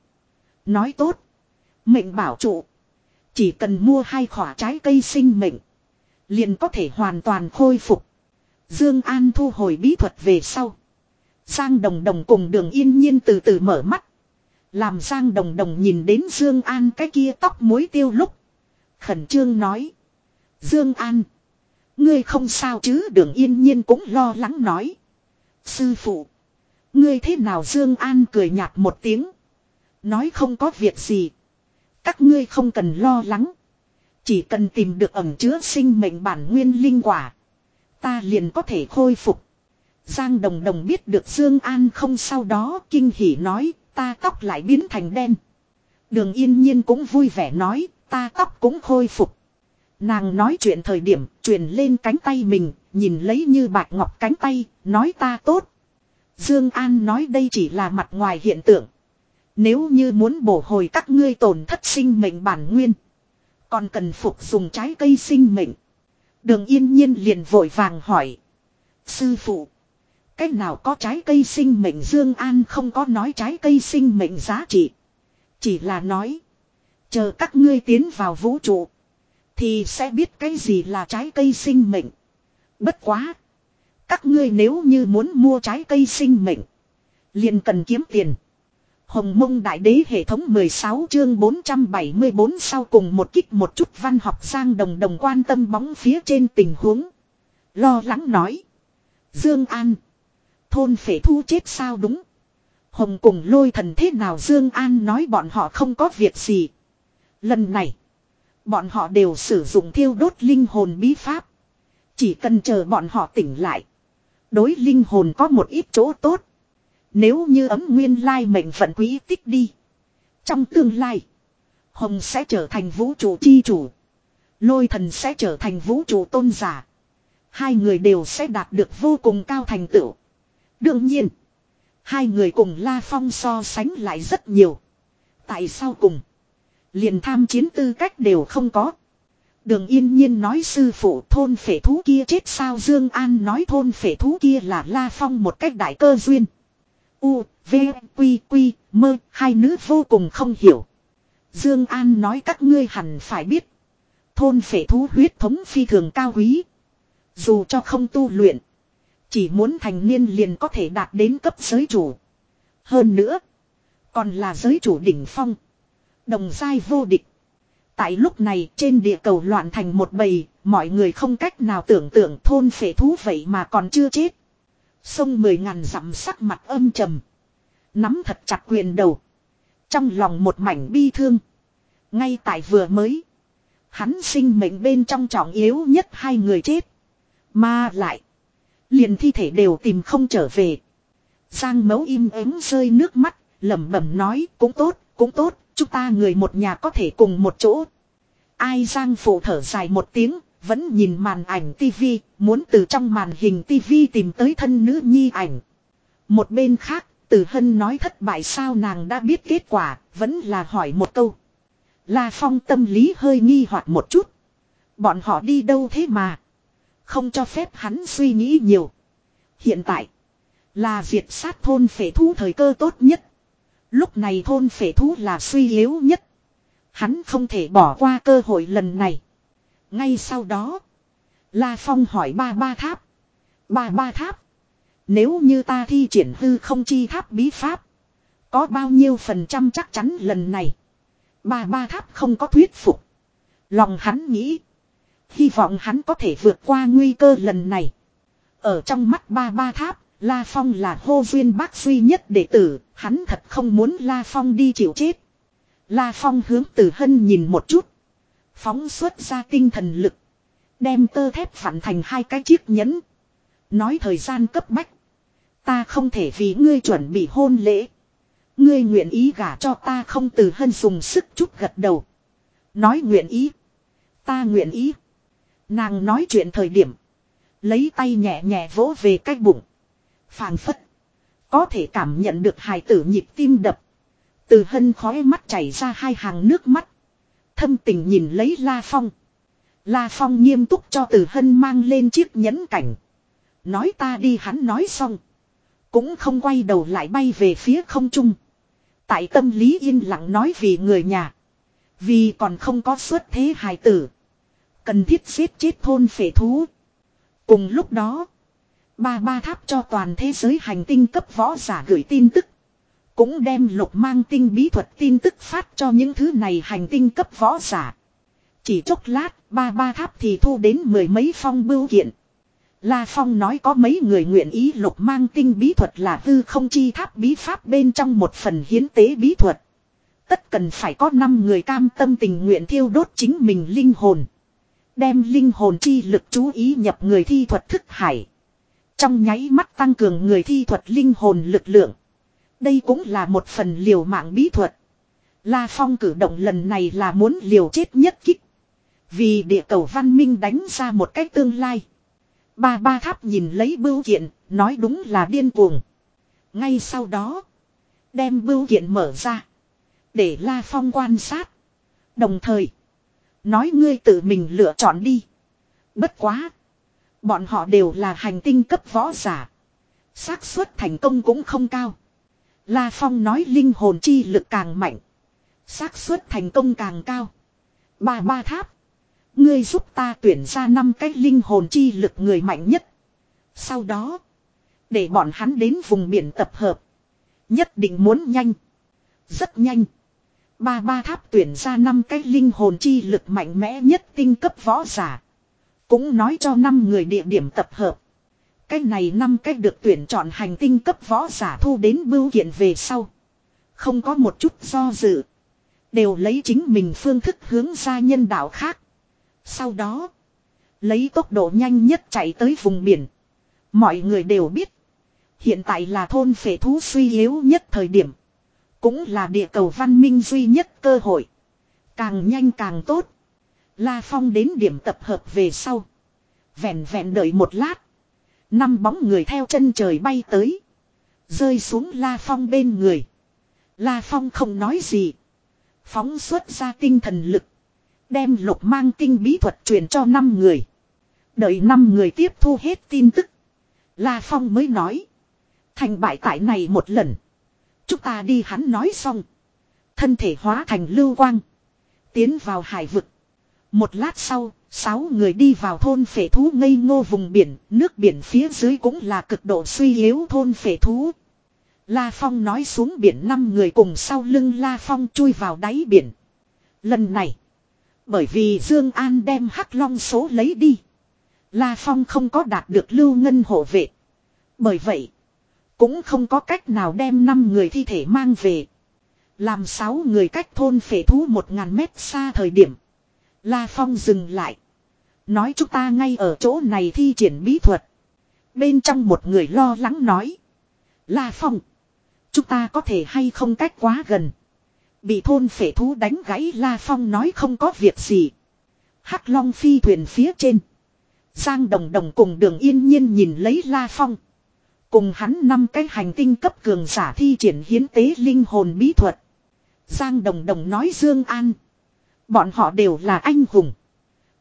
Nói tốt. Mệnh bảo trụ. Chỉ cần mua hai khỏa trái cây sinh mệnh. Liền có thể hoàn toàn khôi phục. Dương An thu hồi bí thuật về sau. Giang Đồng Đồng cùng đường yên nhiên từ từ mở mắt. Làm Giang Đồng Đồng nhìn đến Dương An cái kia tóc muối tiêu lúc. Khẩn trương nói. Dương An. Ngươi không sao chứ đường yên nhiên cũng lo lắng nói. Sư phụ. Ngươi thế nào Dương An cười nhạt một tiếng. Nói không có việc gì. Các ngươi không cần lo lắng. Chỉ cần tìm được ẩm chứa sinh mệnh bản nguyên linh quả. Ta liền có thể khôi phục. Giang Đồng Đồng biết được Dương An không sau đó kinh hỉ nói, ta tóc lại biến thành đen. Đường yên nhiên cũng vui vẻ nói, ta tóc cũng khôi phục. Nàng nói chuyện thời điểm, truyền lên cánh tay mình nhìn lấy như bạch ngọc cánh tay, nói ta tốt. Dương An nói đây chỉ là mặt ngoài hiện tượng. Nếu như muốn bổ hồi các ngươi tổn thất sinh mệnh bản nguyên. Còn cần phục dùng trái cây sinh mệnh. Đường yên nhiên liền vội vàng hỏi. Sư phụ. Cách nào có trái cây sinh mệnh Dương An không có nói trái cây sinh mệnh giá trị. Chỉ là nói. Chờ các ngươi tiến vào vũ trụ. Thì sẽ biết cái gì là trái cây sinh mệnh. Bất quá. Các ngươi nếu như muốn mua trái cây sinh mệnh. Liền cần kiếm tiền. Hồng mông đại đế hệ thống 16 chương 474 sau cùng một kích một chút văn học sang đồng đồng quan tâm bóng phía trên tình huống. Lo lắng nói. Dương An. Thôn phể thu chết sao đúng. Hồng cùng lôi thần thế nào Dương An nói bọn họ không có việc gì. Lần này. Bọn họ đều sử dụng thiêu đốt linh hồn bí pháp. Chỉ cần chờ bọn họ tỉnh lại. Đối linh hồn có một ít chỗ tốt. Nếu như ấm nguyên lai mệnh vận quý tích đi. Trong tương lai. Hồng sẽ trở thành vũ trụ chi chủ. Lôi thần sẽ trở thành vũ trụ tôn giả. Hai người đều sẽ đạt được vô cùng cao thành tựu. Đương nhiên. Hai người cùng La Phong so sánh lại rất nhiều. Tại sao cùng? Liền tham chiến tư cách đều không có. Đường yên nhiên nói sư phụ thôn phể thú kia chết sao Dương An nói thôn phể thú kia là La Phong một cách đại cơ duyên. U, V, Quy, Quy, mơ, hai nữ vô cùng không hiểu. Dương An nói các ngươi hẳn phải biết. Thôn phể thú huyết thống phi thường cao quý. Dù cho không tu luyện. Chỉ muốn thành niên liền có thể đạt đến cấp giới chủ. Hơn nữa. Còn là giới chủ đỉnh phong. Đồng giai vô địch. Tại lúc này trên địa cầu loạn thành một bầy, mọi người không cách nào tưởng tượng thôn phệ thú vậy mà còn chưa chết. Sông mười ngàn dặm sắc mặt âm trầm. Nắm thật chặt quyền đầu. Trong lòng một mảnh bi thương. Ngay tại vừa mới. Hắn sinh mệnh bên trong trọng yếu nhất hai người chết. Mà lại. Liền thi thể đều tìm không trở về. Giang mấu im ắng rơi nước mắt, lẩm bẩm nói cũng tốt, cũng tốt, chúng ta người một nhà có thể cùng một chỗ. Ai Giang phụ thở dài một tiếng, vẫn nhìn màn ảnh tivi, muốn từ trong màn hình tivi tìm tới thân nữ nhi ảnh. Một bên khác, Từ Hân nói thất bại sao nàng đã biết kết quả, vẫn là hỏi một câu. La Phong tâm lý hơi nghi hoặc một chút. Bọn họ đi đâu thế mà? Không cho phép hắn suy nghĩ nhiều. Hiện tại. Là diệt sát thôn phệ thú thời cơ tốt nhất. Lúc này thôn phệ thú là suy yếu nhất. Hắn không thể bỏ qua cơ hội lần này. Ngay sau đó. La Phong hỏi ba ba tháp. Ba ba tháp. Nếu như ta thi triển hư không chi tháp bí pháp. Có bao nhiêu phần trăm chắc chắn lần này. Ba ba tháp không có thuyết phục. Lòng hắn nghĩ. Hy vọng hắn có thể vượt qua nguy cơ lần này. Ở trong mắt ba ba tháp, La Phong là hô duyên bác duy nhất đệ tử, hắn thật không muốn La Phong đi chịu chết. La Phong hướng từ hân nhìn một chút. Phóng xuất ra tinh thần lực. Đem tơ thép phản thành hai cái chiếc nhẫn. Nói thời gian cấp bách. Ta không thể vì ngươi chuẩn bị hôn lễ. Ngươi nguyện ý gả cho ta không từ hân dùng sức chút gật đầu. Nói nguyện ý. Ta nguyện ý. Nàng nói chuyện thời điểm. Lấy tay nhẹ nhẹ vỗ về cái bụng phàng phất. Có thể cảm nhận được hài tử nhịp tim đập. Từ hân khói mắt chảy ra hai hàng nước mắt. Thâm tình nhìn lấy La Phong. La Phong nghiêm túc cho từ hân mang lên chiếc nhẫn cảnh. Nói ta đi hắn nói xong. Cũng không quay đầu lại bay về phía không trung. Tại tâm lý yên lặng nói vì người nhà. Vì còn không có xuất thế hài tử. Cần thiết giết chết thôn phệ thú. Cùng lúc đó. Ba ba tháp cho toàn thế giới hành tinh cấp võ giả gửi tin tức. Cũng đem lục mang tinh bí thuật tin tức phát cho những thứ này hành tinh cấp võ giả. Chỉ chốc lát, ba ba tháp thì thu đến mười mấy phong bưu kiện. La Phong nói có mấy người nguyện ý lục mang tinh bí thuật là hư không chi tháp bí pháp bên trong một phần hiến tế bí thuật. Tất cần phải có 5 người cam tâm tình nguyện thiêu đốt chính mình linh hồn. Đem linh hồn chi lực chú ý nhập người thi thuật thức hải. Trong nháy mắt tăng cường người thi thuật linh hồn lực lượng. Đây cũng là một phần liều mạng bí thuật. La Phong cử động lần này là muốn liều chết nhất kích. Vì địa cầu văn minh đánh ra một cách tương lai. Ba ba tháp nhìn lấy bưu kiện, nói đúng là điên cuồng. Ngay sau đó, đem bưu kiện mở ra. Để La Phong quan sát. Đồng thời, nói ngươi tự mình lựa chọn đi. Bất quá. Bọn họ đều là hành tinh cấp võ giả. xác suất thành công cũng không cao. La Phong nói linh hồn chi lực càng mạnh. xác suất thành công càng cao. Ba ba tháp. Ngươi giúp ta tuyển ra năm cái linh hồn chi lực người mạnh nhất. Sau đó. Để bọn hắn đến vùng biển tập hợp. Nhất định muốn nhanh. Rất nhanh. Ba ba tháp tuyển ra năm cái linh hồn chi lực mạnh mẽ nhất tinh cấp võ giả. Cũng nói cho năm người địa điểm tập hợp. Cái này năm cách được tuyển chọn hành tinh cấp võ giả thu đến bưu kiện về sau. Không có một chút do dự. Đều lấy chính mình phương thức hướng ra nhân đạo khác. Sau đó. Lấy tốc độ nhanh nhất chạy tới vùng biển. Mọi người đều biết. Hiện tại là thôn phệ thú suy yếu nhất thời điểm. Cũng là địa cầu văn minh duy nhất cơ hội. Càng nhanh càng tốt. La Phong đến điểm tập hợp về sau. Vẹn vẹn đợi một lát. Năm bóng người theo chân trời bay tới. Rơi xuống La Phong bên người. La Phong không nói gì. Phóng xuất ra tinh thần lực. Đem lục mang tinh bí thuật truyền cho năm người. Đợi năm người tiếp thu hết tin tức. La Phong mới nói. Thành bại tại này một lần. Chúng ta đi hắn nói xong. Thân thể hóa thành lưu quang. Tiến vào hải vực. Một lát sau, sáu người đi vào thôn phệ thú ngây ngô vùng biển, nước biển phía dưới cũng là cực độ suy yếu thôn phệ thú. La Phong nói xuống biển năm người cùng sau lưng La Phong chui vào đáy biển. Lần này, bởi vì Dương An đem Hắc Long số lấy đi, La Phong không có đạt được lưu ngân hộ vệ. Bởi vậy, cũng không có cách nào đem năm người thi thể mang về. Làm sáu người cách thôn phệ thú một ngàn mét xa thời điểm. La Phong dừng lại. Nói chúng ta ngay ở chỗ này thi triển bí thuật. Bên trong một người lo lắng nói. La Phong. Chúng ta có thể hay không cách quá gần. Bị thôn phệ thú đánh gãy, La Phong nói không có việc gì. Hắc Long phi thuyền phía trên. Giang Đồng Đồng cùng đường yên nhiên nhìn lấy La Phong. Cùng hắn năm cái hành tinh cấp cường giả thi triển hiến tế linh hồn bí thuật. Giang Đồng Đồng nói Dương An. Bọn họ đều là anh hùng.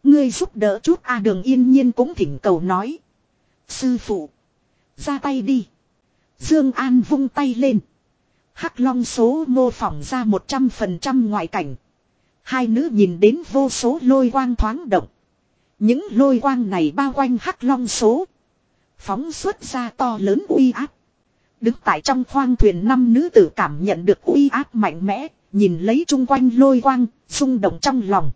Ngươi giúp đỡ chút A đường yên nhiên cũng thỉnh cầu nói. Sư phụ. Ra tay đi. Dương An vung tay lên. Hắc long số mô phỏng ra 100% ngoại cảnh. Hai nữ nhìn đến vô số lôi quang thoáng động. Những lôi quang này bao quanh hắc long số. Phóng xuất ra to lớn uy áp. Đứng tại trong khoang thuyền năm nữ tử cảm nhận được uy áp mạnh mẽ, nhìn lấy chung quanh lôi quang, rung động trong lòng.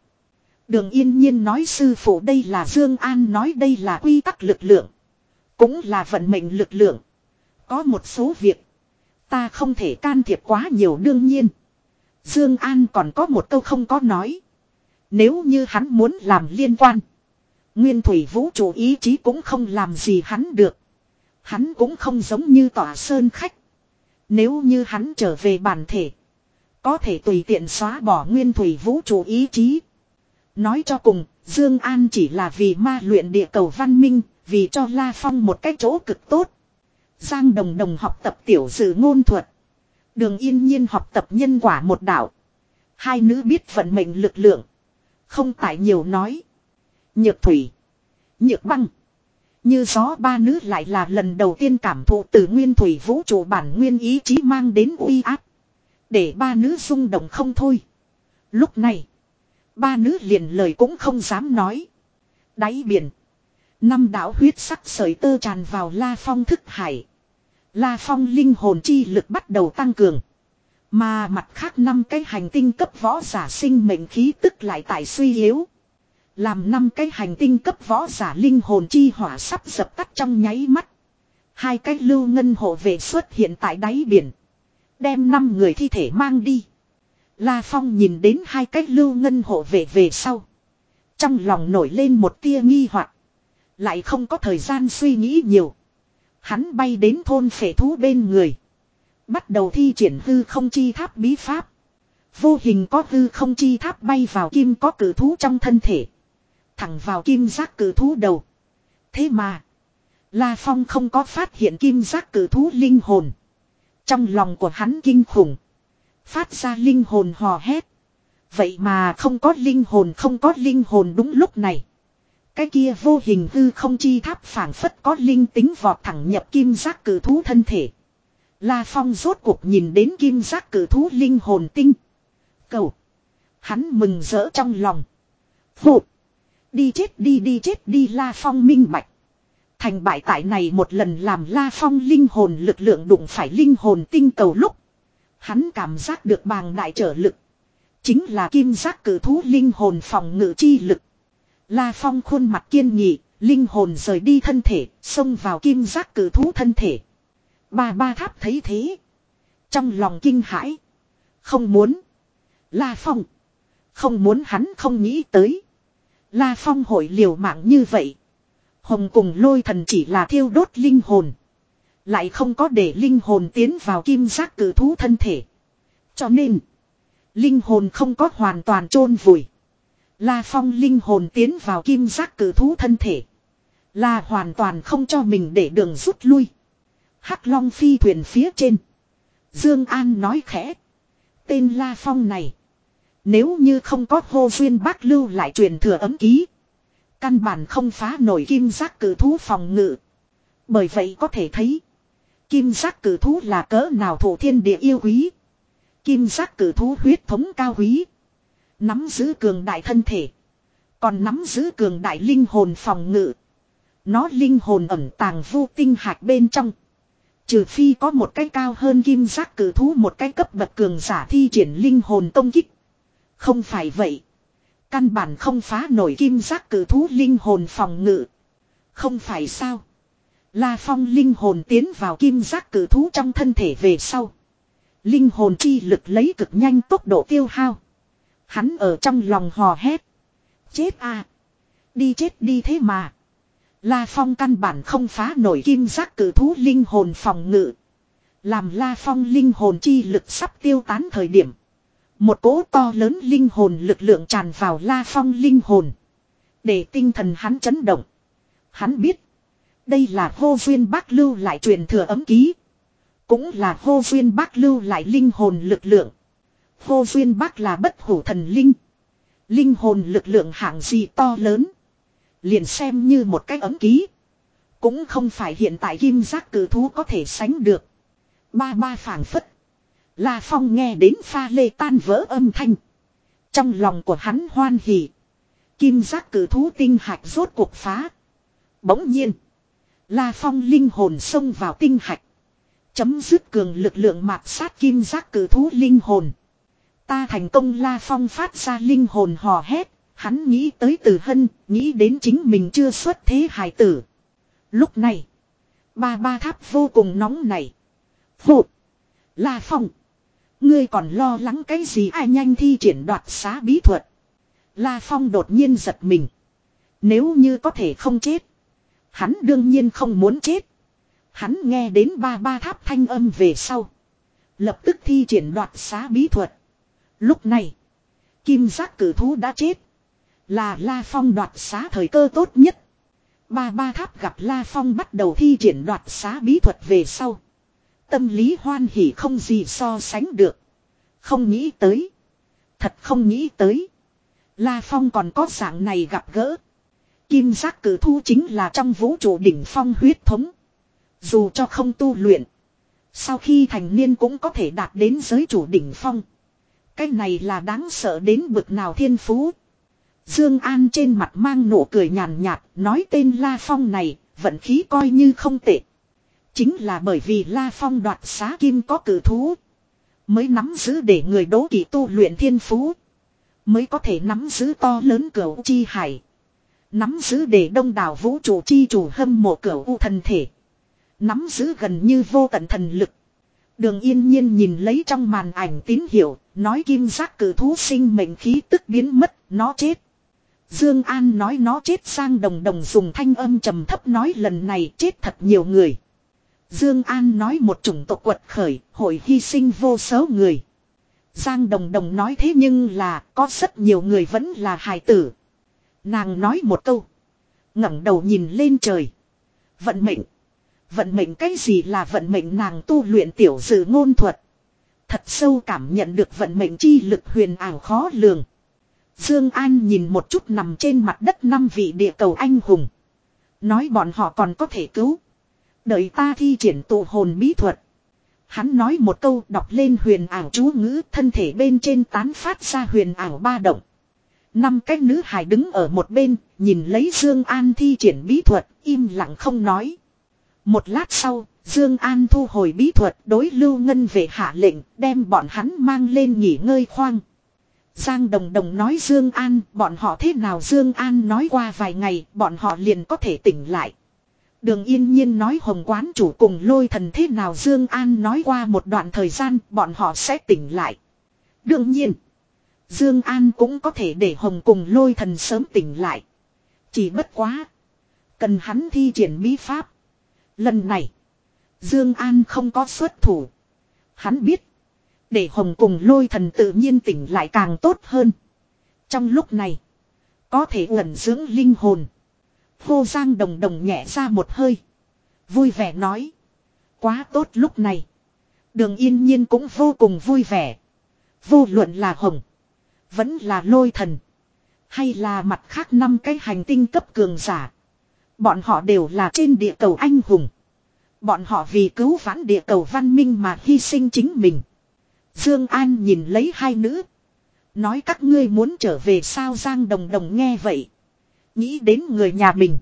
Đường yên nhiên nói sư phụ đây là Dương An nói đây là quy tắc lực lượng. Cũng là vận mệnh lực lượng. Có một số việc. Ta không thể can thiệp quá nhiều đương nhiên. Dương An còn có một câu không có nói. Nếu như hắn muốn làm liên quan. Nguyên thủy vũ trụ ý chí cũng không làm gì hắn được. Hắn cũng không giống như tỏa sơn khách. Nếu như hắn trở về bản thể. Có thể tùy tiện xóa bỏ nguyên thủy vũ trụ ý chí. Nói cho cùng, Dương An chỉ là vì ma luyện địa cầu văn minh, vì cho La Phong một cái chỗ cực tốt. Giang Đồng Đồng học tập tiểu sử ngôn thuật. Đường Yên Nhiên học tập nhân quả một đạo. Hai nữ biết vận mệnh lực lượng. Không tại nhiều nói. Nhược thủy. Nhược băng. Như gió ba nữ lại là lần đầu tiên cảm thụ từ nguyên thủy vũ trụ bản nguyên ý chí mang đến uy áp. Để ba nữ rung động không thôi. Lúc này. Ba nữ liền lời cũng không dám nói. Đáy biển. Năm đạo huyết sắc sợi tơ tràn vào La Phong thức hải. La Phong linh hồn chi lực bắt đầu tăng cường. Mà mặt khác năm cái hành tinh cấp võ giả sinh mệnh khí tức lại tại suy yếu. Làm năm cái hành tinh cấp võ giả linh hồn chi hỏa sắp dập tắt trong nháy mắt. Hai cái lưu ngân hộ vệ xuất hiện tại đáy biển. Đem năm người thi thể mang đi. La Phong nhìn đến hai cái lưu ngân hộ vệ về sau. Trong lòng nổi lên một tia nghi hoặc Lại không có thời gian suy nghĩ nhiều. Hắn bay đến thôn phệ thú bên người. Bắt đầu thi triển hư không chi tháp bí pháp. Vô hình có hư không chi tháp bay vào kim có cử thú trong thân thể. Thẳng vào kim giác cử thú đầu. Thế mà. La Phong không có phát hiện kim giác cử thú linh hồn. Trong lòng của hắn kinh khủng. Phát ra linh hồn hò hét. Vậy mà không có linh hồn, không có linh hồn đúng lúc này. Cái kia vô hình hư không chi tháp phản phất có linh tính vọt thẳng nhập kim giác cử thú thân thể. La Phong rốt cuộc nhìn đến kim giác cử thú linh hồn tinh. Cầu. Hắn mừng rỡ trong lòng. Hụt. Đi chết đi đi chết đi, La Phong minh bạch. Thành bại tại này một lần làm La Phong linh hồn lực lượng đụng phải linh hồn tinh cầu lúc. Hắn cảm giác được bàng đại trở lực. Chính là kim giác cử thú linh hồn phòng ngự chi lực. La Phong khuôn mặt kiên nghị, Linh hồn rời đi thân thể, xông vào kim giác cử thú thân thể. Ba ba tháp thấy thế. Trong lòng kinh hãi. Không muốn. La Phong. Không muốn hắn không nghĩ tới. La Phong hội liều mạng như vậy. Hồng cùng lôi thần chỉ là thiêu đốt linh hồn. Lại không có để linh hồn tiến vào kim giác cử thú thân thể. Cho nên. Linh hồn không có hoàn toàn chôn vùi. La Phong linh hồn tiến vào kim giác cử thú thân thể. Là hoàn toàn không cho mình để đường rút lui. Hắc Long phi thuyền phía trên. Dương An nói khẽ. Tên La Phong này. Nếu như không có hô duyên bác lưu lại truyền thừa ấm ký. Căn bản không phá nổi kim giác cử thú phòng ngự. Bởi vậy có thể thấy. Kim giác cử thú là cỡ nào thổ thiên địa yêu quý. Kim giác cử thú huyết thống cao quý. Nắm giữ cường đại thân thể. Còn nắm giữ cường đại linh hồn phòng ngự. Nó linh hồn ẩn tàng vô tinh hạt bên trong. Trừ phi có một cái cao hơn kim giác cử thú một cái cấp bậc cường giả thi triển linh hồn công kích. Không phải vậy. Căn bản không phá nổi kim giác cử thú linh hồn phòng ngự. Không phải sao. La phong linh hồn tiến vào kim giác cử thú trong thân thể về sau. Linh hồn chi lực lấy cực nhanh tốc độ tiêu hao. Hắn ở trong lòng hò hét. Chết à. Đi chết đi thế mà. La Phong căn bản không phá nổi kim giác cử thú linh hồn phòng ngự. Làm La Phong linh hồn chi lực sắp tiêu tán thời điểm. Một cỗ to lớn linh hồn lực lượng tràn vào La Phong linh hồn. Để tinh thần hắn chấn động. Hắn biết. Đây là hô viên bác lưu lại truyền thừa ấm ký. Cũng là hô viên bác lưu lại linh hồn lực lượng. Hô viên bác là bất hủ thần linh. Linh hồn lực lượng hạng gì to lớn. Liền xem như một cái ấm ký. Cũng không phải hiện tại kim giác cử thú có thể sánh được. Ba ba phảng phất. La Phong nghe đến pha lê tan vỡ âm thanh. Trong lòng của hắn hoan hỉ. Kim giác cử thú tinh hạch rốt cuộc phá. Bỗng nhiên. La Phong linh hồn xông vào tinh hạch. Chấm dứt cường lực lượng mạt sát kim giác cử thú linh hồn. Ta thành công La Phong phát ra linh hồn hò hét. Hắn nghĩ tới từ hân, nghĩ đến chính mình chưa xuất thế hài tử. Lúc này, ba ba tháp vô cùng nóng này. phụ La Phong. Ngươi còn lo lắng cái gì ai nhanh thi triển đoạt xá bí thuật. La Phong đột nhiên giật mình. Nếu như có thể không chết. Hắn đương nhiên không muốn chết. Hắn nghe đến ba ba tháp thanh âm về sau. Lập tức thi triển đoạt xá bí thuật. Lúc này. Kim giác cử thú đã chết. Là La Phong đoạt xá thời cơ tốt nhất. Ba ba tháp gặp La Phong bắt đầu thi triển đoạt xá bí thuật về sau. Tâm lý hoan hỉ không gì so sánh được. Không nghĩ tới. Thật không nghĩ tới. La Phong còn có dạng này gặp gỡ. Kim giác cử thu chính là trong vũ trụ đỉnh phong huyết thống. Dù cho không tu luyện. Sau khi thành niên cũng có thể đạt đến giới chủ đỉnh phong. Cái này là đáng sợ đến bực nào thiên phú. Dương An trên mặt mang nụ cười nhàn nhạt, nói tên La Phong này, vận khí coi như không tệ. Chính là bởi vì La Phong đoạt xá kim có cử thú. Mới nắm giữ để người đố kỵ tu luyện thiên phú. Mới có thể nắm giữ to lớn cửu chi hải. Nắm giữ để đông đảo vũ trụ chi chủ hâm mộ cửu u thần thể. Nắm giữ gần như vô tận thần lực. Đường yên nhiên nhìn lấy trong màn ảnh tín hiệu, nói kim giác cử thú sinh mệnh khí tức biến mất, nó chết. Dương An nói nó chết sang đồng đồng dùng thanh âm trầm thấp nói lần này chết thật nhiều người. Dương An nói một chủng tộc quật khởi, hội hy sinh vô số người. Giang Đồng Đồng nói thế nhưng là có rất nhiều người vẫn là hài tử. Nàng nói một câu, ngẩng đầu nhìn lên trời. Vận mệnh, vận mệnh cái gì là vận mệnh nàng tu luyện tiểu dự ngôn thuật. Thật sâu cảm nhận được vận mệnh chi lực huyền ảo khó lường. Dương An nhìn một chút nằm trên mặt đất năm vị địa cầu anh hùng. Nói bọn họ còn có thể cứu. Đợi ta thi triển tụ hồn bí thuật. Hắn nói một câu đọc lên huyền ảo chú ngữ thân thể bên trên tán phát ra huyền ảo ba động. Năm cái nữ hài đứng ở một bên, nhìn lấy Dương An thi triển bí thuật, im lặng không nói. Một lát sau, Dương An thu hồi bí thuật đối lưu ngân về hạ lệnh, đem bọn hắn mang lên nghỉ ngơi khoang. Giang Đồng Đồng nói Dương An, bọn họ thế nào Dương An nói qua vài ngày, bọn họ liền có thể tỉnh lại. Đường yên nhiên nói hồng quán chủ cùng lôi thần thế nào Dương An nói qua một đoạn thời gian, bọn họ sẽ tỉnh lại. Đương nhiên, Dương An cũng có thể để hồng cùng lôi thần sớm tỉnh lại. Chỉ bất quá. Cần hắn thi triển bí pháp. Lần này, Dương An không có xuất thủ. Hắn biết. Để hồng cùng lôi thần tự nhiên tỉnh lại càng tốt hơn. Trong lúc này. Có thể ẩn dưỡng linh hồn. Khô Giang đồng đồng nhẹ ra một hơi. Vui vẻ nói. Quá tốt lúc này. Đường yên nhiên cũng vô cùng vui vẻ. Vô luận là hồng. Vẫn là lôi thần. Hay là mặt khác năm cái hành tinh cấp cường giả. Bọn họ đều là trên địa cầu anh hùng. Bọn họ vì cứu vãn địa cầu văn minh mà hy sinh chính mình. Dương An nhìn lấy hai nữ. Nói các ngươi muốn trở về sao Giang Đồng Đồng nghe vậy. Nghĩ đến người nhà mình.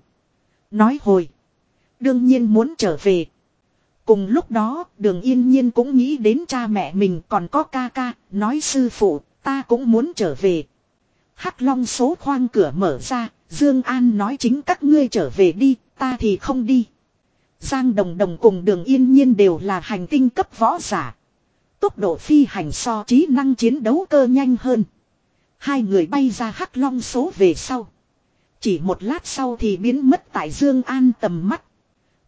Nói hồi. Đương nhiên muốn trở về. Cùng lúc đó, đường yên nhiên cũng nghĩ đến cha mẹ mình còn có ca ca. Nói sư phụ, ta cũng muốn trở về. Hắc long số khoang cửa mở ra. Dương An nói chính các ngươi trở về đi. Ta thì không đi. Giang Đồng Đồng cùng đường yên nhiên đều là hành tinh cấp võ giả. Tốc độ phi hành so trí năng chiến đấu cơ nhanh hơn. Hai người bay ra hắc long số về sau. Chỉ một lát sau thì biến mất tại Dương An tầm mắt.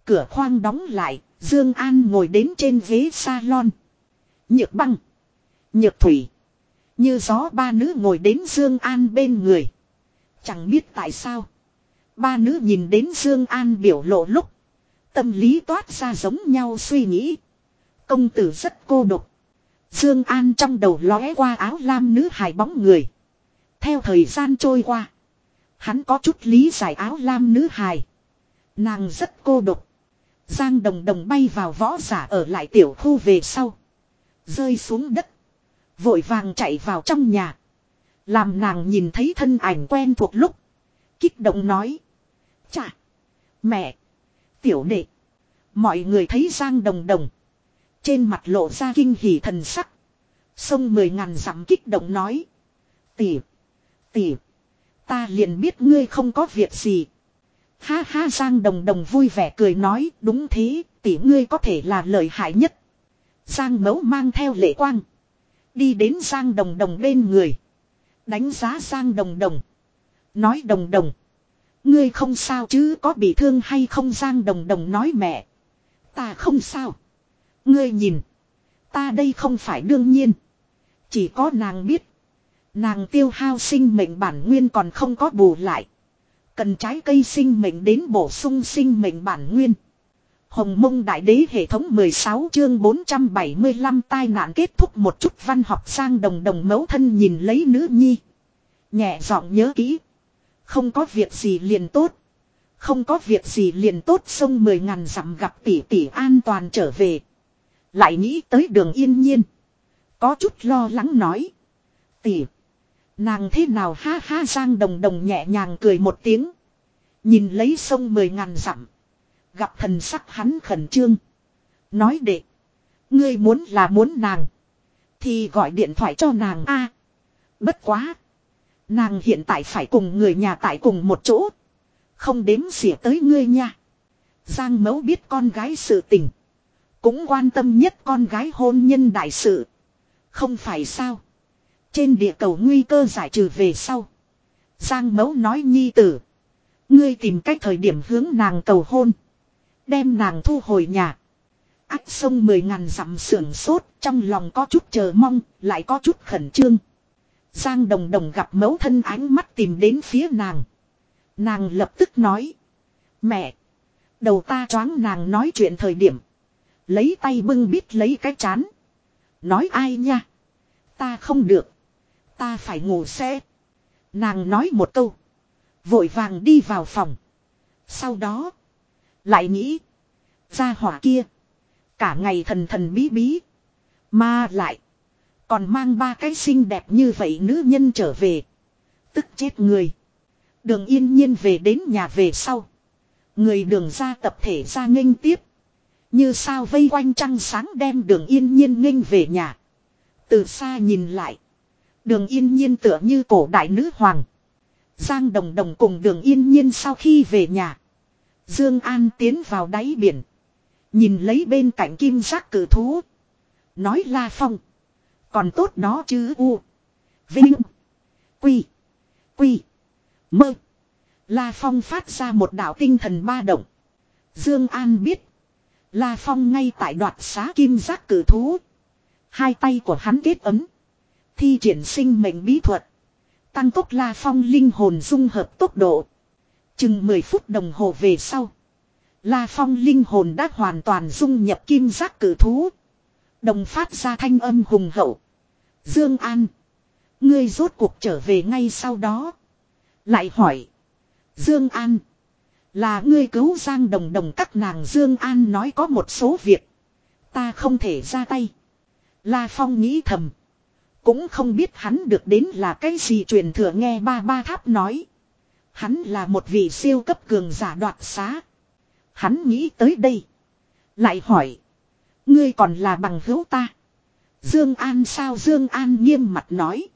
Cửa khoang đóng lại, Dương An ngồi đến trên ghế salon. Nhược băng. Nhược thủy. Như gió ba nữ ngồi đến Dương An bên người. Chẳng biết tại sao. Ba nữ nhìn đến Dương An biểu lộ lúc. Tâm lý toát ra giống nhau suy nghĩ. Công tử rất cô độc. Dương An trong đầu lóe qua áo lam nữ hài bóng người. Theo thời gian trôi qua. Hắn có chút lý giải áo lam nữ hài. Nàng rất cô độc. Giang đồng đồng bay vào võ giả ở lại tiểu khu về sau. Rơi xuống đất. Vội vàng chạy vào trong nhà. Làm nàng nhìn thấy thân ảnh quen thuộc lúc. Kích động nói. Chà. Mẹ. Tiểu đệ. Mọi người thấy Giang đồng đồng. Trên mặt lộ ra kinh hỉ thần sắc. Sông mười ngàn dặm kích động nói. Tỉ. Tỉ. Ta liền biết ngươi không có việc gì. Ha ha, Giang Đồng Đồng vui vẻ cười nói, đúng thế, tỷ ngươi có thể là lợi hại nhất. Giang mẫu mang theo lệ quang. Đi đến Giang Đồng Đồng bên người. Đánh giá Giang Đồng Đồng. Nói Đồng Đồng. Ngươi không sao chứ, có bị thương hay không Giang Đồng Đồng nói mẹ. Ta không sao. Ngươi nhìn. Ta đây không phải đương nhiên. Chỉ có nàng biết. Nàng tiêu hao sinh mệnh bản nguyên còn không có bù lại. Cần trái cây sinh mệnh đến bổ sung sinh mệnh bản nguyên. Hồng mông đại đế hệ thống 16 chương 475 tai nạn kết thúc một chút văn học sang đồng đồng mẫu thân nhìn lấy nữ nhi. Nhẹ giọng nhớ kỹ. Không có việc gì liền tốt. Không có việc gì liền tốt sông mười ngàn dặm gặp tỷ tỷ an toàn trở về. Lại nghĩ tới đường yên nhiên. Có chút lo lắng nói. Tỷ. Nàng thế nào ha ha giang đồng đồng nhẹ nhàng cười một tiếng. Nhìn lấy sông mười ngàn dặm. Gặp thần sắc hắn khẩn trương. Nói đệ. Ngươi muốn là muốn nàng. Thì gọi điện thoại cho nàng a. bất quá. Nàng hiện tại phải cùng người nhà tại cùng một chỗ. Không đếm xỉa tới ngươi nha. Giang mẫu biết con gái sự tình. Cũng quan tâm nhất con gái hôn nhân đại sự. Không phải sao. Trên địa cầu nguy cơ giải trừ về sau. Giang mẫu nói nhi tử. Ngươi tìm cách thời điểm hướng nàng cầu hôn. Đem nàng thu hồi nhà. Ách sông mười ngàn dặm sưởng sốt. Trong lòng có chút chờ mong. Lại có chút khẩn trương. Giang đồng đồng gặp mẫu thân ánh mắt tìm đến phía nàng. Nàng lập tức nói. Mẹ. Đầu ta choáng nàng nói chuyện thời điểm. Lấy tay bưng bít lấy cái chán. Nói ai nha. Ta không được. Ta phải ngủ xe. Nàng nói một câu. Vội vàng đi vào phòng. Sau đó. Lại nghĩ. Ra hỏa kia. Cả ngày thần thần bí bí. Mà lại. Còn mang ba cái xinh đẹp như vậy nữ nhân trở về. Tức chết người. Đường yên nhiên về đến nhà về sau. Người đường ra tập thể ra nghênh tiếp. Như sao vây quanh trăng sáng đem đường yên nhiên nghênh về nhà. Từ xa nhìn lại. Đường yên nhiên tựa như cổ đại nữ hoàng. Giang đồng đồng cùng đường yên nhiên sau khi về nhà. Dương An tiến vào đáy biển. Nhìn lấy bên cạnh kim giác cử thú. Nói La Phong. Còn tốt đó chứ U. Vinh. Quy. Quy. Mơ. La Phong phát ra một đạo tinh thần ba động. Dương An biết. La Phong ngay tại đoạt xá kim giác cử thú. Hai tay của hắn kết ấm. Thi triển sinh mệnh bí thuật. Tăng tốc La Phong linh hồn dung hợp tốc độ. Chừng 10 phút đồng hồ về sau. La Phong linh hồn đã hoàn toàn dung nhập kim giác cử thú. Đồng phát ra thanh âm hùng hậu. Dương An. Ngươi rốt cuộc trở về ngay sau đó. Lại hỏi. Dương An. Là ngươi cứu Giang Đồng Đồng các nàng Dương An nói có một số việc. Ta không thể ra tay. La Phong nghĩ thầm. Cũng không biết hắn được đến là cái gì truyền thừa nghe ba ba tháp nói. Hắn là một vị siêu cấp cường giả đoạt xá. Hắn nghĩ tới đây. Lại hỏi. Ngươi còn là bằng hữu ta. Dương An sao Dương An nghiêm mặt nói.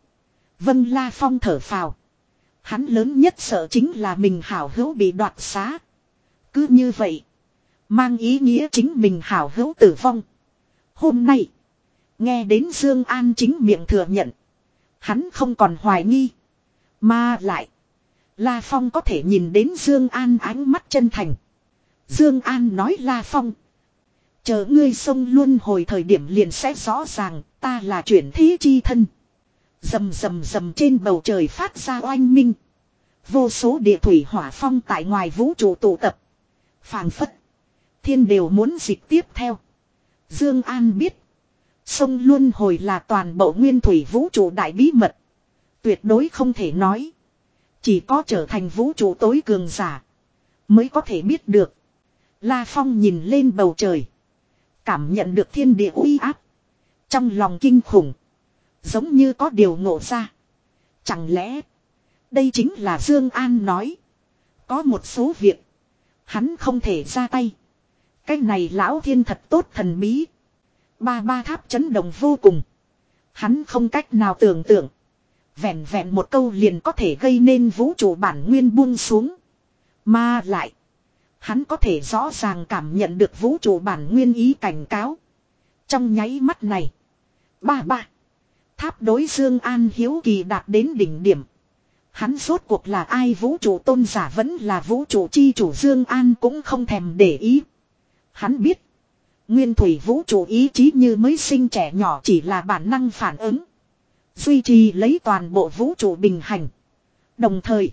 Vân La Phong thở phào. Hắn lớn nhất sợ chính là mình hảo hữu bị đoạt xá. Cứ như vậy. Mang ý nghĩa chính mình hảo hữu tử vong. Hôm nay. Nghe đến Dương An chính miệng thừa nhận. Hắn không còn hoài nghi. Mà lại. La Phong có thể nhìn đến Dương An ánh mắt chân thành. Dương An nói La Phong. Chờ ngươi sông luôn hồi thời điểm liền sẽ rõ ràng, ta là chuyển thế chi thân. Dầm dầm dầm trên bầu trời phát ra oanh minh. Vô số địa thủy hỏa phong tại ngoài vũ trụ tụ tập. phảng phất. Thiên đều muốn dịch tiếp theo. Dương An biết. Sông Luân Hồi là toàn bộ nguyên thủy vũ trụ đại bí mật. Tuyệt đối không thể nói. Chỉ có trở thành vũ trụ tối cường giả. Mới có thể biết được. La Phong nhìn lên bầu trời. Cảm nhận được thiên địa uy áp. Trong lòng kinh khủng. Giống như có điều ngộ ra. Chẳng lẽ. Đây chính là Dương An nói. Có một số việc. Hắn không thể ra tay. Cái này lão thiên thật tốt thần bí. Ba ba tháp chấn động vô cùng. Hắn không cách nào tưởng tượng. Vẹn vẹn một câu liền có thể gây nên vũ trụ bản nguyên buông xuống. Mà lại. Hắn có thể rõ ràng cảm nhận được vũ trụ bản nguyên ý cảnh cáo. Trong nháy mắt này. Ba ba. Tháp đối Dương An hiếu kỳ đạt đến đỉnh điểm. Hắn rốt cuộc là ai vũ trụ tôn giả vẫn là vũ trụ chi chủ Dương An cũng không thèm để ý. Hắn biết. Nguyên thủy vũ trụ ý chí như mới sinh trẻ nhỏ chỉ là bản năng phản ứng. Duy trì lấy toàn bộ vũ trụ bình hành. Đồng thời.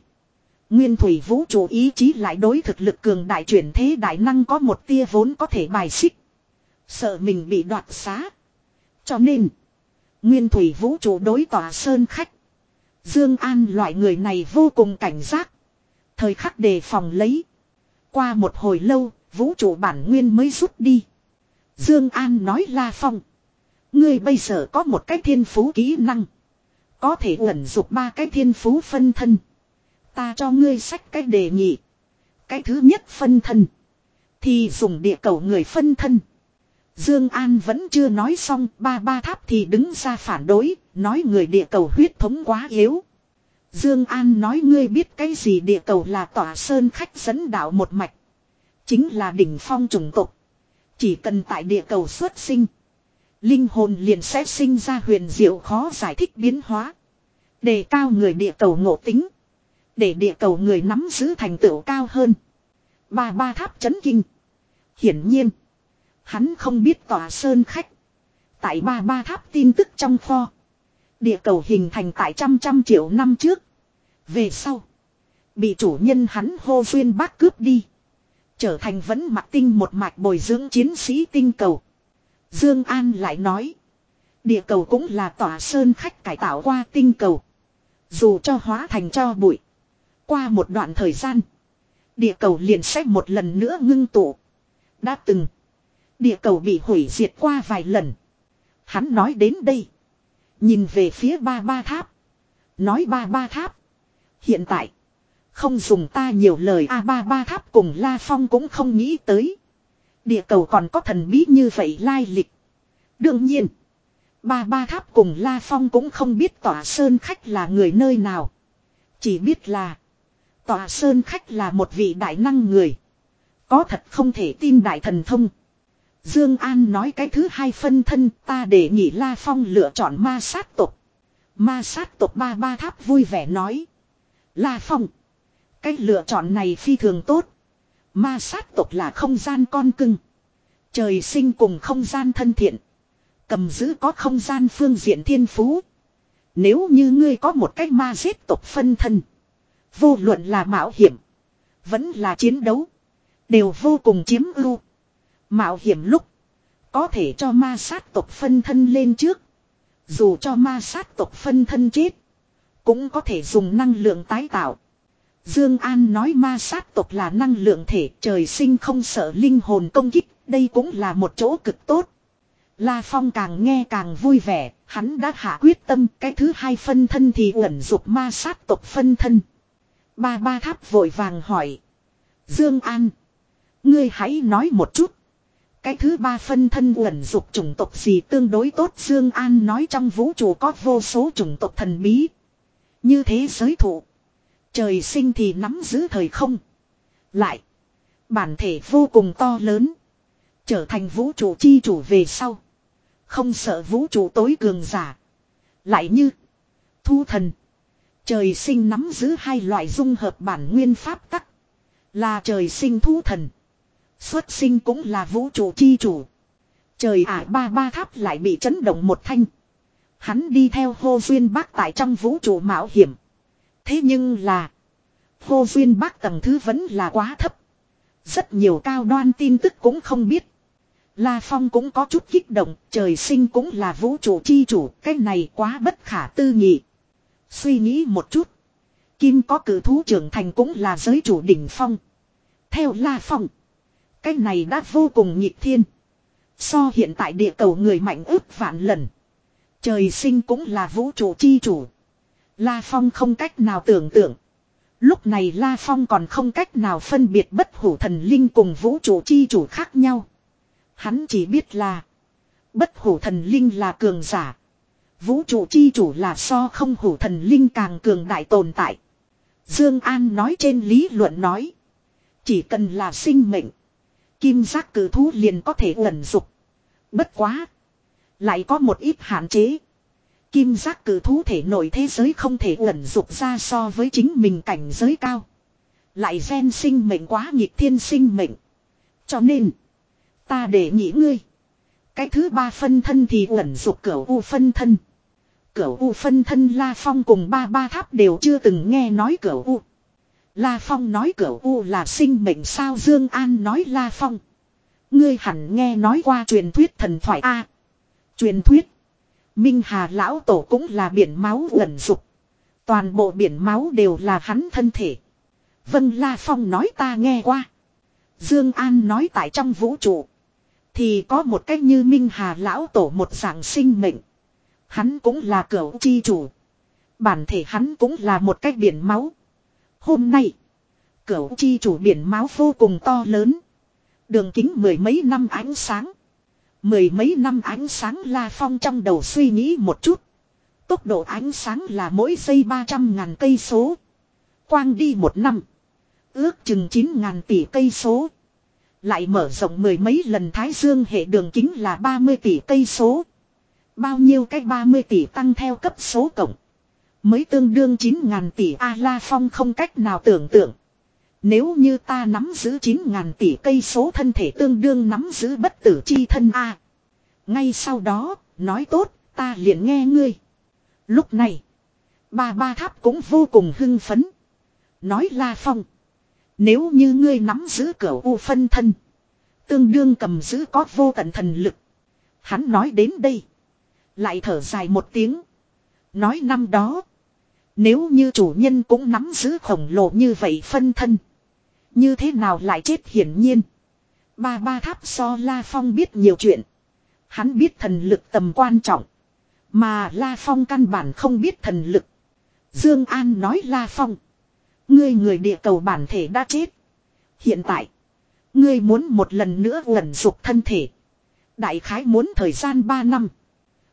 Nguyên thủy vũ trụ ý chí lại đối thực lực cường đại chuyển thế đại năng có một tia vốn có thể bài xích. Sợ mình bị đoạt xá. Cho nên. Nguyên thủy vũ trụ đối tòa sơn khách. Dương An loại người này vô cùng cảnh giác. Thời khắc đề phòng lấy. Qua một hồi lâu, vũ trụ bản nguyên mới rút đi. Dương An nói La Phong. Ngươi bây giờ có một cái thiên phú kỹ năng. Có thể ẩn dục ba cái thiên phú phân thân. Ta cho ngươi sách cái đề nghị. Cái thứ nhất phân thân. Thì dùng địa cầu người phân thân. Dương An vẫn chưa nói xong, ba ba tháp thì đứng ra phản đối, nói người địa cầu huyết thống quá yếu. Dương An nói ngươi biết cái gì địa cầu là tỏa sơn khách dẫn đạo một mạch. Chính là đỉnh phong trùng tộc. Chỉ cần tại địa cầu xuất sinh. Linh hồn liền sẽ sinh ra huyền diệu khó giải thích biến hóa. Đề cao người địa cầu ngộ tính. Để địa cầu người nắm giữ thành tựu cao hơn. Ba ba tháp chấn kinh. Hiển nhiên. Hắn không biết tòa sơn khách. Tại ba ba tháp tin tức trong kho. Địa cầu hình thành tại trăm trăm triệu năm trước. Về sau. Bị chủ nhân hắn hô xuyên bác cướp đi. Trở thành vẫn mặc tinh một mạch bồi dưỡng chiến sĩ tinh cầu. Dương An lại nói. Địa cầu cũng là tòa sơn khách cải tạo qua tinh cầu. Dù cho hóa thành cho bụi. Qua một đoạn thời gian. Địa cầu liền sẽ một lần nữa ngưng tụ. Đã từng. Địa cầu bị hủy diệt qua vài lần. Hắn nói đến đây. Nhìn về phía ba ba tháp. Nói ba ba tháp. Hiện tại. Không dùng ta nhiều lời, a ba ba tháp cùng La Phong cũng không nghĩ tới. Địa cầu còn có thần bí như vậy lai lịch. Đương nhiên. Ba ba tháp cùng La Phong cũng không biết tỏa sơn khách là người nơi nào. Chỉ biết là tỏa sơn khách là một vị đại năng người. Có thật không thể tin đại thần thông. Dương An nói cái thứ hai phân thân, ta để nhị La Phong lựa chọn ma sát tộc. Ma sát tộc ba ba tháp vui vẻ nói. La Phong. Cái lựa chọn này phi thường tốt. Ma sát tộc là không gian con cưng. Trời sinh cùng không gian thân thiện. Cầm giữ có không gian phương diện thiên phú. Nếu như ngươi có một cách ma giết tộc phân thân. Vô luận là mạo hiểm. Vẫn là chiến đấu. Đều vô cùng chiếm ưu. Mạo hiểm lúc. Có thể cho ma sát tộc phân thân lên trước. Dù cho ma sát tộc phân thân chết. Cũng có thể dùng năng lượng tái tạo. Dương An nói ma sát tộc là năng lượng thể, trời sinh không sợ linh hồn công kích. Đây cũng là một chỗ cực tốt. La Phong càng nghe càng vui vẻ. Hắn đã hạ quyết tâm, cái thứ hai phân thân thì ẩn dục ma sát tộc phân thân. Ba ba tháp vội vàng hỏi. Dương An. Ngươi hãy nói một chút. Cái thứ ba phân thân ẩn dục chủng tộc gì tương đối tốt Dương An nói, trong vũ trụ có vô số chủng tộc thần bí. Như thế giới thụ. Trời sinh thì nắm giữ thời không. Lại. Bản thể vô cùng to lớn. Trở thành vũ trụ chi chủ về sau. Không sợ vũ trụ tối cường giả. Lại như. Thu thần. Trời sinh nắm giữ hai loại dung hợp bản nguyên pháp tắc. Là trời sinh thu thần. Xuất sinh cũng là vũ trụ chi chủ. Trời ả ba ba tháp lại bị chấn động một thanh. Hắn đi theo hô duyên bác tại trong vũ trụ mạo hiểm. Thế nhưng là. Hô duyên bác tầng thứ vẫn là quá thấp. Rất nhiều cao đoan tin tức cũng không biết. La Phong cũng có chút kích động, trời sinh cũng là vũ trụ chi chủ, cái này quá bất khả tư nghị. Suy nghĩ một chút. Kim có cử thú trưởng thành cũng là giới chủ đỉnh phong. Theo La Phong. Cái này đã vô cùng nhịp thiên. So hiện tại địa cầu người mạnh ước vạn lần. Trời sinh cũng là vũ trụ chi chủ. La Phong không cách nào tưởng tượng. Lúc này La Phong còn không cách nào phân biệt bất hủ thần linh cùng vũ trụ chi chủ khác nhau. Hắn chỉ biết là. Bất hủ thần linh là cường giả. Vũ trụ chi chủ là so không hủ thần linh càng cường đại tồn tại. Dương An nói trên lý luận nói. Chỉ cần là sinh mệnh. Kim giác cử thú liền có thể ẩn dục. Bất quá. Lại có một ít hạn chế. Kim giác cử thú thể nội thế giới không thể ẩn dục ra so với chính mình cảnh giới cao. Lại gen sinh mệnh quá nhịp thiên sinh mệnh. Cho nên. Ta để nghĩ ngươi. Cái thứ ba phân thân thì ẩn dục cửa u phân thân. Cửa u phân thân La Phong cùng ba ba tháp đều chưa từng nghe nói cửa u. La Phong nói cửa U là sinh mệnh sao Dương An nói La Phong. Ngươi hẳn nghe nói qua truyền thuyết thần thoại A. truyền thuyết. Minh Hà Lão Tổ cũng là biển máu ẩn dục. Toàn bộ biển máu đều là hắn thân thể. Vân La Phong nói ta nghe qua. Dương An nói tại trong vũ trụ. Thì có một cách như Minh Hà Lão Tổ một dạng sinh mệnh. Hắn cũng là cửu chi chủ. Bản thể hắn cũng là một cách biển máu. Hôm nay, cửu chi chủ biển máu vô cùng to lớn. Đường kính mười mấy năm ánh sáng. Mười mấy năm ánh sáng La Phong trong đầu suy nghĩ một chút. Tốc độ ánh sáng là mỗi giây 300 ngàn cây số. Quang đi một năm. Ước chừng 9 ngàn tỷ cây số. Lại mở rộng mười mấy lần Thái Dương hệ đường kính là 30 tỷ cây số. Bao nhiêu cái 30 tỷ tăng theo cấp số cộng. Mới tương đương 9.000 tỷ A-La Phong không cách nào tưởng tượng. Nếu như ta nắm giữ 9.000 tỷ cây số thân thể tương đương nắm giữ bất tử chi thân A. Ngay sau đó, nói tốt, ta liền nghe ngươi. Lúc này, ba ba tháp cũng vô cùng hưng phấn. Nói La Phong. Nếu như ngươi nắm giữ cửa u phân thân. Tương đương cầm giữ có vô tận thần lực. Hắn nói đến đây. Lại thở dài một tiếng. Nói năm đó. Nếu như chủ nhân cũng nắm giữ khổng lồ như vậy phân thân. Như thế nào lại chết hiển nhiên. Ba ba tháp so La Phong biết nhiều chuyện. Hắn biết thần lực tầm quan trọng. Mà La Phong căn bản không biết thần lực. Dương An nói La Phong. Ngươi người địa cầu bản thể đã chết. Hiện tại. Ngươi muốn một lần nữa gần dục thân thể. Đại khái muốn thời gian 3 năm.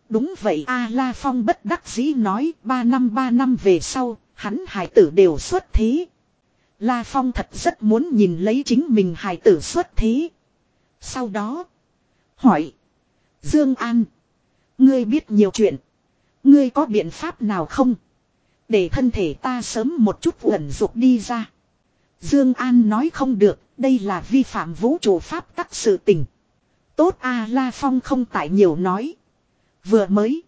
Đúng vậy A La Phong bất đắc dĩ nói ba năm ba năm về sau, hắn hải tử đều xuất thế. La Phong thật rất muốn nhìn lấy chính mình hài tử xuất thế. Sau đó, hỏi. Dương An, ngươi biết nhiều chuyện. Ngươi có biện pháp nào không? Để thân thể ta sớm một chút ẩn dục đi ra. Dương An nói không được, đây là vi phạm vũ trụ pháp tắc sự tình. Tốt A La Phong không tại nhiều nói. Vừa mới.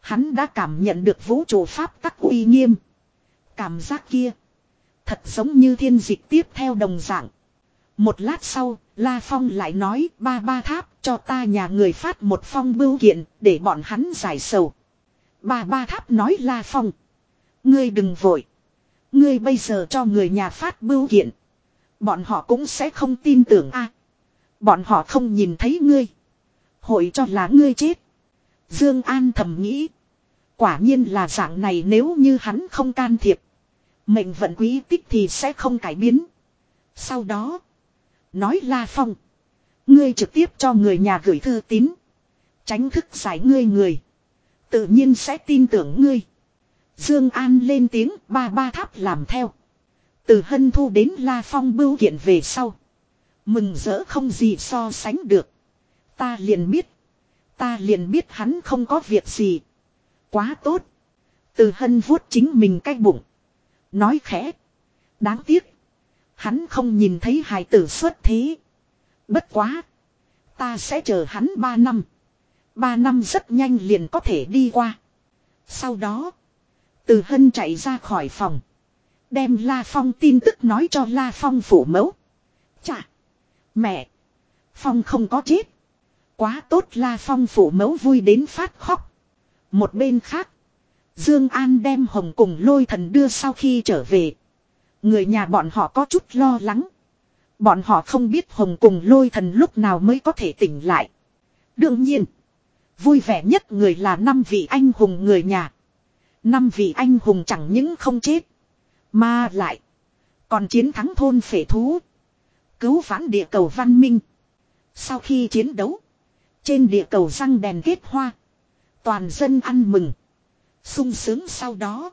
Hắn đã cảm nhận được vũ trụ pháp tắc uy nghiêm. Cảm giác kia. Thật giống như thiên dịch tiếp theo đồng dạng. Một lát sau, La Phong lại nói ba ba tháp cho ta nhà người phát một phong bưu kiện để bọn hắn giải sầu. Ba ba tháp nói La Phong. Ngươi đừng vội. Ngươi bây giờ cho người nhà phát bưu kiện. Bọn họ cũng sẽ không tin tưởng a. bọn họ không nhìn thấy ngươi. Hội cho là ngươi chết. Dương An thầm nghĩ. Quả nhiên là dạng này nếu như hắn không can thiệp. Mệnh vận quý tích thì sẽ không cải biến. Sau đó. Nói La Phong. Ngươi trực tiếp cho người nhà gửi thư tín. Tránh thức giải ngươi người. Tự nhiên sẽ tin tưởng ngươi. Dương An lên tiếng, ba ba tháp làm theo. Từ hân thu đến La Phong bưu kiện về sau. Mừng rỡ không gì so sánh được. Ta liền biết. Ta liền biết hắn không có việc gì. Quá tốt. Từ hân vuốt chính mình cái bụng. Nói khẽ. Đáng tiếc. Hắn không nhìn thấy hài tử xuất thế. Bất quá. Ta sẽ chờ hắn ba năm. Ba năm rất nhanh liền có thể đi qua. Sau đó. Từ hân chạy ra khỏi phòng. Đem La Phong tin tức nói cho La Phong phủ mẫu. Chà. Mẹ. Phong không có chết. Quá tốt La Phong phủ mẫu vui đến phát khóc. Một bên khác. Dương An đem Hồng cùng lôi thần đưa sau khi trở về. Người nhà bọn họ có chút lo lắng. Bọn họ không biết Hồng cùng lôi thần lúc nào mới có thể tỉnh lại. Đương nhiên. Vui vẻ nhất người là năm vị anh hùng người nhà. Năm vị anh hùng chẳng những không chết. Mà lại. Còn chiến thắng thôn phể thú. Cứu vãn địa cầu văn minh. Sau khi chiến đấu. Trên địa cầu răng đèn kết hoa. Toàn dân ăn mừng sung sướng sau đó.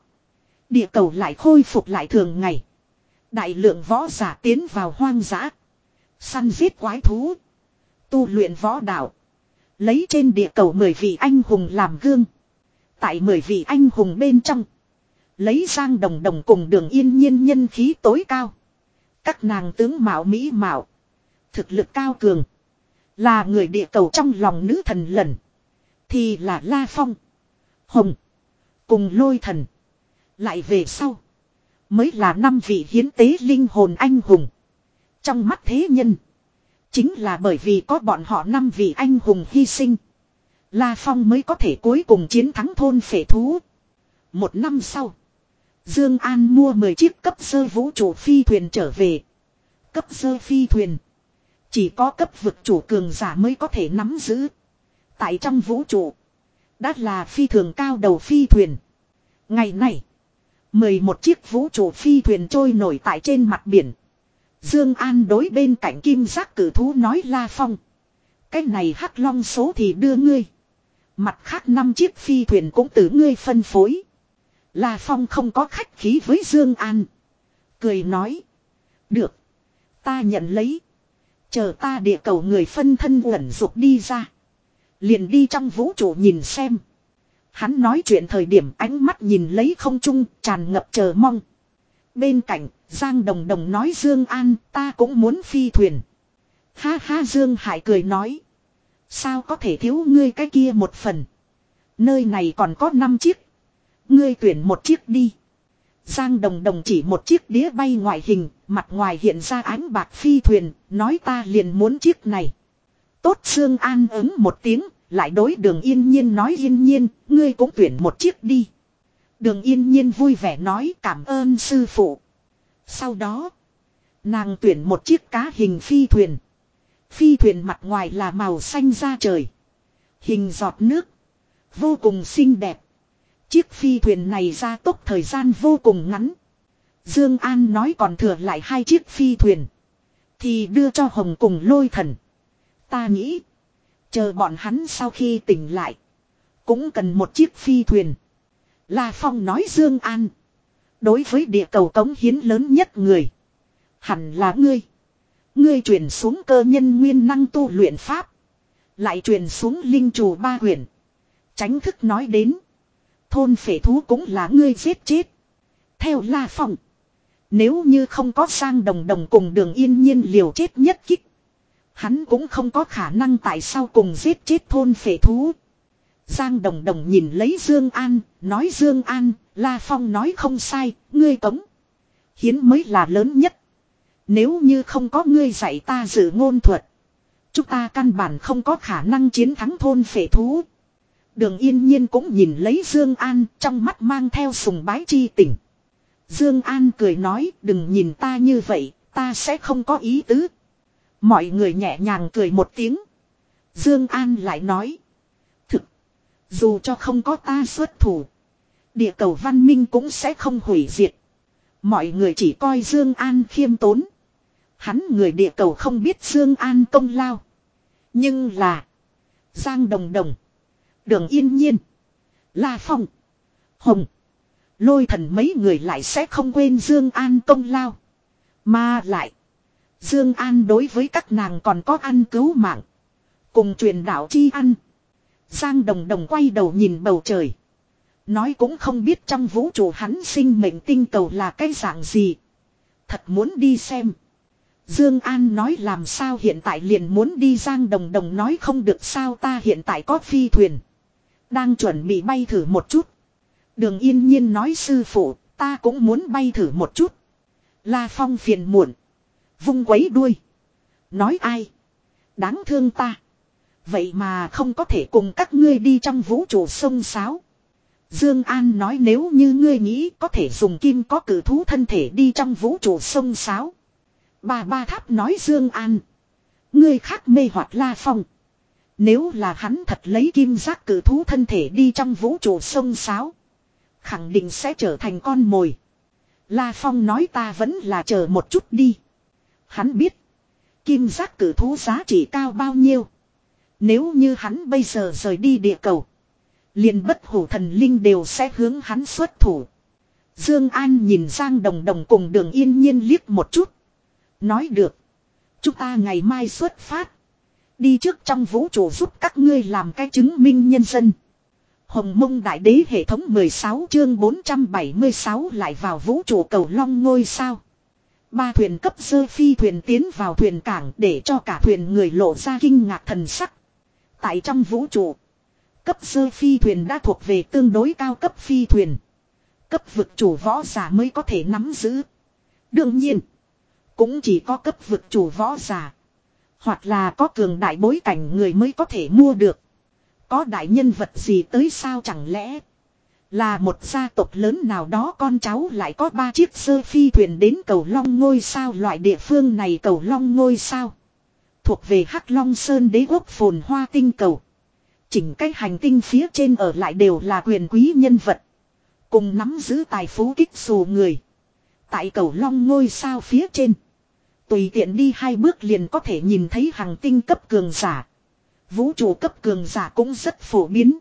Địa cầu lại khôi phục lại thường ngày. Đại lượng võ giả tiến vào hoang dã. Săn giết quái thú. Tu luyện võ đạo. Lấy trên địa cầu mười vị anh hùng làm gương. Tại mười vị anh hùng bên trong. Lấy Giang Đồng Đồng cùng đường yên nhiên nhân khí tối cao. Các nàng tướng mạo mỹ mạo. Thực lực cao cường. Là người địa cầu trong lòng nữ thần lần. Thì là La Phong. Hồng. Cùng lôi thần. Lại về sau. Mới là năm vị hiến tế linh hồn anh hùng. Trong mắt thế nhân. Chính là bởi vì có bọn họ năm vị anh hùng hy sinh. La Phong mới có thể cuối cùng chiến thắng thôn phệ thú. Một năm sau. Dương An mua 10 chiếc cấp sơ vũ trụ phi thuyền trở về. Cấp sơ phi thuyền. Chỉ có cấp vực chủ cường giả mới có thể nắm giữ. Tại trong vũ trụ. Đã là phi thường cao đầu phi thuyền. Ngày này. 11 chiếc vũ trụ phi thuyền trôi nổi tại trên mặt biển. Dương An đối bên cạnh kim giác cử thú nói La Phong. Cái này hắc long số thì đưa ngươi. Mặt khác năm chiếc phi thuyền cũng từ ngươi phân phối. La Phong không có khách khí với Dương An. Cười nói. Được. Ta nhận lấy. Chờ ta địa cầu người phân thân uẩn dục đi ra. Liền đi trong vũ trụ nhìn xem. Hắn nói chuyện thời điểm ánh mắt nhìn lấy không trung tràn ngập chờ mong. Bên cạnh, Giang Đồng Đồng nói Dương An ta cũng muốn phi thuyền. Ha ha Dương Hải cười nói. Sao có thể thiếu ngươi cái kia một phần. Nơi này còn có 5 chiếc. Ngươi tuyển một chiếc đi. Giang Đồng Đồng chỉ một chiếc đĩa bay ngoại hình, mặt ngoài hiện ra ánh bạc phi thuyền, nói ta liền muốn chiếc này. Tốt Dương An ứng một tiếng, lại đối đường yên nhiên nói yên nhiên, ngươi cũng tuyển một chiếc đi. Đường yên nhiên vui vẻ nói cảm ơn sư phụ. Sau đó, nàng tuyển một chiếc cá hình phi thuyền. Phi thuyền mặt ngoài là màu xanh da trời. Hình giọt nước. Vô cùng xinh đẹp. Chiếc phi thuyền này ra tốc thời gian vô cùng ngắn. Dương An nói còn thừa lại hai chiếc phi thuyền. Thì đưa cho Hồng cùng lôi thần. Ta nghĩ. Chờ bọn hắn sau khi tỉnh lại. Cũng cần một chiếc phi thuyền. La Phong nói Dương An. Đối với địa cầu cống hiến lớn nhất người. Hẳn là ngươi. Ngươi truyền xuống cơ nhân nguyên năng tu luyện pháp. Lại truyền xuống linh trù ba huyền. Tránh thức nói đến. Thôn phệ thú cũng là ngươi giết chết. Theo La Phong. Nếu như không có sang đồng đồng cùng đường yên nhiên liều chết nhất kích. Hắn cũng không có khả năng tại sao cùng giết chết thôn phệ thú. Giang Đồng Đồng nhìn lấy Dương An, nói Dương An, La Phong nói không sai, ngươi tống Hiến mới là lớn nhất. Nếu như không có ngươi dạy ta dự ngôn thuật. Chúng ta căn bản không có khả năng chiến thắng thôn phệ thú. Đường yên nhiên cũng nhìn lấy Dương An trong mắt mang theo sùng bái chi tình. Dương An cười nói đừng nhìn ta như vậy, ta sẽ không có ý tứ. Mọi người nhẹ nhàng cười một tiếng. Dương An lại nói. Thực. Dù cho không có ta xuất thủ. Địa cầu văn minh cũng sẽ không hủy diệt. Mọi người chỉ coi Dương An khiêm tốn. Hắn người địa cầu không biết Dương An công lao. Nhưng là. Giang Đồng Đồng. Đường Yên Nhiên. La Phong. Hồng. Lôi thần mấy người lại sẽ không quên Dương An công lao. Mà lại. Dương An đối với các nàng còn có ăn cứu mạng. Cùng truyền đạo chi ăn. Giang Đồng Đồng quay đầu nhìn bầu trời. Nói cũng không biết trong vũ trụ hắn sinh mệnh tinh cầu là cái dạng gì. Thật muốn đi xem. Dương An nói làm sao hiện tại liền muốn đi Giang Đồng Đồng nói không được sao ta hiện tại có phi thuyền. Đang chuẩn bị bay thử một chút. Đường yên nhiên nói sư phụ, ta cũng muốn bay thử một chút. La Phong phiền muộn. Vung quấy đuôi. Nói ai? Đáng thương ta. Vậy mà không có thể cùng các ngươi đi trong vũ trụ sông sáo. Dương An nói nếu như ngươi nghĩ có thể dùng kim có cử thú thân thể đi trong vũ trụ sông sáo. Bà ba tháp nói Dương An. Ngươi khác mê hoặc La Phong. Nếu là hắn thật lấy kim giác cử thú thân thể đi trong vũ trụ sông sáo. Khẳng định sẽ trở thành con mồi. La Phong nói ta vẫn là chờ một chút đi. Hắn biết. Kim giác cử thú giá trị cao bao nhiêu. Nếu như hắn bây giờ rời đi địa cầu. liền bất hủ thần linh đều sẽ hướng hắn xuất thủ. Dương An nhìn Giang Đồng Đồng cùng đường yên nhiên liếc một chút. Nói được. Chúng ta ngày mai xuất phát. Đi trước trong vũ trụ giúp các ngươi làm cái chứng minh nhân dân. Hồng mông đại đế hệ thống 16 chương 476 lại vào vũ trụ cầu long ngôi sao. Ba thuyền cấp sơ phi thuyền tiến vào thuyền cảng để cho cả thuyền người lộ ra kinh ngạc thần sắc. Tại trong vũ trụ, cấp sơ phi thuyền đã thuộc về tương đối cao cấp phi thuyền. Cấp vực chủ võ giả mới có thể nắm giữ. Đương nhiên, cũng chỉ có cấp vực chủ võ giả. Hoặc là có cường đại bối cảnh người mới có thể mua được. Có đại nhân vật gì tới sao chẳng lẽ là một gia tộc lớn nào đó con cháu lại có ba chiếc sơ phi thuyền đến cầu long ngôi sao loại địa phương này cầu long ngôi sao. Thuộc về Hắc Long Sơn đế quốc phồn hoa tinh cầu. Chỉnh cái hành tinh phía trên ở lại đều là quyền quý nhân vật. Cùng nắm giữ tài phú kích xù người. Tại cầu long ngôi sao phía trên. Tùy tiện đi hai bước liền có thể nhìn thấy hàng tinh cấp cường giả. Vũ trụ cấp cường giả cũng rất phổ biến.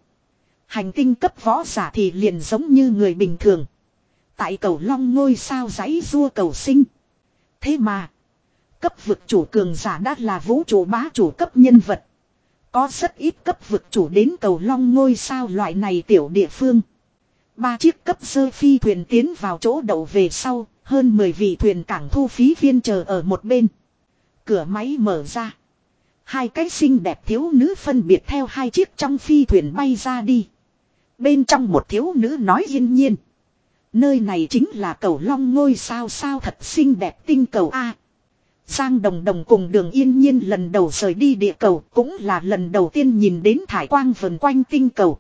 Hành tinh cấp võ giả thì liền giống như người bình thường. Tại cầu long ngôi sao giấy rua cầu sinh. Thế mà. Cấp vực chủ cường giả đã là vũ trụ bá chủ cấp nhân vật. Có rất ít cấp vực chủ đến cầu long ngôi sao loại này tiểu địa phương. Ba chiếc cấp sơ phi thuyền tiến vào chỗ đậu về sau, hơn 10 vị thuyền cảng thu phí viên chờ ở một bên. Cửa máy mở ra. Hai cái xinh đẹp thiếu nữ phân biệt theo hai chiếc trong phi thuyền bay ra đi. Bên trong một thiếu nữ nói yên nhiên. Nơi này chính là cầu long ngôi sao sao thật xinh đẹp tinh cầu A. Giang Đồng Đồng cùng đường yên nhiên lần đầu rời đi địa cầu cũng là lần đầu tiên nhìn đến thải quang vần quanh tinh cầu.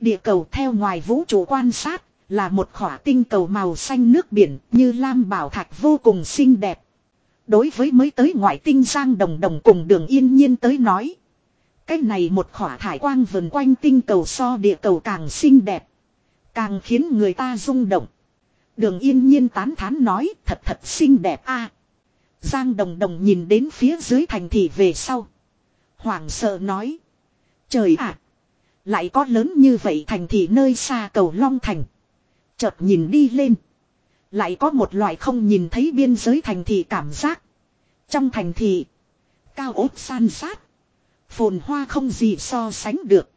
Địa cầu theo ngoài vũ trụ quan sát là một khỏa tinh cầu màu xanh nước biển như lam bảo thạch vô cùng xinh đẹp. Đối với mới tới ngoại tinh Giang Đồng Đồng cùng đường yên nhiên tới nói. Cái này một khỏa thải quang vần quanh tinh cầu so địa cầu càng xinh đẹp. Càng khiến người ta rung động. Đường yên nhiên tán thán nói, thật thật xinh đẹp a. Giang đồng đồng nhìn đến phía dưới thành thị về sau. Hoảng sợ nói. Trời ạ! Lại có lớn như vậy thành thị nơi xa cầu Long Thành. Chợt nhìn đi lên. Lại có một loại không nhìn thấy biên giới thành thị cảm giác. Trong thành thị. Cao ốt san sát. Phồn hoa không gì so sánh được.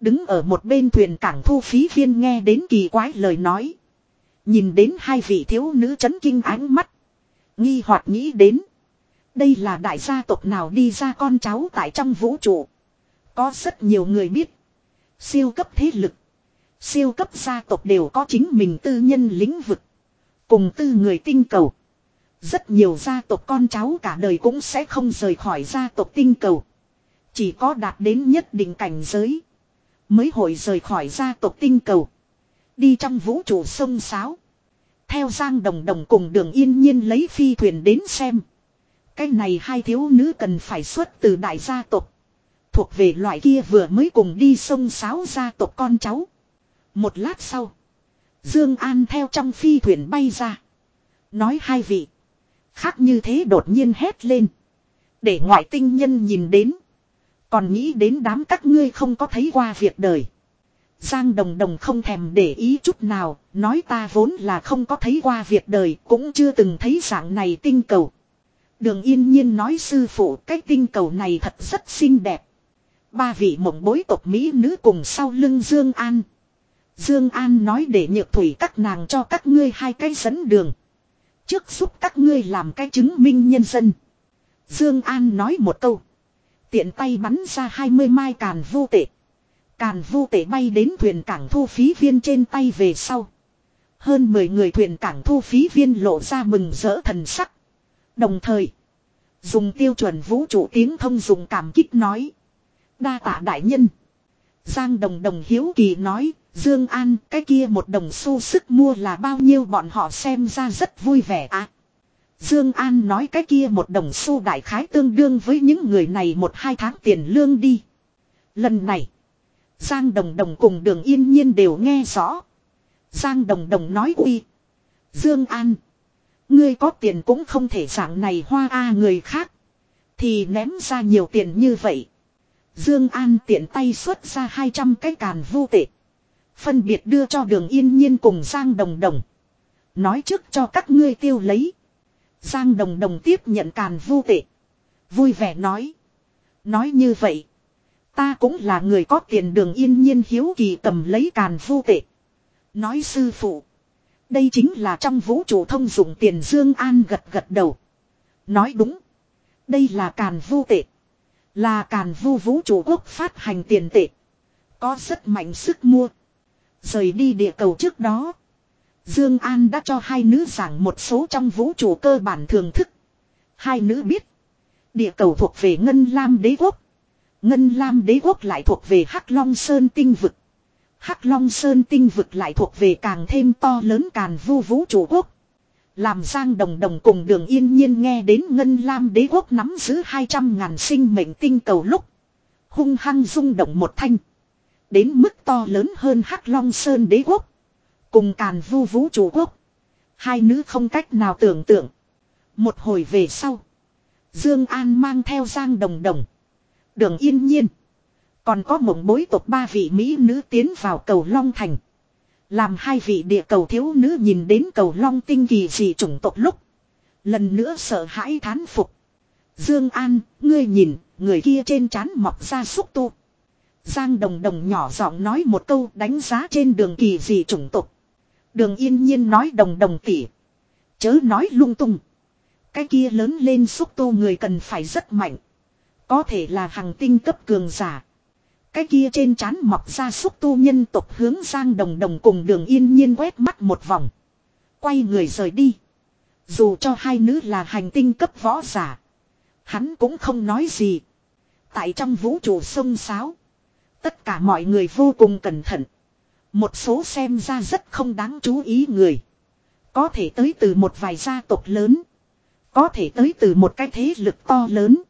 Đứng ở một bên thuyền cảng thu phí viên nghe đến kỳ quái lời nói. Nhìn đến hai vị thiếu nữ chấn kinh ánh mắt. Nghi hoặc nghĩ đến. Đây là đại gia tộc nào đi ra con cháu tại trong vũ trụ. Có rất nhiều người biết. Siêu cấp thế lực. Siêu cấp gia tộc đều có chính mình tư nhân lĩnh vực. Cùng tư người tinh cầu. Rất nhiều gia tộc con cháu cả đời cũng sẽ không rời khỏi gia tộc tinh cầu. Chỉ có đạt đến nhất định cảnh giới. Mới hồi rời khỏi gia tộc tinh cầu. Đi trong vũ trụ sông Sáo. Theo Giang Đồng Đồng cùng đường yên nhiên lấy phi thuyền đến xem. Cái này hai thiếu nữ cần phải xuất từ đại gia tộc. Thuộc về loại kia vừa mới cùng đi sông Sáo gia tộc con cháu. Một lát sau. Dương An theo trong phi thuyền bay ra. Nói hai vị. Khác như thế đột nhiên hét lên. Để ngoại tinh nhân nhìn đến. Còn nghĩ đến đám các ngươi không có thấy qua việc đời. Giang Đồng Đồng không thèm để ý chút nào, nói ta vốn là không có thấy qua việc đời, cũng chưa từng thấy dạng này tinh cầu. Đường yên nhiên nói sư phụ cái tinh cầu này thật rất xinh đẹp. Ba vị mộng bối tộc Mỹ nữ cùng sau lưng Dương An. Dương An nói để nhược thủy các nàng cho các ngươi hai cái dẫn đường. Trước giúp các ngươi làm cái chứng minh nhân dân. Dương An nói một câu. Tiện tay bắn ra 20 mai càn vu tệ. Càn vu tệ bay đến thuyền cảng thu phí viên trên tay về sau. Hơn 10 người thuyền cảng thu phí viên lộ ra mừng rỡ thần sắc. Đồng thời. Dùng tiêu chuẩn vũ trụ tiếng thông dùng cảm kích nói. Đa tạ đại nhân. Giang đồng đồng hiếu kỳ nói. Dương An, cái kia một đồng xu sức mua là bao nhiêu bọn họ xem ra rất vui vẻ à. Dương An nói cái kia một đồng xu đại khái tương đương với những người này một hai tháng tiền lương đi. Lần này. Giang Đồng Đồng cùng đường yên nhiên đều nghe rõ. Giang Đồng Đồng nói uy. Dương An. Ngươi có tiền cũng không thể dạng này hoa a người khác. Thì ném ra nhiều tiền như vậy. Dương An tiện tay xuất ra 200 cái càn vu tệ. Phân biệt đưa cho đường yên nhiên cùng Giang Đồng Đồng. Nói trước cho các ngươi tiêu lấy. Giang Đồng Đồng tiếp nhận càn vu tệ. Vui vẻ nói. Nói như vậy. Ta cũng là người có tiền đường yên nhiên hiếu kỳ cầm lấy càn vu tệ. Nói sư phụ. Đây chính là trong vũ trụ thông dụng tiền Dương An gật gật đầu. Nói đúng. Đây là càn vu tệ. Là càn vu vũ trụ quốc phát hành tiền tệ. Có rất mạnh sức mua. Rời đi địa cầu trước đó. Dương An đã cho hai nữ giảng một số trong vũ trụ cơ bản thường thức. Hai nữ biết. Địa cầu thuộc về Ngân Lam đế quốc. Ngân Lam đế quốc lại thuộc về Hắc Long Sơn tinh vực. Hắc Long Sơn tinh vực lại thuộc về càng thêm to lớn càn vu vũ trụ quốc. Làm Giang Đồng Đồng cùng đường yên nhiên nghe đến Ngân Lam đế quốc nắm giữ 200 ngàn sinh mệnh tinh cầu lúc. Hung hăng rung động một thanh. Đến mức to lớn hơn Hắc Long Sơn đế quốc. Cùng càn vu vũ trụ quốc. Hai nữ không cách nào tưởng tượng. Một hồi về sau. Dương An mang theo Giang Đồng Đồng. Đường yên nhiên. Còn có mộng bối tộc ba vị Mỹ nữ tiến vào cầu Long Thành. Làm hai vị địa cầu thiếu nữ nhìn đến cầu Long tinh kỳ dị chủng tộc lúc. Lần nữa sợ hãi thán phục. Dương An, ngươi nhìn, người kia trên trán mọc ra xúc tu. Giang Đồng Đồng nhỏ giọng nói một câu đánh giá trên đường kỳ dị chủng tộc. Đường yên nhiên nói đồng đồng tỉ. Chớ nói lung tung. Cái kia lớn lên xúc tu người cần phải rất mạnh. Có thể là hàng tinh cấp cường giả. Cái kia trên trán mọc ra xúc tu nhân tộc hướng sang Đồng Đồng cùng đường yên nhiên quét mắt một vòng. Quay người rời đi. Dù cho hai nữ là hành tinh cấp võ giả. Hắn cũng không nói gì. Tại trong vũ trụ sông sáo. Tất cả mọi người vô cùng cẩn thận. Một số xem ra rất không đáng chú ý người. Có thể tới từ một vài gia tộc lớn. Có thể tới từ một cái thế lực to lớn.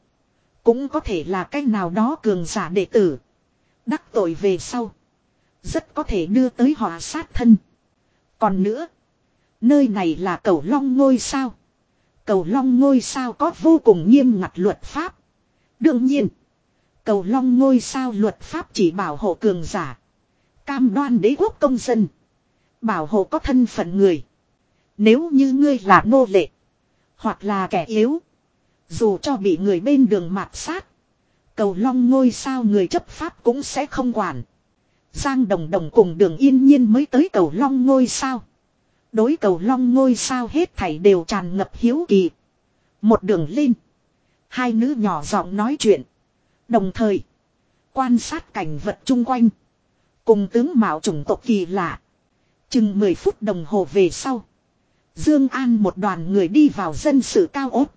Cũng có thể là cái nào đó cường giả đệ tử. Đắc tội về sau. Rất có thể đưa tới họ sát thân. Còn nữa. Nơi này là cầu long ngôi sao. Cầu long ngôi sao có vô cùng nghiêm ngặt luật pháp. Đương nhiên. Cầu long ngôi sao luật pháp chỉ bảo hộ cường giả. Cam đoan đế quốc công dân. Bảo hộ có thân phận người. Nếu như ngươi là nô lệ. Hoặc là kẻ yếu. Dù cho bị người bên đường mạt sát. Cầu long ngôi sao người chấp pháp cũng sẽ không quản. Giang Đồng Đồng cùng đường yên nhiên mới tới cầu long ngôi sao. Đối cầu long ngôi sao hết thảy đều tràn ngập hiếu kỳ. Một đường lên. Hai nữ nhỏ giọng nói chuyện. Đồng thời. Quan sát cảnh vật chung quanh. Cùng tướng mạo chủng tộc kỳ lạ. Chừng 10 phút đồng hồ về sau. Dương An một đoàn người đi vào dân sự cao ốt.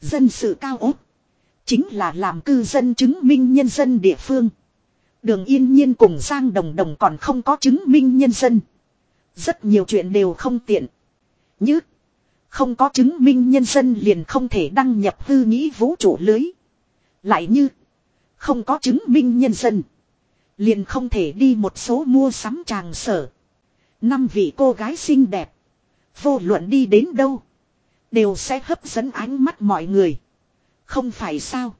Dân sự cao ốt. Chính là làm cư dân chứng minh nhân dân địa phương. Đường yên nhiên cùng Giang Đồng Đồng còn không có chứng minh nhân dân. Rất nhiều chuyện đều không tiện. Như không có chứng minh nhân dân liền không thể đăng nhập hư nghĩ vũ trụ lưới. Lại như không có chứng minh nhân dân. Liền không thể đi một số mua sắm tràng sở. Năm vị cô gái xinh đẹp. Vô luận đi đến đâu. Đều sẽ hấp dẫn ánh mắt mọi người. Không phải sao.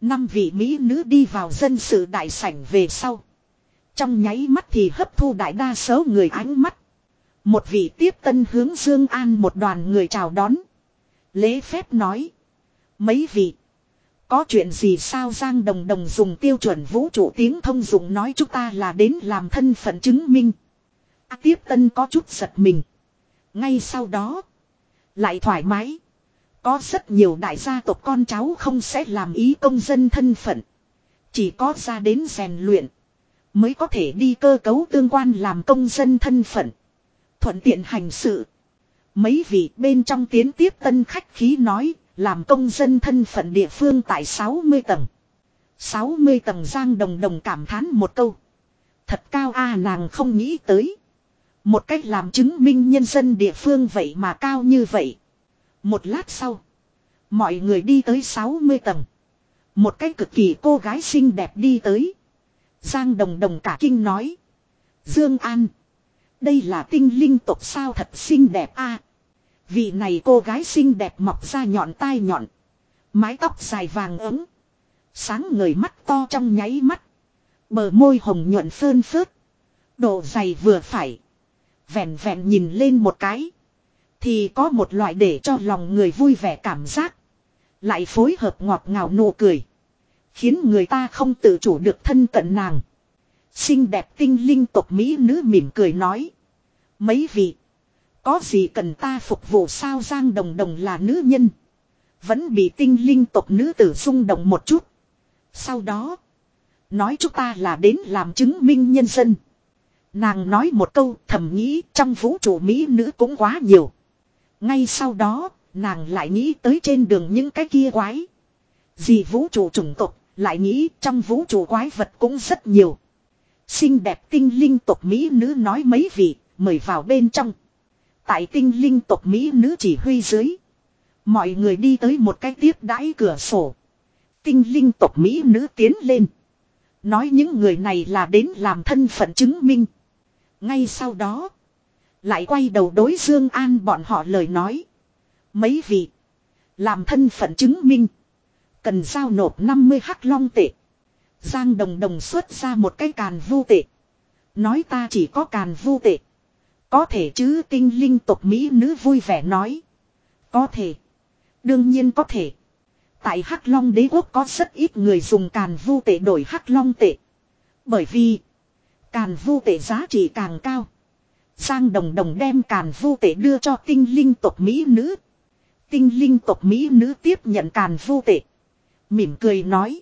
Năm vị Mỹ nữ đi vào dân sự đại sảnh về sau. Trong nháy mắt thì hấp thu đại đa số người ánh mắt. Một vị tiếp tân hướng Dương An một đoàn người chào đón. Lễ phép nói. Mấy vị. Có chuyện gì sao Giang Đồng Đồng dùng tiêu chuẩn vũ trụ tiếng thông dụng nói chúng ta là đến làm thân phận chứng minh. À, tiếp tân có chút giật mình. Ngay sau đó. Lại thoải mái. Có rất nhiều đại gia tộc con cháu không sẽ làm ý công dân thân phận. Chỉ có ra đến rèn luyện. Mới có thể đi cơ cấu tương quan làm công dân thân phận. Thuận tiện hành sự. Mấy vị bên trong tiến tiếp tân khách khí nói. Làm công dân thân phận địa phương tại 60 tầng. 60 tầng giang đồng đồng cảm thán một câu. Thật cao a, nàng không nghĩ tới. Một cách làm chứng minh nhân dân địa phương vậy mà cao như vậy. Một lát sau. Mọi người đi tới 60 tầng. Một cách cực kỳ cô gái xinh đẹp đi tới. Giang đồng đồng cả kinh nói. Dương An. Đây là tinh linh tộc sao thật xinh đẹp a. Vị này cô gái xinh đẹp mọc ra nhọn tai nhọn. Mái tóc dài vàng ấm. Sáng người mắt to trong nháy mắt. Bờ môi hồng nhuận phơn phớt. Độ dày vừa phải. Vẹn vẹn nhìn lên một cái. Thì có một loại để cho lòng người vui vẻ cảm giác. Lại phối hợp ngọt ngào nụ cười. Khiến người ta không tự chủ được thân cận nàng. Xinh đẹp tinh linh tộc Mỹ nữ mỉm cười nói. Mấy vị. Có gì cần ta phục vụ sao Giang Đồng Đồng là nữ nhân. Vẫn bị tinh linh tộc nữ tử xung động một chút. Sau đó. Nói chúng ta là đến làm chứng minh nhân dân. Nàng nói một câu thầm nghĩ trong vũ trụ Mỹ nữ cũng quá nhiều. Ngay sau đó, nàng lại nghĩ tới trên đường những cái kia quái. Gì vũ trụ chủng tộc, lại nghĩ trong vũ trụ quái vật cũng rất nhiều. Xinh đẹp tinh linh tộc Mỹ nữ nói mấy vị, mời vào bên trong. Tại tinh linh tộc Mỹ nữ chỉ huy dưới. Mọi người đi tới một cái tiếp đãi cửa sổ. Tinh linh tộc Mỹ nữ tiến lên. Nói những người này là đến làm thân phận chứng minh. Ngay sau đó. Lại quay đầu đối Dương An bọn họ lời nói. Mấy vị. Làm thân phận chứng minh. Cần giao nộp 50 hắc long tệ. Giang Đồng Đồng xuất ra một cái càn vu tệ. Nói ta chỉ có càn vu tệ. Có thể chứ tinh linh tộc Mỹ nữ vui vẻ nói. Có thể. Đương nhiên có thể. Tại Hắc Long đế quốc có rất ít người dùng càn vu tệ đổi Hắc Long tệ. Bởi vì, càn vu tệ giá trị càng cao. Giang đồng đồng đem càn vu tệ đưa cho tinh linh tộc Mỹ nữ. Tinh linh tộc Mỹ nữ tiếp nhận càn vu tệ. Mỉm cười nói.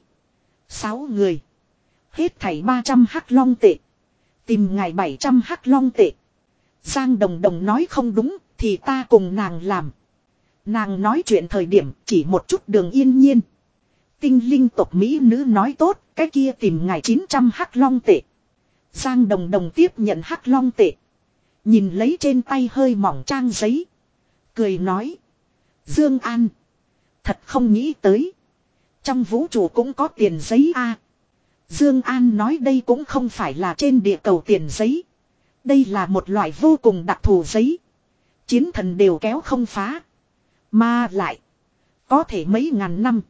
Sáu người. Hết thảy 300 hắc long tệ. Tìm ngài 700 hắc long tệ. Giang đồng đồng nói không đúng thì ta cùng nàng làm. Nàng nói chuyện thời điểm chỉ một chút đường yên nhiên. Tinh linh tộc Mỹ nữ nói tốt, cái kia tìm ngài 900 hắc long tệ. Giang đồng đồng tiếp nhận hắc long tệ. Nhìn lấy trên tay hơi mỏng trang giấy. Cười nói. Dương An. Thật không nghĩ tới. Trong vũ trụ cũng có tiền giấy a. Dương An nói đây cũng không phải là trên địa cầu tiền giấy. Đây là một loại vô cùng đặc thù giấy. Chiến thần đều kéo không phá. Mà lại. Có thể mấy ngàn năm.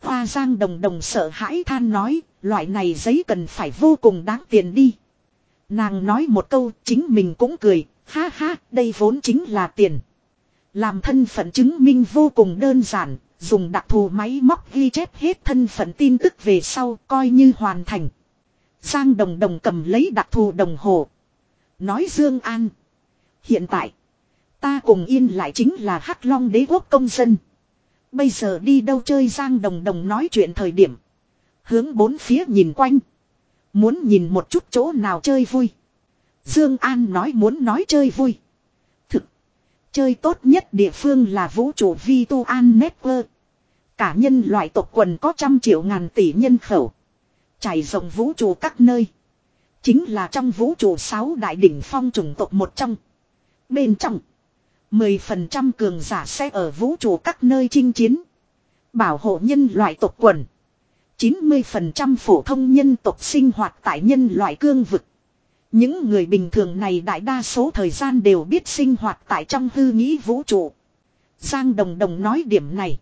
Hoa giang đồng đồng sợ hãi than nói, loại này giấy cần phải vô cùng đáng tiền đi. Nàng nói một câu chính mình cũng cười, ha ha, đây vốn chính là tiền. Làm thân phận chứng minh vô cùng đơn giản, dùng đặc thù máy móc ghi chép hết thân phận tin tức về sau coi như hoàn thành. Giang đồng đồng cầm lấy đặc thù đồng hồ. Nói Dương An. Hiện tại, ta cùng yên lại chính là Hắc Long đế quốc công dân. Bây giờ đi đâu chơi Giang đồng đồng nói chuyện thời điểm. Hướng bốn phía nhìn quanh. Muốn nhìn một chút chỗ nào chơi vui. Dương An nói muốn nói chơi vui. Thực. Chơi tốt nhất địa phương là vũ trụ Vi Tu An Network. Cả nhân loại tộc quần có trăm triệu ngàn tỷ nhân khẩu. Trải rộng vũ trụ các nơi. Chính là trong vũ trụ sáu đại đỉnh phong chủng tộc một trong. Bên trong. 10% cường giả sẽ ở vũ trụ các nơi chinh chiến. Bảo hộ nhân loại tộc quần. 90% phổ thông nhân tộc sinh hoạt tại nhân loại cương vực. Những người bình thường này đại đa số thời gian đều biết sinh hoạt tại trong hư nghĩ vũ trụ. Giang Đồng Đồng nói điểm này.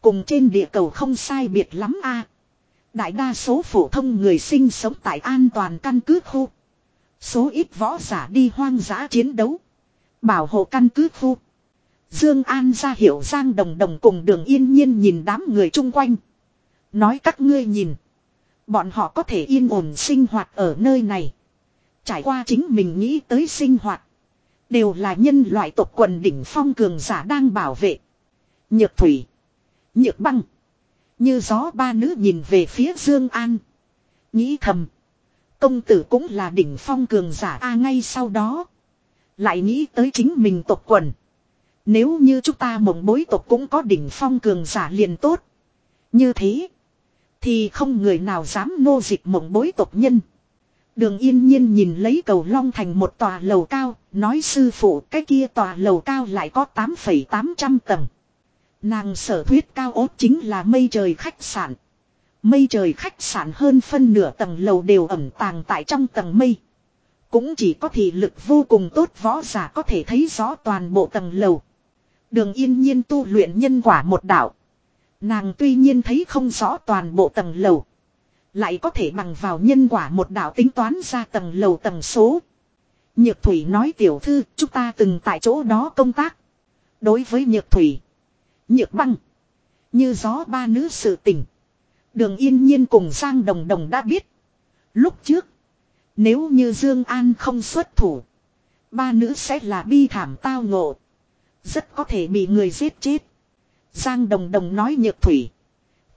Cùng trên địa cầu không sai biệt lắm a. Đại đa số phổ thông người sinh sống tại an toàn căn cứ khu. Số ít võ giả đi hoang dã chiến đấu. Bảo hộ căn cứ khu. Dương An ra hiệu Giang Đồng Đồng cùng đường yên nhiên nhìn đám người chung quanh. Nói các ngươi nhìn. Bọn họ có thể yên ổn sinh hoạt ở nơi này. Trải qua chính mình nghĩ tới sinh hoạt. Đều là nhân loại tộc quần đỉnh phong cường giả đang bảo vệ. Nhược thủy. Nhược băng. Như gió ba nữ nhìn về phía Dương An. Nghĩ thầm. Công tử cũng là đỉnh phong cường giả A ngay sau đó. Lại nghĩ tới chính mình tộc quần. Nếu như chúng ta mộng bối tộc cũng có đỉnh phong cường giả liền tốt. Như thế. Thì không người nào dám nô dịch mộng bối tộc nhân. Đường yên nhiên nhìn lấy cầu long thành một tòa lầu cao, nói sư phụ cái kia tòa lầu cao lại có 8,800 tầng. Nàng sở thuyết cao ốt chính là mây trời khách sạn. Mây trời khách sạn hơn phân nửa tầng lầu đều ẩn tàng tại trong tầng mây. Cũng chỉ có thị lực vô cùng tốt võ giả có thể thấy rõ toàn bộ tầng lầu. Đường yên nhiên tu luyện nhân quả một đạo. Nàng tuy nhiên thấy không rõ toàn bộ tầng lầu. Lại có thể bằng vào nhân quả một đạo tính toán ra tầng lầu tầng số. Nhược Thủy nói tiểu thư, chúng ta từng tại chỗ đó công tác. Đối với Nhược Thủy. Nhược băng. Như gió ba nữ sự tình. Đường yên nhiên cùng Giang Đồng Đồng đã biết. Lúc trước. Nếu như Dương An không xuất thủ. Ba nữ sẽ là bi thảm tao ngộ. Rất có thể bị người giết chết. Giang Đồng Đồng nói nhược thủy.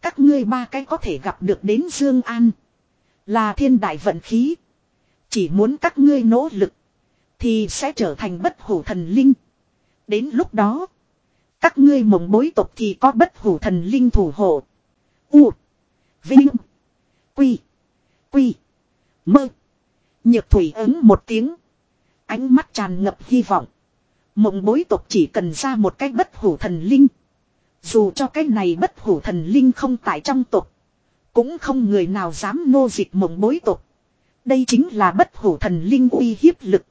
Các ngươi ba cái có thể gặp được đến Dương An. Là thiên đại vận khí. Chỉ muốn các ngươi nỗ lực. Thì sẽ trở thành bất hủ thần linh. Đến lúc đó. Các ngươi mộng bối tộc thì có bất hủ thần linh thủ hộ. U. Vinh. Quy. Quy. Mơ. Nhược thủy ứng một tiếng. Ánh mắt tràn ngập hy vọng. Mộng bối tộc chỉ cần ra một cái bất hủ thần linh. Dù cho cái này bất hủ thần linh không tại trong tộc. Cũng không người nào dám nô dịch mộng bối tộc. Đây chính là bất hủ thần linh uy hiếp lực.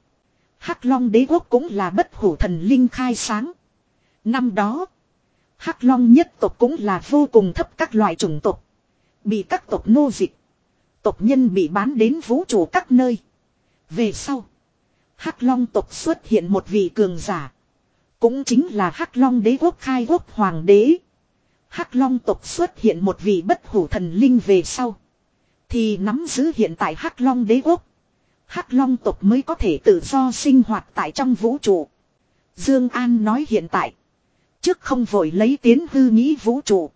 Hắc Long đế quốc cũng là bất hủ thần linh khai sáng. Năm đó, Hắc Long nhất tộc cũng là vô cùng thấp các loại chủng tộc. Bị các tộc nô dịch. Tộc nhân bị bán đến vũ trụ các nơi. Về sau, Hắc Long tộc xuất hiện một vị cường giả. Cũng chính là Hắc Long đế quốc khai quốc hoàng đế. Hắc Long tộc xuất hiện một vị bất hủ thần linh về sau. Thì nắm giữ hiện tại Hắc Long đế quốc. Hắc Long tộc mới có thể tự do sinh hoạt tại trong vũ trụ. Dương An nói hiện tại. Trước không vội lấy tiến hư nghĩ vũ trụ.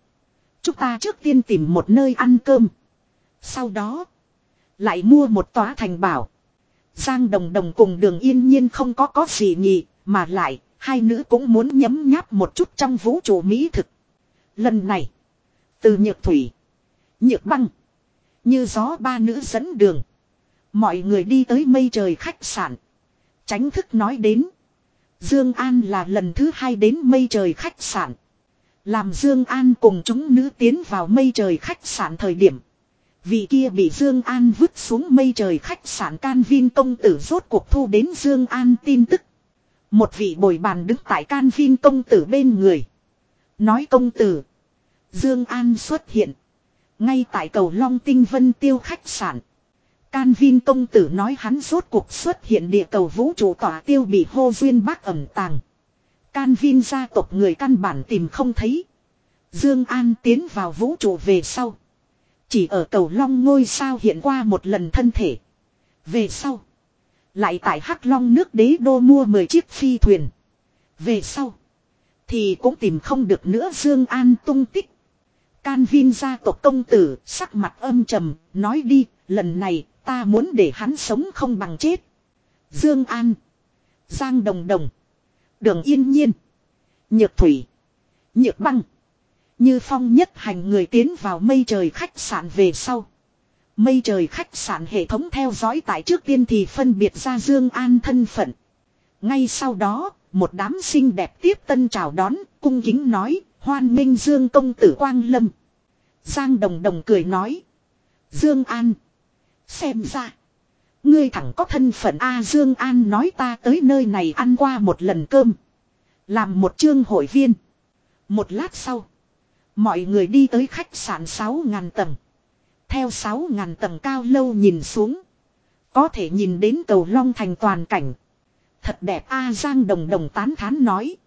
Chúng ta trước tiên tìm một nơi ăn cơm. Sau đó. Lại mua một tòa thành bảo. Giang Đồng Đồng cùng đường yên nhiên không có có gì nhỉ. Mà lại, Hai nữ cũng muốn nhấm nháp một chút trong vũ trụ mỹ thực. Lần này. Từ nhược thủy. Nhược băng. Như gió ba nữ dẫn đường. Mọi người đi tới mây trời khách sạn. Tránh thức nói đến. Dương An là lần thứ hai đến mây trời khách sạn. Làm Dương An cùng chúng nữ tiến vào mây trời khách sạn thời điểm. Vị kia bị Dương An vứt xuống mây trời khách sạn Can Vin công tử rốt cuộc thu đến Dương An tin tức. Một vị bồi bàn đứng tại can viên công tử bên người. Nói công tử. Dương An xuất hiện. Ngay tại cầu Long Tinh Vân Tiêu khách sạn. Can Vin công tử nói hắn rốt cuộc xuất hiện địa cầu vũ trụ tỏa tiêu bị hô duyên bác ẩm tàng. Can Vin gia tộc người căn bản tìm không thấy. Dương An tiến vào vũ trụ về sau. Chỉ ở cầu Long ngôi sao hiện qua một lần thân thể. Về sau. Lại tại Hắc Long nước đế đô mua 10 chiếc phi thuyền. Về sau. Thì cũng tìm không được nữa Dương An tung tích. Can Vin gia tộc công tử sắc mặt âm trầm, nói đi, lần này ta muốn để hắn sống không bằng chết. Dương An, Giang Đồng Đồng, Đường Yên Nhiên, Nhược Thủy, Nhược Băng, Như Phong nhất hành người tiến vào mây trời khách sạn về sau. Mây trời khách sạn hệ thống theo dõi tại trước tiên thì phân biệt ra Dương An thân phận. Ngay sau đó, một đám xinh đẹp tiếp tân chào đón, cung kính nói, hoan minh Dương công tử Quang Lâm. Giang Đồng Đồng cười nói. Dương An. Xem ra. Ngươi thẳng có thân phận A Dương An nói ta tới nơi này ăn qua một lần cơm. Làm một chương hội viên. Một lát sau. Mọi người đi tới khách sạn 6.000 tầng. Theo 6.000 tầng cao lâu nhìn xuống. Có thể nhìn đến cầu Long Thành toàn cảnh. Thật đẹp, A Giang Đồng Đồng tán thán nói.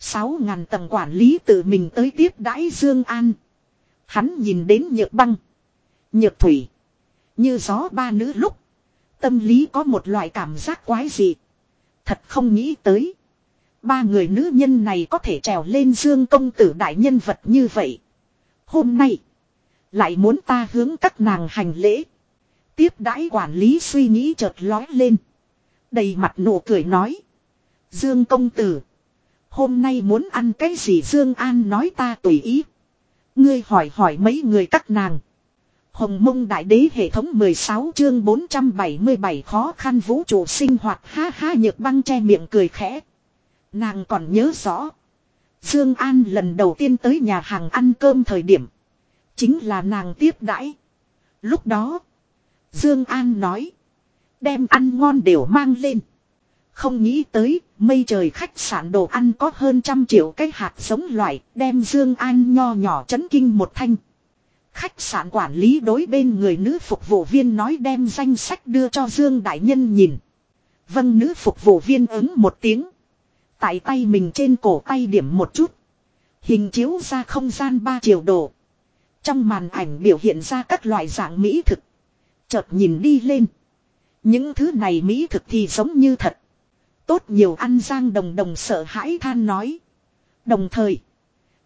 6.000 tầng quản lý tự mình tới tiếp đãi Dương An. Hắn nhìn đến nhược băng. Nhược thủy. Như gió ba nữ lúc. Tâm lý có một loại cảm giác quái dị. Thật không nghĩ tới. Ba người nữ nhân này có thể trèo lên dương công tử đại nhân vật như vậy. Hôm nay. Lại muốn ta hướng các nàng hành lễ. Tiếp đãi quản lý suy nghĩ chợt lói lên. Đầy mặt nụ cười nói. Dương công tử. Hôm nay muốn ăn cái gì Dương An nói ta tùy ý. Ngươi hỏi hỏi mấy người các nàng. Hồng mông đại đế hệ thống 16 chương 477 khó khăn vũ trụ sinh hoạt ha ha nhược băng che miệng cười khẽ. Nàng còn nhớ rõ. Dương An lần đầu tiên tới nhà hàng ăn cơm thời điểm. Chính là nàng tiếp đãi. Lúc đó. Dương An nói. Đem ăn ngon đều mang lên. Không nghĩ tới, mây trời khách sạn đồ ăn có hơn trăm triệu cái hạt giống loại, đem Dương An nho nhỏ chấn kinh một thanh. Khách sạn quản lý đối bên người nữ phục vụ viên nói đem danh sách đưa cho Dương Đại Nhân nhìn. Vâng nữ phục vụ viên ứng một tiếng. Tại tay mình trên cổ tay điểm một chút. Hình chiếu ra không gian ba chiều độ. Trong màn ảnh biểu hiện ra các loại dạng mỹ thực. Chợt nhìn đi lên. Những thứ này mỹ thực thì giống như thật. Tốt nhiều ăn giang đồng đồng sợ hãi than nói. Đồng thời.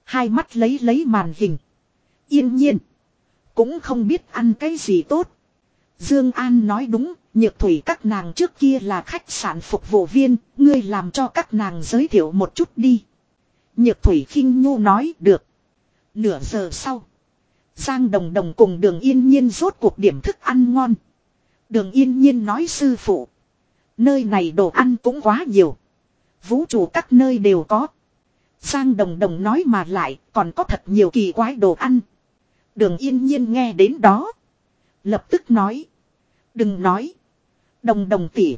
Hai mắt lấy lấy màn hình. Yên nhiên. Cũng không biết ăn cái gì tốt. Dương An nói đúng, nhược thủy các nàng trước kia là khách sạn phục vụ viên, ngươi làm cho các nàng giới thiệu một chút đi. Nhược thủy khinh nhu nói được. Nửa giờ sau. Giang đồng đồng cùng đường yên nhiên rốt cuộc điểm thức ăn ngon. Đường yên nhiên nói sư phụ. Nơi này đồ ăn cũng quá nhiều. Vũ trụ các nơi đều có. Giang đồng đồng nói mà lại còn có thật nhiều kỳ quái đồ ăn. Đường yên nhiên nghe đến đó. Lập tức nói. Đừng nói. Đồng đồng tỉ.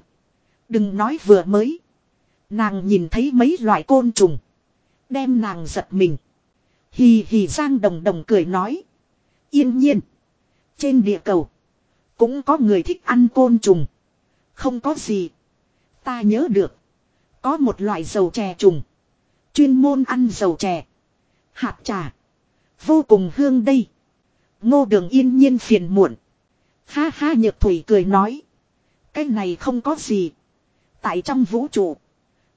Đừng nói vừa mới. Nàng nhìn thấy mấy loại côn trùng. Đem nàng giật mình. Hì hì Giang đồng đồng cười nói. Yên nhiên. Trên địa cầu. Cũng có người thích ăn côn trùng. Không có gì. Ta nhớ được. Có một loại dầu chè trùng. Chuyên môn ăn dầu chè. Hạt trà. Vô cùng hương đây. Ngô đường yên nhiên phiền muộn. Ha ha, nhược thủy cười nói. Cái này không có gì. Tại trong vũ trụ.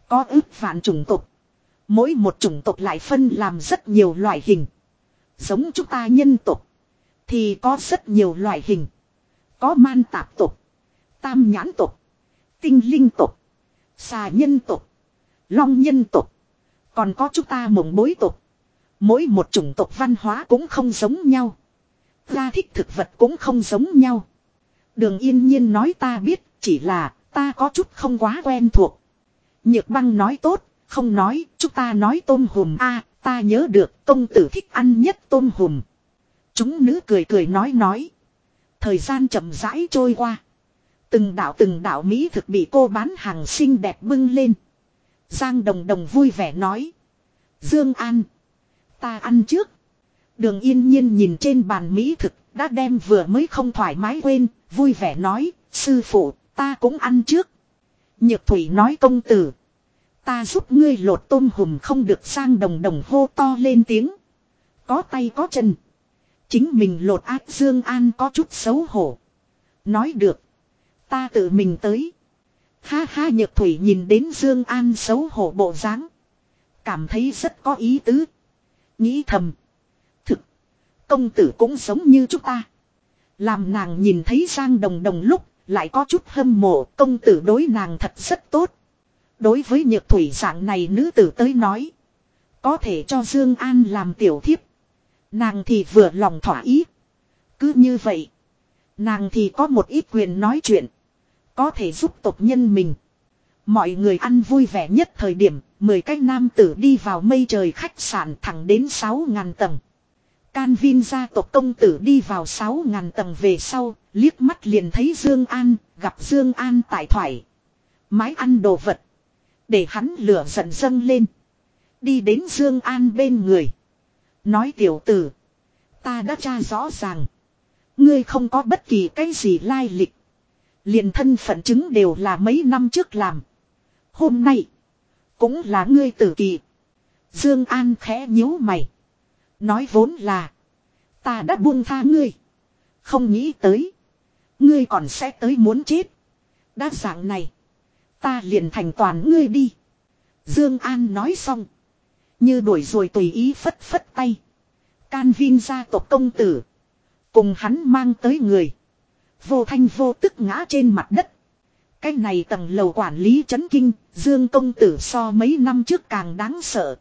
Có ước vạn chủng tộc. Mỗi một chủng tộc lại phân làm rất nhiều loại hình. Giống chúng ta nhân tộc. Thì có rất nhiều loại hình. Có man tạp tộc. Tam nhãn tộc. Tinh linh tộc. Xà nhân tộc. Long nhân tộc. Còn có chúng ta mộng bối tộc. Mỗi một chủng tộc văn hóa cũng không giống nhau ra thích thực vật cũng không giống nhau. Đường yên nhiên nói ta biết, chỉ là ta có chút không quá quen thuộc. Nhược băng nói tốt, không nói, chúng ta nói tôm hùm a ta nhớ được công tử thích ăn nhất tôm hùm. Chúng nữ cười cười nói nói. Thời gian chậm rãi trôi qua. Từng đạo từng đạo Mỹ thực bị cô bán hàng xinh đẹp bưng lên. Giang Đồng Đồng vui vẻ nói. Dương An. Ta ăn trước. Đường yên nhiên nhìn trên bàn mỹ thực, đã đem vừa mới không thoải mái quên, vui vẻ nói, sư phụ, ta cũng ăn trước. Nhược thủy nói công tử. Ta giúp ngươi lột tôm hùm không được sang đồng đồng hô to lên tiếng. Có tay có chân. Chính mình lột ác Dương An có chút xấu hổ. Nói được. Ta tự mình tới. Ha ha nhược thủy nhìn đến Dương An xấu hổ bộ dáng. Cảm thấy rất có ý tứ. Nghĩ thầm. Công tử cũng giống như chúng ta. Làm nàng nhìn thấy Giang Đồng Đồng lúc. Lại có chút hâm mộ, công tử đối nàng thật rất tốt. Đối với nhược thủy dạng này nữ tử tới nói. Có thể cho Dương An làm tiểu thiếp. Nàng thì vừa lòng thỏa ý. Cứ như vậy. Nàng thì có một ít quyền nói chuyện. Có thể giúp tộc nhân mình. Mọi người ăn vui vẻ nhất thời điểm. Mười cái nam tử đi vào mây trời khách sạn thẳng đến sáu ngàn tầng. Can Vin gia tộc công tử đi vào sáu ngàn tầng về sau. Liếc mắt liền thấy Dương An. Gặp Dương An tại thoại. Mái ăn đồ vật. Để hắn lửa giận dâng lên. Đi đến Dương An bên người. Nói tiểu tử. Ta đã tra rõ ràng. Ngươi không có bất kỳ cái gì lai lịch. Liền thân phận chứng đều là mấy năm trước làm. Hôm nay. Cũng là ngươi tử kỳ. Dương An khẽ nhíu mày. Nói vốn là. Ta đã buông tha ngươi. Không nghĩ tới. Ngươi còn sẽ tới muốn chết. Đã dạng này. Ta liền thành toàn ngươi đi. Dương An nói xong. Như đuổi rồi tùy ý phất phất tay. Can Vin gia tộc công tử. Cùng hắn mang tới người. Vô thanh vô tức ngã trên mặt đất. Cái này tầng lầu quản lý chấn kinh, Dương công tử so mấy năm trước càng đáng sợ.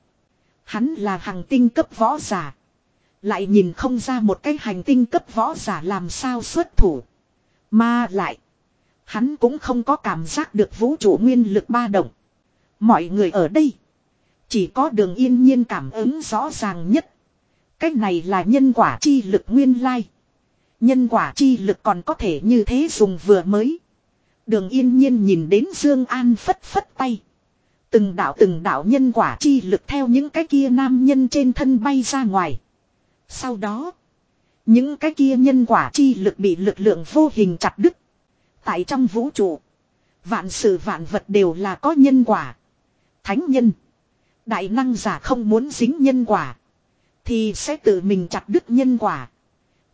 Hắn là hàng tinh cấp võ giả. Lại nhìn không ra một cái hành tinh cấp võ giả làm sao xuất thủ. Mà lại. Hắn cũng không có cảm giác được vũ trụ nguyên lực ba động. Mọi người ở đây. Chỉ có đường yên nhiên cảm ứng rõ ràng nhất. Cách này là nhân quả chi lực nguyên lai. Nhân quả chi lực còn có thể như thế dùng vừa mới. Đường yên nhiên nhìn đến Dương An phất phất tay. Từng đạo từng đạo nhân quả chi lực theo những cái kia nam nhân trên thân bay ra ngoài. Sau đó. Những cái kia nhân quả chi lực bị lực lượng vô hình chặt đứt. Tại trong vũ trụ. Vạn sự vạn vật đều là có nhân quả. Thánh nhân. Đại năng giả không muốn dính nhân quả. Thì sẽ tự mình chặt đứt nhân quả.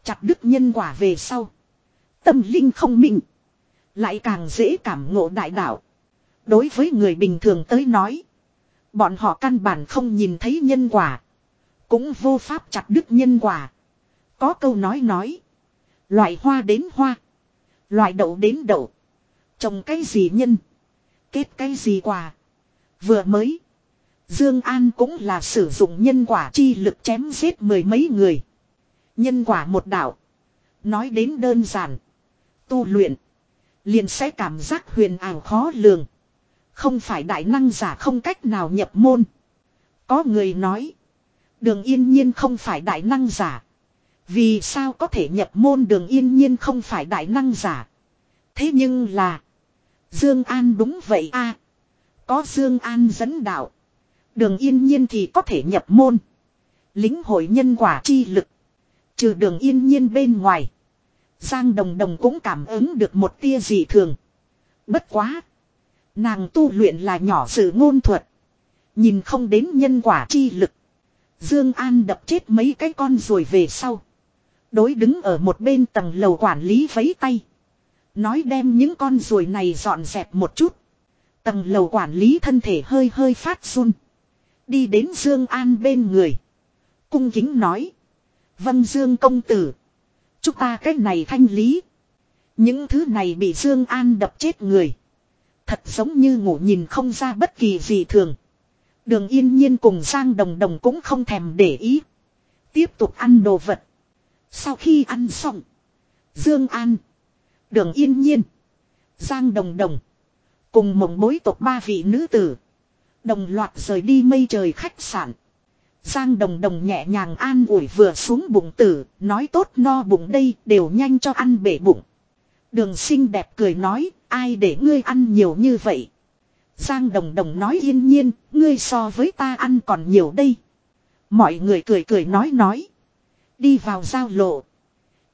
Chặt đứt nhân quả về sau. Tâm linh không minh. Lại càng dễ cảm ngộ đại đạo. Đối với người bình thường tới nói. Bọn họ căn bản không nhìn thấy nhân quả. Cũng vô pháp chặt đứt nhân quả. Có câu nói nói. Loại hoa đến hoa. Loại đậu đến đậu. Trồng cái gì nhân. Kết cái gì quả. Vừa mới. Dương An cũng là sử dụng nhân quả chi lực chém giết mười mấy người. Nhân quả một đạo. Nói đến đơn giản. Tu luyện. Liền sẽ cảm giác huyền ảo khó lường. Không phải đại năng giả không cách nào nhập môn. Có người nói. Đường yên nhiên không phải đại năng giả. Vì sao có thể nhập môn đường yên nhiên không phải đại năng giả. Thế nhưng là. Dương An đúng vậy a Có Dương An dẫn đạo. Đường yên nhiên thì có thể nhập môn. Lính hội nhân quả chi lực. Trừ đường yên nhiên bên ngoài. Giang đồng đồng cũng cảm ứng được một tia dị thường. Bất quá. Nàng tu luyện là nhỏ sự ngôn thuật. Nhìn không đến nhân quả chi lực. Dương An đập chết mấy cái con rồi về sau. Đối đứng ở một bên tầng lầu quản lý vấy tay. Nói đem những con ruồi này dọn dẹp một chút. Tầng lầu quản lý thân thể hơi hơi phát run. Đi đến Dương An bên người. Cung kính nói. Vân Dương công tử. Chúng ta cách này thanh lý. Những thứ này bị Dương An đập chết người. Thật giống như ngủ nhìn không ra bất kỳ gì thường. Đường yên nhiên cùng Giang Đồng Đồng cũng không thèm để ý. Tiếp tục ăn đồ vật. Sau khi ăn xong. Dương An. Đường yên nhiên. Giang Đồng Đồng. Cùng mộng bối tộc ba vị nữ tử. Đồng loạt rời đi mây trời khách sạn. Giang đồng đồng nhẹ nhàng an ủi vừa xuống bụng tử, nói tốt no bụng đây đều nhanh cho ăn bể bụng. Đường xinh đẹp cười nói, ai để ngươi ăn nhiều như vậy. Giang đồng đồng nói yên nhiên, ngươi so với ta ăn còn nhiều đây. Mọi người cười cười nói nói. Đi vào giao lộ.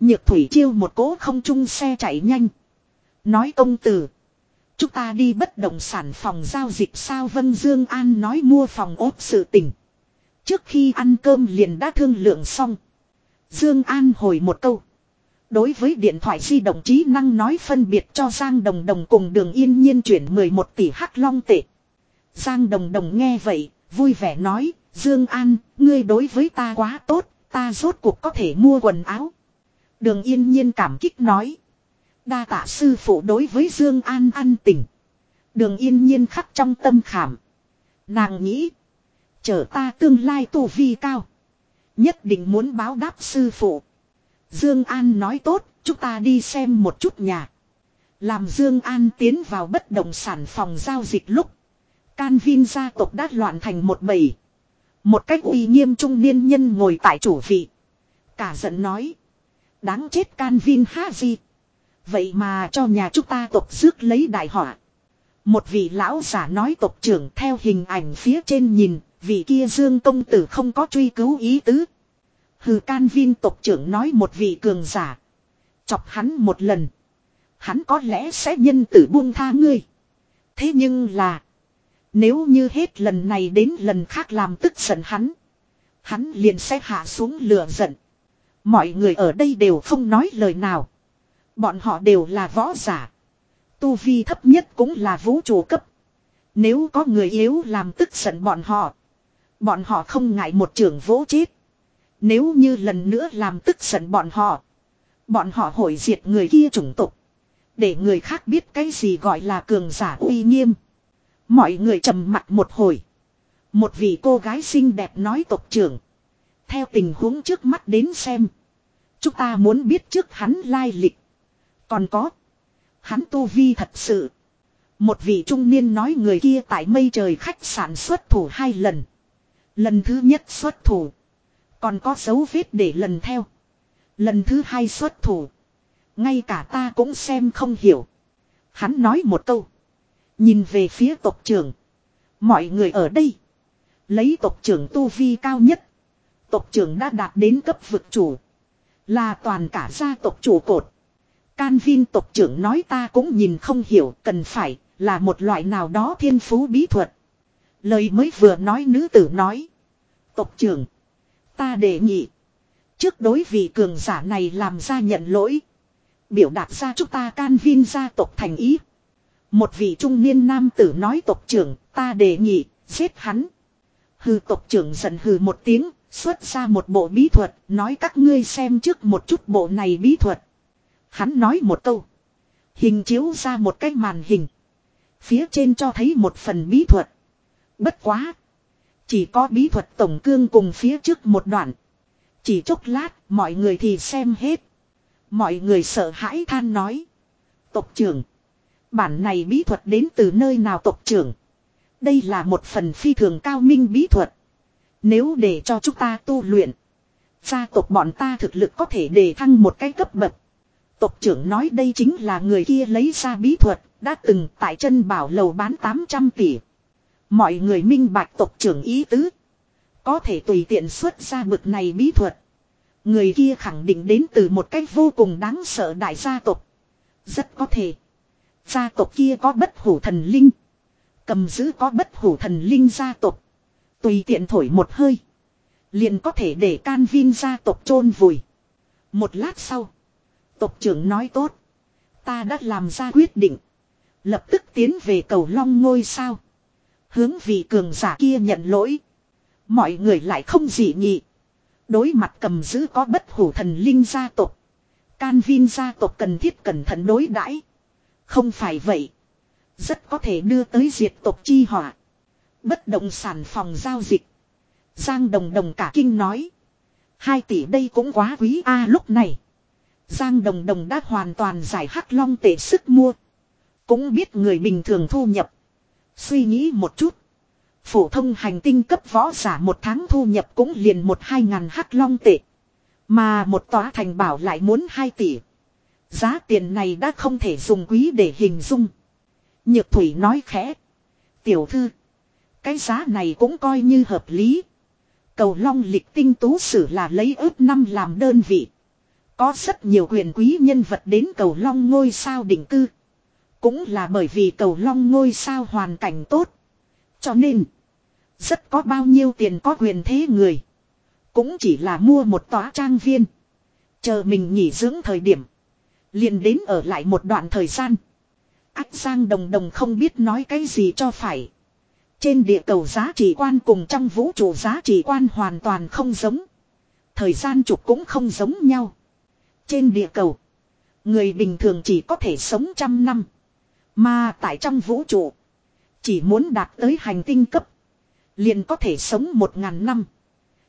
Nhược thủy chiêu một cố không chung xe chạy nhanh. Nói công tử. Chúng ta đi bất động sản phòng giao dịch sao Vân Dương An nói mua phòng ốt sự tình. Trước khi ăn cơm liền đã thương lượng xong. Dương An hồi một câu. Đối với điện thoại di động trí năng nói phân biệt cho Giang Đồng Đồng cùng đường yên nhiên chuyển 11 tỷ hắc long tệ. Giang Đồng Đồng nghe vậy, vui vẻ nói, Dương An, ngươi đối với ta quá tốt, ta rốt cuộc có thể mua quần áo. Đường yên nhiên cảm kích nói. Đa tạ sư phụ đối với Dương An an tình. Đường yên nhiên khắc trong tâm khảm. Nàng nghĩ. Chờ ta tương lai tu vi cao. Nhất định muốn báo đáp sư phụ. Dương An nói tốt, chúng ta đi xem một chút nhà. Làm Dương An tiến vào bất động sản phòng giao dịch lúc. Can Vin gia tộc đã loạn thành một bầy. Một cách uy nghiêm trung niên nhân ngồi tại chủ vị. Cả giận nói. Đáng chết Can Vin ha gì. Vậy mà cho nhà chúng ta tộc rước lấy đại họa. Một vị lão giả nói tộc trưởng theo hình ảnh phía trên nhìn, vị kia dương công tử không có truy cứu ý tứ. Hừ, can vin tộc trưởng nói một vị cường giả. Chọc hắn một lần. Hắn có lẽ sẽ nhân tử buông tha ngươi. Thế nhưng là. Nếu như hết lần này đến lần khác làm tức giận hắn. Hắn liền sẽ hạ xuống lửa giận. Mọi người ở đây đều không nói lời nào. Bọn họ đều là võ giả. Tu vi thấp nhất cũng là vũ trụ cấp. Nếu có người yếu làm tức giận bọn họ. Bọn họ không ngại một trưởng vỗ chết. Nếu như lần nữa làm tức giận bọn họ. Bọn họ hội diệt người kia chủng tục. Để người khác biết cái gì gọi là cường giả uy nghiêm. Mọi người trầm mặt một hồi. Một vị cô gái xinh đẹp nói tộc trưởng. Theo tình huống trước mắt đến xem. Chúng ta muốn biết trước hắn lai lịch. Còn có. Hắn tu vi thật sự. Một vị trung niên nói người kia tại mây trời khách sản xuất thủ hai lần. Lần thứ nhất xuất thủ. Còn có dấu vết để lần theo. Lần thứ hai xuất thủ. Ngay cả ta cũng xem không hiểu. Hắn nói một câu. Nhìn về phía tộc trưởng. Mọi người ở đây. Lấy tộc trưởng tu vi cao nhất. Tộc trưởng đã đạt đến cấp vực chủ. Là toàn cả gia tộc chủ cột. Can Vin tộc trưởng nói ta cũng nhìn không hiểu, cần phải là một loại nào đó thiên phú bí thuật. Lời mới vừa nói, nữ tử nói. Tộc trưởng. Ta đề nghị. Trước đối vị cường giả này làm ra nhận lỗi. Biểu đạt ra chúng ta can vin gia tộc thành ý. Một vị trung niên nam tử nói tộc trưởng, ta đề nghị, giết hắn. hư tộc trưởng giận hừ một tiếng, xuất ra một bộ bí thuật, nói các ngươi xem trước một chút bộ này bí thuật. Hắn nói một câu. Hình chiếu ra một cái màn hình. Phía trên cho thấy một phần bí thuật. Bất quá. Chỉ có bí thuật tổng cương cùng phía trước một đoạn. Chỉ chốc lát, mọi người thì xem hết. Mọi người sợ hãi than nói. Tộc trưởng. Bản này bí thuật đến từ nơi nào tộc trưởng. Đây là một phần phi thường cao minh bí thuật. Nếu để cho chúng ta tu luyện. Gia tộc bọn ta thực lực có thể đề thăng một cái cấp bậc. Tộc trưởng nói đây chính là người kia lấy ra bí thuật, đã từng tại chân bảo lầu bán 800 tỷ. Mọi người minh bạch tộc trưởng ý tứ. Có thể tùy tiện xuất ra bực này bí thuật. Người kia khẳng định đến từ một cách vô cùng đáng sợ đại gia tộc. Rất có thể. Gia tộc kia có bất hủ thần linh. Cầm giữ có bất hủ thần linh gia tộc. Tùy tiện thổi một hơi. Liền có thể để can vin gia tộc chôn vùi. Một lát sau. Tộc trưởng nói tốt. Ta đã làm ra quyết định. Lập tức tiến về cầu long ngôi sao. Hướng vị cường giả kia nhận lỗi. Mọi người lại không dị nghị. Đối mặt cầm giữ có bất hủ thần linh gia tộc. Can Vin gia tộc cần thiết cẩn thận đối đãi. Không phải vậy. Rất có thể đưa tới diệt tộc chi họa. Bất động sản phòng giao dịch. Giang đồng đồng cả kinh nói. Hai tỷ đây cũng quá quý a lúc này. Giang đồng đồng đã hoàn toàn giải hắc long tệ sức mua. Cũng biết người bình thường thu nhập. Suy nghĩ một chút. Phổ thông hành tinh cấp võ giả một tháng thu nhập cũng liền một hai ngàn hắc long tệ. Mà một tòa thành bảo lại muốn hai tỷ. Giá tiền này đã không thể dùng quý để hình dung. Nhược thủy nói khẽ. Tiểu thư. Cái giá này cũng coi như hợp lý. Cầu long lịch tinh tú sử là lấy ước năm làm đơn vị. Có rất nhiều quyền quý nhân vật đến cầu long ngôi sao định cư. Cũng là bởi vì cầu long ngôi sao hoàn cảnh tốt. Cho nên, rất có bao nhiêu tiền có quyền thế người. Cũng chỉ là mua một tòa trang viên. Chờ mình nghỉ dưỡng thời điểm. liền đến ở lại một đoạn thời gian. Ách Giang Đồng Đồng không biết nói cái gì cho phải. Trên địa cầu giá trị quan cùng trong vũ trụ giá trị quan hoàn toàn không giống. Thời gian trục cũng không giống nhau. Trên địa cầu, người bình thường chỉ có thể sống trăm năm. Mà tại trong vũ trụ, chỉ muốn đạt tới hành tinh cấp, liền có thể sống một ngàn năm.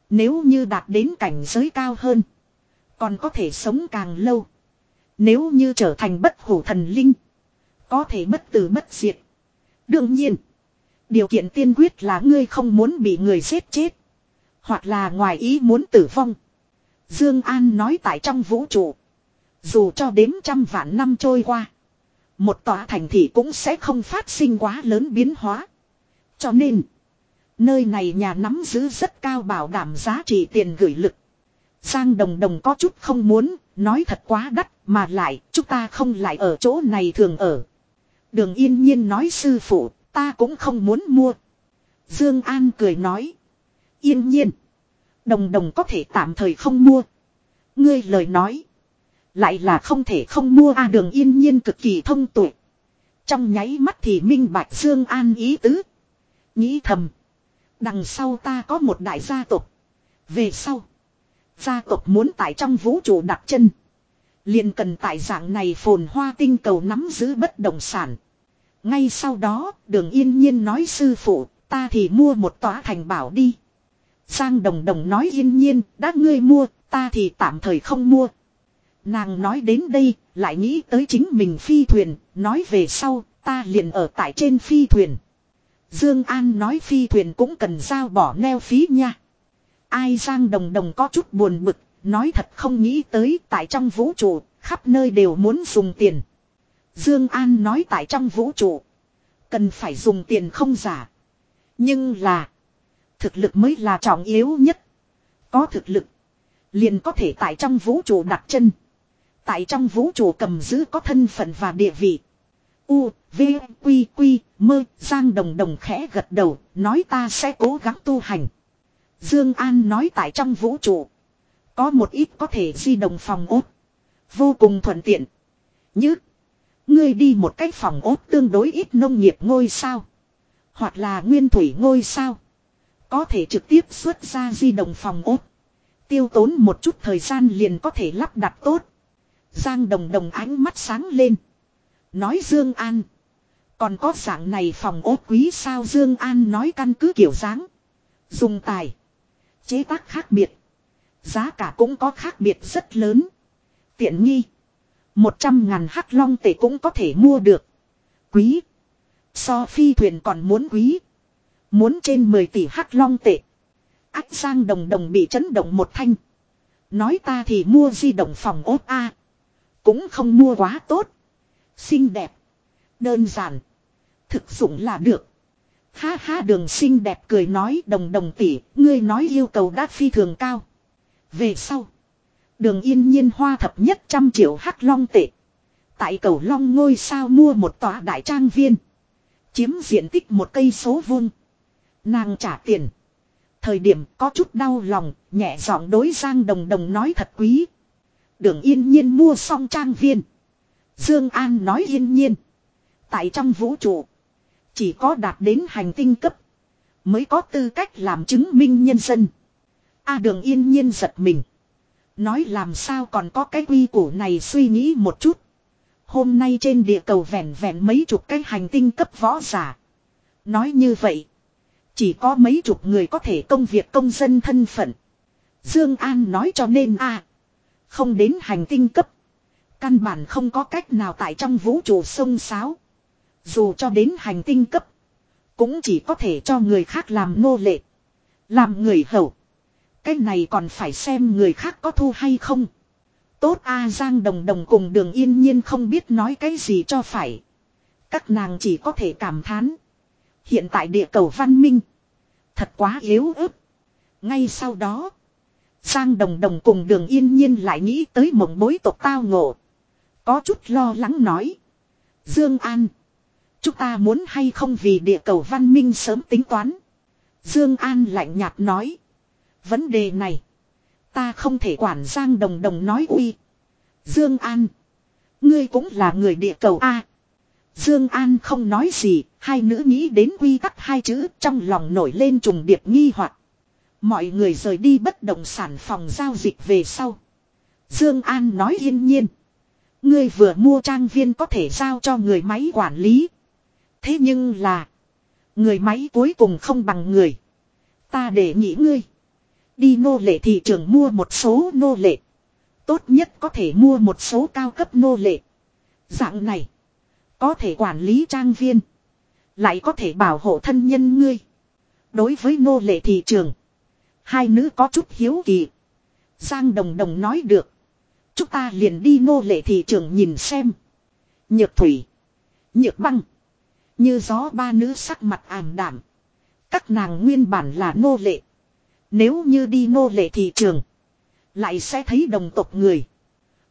Nếu như đạt đến cảnh giới cao hơn, còn có thể sống càng lâu. Nếu như trở thành bất hủ thần linh, có thể bất tử bất diệt. Đương nhiên, điều kiện tiên quyết là ngươi không muốn bị người giết chết. Hoặc là ngoài ý muốn tử vong. Dương An nói tại trong vũ trụ. Dù cho đếm trăm vạn năm trôi qua. Một tòa thành thị cũng sẽ không phát sinh quá lớn biến hóa. Cho nên. Nơi này nhà nắm giữ rất cao bảo đảm giá trị tiền gửi lực. Giang Đồng Đồng có chút không muốn, nói thật quá đắt, mà lại, chúng ta không lại ở chỗ này thường ở. Đường yên nhiên nói sư phụ, ta cũng không muốn mua. Dương An cười nói. Yên nhiên. Đồng đồng có thể tạm thời không mua. Ngươi lời nói. Lại là không thể không mua a đường yên nhiên cực kỳ thông tuệ. Trong nháy mắt thì minh bạch Dương An ý tứ. Nghĩ thầm. Đằng sau ta có một đại gia tộc. Về sau. Gia tộc muốn tại trong vũ trụ đặt chân. liền cần tại dạng này phồn hoa tinh cầu nắm giữ bất động sản. Ngay sau đó, đường yên nhiên nói sư phụ, ta thì mua một tòa thành bảo đi. sang đồng đồng nói yên nhiên, đã ngươi mua, ta thì tạm thời không mua. Nàng nói đến đây, lại nghĩ tới chính mình phi thuyền, nói về sau, ta liền ở tại trên phi thuyền. Dương An nói phi thuyền cũng cần giao bỏ neo phí nha. Ai Giang Đồng Đồng có chút buồn bực, nói thật không nghĩ tới tại trong vũ trụ, khắp nơi đều muốn dùng tiền. Dương An nói tại trong vũ trụ, cần phải dùng tiền không giả. Nhưng là, thực lực mới là trọng yếu nhất. Có thực lực, liền có thể tại trong vũ trụ đặt chân. Tại trong vũ trụ cầm giữ có thân phận và địa vị. U, V, Quy, Quy, Mơ, Giang Đồng Đồng khẽ gật đầu, nói ta sẽ cố gắng tu hành. Dương An nói tại trong vũ trụ. Có một ít có thể di động phòng ốt. Vô cùng thuận tiện. Như. Ngươi đi một cách phòng ốt tương đối ít nông nghiệp ngôi sao. Hoặc là nguyên thủy ngôi sao. Có thể trực tiếp xuất ra di động phòng ốt. Tiêu tốn một chút thời gian liền có thể lắp đặt tốt. Giang đồng đồng ánh mắt sáng lên. Nói Dương An. Còn có dạng này phòng ốt quý sao Dương An nói căn cứ kiểu dáng. Dùng tài. Chế tác khác biệt. Giá cả cũng có khác biệt rất lớn. Tiện nghi. Một trăm ngàn hắc long tệ cũng có thể mua được. Quý. So phi thuyền còn muốn quý. Muốn trên 10 tỷ hắc long tệ. Ách sang đồng đồng bị chấn động một thanh. Nói ta thì mua di động phòng ốt A. Cũng không mua quá tốt. Xinh đẹp. Đơn giản. Thực dụng là được. Ha ha đường xinh đẹp cười nói đồng đồng tỷ, ngươi nói yêu cầu đã phi thường cao. Về sau. Đường yên nhiên hoa thập nhất trăm triệu hắc long tệ. Tại cầu long ngôi sao mua một tòa đại trang viên. Chiếm diện tích một cây số vuông. Nàng trả tiền. Thời điểm có chút đau lòng, nhẹ giọng đối Giang Đồng Đồng nói thật quý. Đường yên nhiên mua xong trang viên. Dương An nói yên nhiên. Tại trong vũ trụ. Chỉ có đạt đến hành tinh cấp. Mới có tư cách làm chứng minh nhân dân. A đường yên nhiên giật mình. Nói làm sao còn có cái quy củ này suy nghĩ một chút. Hôm nay trên địa cầu vẹn vẹn mấy chục cái hành tinh cấp võ giả. Nói như vậy. Chỉ có mấy chục người có thể công việc công dân thân phận. Dương An nói cho nên a không đến hành tinh cấp. Căn bản không có cách nào tại trong vũ trụ sông sáo. Dù cho đến hành tinh cấp. Cũng chỉ có thể cho người khác làm nô lệ. Làm người hầu. Cái này còn phải xem người khác có thu hay không. Tốt A Giang Đồng Đồng cùng đường yên nhiên không biết nói cái gì cho phải. Các nàng chỉ có thể cảm thán. Hiện tại địa cầu văn minh. Thật quá yếu ớt. Ngay sau đó. Giang Đồng Đồng cùng đường yên nhiên lại nghĩ tới mộng bối tộc tao ngộ. Có chút lo lắng nói. Dương An. Chúng ta muốn hay không vì địa cầu văn minh sớm tính toán. Dương An lạnh nhạt nói. Vấn đề này. Ta không thể quản Giang Đồng Đồng nói uy. Dương An. Ngươi cũng là người địa cầu A. Dương An không nói gì. Hai nữ nghĩ đến quy tắc hai chữ trong lòng nổi lên trùng điệp nghi hoặc. Mọi người rời đi bất động sản phòng giao dịch về sau. Dương An nói yên nhiên. Ngươi vừa mua trang viên có thể giao cho người máy quản lý. Thế nhưng là. Người máy cuối cùng không bằng người. Ta để nghĩ ngươi. Đi nô lệ thị trường mua một số nô lệ. Tốt nhất có thể mua một số cao cấp nô lệ. Dạng này. Có thể quản lý trang viên. Lại có thể bảo hộ thân nhân ngươi. Đối với nô lệ thị trường. Hai nữ có chút hiếu kỳ. Giang Đồng Đồng nói được. Chúng ta liền đi nô lệ thị trường nhìn xem. Nhược thủy. Nhược băng. Như gió ba nữ sắc mặt ảm đảm. Các nàng nguyên bản là nô lệ. Nếu như đi nô lệ thị trường. Lại sẽ thấy đồng tộc người.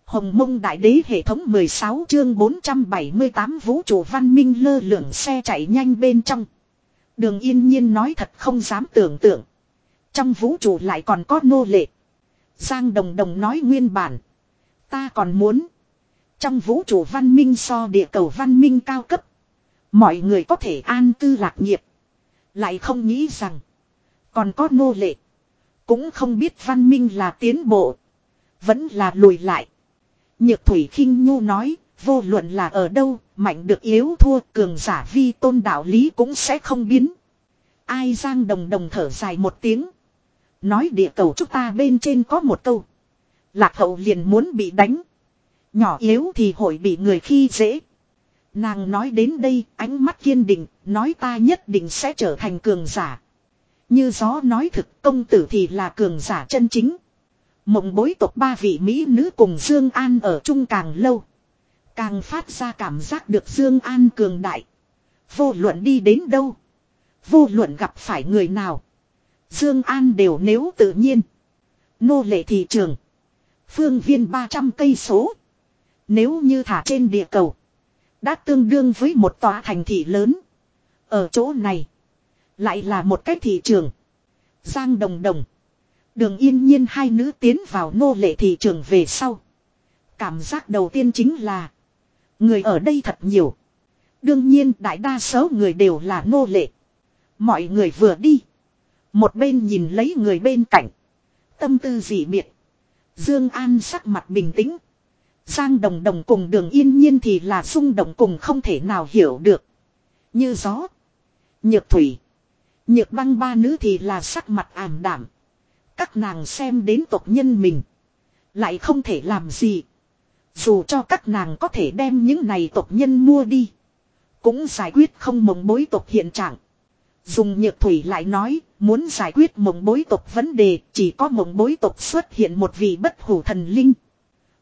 Hồng mông đại đế hệ thống 16 chương 478 vũ trụ văn minh lơ lửng xe chạy nhanh bên trong. Đường yên nhiên nói thật không dám tưởng tượng. Trong vũ trụ lại còn có nô lệ. Giang Đồng Đồng nói nguyên bản. Ta còn muốn. Trong vũ trụ văn minh so địa cầu văn minh cao cấp. Mọi người có thể an cư lạc nghiệp. Lại không nghĩ rằng. Còn có nô lệ. Cũng không biết văn minh là tiến bộ. Vẫn là lùi lại. Nhược Thủy khinh Nhu nói. Vô luận là ở đâu. Mạnh được yếu thua. Cường giả vi tôn đạo lý cũng sẽ không biến. Ai giang đồng đồng thở dài một tiếng. Nói địa cầu chúng ta bên trên có một câu. Lạc hậu liền muốn bị đánh. Nhỏ yếu thì hội bị người khi dễ. Nàng nói đến đây ánh mắt kiên định, nói ta nhất định sẽ trở thành cường giả. Như gió nói thực công tử thì là cường giả chân chính. Mộng bối tộc ba vị Mỹ nữ cùng Dương An ở chung càng lâu. Càng phát ra cảm giác được Dương An cường đại. Vô luận đi đến đâu. Vô luận gặp phải người nào. Dương An đều nếu tự nhiên. Nô lệ thị trường. Phương viên 300 cây số. Nếu như thả trên địa cầu. Đã tương đương với một tòa thành thị lớn. Ở chỗ này. Lại là một cái thị trường. Giang Đồng Đồng. Đường yên nhiên hai nữ tiến vào nô lệ thị trường về sau. Cảm giác đầu tiên chính là. Người ở đây thật nhiều. Đương nhiên đại đa số người đều là nô lệ. Mọi người vừa đi. Một bên nhìn lấy người bên cạnh. Tâm tư dị biệt. Dương An sắc mặt bình tĩnh. Giang Đồng Đồng cùng đường yên nhiên thì là xung động cùng không thể nào hiểu được. Như gió. Nhược thủy. Nhược băng ba nữ thì là sắc mặt ảm đảm. Các nàng xem đến tộc nhân mình. Lại không thể làm gì. Dù cho các nàng có thể đem những này tộc nhân mua đi. Cũng giải quyết không mồng mối tộc hiện trạng. Dùng nhược thủy lại nói, muốn giải quyết mộng bối tộc vấn đề, chỉ có mộng bối tộc xuất hiện một vị bất hủ thần linh.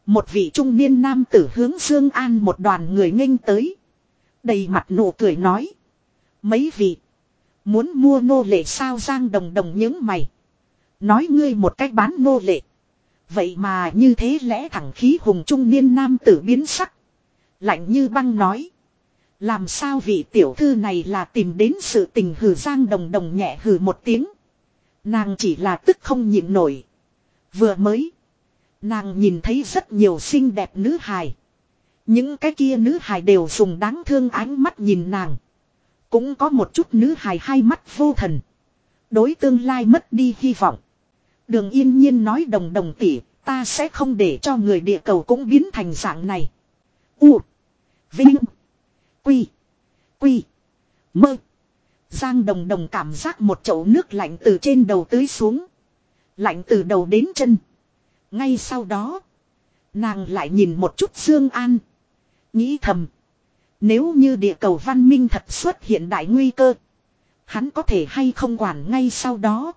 Một vị trung niên nam tử hướng Dương An một đoàn người nghênh tới. Đầy mặt nụ cười nói. Mấy vị. Muốn mua nô lệ sao giang đồng đồng những mày. Nói ngươi một cách bán nô lệ. Vậy mà như thế lẽ thẳng khí hùng trung niên nam tử biến sắc. Lạnh như băng nói. Làm sao vị tiểu thư này là tìm đến sự tình hử giang đồng đồng nhẹ hử một tiếng. Nàng chỉ là tức không nhịn nổi. Vừa mới. Nàng nhìn thấy rất nhiều xinh đẹp nữ hài. Những cái kia nữ hài đều dùng đáng thương ánh mắt nhìn nàng. Cũng có một chút nữ hài hai mắt vô thần. Đối tương lai mất đi hy vọng. Đường yên nhiên nói đồng đồng tỉ, ta sẽ không để cho người địa cầu cũng biến thành dạng này. U. Vinh. Quy. Quy. Mơ. Giang đồng đồng cảm giác một chậu nước lạnh từ trên đầu tưới xuống. Lạnh từ đầu đến chân. Ngay sau đó. Nàng lại nhìn một chút Dương An. Nghĩ thầm. Nếu như địa cầu văn minh thật xuất hiện đại nguy cơ. Hắn có thể hay không quản ngay sau đó.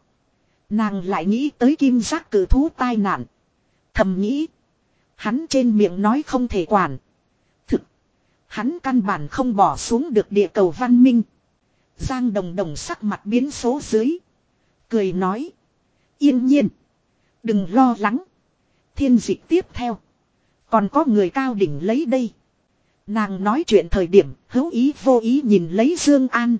Nàng lại nghĩ tới kim giác cử thú tai nạn. Thầm nghĩ. Hắn trên miệng nói không thể quản. Hắn căn bản không bỏ xuống được địa cầu văn minh. Giang đồng đồng sắc mặt biến số dưới. Cười nói. Yên nhiên. Đừng lo lắng. Thiên dịch tiếp theo. Còn có người cao đỉnh lấy đây. Nàng nói chuyện thời điểm hữu ý vô ý nhìn lấy Dương An.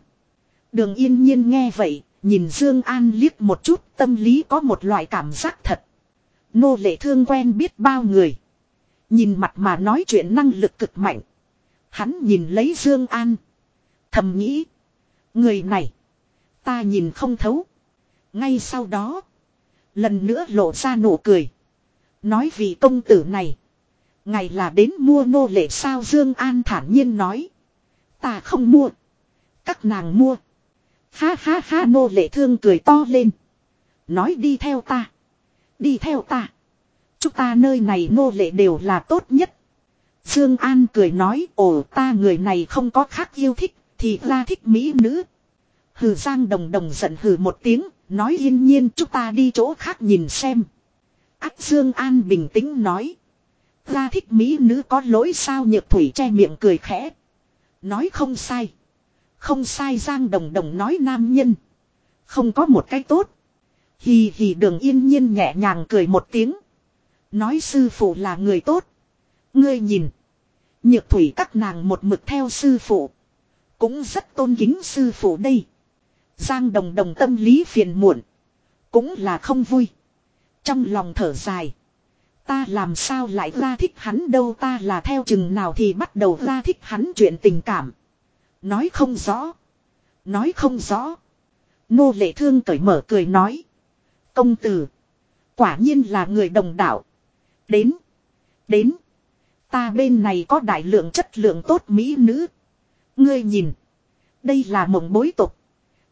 Đường yên nhiên nghe vậy, nhìn Dương An liếc một chút tâm lý có một loại cảm giác thật. Nô lệ thương quen biết bao người. Nhìn mặt mà nói chuyện năng lực cực mạnh. Hắn nhìn lấy Dương An. Thầm nghĩ. Người này. Ta nhìn không thấu. Ngay sau đó. Lần nữa lộ ra nụ cười. Nói vì công tử này. Ngày là đến mua nô lệ sao Dương An thản nhiên nói. Ta không mua. Các nàng mua. Ha ha ha, nô lệ thương cười to lên. Nói đi theo ta. Đi theo ta. Chúng ta nơi này nô lệ đều là tốt nhất. Dương An cười nói, ồ, ta người này không có khác yêu thích, thì ra thích mỹ nữ. Hừ Giang đồng đồng giận hừ một tiếng, nói, yên nhiên, chúng ta đi chỗ khác nhìn xem. Ác Dương An bình tĩnh nói. Ra thích mỹ nữ có lỗi sao nhược thủy che miệng cười khẽ. Nói, không sai. Không sai Giang Đồng Đồng nói, nam nhân. Không có một cái tốt. Hì hì đường yên nhiên nhẹ nhàng cười một tiếng. Nói, sư phụ là người tốt. Ngươi nhìn. Nhược thủy các nàng một mực theo sư phụ. Cũng rất tôn kính sư phụ đây. Giang đồng đồng tâm lý phiền muộn. Cũng là không vui. Trong lòng thở dài. Ta làm sao lại ra thích hắn đâu ta là theo chừng nào thì bắt đầu ra thích hắn chuyện tình cảm. Nói không rõ. Nói không rõ. Nô lệ thương cởi mở cười nói. Công tử. Quả nhiên là người đồng đạo. Đến. Đến. Ta bên này có đại lượng chất lượng tốt mỹ nữ. Ngươi nhìn. Đây là mộng bối tục.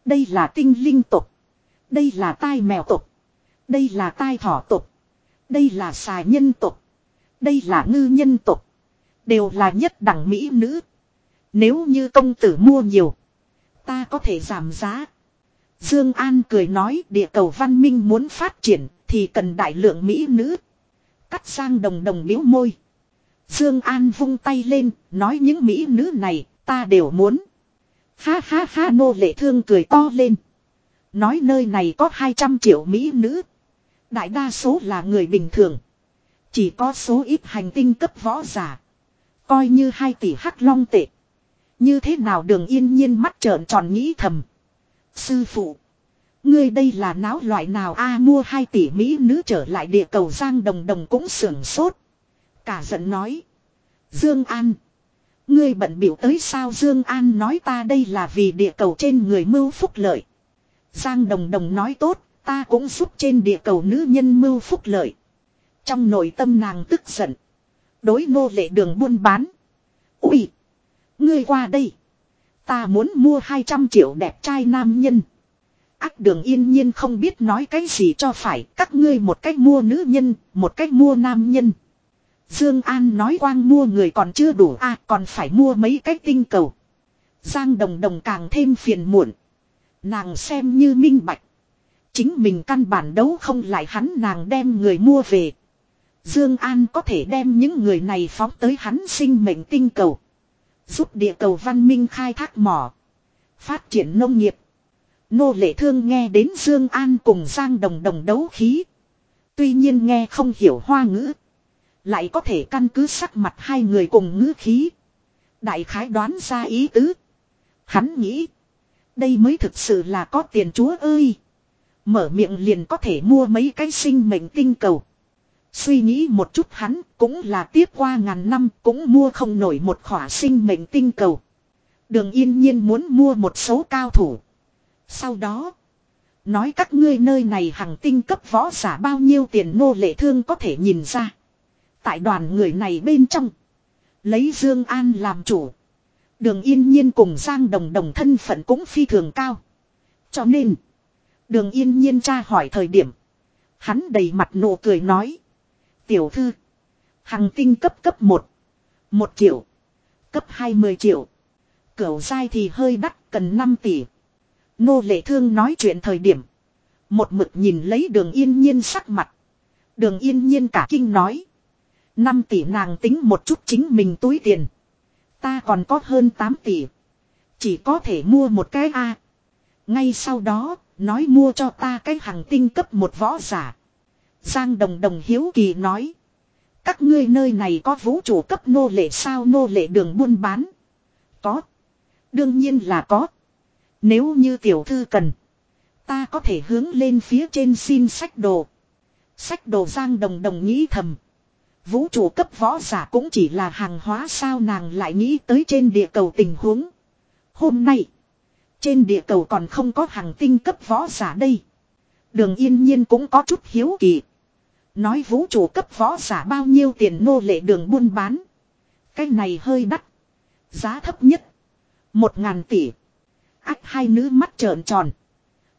Đây là tinh linh tục. Đây là tai mèo tục. Đây là tai thỏ tục. Đây là xài nhân tục. Đây là ngư nhân tục. Đều là nhất đẳng mỹ nữ. Nếu như công tử mua nhiều. Ta có thể giảm giá. Dương An cười nói, địa cầu văn minh muốn phát triển thì cần đại lượng mỹ nữ. Cắt sang đồng đồng miếu môi. Dương An vung tay lên, nói những mỹ nữ này, ta đều muốn. Ha ha ha nô lệ thương cười to lên. Nói nơi này có 200 triệu mỹ nữ. Đại đa số là người bình thường. Chỉ có số ít hành tinh cấp võ giả. Coi như 2 tỷ hắc long tệ. Như thế nào đường yên nhiên mắt trợn tròn nghĩ thầm. Sư phụ. Ngươi đây là náo loại nào a mua 2 tỷ Mỹ nữ trở lại địa cầu Giang Đồng Đồng cũng sưởng sốt. Cả giận nói. Dương An. Ngươi bận biểu tới sao Dương An nói ta đây là vì địa cầu trên người mưu phúc lợi. Giang Đồng Đồng nói tốt, ta cũng giúp trên địa cầu nữ nhân mưu phúc lợi. Trong nội tâm nàng tức giận. Đối nô lệ đường buôn bán. Ui! Ngươi qua đây. Ta muốn mua 200 triệu đẹp trai nam nhân. Ác đường yên nhiên không biết nói cái gì cho phải. Các ngươi một cách mua nữ nhân, một cách mua nam nhân. Dương An nói quang mua người còn chưa đủ a à, còn phải mua mấy cái tinh cầu. Giang Đồng Đồng càng thêm phiền muộn. Nàng xem như minh bạch. Chính mình căn bản đấu không lại hắn nàng đem người mua về. Dương An có thể đem những người này phóng tới hắn sinh mệnh tinh cầu. Giúp địa cầu văn minh khai thác mỏ. Phát triển nông nghiệp. Nô lệ thương nghe đến Dương An cùng Giang Đồng Đồng đấu khí. Tuy nhiên nghe không hiểu hoa ngữ. Lại có thể căn cứ sắc mặt hai người cùng ngữ khí. Đại khái đoán ra ý tứ. Hắn nghĩ. Đây mới thực sự là có tiền chúa ơi. Mở miệng liền có thể mua mấy cái sinh mệnh tinh cầu. Suy nghĩ một chút hắn cũng là tiếp qua ngàn năm cũng mua không nổi một khỏa sinh mệnh tinh cầu. Đường yên nhiên muốn mua một số cao thủ. Sau đó. Nói các ngươi nơi này hàng tinh cấp võ giả bao nhiêu tiền nô lệ thương có thể nhìn ra. Tại đoàn người này bên trong. Lấy Dương An làm chủ. Đường yên nhiên cùng Giang Đồng Đồng thân phận cũng phi thường cao. Cho nên. Đường yên nhiên tra hỏi thời điểm. Hắn đầy mặt nụ cười nói. Tiểu thư. Hằng tinh cấp cấp 1. 1 triệu. Cấp 20 triệu. Cửu dai thì hơi đắt cần 5 tỷ. Nô lệ thương nói chuyện thời điểm. Một mực nhìn lấy đường yên nhiên sắc mặt. Đường yên nhiên cả kinh nói. 5 tỷ nàng tính một chút chính mình túi tiền. Ta còn có hơn 8 tỷ. Chỉ có thể mua một cái A. Ngay sau đó, Nói mua cho ta cái hàng tinh cấp một võ giả. Giang Đồng Đồng hiếu kỳ nói. Các ngươi nơi này có vũ trụ cấp nô lệ sao nô lệ đường buôn bán? Có. Đương nhiên là có. Nếu như tiểu thư cần. Ta có thể hướng lên phía trên xin sách đồ. Sách đồ Giang Đồng Đồng nghĩ thầm. Vũ trụ cấp võ giả cũng chỉ là hàng hóa sao nàng lại nghĩ tới trên địa cầu tình huống. Hôm nay. Trên địa cầu còn không có hàng tinh cấp võ giả đây. Đường yên nhiên cũng có chút hiếu kỳ. Nói vũ trụ cấp võ giả bao nhiêu tiền nô lệ đường buôn bán. Cái này hơi đắt. Giá thấp nhất. Một ngàn tỷ. Ách, hai nữ mắt trợn tròn.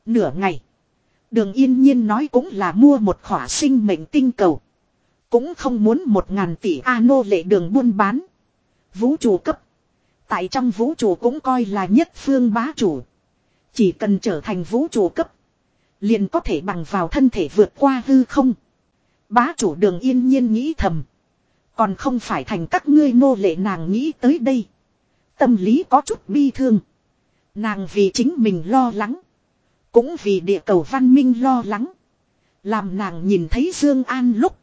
Nửa ngày. Đường yên nhiên nói cũng là mua một khỏa sinh mệnh tinh cầu. Cũng không muốn một ngàn tỷ A nô lệ đường buôn bán. Vũ trụ cấp. Tại trong vũ trụ cũng coi là nhất phương bá chủ. Chỉ cần trở thành vũ trụ cấp. Liền có thể bằng vào thân thể vượt qua hư không. Bá chủ đường yên nhiên nghĩ thầm. Còn không phải thành các ngươi nô lệ nàng nghĩ tới đây. Tâm lý có chút bi thương. Nàng vì chính mình lo lắng. Cũng vì địa cầu văn minh lo lắng. Làm nàng nhìn thấy Dương An lúc.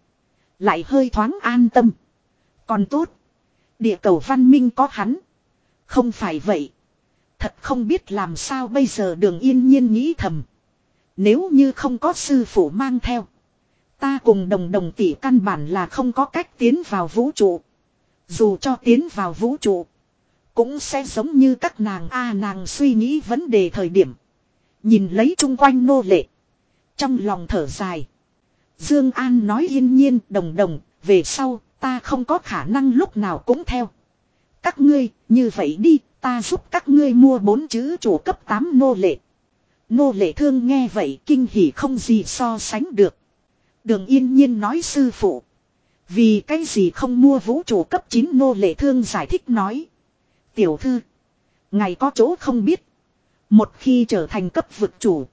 Lại hơi thoáng an tâm. Còn tốt. Địa cầu văn minh có hắn. Không phải vậy. Thật không biết làm sao bây giờ đường yên nhiên nghĩ thầm. Nếu như không có sư phụ mang theo. Ta cùng đồng đồng tỷ căn bản là không có cách tiến vào vũ trụ. Dù cho tiến vào vũ trụ. Cũng sẽ giống như các nàng A nàng suy nghĩ vấn đề thời điểm. Nhìn lấy chung quanh nô lệ. Trong lòng thở dài. Dương An nói yên nhiên, đồng đồng. Về sau, ta không có khả năng lúc nào cũng theo. Các ngươi, như vậy đi, ta giúp các ngươi mua bốn chữ chủ cấp 8 nô lệ. Nô lệ thương nghe vậy kinh hỉ không gì so sánh được. Đường yên nhiên nói, sư phụ. Vì cái gì không mua vũ trụ cấp 9 nô lệ thương giải thích nói. Tiểu thư. Ngày có chỗ không biết. Một khi trở thành cấp vực chủ.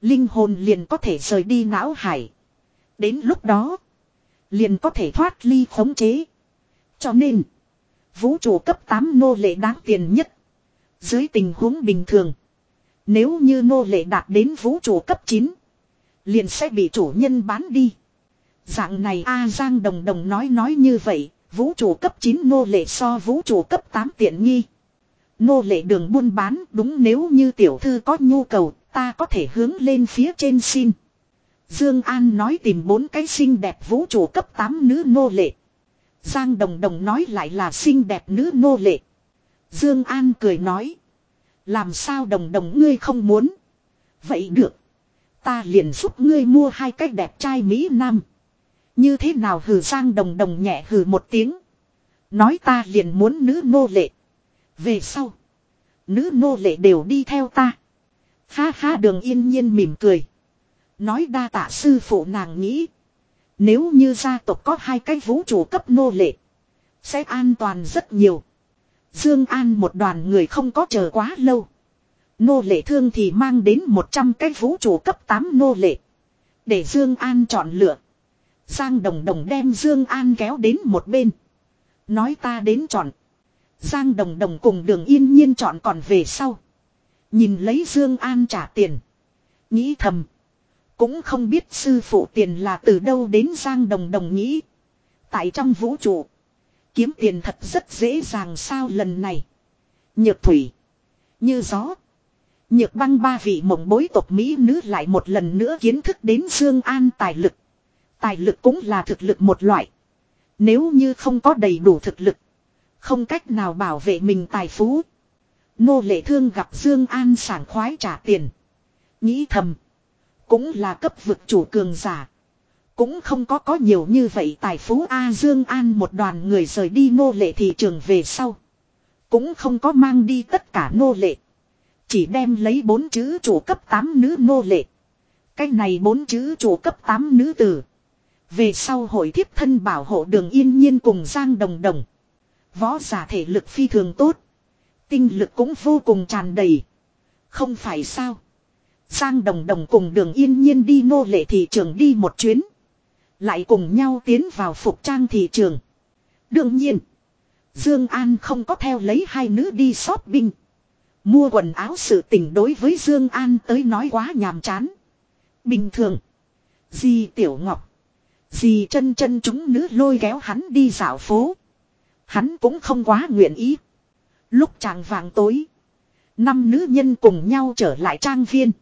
Linh hồn liền có thể rời đi não hải. Đến lúc đó. Liền có thể thoát ly khống chế. Cho nên. Vũ trụ cấp 8 nô lệ đáng tiền nhất. Dưới tình huống bình thường. Nếu như nô lệ đạt đến vũ trụ cấp 9. Liền sẽ bị chủ nhân bán đi. Dạng này A Giang Đồng Đồng nói nói như vậy. Vũ trụ cấp 9 nô lệ so vũ trụ cấp 8 tiện nghi. Nô lệ đường buôn bán đúng nếu như tiểu thư có nhu cầu, ta có thể hướng lên phía trên xin. Dương An nói tìm bốn cái xinh đẹp vũ trụ cấp 8 nữ nô lệ. Giang Đồng Đồng nói lại là xinh đẹp nữ nô lệ. Dương An cười nói. Làm sao Đồng Đồng ngươi không muốn. Vậy được. Ta liền giúp ngươi mua hai cái đẹp trai Mỹ Nam. Như thế nào hừ Giang Đồng Đồng nhẹ hừ một tiếng. Nói ta liền muốn nữ nô lệ. Về sau. Nữ nô lệ đều đi theo ta. Ha ha đường yên nhiên mỉm cười. Nói đa tạ sư phụ nàng nghĩ. Nếu như gia tộc có hai cái vũ trụ cấp nô lệ. Sẽ an toàn rất nhiều. Dương An một đoàn người không có chờ quá lâu. Nô lệ thương thì mang đến 100 cái vũ trụ cấp 8 nô lệ. Để Dương An chọn lựa. Giang Đồng Đồng đem Dương An kéo đến một bên. Nói ta đến chọn. Giang Đồng Đồng cùng đường yên nhiên chọn còn về sau. Nhìn lấy Dương An trả tiền. Nghĩ thầm. Cũng không biết sư phụ tiền là từ đâu đến Giang Đồng Đồng nghĩ. Tại trong vũ trụ. Kiếm tiền thật rất dễ dàng sao lần này. Nhược thủy. Như gió. Nhược băng ba vị mộng bối tộc Mỹ nữ lại một lần nữa kiến thức đến Dương An tài lực. Tài lực cũng là thực lực một loại. Nếu như không có đầy đủ thực lực. Không cách nào bảo vệ mình tài phú. Nô lệ thương gặp Dương An sảng khoái trả tiền. Nghĩ thầm. Cũng là cấp vực chủ cường giả. Cũng không có có nhiều như vậy tài phú A Dương An một đoàn người rời đi nô lệ thị trường về sau. Cũng không có mang đi tất cả nô lệ. Chỉ đem lấy bốn chữ chủ cấp 8 nữ nô lệ. Cái này bốn chữ chủ cấp 8 nữ tử. Về sau hội thiếp thân bảo hộ đường yên nhiên cùng Giang Đồng Đồng. Võ giả thể lực phi thường tốt. Tinh lực cũng vô cùng tràn đầy. Không phải sao sang Đồng Đồng cùng đường yên nhiên đi nô lệ thị trường đi một chuyến. Lại cùng nhau tiến vào phục trang thị trường. Đương nhiên. Dương An không có theo lấy hai nữ đi shopping. Mua quần áo sự tình đối với Dương An tới nói quá nhàm chán. Bình thường. Di Tiểu Ngọc. Di chân chân chúng nữ lôi kéo hắn đi dạo phố. Hắn cũng không quá nguyện ý. Lúc chàng vàng tối. Năm nữ nhân cùng nhau trở lại trang viên.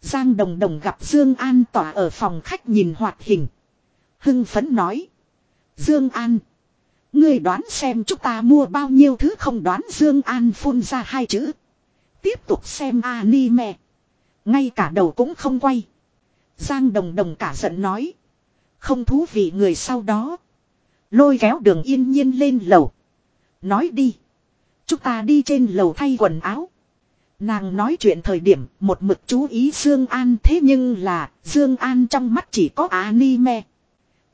Giang Đồng Đồng gặp Dương An tỏa ở phòng khách nhìn hoạt hình. Hưng phấn nói. Dương An. Ngươi đoán xem chúng ta mua bao nhiêu thứ không đoán Dương An phun ra hai chữ. Tiếp tục xem anime. Ngay cả đầu cũng không quay. Giang Đồng Đồng cả giận nói. Không thú vị người sau đó. Lôi kéo đường yên nhiên lên lầu. Nói đi. Chúng ta đi trên lầu thay quần áo. Nàng nói chuyện thời điểm một mực chú ý Dương An thế nhưng là Dương An trong mắt chỉ có anime.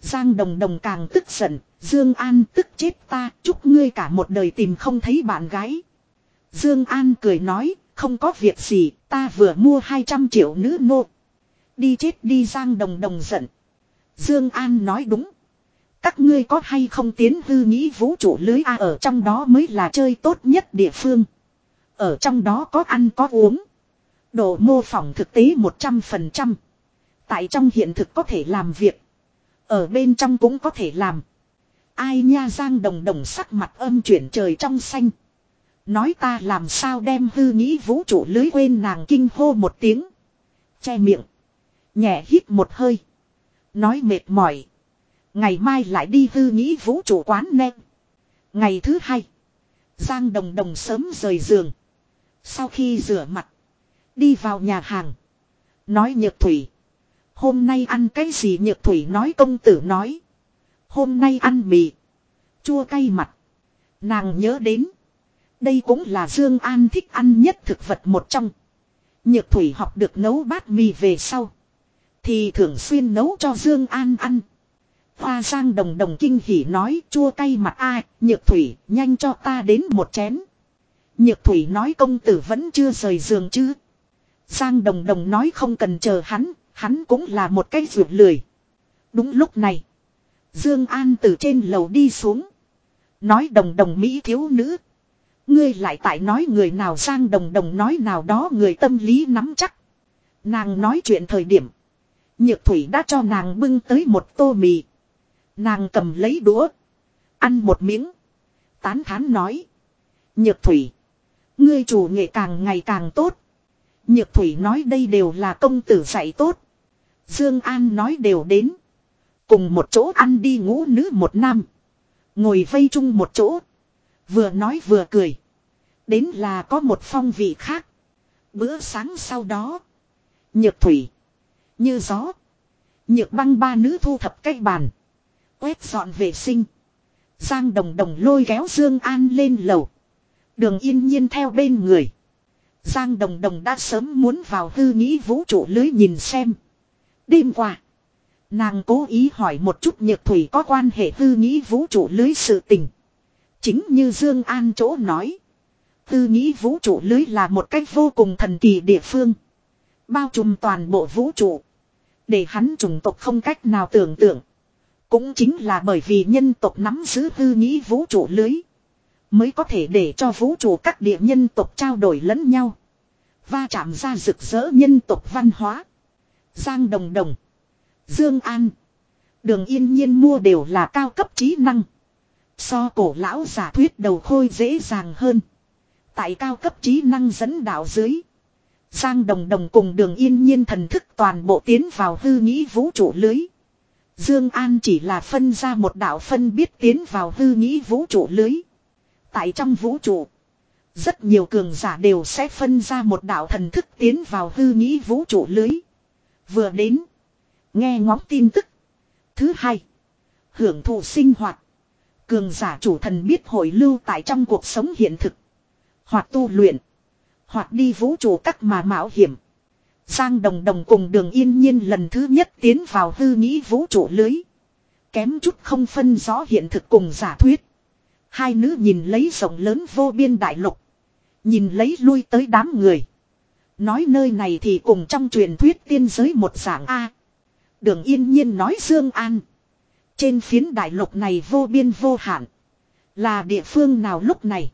Giang Đồng Đồng càng tức giận, Dương An tức chết ta, chúc ngươi cả một đời tìm không thấy bạn gái. Dương An cười nói, không có việc gì, ta vừa mua 200 triệu nữ nô. Đi chết đi Giang Đồng Đồng giận. Dương An nói đúng. Các ngươi có hay không tiến hư nghĩ vũ trụ lưới A ở trong đó mới là chơi tốt nhất địa phương. Ở trong đó có ăn có uống. Độ mô phỏng thực tế 100%. Tại trong hiện thực có thể làm việc. Ở bên trong cũng có thể làm. Ai nha giang đồng đồng sắc mặt âm chuyển trời trong xanh. Nói ta làm sao đem hư nghĩ vũ trụ lưới quên nàng kinh hô một tiếng. Che miệng. Nhẹ hít một hơi. Nói mệt mỏi. Ngày mai lại đi hư nghĩ vũ trụ quán nem. Ngày thứ hai. Giang đồng đồng sớm rời giường. Sau khi rửa mặt. Đi vào nhà hàng. Nói nhược thủy. Hôm nay ăn cái gì nhược thủy nói công tử nói. Hôm nay ăn mì. Chua cay mặt. Nàng nhớ đến. Đây cũng là Dương An thích ăn nhất thực vật một trong. Nhược thủy học được nấu bát mì về sau. Thì thường xuyên nấu cho Dương An ăn. Hoa Giang đồng đồng kinh hỉ nói chua cay mặt ai, nhược thủy nhanh cho ta đến một chén. Nhược thủy nói công tử vẫn chưa rời giường chứ. Giang đồng đồng nói không cần chờ hắn, hắn cũng là một cái ruột lười. Đúng lúc này. Dương An từ trên lầu đi xuống. Nói đồng đồng Mỹ thiếu nữ. Ngươi lại tại nói người nào Giang đồng đồng nói nào đó người tâm lý nắm chắc. Nàng nói chuyện thời điểm. Nhược thủy đã cho nàng bưng tới một tô mì. Nàng cầm lấy đũa. Ăn một miếng. Tán thán nói. Nhược thủy. Ngươi chủ nghệ càng ngày càng tốt. Nhược thủy nói đây đều là công tử dạy tốt. Dương An nói đều đến. Cùng một chỗ ăn đi ngũ nữ một nam. Ngồi vây chung một chỗ. Vừa nói vừa cười. Đến là có một phong vị khác. Bữa sáng sau đó. Nhược thủy. Như gió. Nhược băng ba nữ thu thập cây bàn. Quét dọn vệ sinh. Giang đồng đồng lôi kéo Dương An lên lầu. Đường yên nhiên theo bên người. Giang đồng đồng đã sớm muốn vào hư nghĩ vũ trụ lưới nhìn xem. Đêm qua. Nàng cố ý hỏi một chút nhược thủy có quan hệ hư nghĩ vũ trụ lưới sự tình. Chính như Dương An chỗ nói. Hư nghĩ vũ trụ lưới là một cách vô cùng thần kỳ địa phương. Bao trùm toàn bộ vũ trụ. Để hắn chủng tộc không cách nào tưởng tượng. Cũng chính là bởi vì nhân tộc nắm giữ hư nghĩ vũ trụ lưới. Mới có thể để cho vũ trụ các địa nhân tộc trao đổi lẫn nhau. Va chạm ra rực rỡ nhân tộc văn hóa. Giang Đồng Đồng. Dương An. Đường yên nhiên mua đều là cao cấp trí năng. So cổ lão giả thuyết đầu khôi dễ dàng hơn. Tại cao cấp trí năng dẫn đạo dưới. Giang Đồng Đồng cùng đường yên nhiên thần thức toàn bộ tiến vào hư nghĩ vũ trụ lưới. Dương An chỉ là phân ra một đạo phân biết tiến vào hư nghĩ vũ trụ lưới. Tại trong vũ trụ, rất nhiều cường giả đều sẽ phân ra một đạo thần thức tiến vào hư nghĩ vũ trụ lưới. Vừa đến, nghe ngóng tin tức. Thứ hai, hưởng thụ sinh hoạt. Cường giả chủ thần biết hội lưu tại trong cuộc sống hiện thực. Hoặc tu luyện. Hoặc đi vũ trụ các mà mạo hiểm. Giang Đồng Đồng cùng đường yên nhiên lần thứ nhất tiến vào hư nghĩ vũ trụ lưới. Kém chút không phân rõ hiện thực cùng giả thuyết. Hai nữ nhìn lấy rộng lớn vô biên đại lục. Nhìn lấy lui tới đám người. Nói nơi này thì cùng trong truyền thuyết tiên giới một dạng A. Đường yên nhiên nói Dương An. Trên phiến đại lục này vô biên vô hạn. Là địa phương nào lúc này.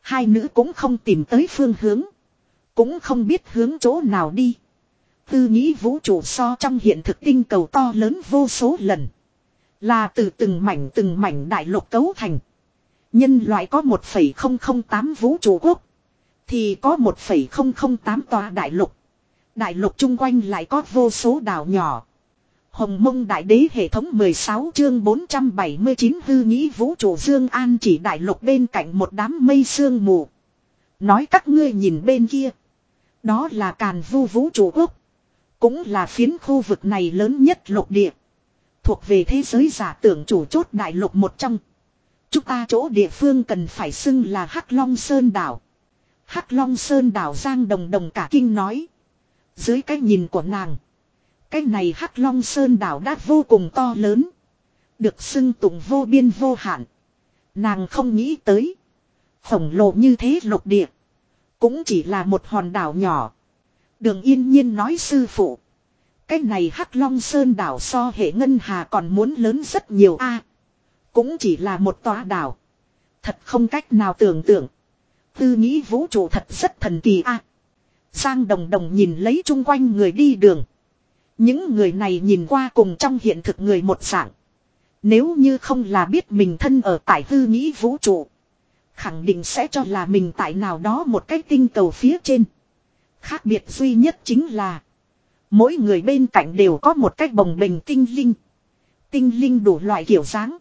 Hai nữ cũng không tìm tới phương hướng. Cũng không biết hướng chỗ nào đi. Tư nghĩ vũ trụ so trong hiện thực tinh cầu to lớn vô số lần. Là từ từng mảnh từng mảnh đại lục cấu thành. Nhân loại có 1,008 vũ trụ quốc. Thì có 1,008 tòa đại lục. Đại lục chung quanh lại có vô số đảo nhỏ. Hồng mông đại đế hệ thống 16 chương 479 hư nghĩ vũ trụ Dương An chỉ đại lục bên cạnh một đám mây sương mù. Nói các ngươi nhìn bên kia. Đó là càn vu vũ trụ quốc. Cũng là phiến khu vực này lớn nhất lục địa. Thuộc về thế giới giả tưởng chủ chốt đại lục một trong. Chúng ta chỗ địa phương cần phải xưng là Hắc Long Sơn đảo. Hắc Long Sơn đảo Giang Đồng Đồng cả kinh nói. Dưới cái nhìn của nàng. Cái này Hắc Long Sơn đảo đã vô cùng to lớn. Được xưng tụng vô biên vô hạn. Nàng không nghĩ tới. Khổng lồ như thế lục địa. Cũng chỉ là một hòn đảo nhỏ. Đường yên nhiên nói sư phụ. Cái này Hắc Long Sơn đảo so hệ ngân hà còn muốn lớn rất nhiều a cũng chỉ là một tòa đảo. Thật không cách nào tưởng tượng. Tư nghĩ vũ trụ thật rất thần kỳ a. Giang đồng đồng nhìn lấy chung quanh người đi đường. Những người này nhìn qua cùng trong hiện thực người một dạng. Nếu như không là biết mình thân ở tại hư nghĩ vũ trụ. Khẳng định sẽ cho là mình tại nào đó một cái tinh cầu phía trên. Khác biệt duy nhất chính là. Mỗi người bên cạnh đều có một cái bồng bình tinh linh. Tinh linh đủ loại kiểu dáng.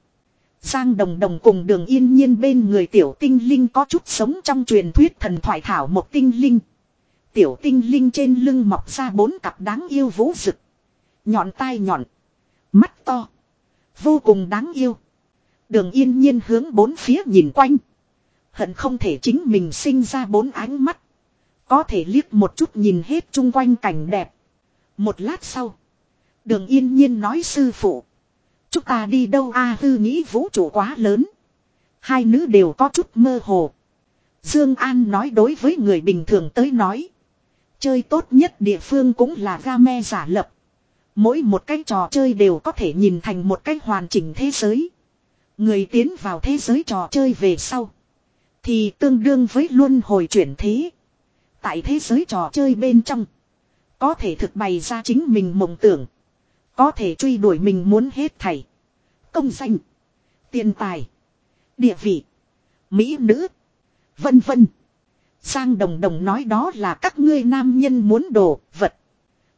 Giang đồng đồng cùng đường yên nhiên bên người tiểu tinh linh có chút sống trong truyền thuyết thần thoại thảo một tinh linh. Tiểu tinh linh trên lưng mọc ra bốn cặp đáng yêu vũ rực. Nhọn tai nhọn. Mắt to. Vô cùng đáng yêu. Đường yên nhiên hướng bốn phía nhìn quanh. Hận không thể chính mình sinh ra bốn ánh mắt. Có thể liếc một chút nhìn hết chung quanh cảnh đẹp. Một lát sau. Đường yên nhiên nói sư phụ. Chúng ta đi đâu a à, hư nghĩ vũ trụ quá lớn. Hai nữ đều có chút mơ hồ. Dương An nói đối với người bình thường tới nói. Chơi tốt nhất địa phương cũng là game giả lập. Mỗi một cái trò chơi đều có thể nhìn thành một cái hoàn chỉnh thế giới. Người tiến vào thế giới trò chơi về sau. Thì tương đương với luân hồi chuyển thế. Tại thế giới trò chơi bên trong. Có thể thực bày ra chính mình mộng tưởng. Có thể truy đuổi mình muốn hết thảy. Công danh. Tiền tài. Địa vị. Mỹ nữ. Vân vân. Sang đồng đồng nói đó là các ngươi nam nhân muốn đồ, vật.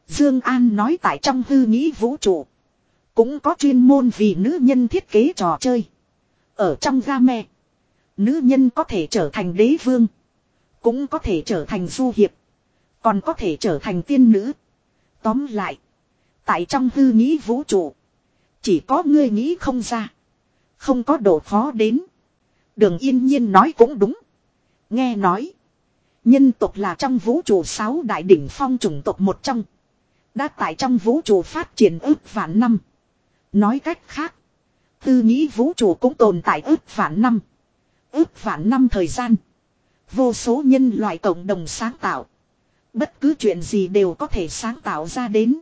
Dương An nói tại trong hư nghĩ vũ trụ. Cũng có chuyên môn vì nữ nhân thiết kế trò chơi. Ở trong game. Nữ nhân có thể trở thành đế vương. Cũng có thể trở thành du hiệp. Còn có thể trở thành tiên nữ. Tóm lại. Tại trong hư nghĩ vũ trụ. Chỉ có ngươi nghĩ không ra. Không có độ khó đến. Đường yên nhiên nói cũng đúng. Nghe nói. Nhân tộc là trong vũ trụ sáu đại đỉnh phong chủng tộc một trong. Đã tại trong vũ trụ phát triển ước vạn năm. Nói cách khác. Tư nghĩ vũ trụ cũng tồn tại ước vạn năm. Ước vạn năm thời gian. Vô số nhân loại cộng đồng sáng tạo. Bất cứ chuyện gì đều có thể sáng tạo ra đến.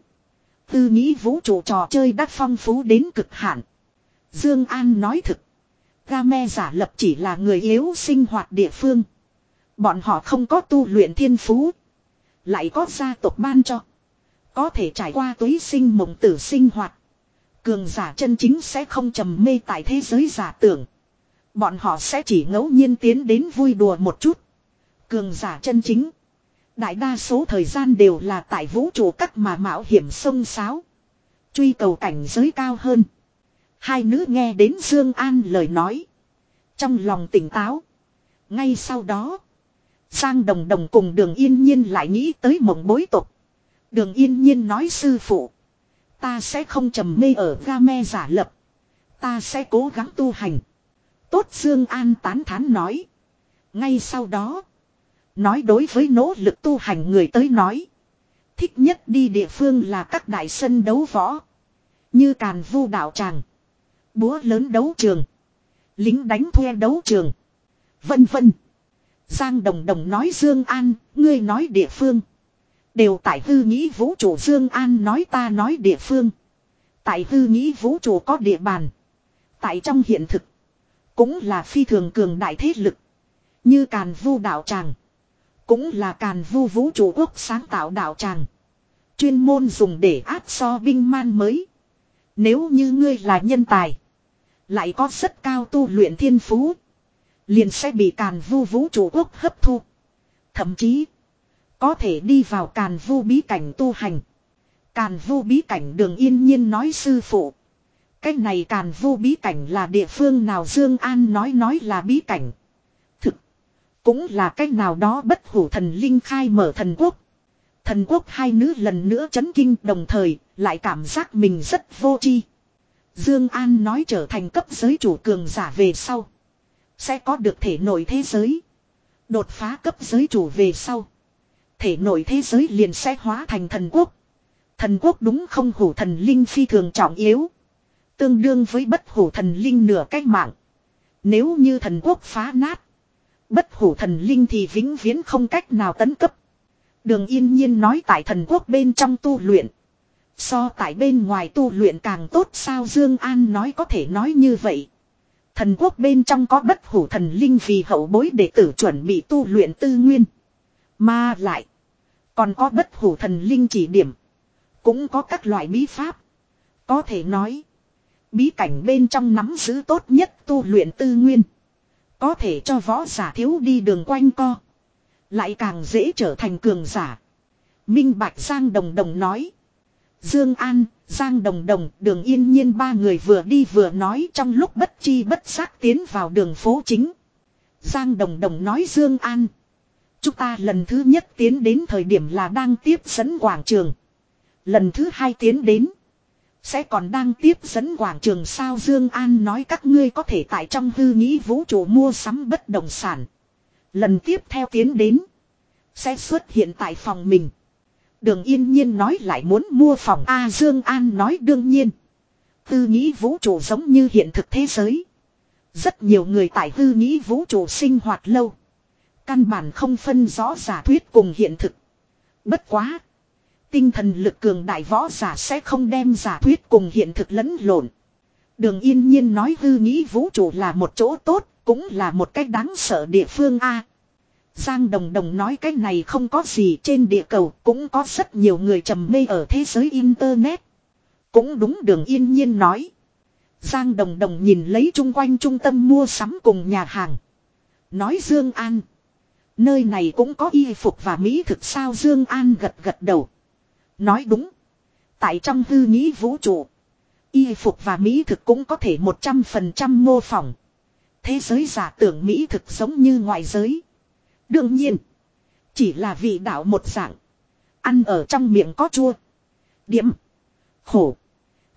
Tư nghĩ vũ trụ trò chơi đắt phong phú đến cực hạn. Dương An nói thực. Game giả lập chỉ là người yếu sinh hoạt địa phương. Bọn họ không có tu luyện thiên phú. Lại có gia tộc ban cho. Có thể trải qua túy sinh mộng tử sinh hoạt. Cường giả chân chính sẽ không trầm mê tại thế giới giả tưởng. Bọn họ sẽ chỉ ngẫu nhiên tiến đến vui đùa một chút. Cường giả chân chính. Đại đa số thời gian đều là tại vũ trụ các mà mạo hiểm sông sáo. Truy cầu cảnh giới cao hơn. Hai nữ nghe đến Dương An lời nói. Trong lòng tỉnh táo. Ngay sau đó. Sang đồng đồng cùng đường yên nhiên lại nghĩ tới mộng bối tục. Đường yên nhiên nói sư phụ. Ta sẽ không trầm mê ở game giả lập. Ta sẽ cố gắng tu hành. Tốt Dương An tán thán nói. Ngay sau đó. Nói đối với nỗ lực tu hành người tới nói. Thích nhất đi địa phương là các đại sân đấu võ. Như càn vu đạo tràng. Búa lớn đấu trường. Lính đánh thuê đấu trường. Vân vân. Giang Đồng Đồng nói Dương An, ngươi nói địa phương. Đều tại hư nghĩ vũ trụ Dương An nói ta nói địa phương. Tại hư nghĩ vũ trụ có địa bàn. Tại trong hiện thực. Cũng là phi thường cường đại thế lực. Như càn vu đạo tràng. Cũng là càn vu vũ trụ quốc sáng tạo đạo tràng. Chuyên môn dùng để áp so binh man mới. Nếu như ngươi là nhân tài. Lại có rất cao tu luyện thiên phú. Liền sẽ bị càn vu vũ trụ quốc hấp thu. Thậm chí. Có thể đi vào càn vu bí cảnh tu hành. Càn vu bí cảnh đường yên nhiên nói sư phụ. Cái này càn vu bí cảnh là địa phương nào Dương An nói nói là bí cảnh. Cũng là cách nào đó bất hủ thần linh khai mở thần quốc. Thần quốc hai nữ lần nữa chấn kinh đồng thời, lại cảm giác mình rất vô tri. Dương An nói trở thành cấp giới chủ cường giả về sau. Sẽ có được thể nội thế giới. Đột phá cấp giới chủ về sau. Thể nội thế giới liền sẽ hóa thành thần quốc. Thần quốc đúng không hủ thần linh phi thường trọng yếu. Tương đương với bất hủ thần linh nửa cách mạng. Nếu như thần quốc phá nát. Bất hủ thần linh thì vĩnh viễn không cách nào tấn cấp. Đường yên nhiên nói tại thần quốc bên trong tu luyện. So tại bên ngoài tu luyện càng tốt sao Dương An nói có thể nói như vậy. Thần quốc bên trong có bất hủ thần linh vì hậu bối đệ tử chuẩn bị tu luyện tư nguyên. Mà lại. Còn có bất hủ thần linh chỉ điểm. Cũng có các loại bí pháp. Có thể nói. Bí cảnh bên trong nắm giữ tốt nhất tu luyện tư nguyên. Có thể cho võ giả thiếu đi đường quanh co. Lại càng dễ trở thành cường giả. Minh Bạch Giang Đồng Đồng nói. Dương An, Giang Đồng Đồng, đường yên nhiên ba người vừa đi vừa nói trong lúc bất chi bất giác tiến vào đường phố chính. Giang Đồng Đồng nói Dương An. Chúng ta lần thứ nhất tiến đến thời điểm là đang tiếp dẫn quảng trường. Lần thứ hai tiến đến. Sẽ còn đang tiếp dẫn quảng trường sao Dương An nói các ngươi có thể tại trong hư nghĩ vũ trụ mua sắm bất động sản. Lần tiếp theo tiến đến. Sẽ xuất hiện tại phòng mình. Đường yên nhiên nói lại muốn mua phòng A Dương An nói đương nhiên. Hư nghĩ vũ trụ giống như hiện thực thế giới. Rất nhiều người tại hư nghĩ vũ trụ sinh hoạt lâu. Căn bản không phân rõ giả thuyết cùng hiện thực. Bất quá. Tinh thần lực cường đại võ giả sẽ không đem giả thuyết cùng hiện thực lẫn lộn. Đường yên nhiên nói hư nghĩ vũ trụ là một chỗ tốt, cũng là một cách đáng sợ địa phương A. Giang Đồng Đồng nói cái này không có gì trên địa cầu, cũng có rất nhiều người trầm mê ở thế giới Internet. Cũng đúng đường yên nhiên nói. Giang Đồng Đồng nhìn lấy chung quanh trung tâm mua sắm cùng nhà hàng. Nói Dương An. Nơi này cũng có y phục và mỹ thực sao Dương An gật gật đầu. Nói đúng. Tại trong hư nghĩ vũ trụ. Y phục và mỹ thực cũng có thể 100% mô phỏng. Thế giới giả tưởng mỹ thực giống như ngoại giới. Đương nhiên. Chỉ là vị đạo một dạng. Ăn ở trong miệng có chua. Điểm. Khổ.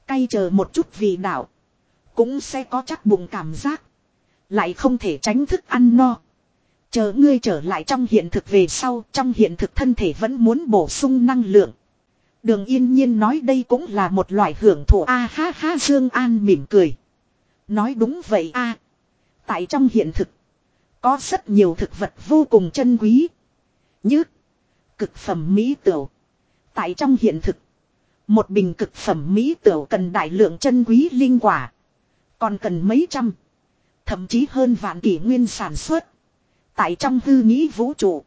Cay chờ một chút vị đạo. Cũng sẽ có chắc bụng cảm giác. Lại không thể tránh thức ăn no. Chờ ngươi trở lại trong hiện thực về sau, trong hiện thực thân thể vẫn muốn bổ sung năng lượng. Đường yên nhiên nói đây cũng là một loại hưởng thụ a ha ha Dương An mỉm cười. Nói đúng vậy a. Tại trong hiện thực, có rất nhiều thực vật vô cùng chân quý. Như cực phẩm mỹ tửu. Tại trong hiện thực, một bình cực phẩm mỹ tửu cần đại lượng chân quý linh quả. Còn cần mấy trăm, thậm chí hơn vạn kỷ nguyên sản xuất. Tại trong hư nghĩ vũ trụ,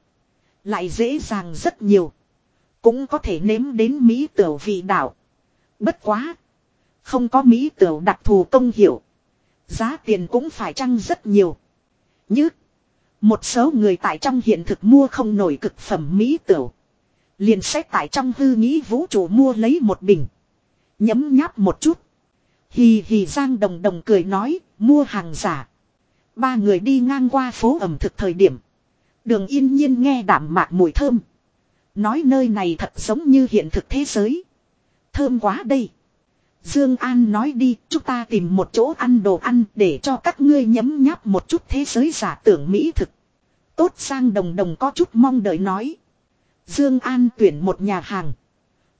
lại dễ dàng rất nhiều. Cũng có thể nếm đến Mỹ tửu vị đạo. Bất quá. Không có Mỹ tửu đặc thù công hiệu. Giá tiền cũng phải chăng rất nhiều. Như. Một số người tại trong hiện thực mua không nổi cực phẩm Mỹ tửu. Liền xét tại trong hư nghĩ vũ trụ mua lấy một bình. Nhấm nháp một chút. Hì hì Giang Đồng Đồng cười nói, mua hàng giả. Ba người đi ngang qua phố ẩm thực thời điểm. Đường yên nhiên nghe đảm mạc mùi thơm. Nói nơi này thật giống như hiện thực thế giới. Thơm quá đây. Dương An nói đi, chúng ta tìm một chỗ ăn đồ ăn để cho các ngươi nhấm nháp một chút thế giới giả tưởng mỹ thực. Tốt sang đồng đồng có chút mong đợi nói. Dương An tuyển một nhà hàng.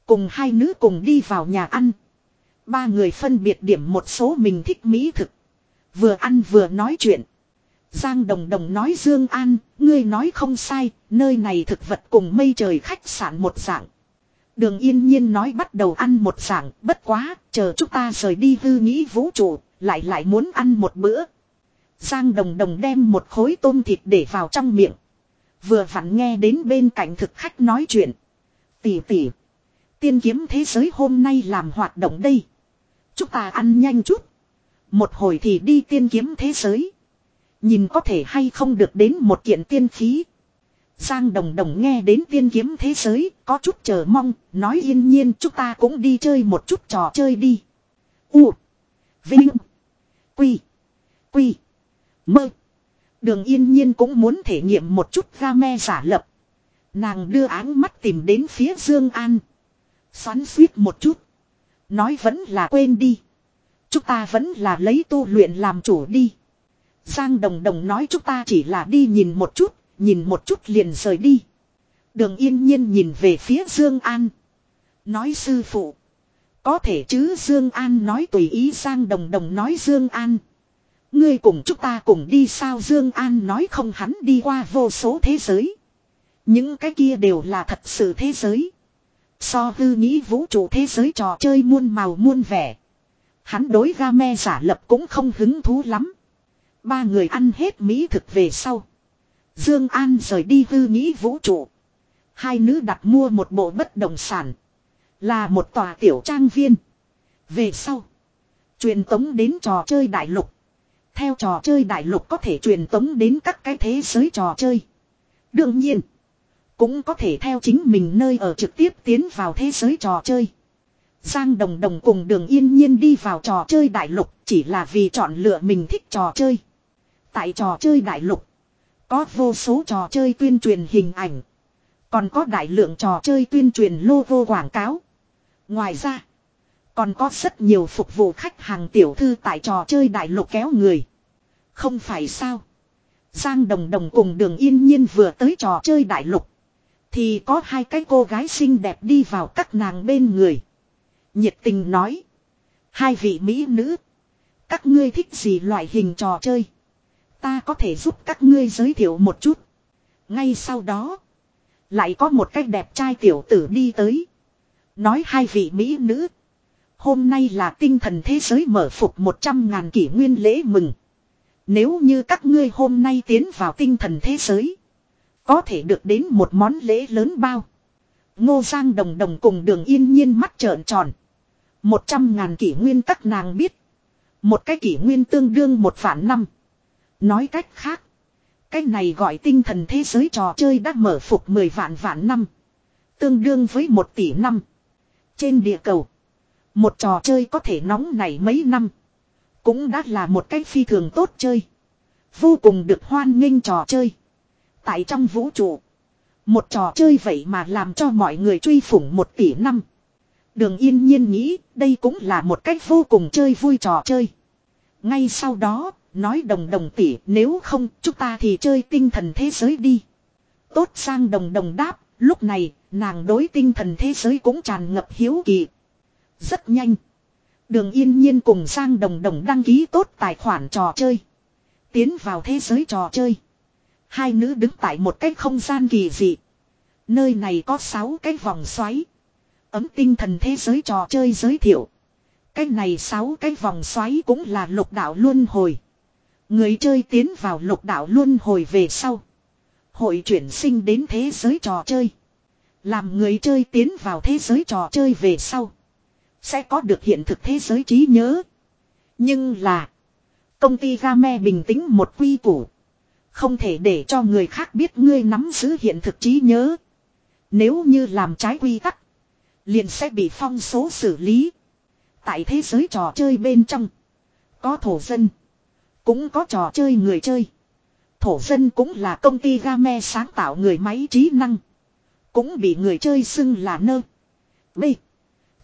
Cùng hai nữ cùng đi vào nhà ăn. Ba người phân biệt điểm một số mình thích mỹ thực. Vừa ăn vừa nói chuyện. Giang Đồng Đồng nói Dương An, ngươi nói không sai, nơi này thực vật cùng mây trời khách sạn một dạng. Đường yên nhiên nói bắt đầu ăn một dạng, bất quá, chờ chúng ta rời đi hư nghĩ vũ trụ, lại lại muốn ăn một bữa. Giang Đồng Đồng đem một khối tôm thịt để vào trong miệng. Vừa vặn nghe đến bên cạnh thực khách nói chuyện. Tỷ tỷ. Tiên kiếm thế giới hôm nay làm hoạt động đây. Chúng ta ăn nhanh chút. Một hồi thì đi tiên kiếm thế giới. Nhìn có thể hay không được đến một kiện tiên khí. Giang Đồng Đồng nghe đến tiên kiếm thế giới, có chút chờ mong, nói yên nhiên chúng ta cũng đi chơi một chút trò chơi đi. U. Vinh. Quy. Quy. Mơ. Đường yên nhiên cũng muốn thể nghiệm một chút game giả lập. Nàng đưa áng mắt tìm đến phía Dương An. Xoắn suýt một chút. Nói vẫn là quên đi. Chúng ta vẫn là lấy tu luyện làm chủ đi. Giang Đồng Đồng nói chúng ta chỉ là đi nhìn một chút, nhìn một chút liền rời đi. Đường yên nhiên nhìn về phía Dương An. Nói sư phụ. Có thể chứ Dương An nói tùy ý sang Đồng Đồng nói Dương An. Ngươi cùng chúng ta cùng đi sao Dương An nói không hắn đi qua vô số thế giới. Những cái kia đều là thật sự thế giới. So hư nghĩ vũ trụ thế giới trò chơi muôn màu muôn vẻ. Hắn đối game giả lập cũng không hứng thú lắm. Ba người ăn hết mỹ thực về sau. Dương An rời đi hư nghĩ vũ trụ. Hai nữ đặt mua một bộ bất động sản. Là một tòa tiểu trang viên. Về sau. Truyền tống đến trò chơi đại lục. Theo trò chơi đại lục có thể truyền tống đến các cái thế giới trò chơi. Đương nhiên. Cũng có thể theo chính mình nơi ở trực tiếp tiến vào thế giới trò chơi. Giang Đồng Đồng cùng đường yên nhiên đi vào trò chơi đại lục chỉ là vì chọn lựa mình thích trò chơi. Tại trò chơi đại lục. Có vô số trò chơi tuyên truyền hình ảnh. Còn có đại lượng trò chơi tuyên truyền logo quảng cáo. Ngoài ra. Còn có rất nhiều phục vụ khách hàng tiểu thư tại trò chơi đại lục kéo người. Không phải sao. Giang Đồng Đồng cùng đường yên nhiên vừa tới trò chơi đại lục. Thì có hai cái cô gái xinh đẹp đi vào các nàng bên người. Nhiệt tình nói. Hai vị mỹ nữ. Các ngươi thích gì loại hình trò chơi. Ta có thể giúp các ngươi giới thiệu một chút. Ngay sau đó. Lại có một cách đẹp trai tiểu tử đi tới. Nói hai vị mỹ nữ. Hôm nay là tinh thần thế giới mở phục 100 ngàn kỷ nguyên lễ mừng. Nếu như các ngươi hôm nay tiến vào tinh thần thế giới. Có thể được đến một món lễ lớn bao. Ngô Giang đồng đồng cùng đường yên nhiên mắt trợn tròn. Một trăm ngàn kỷ nguyên các nàng biết. Một cái kỷ nguyên tương đương một phản năm. Nói cách khác. Cái này gọi tinh thần thế giới trò chơi đã mở phục 10 vạn vạn năm. Tương đương với một tỷ năm. Trên địa cầu. Một trò chơi có thể nóng này mấy năm. Cũng đã là một cách phi thường tốt chơi. Vô cùng được hoan nghênh trò chơi. Tại trong vũ trụ. Một trò chơi vậy mà làm cho mọi người truy phủng một tỷ năm. Đường yên nhiên nghĩ đây cũng là một cách vô cùng chơi vui trò chơi. Ngay sau đó, nói đồng đồng tỷ nếu không chúng ta thì chơi tinh thần thế giới đi. Tốt sang đồng đồng đáp, lúc này nàng đối tinh thần thế giới cũng tràn ngập hiếu kỳ. Rất nhanh. Đường yên nhiên cùng sang đồng đồng đăng ký tốt tài khoản trò chơi. Tiến vào thế giới trò chơi. Hai nữ đứng tại một cái không gian kỳ dị. Nơi này có sáu cái vòng xoáy. Ấm tinh thần thế giới trò chơi giới thiệu. Cái này sáu cái vòng xoáy cũng là lục đạo luân hồi. Người chơi tiến vào lục đạo luân hồi về sau. Hội chuyển sinh đến thế giới trò chơi. Làm người chơi tiến vào thế giới trò chơi về sau. Sẽ có được hiện thực thế giới trí nhớ. Nhưng là. Công ty Game bình tĩnh một quy củ. Không thể để cho người khác biết ngươi nắm giữ hiện thực trí nhớ. Nếu như làm trái quy tắc. Liền sẽ bị phong số xử lý. Tại thế giới trò chơi bên trong. Có thổ dân. Cũng có trò chơi người chơi. Thổ dân cũng là công ty game sáng tạo người máy trí năng. Cũng bị người chơi xưng là nơ. B.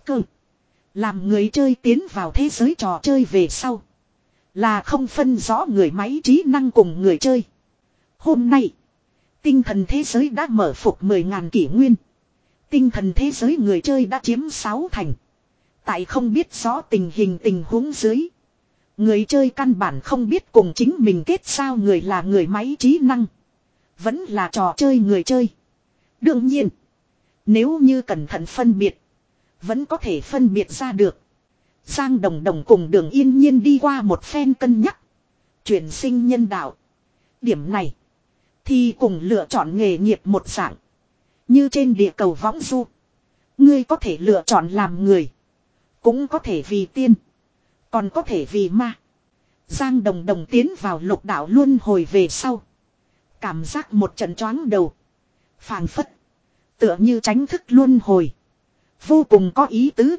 Cơ. Làm người chơi tiến vào thế giới trò chơi về sau. Là không phân rõ người máy trí năng cùng người chơi. Hôm nay. Tinh thần thế giới đã mở phục 10.000 kỷ nguyên. Tinh thần thế giới người chơi đã chiếm 6 thành. Tại không biết rõ tình hình tình huống dưới. Người chơi căn bản không biết cùng chính mình kết sao người là người máy trí năng. Vẫn là trò chơi người chơi. Đương nhiên. Nếu như cẩn thận phân biệt. Vẫn có thể phân biệt ra được. Giang đồng đồng cùng đường yên nhiên đi qua một phen cân nhắc. Chuyển sinh nhân đạo. Điểm này. Thì cùng lựa chọn nghề nghiệp một dạng. Như trên địa cầu võng du. Ngươi có thể lựa chọn làm người. Cũng có thể vì tiên. Còn có thể vì ma. Giang đồng đồng tiến vào lục đạo luôn hồi về sau. Cảm giác một trận choáng đầu. phảng phất. Tựa như tránh thức luôn hồi. Vô cùng có ý tứ.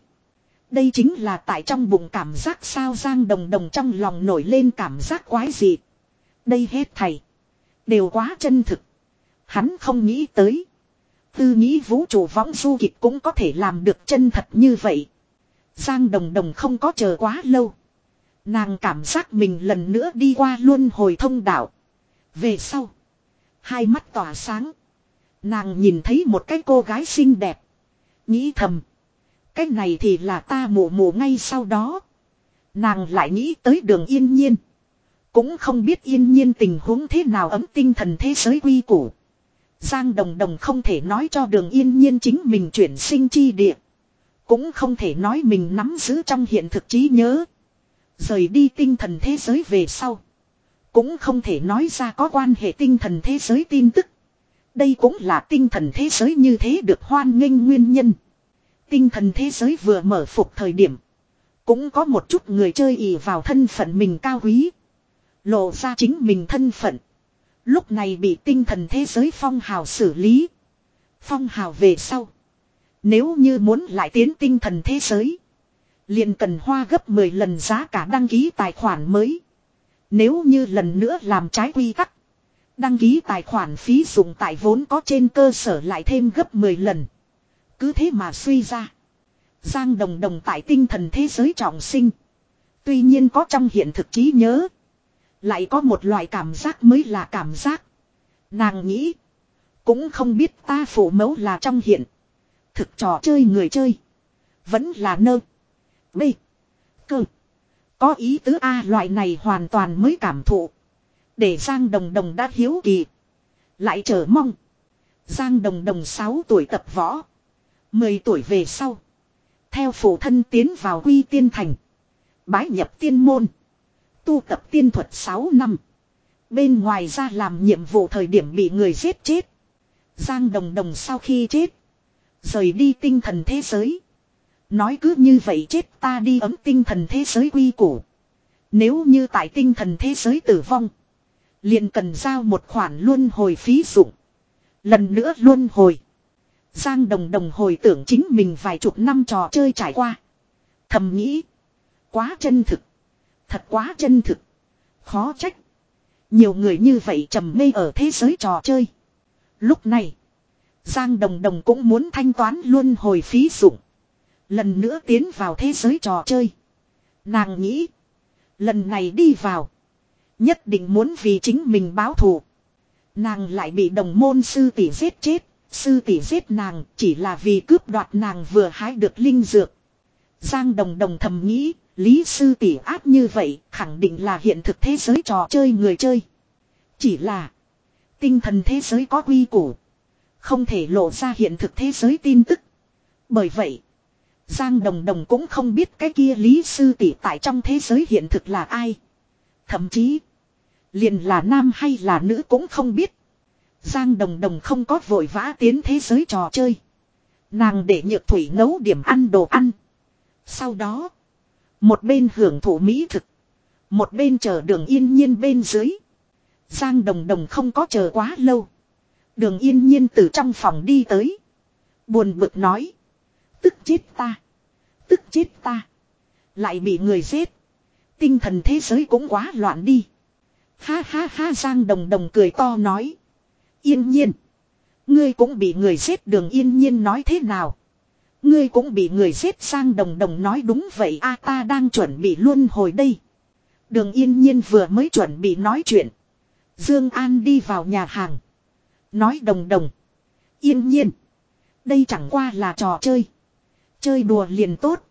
Đây chính là tại trong bụng cảm giác sao Giang đồng đồng trong lòng nổi lên cảm giác quái dị. Đây hết thầy. Đều quá chân thực. Hắn không nghĩ tới. Tư nghĩ vũ trụ võng du kịch cũng có thể làm được chân thật như vậy. Giang đồng đồng không có chờ quá lâu. Nàng cảm giác mình lần nữa đi qua luôn hồi thông đạo. Về sau. Hai mắt tỏa sáng. Nàng nhìn thấy một cái cô gái xinh đẹp. Nghĩ thầm. Cái này thì là ta mù mù ngay sau đó. Nàng lại nghĩ tới đường yên nhiên. Cũng không biết yên nhiên tình huống thế nào ấm tinh thần thế giới quy củ. Giang Đồng Đồng không thể nói cho đường yên nhiên chính mình chuyển sinh chi địa. Cũng không thể nói mình nắm giữ trong hiện thực trí nhớ. Rời đi tinh thần thế giới về sau. Cũng không thể nói ra có quan hệ tinh thần thế giới tin tức. Đây cũng là tinh thần thế giới như thế được hoan nghênh nguyên nhân. Tinh thần thế giới vừa mở phục thời điểm. Cũng có một chút người chơi ỉ vào thân phận mình cao quý. Lộ ra chính mình thân phận. Lúc này bị tinh thần thế giới phong hào xử lý. Phong hào về sau. Nếu như muốn lại tiến tinh thần thế giới. liền cần hoa gấp 10 lần giá cả đăng ký tài khoản mới. Nếu như lần nữa làm trái quy tắc. Đăng ký tài khoản phí dùng tại vốn có trên cơ sở lại thêm gấp 10 lần. Cứ thế mà suy ra. Giang đồng đồng tại tinh thần thế giới trọng sinh. Tuy nhiên có trong hiện thực trí nhớ. Lại có một loại cảm giác mới là cảm giác. Nàng nghĩ. Cũng không biết ta phụ mẫu là trong hiện. Thực trò chơi người chơi. Vẫn là nơ. B. Cơ. Có ý tứ A, loại này hoàn toàn mới cảm thụ. Để Giang Đồng Đồng đã hiếu kỳ. Lại chờ mong. Giang Đồng Đồng 6 tuổi tập võ. 10 tuổi về sau. Theo phụ thân tiến vào quy tiên thành. Bái nhập tiên môn. Tu tập tiên thuật 6 năm. Bên ngoài ra làm nhiệm vụ thời điểm bị người giết chết. Giang Đồng Đồng sau khi chết. Rời đi tinh thần thế giới. Nói cứ như vậy chết ta đi ấm tinh thần thế giới quy củ. Nếu như tại tinh thần thế giới tử vong. liền cần giao một khoản luân hồi phí dụng. Lần nữa luân hồi. Giang đồng đồng hồi tưởng chính mình vài chục năm trò chơi trải qua. Thầm nghĩ. Quá chân thực. Thật quá chân thực. Khó trách. Nhiều người như vậy trầm mê ở thế giới trò chơi. Lúc này. Giang đồng đồng cũng muốn thanh toán luôn hồi phí dụng. Lần nữa tiến vào thế giới trò chơi. Nàng nghĩ. Lần này đi vào. Nhất định muốn vì chính mình báo thù. Nàng lại bị đồng môn sư tỷ giết chết. Sư tỷ giết nàng chỉ là vì cướp đoạt nàng vừa hái được linh dược. Giang đồng đồng thầm nghĩ, lý sư tỷ ác như vậy, khẳng định là hiện thực thế giới trò chơi người chơi. Chỉ là, tinh thần thế giới có quy củ. Không thể lộ ra hiện thực thế giới tin tức. Bởi vậy, Giang đồng đồng cũng không biết cái kia lý sư tỷ tại trong thế giới hiện thực là ai. Thậm chí, liền là nam hay là nữ cũng không biết. Giang Đồng Đồng không có vội vã tiến thế giới trò chơi. Nàng để nhược thủy nấu điểm ăn đồ ăn. Sau đó, một bên hưởng thụ mỹ thực, một bên chờ đường yên nhiên bên dưới. Giang Đồng Đồng không có chờ quá lâu. Đường yên nhiên từ trong phòng đi tới. Buồn bực nói. Tức chết ta. Tức chết ta. Lại bị người giết. Tinh thần thế giới cũng quá loạn đi. Ha ha ha, Giang Đồng Đồng cười to nói. Yên nhiên. Ngươi cũng bị người giết, đường yên nhiên nói thế nào. Ngươi cũng bị người giết sang đồng đồng nói đúng vậy, a ta đang chuẩn bị luôn hồi đây. Đường yên nhiên vừa mới chuẩn bị nói chuyện. Dương An đi vào nhà hàng. Nói đồng đồng. Yên nhiên. Đây chẳng qua là trò chơi. Chơi đùa liền tốt.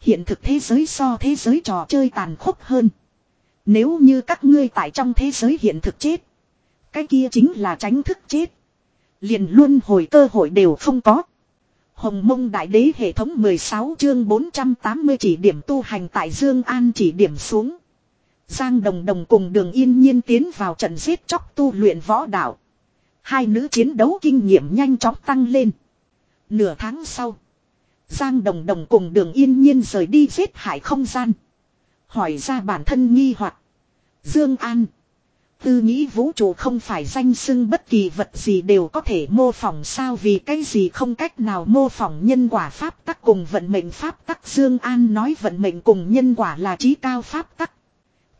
Hiện thực thế giới so thế giới trò chơi tàn khốc hơn. Nếu như các ngươi tại trong thế giới hiện thực chết. Cái kia chính là tránh thức chết. Liền luôn hồi cơ hội đều không có. Hồng mông đại đế hệ thống 16 chương 480 chỉ điểm tu hành tại Dương An chỉ điểm xuống. Giang Đồng Đồng cùng đường yên nhiên tiến vào trận giết chóc tu luyện võ đạo. Hai nữ chiến đấu kinh nghiệm nhanh chóng tăng lên. Nửa tháng sau. Giang Đồng Đồng cùng đường yên nhiên rời đi giết hại không gian. Hỏi ra bản thân nghi hoặc Dương An. Tư nghĩ vũ trụ không phải danh xưng bất kỳ vật gì đều có thể mô phỏng sao vì cái gì không cách nào mô phỏng nhân quả pháp tắc cùng vận mệnh pháp tắc Dương An nói vận mệnh cùng nhân quả là trí cao pháp tắc.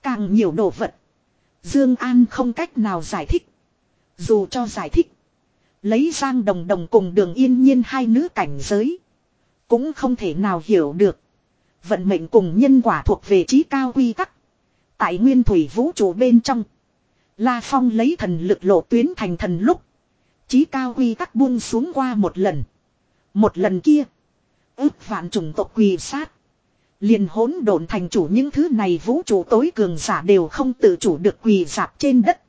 Càng nhiều đồ vật. Dương An không cách nào giải thích. Dù cho giải thích. Lấy Giang Đồng Đồng cùng đường yên nhiên hai nữ cảnh giới. Cũng không thể nào hiểu được. Vận mệnh cùng nhân quả thuộc về trí cao quy tắc. Tại nguyên thủy vũ trụ bên trong. La Phong lấy thần lực lộ tuyến thành thần lúc. Chí cao quy tắc buông xuống qua một lần. Một lần kia. ước vạn chủng tộc quỳ sát. Liền hỗn độn thành chủ những thứ này vũ trụ tối cường giả đều không tự chủ được quỳ dạp trên đất.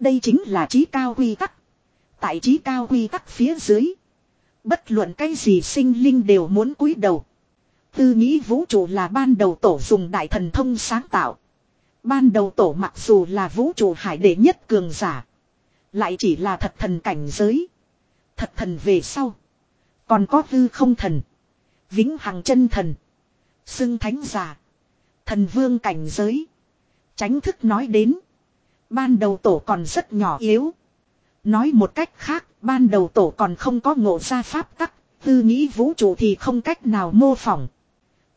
Đây chính là trí cao quy tắc. Tại trí cao quy tắc phía dưới. Bất luận cái gì sinh linh đều muốn cúi đầu. Tư nghĩ vũ trụ là ban đầu tổ dùng đại thần thông sáng tạo. Ban đầu tổ mặc dù là vũ trụ hải đệ nhất cường giả. Lại chỉ là thật thần cảnh giới. Thật thần về sau. Còn có hư không thần. Vĩnh hằng chân thần. Xưng thánh giả. Thần vương cảnh giới. Tránh thức nói đến. Ban đầu tổ còn rất nhỏ yếu. Nói một cách khác, ban đầu tổ còn không có ngộ ra pháp tắc, tư nghĩ vũ trụ thì không cách nào mô phỏng.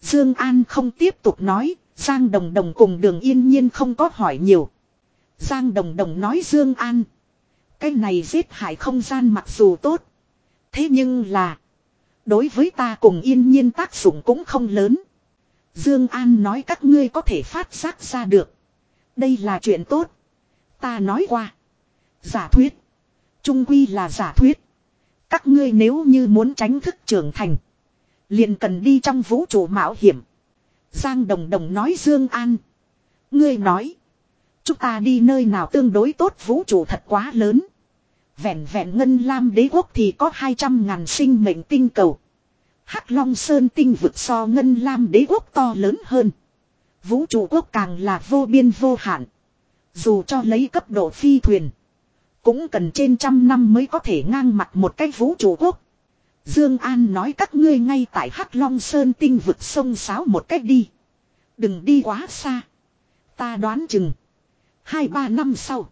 Dương An không tiếp tục nói, Giang Đồng Đồng cùng đường yên nhiên không có hỏi nhiều. Giang Đồng Đồng nói Dương An. Cái này giết hại không gian mặc dù tốt. Thế nhưng là. Đối với ta cùng yên nhiên tác dụng cũng không lớn. Dương An nói các ngươi có thể phát giác ra được. Đây là chuyện tốt. Ta nói qua. Giả thuyết. Trung quy là giả thuyết. Các ngươi nếu như muốn tránh thức trưởng thành. Liền cần đi trong vũ trụ mạo hiểm. Giang Đồng Đồng nói Dương An. Ngươi nói. Chúng ta đi nơi nào tương đối tốt vũ trụ thật quá lớn. Vẹn vẹn Ngân Lam đế quốc thì có 200 ngàn sinh mệnh tinh cầu. Hắc Long Sơn tinh vực so Ngân Lam đế quốc to lớn hơn. Vũ trụ quốc càng là vô biên vô hạn. Dù cho lấy cấp độ phi thuyền. Cũng cần trên trăm năm mới có thể ngang mặt một cái vũ trụ quốc. Dương An nói các ngươi ngay tại Hắc Long Sơn tinh vực sông sáo một cách đi. Đừng đi quá xa. Ta đoán chừng. Hai ba năm sau.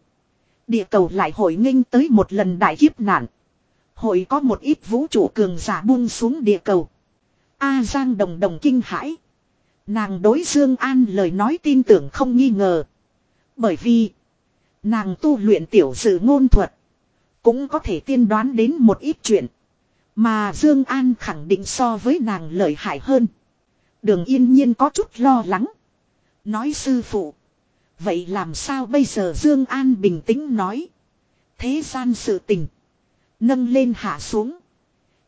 Địa cầu lại hội nghênh tới một lần đại kiếp nạn. Hội có một ít vũ trụ cường giả buông xuống địa cầu. A Giang đồng đồng kinh hãi. Nàng đối Dương An lời nói tin tưởng không nghi ngờ. Bởi vì. Nàng tu luyện tiểu sử ngôn thuật. Cũng có thể tiên đoán đến một ít chuyện. Mà Dương An khẳng định so với nàng lợi hại hơn. Đường yên nhiên có chút lo lắng. Nói sư phụ. Vậy làm sao bây giờ Dương An bình tĩnh nói. Thế gian sự tình. Nâng lên hạ xuống.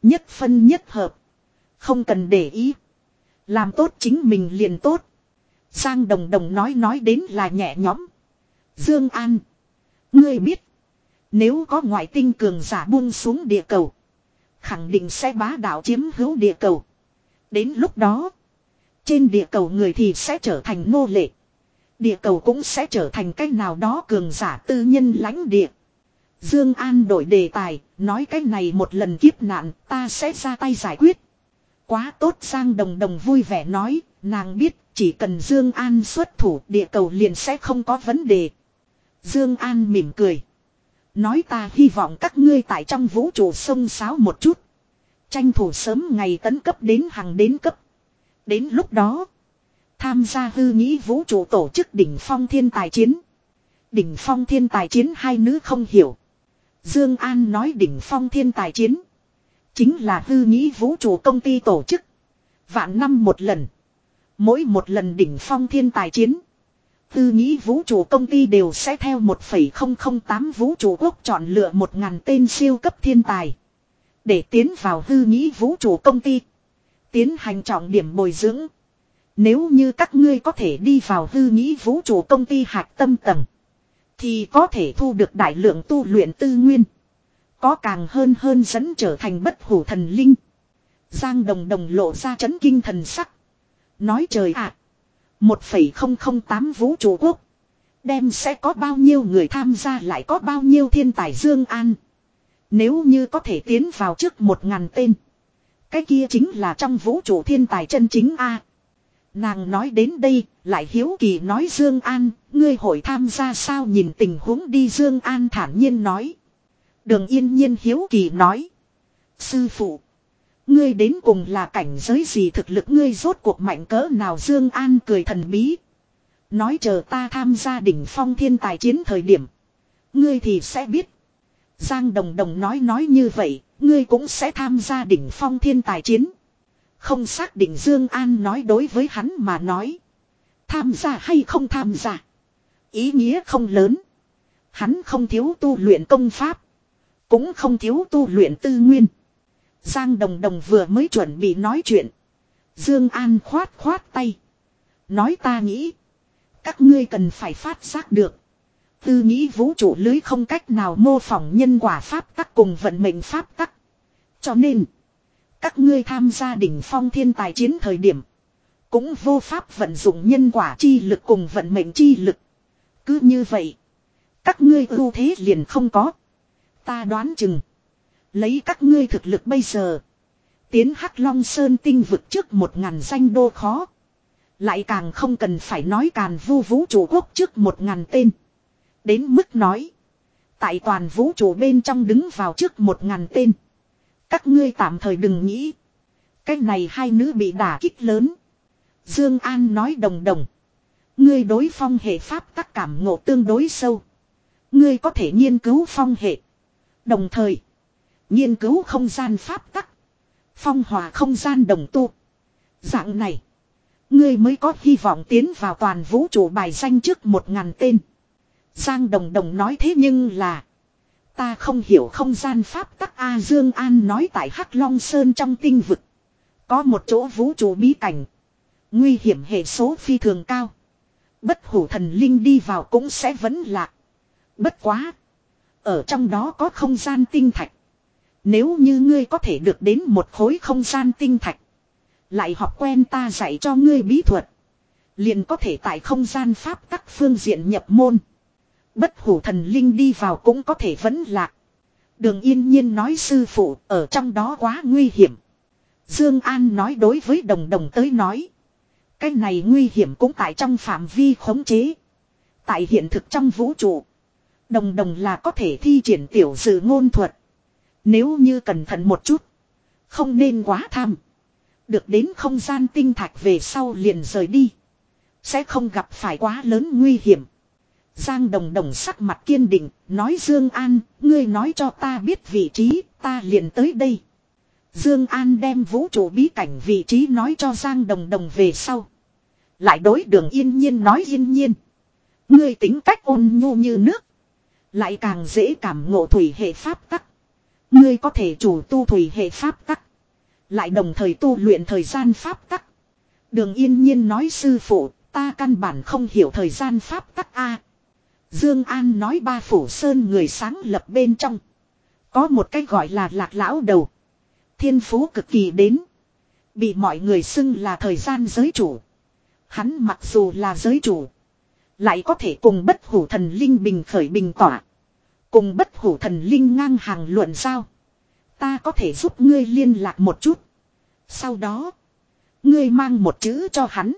Nhất phân nhất hợp. Không cần để ý. Làm tốt chính mình liền tốt. Giang Đồng Đồng nói nói đến là nhẹ nhõm. Dương An. Ngươi biết. Nếu có ngoại tinh cường giả buông xuống địa cầu. Khẳng định sẽ bá đạo chiếm hữu địa cầu. Đến lúc đó. Trên địa cầu người thì sẽ trở thành nô lệ. Địa cầu cũng sẽ trở thành cái nào đó cường giả tư nhân lãnh địa. Dương An đổi đề tài, nói cái này một lần kiếp nạn, ta sẽ ra tay giải quyết. Quá tốt Giang Đồng Đồng vui vẻ nói, nàng biết chỉ cần Dương An xuất thủ địa cầu liền sẽ không có vấn đề. Dương An mỉm cười. Nói ta hy vọng các ngươi tại trong vũ trụ sông sáo một chút. Tranh thủ sớm ngày tấn cấp đến hàng đến cấp. Đến lúc đó. Tham gia hư nghĩ vũ trụ tổ chức đỉnh phong thiên tài chiến. Đỉnh phong thiên tài chiến hai nữ không hiểu. Dương An nói đỉnh phong thiên tài chiến. Chính là hư nghĩ vũ trụ công ty tổ chức. Vạn năm một lần. Mỗi một lần đỉnh phong thiên tài chiến. Tư nghĩ vũ trụ công ty đều sẽ theo 1,008 vũ trụ quốc chọn lựa 1.000 tên siêu cấp thiên tài. Để tiến vào hư nghĩ vũ trụ công ty. Tiến hành trọng điểm bồi dưỡng. Nếu như các ngươi có thể đi vào hư nghĩ vũ trụ công ty hạt tâm tầng. Thì có thể thu được đại lượng tu luyện tư nguyên. Có càng hơn hơn dẫn trở thành bất hủ thần linh. Giang đồng đồng lộ ra chấn kinh thần sắc. Nói trời ạ. 1,008 vũ trụ quốc. Đem sẽ có bao nhiêu người tham gia lại có bao nhiêu thiên tài Dương An. Nếu như có thể tiến vào trước một ngàn tên. Cái kia chính là trong vũ trụ thiên tài chân chính A. Nàng nói đến đây, lại hiếu kỳ nói Dương An, ngươi hội tham gia sao nhìn tình huống đi Dương An thản nhiên nói. Đường yên nhiên hiếu kỳ nói. Sư phụ. Ngươi đến cùng là cảnh giới gì thực lực ngươi rốt cuộc mạnh cỡ nào Dương An cười thần bí. Nói chờ ta tham gia đỉnh phong thiên tài chiến thời điểm. Ngươi thì sẽ biết. Giang Đồng Đồng nói nói như vậy, ngươi cũng sẽ tham gia đỉnh phong thiên tài chiến. Không xác định Dương An nói đối với hắn mà nói. Tham gia hay không tham gia. Ý nghĩa không lớn. Hắn không thiếu tu luyện công pháp. Cũng không thiếu tu luyện tư nguyên. Giang Đồng Đồng vừa mới chuẩn bị nói chuyện. Dương An khoát khoát tay. Nói ta nghĩ. Các ngươi cần phải phát giác được. Tư nghĩ vũ trụ lưới không cách nào mô phỏng nhân quả pháp tắc cùng vận mệnh pháp tắc. Cho nên. Các ngươi tham gia đỉnh phong thiên tài chiến thời điểm. Cũng vô pháp vận dụng nhân quả chi lực cùng vận mệnh chi lực. Cứ như vậy. Các ngươi ưu thế liền không có. Ta đoán chừng. Lấy các ngươi thực lực bây giờ. Tiến Hắc Long Sơn tinh vực trước một ngàn danh đô khó. Lại càng không cần phải nói càn vu vũ trụ quốc trước một ngàn tên. Đến mức nói. Tại toàn vũ trụ bên trong đứng vào trước một ngàn tên. Các ngươi tạm thời đừng nghĩ. Cái này hai nữ bị đả kích lớn. Dương An nói đồng đồng. Ngươi đối phong hệ pháp tắc cảm ngộ tương đối sâu. Ngươi có thể nghiên cứu phong hệ. Đồng thời. Nghiên cứu không gian pháp tắc. Phong hòa không gian đồng tu. Dạng này. Ngươi mới có hy vọng tiến vào toàn vũ trụ bài danh trước một ngàn tên. Giang Đồng Đồng nói thế nhưng là. Ta không hiểu không gian pháp tắc A Dương An nói tại Hắc Long Sơn trong tinh vực. Có một chỗ vũ trụ bí cảnh. Nguy hiểm hệ số phi thường cao. Bất hủ thần linh đi vào cũng sẽ vẫn lạc. Bất quá. Ở trong đó có không gian tinh thạch. Nếu như ngươi có thể được đến một khối không gian tinh thạch. Lại học quen ta dạy cho ngươi bí thuật. Liền có thể tại không gian pháp các phương diện nhập môn. Bất hủ thần linh đi vào cũng có thể vẫn lạc. Đường yên nhiên nói sư phụ, ở trong đó quá nguy hiểm. Dương An nói đối với đồng đồng tới nói. Cái này nguy hiểm cũng tại trong phạm vi khống chế. Tại hiện thực trong vũ trụ. Đồng đồng là có thể thi triển tiểu sự ngôn thuật. Nếu như cẩn thận một chút. Không nên quá tham. Được đến không gian tinh thạch về sau liền rời đi. Sẽ không gặp phải quá lớn nguy hiểm. Giang Đồng Đồng sắc mặt kiên định, nói Dương An, ngươi nói cho ta biết vị trí, ta liền tới đây. Dương An đem vũ trụ bí cảnh vị trí nói cho Giang Đồng Đồng về sau. Lại đối đường yên nhiên nói yên nhiên. Ngươi tính cách ôn nhu như nước. Lại càng dễ cảm ngộ thủy hệ pháp tắc. Ngươi có thể chủ tu thủy hệ pháp tắc. Lại đồng thời tu luyện thời gian pháp tắc. Đường yên nhiên nói sư phụ, ta căn bản không hiểu thời gian pháp tắc A. Dương An nói ba phủ sơn người sáng lập bên trong. Có một cái gọi là lạc lão đầu. Thiên phú cực kỳ đến. Bị mọi người xưng là thời gian giới chủ. Hắn mặc dù là giới chủ. Lại có thể cùng bất hủ thần linh bình khởi bình tỏa. Cùng bất hủ thần linh ngang hàng luận sao? Ta có thể giúp ngươi liên lạc một chút. Sau đó. Ngươi mang một chữ cho hắn.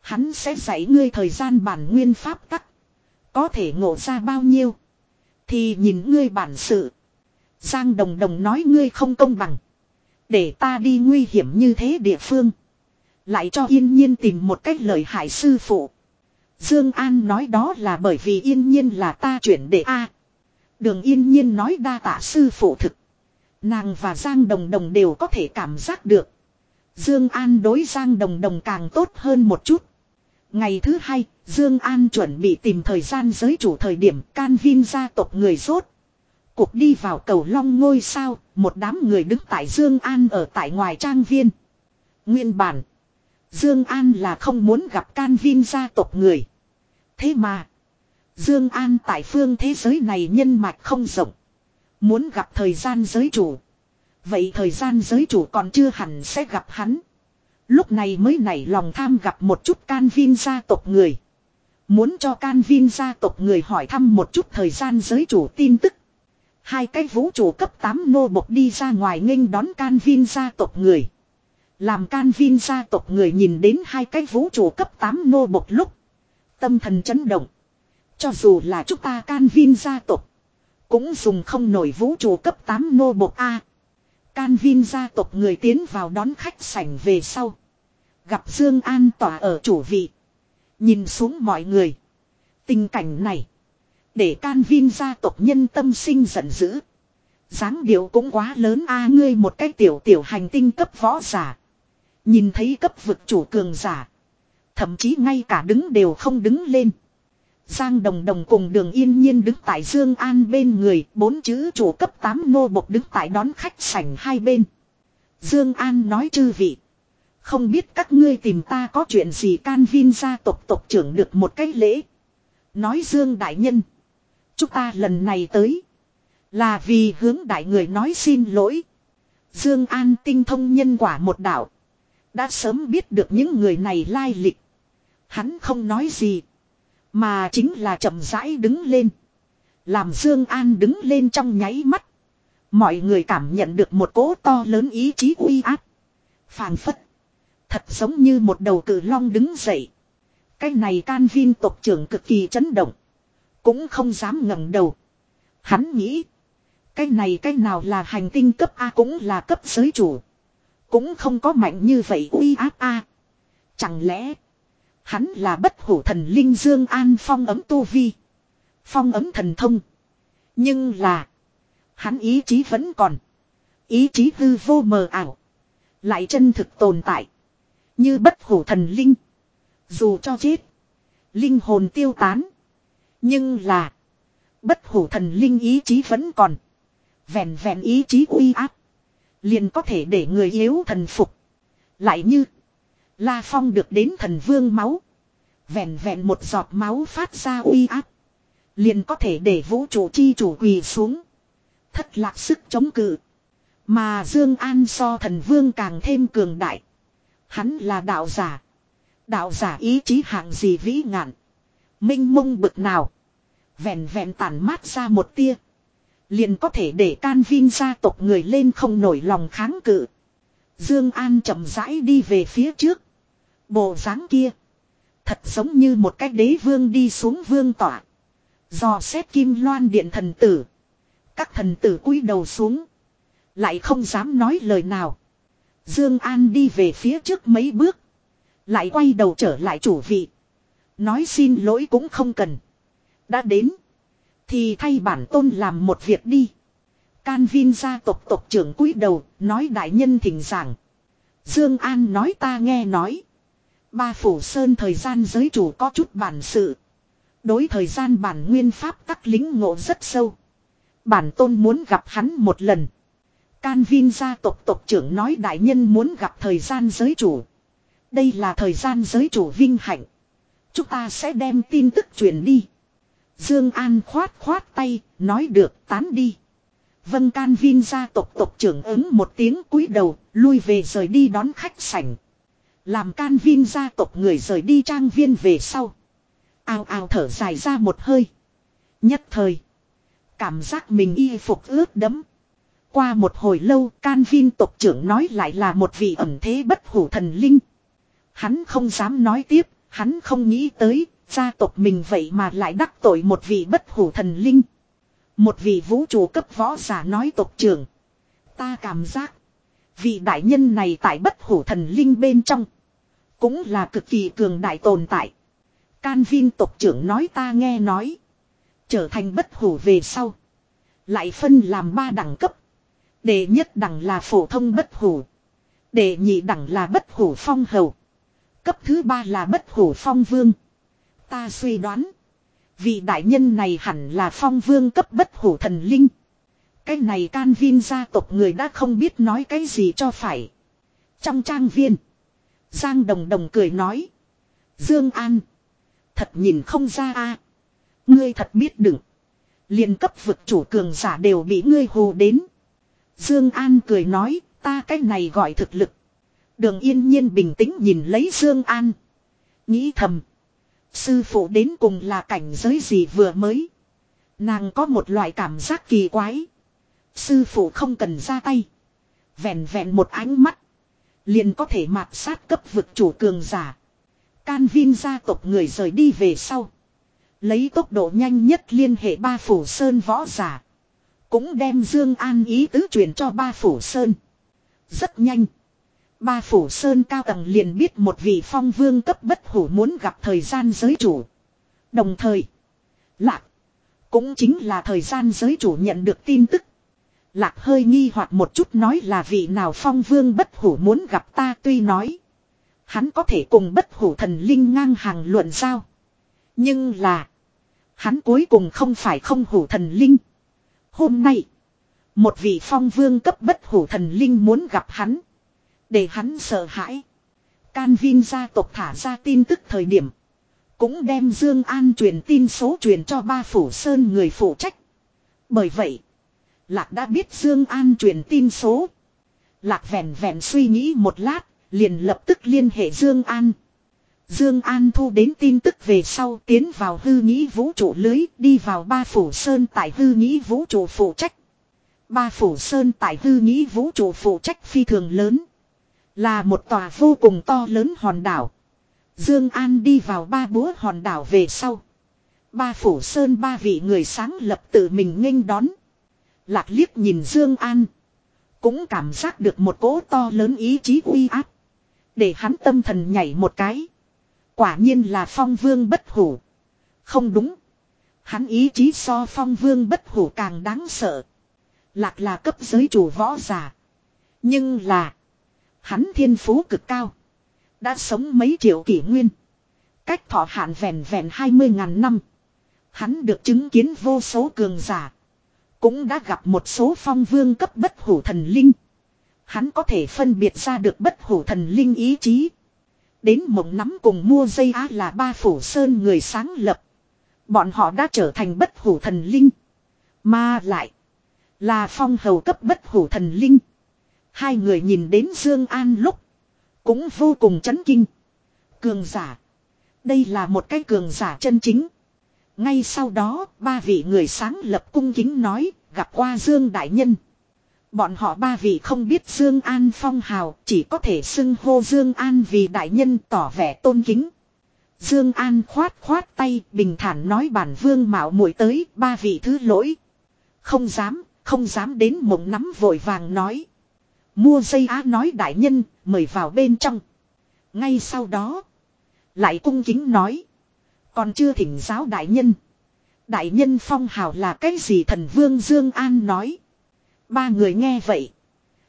Hắn sẽ dạy ngươi thời gian bản nguyên pháp tắc. Có thể ngộ ra bao nhiêu. Thì nhìn ngươi bản sự. Giang Đồng Đồng nói ngươi không công bằng. Để ta đi nguy hiểm như thế địa phương. Lại cho yên nhiên tìm một cách lời hại sư phụ. Dương An nói đó là bởi vì yên nhiên là ta chuyển để A. Đường yên nhiên nói đa tạ sư phụ thực. Nàng và Giang Đồng Đồng đều có thể cảm giác được. Dương An đối Giang Đồng Đồng càng tốt hơn một chút. Ngày thứ hai, Dương An chuẩn bị tìm thời gian giới chủ thời điểm can vin gia tộc người rốt. Cuộc đi vào cầu long ngôi sao, một đám người đứng tại Dương An ở tại ngoài trang viên. Nguyên bản, Dương An là không muốn gặp can vin gia tộc người. Thế mà, Dương An tại phương thế giới này nhân mạch không rộng. Muốn gặp thời gian giới chủ. Vậy thời gian giới chủ còn chưa hẳn sẽ gặp hắn. Lúc này mới nảy lòng tham gặp một chút can vin gia tộc người. Muốn cho can vin gia tộc người hỏi thăm một chút thời gian giới chủ tin tức. Hai cái vũ trụ cấp 8 nô bộc đi ra ngoài nghênh đón can vin gia tộc người. Làm can vin gia tộc người nhìn đến hai cái vũ trụ cấp 8 nô bộc lúc. Tâm thần chấn động. Cho dù là chúng ta can vin gia tộc. Cũng dùng không nổi vũ trụ cấp 8 nô bộc A. Can Vin gia tộc người tiến vào đón khách sảnh về sau. Gặp Dương An tỏa ở chủ vị. Nhìn xuống mọi người. Tình cảnh này. Để Can Vin gia tộc nhân tâm sinh giận dữ. dáng điệu cũng quá lớn a, ngươi một cái tiểu tiểu hành tinh cấp võ giả. Nhìn thấy cấp vực chủ cường giả. Thậm chí ngay cả đứng đều không đứng lên. Giang Đồng Đồng cùng Đường Yên Nhiên đứng tại Dương An bên người, bốn chữ chủ cấp 8 nô bộc đứng tại đón khách sảnh hai bên. Dương An nói chư vị, không biết các ngươi tìm ta có chuyện gì can vin gia tộc tộc trưởng được một cái lễ. Nói Dương đại nhân, chúng ta lần này tới là vì hướng đại người nói xin lỗi. Dương An tinh thông nhân quả một đạo, đã sớm biết được những người này lai lịch. Hắn không nói gì, mà chính là chậm rãi đứng lên. Làm Dương An đứng lên trong nháy mắt. Mọi người cảm nhận được một cỗ to lớn ý chí uy áp. Phàng phất. Thật giống như một đầu cử long đứng dậy. Cái này can vin tộc trưởng cực kỳ chấn động. Cũng không dám ngẩng đầu. Hắn nghĩ. Cái này cái nào là hành tinh cấp A cũng là cấp giới chủ. Cũng không có mạnh như vậy uy áp A. Chẳng lẽ. Hắn là bất hủ thần linh Dương An phong ấm tu vi. Phong ấm thần thông. Nhưng là. Hắn ý chí vẫn còn. Ý chí hư vô mờ ảo. Lại chân thực tồn tại. Như bất hủ thần linh. Dù cho chết. Linh hồn tiêu tán. Nhưng là. Bất hủ thần linh ý chí vẫn còn. Vẹn vẹn ý chí uy áp. Liền có thể để người yếu thần phục. Lại như. La Phong được đến thần vương máu. Vẹn vẹn một giọt máu phát ra uy áp. Liền có thể để vũ trụ chi chủ quỳ xuống. Thất lạc sức chống cự. Mà Dương An so thần vương càng thêm cường đại. Hắn là đạo giả. Đạo giả ý chí hạng gì vĩ ngạn. Minh mông bực nào. Vẹn vẹn tản mát ra một tia. Liền có thể để can vin gia tộc người lên không nổi lòng kháng cự. Dương An chậm rãi đi về phía trước. Bộ dáng kia. Thật giống như một cái đế vương đi xuống vương tỏa. Dò xét kim loan điện thần tử. Các thần tử cúi đầu xuống. Lại không dám nói lời nào. Dương An đi về phía trước mấy bước. Lại quay đầu trở lại chủ vị. Nói xin lỗi cũng không cần. Đã đến. Thì thay bản tôn làm một việc đi. Can Vin gia tộc tộc trưởng cúi đầu, nói đại nhân thỉnh giảng. Dương An nói ta nghe nói. Ba phủ sơn thời gian giới chủ có chút bản sự. Đối thời gian bản nguyên pháp tắc lính ngộ rất sâu. Bản tôn muốn gặp hắn một lần. Can Vin gia tộc tộc trưởng nói đại nhân muốn gặp thời gian giới chủ. Đây là thời gian giới chủ vinh hạnh. Chúng ta sẽ đem tin tức truyền đi. Dương An khoát khoát tay, nói được tán đi. Vân Can Vin gia tộc tộc trưởng ứng một tiếng cúi đầu, lui về rời đi đón khách sảnh. Làm can vin gia tộc người rời đi trang viên về sau. Ao ao thở dài ra một hơi. Nhất thời. Cảm giác mình y phục ướt đẫm. Qua một hồi lâu can vin tộc trưởng nói lại là một vị ẩn thế bất hủ thần linh. Hắn không dám nói tiếp, hắn không nghĩ tới, gia tộc mình vậy mà lại đắc tội một vị bất hủ thần linh. Một vị vũ trụ cấp võ giả nói tộc trưởng. Ta cảm giác, vị đại nhân này tại bất hủ thần linh bên trong. Cũng là cực kỳ cường đại tồn tại. Can Vin tộc trưởng nói ta nghe nói. Trở thành bất hủ về sau. Lại phân làm ba đẳng cấp. Đệ nhất đẳng là phổ thông bất hủ. Đệ nhị đẳng là bất hủ phong hầu. Cấp thứ ba là bất hủ phong vương. Ta suy đoán. Vị đại nhân này hẳn là phong vương cấp bất hủ thần linh. Cái này can vin gia tộc người đã không biết nói cái gì cho phải. Trong trang viên. Giang Đồng Đồng cười nói. Dương An. Thật nhìn không ra a. Ngươi thật biết đựng. liền cấp vực chủ cường giả đều bị ngươi hù đến. Dương An cười nói, ta cái này gọi thực lực. Đường yên nhiên bình tĩnh nhìn lấy Dương An. Nghĩ thầm. Sư phụ đến cùng là cảnh giới gì vừa mới. Nàng có một loại cảm giác kỳ quái. Sư phụ không cần ra tay. Vẹn vẹn một ánh mắt. Liền có thể mạt sát cấp vực chủ cường giả. Can Vin gia tộc người rời đi về sau. Lấy tốc độ nhanh nhất liên hệ ba phủ sơn võ giả. Cũng đem Dương An ý tứ truyền cho ba phủ sơn. Rất nhanh. Ba phủ sơn cao tầng liền biết một vị phong vương cấp bất hủ muốn gặp thời gian giới chủ. Đồng thời. Lạc. Cũng chính là thời gian giới chủ nhận được tin tức. Lạc hơi nghi hoặc một chút nói là vị nào phong vương bất hủ muốn gặp ta tuy nói. Hắn có thể cùng bất hủ thần linh ngang hàng luận sao Nhưng là. Hắn cuối cùng không phải không hủ thần linh. Hôm nay. Một vị phong vương cấp bất hủ thần linh muốn gặp hắn. Để hắn sợ hãi. Can Vin gia tộc thả ra tin tức thời điểm. Cũng đem Dương An truyền tin số truyền cho ba phủ sơn người phụ trách. Bởi vậy. Lạc đã biết Dương An truyền tin số. Lạc vẹn vẹn suy nghĩ một lát. Liền lập tức liên hệ Dương An. Dương An thu đến tin tức về sau tiến vào hư nghĩ vũ trụ lưới, đi vào ba phủ sơn tại hư nghĩ vũ trụ phụ trách. Ba phủ sơn tại hư nghĩ vũ trụ phụ trách phi thường lớn. Là một tòa vô cùng to lớn hòn đảo. Dương An đi vào ba búa hòn đảo về sau. Ba phủ sơn ba vị người sáng lập tự mình nghênh đón. Lạc liếc nhìn Dương An. Cũng cảm giác được một cỗ to lớn ý chí uy áp. Để hắn tâm thần nhảy một cái. Quả nhiên là phong vương bất hủ. Không đúng. Hắn ý chí so phong vương bất hủ càng đáng sợ. Lạc là cấp giới chủ võ giả. Nhưng là. Hắn thiên phú cực cao. Đã sống mấy triệu kỷ nguyên. Cách thọ hạn vẹn vẹn 20 ngàn năm. Hắn được chứng kiến vô số cường giả. Cũng đã gặp một số phong vương cấp bất hủ thần linh. Hắn có thể phân biệt ra được bất hủ thần linh ý chí. Đến mộng nắm cùng mua dây á là ba phủ sơn người sáng lập. Bọn họ đã trở thành bất hủ thần linh. Mà lại. Là phong hầu cấp bất hủ thần linh. Hai người nhìn đến Dương An lúc. Cũng vô cùng chấn kinh. Cường giả. Đây là một cái cường giả chân chính. Ngay sau đó, ba vị người sáng lập cung kính nói, gặp qua Dương Đại Nhân. Bọn họ ba vị không biết Dương An phong hào, chỉ có thể xưng hô Dương An vì Đại Nhân tỏ vẻ tôn kính. Dương An khoát khoát tay, bình thản nói bản vương mạo muội tới, ba vị thứ lỗi. Không dám, không dám đến mộng nắm vội vàng nói. Mua dây á nói đại nhân, mời vào bên trong. Ngay sau đó, lại cung kính nói. Còn chưa thỉnh giáo đại nhân. Đại nhân phong hào là cái gì thần vương Dương An nói. Ba người nghe vậy.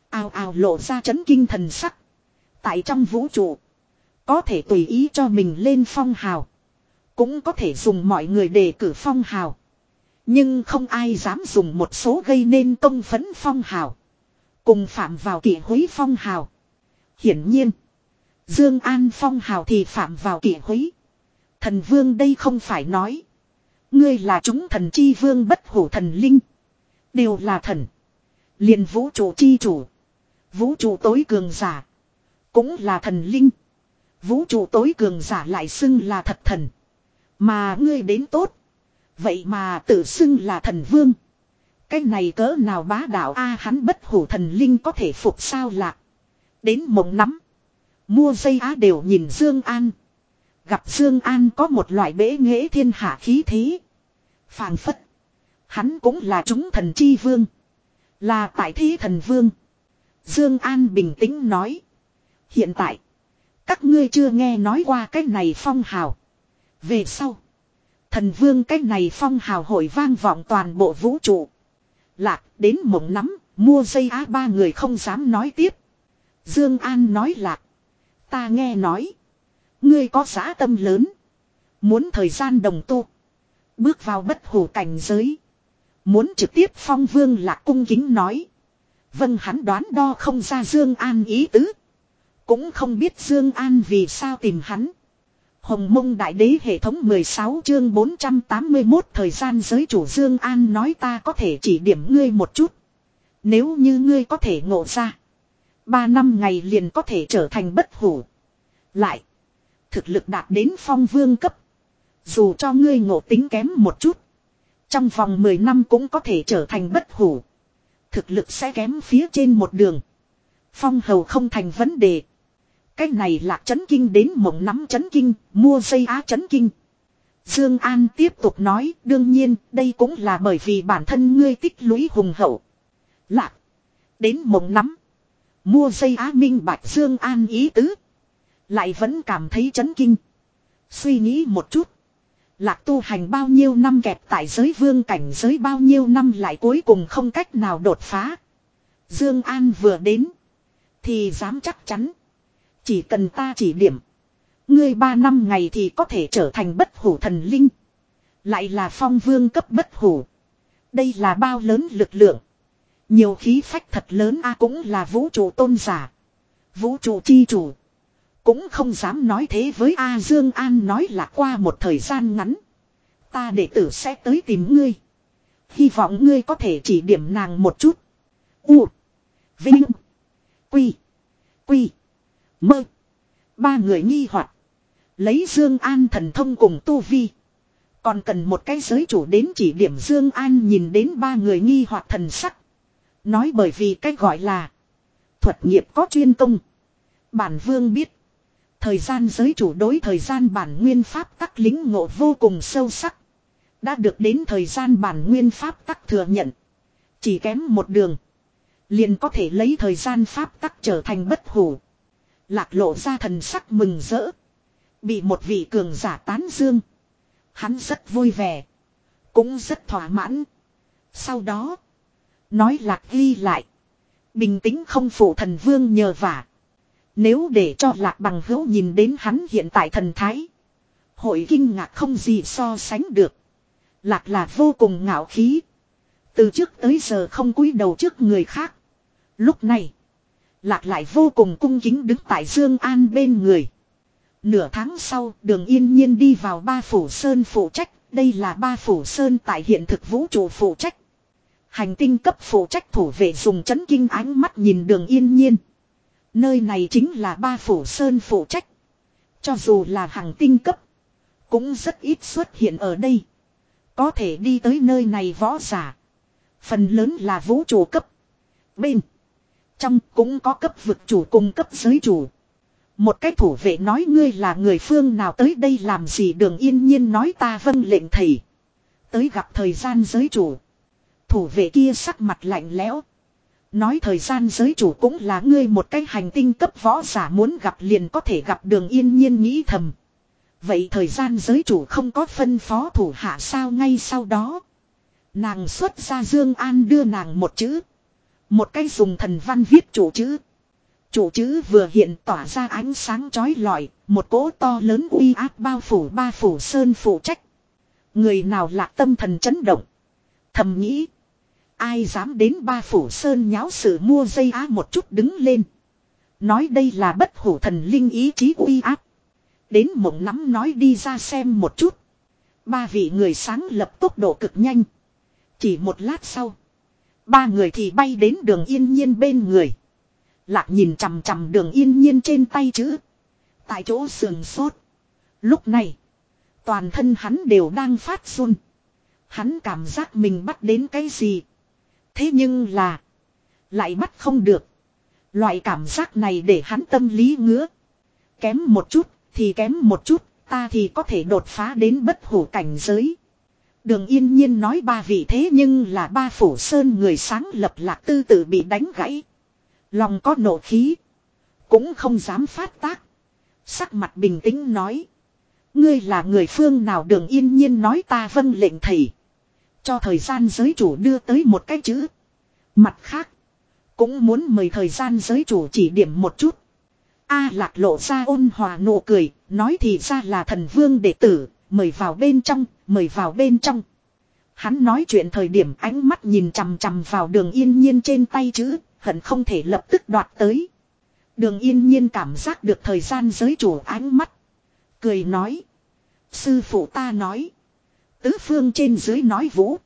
Ào ào lộ ra chấn kinh thần sắc. Tại trong vũ trụ. Có thể tùy ý cho mình lên phong hào. Cũng có thể dùng mọi người để cử phong hào. Nhưng không ai dám dùng một số gây nên công phấn phong hào. Cùng phạm vào kỷ hối phong hào. Hiển nhiên. Dương An phong hào thì phạm vào kỷ hối. Thần vương đây không phải nói. Ngươi là chúng thần chi vương bất hủ thần linh. Đều là thần. liền vũ trụ chi chủ. Vũ trụ tối cường giả. Cũng là thần linh. Vũ trụ tối cường giả lại xưng là thật thần. Mà ngươi đến tốt. Vậy mà tự xưng là thần vương. Cái này cỡ nào bá đạo a à, hắn bất hủ thần linh có thể phục sao lạc. Đến mộng nắm. Mua dây á đều nhìn Dương An. Gặp Dương An có một loại bế nghệ thiên hạ khí thế. phảng phất. Hắn cũng là chúng thần chi vương. Là tại thi thần vương. Dương An bình tĩnh nói. Hiện tại. Các ngươi chưa nghe nói qua cái này phong hào. Về sau. Thần vương cái này phong hào hội vang vọng toàn bộ vũ trụ. Lạc đến mộng nắm, mua dây á ba người không dám nói tiếp. Dương An nói lạc. Ta nghe nói. Ngươi có giá tâm lớn. Muốn thời gian đồng tu. Bước vào bất hủ cảnh giới. Muốn trực tiếp phong vương lạc cung kính nói. Vâng hắn đoán đo không ra Dương An ý tứ. Cũng không biết Dương An vì sao tìm hắn. Hồng mông đại đế hệ thống 16 chương 481 thời gian giới chủ Dương An nói ta có thể chỉ điểm ngươi một chút. Nếu như ngươi có thể ngộ ra. Ba năm ngày liền có thể trở thành bất hủ. Lại. Thực lực đạt đến phong vương cấp. Dù cho ngươi ngộ tính kém một chút. Trong vòng 10 năm cũng có thể trở thành bất hủ. Thực lực sẽ kém phía trên một đường. Phong hầu không thành vấn đề. Cái này là chấn kinh đến mộng nắm chấn kinh, mua dây á chấn kinh. Dương An tiếp tục nói, đương nhiên, đây cũng là bởi vì bản thân ngươi tích lũy hùng hậu. Lạc. Đến mộng nắm. Mua dây á minh bạch Dương An ý tứ. Lại vẫn cảm thấy chấn kinh. Suy nghĩ một chút. Lạc tu hành bao nhiêu năm kẹp tại giới vương cảnh giới bao nhiêu năm lại cuối cùng không cách nào đột phá. Dương An vừa đến. Thì dám chắc chắn. Chỉ cần ta chỉ điểm. Ngươi ba năm ngày thì có thể trở thành bất hủ thần linh. Lại là phong vương cấp bất hủ. Đây là bao lớn lực lượng. Nhiều khí phách thật lớn a cũng là vũ trụ tôn giả. Vũ trụ chi chủ. Cũng không dám nói thế với A Dương An nói là qua một thời gian ngắn. Ta đệ tử sẽ tới tìm ngươi. Hy vọng ngươi có thể chỉ điểm nàng một chút. U. Vinh. Quy. Quy. Mơ. Ba người nghi hoặc Lấy Dương An thần thông cùng Tu Vi. Còn cần một cái giới chủ đến chỉ điểm Dương An nhìn đến ba người nghi hoặc thần sắc. Nói bởi vì cách gọi là. Thuật nghiệp có chuyên công. Bản vương biết. Thời gian giới chủ đối thời gian bản nguyên pháp tắc lính ngộ vô cùng sâu sắc. Đã được đến thời gian bản nguyên pháp tắc thừa nhận. Chỉ kém một đường. Liền có thể lấy thời gian pháp tắc trở thành bất hủ. Lạc lộ ra thần sắc mừng rỡ. Bị một vị cường giả tán dương. Hắn rất vui vẻ. Cũng rất thỏa mãn. Sau đó. Nói lạc ghi lại. Bình tĩnh không phụ thần vương nhờ vả. Nếu để cho lạc bằng hữu nhìn đến hắn hiện tại thần thái. Hội kinh ngạc không gì so sánh được. Lạc là vô cùng ngạo khí. Từ trước tới giờ không cúi đầu trước người khác. Lúc này. Lạc lại vô cùng cung kính đứng tại Dương An bên người. Nửa tháng sau, đường yên nhiên đi vào ba phủ sơn phụ trách. Đây là ba phủ sơn tại hiện thực vũ trụ phụ trách. Hành tinh cấp phụ trách thủ vệ dùng chấn kinh ánh mắt nhìn đường yên nhiên. Nơi này chính là ba phủ sơn phụ trách. Cho dù là hàng tinh cấp. Cũng rất ít xuất hiện ở đây. Có thể đi tới nơi này võ giả. Phần lớn là vũ trụ cấp. Bên. Trong cũng có cấp vực chủ cùng cấp giới chủ. Một cái thủ vệ nói ngươi là người phương nào tới đây làm gì đường yên nhiên nói ta vâng lệnh thầy. Tới gặp thời gian giới chủ. Thủ vệ kia sắc mặt lạnh lẽo. Nói thời gian giới chủ cũng là ngươi một cái hành tinh cấp võ giả muốn gặp liền có thể gặp đường yên nhiên nghĩ thầm. Vậy thời gian giới chủ không có phân phó thủ hạ sao ngay sau đó. Nàng xuất ra Dương An đưa nàng một chữ. Một cái dùng thần văn viết chủ chữ. Chủ chữ vừa hiện tỏa ra ánh sáng chói lọi, một cỗ to lớn uy áp bao phủ ba phủ sơn phụ trách. Người nào lạc tâm thần chấn động. Thầm nghĩ. Ai dám đến ba phủ sơn nháo sự mua dây á một chút đứng lên. Nói đây là bất hủ thần linh ý chí uy áp. Đến mộng nắm nói đi ra xem một chút. Ba vị người sáng lập tốc độ cực nhanh. Chỉ một lát sau. Ba người thì bay đến đường yên nhiên bên người. Lạc nhìn chằm chằm đường yên nhiên trên tay chữ. Tại chỗ sườn sốt. Lúc này. Toàn thân hắn đều đang phát run. Hắn cảm giác mình bắt đến cái gì. Thế nhưng là. Lại bắt không được. Loại cảm giác này để hắn tâm lý ngứa. Kém một chút, thì kém một chút. Ta thì có thể đột phá đến bất hủ cảnh giới. Đường yên nhiên nói ba vị thế nhưng là ba phủ sơn người sáng lập lạc tư tự bị đánh gãy. Lòng có nộ khí. Cũng không dám phát tác. Sắc mặt bình tĩnh nói. Ngươi là người phương nào đường yên nhiên nói, ta vâng lệnh thầy. Cho thời gian giới chủ đưa tới một cái chữ. Mặt khác. Cũng muốn mời thời gian giới chủ chỉ điểm một chút. A lạc lộ ra ôn hòa nụ cười. Nói thì ra là thần vương đệ tử. Mời vào bên trong. Mời vào bên trong. Hắn nói chuyện thời điểm ánh mắt nhìn chằm chằm vào đường yên nhiên trên tay chữ. Hận không thể lập tức đoạt tới. Đường yên nhiên cảm giác được thời gian giới chủ ánh mắt. Cười nói. Sư phụ ta nói. Tứ phương trên dưới nói vũ.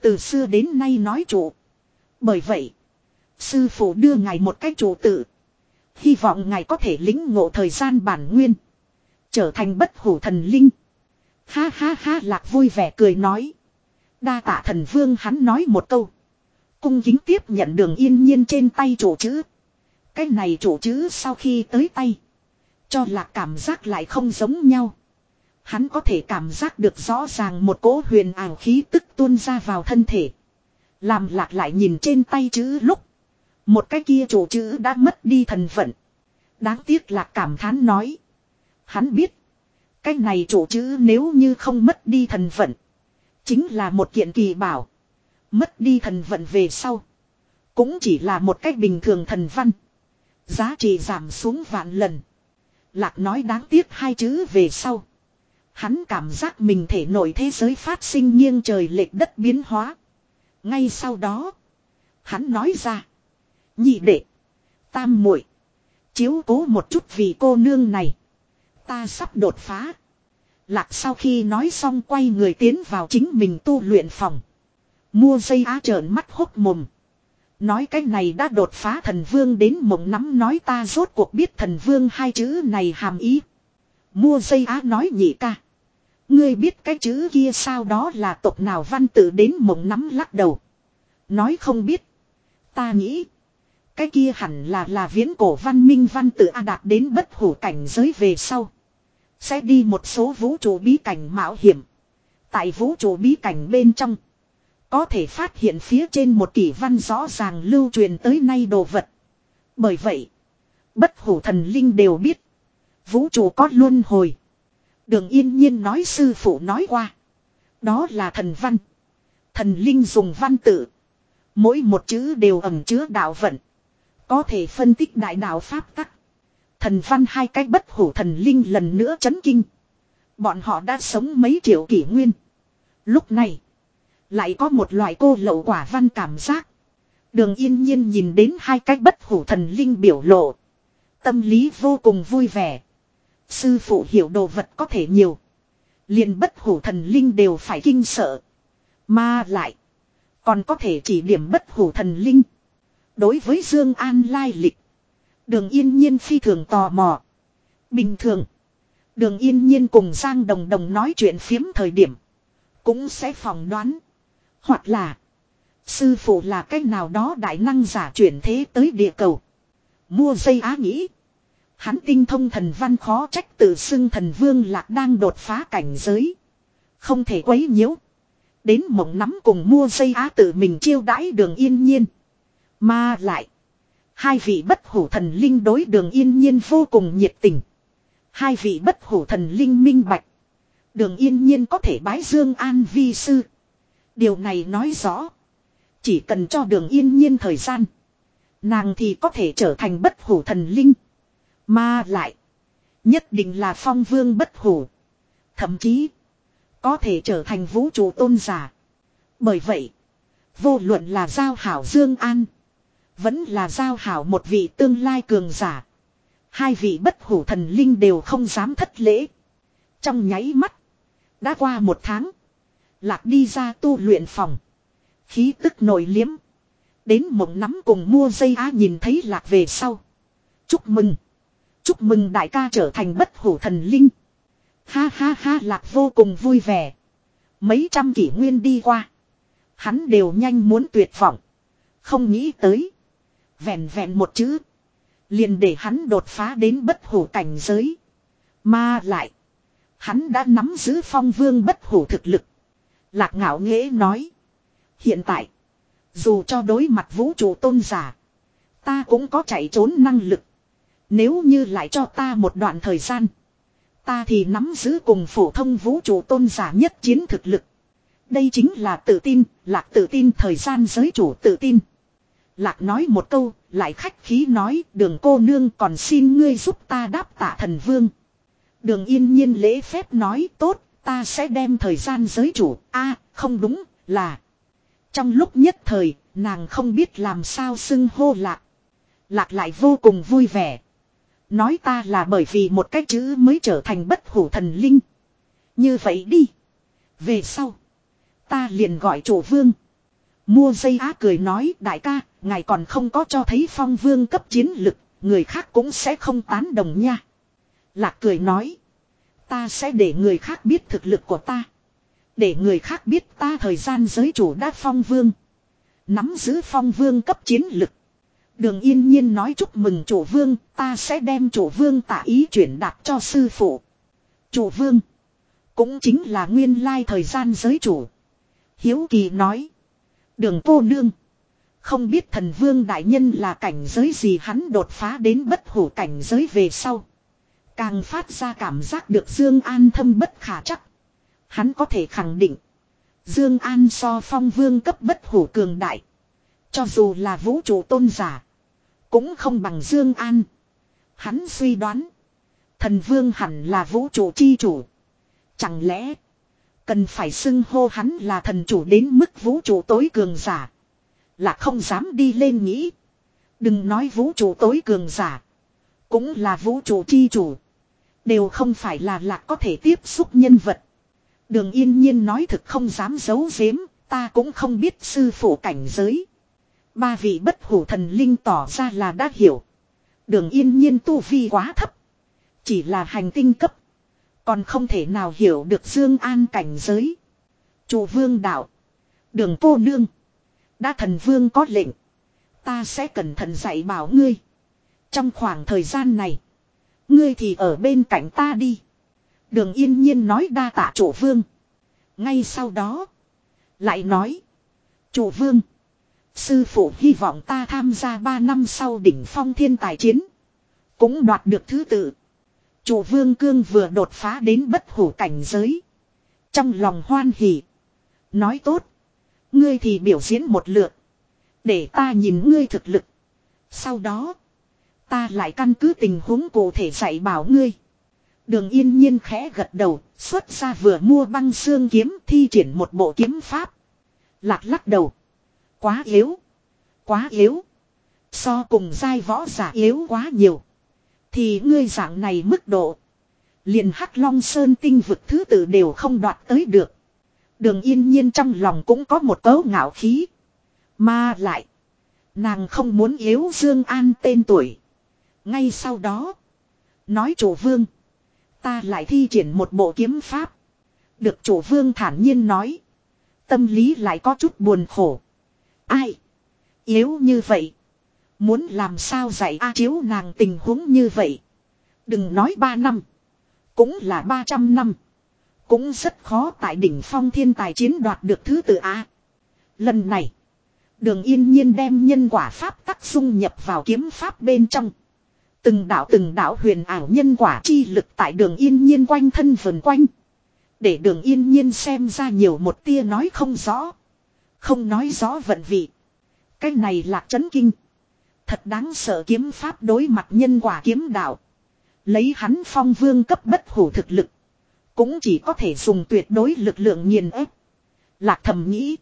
Từ xưa đến nay nói chủ. Bởi vậy. Sư phụ đưa ngài một cách chủ tự. Hy vọng ngài có thể lĩnh ngộ thời gian bản nguyên. Trở thành bất hủ thần linh. Ha ha ha, lạc vui vẻ cười nói. Đa tạ thần vương hắn nói một câu. Cung kính tiếp nhận đường yên nhiên trên tay chủ chữ. Cái này chủ chữ sau khi tới tay. Cho lạc cảm giác lại không giống nhau. Hắn có thể cảm giác được rõ ràng một cỗ huyền ảo khí tức tuôn ra vào thân thể. Làm lạc lại nhìn trên tay chữ lúc. Một cái kia chủ chữ đã mất đi thần vận. Đáng tiếc là cảm thán nói. Hắn biết. Cái này chủ chữ nếu như không mất đi thần vận. Chính là một kiện kỳ bảo. Mất đi thần vận về sau. Cũng chỉ là một cách bình thường thần văn. Giá trị giảm xuống vạn lần. Lạc nói đáng tiếc hai chữ về sau. Hắn cảm giác mình thể nổi thế giới phát sinh nghiêng trời lệch đất biến hóa. Ngay sau đó. Hắn nói ra. Nhị đệ. Tam muội, Chiếu cố một chút vì cô nương này. Ta sắp đột phá. Lạc sau khi nói xong quay người tiến vào chính mình tu luyện phòng. Mua dây á trợn mắt hốc mồm. Nói cái này đã đột phá thần vương đến mộng nắm nói ta rốt cuộc biết thần vương hai chữ này hàm ý. Mua dây á nói nhị ca. Ngươi biết cái chữ kia sao đó là tộc nào văn tự đến mộng nắm lắc đầu. Nói không biết. Ta nghĩ. Cái kia hẳn là là viễn cổ văn minh văn tự A đạt đến bất hủ cảnh giới về sau. Sẽ đi một số vũ trụ bí cảnh mạo hiểm. Tại vũ trụ bí cảnh bên trong. Có thể phát hiện phía trên một kỷ văn rõ ràng lưu truyền tới nay đồ vật. Bởi vậy. Bất hủ thần linh đều biết. Vũ trụ có luân hồi. Đường yên nhiên nói sư phụ nói qua. Đó là thần văn. Thần linh dùng văn tự. Mỗi một chữ đều ẩm chứa đạo vận. Có thể phân tích đại đạo Pháp tắc. Thần văn hai cái bất hủ thần linh lần nữa chấn kinh. Bọn họ đã sống mấy triệu kỷ nguyên. Lúc này. Lại có một loại cô lậu quả văn cảm giác. Đường yên nhiên nhìn đến hai cái bất hủ thần linh biểu lộ. Tâm lý vô cùng vui vẻ. Sư phụ hiểu đồ vật có thể nhiều. liền bất hủ thần linh đều phải kinh sợ. Mà lại. Còn có thể chỉ điểm bất hủ thần linh. Đối với Dương An lai lịch. Đường yên nhiên phi thường tò mò. Bình thường. Đường yên nhiên cùng Giang Đồng Đồng nói chuyện phiếm thời điểm. Cũng sẽ phỏng đoán. Hoặc là. Sư phụ là cách nào đó đại năng giả chuyển thế tới địa cầu. Mua dây á nghĩ. Hắn tinh thông thần văn khó trách tự xưng thần vương lạc đang đột phá cảnh giới. Không thể quấy nhiễu. Đến mộng nắm cùng mua dây á tự mình chiêu đãi đường yên nhiên. Mà lại. Hai vị bất hủ thần linh đối đường yên nhiên vô cùng nhiệt tình. Hai vị bất hủ thần linh minh bạch. Đường yên nhiên có thể bái dương an vi sư. Điều này nói rõ. Chỉ cần cho đường yên nhiên thời gian. Nàng thì có thể trở thành bất hủ thần linh. Mà lại. Nhất định là phong vương bất hủ. Thậm chí. Có thể trở thành vũ trụ tôn giả. Bởi vậy. Vô luận là giao hảo Dương An. Vẫn là giao hảo một vị tương lai cường giả. Hai vị bất hủ thần linh đều không dám thất lễ. Trong nháy mắt. Đã qua một tháng. Lạc đi ra tu luyện phòng. Khí tức nổi liếm. Đến mộng nắm cùng mua dây á nhìn thấy lạc về sau. Chúc mừng. Chúc mừng đại ca trở thành bất hủ thần linh. Ha ha ha, lạc vô cùng vui vẻ. Mấy trăm kỷ nguyên đi qua. Hắn đều nhanh muốn tuyệt vọng. Không nghĩ tới. Vẹn vẹn một chữ. Liền để hắn đột phá đến bất hủ cảnh giới. Mà lại. Hắn đã nắm giữ phong vương bất hủ thực lực. Lạc ngạo nghễ nói. Hiện tại. Dù cho đối mặt vũ trụ tôn giả. Ta cũng có chạy trốn năng lực. Nếu như lại cho ta một đoạn thời gian. Ta thì nắm giữ cùng phổ thông vũ trụ tôn giả nhất chiến thực lực. Đây chính là tự tin, lạc tự tin thời gian giới chủ tự tin. Lạc nói một câu, lại khách khí nói đường cô nương còn xin ngươi giúp ta đáp tạ thần vương. Đường yên nhiên lễ phép nói tốt, ta sẽ đem thời gian giới chủ, a không đúng, là. Trong lúc nhất thời, nàng không biết làm sao xưng hô lạc. Lạc lại vô cùng vui vẻ. Nói ta là bởi vì một cái chữ mới trở thành bất hủ thần linh. Như vậy đi. Về sau. Ta liền gọi chủ vương. Mua dây á cười nói đại ca, Ngài còn không có cho thấy phong vương cấp chiến lực, người khác cũng sẽ không tán đồng nha. Lạc cười nói. Ta sẽ để người khác biết thực lực của ta. Để người khác biết ta thời gian giới chủ đã phong vương. Nắm giữ phong vương cấp chiến lực. Đường yên nhiên nói chúc mừng chủ vương, ta sẽ đem chủ vương tả ý chuyển đạt cho sư phụ. Chủ vương. Cũng chính là nguyên lai thời gian giới chủ. Hiếu kỳ nói. Đường cô nương. Không biết thần vương đại nhân là cảnh giới gì hắn đột phá đến bất hủ cảnh giới về sau. Càng phát ra cảm giác được Dương An thâm bất khả chắc. Hắn có thể khẳng định. Dương An so phong vương cấp bất hủ cường đại. Cho dù là vũ trụ tôn giả. Cũng không bằng Dương An. Hắn suy đoán. Thần vương hẳn là vũ trụ chi chủ. Chẳng lẽ. Cần phải xưng hô hắn là thần chủ đến mức vũ trụ tối cường giả. Là không dám đi lên nghĩ. Đừng nói vũ trụ tối cường giả. Cũng là vũ trụ chi chủ. Đều không phải là lạc có thể tiếp xúc nhân vật. Đường yên nhiên nói thực không dám giấu giếm. Ta cũng không biết sư phụ cảnh giới. Ba vị bất hủ thần linh tỏ ra là đã hiểu. Đường yên nhiên tu vi quá thấp. Chỉ là hành tinh cấp. Còn không thể nào hiểu được Dương An cảnh giới. Chủ vương đạo. Đường cô nương. Đã thần vương có lệnh. Ta sẽ cẩn thận dạy bảo ngươi. Trong khoảng thời gian này. Ngươi thì ở bên cạnh ta đi. Đường yên nhiên nói đa tạ chủ vương. Ngay sau đó. Lại nói. Chủ vương. Sư phụ hy vọng ta tham gia 3 năm sau đỉnh phong thiên tài chiến. Cũng đoạt được thứ tự. Chủ vương cương vừa đột phá đến bất hủ cảnh giới. Trong lòng hoan hỉ. Nói tốt. Ngươi thì biểu diễn một lượt. Để ta nhìn ngươi thực lực. Sau đó. Ta lại căn cứ tình huống cụ thể dạy bảo ngươi. Đường yên nhiên khẽ gật đầu. Xuất ra vừa mua băng xương kiếm, thi triển một bộ kiếm pháp. Lạc lắc đầu. Quá yếu. Quá yếu. So cùng giai võ giả yếu quá nhiều. Thì ngươi dạng này mức độ. Liền hắc long sơn tinh vực thứ tự đều không đoạt tới được. Đường yên nhiên trong lòng cũng có một cấu ngạo khí. Mà lại. Nàng không muốn yếu Dương An tên tuổi. Ngay sau đó. Nói chủ vương. Ta lại thi triển một bộ kiếm pháp. Được chủ vương thản nhiên nói. Tâm lý lại có chút buồn khổ. Ai? Yếu như vậy. Muốn làm sao dạy A chiếu nàng tình huống như vậy. Đừng nói ba năm. Cũng là ba trăm năm. Cũng rất khó tại đỉnh phong thiên tài chiến đoạt được thứ tự A. Lần này. Đường yên nhiên đem nhân quả pháp tắc dung nhập vào kiếm pháp bên trong. Từng đạo từng đạo huyền ảo nhân quả chi lực tại đường yên nhiên quanh thân vần quanh. Để đường yên nhiên xem ra nhiều một tia nói không rõ. Không nói rõ vận vị. Cái này là chấn kinh. Thật đáng sợ kiếm pháp đối mặt nhân quả kiếm đạo. Lấy hắn phong vương cấp bất hủ thực lực. Cũng chỉ có thể dùng tuyệt đối lực lượng nghiền ép. Lạc thầm nghĩ.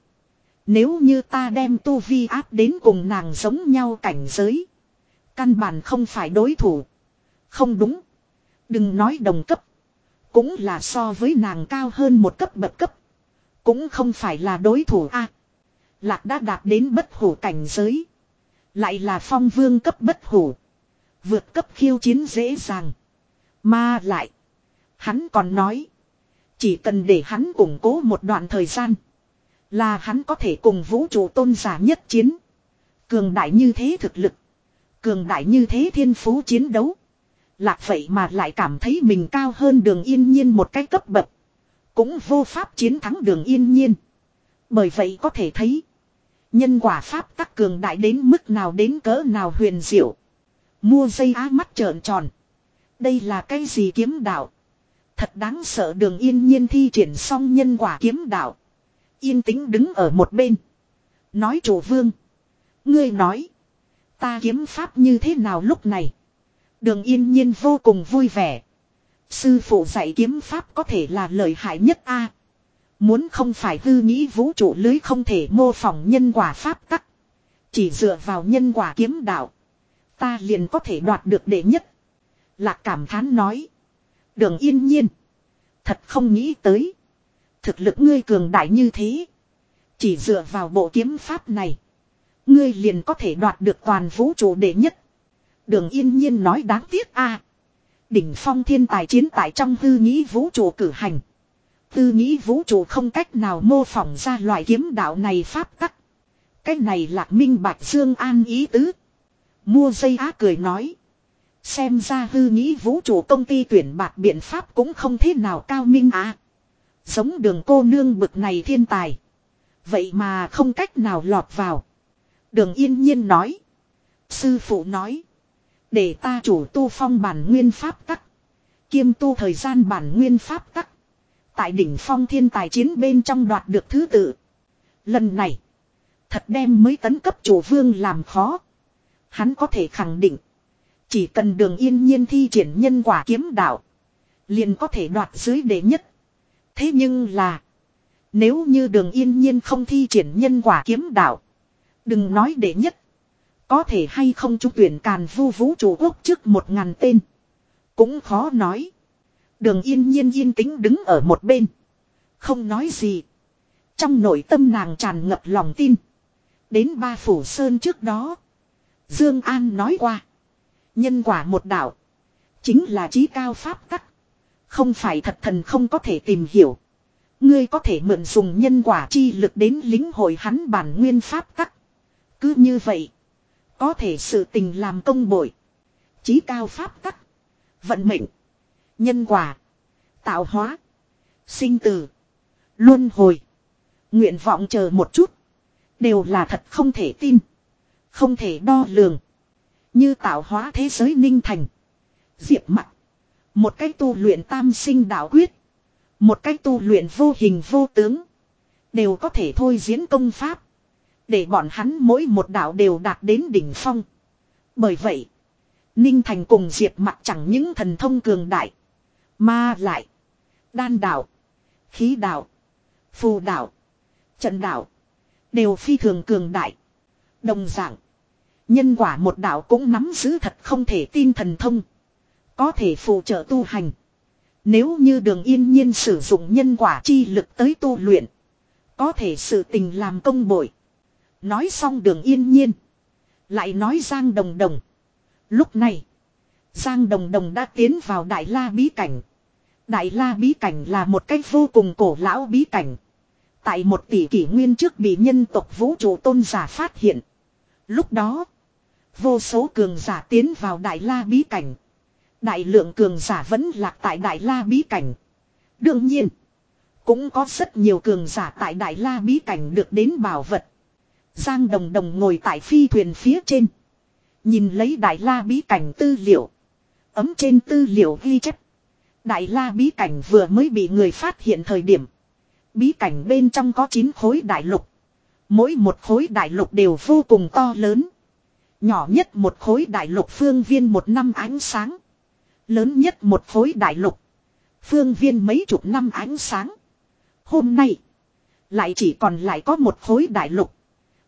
Nếu như ta đem tu vi áp đến cùng nàng giống nhau cảnh giới. Căn bản không phải đối thủ. Không đúng. Đừng nói đồng cấp. Cũng là so với nàng cao hơn một cấp bậc cấp. Cũng không phải là đối thủ a lạc đã đạt đến bất hủ cảnh giới. Lại là phong vương cấp bất hủ. Vượt cấp khiêu chiến dễ dàng. Mà lại. Hắn còn nói. Chỉ cần để hắn củng cố một đoạn thời gian. Là hắn có thể cùng vũ trụ tôn giả nhất chiến. Cường đại như thế thực lực. Cường đại như thế thiên phú chiến đấu. Lạc vậy mà lại cảm thấy mình cao hơn đường yên nhiên một cái cấp bậc. Cũng vô pháp chiến thắng đường yên nhiên. Bởi vậy có thể thấy. Nhân quả pháp tắc cường đại đến mức nào đến cỡ nào huyền diệu. Mua dây á mắt trợn tròn. Đây là cái gì kiếm đạo? Thật đáng sợ đường yên nhiên thi triển xong nhân quả kiếm đạo. Yên tĩnh đứng ở một bên. Nói chủ vương. Ngươi nói. Ta kiếm pháp như thế nào lúc này? Đường yên nhiên vô cùng vui vẻ. Sư phụ dạy kiếm pháp có thể là lợi hại nhất a. Muốn không phải hư nghĩ vũ trụ lưới không thể mô phỏng nhân quả pháp tắc. Chỉ dựa vào nhân quả kiếm đạo. Ta liền có thể đoạt được đệ nhất. Lạc cảm thán nói. Đường yên nhiên. Thật không nghĩ tới. Thực lực ngươi cường đại như thế. Chỉ dựa vào bộ kiếm pháp này. Ngươi liền có thể đoạt được toàn vũ trụ đệ nhất. Đường yên nhiên nói đáng tiếc a Đỉnh phong thiên tài chiến tại trong hư nghĩ vũ trụ cử hành. Tư nghĩ vũ trụ không cách nào mô phỏng ra loại kiếm đạo này pháp tắc. Cái này là minh bạch dương an ý tứ. Mua dây á cười nói. Xem ra hư nghĩ vũ trụ công ty tuyển bạc biện pháp cũng không thế nào cao minh á. Giống đường cô nương bực này thiên tài. Vậy mà không cách nào lọt vào. Đường yên nhiên nói. Sư phụ nói. Để ta chủ tu phong bản nguyên pháp tắc. Kiêm tu thời gian bản nguyên pháp tắc. Tại đỉnh phong thiên tài chiến bên trong đoạt được thứ tự. Lần này. Thật đem mới tấn cấp chủ vương làm khó. Hắn có thể khẳng định. Chỉ cần đường yên nhiên thi triển nhân quả kiếm đạo. Liền có thể đoạt dưới đệ nhất. Thế nhưng là. Nếu như đường yên nhiên không thi triển nhân quả kiếm đạo. Đừng nói đệ nhất. Có thể hay không trúng tuyển càn vu vũ trụ quốc trước một ngàn tên. Cũng khó nói. Đường yên nhiên yên tĩnh đứng ở một bên. Không nói gì. Trong nội tâm nàng tràn ngập lòng tin. Đến ba phủ sơn trước đó. Dương An nói qua. Nhân quả một đạo. Chính là trí cao pháp tắc. Không phải thật thần không có thể tìm hiểu. Ngươi có thể mượn dùng nhân quả chi lực đến lính hội hắn bản nguyên pháp tắc. Cứ như vậy. Có thể sự tình làm công bội. Chí cao pháp tắc. Vận mệnh. Nhân quả. Tạo hóa. Sinh tử. Luân hồi. Nguyện vọng chờ một chút. Đều là thật không thể tin. Không thể đo lường. Như tạo hóa thế giới ninh thành. Diệp mặt. Một cách tu luyện tam sinh đạo quyết. Một cách tu luyện vô hình vô tướng. Đều có thể thôi diễn công pháp. Để bọn hắn mỗi một đạo đều đạt đến đỉnh phong. Bởi vậy. Ninh Thành cùng Diệp mặt chẳng những thần thông cường đại. Mà lại. Đan đạo. Khí đạo. Phù đạo. Trận đạo. Đều phi thường cường đại. Đồng dạng. Nhân quả một đạo cũng nắm giữ thật không thể tin thần thông. Có thể phụ trợ tu hành. Nếu như đường yên nhiên sử dụng nhân quả chi lực tới tu luyện. Có thể sự tình làm công bội. Nói xong đường yên nhiên. Lại nói Giang Đồng Đồng. Lúc này. Giang Đồng Đồng đã tiến vào Đại La Bí Cảnh. Đại La Bí Cảnh là một cách vô cùng cổ lão bí cảnh. Tại một tỷ kỷ nguyên trước bị nhân tộc vũ trụ tôn giả phát hiện. Lúc đó. Vô số cường giả tiến vào Đại La Bí Cảnh. Đại lượng cường giả vẫn lạc tại Đại La Bí Cảnh. Đương nhiên. Cũng có rất nhiều cường giả tại Đại La Bí Cảnh được đến bảo vật. Giang Đồng Đồng ngồi tại phi thuyền phía trên. Nhìn lấy Đại La Bí Cảnh tư liệu. Ấm trên tư liệu ghi chép. Đại La Bí Cảnh vừa mới bị người phát hiện thời điểm. Bí cảnh bên trong có 9 khối đại lục. Mỗi một khối đại lục đều vô cùng to lớn. Nhỏ nhất một khối đại lục phương viên một năm ánh sáng. Lớn nhất một khối đại lục. Phương viên mấy chục năm ánh sáng. Hôm nay. Lại chỉ còn lại có một khối đại lục.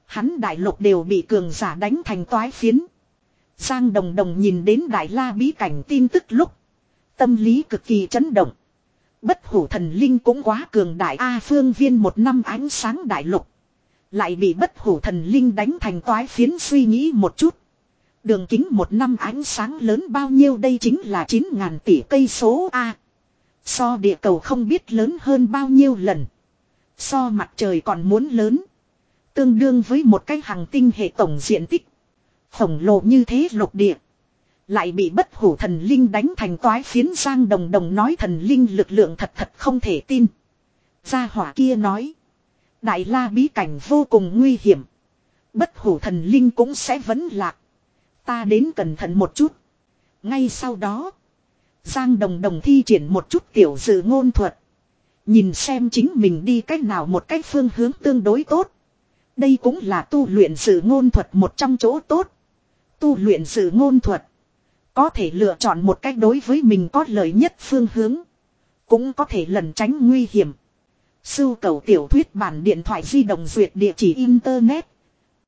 Hắn đại lục đều bị cường giả đánh thành toái phiến. Giang đồng đồng nhìn đến đại la bí cảnh tin tức lúc. Tâm lý cực kỳ chấn động. Bất hủ thần linh cũng quá cường đại A phương viên một năm ánh sáng đại lục. Lại bị bất hủ thần linh đánh thành toái phiến suy nghĩ một chút. Đường kính một năm ánh sáng lớn bao nhiêu đây chính là 9.000 tỷ cây số A. So địa cầu không biết lớn hơn bao nhiêu lần. So mặt trời còn muốn lớn. Tương đương với một cái hàng tinh hệ tổng diện tích. Khổng lồ như thế lục địa. Lại bị bất hủ thần linh đánh thành toái phiến giang đồng đồng nói thần linh lực lượng thật thật không thể tin. Gia hỏa kia nói. Đại la bí cảnh vô cùng nguy hiểm. Bất hủ thần linh cũng sẽ vấn lạc. Ta đến cẩn thận một chút. Ngay sau đó. Giang đồng đồng thi triển một chút tiểu dự ngôn thuật. Nhìn xem chính mình đi cách nào một cách phương hướng tương đối tốt. Đây cũng là tu luyện sự ngôn thuật một trong chỗ tốt. Tu luyện sự ngôn thuật. Có thể lựa chọn một cách đối với mình có lợi nhất phương hướng. Cũng có thể lẩn tránh nguy hiểm. Sưu cầu tiểu thuyết bản điện thoại di động duyệt địa chỉ Internet